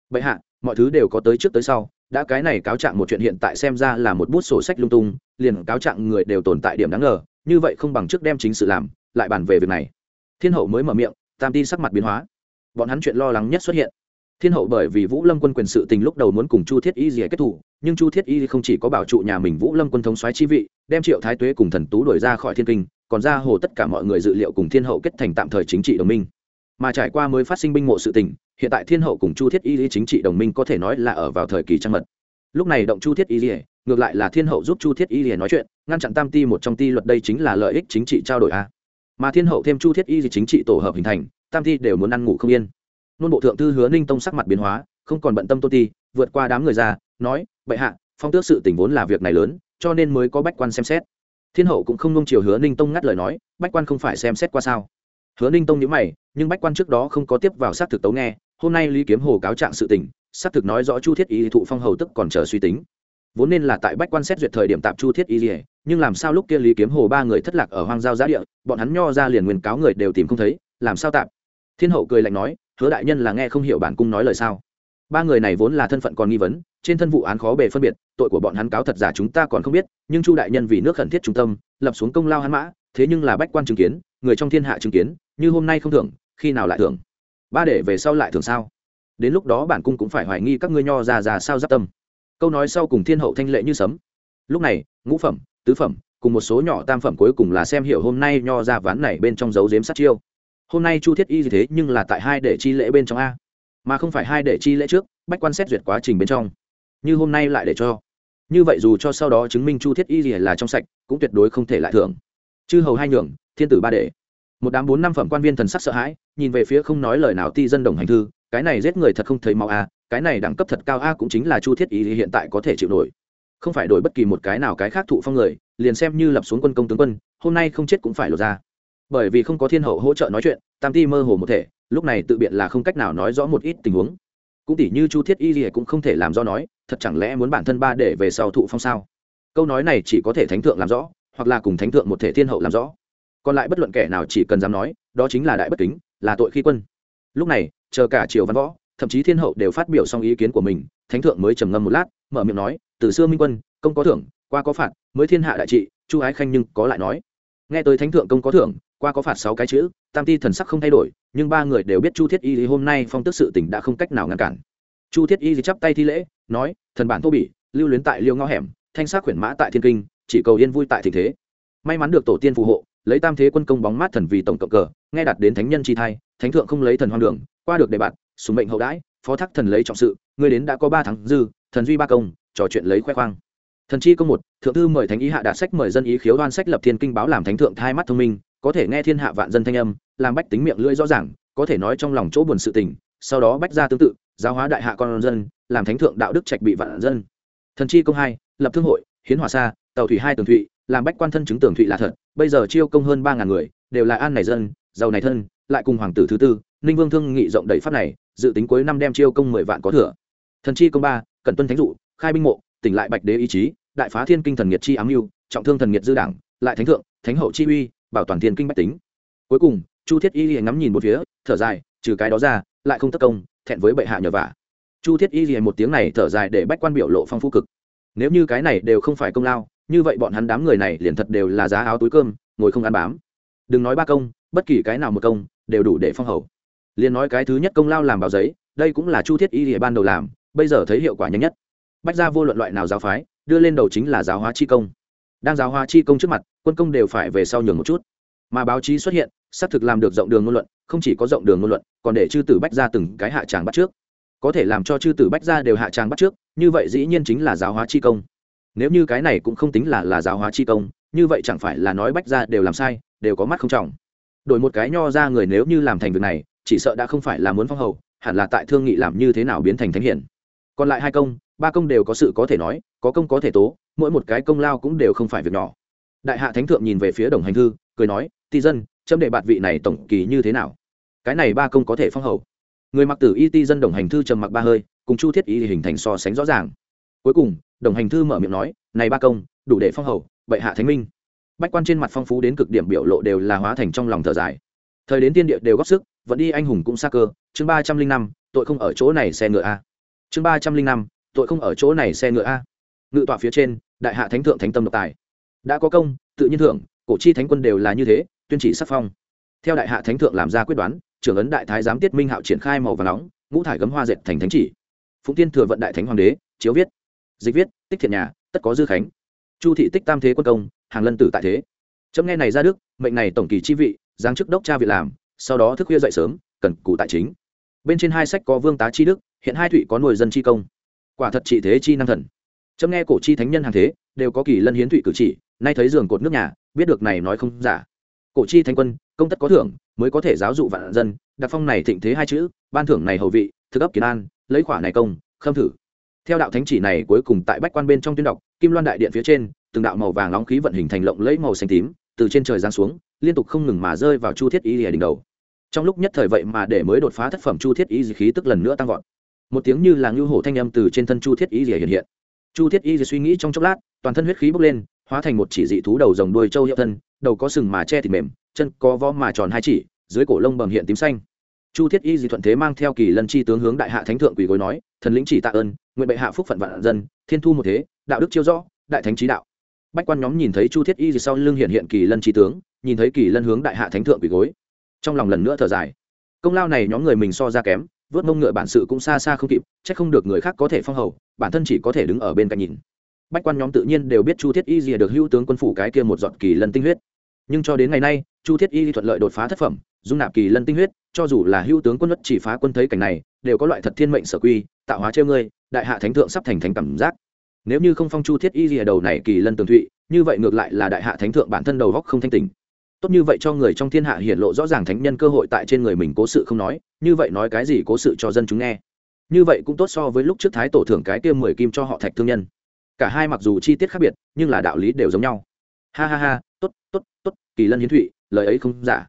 Bệ hạ, mọi thứ đều có tới trước tới sau, đã cái này cáo trạng một chuyện hiện tại xem ra là một bút sổ sách lung tung, liền cáo trạng người đều tồn tại điểm đáng ngờ, như vậy không bằng trước đem chính sự làm, lại bàn về việc này. Thiên hậu mới mở miệng, tam ti sắc mặt biến hóa. Bọn hắn chuyện lo lắng nhất xuất hiện thiên hậu bởi vì vũ lâm quân quyền sự tình lúc đầu muốn cùng chu thiết y gì kết thủ, nhưng chu thiết y không chỉ có bảo trụ nhà mình vũ lâm quân thống soái chi vị, đem triệu thái tuế cùng thần tú đuổi ra khỏi thiên kinh, còn ra hồ tất cả mọi người dự liệu cùng thiên hậu kết thành tạm thời chính trị đồng minh. Mà trải qua mới phát sinh binh mộ sự tình, hiện tại thiên hậu cùng chu thiết y lý chính trị đồng minh có thể nói là ở vào thời kỳ trăng mật. Lúc này động chu thiết y lý ngược lại là thiên hậu giúp chu thiết y lý nói chuyện, ngăn chặn tam ti một trong ti luật đây chính là lợi ích chính trị trao đổi a. Mà thiên hậu thêm chu thiết y chính trị tổ hợp hình thành, tam ti đều muốn ăn ngủ không yên nôn bộ thượng thư hứa ninh tông sắc mặt biến hóa, không còn bận tâm tô ti, vượt qua đám người ra, nói, bệ hạ, phong tước sự tình vốn là việc này lớn, cho nên mới có bách quan xem xét. Thiên hậu cũng không nung chiều hứa ninh tông ngắt lời nói, bách quan không phải xem xét qua sao? Hứa ninh tông nhữ mày, nhưng bách quan trước đó không có tiếp vào xác thực tấu nghe, hôm nay lý kiếm hồ cáo trạng sự tình xác thực nói rõ chu thiết y thụ phong hầu tức còn chờ suy tính. Vốn nên là tại bách quan xét duyệt thời điểm tạm chu thiết y dỉa nhưng làm sao lúc kia lý kiếm hồ ba người thất lạc ở hoang giao giá địa, bọn hắn nho ra liền nguyên cáo người đều tìm không thấy, làm sao tạm thiên hậu cười lạnh nói hứa đại nhân là nghe không hiểu bản cung nói lời sao? Ba người này vốn là thân phận còn nghi vấn, trên thân vụ án khó bề phân biệt, tội của bọn hắn cáo thật giả chúng ta còn không biết, nhưng chu đại nhân vì nước khẩn thiết trung tâm, lập xuống công lao hắn mã, thế nhưng là bách quan chứng kiến, người trong thiên hạ chứng kiến, như hôm nay không thưởng, khi nào lại thưởng? Ba để về sau lại thường sao? Đến lúc đó bản cung cũng phải hoài nghi các ngươi nho già già sao giáp tâm. Câu nói sau cùng thiên hậu thanh lệ như sấm. Lúc này, ngũ phẩm, tứ phẩm, cùng một số nhỏ tam phẩm cuối cùng là xem hiểu hôm nay nho ra ván này bên trong dấu dếm sát chiêu hôm nay chu thiết y gì thế nhưng là tại hai để chi lễ bên trong a. Mà không phải hai để chi lễ trước, bách quan xét duyệt quá trình bên trong. Như hôm nay lại để cho. Như vậy dù cho sau đó chứng minh chu thiết y gì là trong sạch, cũng tuyệt đối không thể lại thưởng. Chư hầu hai nhường, thiên tử ba đệ một đám bốn năm phẩm quan viên thần sắc sợ hãi, nhìn về phía không nói lời nào ti dân đồng hành thư, cái này giết người thật không thấy máu a, cái này đẳng cấp thật cao a cũng chính là chu thiết y hiện tại có thể chịu nổi. Không phải đổi bất kỳ một cái nào cái khác thụ phong người, liền xem như lập xuống quân công tướng quân, hôm nay không chết cũng phải lột ra bởi vì không có thiên hậu hỗ trợ nói chuyện, tam ti mơ hồ một thể, lúc này tự biện là không cách nào nói rõ một ít tình huống. Cũng tỉ như chu thiết y gì cũng không thể làm rõ nói, thật chẳng lẽ muốn bản thân ba để về sau thụ phong sao? Câu nói này chỉ có thể thánh thượng làm rõ, hoặc là cùng thánh thượng một thể thiên hậu làm rõ. Còn lại bất luận kẻ nào chỉ cần dám nói, đó chính là đại bất kính, là tội khi quân. Lúc này, chờ cả triều văn võ, thậm chí thiên hậu đều phát biểu xong ý kiến của mình, thánh thượng mới trầm ngâm một lát, mở miệng nói, từ xưa minh quân, công có thưởng, qua có phạt, mới thiên hạ đại trị, chu ái khanh nhưng có lại nói. Nghe tới thánh thượng công có thưởng qua có phạt sáu cái chữ, tam ti thần sắc không thay đổi, nhưng ba người đều biết chu thiết y thì hôm nay phong tức sự tỉnh đã không cách nào ngăn cản. Chu thiết y thì chắp tay thi lễ, nói, thần bản thô bỉ, lưu luyến tại liêu ngõ hẻm, thanh sát khuyển mã tại thiên kinh, chỉ cầu yên vui tại thịnh thế. May mắn được tổ tiên phù hộ, lấy tam thế quân công bóng mát thần vì tổng cộng cờ, nghe đặt đến thánh nhân chi thai, thánh thượng không lấy thần hoang đường, qua được đề bạt súng mệnh hậu đãi, phó thác thần lấy trọng sự người đến đã có ba tháng dư, thần duy ba công, trò chuyện lấy khoe khoang. Thần chi công một, thượng thư mời thánh ý hạ đạt sách mời dân ý khiếu đoan sách lập thiên kinh báo làm thánh thượng thai mắt thông minh có thể nghe thiên hạ vạn dân thanh âm, làm bách tính miệng lưỡi rõ ràng, có thể nói trong lòng chỗ buồn sự tình, sau đó bách ra tương tự, giáo hóa đại hạ con dân, làm thánh thượng đạo đức trạch bị vạn dân. Thần chi công hai, lập thương hội, hiến hòa xa tàu thủy hai tường thụy, làm bách quan thân chứng tường thụy là thật, bây giờ chiêu công hơn ba ngàn người, đều là an này dân, giàu này thân, lại cùng hoàng tử thứ tư, ninh vương thương nghị rộng đầy pháp này, dự tính cuối năm đem chiêu công mười vạn có thừa. Thần chi công ba cần tuân thánh dụ, khai binh mộ, tỉnh lại bạch đế ý chí, đại phá thiên kinh thần nhiệt chi ám mưu trọng thương thần nhiệt dư đảng, lại thánh thượng, thánh hậu chi uy bảo toàn thiên kinh bách tính. Cuối cùng, chu thiết y ngắm nhìn một phía, thở dài, trừ cái đó ra, lại không tất công, thẹn với bệ hạ nhờ vả. Chu thiết y một tiếng này thở dài để bách quan biểu lộ phong phú cực. Nếu như cái này đều không phải công lao, như vậy bọn hắn đám người này liền thật đều là giá áo túi cơm, ngồi không ăn bám. Đừng nói ba công, bất kỳ cái nào một công, đều đủ để phong hầu. Liền nói cái thứ nhất công lao làm báo giấy, đây cũng là chu thiết y địa ban đầu làm, bây giờ thấy hiệu quả nhanh nhất. Bách ra vô luận loại nào giáo phái, đưa lên đầu chính là giáo hóa chi công đang giáo hóa chi công trước mặt, quân công đều phải về sau nhường một chút. Mà báo chí xuất hiện, xác thực làm được rộng đường ngôn luận, không chỉ có rộng đường ngôn luận, còn để chư tử bách ra từng cái hạ tràng bắt trước. Có thể làm cho chư tử bách ra đều hạ tràng bắt trước, như vậy dĩ nhiên chính là giáo hóa chi công. Nếu như cái này cũng không tính là là giáo hóa chi công, như vậy chẳng phải là nói bách ra đều làm sai, đều có mắt không trọng. Đổi một cái nho ra người nếu như làm thành việc này, chỉ sợ đã không phải là muốn phong hầu, hẳn là tại thương nghị làm như thế nào biến thành thánh hiển. Còn lại hai công, ba công đều có sự có thể nói, có công có thể tố mỗi một cái công lao cũng đều không phải việc nhỏ. Đại hạ thánh thượng nhìn về phía đồng hành thư, cười nói, ti dân, chấm đệ bạt vị này tổng kỳ như thế nào? Cái này ba công có thể phong hầu. Người mặc tử y ti dân đồng hành thư trầm mặc ba hơi, cùng chu thiết y hình thành so sánh rõ ràng. Cuối cùng, đồng hành thư mở miệng nói, này ba công, đủ để phong hầu, bệ hạ thánh minh. Bách quan trên mặt phong phú đến cực điểm biểu lộ đều là hóa thành trong lòng thở dài. Thời đến tiên địa đều góp sức, vẫn đi anh hùng cũng xa cơ. Chương ba trăm linh năm, tội không ở chỗ này xe ngựa a. Chương ba trăm linh năm, tội không ở chỗ này xe ngựa a ngự tọa phía trên, đại hạ thánh thượng thánh tâm độc tài. Đã có công, tự nhiên thưởng cổ chi thánh quân đều là như thế, tuyên chỉ sắc phong. Theo đại hạ thánh thượng làm ra quyết đoán, trưởng ấn đại thái giám tiết minh hạo triển khai màu và nóng, ngũ thải gấm hoa dệt thành thánh chỉ. Phụng tiên thừa vận đại thánh hoàng đế, chiếu viết. Dịch viết, tích thiện nhà, tất có dư khánh. Chu thị tích tam thế quân công, hàng lân tử tại thế. Chấm nghe này ra đức, mệnh này tổng kỳ chi vị, giáng chức đốc cha việc làm, sau đó thức khuya dậy sớm, cần cụ tại chính. Bên trên hai sách có vương tá chi đức, hiện hai thụy có nuôi dân chi công. Quả thật trị thế chi năng thần chấm nghe cổ chi thánh nhân hàng thế, đều có kỳ lân hiến thụy cử chỉ, nay thấy giường cột nước nhà, biết được này nói không giả. Cổ chi thánh quân, công tất có thưởng, mới có thể giáo dụ vạn dân đặc phong này thịnh thế hai chữ, ban thưởng này hầu vị, thực ấp kiến an, lấy khỏa này công, khâm thử. Theo đạo thánh chỉ này cuối cùng tại bách quan bên trong tuyên đọc, kim loan đại điện phía trên, từng đạo màu vàng nóng khí vận hình thành lộng lấy màu xanh tím, từ trên trời giáng xuống, liên tục không ngừng mà rơi vào chu thiết y lìa đỉnh đầu. Trong lúc nhất thời vậy mà để mới đột phá thất phẩm chu thiết y khí tức lần nữa tăng vọt. Một tiếng như là ngưu hổ thanh âm từ trên thân chu thiết y lìa hiện hiện chu thiết y suy nghĩ trong chốc lát, toàn thân huyết khí bốc lên, hóa thành một chỉ dị thú đầu rồng đuôi trâu hiệu thân, đầu có sừng mà che thịt mềm, chân có vó mà tròn hai chỉ, dưới cổ lông bầm hiện tím xanh. Chu thiết y dị thuận thế mang theo kỳ lân chi tướng hướng đại hạ thánh thượng quỳ gối nói, thần lĩnh chỉ tạ ơn, nguyện bệ hạ phúc phận vạn dân, thiên thu một thế, đạo đức chiêu rõ, đại thánh trí đạo. Bách quan nhóm nhìn thấy chu thiết y dị sau lưng hiện hiện kỳ lân chi tướng, nhìn thấy kỳ lân hướng đại hạ thánh thượng quỳ gối, trong lòng lần nữa thở dài. Công lao này nhóm người mình so ra kém vớt mông ngựa bản sự cũng xa xa không kịp, c h ắ c không được người khác có thể phong hầu, bản thân chỉ có thể đứng ở bên cạnh nhìn. Bách quan nhóm tự nhiên đều biết chu thiết y rìa được hữu tướng quân phủ cái kia một dọn kỳ lân tinh huyết. Nhưng cho đến ngày nay, chu thiết y thuận lợi đột phá thất phẩm, dung nạp kỳ lân tinh huyết, cho dù là hữu tướng quân đất chỉ phá quân thấy cảnh này, đều có loại thật thiên mệnh sở quy, tạo hóa treo ngươi, đại hạ thánh thượng sắp thành thánh cảm giác. Nếu như không phong chu thiết y rìa đầu này kỳ lân tường thụy, như vậy ngược lại là đại hạ thánh thượng bản thân đầu góc không thanh tình tốt như vậy cho người trong thiên hạ hiển lộ rõ ràng thánh nhân cơ hội tại trên người mình cố sự không nói, như vậy nói cái gì cố sự cho dân chúng nghe. Như vậy cũng tốt so với lúc trước thái tổ thưởng cái kia mười kim cho họ thạch thương nhân. Cả hai mặc dù chi tiết khác biệt, nhưng là đạo lý đều giống nhau. Ha ha ha t ố t t ố t t ố t kỳ lân hiến thụy, lời ấy không giả.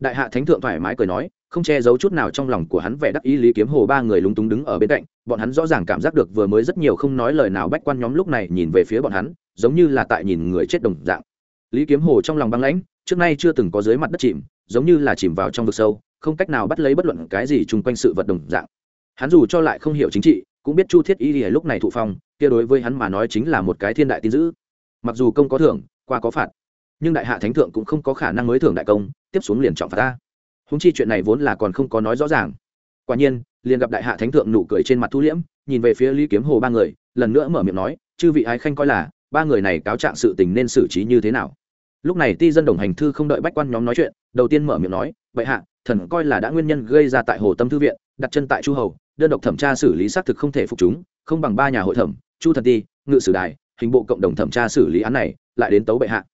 Đại hạ thánh thượng thoải mái cười nói, không che giấu chút nào trong lòng của hắn vẻ đắc ý lý kiếm hồ ba người lúng túng đứng ở bên cạnh, bọn hắn rõ ràng cảm giác được vừa mới rất nhiều không nói lời nào bách quan nhóm lúc này nhìn về phía bọn hắn, giống như là tại nhìn người chết đồng dạng. Lý kiếm hồ trong lòng băng lãnh trước nay chưa từng có dưới mặt đất chìm, giống như là chìm vào trong vực sâu, không cách nào bắt lấy bất luận cái gì chung quanh sự vật đồng dạng. Hắn dù cho lại không hiểu chính trị, cũng biết chu thiết y lúc này thụ phong, kia đối với hắn mà nói chính là một cái thiên đại tin dữ. Mặc dù công có thưởng, qua có phạt, nhưng đại hạ thánh thượng cũng không có khả năng mới thưởng đại công, tiếp xuống liền trọng phạt ta. Húng chi chuyện này vốn là còn không có nói rõ ràng. Quả nhiên, liền gặp đại hạ thánh thượng nụ cười trên mặt thu liễm, nhìn về phía lý kiếm hồ ba người, lần nữa mở miệng nói, chư vị ái khanh coi là, ba người này cáo trạng sự tình nên xử trí như thế nào? Lúc này ti dân đồng hành thư không đợi bách quan nhóm nói chuyện, đầu tiên mở miệng nói, vậy hạ, thần coi là đã nguyên nhân gây ra tại hồ tâm thư viện, đặt chân tại chu hầu, đơn độc thẩm tra xử lý xác thực không thể phục chúng, không bằng ba nhà hội thẩm, chu thần ti, ngự sử đài, hình bộ cộng đồng thẩm tra xử lý án này, lại đến tấu bệ hạ.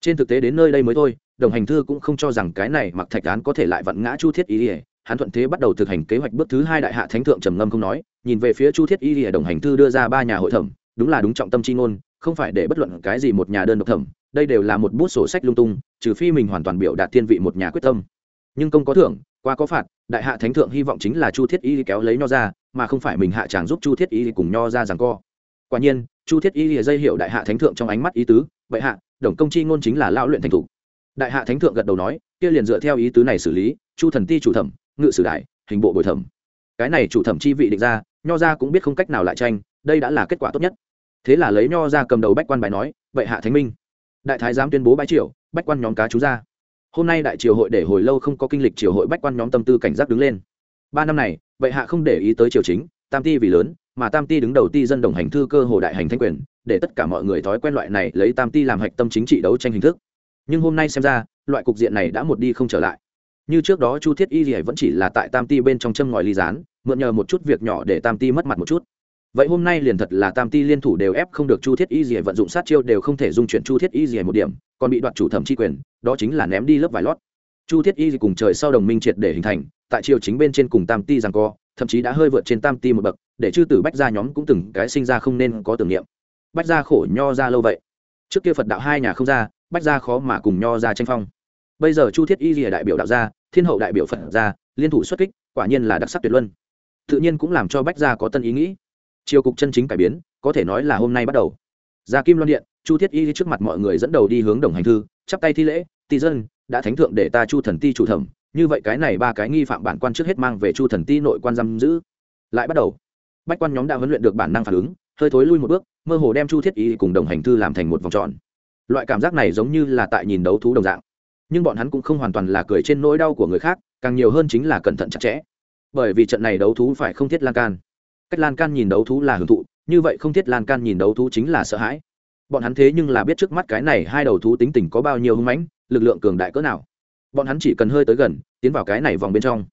Trên thực tế đến nơi đây mới thôi, đồng hành thư cũng không cho rằng cái này mặc thạch án có thể lại vặn ngã chu thiết ý ỉa hắn thuận thế bắt đầu thực hành kế hoạch bước thứ hai đại hạ thánh thượng trầm ngâm không nói, nhìn về phía chu thiết y ỉa đồng hành thư đưa ra ba nhà hội thẩm, đúng là đúng trọng tâm chi ngôn, không phải để bất luận cái gì một nhà đơn độc thẩm đây đều là một bút sổ sách lung tung, trừ phi mình hoàn toàn biểu đạt thiên vị một nhà quyết tâm. Nhưng công có thưởng, qua có phạt, đại hạ thánh thượng hy vọng chính là chu thiết y kéo lấy nho ra, mà không phải mình hạ tràng giúp chu thiết y cùng nho ra rằng co. Quả nhiên, chu thiết y dây hiệu đại hạ thánh thượng trong ánh mắt ý tứ vậy hạ, đồng công chi ngôn chính là lao luyện thành thục đại hạ thánh thượng gật đầu nói, kia liền dựa theo ý tứ này xử lý, chu thần ti chủ thẩm, ngự sử đại, hình bộ bồi thẩm. Cái này chủ thẩm chi vị định ra, nho ra cũng biết không cách nào lại tranh, đây đã là kết quả tốt nhất. Thế là lấy nho ra cầm đầu bách quan bài nói vậy hạ thánh minh đại thái giám tuyên bố bãi triều, bách quan nhóm cá chú ra. Hôm nay đại triều hội để hồi lâu không có kinh lịch triều hội bách quan nhóm tâm tư cảnh giác đứng lên. Ba năm này, vậy hạ không để ý tới triều chính, tam ti vì lớn, mà tam ti đứng đầu ti dân đồng hành thư cơ hồ đại hành thanh quyền, để tất cả mọi người thói quen loại này lấy tam ti làm hạch tâm chính trị đấu tranh hình thức. Nhưng hôm nay xem ra, loại cục diện này đã một đi không trở lại. Như trước đó chu thiết y gì vẫn chỉ là tại tam ti bên trong châm ngòi ly gián, mượn nhờ một chút việc nhỏ để tam ti mất mặt một chút vậy hôm nay liền thật là tam ti liên thủ đều ép không được chu thiết y gì vận dụng sát chiêu đều không thể dung chuyển chu thiết y gì một điểm, còn bị đoạt chủ thẩm chi quyền, đó chính là ném đi lớp vải lót. Chu thiết y cùng trời sau đồng minh triệt để hình thành, tại triều chính bên trên cùng tam ti rằng co, thậm chí đã hơi vượt trên tam ti một bậc, để chư tử bách gia nhóm cũng từng cái sinh ra không nên có tưởng niệm. Bách gia khổ nho ra lâu vậy. Trước kia phật đạo hai nhà không ra, bách gia khó mà cùng nho ra tranh phong. Bây giờ chu thiết y rìa đại biểu đạo gia, thiên hậu đại biểu phật gia, liên thủ xuất kích, quả nhiên là đặc sắc tuyệt luân. Tự nhiên cũng làm cho bách gia có tân ý nghĩ triều cục chân chính cải biến, có thể nói là hôm nay bắt đầu. Ra kim loan điện, chu thiết y trước mặt mọi người dẫn đầu đi hướng đồng hành thư, chắp tay thi lễ ti dân, đã thánh thượng để ta chu thần ti chủ thẩm, như vậy cái này ba cái nghi phạm bản quan trước hết mang về chu thần ti nội quan giam giữ. Lại bắt đầu. Bách quan nhóm đã huấn luyện được bản năng phản ứng, hơi thối lui một bước, mơ hồ đem chu thiết y cùng đồng hành thư làm thành một vòng tròn. Loại cảm giác này giống như là tại nhìn đấu thú đồng dạng. Nhưng bọn hắn cũng không hoàn toàn là cười trên nỗi đau của người khác, càng nhiều hơn chính là cẩn thận chặt chẽ. Bởi vì trận này đấu thú phải không thiết lan can cách lan can nhìn đấu thú là hưởng thụ, như vậy không thiết lan can nhìn đấu thú chính là sợ hãi. Bọn hắn thế nhưng là biết trước mắt cái này hai đầu thú tính tình có bao nhiêu hưng mãnh, lực lượng cường đại cỡ nào. Bọn hắn chỉ cần hơi tới gần, tiến vào cái này vòng bên trong.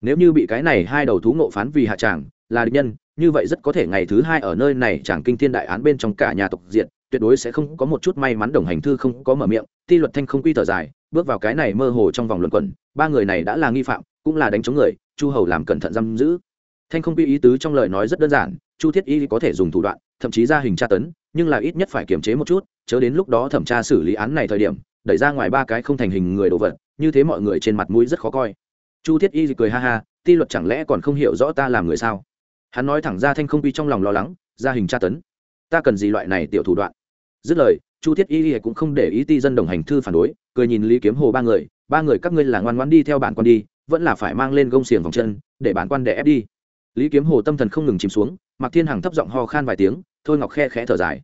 Nếu như bị cái này hai đầu thú ngộ phán vì hạ tràng, là địch nhân, như vậy rất có thể ngày thứ hai ở nơi này chàng kinh thiên đại án bên trong cả nhà tộc diện tuyệt đối sẽ không có một chút may mắn đồng hành thư không có mở miệng ti luật thanh không quy thở dài, bước vào cái này mơ hồ trong vòng luận quẩn, ba người này đã là nghi phạm, cũng là đánh chống người, chu hầu làm cẩn thận giam giữ thanh không quy ý tứ trong lời nói rất đơn giản, chu thiết y có thể dùng thủ đoạn, thậm chí ra hình tra tấn, nhưng là ít nhất phải kiềm chế một chút, chớ đến lúc đó thẩm tra xử lý án này thời điểm, đẩy ra ngoài ba cái không thành hình người đồ vật, như thế mọi người trên mặt mũi rất khó coi. Chu thiết y cười ha ha, ti luật chẳng lẽ còn không hiểu rõ ta làm người sao? Hắn nói thẳng ra thanh không quy trong lòng lo lắng, ra hình tra tấn. Ta cần gì loại này tiểu thủ đoạn? Dứt lời, chu thiết y cũng không để ý ti dân đồng hành thư phản đối, cười nhìn lý kiếm hồ ba người ba người các ngươi là ngoan ngoan đi theo bản quan đi, vẫn là phải mang lên gông xiềng vòng chân, để bản quan đè ép đi lý kiếm hồ tâm thần không ngừng chìm xuống, mạc thiên hằng thấp giọng ho khan vài tiếng, thôi ngọc khe khẽ thở dài.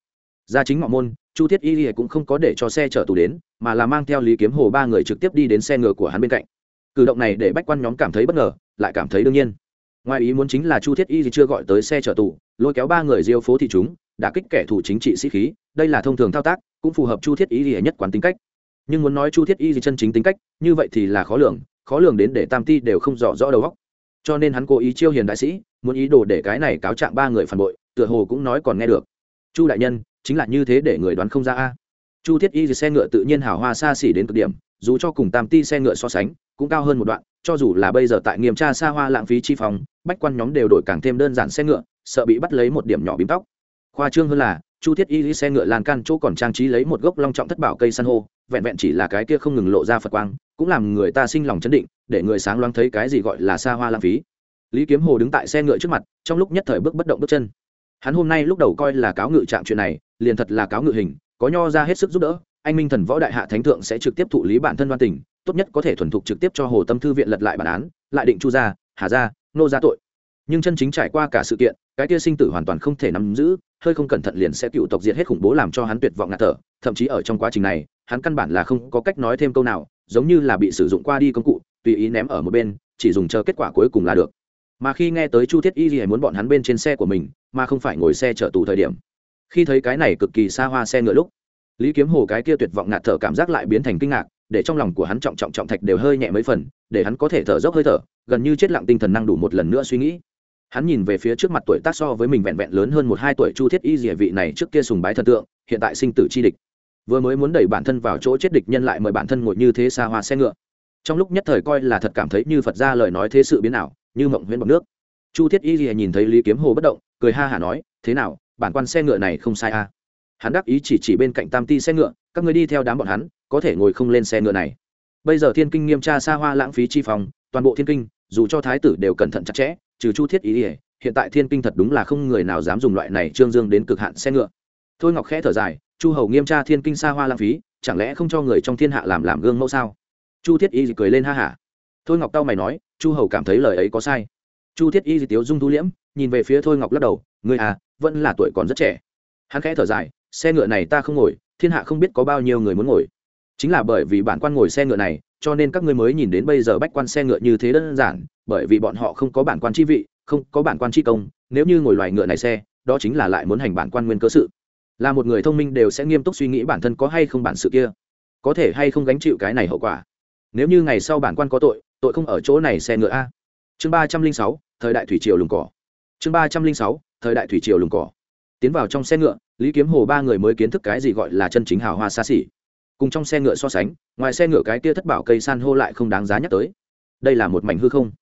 Ra chính ngọ môn, chu thiết y lìa cũng không có để cho xe chở tù đến, mà là mang theo lý kiếm hồ ba người trực tiếp đi đến xe ngựa của hắn bên cạnh. Cử động này để bách quan nhóm cảm thấy bất ngờ, lại cảm thấy đương nhiên. Ngoài ý muốn chính là chu thiết y chưa gọi tới xe chở tù, lôi kéo ba người diêu phố thị chúng đã kích kẻ thù chính trị sĩ khí, đây là thông thường thao tác, cũng phù hợp chu thiết y nhất quán tính cách. Nhưng muốn nói chu thiết y chân chính tính cách, như vậy thì là khó lường khó lường đến để tam ti đều không rõ rõ đầu óc cho nên hắn cố ý chiêu hiền đại sĩ, muốn ý đồ để cái này cáo trạng ba người phản bội, tựa hồ cũng nói còn nghe được. Chu đại nhân, chính là như thế để người đoán không ra a. Chu thiết y xe ngựa tự nhiên hào hoa xa xỉ đến cực điểm, dù cho cùng tam ti xe ngựa so sánh, cũng cao hơn một đoạn, cho dù là bây giờ tại nghiêm tra xa hoa lãng phí chi phòng, bách quan nhóm đều đổi càng thêm đơn giản xe ngựa, sợ bị bắt lấy một điểm nhỏ bím tóc. Khoa trương hơn là, chu thiết y xe ngựa lan can chỗ còn trang trí lấy một gốc long trọng thất bảo cây san hô vẹn vẹn chỉ là cái kia không ngừng lộ ra phật quang, cũng làm người ta sinh lòng chấn định, để người sáng loáng thấy cái gì gọi là xa hoa lãng phí. Lý kiếm hồ đứng tại xe ngựa trước mặt, trong lúc nhất thời bước bất động bước chân. Hắn hôm nay lúc đầu coi là cáo ngự trạng chuyện này, liền thật là cáo ngự hình, có nho ra hết sức giúp đỡ, anh minh thần võ đại hạ thánh thượng sẽ trực tiếp thụ lý bản thân đoan tình, tốt nhất có thể thuần thục trực tiếp cho hồ tâm thư viện lật lại bản án, lại định chu gia, hà gia, nô ra tội. Nhưng chân chính trải qua cả sự kiện, cái kia sinh tử hoàn toàn không thể nắm giữ, hơi không cẩn thận liền sẽ cựu tộc diệt hết khủng bố làm cho hắn tuyệt vọng ngạt thở, thậm chí ở trong quá trình này hắn căn bản là không có cách nói thêm câu nào, giống như là bị sử dụng qua đi công cụ, tùy ý ném ở một bên, chỉ dùng chờ kết quả cuối cùng là được. Mà khi nghe tới chu thiết y gì muốn bọn hắn bên trên xe của mình, mà không phải ngồi xe chở tù thời điểm. Khi thấy cái này cực kỳ xa hoa xe ngựa lúc, lý kiếm hồ cái kia tuyệt vọng ngạt thở cảm giác lại biến thành kinh ngạc, để trong lòng của hắn trọng trọng trọng thạch đều hơi nhẹ mấy phần, để hắn có thể thở dốc hơi thở, gần như chết lặng tinh thần năng đủ một lần nữa suy nghĩ. Hắn nhìn về phía trước mặt tuổi tác so với mình vẹn vẹn lớn hơn một hai tuổi chu thiết y dỉa vị này trước kia sùng bái thần tượng, hiện tại sinh tử chi địch vừa mới muốn đẩy bản thân vào chỗ chết địch nhân lại mời bản thân ngồi như thế xa hoa xe ngựa. Trong lúc nhất thời coi là thật cảm thấy như phật ra lời nói thế sự biến nào như mộng huyễn bọc nước. Chu thiết y dỉa nhìn thấy lý kiếm hồ bất động, cười ha hả nói, thế nào, bản quan xe ngựa này không sai à? Hắn đáp ý chỉ chỉ bên cạnh tam ti xe ngựa, các người đi theo đám bọn hắn, có thể ngồi không lên xe ngựa này. Bây giờ thiên kinh nghiêm tra xa hoa lãng phí chi phòng, toàn bộ thiên kinh, dù cho thái tử đều cẩn thận chặt chẽ, trừ chu thiết ý ỉa hiện tại thiên kinh thật đúng là không người nào dám dùng loại này trương dương đến cực hạn xe ngựa. Thôi ngọc khẽ thở dài chu hầu nghiêm tra thiên kinh xa hoa lãng phí, chẳng lẽ không cho người trong thiên hạ làm làm gương mẫu sao? Chu thiết y cười lên ha hả. Thôi ngọc tao mày nói, chu hầu cảm thấy lời ấy có sai. Chu thiết y tiếu dung thu liễm, nhìn về phía thôi ngọc lắc đầu người à vẫn là tuổi còn rất trẻ. Hắn khẽ thở dài, xe ngựa này ta không ngồi, thiên hạ không biết có bao nhiêu người muốn ngồi. Chính là bởi vì bản quan ngồi xe ngựa này, cho nên các ngươi mới nhìn đến bây giờ bách quan xe ngựa như thế đơn giản, bởi vì bọn họ không có bản quan chi vị, không có bản quan chi công, nếu như ngồi loài ngựa này xe, đó chính là lại muốn hành bản quan nguyên cơ sự là một người thông minh đều sẽ nghiêm túc suy nghĩ bản thân có hay không bản sự kia. Có thể hay không gánh chịu cái này hậu quả. Nếu như ngày sau bản quan có tội tội không ở chỗ này xe ngựa a. Chương ba trăm linh sáu, thời đại thủy triều lùng cỏ. Chương ba trăm linh sáu, thời đại thủy triều lùng cỏ. Tiến vào trong xe ngựa, lý kiếm hồ ba người mới kiến thức cái gì gọi là chân chính hào hoa xa xỉ. Cùng trong xe ngựa so sánh, ngoài xe ngựa cái kia thất bảo cây san hô lại không đáng giá nhắc tới. Đây là một mảnh hư không.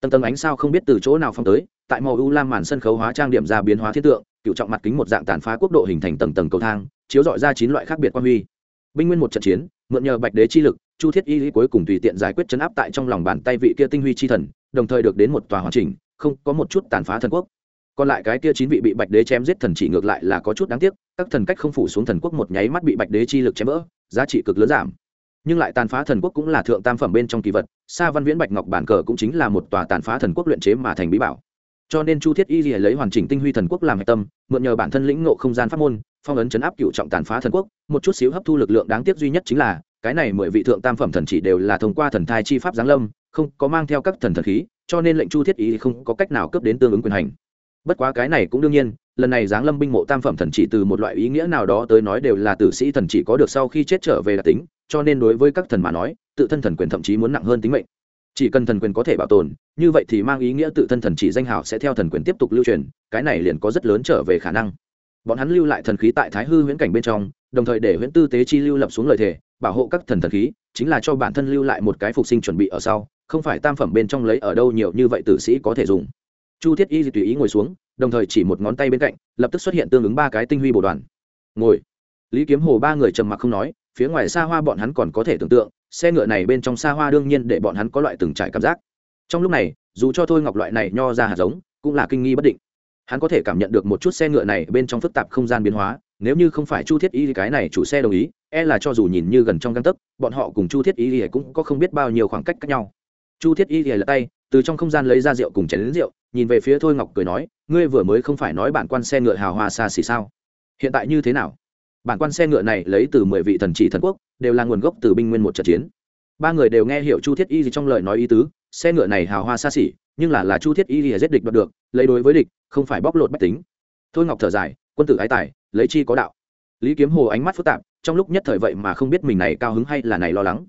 Tầng tầng ánh sao không biết từ chỗ nào phong tới, tại màu u lam màn sân khấu hóa trang điểm ra biến hóa thiết tượng cựu trọng mặt kính một dạng tàn phá quốc độ hình thành tầng tầng cầu thang, chiếu dọi ra chín loại khác biệt quan huy. Binh nguyên một trận chiến, mượn nhờ bạch đế chi lực, chu thiết y cuối cùng tùy tiện giải quyết chấn áp tại trong lòng bàn tay vị kia tinh huy chi thần, đồng thời được đến một tòa hoàn chỉnh, không có một chút tàn phá thần quốc. Còn lại cái kia chín vị bị bạch đế chém giết thần chỉ ngược lại là có chút đáng tiếc, các thần cách không phủ xuống thần quốc một nháy mắt bị bạch đế chi lực chém vỡ, giá trị cực lớn giảm. Nhưng lại tàn phá thần quốc cũng là thượng tam phẩm bên trong kỳ vật, sa văn viễn bạch ngọc bản cờ cũng chính là một tòa tàn phá thần quốc luyện chế mà thành bí bảo cho nên chu thiết y lìa lấy hoàn chỉnh tinh huy thần quốc làm hạch tâm, mượn nhờ bản thân lĩnh ngộ không gian pháp môn, phong ấn chấn áp cựu trọng tàn phá thần quốc, một chút xíu hấp thu lực lượng đáng tiếc duy nhất chính là, cái này mười vị thượng tam phẩm thần chỉ đều là thông qua thần thai chi pháp giáng lâm, không có mang theo các thần thần khí, cho nên lệnh chu thiết y không có cách nào cấp đến tương ứng quyền hành. Bất quá cái này cũng đương nhiên, lần này giáng lâm binh mộ tam phẩm thần chỉ từ một loại ý nghĩa nào đó tới nói đều là tử sĩ thần chỉ có được sau khi chết trở về đặc tính, cho nên đối với các thần mà nói, tự thân thần quyền thậm chí muốn nặng hơn tính mệnh chỉ cần thần quyền có thể bảo tồn, như vậy thì mang ý nghĩa tự thân thần chỉ danh hào sẽ theo thần quyền tiếp tục lưu truyền, cái này liền có rất lớn trở về khả năng. Bọn hắn lưu lại thần khí tại thái hư huyễn cảnh bên trong, đồng thời để huyễn tư tế chi lưu lập xuống lời thề, bảo hộ các thần thần khí, chính là cho bản thân lưu lại một cái phục sinh chuẩn bị ở sau, không phải tam phẩm bên trong lấy ở đâu nhiều như vậy tử sĩ có thể dùng. Chu thiết y tùy ý ngồi xuống, đồng thời chỉ một ngón tay bên cạnh, lập tức xuất hiện tương ứng ba cái tinh huy bồ đoàn. Ngồi. Lý kiếm hồ ba người trầm mặc không nói, phía ngoài xa hoa bọn hắn còn có thể tưởng tượng xe ngựa này bên trong xa hoa đương nhiên để bọn hắn có loại từng trải cảm giác. Trong lúc này, dù cho thôi ngọc loại này nho ra hạt giống, cũng là kinh nghi bất định. Hắn có thể cảm nhận được một chút xe ngựa này bên trong phức tạp không gian biến hóa, nếu như không phải chu thiết y cái này chủ xe đồng ý e là cho dù nhìn như gần trong găng tấc, bọn họ cùng chu thiết y cũng có không biết bao nhiêu khoảng cách khác nhau. Chu thiết y là tay, từ trong không gian lấy ra rượu cùng chén đến rượu, nhìn về phía thôi ngọc cười nói, ngươi vừa mới không phải nói bản quan xe ngựa hào hoa xa xỉ sao? Hiện tại như thế nào? Bản quan xe ngựa này lấy từ mười vị thần chỉ thần quốc đều là nguồn gốc từ binh nguyên một trận chiến. Ba người đều nghe hiểu chu thiết y gì trong lời nói ý tứ, xe ngựa này hào hoa xa xỉ, nhưng là là chu thiết y gì giết địch đoạt được, lấy đối với địch, không phải bóc lột bách tính. Thôi ngọc thở dài, quân tử ái tài, lấy chi có đạo. Lý kiếm hồ ánh mắt phức tạp, trong lúc nhất thời vậy mà không biết mình này cao hứng hay là này lo lắng.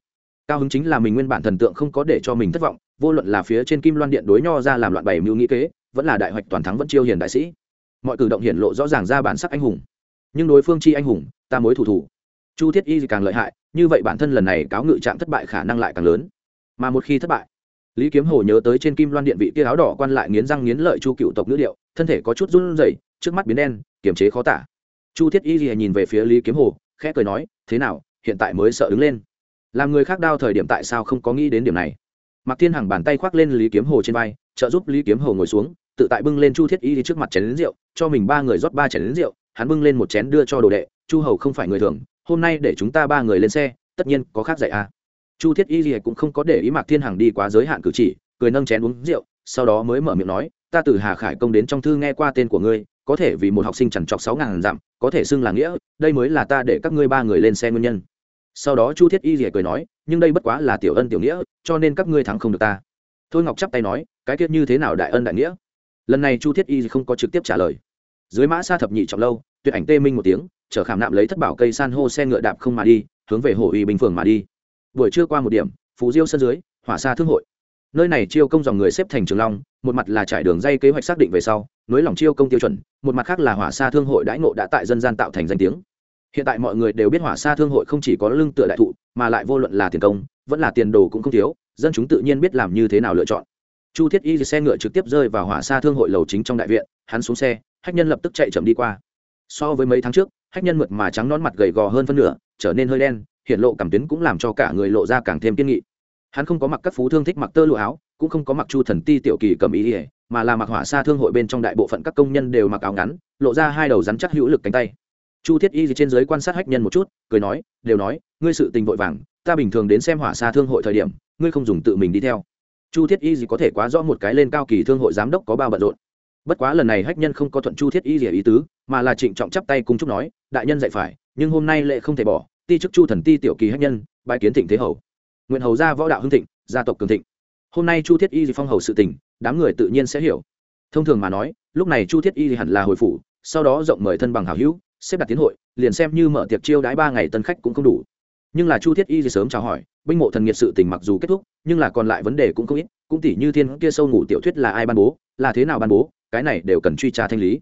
Cao hứng chính là mình nguyên bản thần tượng không có để cho mình thất vọng, vô luận là phía trên kim loan điện đối nho ra làm loạn bảy mưu nghĩ kế, vẫn là đại hoạch toàn thắng vẫn chiêu hiền đại sĩ. Mọi cử động hiển lộ rõ ràng ra bản sắc anh hùng. Nhưng đối phương chi anh hùng, ta mối thủ thủ chu thiết y càng lợi hại, như vậy bản thân lần này cáo ngự trạm thất bại khả năng lại càng lớn. Mà một khi thất bại, lý kiếm hồ nhớ tới trên kim loan điện vị kia áo đỏ quan lại nghiến răng nghiến lợi chu cựu tộc nữ điệu, thân thể có chút run rẩy, trước mắt biến đen, kiềm chế khó tả. Chu thiết y nhìn về phía lý kiếm hồ, khẽ cười nói, thế nào, hiện tại mới sợ đứng lên? Làm người khác đau thời điểm tại sao không có nghĩ đến điểm này? Mạc thiên hằng bàn tay khoác lên lý kiếm hồ trên vai, trợ giúp lý kiếm hồ ngồi xuống, tự tại bưng lên chu thiết y đi trước mặt chén lính rượu, cho mình ba người rót ba chén lính rượu, hắn bưng lên một chén đưa cho đồ đệ, chu hầu không phải người thường hôm nay để chúng ta ba người lên xe, tất nhiên có khác dạy à. chu thiết y gì cũng không có để ý mạc thiên hằng đi quá giới hạn cử chỉ, cười nâng chén uống rượu, sau đó mới mở miệng nói, ta từ hà khải công đến trong thư nghe qua tên của ngươi, có thể vì một học sinh chẳng chọc sáu ngàn dặm, có thể xưng là nghĩa, đây mới là ta để các ngươi ba người lên xe nguyên nhân. Sau đó chu thiết y rỉa cười nói, nhưng đây bất quá là tiểu ân tiểu nghĩa, cho nên các ngươi thắng không được ta. Thôi ngọc chắp tay nói, cái tiết như thế nào đại ân đại nghĩa? Lần này chu thiết y không có trực tiếp trả lời. Dưới mã xa thập nhị trọng lâu, tuyệt ảnh tê minh một tiếng chở khảm nạm lấy thất bảo cây san hô xe ngựa đạp không mà đi, hướng về hồ uy bình phường mà đi. Buổi trưa qua một điểm, phú diêu sân dưới, hỏa xa thương hội. Nơi này chiêu công dòng người xếp thành trường long, một mặt là trải đường dây kế hoạch xác định về sau, nối lòng chiêu công tiêu chuẩn, một mặt khác là hỏa xa thương hội đãi ngộ đã tại dân gian tạo thành danh tiếng. Hiện tại mọi người đều biết hỏa xa thương hội không chỉ có lưng tựa đại thụ, mà lại vô luận là tiền công, vẫn là tiền đồ cũng không thiếu, dân chúng tự nhiên biết làm như thế nào lựa chọn. Chu thiết y xe ngựa trực tiếp rơi vào hỏa xa thương hội lầu chính trong đại viện, hắn xuống xe hách nhân lập tức chạy chậm đi qua. So với mấy tháng trước hách nhân mượt mà trắng nón mặt gầy gò hơn phân nửa, trở nên hơi đen, hiện lộ cảm tuyến cũng làm cho cả người lộ ra càng thêm kiên nghị. Hắn không có mặc các phú thương thích mặc tơ lụa áo, cũng không có mặc chu thần ti tiểu kỳ cầm ý ỉa mà là mặc hỏa xa thương hội bên trong đại bộ phận các công nhân đều mặc áo ngắn, lộ ra hai đầu rắn chắc hữu lực cánh tay. Chu thiết y trên giới quan sát hách nhân một chút, cười nói, đều nói, ngươi sự tình vội vàng, ta bình thường đến xem hỏa xa thương hội thời điểm, ngươi không dùng tự mình đi theo. Chu thiết y gì có thể quá rõ một cái lên cao kỳ thương hội giám đốc có bao bận rộn bất quá lần này hách nhân không có thuận chu thiết y rỉa ý tứ, mà là trịnh trọng chắp tay cùng chúc nói, đại nhân dạy phải, nhưng hôm nay lệ không thể bỏ, ti chức chu thần ti tiểu kỳ hách nhân bài kiến thịnh thế hầu. Nguyện hầu gia võ đạo hưng thịnh, gia tộc cường thịnh. Hôm nay chu thiết y phong hầu sự tình, đám người tự nhiên sẽ hiểu. Thông thường mà nói, lúc này chu thiết y hẳn là hồi phủ, sau đó rộng mời thân bằng hảo hữu, xếp đặt tiến hội, liền xem như mở tiệc chiêu đãi ba ngày tân khách cũng không đủ. Nhưng là chu thiết y sớm chào hỏi, binh mộ thần nghiệt sự tình mặc dù kết thúc, nhưng là còn lại vấn đề cũng không ít, cũng tỷ như thiên kia sâu ngủ tiểu thuyết là ai ban bố, là thế nào ban bố cái này đều cần truy tra thanh lý.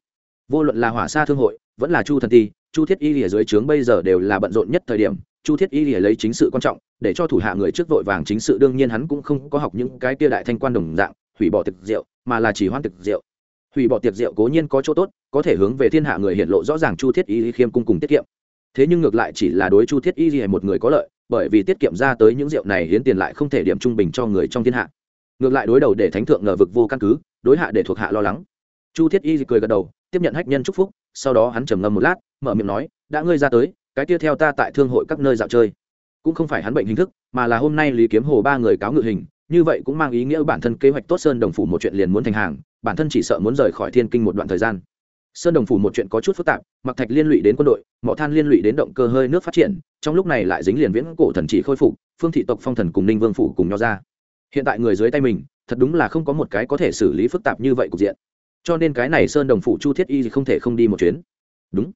Vô luận là hỏa xa thương hội, vẫn là chu thần ti, chu thiết y lìa dưới trướng bây giờ đều là bận rộn nhất thời điểm. Chu thiết y lìa lấy chính sự quan trọng, để cho thủ hạ người trước vội vàng chính sự, đương nhiên hắn cũng không có học những cái kia đại thanh quan đồng dạng, hủy bỏ tiệc rượu, mà là chỉ hoãn tiệc rượu. Hủy bỏ tiệc rượu cố nhiên có chỗ tốt, có thể hướng về thiên hạ người hiện lộ rõ ràng chu thiết y khiêm cung cùng tiết kiệm. Thế nhưng ngược lại chỉ là đối chu thiết y lìa một người có lợi, bởi vì tiết kiệm ra tới những rượu này hiến tiền lại không thể điểm trung bình cho người trong thiên hạ. Ngược lại đối đầu để thánh thượng ngờ vực vô căn cứ, đối hạ để thuộc hạ lo lắng chu thiết y cười gật đầu, tiếp nhận hách nhân chúc phúc, sau đó hắn trầm ngâm một lát, mở miệng nói, đã ngươi ra tới, cái kia theo ta tại thương hội các nơi dạo chơi. Cũng không phải hắn bệnh hình thức, mà là hôm nay lý kiếm hồ ba người cáo ngự hình, như vậy cũng mang ý nghĩa bản thân kế hoạch tốt sơn đồng phủ một chuyện liền muốn thành hàng, bản thân chỉ sợ muốn rời khỏi thiên kinh một đoạn thời gian. Sơn đồng phủ một chuyện có chút phức tạp, mặc thạch liên lụy đến quân đội, mỏ than liên lụy đến động cơ hơi nước phát triển, trong lúc này lại dính liền viễn cổ thần chỉ khôi phục, phương thị tộc phong thần cùng ninh vương phủ cùng nhau ra. Hiện tại người dưới tay mình, thật đúng là không có một cái có thể xử lý phức tạp như vậy cục diện cho nên cái này sơn đồng phủ chu thiết y thì không thể không đi một chuyến. Đúng.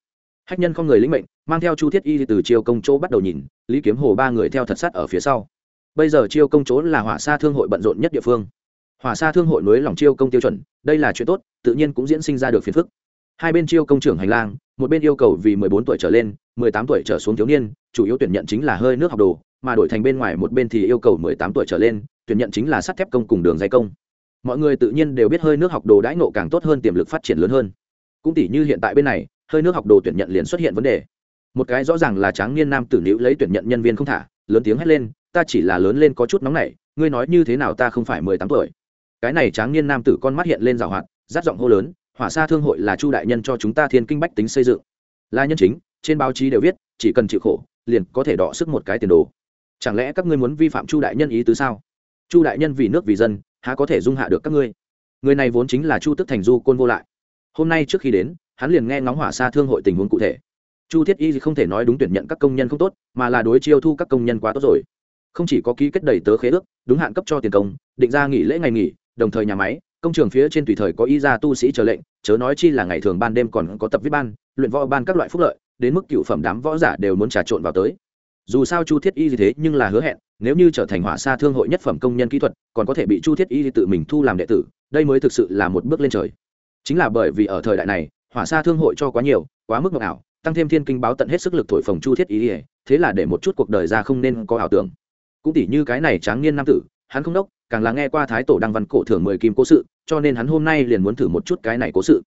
Hách nhân không người lĩnh mệnh, mang theo chu thiết y từ chiêu công chỗ bắt đầu nhìn, lý kiếm hồ ba người theo thật sát ở phía sau. Bây giờ chiêu công chỗ là hỏa xa thương hội bận rộn nhất địa phương. Hỏa xa thương hội nối lòng chiêu công tiêu chuẩn, đây là chuyện tốt, tự nhiên cũng diễn sinh ra được phiền phức. Hai bên chiêu công trưởng hành lang, một bên yêu cầu vì 14 tuổi trở lên 18 tuổi trở xuống thiếu niên, chủ yếu tuyển nhận chính là hơi nước học đồ, mà đổi thành bên ngoài một bên thì yêu cầu 18 tuổi trở lên, tuyển nhận chính là sắt thép công cùng đường dây công mọi người tự nhiên đều biết hơi nước học đồ đãi nộ càng tốt hơn, tiềm lực phát triển lớn hơn. Cũng tỷ như hiện tại bên này, hơi nước học đồ tuyển nhận liền xuất hiện vấn đề. Một cái rõ ràng là tráng niên nam tử nữ lấy tuyển nhận nhân viên không thả, lớn tiếng hét lên, ta chỉ là lớn lên có chút nóng nảy, ngươi nói như thế nào ta không phải mười tám tuổi. Cái này tráng niên nam tử con mắt hiện lên rào hoạt, rát giọng hô lớn, hỏa sa thương hội là chu đại nhân cho chúng ta thiên kinh bách tính xây dựng. Là nhân chính, trên báo chí đều viết, chỉ cần chịu khổ, liền có thể đọ sức một cái tiền đồ. Chẳng lẽ các ngươi muốn vi phạm chu đại nhân ý tứ sao? Chu đại nhân vì nước vì dân há có thể dung hạ được các ngươi? Người này vốn chính là chu tức thành du côn vô lại. Hôm nay trước khi đến, hắn liền nghe ngóng hỏa xa thương hội tình huống cụ thể. Chu thiết y không thể nói đúng tuyển nhận các công nhân không tốt, mà là đối chiêu thu các công nhân quá tốt rồi. Không chỉ có ký kết đầy tớ khế ước, đúng hạn cấp cho tiền công, định ra nghỉ lễ ngày nghỉ, đồng thời nhà máy, công trường phía trên tùy thời có y ra tu sĩ chờ lệnh, chớ nói chi là ngày thường ban đêm còn có tập viết ban, luyện võ ban các loại phúc lợi, đến mức cựu phẩm đám võ giả đều muốn trà trộn vào tới dù sao chu thiết y gì thế nhưng là hứa hẹn, nếu như trở thành hỏa xa thương hội nhất phẩm công nhân kỹ thuật, còn có thể bị chu thiết y tự mình thu làm đệ tử, đây mới thực sự là một bước lên trời. Chính là bởi vì ở thời đại này hỏa xa thương hội cho quá nhiều, quá mức mộng ảo, tăng thêm thiên kinh báo tận hết sức lực thổi phồng chu thiết y thế là để một chút cuộc đời ra không nên có ảo tưởng. Cũng tỉ như cái này tráng niên nam tử, hắn không đốc, càng là nghe qua thái tổ đăng văn cổ thưởng mười kim cố sự, cho nên hắn hôm nay liền muốn thử một chút cái này cố sự.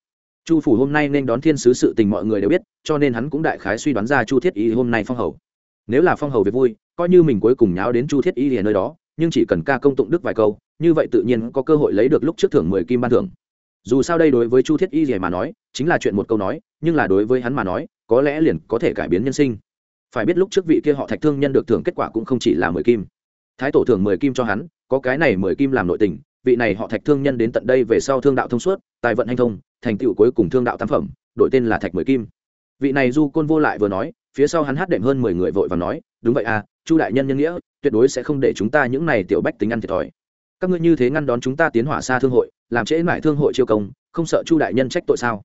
Chu phủ hôm nay nên đón thiên sứ sự tình mọi người đều biết, cho nên hắn cũng đại khái suy đoán ra chu thiết y hôm nay phong hầu nếu là phong hầu về vui, coi như mình cuối cùng nháo đến chu thiết y ở nơi đó, nhưng chỉ cần ca công tụng đức vài câu, như vậy tự nhiên có cơ hội lấy được lúc trước thưởng mười kim ban thưởng. Dù sao đây đối với chu thiết y gì mà nói, chính là chuyện một câu nói, nhưng là đối với hắn mà nói, có lẽ liền có thể cải biến nhân sinh. Phải biết lúc trước vị kia họ thạch thương nhân được thưởng kết quả cũng không chỉ là mười kim. Thái tổ thưởng mười kim cho hắn, có cái này mười kim làm nội tình, vị này họ thạch thương nhân đến tận đây về sau thương đạo thông suốt, tài vận hành thông, thành tựu cuối cùng thương đạo tam phẩm, đổi tên là thạch mười kim. Vị này du côn vô lại vừa nói phía sau hắn hát đệm hơn mười người vội và nói, đúng vậy à chu đại nhân nhân nghĩa, tuyệt đối sẽ không để chúng ta những này tiểu bách tính ăn thiệt thòi. Các ngươi như thế ngăn đón chúng ta tiến hỏa xa thương hội, làm trễ mãi thương hội chiêu công, không sợ chu đại nhân trách tội sao?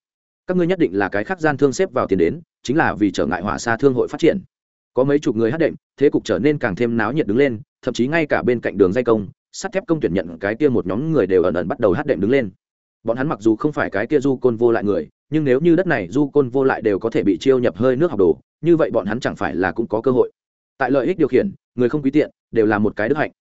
Các ngươi nhất định là cái khác gian thương xếp vào tiền đến, chính là vì trở ngại hỏa xa thương hội phát triển. Có mấy chục người hát đệm, thế cục trở nên càng thêm náo nhiệt đứng lên, thậm chí ngay cả bên cạnh đường dây công, sắt thép công tuyển nhận cái kia một nhóm người đều ẩn ẩn bắt đầu hát đệm đứng lên. Bọn hắn mặc dù không phải cái kia du côn vô lại người, nhưng nếu như đất này du côn vô lại đều có thể bị chiêu nhập hơi nước học đồ như vậy bọn hắn chẳng phải là cũng có cơ hội. Tại lợi ích điều khiển, người không quý tiện, đều là một cái đức hạnh.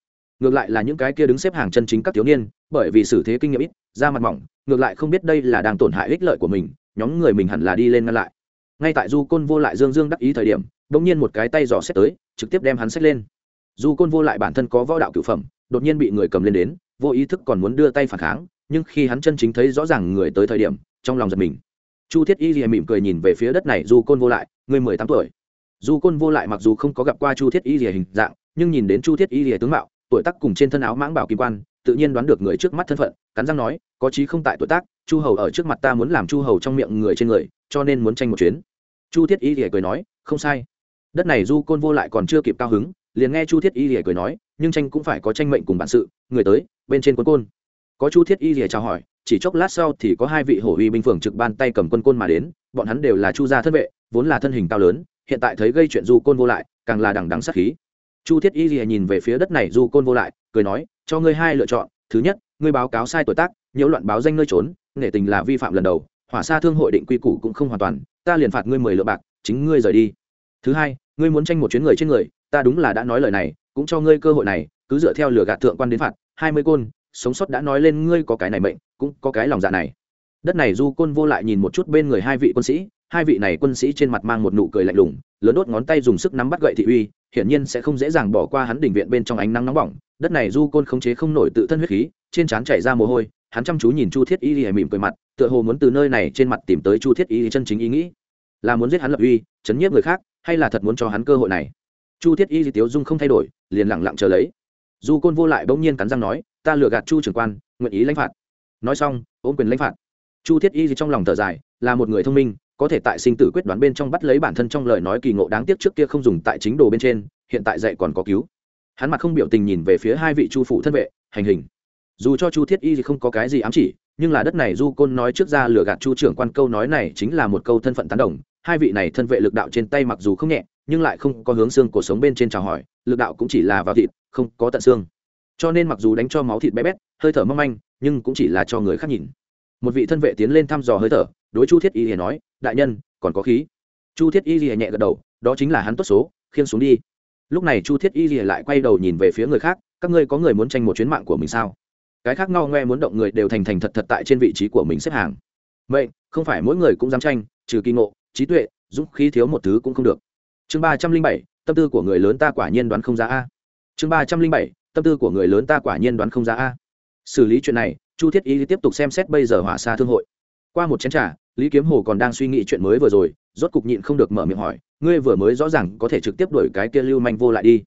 Ngược lại là những cái kia đứng xếp hàng chân chính các thiếu niên, bởi vì xử thế kinh nghiệm ít, da mặt mỏng, ngược lại không biết đây là đang tổn hại ích lợi của mình, nhóm người mình hẳn là đi lên ngăn lại. Ngay tại du côn vô lại dương dương đắc ý thời điểm đ ỗ n g nhiên một cái tay giỏ xét tới, trực tiếp đem hắn xét lên. Du côn vô lại bản thân có võ đạo cửu phẩm, đột nhiên bị người cầm lên đến, vô ý thức còn muốn đưa tay phản kháng, nhưng khi hắn chân chính thấy rõ ràng người tới thời điểm, trong lòng giật mình chu thiết y rìa mỉm cười nhìn về phía đất này du côn vô lại, người mười tám tuổi. Du côn vô lại mặc dù không có gặp qua chu thiết y rìa hình dạng, nhưng nhìn đến chu thiết y rìa tướng mạo, tuổi tác cùng trên thân áo mãng bảo kim quan, tự nhiên đoán được người trước mắt thân phận, cắn răng nói, có chí không tại tuổi tác, chu hầu ở trước mặt ta muốn làm chu hầu trong miệng người trên người, cho nên muốn tranh một chuyến. Chu thiết y rìa cười nói, không sai. Đất này du côn vô lại còn chưa kịp cao hứng, liền nghe chu thiết y rìa cười nói, nhưng tranh cũng phải có tranh mệnh cùng bản sự, người tới, bên trên quân côn. Có chu thiết y rìa chào hỏi chỉ chốc lát sau thì có hai vị hổ uy binh phường trực ban tay cầm quân côn mà đến, bọn hắn đều là chu gia thân vệ, vốn là thân hình cao lớn, hiện tại thấy gây chuyện du côn vô lại, càng là đằng đằng sát khí. Chu thiết y lìa nhìn về phía đất này du côn vô lại, cười nói, cho ngươi hai lựa chọn, thứ nhất, ngươi báo cáo sai tuổi tác, nhiễu loạn báo danh nơi trốn, nghệ tình là vi phạm lần đầu, hỏa xa thương hội định quy củ cũng không hoàn toàn, ta liền phạt ngươi mười lượng bạc, chính ngươi rời đi. Thứ hai, ngươi muốn tranh một chuyến người trên người, ta đúng là đã nói lời này, cũng cho ngươi cơ hội này, cứ dựa theo lửa gạt thượng quan đến phạt, hai mươi côn sống sót đã nói lên ngươi có cái này mệnh, cũng có cái lòng dạ này. Đất này du côn vô lại nhìn một chút bên người hai vị quân sĩ, hai vị này quân sĩ trên mặt mang một nụ cười lạnh lùng, lớn đốt ngón tay dùng sức nắm bắt gậy thị uy, hiển nhiên sẽ không dễ dàng bỏ qua hắn đỉnh viện bên trong ánh nắng nóng bỏng. Đất này du côn khống chế không nổi tự thân huyết khí, trên trán chảy ra mồ hôi, hắn chăm chú nhìn chu thiết y hề mỉm cười mặt, tựa hồ muốn từ nơi này trên mặt tìm tới chu thiết y chân chính ý nghĩ. Là muốn giết hắn lập uy, chấn nhiếp người khác, hay là thật muốn cho hắn cơ hội này? Chu thiết y thì tiếu dung không thay đổi, liền lẳng lặng chờ lấy. Du côn vô lại bỗng nhiên cắn răng nói ta lừa gạt chu trưởng quan, nguyện ý lãnh phạt. Nói xong, ôm quyền lãnh phạt. Chu thiết y trong lòng thở dài, là một người thông minh, có thể tại sinh tử quyết đoán bên trong bắt lấy bản thân trong lời nói kỳ ngộ đáng tiếc trước kia không dùng tại chính đồ bên trên, hiện tại dạy còn có cứu. Hắn mặt không biểu tình nhìn về phía hai vị chu phụ thân vệ, hành hình. Dù cho chu thiết y thì không có cái gì ám chỉ, nhưng là đất này du côn nói trước ra lừa gạt chu trưởng quan câu nói này chính là một câu thân phận tán đồng. Hai vị này thân vệ lực đạo trên tay mặc dù không nhẹ, nhưng lại không có hướng xương cuộc sống bên trên chào hỏi, lực đạo cũng chỉ là vào thịt, không có tận xương cho nên mặc dù đánh cho máu thịt bé bét, hơi thở mong manh, nhưng cũng chỉ là cho người khác nhìn. Một vị thân vệ tiến lên thăm dò hơi thở, đối chu thiết y thì nói, đại nhân, còn có khí. Chu thiết y lìa nhẹ gật đầu, đó chính là hắn tốt số, khiêng xuống đi. Lúc này chu thiết y lìa lại quay đầu nhìn về phía người khác, các ngươi có người muốn tranh một chuyến mạng của mình sao? Cái khác ngao ngoe muốn động người đều thành thành thật thật tại trên vị trí của mình xếp hàng. Vậy không phải mỗi người cũng dám tranh, trừ kỳ ngộ trí tuệ, dũng khí thiếu một thứ cũng không được. Chương ba trăm linh bảy, tâm tư của người lớn ta quả nhiên đoán không ra a. Chương ba trăm linh bảy tâm tư của người lớn ta quả nhiên đoán không ra a. Xử lý chuyện này, chu thiết y tiếp tục xem xét bây giờ hỏa xa thương hội. Qua một chén t r à lý kiếm hồ còn đang suy nghĩ chuyện mới vừa rồi, rốt cục nhịn không được mở miệng hỏi, ngươi vừa mới rõ ràng có thể trực tiếp đổi cái kia lưu manh vô lại đi.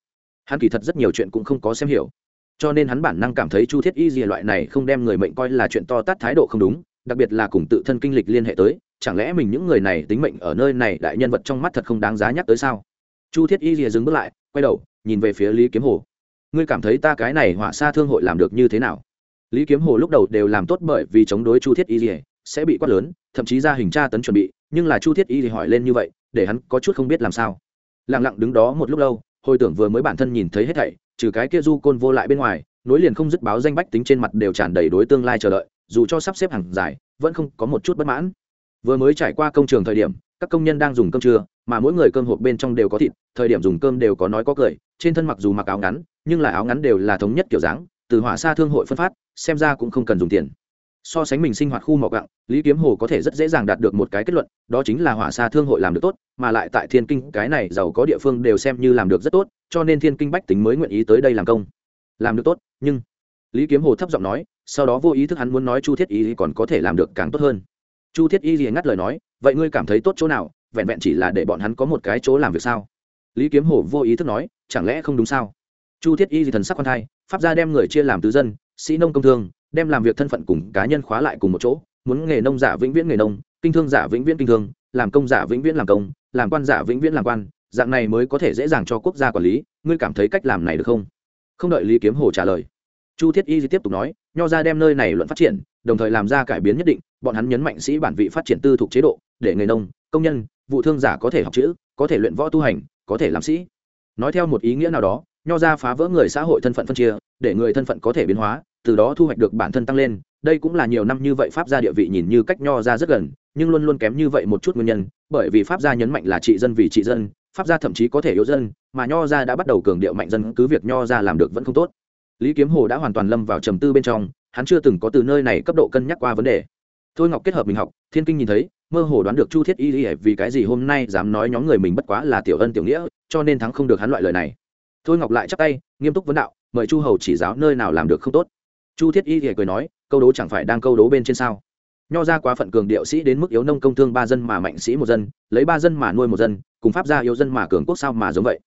Hắn kỳ thật rất nhiều chuyện cũng không có xem hiểu. Cho nên hắn bản năng cảm thấy chu thiết y gì loại này không đem người mệnh coi là chuyện to tát thái độ không đúng, đặc biệt là cùng tự thân kinh lịch liên hệ tới, chẳng lẽ mình những người này tính mệnh ở nơi này đại nhân vật trong mắt thật không đáng giá nhắc tới sao? Chu thiết y rìa dừng bước lại, quay đầu, nhìn về phía lý kiếm hồ ngươi cảm thấy ta cái này hỏa xa thương hội làm được như thế nào? Lý kiếm hồ lúc đầu đều làm tốt bởi vì chống đối chu thiết y rìa sẽ bị quát lớn, thậm chí ra hình tra tấn chuẩn bị, nhưng là chu thiết y thì hỏi lên như vậy, để hắn có chút không biết làm sao. Lặng lặng đứng đó một lúc lâu, hồi tưởng vừa mới bản thân nhìn thấy hết thảy, trừ cái kia du côn vô lại bên ngoài, nối liền không dứt báo danh bách tính trên mặt đều tràn đầy đối tương lai chờ đợi, dù cho sắp xếp hàng dài, vẫn không có một chút bất mãn. Vừa mới trải qua công trường thời điểm, các công nhân đang dùng cơm trưa, mà mỗi người cơm hộp bên trong đều có thịt, thời điểm dùng cơm đều có nói có cười, trên thân mặc dù mặc áo ngắn nhưng là áo ngắn đều là thống nhất kiểu dáng, từ hỏa xa thương hội phân phát, xem ra cũng không cần dùng tiền. So sánh mình sinh hoạt khu mỏ gặng, lý kiếm hồ có thể rất dễ dàng đạt được một cái kết luận, đó chính là hỏa xa thương hội làm được tốt, mà lại tại thiên kinh, cái này giàu có địa phương đều xem như làm được rất tốt, cho nên thiên kinh bách tính mới nguyện ý tới đây làm công. Làm được tốt, nhưng lý kiếm hồ thấp giọng nói, sau đó vô ý thức hắn muốn nói chu thiết y còn có thể làm được càng tốt hơn. Chu thiết y gì ngắt lời nói, vậy ngươi cảm thấy tốt chỗ nào? Vẹn vẹn chỉ là để bọn hắn có một cái chỗ làm việc sao? Lý kiếm hồ vô ý thức nói, chẳng lẽ không đúng sao? Chu thiết y di thần sắc quan thai, pháp gia đem người chia làm tứ dân, sĩ nông công thương, đem làm việc thân phận cùng cá nhân khóa lại cùng một chỗ, muốn nghề nông giả vĩnh viễn nghề nông, kinh thương giả vĩnh viễn kinh thương, làm công giả vĩnh viễn làm công, làm quan giả vĩnh viễn làm quan, dạng này mới có thể dễ dàng cho quốc gia quản lý, ngươi cảm thấy cách làm này được không? Không đợi lý kiếm hồ trả lời, chu thiết y tiếp tục nói, nho ra đem nơi này luận phát triển, đồng thời làm ra cải biến nhất định, bọn hắn nhấn mạnh sĩ bản vị phát triển tư thuộc chế độ, để người nông, công nhân, vụ thương giả có thể học chữ, có thể luyện võ tu hành, có thể làm sĩ. Nói theo một ý nghĩa nào đó nho ra phá vỡ người xã hội thân phận phân chia, để người thân phận có thể biến hóa, từ đó thu hoạch được bản thân tăng lên. Đây cũng là nhiều năm như vậy pháp gia địa vị nhìn như cách nho ra rất gần, nhưng luôn luôn kém như vậy một chút nguyên nhân, bởi vì pháp gia nhấn mạnh là trị dân vì trị dân, pháp gia thậm chí có thể yếu dân, mà nho ra đã bắt đầu cường điệu mạnh dân, cứ việc nho ra làm được vẫn không tốt. Lý kiếm hồ đã hoàn toàn lâm vào trầm tư bên trong, hắn chưa từng có từ nơi này cấp độ cân nhắc qua vấn đề. Thôi ngọc kết hợp mình học, thiên kinh nhìn thấy, mơ hồ đoán được chu thiết y y vì cái gì hôm nay dám nói nhóm người mình bất quá là tiểu ân tiểu nghĩa, cho nên thắng không được hắn loại lời này thôi ngọc lại chắp tay, nghiêm túc vấn đạo, mời chu hầu chỉ giáo nơi nào làm được không tốt? Chu thiết y thì cười nói, câu đố chẳng phải đang câu đố bên trên sao? Nho ra quá phận cường điệu sĩ đến mức yếu nông công thương ba dân mà mạnh sĩ một dân, lấy ba dân mà nuôi một dân, cùng pháp gia yếu dân mà cường quốc sao mà giống vậy?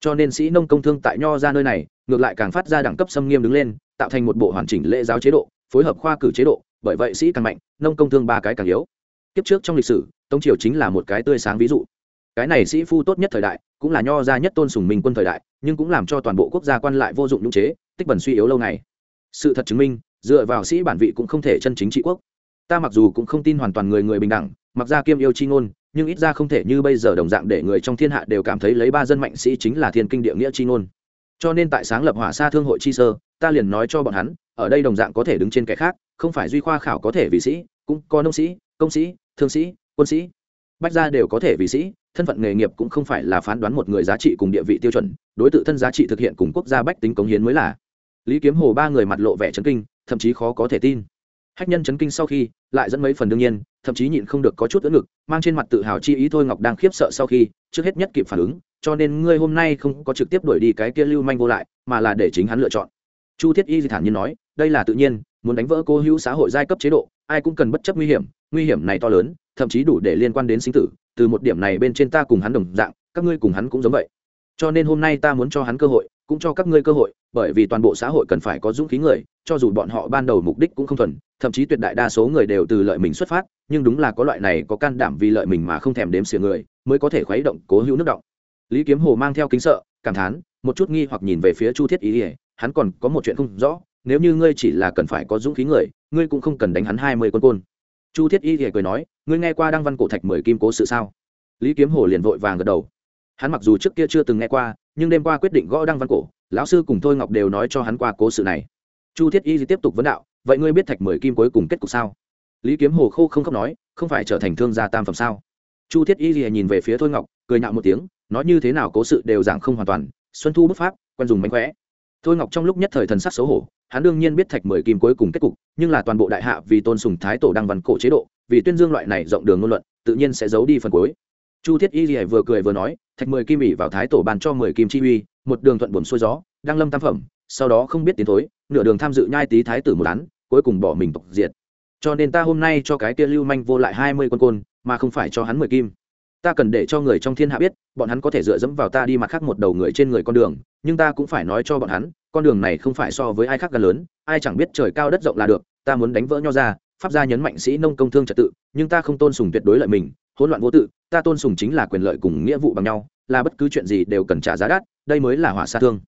Cho nên sĩ nông công thương tại nho ra nơi này, ngược lại càng phát ra đẳng cấp xâm nghiêm đứng lên, tạo thành một bộ hoàn chỉnh lễ giáo chế độ, phối hợp khoa cử chế độ, bởi vậy sĩ càng mạnh, nông công thương ba cái càng yếu. Kiếp trước trong lịch sử, tống triều chính là một cái tươi sáng ví dụ. Cái này sĩ phu tốt nhất thời đại cũng là nho gia nhất tôn sùng minh quân thời đại, nhưng cũng làm cho toàn bộ quốc gia quan lại vô dụng nhũng chế, tích bẩn suy yếu lâu ngày. Sự thật chứng minh, dựa vào sĩ bản vị cũng không thể chân chính trị quốc. Ta mặc dù cũng không tin hoàn toàn người người bình đẳng, mặc ra kiêm yêu chi ngôn, nhưng ít ra không thể như bây giờ đồng dạng để người trong thiên hạ đều cảm thấy lấy ba dân mạnh sĩ chính là thiên kinh địa nghĩa chi ngôn. Cho nên tại sáng lập hỏa xa thương hội chi sơ, ta liền nói cho bọn hắn, ở đây đồng dạng có thể đứng trên kẻ khác, không phải duy khoa khảo có thể vị sĩ, cũng có nông sĩ, công sĩ, thương sĩ, quân sĩ bách gia đều có thể vì sĩ, thân phận nghề nghiệp cũng không phải là phán đoán một người giá trị cùng địa vị tiêu chuẩn, đối tượng thân giá trị thực hiện cùng quốc gia bách tính cống hiến mới là. Lý kiếm hồ ba người mặt lộ vẻ chấn kinh, thậm chí khó có thể tin. Hách nhân chấn kinh sau khi, lại dẫn mấy phần đương nhiên, thậm chí nhịn không được có chút ưỡn ngực, mang trên mặt tự hào chi ý thôi ngọc đang khiếp sợ sau khi, trước hết nhất kịp phản ứng, cho nên ngươi hôm nay không có trực tiếp đuổi đi cái kia lưu manh vô lại, mà là để chính hắn lựa chọn. Chu thiết y thản nhiên nói, đây là tự nhiên muốn đánh vỡ cố hữu xã hội giai cấp chế độ, ai cũng cần bất chấp nguy hiểm nguy hiểm này to lớn, thậm chí đủ để liên quan đến sinh tử, từ một điểm này bên trên ta cùng hắn đồng dạng, các ngươi cùng hắn cũng giống vậy. Cho nên hôm nay ta muốn cho hắn cơ hội, cũng cho các ngươi cơ hội, bởi vì toàn bộ xã hội cần phải có dũng khí người, cho dù bọn họ ban đầu mục đích cũng không thuần, thậm chí tuyệt đại đa số người đều từ lợi mình xuất phát, nhưng đúng là có loại này có can đảm vì lợi mình mà không thèm đếm xỉa người, mới có thể khuấy động cố hữu nước động. Lý kiếm hồ mang theo kính sợ, cảm thán, một chút nghi hoặc nhìn về phía chu thiết ý ỉa hắn còn có một chuyện không rõ nếu như ngươi chỉ là cần phải có dũng khí người, ngươi cũng không cần đánh hắn hai mươi quân côn. Chu thiết y thì cười nói, ngươi nghe qua đăng văn cổ thạch mười kim cố sự sao? Lý kiếm hồ liền vội vàng gật đầu. Hắn mặc dù trước kia chưa từng nghe qua, nhưng đêm qua quyết định gõ đăng văn cổ, lão sư cùng thôi ngọc đều nói cho hắn qua cố sự này. Chu thiết y thì tiếp tục vấn đạo, vậy ngươi biết thạch mười kim cuối cùng kết cục sao? Lý kiếm hồ khô không khóc nói, không phải trở thành thương gia tam phẩm sao? Chu thiết y thì nhìn về phía thôi ngọc, cười nhạo một tiếng, nói như thế nào cố sự đều giảng không hoàn toàn, xuân thu bức pháp, quen dùng mánh khóe thôi ngọc trong lúc nhất thời thần sắc xấu hổ, hắn đương nhiên biết thạch mười kim cuối cùng kết cục, nhưng là toàn bộ đại hạ vì tôn sùng thái tổ đăng văn cổ chế độ, vì tuyên dương loại này rộng đường ngôn luận, tự nhiên sẽ giấu đi phần cuối. Chu thiết y gì vừa cười vừa nói, thạch mười kim ỉ vào thái tổ bàn cho mười kim chi uy, một đường thuận buồn xuôi gió, đăng lâm tam phẩm, sau đó không biết tiến thối, nửa đường tham dự nhai tý thái tử một án, cuối cùng bỏ mình tộc diệt. Cho nên ta hôm nay cho cái kia lưu manh vô lại hai mươi quân côn, mà không phải cho hắn mười kim ta cần để cho người trong thiên hạ biết, bọn hắn có thể dựa dẫm vào ta đi mặt khác một đầu người trên người con đường, nhưng ta cũng phải nói cho bọn hắn, con đường này không phải so với ai khác gần lớn, ai chẳng biết trời cao đất rộng là được, ta muốn đánh vỡ nho ra, pháp gia nhấn mạnh sĩ nông công thương trật tự, nhưng ta không tôn sùng tuyệt đối lợi mình, hỗn loạn vô tự, ta tôn sùng chính là quyền lợi cùng nghĩa vụ bằng nhau, là bất cứ chuyện gì đều cần trả giá đắt, đây mới là hỏa xa thương.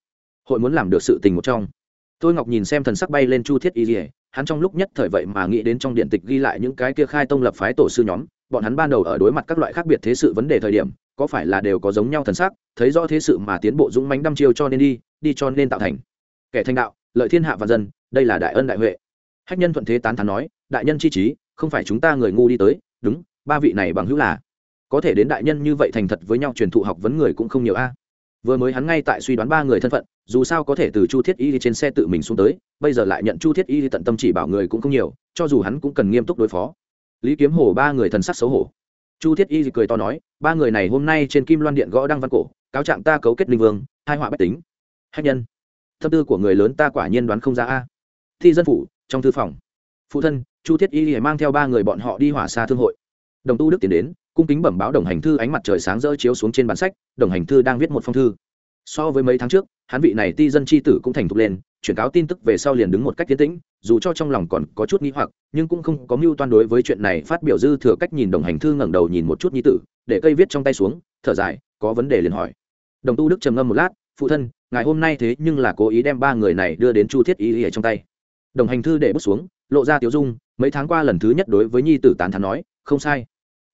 Hội muốn làm được sự tình một trong. Tôi ngọc nhìn xem thần sắc bay lên chu thiết y hắn trong lúc nhất thời vậy mà nghĩ đến trong điện tịch ghi lại những cái kia khai tông lập phái tổ sư nhóm bọn hắn ban đầu ở đối mặt các loại khác biệt thế sự vấn đề thời điểm, có phải là đều có giống nhau thần sắc, thấy rõ thế sự mà tiến bộ dũng mãnh đăm chiêu cho nên đi đi cho nên tạo thành. Kẻ thanh đạo, lợi thiên hạ và dân, đây là đại ân đại huệ. Hách nhân thuận thế tán thán nói, đại nhân chi trí, không phải chúng ta người ngu đi tới, đúng, ba vị này bằng hữu là. Có thể đến đại nhân như vậy thành thật với nhau truyền thụ học vấn người cũng không nhiều a. Vừa mới hắn ngay tại suy đoán ba người thân phận, dù sao có thể từ chu thiết y trên xe tự mình xuống tới, bây giờ lại nhận chu thiết y tận tâm chỉ bảo người cũng không nhiều, cho dù hắn cũng cần nghiêm túc đối phó lý kiếm hồ ba người thần sắc xấu hổ. Chu thiết y cười to nói, ba người này hôm nay trên kim loan điện gõ đăng văn cổ, cáo trạng ta cấu kết linh vương, hai họa bách tính. Hách nhân. Tâm tư của người lớn ta quả nhiên đoán không ra a. Thi dân phủ, trong thư phòng. Phụ thân, chu thiết y mang theo ba người bọn họ đi hỏa xa thương hội. Đồng tu đức tiến đến, cung kính bẩm báo đồng hành thư ánh mặt trời sáng rỡ chiếu xuống trên bản sách, đồng hành thư đang viết một phong thư. So với mấy tháng trước, hắn vị này ti dân c h i tử cũng thành thục lên chuyển cáo tin tức về sau liền đứng một cách tiến tĩnh, dù cho trong lòng còn có chút n g h i hoặc, nhưng cũng không có mưu toan đối với chuyện này phát biểu dư thừa cách nhìn đồng hành thư ngẩng đầu nhìn một chút nhi tử, để cây viết trong tay xuống, thở dài, có vấn đề liền hỏi. Đồng tu đức trầm ngâm một lát, phụ thân, ngày hôm nay thế nhưng là cố ý đem ba người này đưa đến chu thiết ý ở trong tay. Đồng hành thư để bước xuống, lộ ra tiếu dung, mấy tháng qua lần thứ nhất đối với nhi tử tán thán nói, không sai.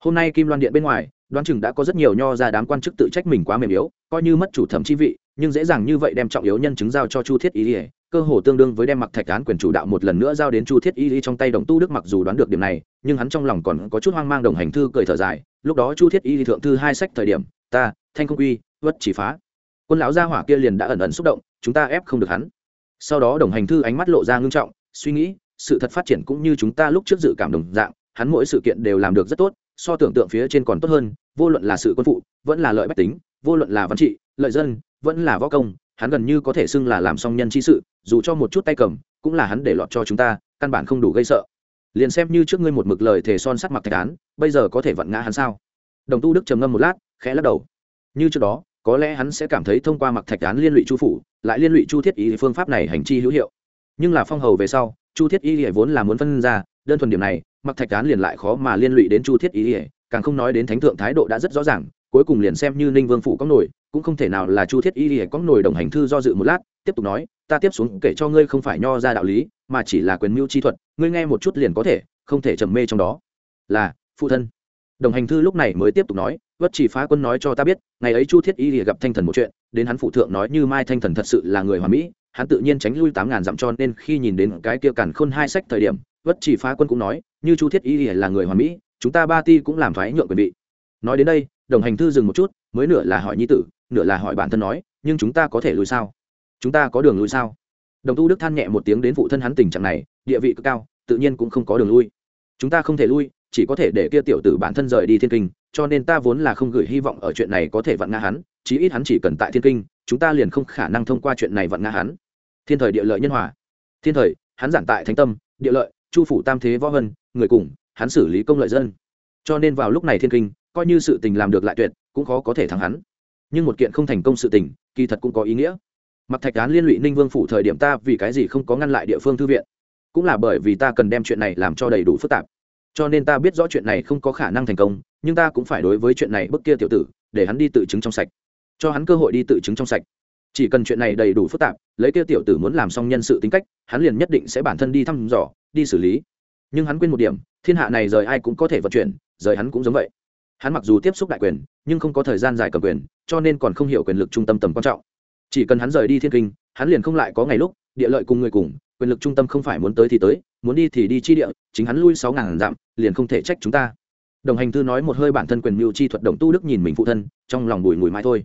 Hôm nay kim loan điện bên ngoài, đoán chừng đã có rất nhiều nho ra đám quan chức tự trách mình quá mềm yếu, coi như mất chủ thẩm chi vị, nhưng dễ dàng như vậy đem trọng yếu nhân chứng giao cho chu thiết y ỉa cơ hồ tương đương với đem mặc thạch án quyền chủ đạo một lần nữa giao đến chu thiết y trong tay đồng tu đức mặc dù đoán được điểm này, nhưng hắn trong lòng còn có chút hoang mang đồng hành thư cười thở dài, lúc đó chu thiết y thượng thư hai sách thời điểm, ta, thanh không uy vất chỉ phá. Quân lão gia hỏa kia liền đã ẩn ẩn xúc động, chúng ta ép không được hắn. Sau đó đồng hành thư ánh mắt lộ ra ngưng trọng, suy nghĩ, sự thật phát triển cũng như chúng ta lúc trước dự cảm đồng dạng, hắn mỗi sự kiện đều làm được rất tốt, so tưởng tượng phía trên còn tốt hơn, vô luận là sự quân phụ, vẫn là lợi bách tính, vô luận là văn trị, lợi dân, vẫn là võ công hắn gần như có thể xưng là làm song nhân chi sự, dù cho một chút tay cầm, cũng là hắn để lọt cho chúng ta, căn bản không đủ gây sợ. Liền xem như trước ngươi một mực lời thể son sắt mặc thạch án, bây giờ có thể vặn ngã hắn sao? Đồng tu đức trầm ngâm một lát, khẽ lắc đầu. Như trước đó, có lẽ hắn sẽ cảm thấy thông qua mặc thạch án liên lụy chu phủ, lại liên lụy chu thiết ý phương pháp này hành chi hữu hiệu. Nhưng là phong hầu về sau, chu thiết y vốn là muốn phân ra, đơn thuần điểm này, mặc thạch án liền lại khó mà liên lụy đến chu thiết ý ỉa càng không nói đến thánh thượng thái độ đã rất rõ ràng, cuối cùng liền xem như ninh vương phủ có nổi cũng không thể nào là chu thiết y lìa có nổi đồng hành thư do dự một lát, tiếp tục nói, ta tiếp xuống kể cho ngươi không phải nho ra đạo lý, mà chỉ là quyền mưu chi thuật, ngươi nghe một chút liền có thể, không thể trầm mê trong đó. Là, phụ thân. Đồng hành thư lúc này mới tiếp tục nói, vất chỉ phá quân nói cho ta biết, ngày ấy chu thiết y lìa gặp thanh thần một chuyện, đến hắn phụ thượng nói như mai thanh thần thật sự là người hòa mỹ, hắn tự nhiên tránh lui tám ngàn dặm cho nên khi nhìn đến cái kia cản khôn hai sách thời điểm, vất chỉ phá quân cũng nói, như chu thiết y là người hòa mỹ, chúng ta ba ti cũng làm thoái nhượng quyền vị. Nói đến đây, đồng hành thư dừng một chút, mới nửa là hỏi nhi tử nửa là hỏi bản thân nói, nhưng chúng ta có thể lùi sao? Chúng ta có đường lùi sao? Đồng tu đức than nhẹ một tiếng đến phụ thân hắn tình trạng này, địa vị cực cao, tự nhiên cũng không có đường lui. Chúng ta không thể lui, chỉ có thể để kia tiểu tử bản thân rời đi thiên kinh, cho nên ta vốn là không gửi hy vọng ở chuyện này có thể vặn ngã hắn, chí ít hắn chỉ cần tại thiên kinh, chúng ta liền không khả năng thông qua chuyện này vặn ngã hắn. Thiên thời địa lợi nhân hòa. Thiên thời, hắn giản tại thánh tâm, địa lợi, chu phủ tam thế võ hân người cùng, hắn xử lý công lợi dân. Cho nên vào lúc này thiên kinh, coi như sự tình làm được lại tuyệt, cũng khó có thể thắng hắn nhưng một kiện không thành công sự tình, kỳ thật cũng có ý nghĩa. Mặc thạch án liên lụy ninh vương phủ thời điểm ta vì cái gì không có ngăn lại địa phương thư viện? Cũng là bởi vì ta cần đem chuyện này làm cho đầy đủ phức tạp. Cho nên ta biết rõ chuyện này không có khả năng thành công, nhưng ta cũng phải đối với chuyện này bức kia tiểu tử, để hắn đi tự chứng trong sạch. Cho hắn cơ hội đi tự chứng trong sạch. Chỉ cần chuyện này đầy đủ phức tạp, lấy kia tiểu tử muốn làm xong nhân sự tính cách, hắn liền nhất định sẽ bản thân đi thăm dò, đi xử lý. Nhưng hắn quên một điểm, thiên hạ này rời ai cũng có thể vận chuyển, rời hắn cũng giống vậy hắn mặc dù tiếp xúc đại quyền, nhưng không có thời gian dài cầm quyền, cho nên còn không hiểu quyền lực trung tâm tầm quan trọng. Chỉ cần hắn rời đi thiên kinh, hắn liền không lại có ngày lúc, địa lợi cùng người cùng, quyền lực trung tâm không phải muốn tới thì tới, muốn đi thì đi chi địa, chính hắn lui sáu ngàn dặm, liền không thể trách chúng ta. Đồng hành thư nói một hơi bản thân quyền mưu chi thuật đồng tu đức nhìn mình phụ thân, trong lòng bùi ngùi mãi thôi.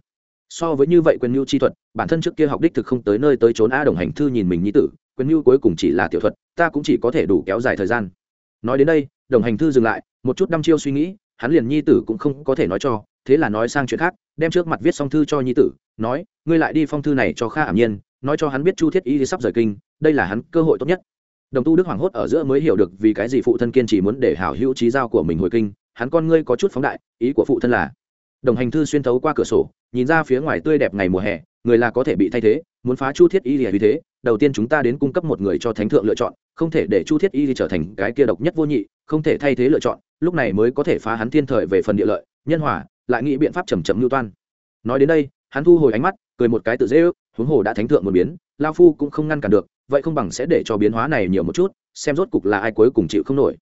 So với như vậy quyền mưu chi thuật, bản thân trước kia học đích thực không tới nơi tới trốn a đồng hành thư nhìn mình như tử, quyền mưu cuối cùng chỉ là tiểu thuật, ta cũng chỉ có thể đủ kéo dài thời gian. Nói đến đây, đồng hành thư dừng lại, một chút đăm chiêu suy nghĩ hắn liền nhi tử cũng không có thể nói cho, thế là nói sang chuyện khác, đem trước mặt viết xong thư cho nhi tử, nói, ngươi lại đi phong thư này cho kha ảm nhiên, nói cho hắn biết chu thiết y sắp rời kinh, đây là hắn cơ hội tốt nhất. Đồng tu đức hoảng hốt ở giữa mới hiểu được vì cái gì phụ thân kiên trì muốn để hảo hữu trí giao của mình hồi kinh, hắn con ngươi có chút phóng đại, ý của phụ thân là. Đồng hành thư xuyên thấu qua cửa sổ, nhìn ra phía ngoài tươi đẹp ngày mùa hè, người là có thể bị thay thế, muốn phá chu thiết y vì thế, đầu tiên chúng ta đến cung cấp một người cho thánh thượng lựa chọn, không thể để chu thiết y trở thành cái kia độc nhất vô nhị, không thể thay thế lựa chọn lúc này mới có thể phá hắn thiên thời về phần địa lợi, nhân hòa, lại nghĩ biện pháp chầm chậm lưu toan. Nói đến đây, hắn thu hồi ánh mắt, cười một cái tự dễ ước, huống hồ đã thánh thượng một biến, lao phu cũng không ngăn cản được, vậy không bằng sẽ để cho biến hóa này nhiều một chút, xem rốt cục là ai cuối cùng chịu không nổi.